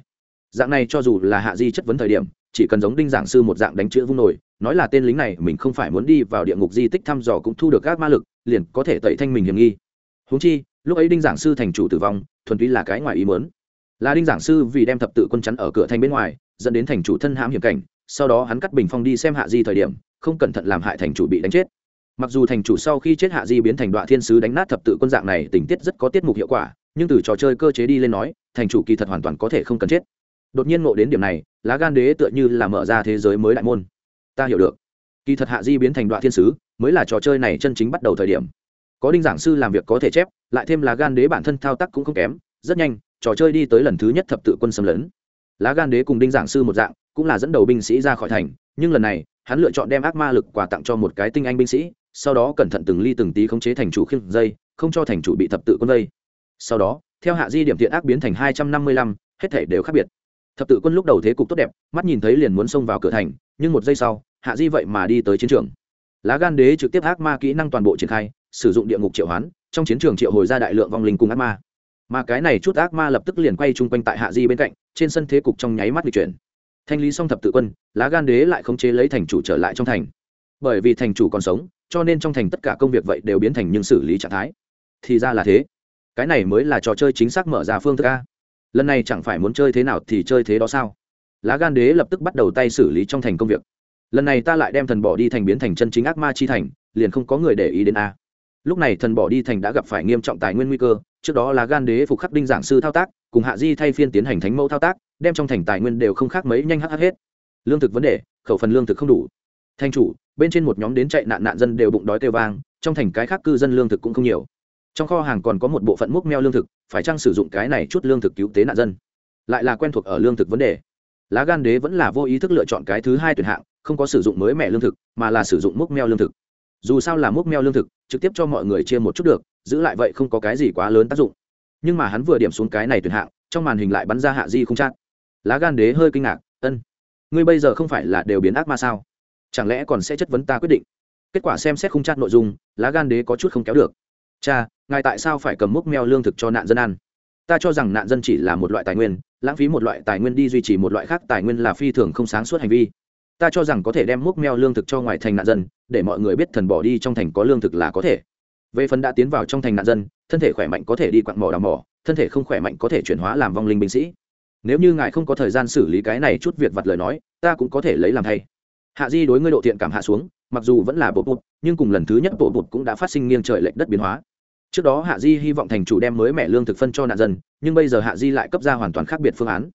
Dạng này cho dù là hạ di chất vấn thời điểm, chỉ cần giống đinh giảng sư một dạng đánh chữ vung nổi nói là tên lính này mình không phải muốn đi vào địa ngục di tích thăm dò cũng thu được các ma lực, liền có thể tẩy thanh mình hiểm nghi. Húng chi, lúc ấy đinh giảng sư thành chủ tử vong, thuần túy là cái ngoài ý mớn là đinh giảng sư vì đem thập tự quân chắn ở cửa thành bên ngoài, dẫn đến thành chủ thân hãm hiểm cảnh, sau đó hắn cắt bình phong đi xem hạ di thời điểm, không cẩn thận làm hại thành chủ bị đánh chết. Mặc dù thành chủ sau khi chết hạ di biến thành đoạn thiên sứ đánh nát thập tự quân dạng này tình tiết rất có tiết mục hiệu quả, nhưng từ trò chơi cơ chế đi lên nói, thành chủ kỳ thật hoàn toàn có thể không cần chết. Đột nhiên ngộ đến điểm này, lá gan đế tựa như là mở ra thế giới mới đại môn. Ta hiểu được. Kỳ thật hạ di biến thành đoạn thiên sứ, mới là trò chơi này chân chính bắt đầu thời điểm. Có đinh giảng sư làm việc có thể chép, lại thêm lá gan đế bản thân thao tác cũng không kém, rất nhanh trò chơi đi tới lần thứ nhất thập tự quân xâm lấn. Lá gan đế cùng đinh giảng sư một dạng, cũng là dẫn đầu binh sĩ ra khỏi thành, nhưng lần này, hắn lựa chọn đem ác ma lực quà tặng cho một cái tinh anh binh sĩ, sau đó cẩn thận từng ly từng tí khống chế thành chủ khiêng dây, không cho thành chủ bị thập tự quân vây. Sau đó, theo hạ di điểm thiện ác biến thành hai trăm năm mươi lăm, hết thể đều khác biệt. Thập tự quân lúc đầu thế cục tốt đẹp, mắt nhìn thấy liền muốn xông vào cửa thành, nhưng một giây sau, hạ di vậy mà đi tới chiến trường. Lá gan đế trực tiếp ác ma kỹ năng toàn bộ triển khai, sử dụng địa ngục triệu hoán, trong chiến trường triệu hồi ra đại lượng vong linh cùng ác ma mà cái này chút ác ma lập tức liền quay chung quanh tại hạ di bên cạnh, trên sân thế cục trong nháy mắt di chuyển. Thanh lý xong thập tự quân, lá gan đế lại khống chế lấy thành chủ trở lại trong thành. Bởi vì thành chủ còn sống, cho nên trong thành tất cả công việc vậy đều biến thành những xử lý trạng thái. Thì ra là thế. Cái này mới là trò chơi chính xác mở ra phương thức a. Lần này chẳng phải muốn chơi thế nào thì chơi thế đó sao? Lá gan đế lập tức bắt đầu tay xử lý trong thành công việc. Lần này ta lại đem thần bỏ đi thành biến thành chân chính ác ma chi thành, liền không có người để ý đến a lúc này thần bỏ đi thành đã gặp phải nghiêm trọng tài nguyên nguy cơ, trước đó là gan đế phục khắc đinh giảng sư thao tác, cùng hạ di thay phiên tiến hành thánh mẫu thao tác, đem trong thành tài nguyên đều không khác mấy nhanh hắc hết. Lương thực vấn đề, khẩu phần lương thực không đủ. Thanh chủ, bên trên một nhóm đến chạy nạn nạn dân đều bụng đói kêu vang, trong thành cái khác cư dân lương thực cũng không nhiều. Trong kho hàng còn có một bộ phận múc meo lương thực, phải chăng sử dụng cái này chút lương thực cứu tế nạn dân? Lại là quen thuộc ở lương thực vấn đề. Lá gan đế vẫn là vô ý thức lựa chọn cái thứ hai tuyển hạng, không có sử dụng mới mẻ lương thực, mà là sử dụng múc meo lương thực dù sao là múc meo lương thực, trực tiếp cho mọi người chia một chút được, giữ lại vậy không có cái gì quá lớn tác dụng. Nhưng mà hắn vừa điểm xuống cái này tuyển hạng, trong màn hình lại bắn ra hạ di không chắc lá gan đế hơi kinh ngạc, ân, ngươi bây giờ không phải là đều biến ác ma sao? Chẳng lẽ còn sẽ chất vấn ta quyết định? Kết quả xem xét không chắc nội dung, lá gan đế có chút không kéo được. Cha, ngài tại sao phải cầm múc meo lương thực cho nạn dân ăn? Ta cho rằng nạn dân chỉ là một loại tài nguyên, lãng phí một loại tài nguyên đi duy trì một loại khác tài nguyên là phi thường không sáng suốt hành vi ta cho rằng có thể đem múc meo lương thực cho ngoài thành nạn dân, để mọi người biết thần bỏ đi trong thành có lương thực là có thể. Về phần đã tiến vào trong thành nạn dân, thân thể khỏe mạnh có thể đi quặng mỏ đào mỏ, thân thể không khỏe mạnh có thể chuyển hóa làm vong linh binh sĩ. Nếu như ngài không có thời gian xử lý cái này chút việc vặt lời nói, ta cũng có thể lấy làm thay. Hạ di đối ngươi độ thiện cảm hạ xuống, mặc dù vẫn là bộ bụt nhưng cùng lần thứ nhất bộ bụt cũng đã phát sinh nghiêng trời lệch đất biến hóa. Trước đó hạ di hy vọng thành chủ đem mới mẻ lương thực phân cho nạn dân, nhưng bây giờ hạ di lại cấp ra hoàn toàn khác biệt phương án.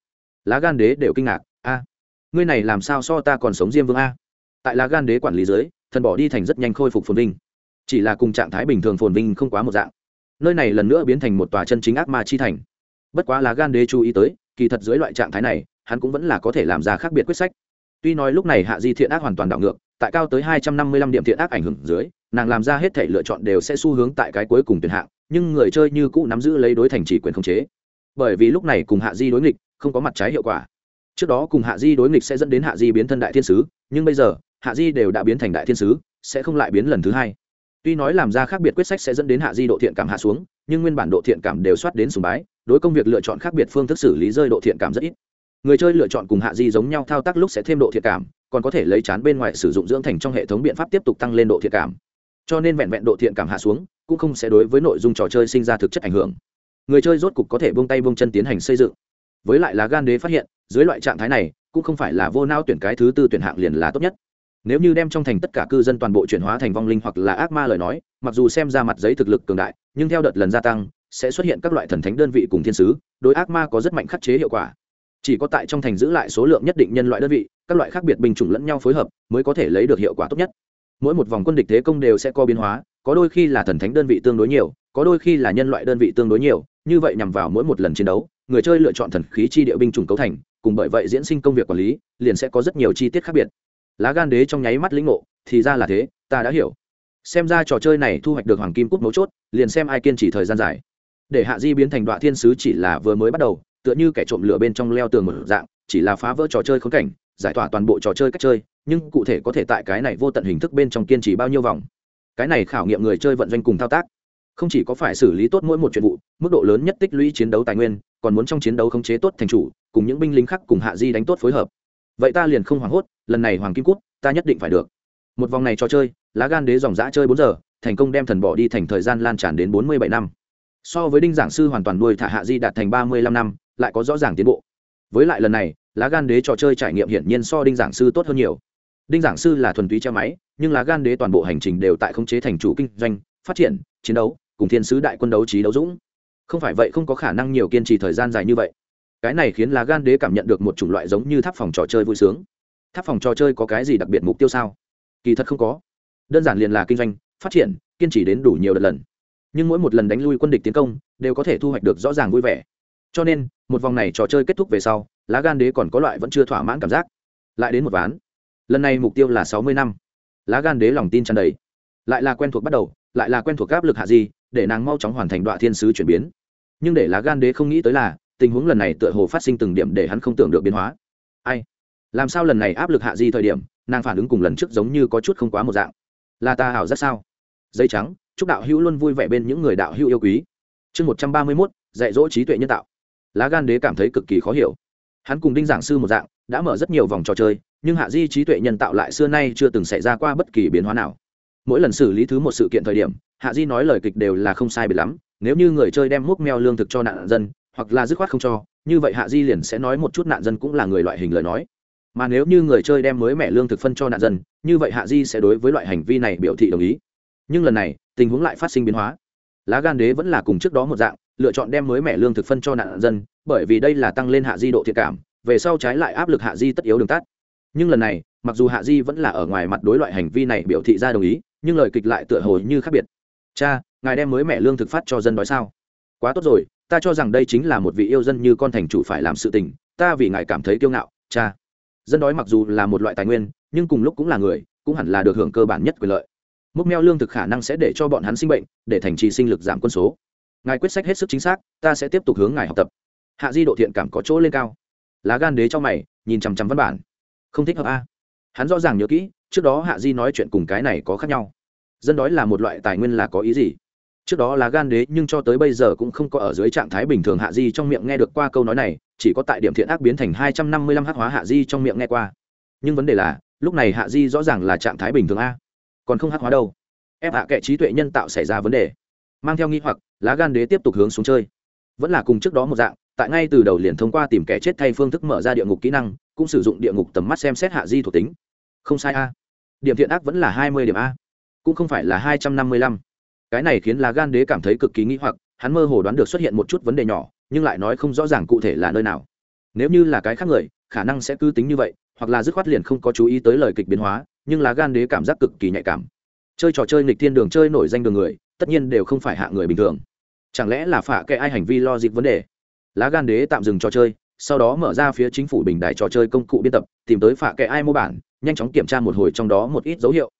Lá gan đế đều kinh ngạc ngươi này làm sao so ta còn sống diêm vương a? Tại lá gan đế quản lý dưới, thần bỏ đi thành rất nhanh khôi phục phồn vinh. Chỉ là cùng trạng thái bình thường phồn vinh không quá một dạng. Nơi này lần nữa biến thành một tòa chân chính ác ma chi thành. Bất quá là gan đế chú ý tới, kỳ thật dưới loại trạng thái này, hắn cũng vẫn là có thể làm ra khác biệt quyết sách. Tuy nói lúc này hạ di thiện ác hoàn toàn đảo ngược, tại cao tới hai trăm năm mươi lăm điểm thiện ác ảnh hưởng dưới, nàng làm ra hết thể lựa chọn đều sẽ xu hướng tại cái cuối cùng tuyển hạng, nhưng người chơi như cũ nắm giữ lấy đối thành chỉ quyền khống chế. Bởi vì lúc này cùng hạ di đối nghịch, không có mặt trái hiệu quả trước đó cùng hạ di đối nghịch sẽ dẫn đến hạ di biến thân đại thiên sứ, nhưng bây giờ, hạ di đều đã biến thành đại thiên sứ, sẽ không lại biến lần thứ hai. Tuy nói làm ra khác biệt quyết sách sẽ dẫn đến hạ di độ thiện cảm hạ xuống, nhưng nguyên bản độ thiện cảm đều soát đến sùng bái, đối công việc lựa chọn khác biệt phương thức xử lý rơi độ thiện cảm rất ít. Người chơi lựa chọn cùng hạ di giống nhau thao tác lúc sẽ thêm độ thiện cảm, còn có thể lấy chán bên ngoài sử dụng dưỡng thành trong hệ thống biện pháp tiếp tục tăng lên độ thiện cảm. Cho nên vẹn vẹn độ thiện cảm hạ xuống, cũng không sẽ đối với nội dung trò chơi sinh ra thực chất ảnh hưởng. Người chơi rốt cục có thể buông tay buông chân tiến hành xây dựng. Với lại là gan đế phát hiện dưới loại trạng thái này, cũng không phải là vô nao tuyển cái thứ tư tuyển hạng liền là tốt nhất. Nếu như đem trong thành tất cả cư dân toàn bộ chuyển hóa thành vong linh hoặc là ác ma lời nói, mặc dù xem ra mặt giấy thực lực cường đại, nhưng theo đợt lần gia tăng, sẽ xuất hiện các loại thần thánh đơn vị cùng thiên sứ, đối ác ma có rất mạnh khắc chế hiệu quả. Chỉ có tại trong thành giữ lại số lượng nhất định nhân loại đơn vị, các loại khác biệt binh chủng lẫn nhau phối hợp, mới có thể lấy được hiệu quả tốt nhất. Mỗi một vòng quân địch thế công đều sẽ có biến hóa, có đôi khi là thần thánh đơn vị tương đối nhiều, có đôi khi là nhân loại đơn vị tương đối nhiều, như vậy nhằm vào mỗi một lần chiến đấu, người chơi lựa chọn thần khí chi địa binh chủng cấu thành cùng bởi vậy diễn sinh công việc quản lý, liền sẽ có rất nhiều chi tiết khác biệt. Lá gan đế trong nháy mắt lĩnh ngộ, thì ra là thế, ta đã hiểu. Xem ra trò chơi này thu hoạch được hoàng kim cúp mấu chốt, liền xem ai kiên trì thời gian dài. Để hạ di biến thành đoạn thiên sứ chỉ là vừa mới bắt đầu, tựa như kẻ trộm lửa bên trong leo tường một dạng, chỉ là phá vỡ trò chơi khốn cảnh, giải tỏa toàn bộ trò chơi cách chơi, nhưng cụ thể có thể tại cái này vô tận hình thức bên trong kiên trì bao nhiêu vòng. Cái này khảo nghiệm người chơi vận doanh cùng thao tác. Không chỉ có phải xử lý tốt mỗi một chuyện vụ, mức độ lớn nhất tích lũy chiến đấu tài nguyên còn muốn trong chiến đấu khống chế tốt thành chủ, cùng những binh lính khác cùng hạ di đánh tốt phối hợp. Vậy ta liền không hoảng hốt, lần này hoàng kim cút, ta nhất định phải được. Một vòng này trò chơi, lá gan đế dòng dã chơi bốn giờ, thành công đem thần bỏ đi thành thời gian lan tràn đến bốn mươi bảy năm. So với đinh giảng sư hoàn toàn nuôi thả hạ di đạt thành ba mươi lăm năm, lại có rõ ràng tiến bộ. Với lại lần này, lá gan đế trò chơi trải nghiệm hiển nhiên so đinh giảng sư tốt hơn nhiều. Đinh giảng sư là thuần túy che máy, nhưng lá gan đế toàn bộ hành trình đều tại khống chế thành chủ kinh doanh, phát triển, chiến đấu, cùng thiên sứ đại quân đấu trí đấu dũng không phải vậy không có khả năng nhiều kiên trì thời gian dài như vậy. Cái này khiến lá gan đế cảm nhận được một chủng loại giống như tháp phòng trò chơi vui sướng. Tháp phòng trò chơi có cái gì đặc biệt mục tiêu sao? Kỳ thật không có. Đơn giản liền là kinh doanh, phát triển, kiên trì đến đủ nhiều đợt lần. Nhưng mỗi một lần đánh lui quân địch tiến công, đều có thể thu hoạch được rõ ràng vui vẻ. Cho nên, một vòng này trò chơi kết thúc về sau lá gan đế còn có loại vẫn chưa thỏa mãn cảm giác. Lại đến một ván. Lần này mục tiêu là sáu mươi năm. Lá gan đế lòng tin tràn đầy. Lại là quen thuộc bắt đầu, lại là quen thuộc áp lực hạ gì để nàng mau chóng hoàn thành đoạn thiên sứ chuyển biến. Nhưng để lá gan đế không nghĩ tới là, tình huống lần này tựa hồ phát sinh từng điểm để hắn không tưởng được biến hóa. Ai? Làm sao lần này áp lực hạ di thời điểm, nàng phản ứng cùng lần trước giống như có chút không quá một dạng? Là ta hảo rất sao? Dây trắng, chúc đạo hữu luôn vui vẻ bên những người đạo hữu yêu quý. Chương một trăm ba mươi mốt, dạy dỗ trí tuệ nhân tạo. Lá gan đế cảm thấy cực kỳ khó hiểu. Hắn cùng đinh giảng sư một dạng, đã mở rất nhiều vòng trò chơi, nhưng hạ di trí tuệ nhân tạo lại xưa nay chưa từng xảy ra qua bất kỳ biến hóa nào. Mỗi lần xử lý thứ một sự kiện thời điểm hạ di nói lời kịch đều là không sai biệt lắm, nếu như người chơi đem múc meo lương thực cho nạn dân, hoặc là dứt khoát không cho, như vậy hạ di liền sẽ nói một chút nạn dân cũng là người loại hình lời nói. Mà nếu như người chơi đem mới mẻ lương thực phân cho nạn dân, như vậy hạ di sẽ đối với loại hành vi này biểu thị đồng ý. Nhưng lần này, tình huống lại phát sinh biến hóa. Lá gan đế vẫn là cùng trước đó một dạng, lựa chọn đem mới mẻ lương thực phân cho nạn dân, bởi vì đây là tăng lên hạ di độ thiện cảm, về sau trái lại áp lực hạ di tất yếu đường tắt. Nhưng lần này, mặc dù hạ di vẫn là ở ngoài mặt đối loại hành vi này biểu thị ra đồng ý, nhưng lời kịch lại tựa hồ như khác biệt cha, ngài đem mới mẹ lương thực phát cho dân đói sao? Quá tốt rồi, ta cho rằng đây chính là một vị yêu dân như con thành chủ phải làm sự tình, ta vì ngài cảm thấy kiêu ngạo, cha. Dân đói mặc dù là một loại tài nguyên, nhưng cùng lúc cũng là người, cũng hẳn là được hưởng cơ bản nhất quyền lợi. Múc meo lương thực khả năng sẽ để cho bọn hắn sinh bệnh, để thành trì sinh lực giảm quân số. Ngài quyết sách hết sức chính xác, ta sẽ tiếp tục hướng ngài học tập. Hạ di độ thiện cảm có chỗ lên cao. Lá gan đế cho mày, nhìn chằm chằm văn bản. Không thích hợp a. Hắn rõ ràng nhớ kỹ, trước đó hạ di nói chuyện cùng cái này có khác nhau dân đói là một loại tài nguyên là có ý gì? Trước đó là gan đế, nhưng cho tới bây giờ cũng không có ở dưới trạng thái bình thường hạ di trong miệng nghe được qua câu nói này, chỉ có tại điểm thiện ác biến thành hai trăm năm mươi lăm hát hóa hạ di trong miệng nghe qua. Nhưng vấn đề là, lúc này hạ di rõ ràng là trạng thái bình thường a. Còn không hát hóa đâu. Ép hạ kệ trí tuệ nhân tạo xảy ra vấn đề. Mang theo nghi hoặc, lá gan đế tiếp tục hướng xuống chơi. Vẫn là cùng trước đó một dạng, tại ngay từ đầu liền thông qua tìm kẻ chết thay phương thức mở ra địa ngục kỹ năng, cũng sử dụng địa ngục tầm mắt xem xét hạ di thuộc tính. Không sai a. Điểm thiện ác vẫn là hai mươi điểm a cũng không phải là hai trăm năm mươi lăm. Cái này khiến lá gan đế cảm thấy cực kỳ nghĩ hoặc, hắn mơ hồ đoán được xuất hiện một chút vấn đề nhỏ, nhưng lại nói không rõ ràng cụ thể là nơi nào. Nếu như là cái khác người, khả năng sẽ cứ tính như vậy, hoặc là dứt khoát liền không có chú ý tới lời kịch biến hóa, nhưng lá gan đế cảm giác cực kỳ nhạy cảm. Chơi trò chơi nghịch thiên đường chơi nổi danh đường người, tất nhiên đều không phải hạ người bình thường. Chẳng lẽ là phạ kệ ai hành vi lo dịp vấn đề? Lá gan đế tạm dừng trò chơi, sau đó mở ra phía chính phủ bình đại trò chơi công cụ biên tập, tìm tới phạ kệ ai mô bản, nhanh chóng kiểm tra một hồi trong đó một ít dấu hiệu.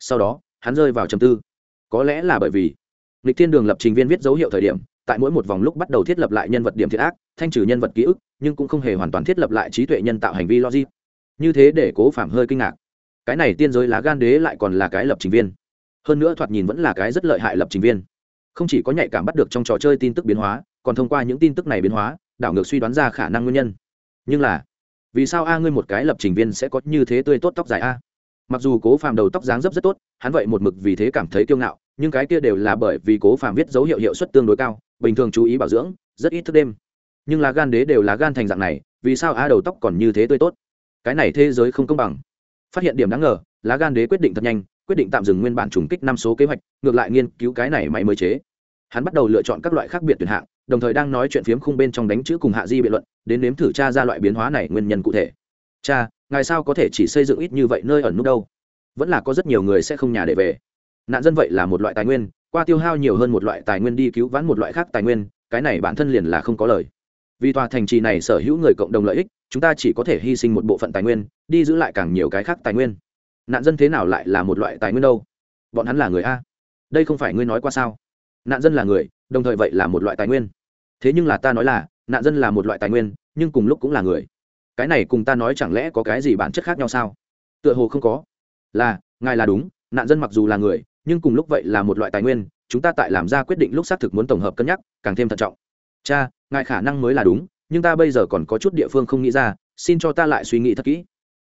Sau đó hắn rơi vào trầm tư. Có lẽ là bởi vì lịch thiên đường lập trình viên viết dấu hiệu thời điểm, tại mỗi một vòng lúc bắt đầu thiết lập lại nhân vật điểm thiệt ác, thanh trừ nhân vật ký ức, nhưng cũng không hề hoàn toàn thiết lập lại trí tuệ nhân tạo hành vi logic. Như thế để cố phạm hơi kinh ngạc. Cái này tiên giới lá gan đế lại còn là cái lập trình viên. Hơn nữa thoạt nhìn vẫn là cái rất lợi hại lập trình viên. Không chỉ có nhạy cảm bắt được trong trò chơi tin tức biến hóa, còn thông qua những tin tức này biến hóa, đảo ngược suy đoán ra khả năng nguyên nhân. Nhưng là, vì sao a ngươi một cái lập trình viên sẽ có như thế tươi tốt tóc dài a? Mặc dù cố phàm đầu tóc dáng dấp rất tốt, hắn vậy một mực vì thế cảm thấy kiêu ngạo, nhưng cái kia đều là bởi vì cố phàm viết dấu hiệu hiệu suất tương đối cao, bình thường chú ý bảo dưỡng, rất ít thức đêm. Nhưng lá gan đế đều là gan thành dạng này, vì sao a đầu tóc còn như thế tươi tốt? Cái này thế giới không công bằng. Phát hiện điểm đáng ngờ lá gan đế quyết định thật nhanh, quyết định tạm dừng nguyên bản trùng kích năm số kế hoạch, ngược lại nghiên cứu cái này máy mới chế. Hắn bắt đầu lựa chọn các loại khác biệt tuyển hạng, đồng thời đang nói chuyện phiếm khung bên trong đánh chữ cùng hạ di biện luận, đến nếm thử tra ra loại biến hóa này nguyên nhân cụ thể. Cha ngài sao có thể chỉ xây dựng ít như vậy nơi ẩn nút đâu? Vẫn là có rất nhiều người sẽ không nhà để về. Nạn dân vậy là một loại tài nguyên, qua tiêu hao nhiều hơn một loại tài nguyên đi cứu vãn một loại khác tài nguyên, cái này bản thân liền là không có lời. Vì tòa thành trì này sở hữu người cộng đồng lợi ích, chúng ta chỉ có thể hy sinh một bộ phận tài nguyên, đi giữ lại càng nhiều cái khác tài nguyên. Nạn dân thế nào lại là một loại tài nguyên đâu? Bọn hắn là người a. Đây không phải ngươi nói qua sao? Nạn dân là người, đồng thời vậy là một loại tài nguyên. Thế nhưng là ta nói là, nạn dân là một loại tài nguyên, nhưng cùng lúc cũng là người cái này cùng ta nói chẳng lẽ có cái gì bản chất khác nhau sao? Tựa hồ không có. Là, ngài là đúng, nạn dân mặc dù là người, nhưng cùng lúc vậy là một loại tài nguyên, chúng ta tại làm ra quyết định lúc xác thực muốn tổng hợp cân nhắc, càng thêm thận trọng. Cha, ngài khả năng mới là đúng, nhưng ta bây giờ còn có chút địa phương không nghĩ ra, xin cho ta lại suy nghĩ thật kỹ.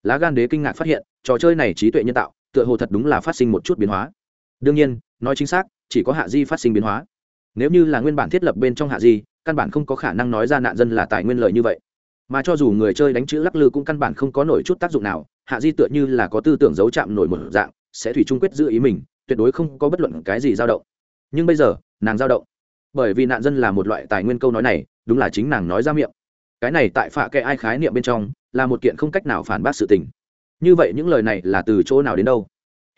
Lá gan đế kinh ngạc phát hiện, trò chơi này trí tuệ nhân tạo, tựa hồ thật đúng là phát sinh một chút biến hóa. Đương nhiên, nói chính xác, chỉ có hạ di phát sinh biến hóa. Nếu như là nguyên bản thiết lập bên trong hạ di, căn bản không có khả năng nói ra nạn dân là tài nguyên lợi như vậy mà cho dù người chơi đánh chữ lắc lư cũng căn bản không có nổi chút tác dụng nào, hạ di tựa như là có tư tưởng giấu chạm nổi một dạng, sẽ thủy chung quyết giữ ý mình, tuyệt đối không có bất luận cái gì dao động. Nhưng bây giờ, nàng dao động. Bởi vì nạn dân là một loại tài nguyên câu nói này, đúng là chính nàng nói ra miệng. Cái này tại phạ kệ ai khái niệm bên trong, là một kiện không cách nào phản bác sự tình. Như vậy những lời này là từ chỗ nào đến đâu?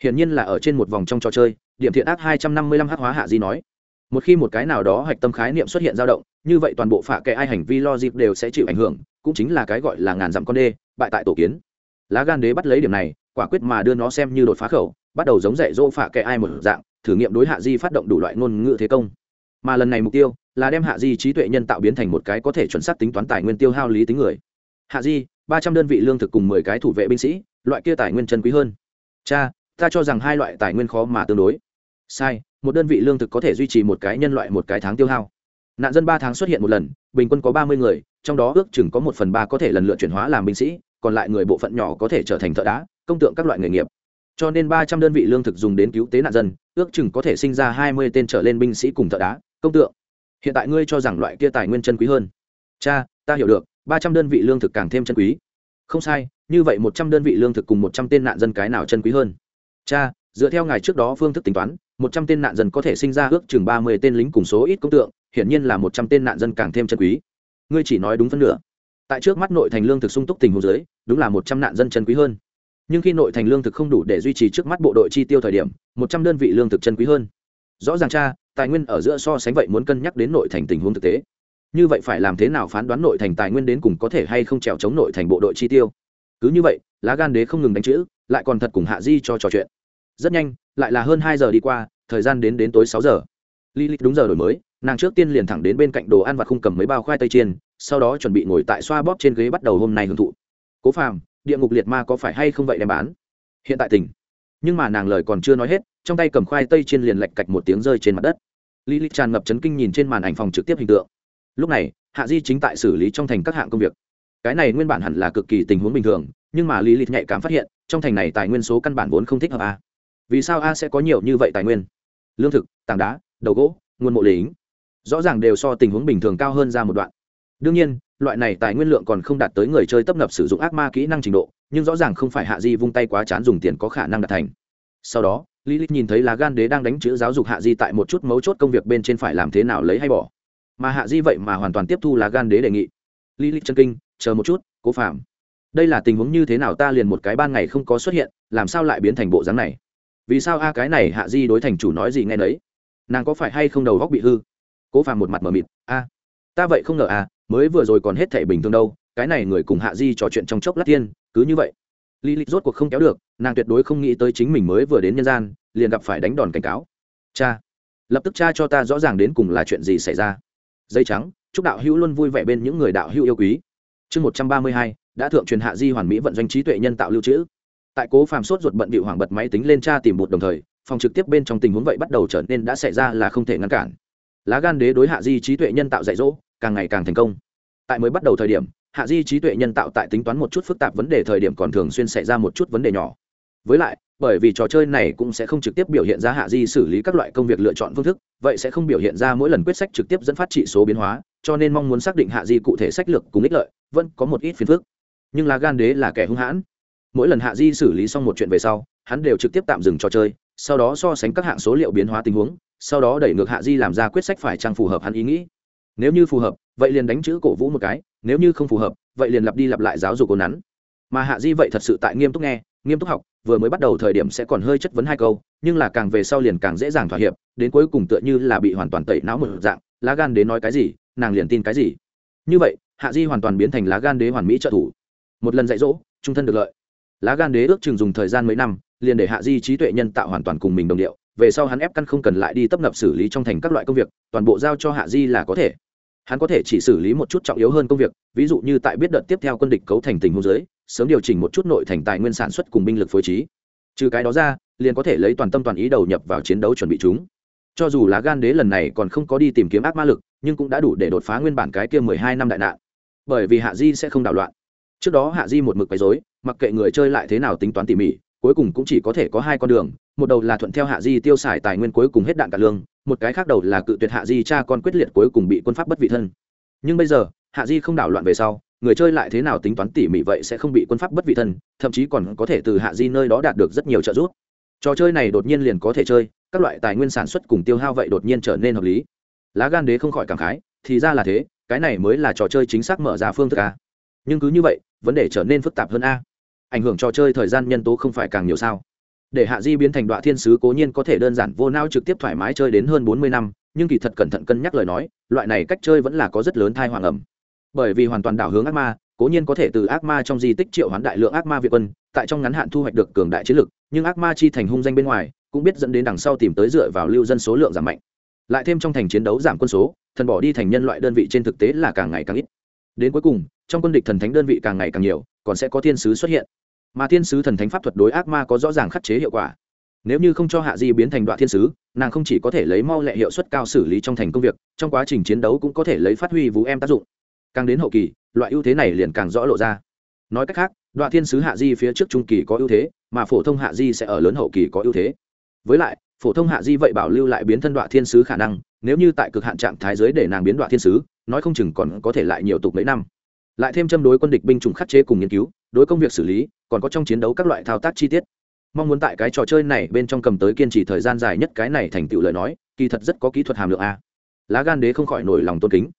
Hiển nhiên là ở trên một vòng trong trò chơi, điểm thiện ác 255 hắc hóa hạ di nói. Một khi một cái nào đó hạch tâm khái niệm xuất hiện dao động, như vậy toàn bộ phạ kệ ai hành vi lo dịp đều sẽ chịu ảnh hưởng cũng chính là cái gọi là ngàn dặm con đê, bại tại tổ kiến. Lá gan đế bắt lấy điểm này, quả quyết mà đưa nó xem như đột phá khẩu, bắt đầu giống dạy dỗ phạ kệ ai một dạng, thử nghiệm đối hạ di phát động đủ loại ngôn ngữ thế công. Mà lần này mục tiêu là đem hạ di trí tuệ nhân tạo biến thành một cái có thể chuẩn xác tính toán tài nguyên tiêu hao lý tính người. Hạ di, ba trăm đơn vị lương thực cùng mười cái thủ vệ binh sĩ, loại kia tài nguyên chân quý hơn. Cha, ta cho rằng hai loại tài nguyên khó mà tương đối. Sai, một đơn vị lương thực có thể duy trì một cái nhân loại một cái tháng tiêu hao nạn dân ba tháng xuất hiện một lần, bình quân có ba mươi người, trong đó ước chừng có một phần ba có thể lần lượt chuyển hóa làm binh sĩ, còn lại người bộ phận nhỏ có thể trở thành thợ đá, công tượng các loại nghề nghiệp. Cho nên ba trăm đơn vị lương thực dùng đến cứu tế nạn dân, ước chừng có thể sinh ra hai mươi tên trở lên binh sĩ cùng thợ đá, công tượng. Hiện tại ngươi cho rằng loại kia tài nguyên chân quý hơn. Cha, ta hiểu được, ba trăm đơn vị lương thực càng thêm chân quý. Không sai, như vậy một trăm đơn vị lương thực cùng một trăm tên nạn dân cái nào chân quý hơn? Cha, dựa theo ngài trước đó phương thức tính toán, một trăm tên nạn dân có thể sinh ra ước chừng ba mươi tên lính cùng số ít công tượng hiển nhiên là một trăm tên nạn dân càng thêm chân quý. Ngươi chỉ nói đúng phân nửa. Tại trước mắt nội thành lương thực sung túc tình hồ dưới, đúng là một trăm nạn dân chân quý hơn. Nhưng khi nội thành lương thực không đủ để duy trì trước mắt bộ đội chi tiêu thời điểm, một trăm đơn vị lương thực chân quý hơn. Rõ ràng cha, tài nguyên ở giữa so sánh vậy muốn cân nhắc đến nội thành tình huống thực tế. Như vậy phải làm thế nào phán đoán nội thành tài nguyên đến cùng có thể hay không trèo chống nội thành bộ đội chi tiêu? Cứ như vậy, lá gan đế không ngừng đánh chữ, lại còn thật cùng hạ di cho trò chuyện. Rất nhanh, lại là hơn hai giờ đi qua, thời gian đến đến tối sáu giờ. Lý lịch đúng giờ đổi mới nàng trước tiên liền thẳng đến bên cạnh đồ ăn vặt khung cầm mấy bao khoai tây chiên, sau đó chuẩn bị ngồi tại xoa bóp trên ghế bắt đầu hôm nay hưởng thụ. Cố phàm, địa ngục liệt ma có phải hay không vậy đem bán? Hiện tại tỉnh. Nhưng mà nàng lời còn chưa nói hết, trong tay cầm khoai tây chiên liền lạch cạch một tiếng rơi trên mặt đất. Lý lịch tràn ngập chấn kinh nhìn trên màn ảnh phòng trực tiếp hình tượng. Lúc này, hạ di chính tại xử lý trong thành các hạng công việc. Cái này nguyên bản hẳn là cực kỳ tình huống bình thường, nhưng mà lý lịch nhạy cảm phát hiện, trong thành này tài nguyên số căn bản vốn không thích hợp a. Vì sao a sẽ có nhiều như vậy tài nguyên? Lương thực, tảng đá, đầu gỗ, nguồn mộ lính rõ ràng đều so tình huống bình thường cao hơn ra một đoạn. Đương nhiên, loại này tài nguyên lượng còn không đạt tới người chơi tấp nập sử dụng ác ma kỹ năng trình độ, nhưng rõ ràng không phải hạ di vung tay quá chán dùng tiền có khả năng đạt thành. Sau đó, lilith nhìn thấy lá gan đế đang đánh chữ giáo dục hạ di tại một chút mấu chốt công việc bên trên phải làm thế nào lấy hay bỏ. Mà hạ di vậy mà hoàn toàn tiếp thu lá gan đế đề nghị. Lilith chân kinh, chờ một chút, cố phạm. Đây là tình huống như thế nào ta liền một cái ban ngày không có xuất hiện, làm sao lại biến thành bộ dáng này? Vì sao a cái này hạ di đối thành chủ nói gì nghe nấy? Nàng có phải hay không đầu góc bị hư? Cố phàm một mặt mờ mịt, a, ta vậy không ngờ à mới vừa rồi còn hết thể bình thường đâu, cái này người cùng hạ di trò chuyện trong chốc lát tiên, cứ như vậy. Lý lịch rốt cuộc không kéo được, nàng tuyệt đối không nghĩ tới chính mình mới vừa đến nhân gian, liền gặp phải đánh đòn cảnh cáo. Cha, lập tức cha cho ta rõ ràng đến cùng là chuyện gì xảy ra. Dây trắng, chúc đạo hữu luôn vui vẻ bên những người đạo hữu yêu quý. Chương một trăm ba mươi hai, đã thượng truyền hạ di hoàn mỹ vận doanh trí tuệ nhân tạo lưu trữ. Tại cố phàm sốt ruột bận bị hoảng bật máy tính lên tra tìm một đồng thời, phòng trực tiếp bên trong tình huống vậy bắt đầu trở nên đã xảy ra là không thể ngăn cản lá gan đế đối hạ di trí tuệ nhân tạo dạy dỗ, càng ngày càng thành công. Tại mới bắt đầu thời điểm, hạ di trí tuệ nhân tạo tại tính toán một chút phức tạp vấn đề thời điểm còn thường xuyên xảy ra một chút vấn đề nhỏ. Với lại, bởi vì trò chơi này cũng sẽ không trực tiếp biểu hiện ra hạ di xử lý các loại công việc lựa chọn phương thức, vậy sẽ không biểu hiện ra mỗi lần quyết sách trực tiếp dẫn phát trị số biến hóa, cho nên mong muốn xác định hạ di cụ thể sách lược cùng ích lợi, vẫn có một ít phiền phức. Nhưng lá gan đế là kẻ hung hãn. Mỗi lần hạ di xử lý xong một chuyện về sau, hắn đều trực tiếp tạm dừng trò chơi, sau đó so sánh các hạng số liệu biến hóa tình huống sau đó đẩy ngược hạ di làm ra quyết sách phải chăng phù hợp hắn ý nghĩ. Nếu như phù hợp, vậy liền đánh chữ cổ vũ một cái, nếu như không phù hợp, vậy liền lặp đi lặp lại giáo dục ồn nắn. Mà hạ di vậy thật sự tại nghiêm túc nghe, nghiêm túc học, vừa mới bắt đầu thời điểm sẽ còn hơi chất vấn hai câu, nhưng là càng về sau liền càng dễ dàng thỏa hiệp, đến cuối cùng tựa như là bị hoàn toàn tẩy não một dạng, lá gan đến nói cái gì, nàng liền tin cái gì. Như vậy, hạ di hoàn toàn biến thành lá gan đế hoàn mỹ trợ thủ. Một lần dạy dỗ, trung thân được lợi. Lá gan đế ước chừng dùng thời gian mấy năm, liền để hạ di trí tuệ nhân tạo hoàn toàn cùng mình đồng điệu về sau hắn ép căn không cần lại đi tấp nập xử lý trong thành các loại công việc, toàn bộ giao cho hạ di là có thể. Hắn có thể chỉ xử lý một chút trọng yếu hơn công việc, ví dụ như tại biết đợt tiếp theo quân địch cấu thành tình huống giới sớm điều chỉnh một chút nội thành tài nguyên sản xuất cùng binh lực phối trí. Trừ cái đó ra, liền có thể lấy toàn tâm toàn ý đầu nhập vào chiến đấu chuẩn bị chúng. Cho dù lá gan đế lần này còn không có đi tìm kiếm ác ma lực, nhưng cũng đã đủ để đột phá nguyên bản cái kia mười hai năm đại nạn. Bởi vì hạ di sẽ không đảo loạn. Trước đó hạ di một mực quấy dối mặc kệ người chơi lại thế nào tính toán tỉ mỉ cuối cùng cũng chỉ có thể có hai con đường, một đầu là thuận theo hạ di tiêu xài tài nguyên cuối cùng hết đạn cả lương, một cái khác đầu là cự tuyệt hạ di cha con quyết liệt cuối cùng bị quân pháp bất vị thân. Nhưng bây giờ, hạ di không đảo loạn về sau, người chơi lại thế nào tính toán tỉ mỉ vậy sẽ không bị quân pháp bất vị thân, thậm chí còn có thể từ hạ di nơi đó đạt được rất nhiều trợ giúp. Trò chơi này đột nhiên liền có thể chơi, các loại tài nguyên sản xuất cùng tiêu hao vậy đột nhiên trở nên hợp lý. Lá gan đế không khỏi cảm khái, thì ra là thế, cái này mới là trò chơi chính xác mở ra phương thức a. Nhưng cứ như vậy, vấn đề trở nên phức tạp hơn a ảnh hưởng trò chơi thời gian nhân tố không phải càng nhiều sao? Để hạ di biến thành đoạn thiên sứ cố nhiên có thể đơn giản vô nao trực tiếp thoải mái chơi đến hơn bốn mươi năm, nhưng kỳ thật cẩn thận cân nhắc lời nói, loại này cách chơi vẫn là có rất lớn thai hoàng ẩm. Bởi vì hoàn toàn đảo hướng ác ma, cố nhiên có thể từ ác ma trong di tích triệu hoán đại lượng ác ma việt quân, tại trong ngắn hạn thu hoạch được cường đại chiến lực, nhưng ác ma chi thành hung danh bên ngoài, cũng biết dẫn đến đằng sau tìm tới dựa vào lưu dân số lượng giảm mạnh. Lại thêm trong thành chiến đấu giảm quân số, thần bỏ đi thành nhân loại đơn vị trên thực tế là càng ngày càng ít. Đến cuối cùng trong quân địch thần thánh đơn vị càng ngày càng nhiều, còn sẽ có thiên sứ xuất hiện. Mà thiên sứ thần thánh pháp thuật đối ác ma có rõ ràng khắc chế hiệu quả. Nếu như không cho hạ di biến thành đoạn thiên sứ, nàng không chỉ có thể lấy mau lẹ hiệu suất cao xử lý trong thành công việc, trong quá trình chiến đấu cũng có thể lấy phát huy vũ em tác dụng. Càng đến hậu kỳ, loại ưu thế này liền càng rõ lộ ra. Nói cách khác đoạn thiên sứ hạ di phía trước trung kỳ có ưu thế, mà phổ thông hạ di sẽ ở lớn hậu kỳ có ưu thế. Với lại, phổ thông hạ di vậy bảo lưu lại biến thân đoạn thiên sứ khả năng, nếu như tại cực hạn trạng thái giới để nàng biến đoạn thiên sứ, nói không chừng còn có thể lại nhiều tục mấy năm lại thêm châm đối quân địch binh chủng khắc chế cùng nghiên cứu, đối công việc xử lý, còn có trong chiến đấu các loại thao tác chi tiết. Mong muốn tại cái trò chơi này bên trong cầm tới kiên trì thời gian dài nhất cái này thành tựu lời nói, kỳ thật rất có kỹ thuật hàm lượng a. Lá gan đế không khỏi nổi lòng tôn kính.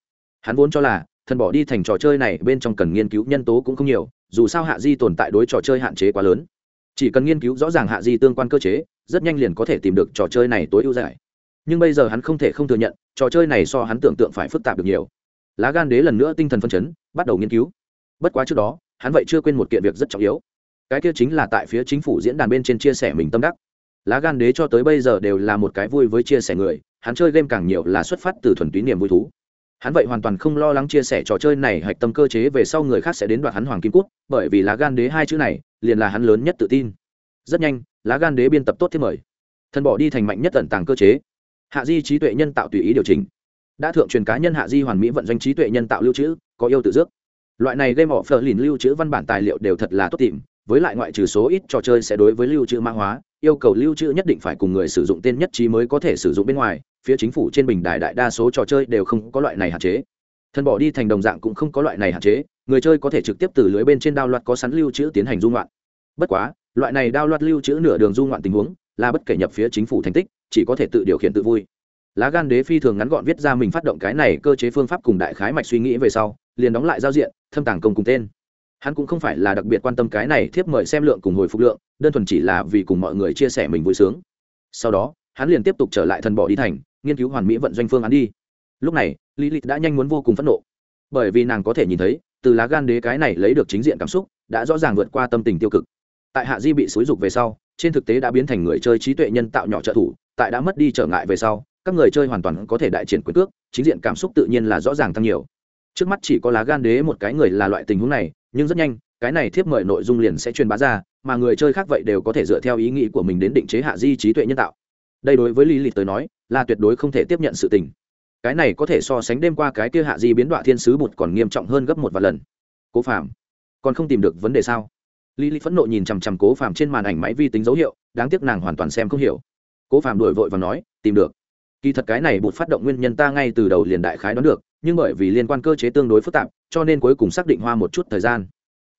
Hắn vốn cho là, thần bỏ đi thành trò chơi này bên trong cần nghiên cứu nhân tố cũng không nhiều, dù sao hạ di tồn tại đối trò chơi hạn chế quá lớn. Chỉ cần nghiên cứu rõ ràng hạ di tương quan cơ chế, rất nhanh liền có thể tìm được trò chơi này tối ưu giải. Nhưng bây giờ hắn không thể không thừa nhận, trò chơi này so hắn tưởng tượng phải phức tạp được nhiều lá gan đế lần nữa tinh thần phân chấn, bắt đầu nghiên cứu. Bất quá trước đó, hắn vậy chưa quên một kiện việc rất trọng yếu. Cái kia chính là tại phía chính phủ diễn đàn bên trên chia sẻ mình tâm đắc. Lá gan đế cho tới bây giờ đều là một cái vui với chia sẻ người, hắn chơi game càng nhiều là xuất phát từ thuần túy niềm vui thú. Hắn vậy hoàn toàn không lo lắng chia sẻ trò chơi này hạch tâm cơ chế về sau người khác sẽ đến đoạt hắn hoàng kim cút, bởi vì lá gan đế hai chữ này, liền là hắn lớn nhất tự tin. Rất nhanh, lá gan đế biên tập tốt thêm mời. Thần bỏ đi thành mạnh nhất tận tàng cơ chế. Hạ di trí tuệ nhân tạo tùy ý điều chỉnh đã thượng truyền cá nhân hạ di hoàn mỹ vận doanh trí tuệ nhân tạo lưu trữ, có yêu tự dước. Loại này game of the lìn lưu trữ văn bản tài liệu đều thật là tốt tìm, với lại ngoại trừ số ít trò chơi sẽ đối với lưu trữ mã hóa, yêu cầu lưu trữ nhất định phải cùng người sử dụng tên nhất trí mới có thể sử dụng bên ngoài, phía chính phủ trên bình đài đại đa số trò chơi đều không có loại này hạn chế. Thân bỏ đi thành đồng dạng cũng không có loại này hạn chế, người chơi có thể trực tiếp từ lưới bên trên đao loạt có sẵn lưu trữ tiến hành dung loạn. Bất quá, loại này đao loạt lưu trữ nửa đường dung loạn tình huống là bất kể nhập phía chính phủ thành tích, chỉ có thể tự điều khiển tự vui lá gan đế phi thường ngắn gọn viết ra mình phát động cái này cơ chế phương pháp cùng đại khái mạch suy nghĩ về sau, liền đóng lại giao diện, thâm tàng công cùng tên. Hắn cũng không phải là đặc biệt quan tâm cái này thiếp mời xem lượng cùng hồi phục lượng, đơn thuần chỉ là vì cùng mọi người chia sẻ mình vui sướng. Sau đó, hắn liền tiếp tục trở lại thần bỏ đi thành, nghiên cứu hoàn mỹ vận doanh phương án đi. Lúc này lý lịch đã nhanh muốn vô cùng phẫn nộ. Bởi vì nàng có thể nhìn thấy, từ lá gan đế cái này lấy được chính diện cảm xúc, đã rõ ràng vượt qua tâm tình tiêu cực. Tại hạ di bị xúi dục về sau, trên thực tế đã biến thành người chơi trí tuệ nhân tạo nhỏ trợ thủ, tại đã mất đi trở ngại về sau các người chơi hoàn toàn có thể đại triển quyền cước, chính diện cảm xúc tự nhiên là rõ ràng tăng nhiều. Trước mắt chỉ có lá gan đế một cái người là loại tình huống này, nhưng rất nhanh, cái này thiếp mời nội dung liền sẽ truyền bá ra, mà người chơi khác vậy đều có thể dựa theo ý nghĩ của mình đến định chế hạ di trí tuệ nhân tạo. Đây đối với lý lịch tới nói, là tuyệt đối không thể tiếp nhận sự tình. Cái này có thể so sánh đêm qua cái kia hạ di biến đoạn thiên sứ bụt còn nghiêm trọng hơn gấp một vài lần. Cố phạm còn không tìm được vấn đề sao? Lý lịch phẫn nộ nhìn chằm chằm cố phạm trên màn ảnh máy vi tính dấu hiệu, đáng tiếc nàng hoàn toàn xem không hiểu. Cố phạm đổi vội và nói, tìm được kỳ thật cái này bột phát động nguyên nhân ta ngay từ đầu liền đại khái đoán được nhưng bởi vì liên quan cơ chế tương đối phức tạp cho nên cuối cùng xác định hoa một chút thời gian.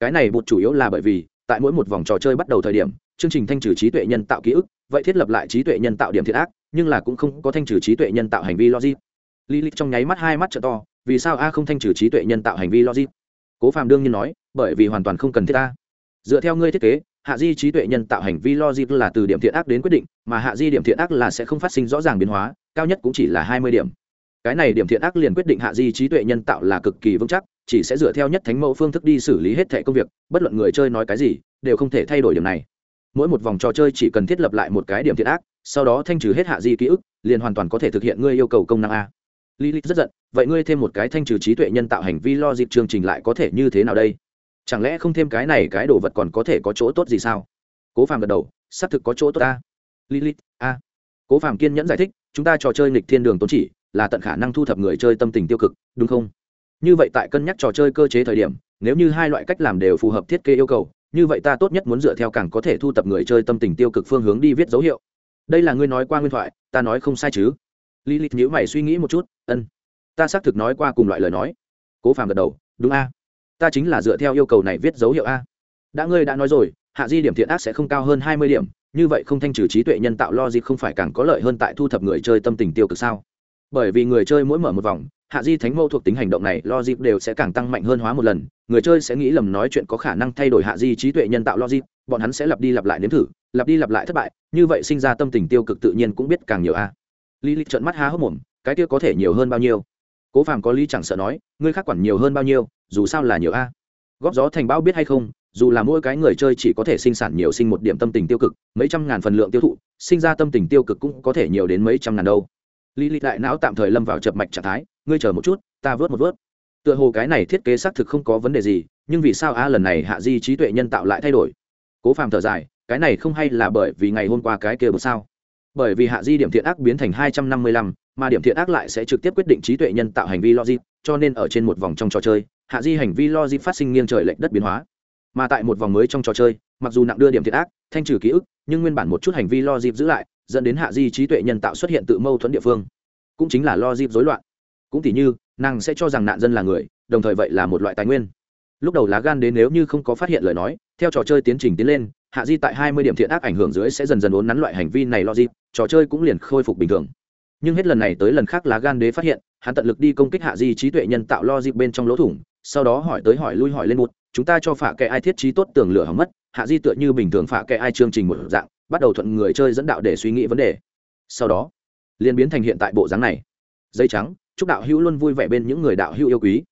Cái này bột chủ yếu là bởi vì tại mỗi một vòng trò chơi bắt đầu thời điểm chương trình thanh trừ trí tuệ nhân tạo ký ức vậy thiết lập lại trí tuệ nhân tạo điểm thiệt ác nhưng là cũng không có thanh trừ trí tuệ nhân tạo hành vi logic. Lý lịch trong nháy mắt hai mắt t to vì sao a không thanh trừ trí tuệ nhân tạo hành vi logic? Cố phạm đương nhiên nói bởi vì hoàn toàn không cần thiết a, dựa theo ngươi thiết kế hạ di trí tuệ nhân tạo hành vi logic là từ điểm thiện ác đến quyết định, mà hạ di điểm thiện ác là sẽ không phát sinh rõ ràng biến hóa, cao nhất cũng chỉ là hai mươi điểm. Cái này điểm thiện ác liền quyết định hạ di trí tuệ nhân tạo là cực kỳ vững chắc, chỉ sẽ dựa theo nhất thánh mẫu phương thức đi xử lý hết thẻ công việc, bất luận người chơi nói cái gì, đều không thể thay đổi điểm này. Mỗi một vòng trò chơi chỉ cần thiết lập lại một cái điểm thiện ác, sau đó thanh trừ hết hạ di ký ức, liền hoàn toàn có thể thực hiện ngươi yêu cầu công năng a. Lilith rất giận, vậy ngươi thêm một cái thanh trừ trí tuệ nhân tạo hành vi lo dịp chương trình lại có thể như thế nào đây? Chẳng lẽ không thêm cái này cái đồ vật còn có thể có chỗ tốt gì sao? Cố phàm gật đầu, xác thực có chỗ tốt a lilith, a. Cố phàm kiên nhẫn giải thích, chúng ta trò chơi nghịch thiên đường tốn chỉ, là tận khả năng thu thập người chơi tâm tình tiêu cực, đúng không? Như vậy tại cân nhắc trò chơi cơ chế thời điểm, nếu như hai loại cách làm đều phù hợp thiết kế yêu cầu, như vậy ta tốt nhất muốn dựa theo càng có thể thu thập người chơi tâm tình tiêu cực phương hướng đi viết dấu hiệu. Đây là ngươi nói qua nguyên thoại, ta nói không sai chứ? Lý lịch nhữ mày suy nghĩ một chút, ân. Ta xác thực nói qua cùng loại lời nói. Cố phàm gật đầu, đúng a ta chính là dựa theo yêu cầu này viết dấu hiệu a. Đã ngươi đã nói rồi, hạ di điểm thiện ác sẽ không cao hơn hai mươi điểm, như vậy không thanh trừ trí tuệ nhân tạo lo không phải càng có lợi hơn tại thu thập người chơi tâm tình tiêu cực sao? Bởi vì người chơi mỗi mở một vòng, hạ di thánh mâu thuộc tính hành động này logic đều sẽ càng tăng mạnh hơn hóa một lần, người chơi sẽ nghĩ lầm nói chuyện có khả năng thay đổi hạ di trí tuệ nhân tạo logic, bọn hắn sẽ lặp đi lặp lại nếm thử, lặp đi lặp lại thất bại, như vậy sinh ra tâm tình tiêu cực tự nhiên cũng biết càng nhiều a. Lý lịch trợn mắt há hốc mồm, cái kia có thể nhiều hơn bao nhiêu? Cố phàm có lý chẳng sợ nói, ngươi khác quản nhiều hơn bao nhiêu? Dù sao là nhiều a. Góp gió thành bão biết hay không, dù là mỗi cái người chơi chỉ có thể sinh sản nhiều sinh một điểm tâm tình tiêu cực, mấy trăm ngàn phần lượng tiêu thụ, sinh ra tâm tình tiêu cực cũng có thể nhiều đến mấy trăm ngàn đâu. Lý lịch đại não tạm thời lâm vào chập mạch trạng thái, ngươi chờ một chút, ta vớt một vớt. Tựa hồ cái này thiết kế xác thực không có vấn đề gì, nhưng vì sao a lần này hạ di trí tuệ nhân tạo lại thay đổi? Cố phàm thở dài, cái này không hay là bởi vì ngày hôm qua cái kia bữa sao? Bởi vì hạ di điểm thiện ác biến thành hai trăm năm mươi lăm, mà điểm thiện ác lại sẽ trực tiếp quyết định trí tuệ nhân tạo hành vi logic, cho nên ở trên một vòng trong trò chơi hạ di hành vi logic phát sinh nghiêng trời lệch đất biến hóa. Mà tại một vòng mới trong trò chơi, mặc dù nặng đưa điểm thiện ác, thanh trừ ký ức, nhưng nguyên bản một chút hành vi logic giữ lại, dẫn đến hạ di trí tuệ nhân tạo xuất hiện tự mâu thuẫn địa phương. Cũng chính là logic rối loạn. Cũng tỉ như, nàng sẽ cho rằng nạn dân là người, đồng thời vậy là một loại tài nguyên. Lúc đầu lá gan đến nếu như không có phát hiện lời nói, theo trò chơi tiến trình tiến lên, hạ di tại hai mươi điểm thiện ác ảnh hưởng dưới sẽ dần dần uốn nắn loại hành vi này logic trò chơi cũng liền khôi phục bình thường. Nhưng hết lần này tới lần khác lá gan đế phát hiện, hắn tận lực đi công kích hạ di trí tuệ nhân tạo logic bên trong lỗ thủng sau đó hỏi tới hỏi lui hỏi lên một, chúng ta cho phạ kệ ai thiết trí tốt tường lửa hỏng mất, hạ di tựa như bình thường phạ kệ ai chương trình một dạng, bắt đầu thuận người chơi dẫn đạo để suy nghĩ vấn đề. Sau đó, liền biến thành hiện tại bộ dáng này. Dây trắng, chúc đạo hữu luôn vui vẻ bên những người đạo hữu yêu quý.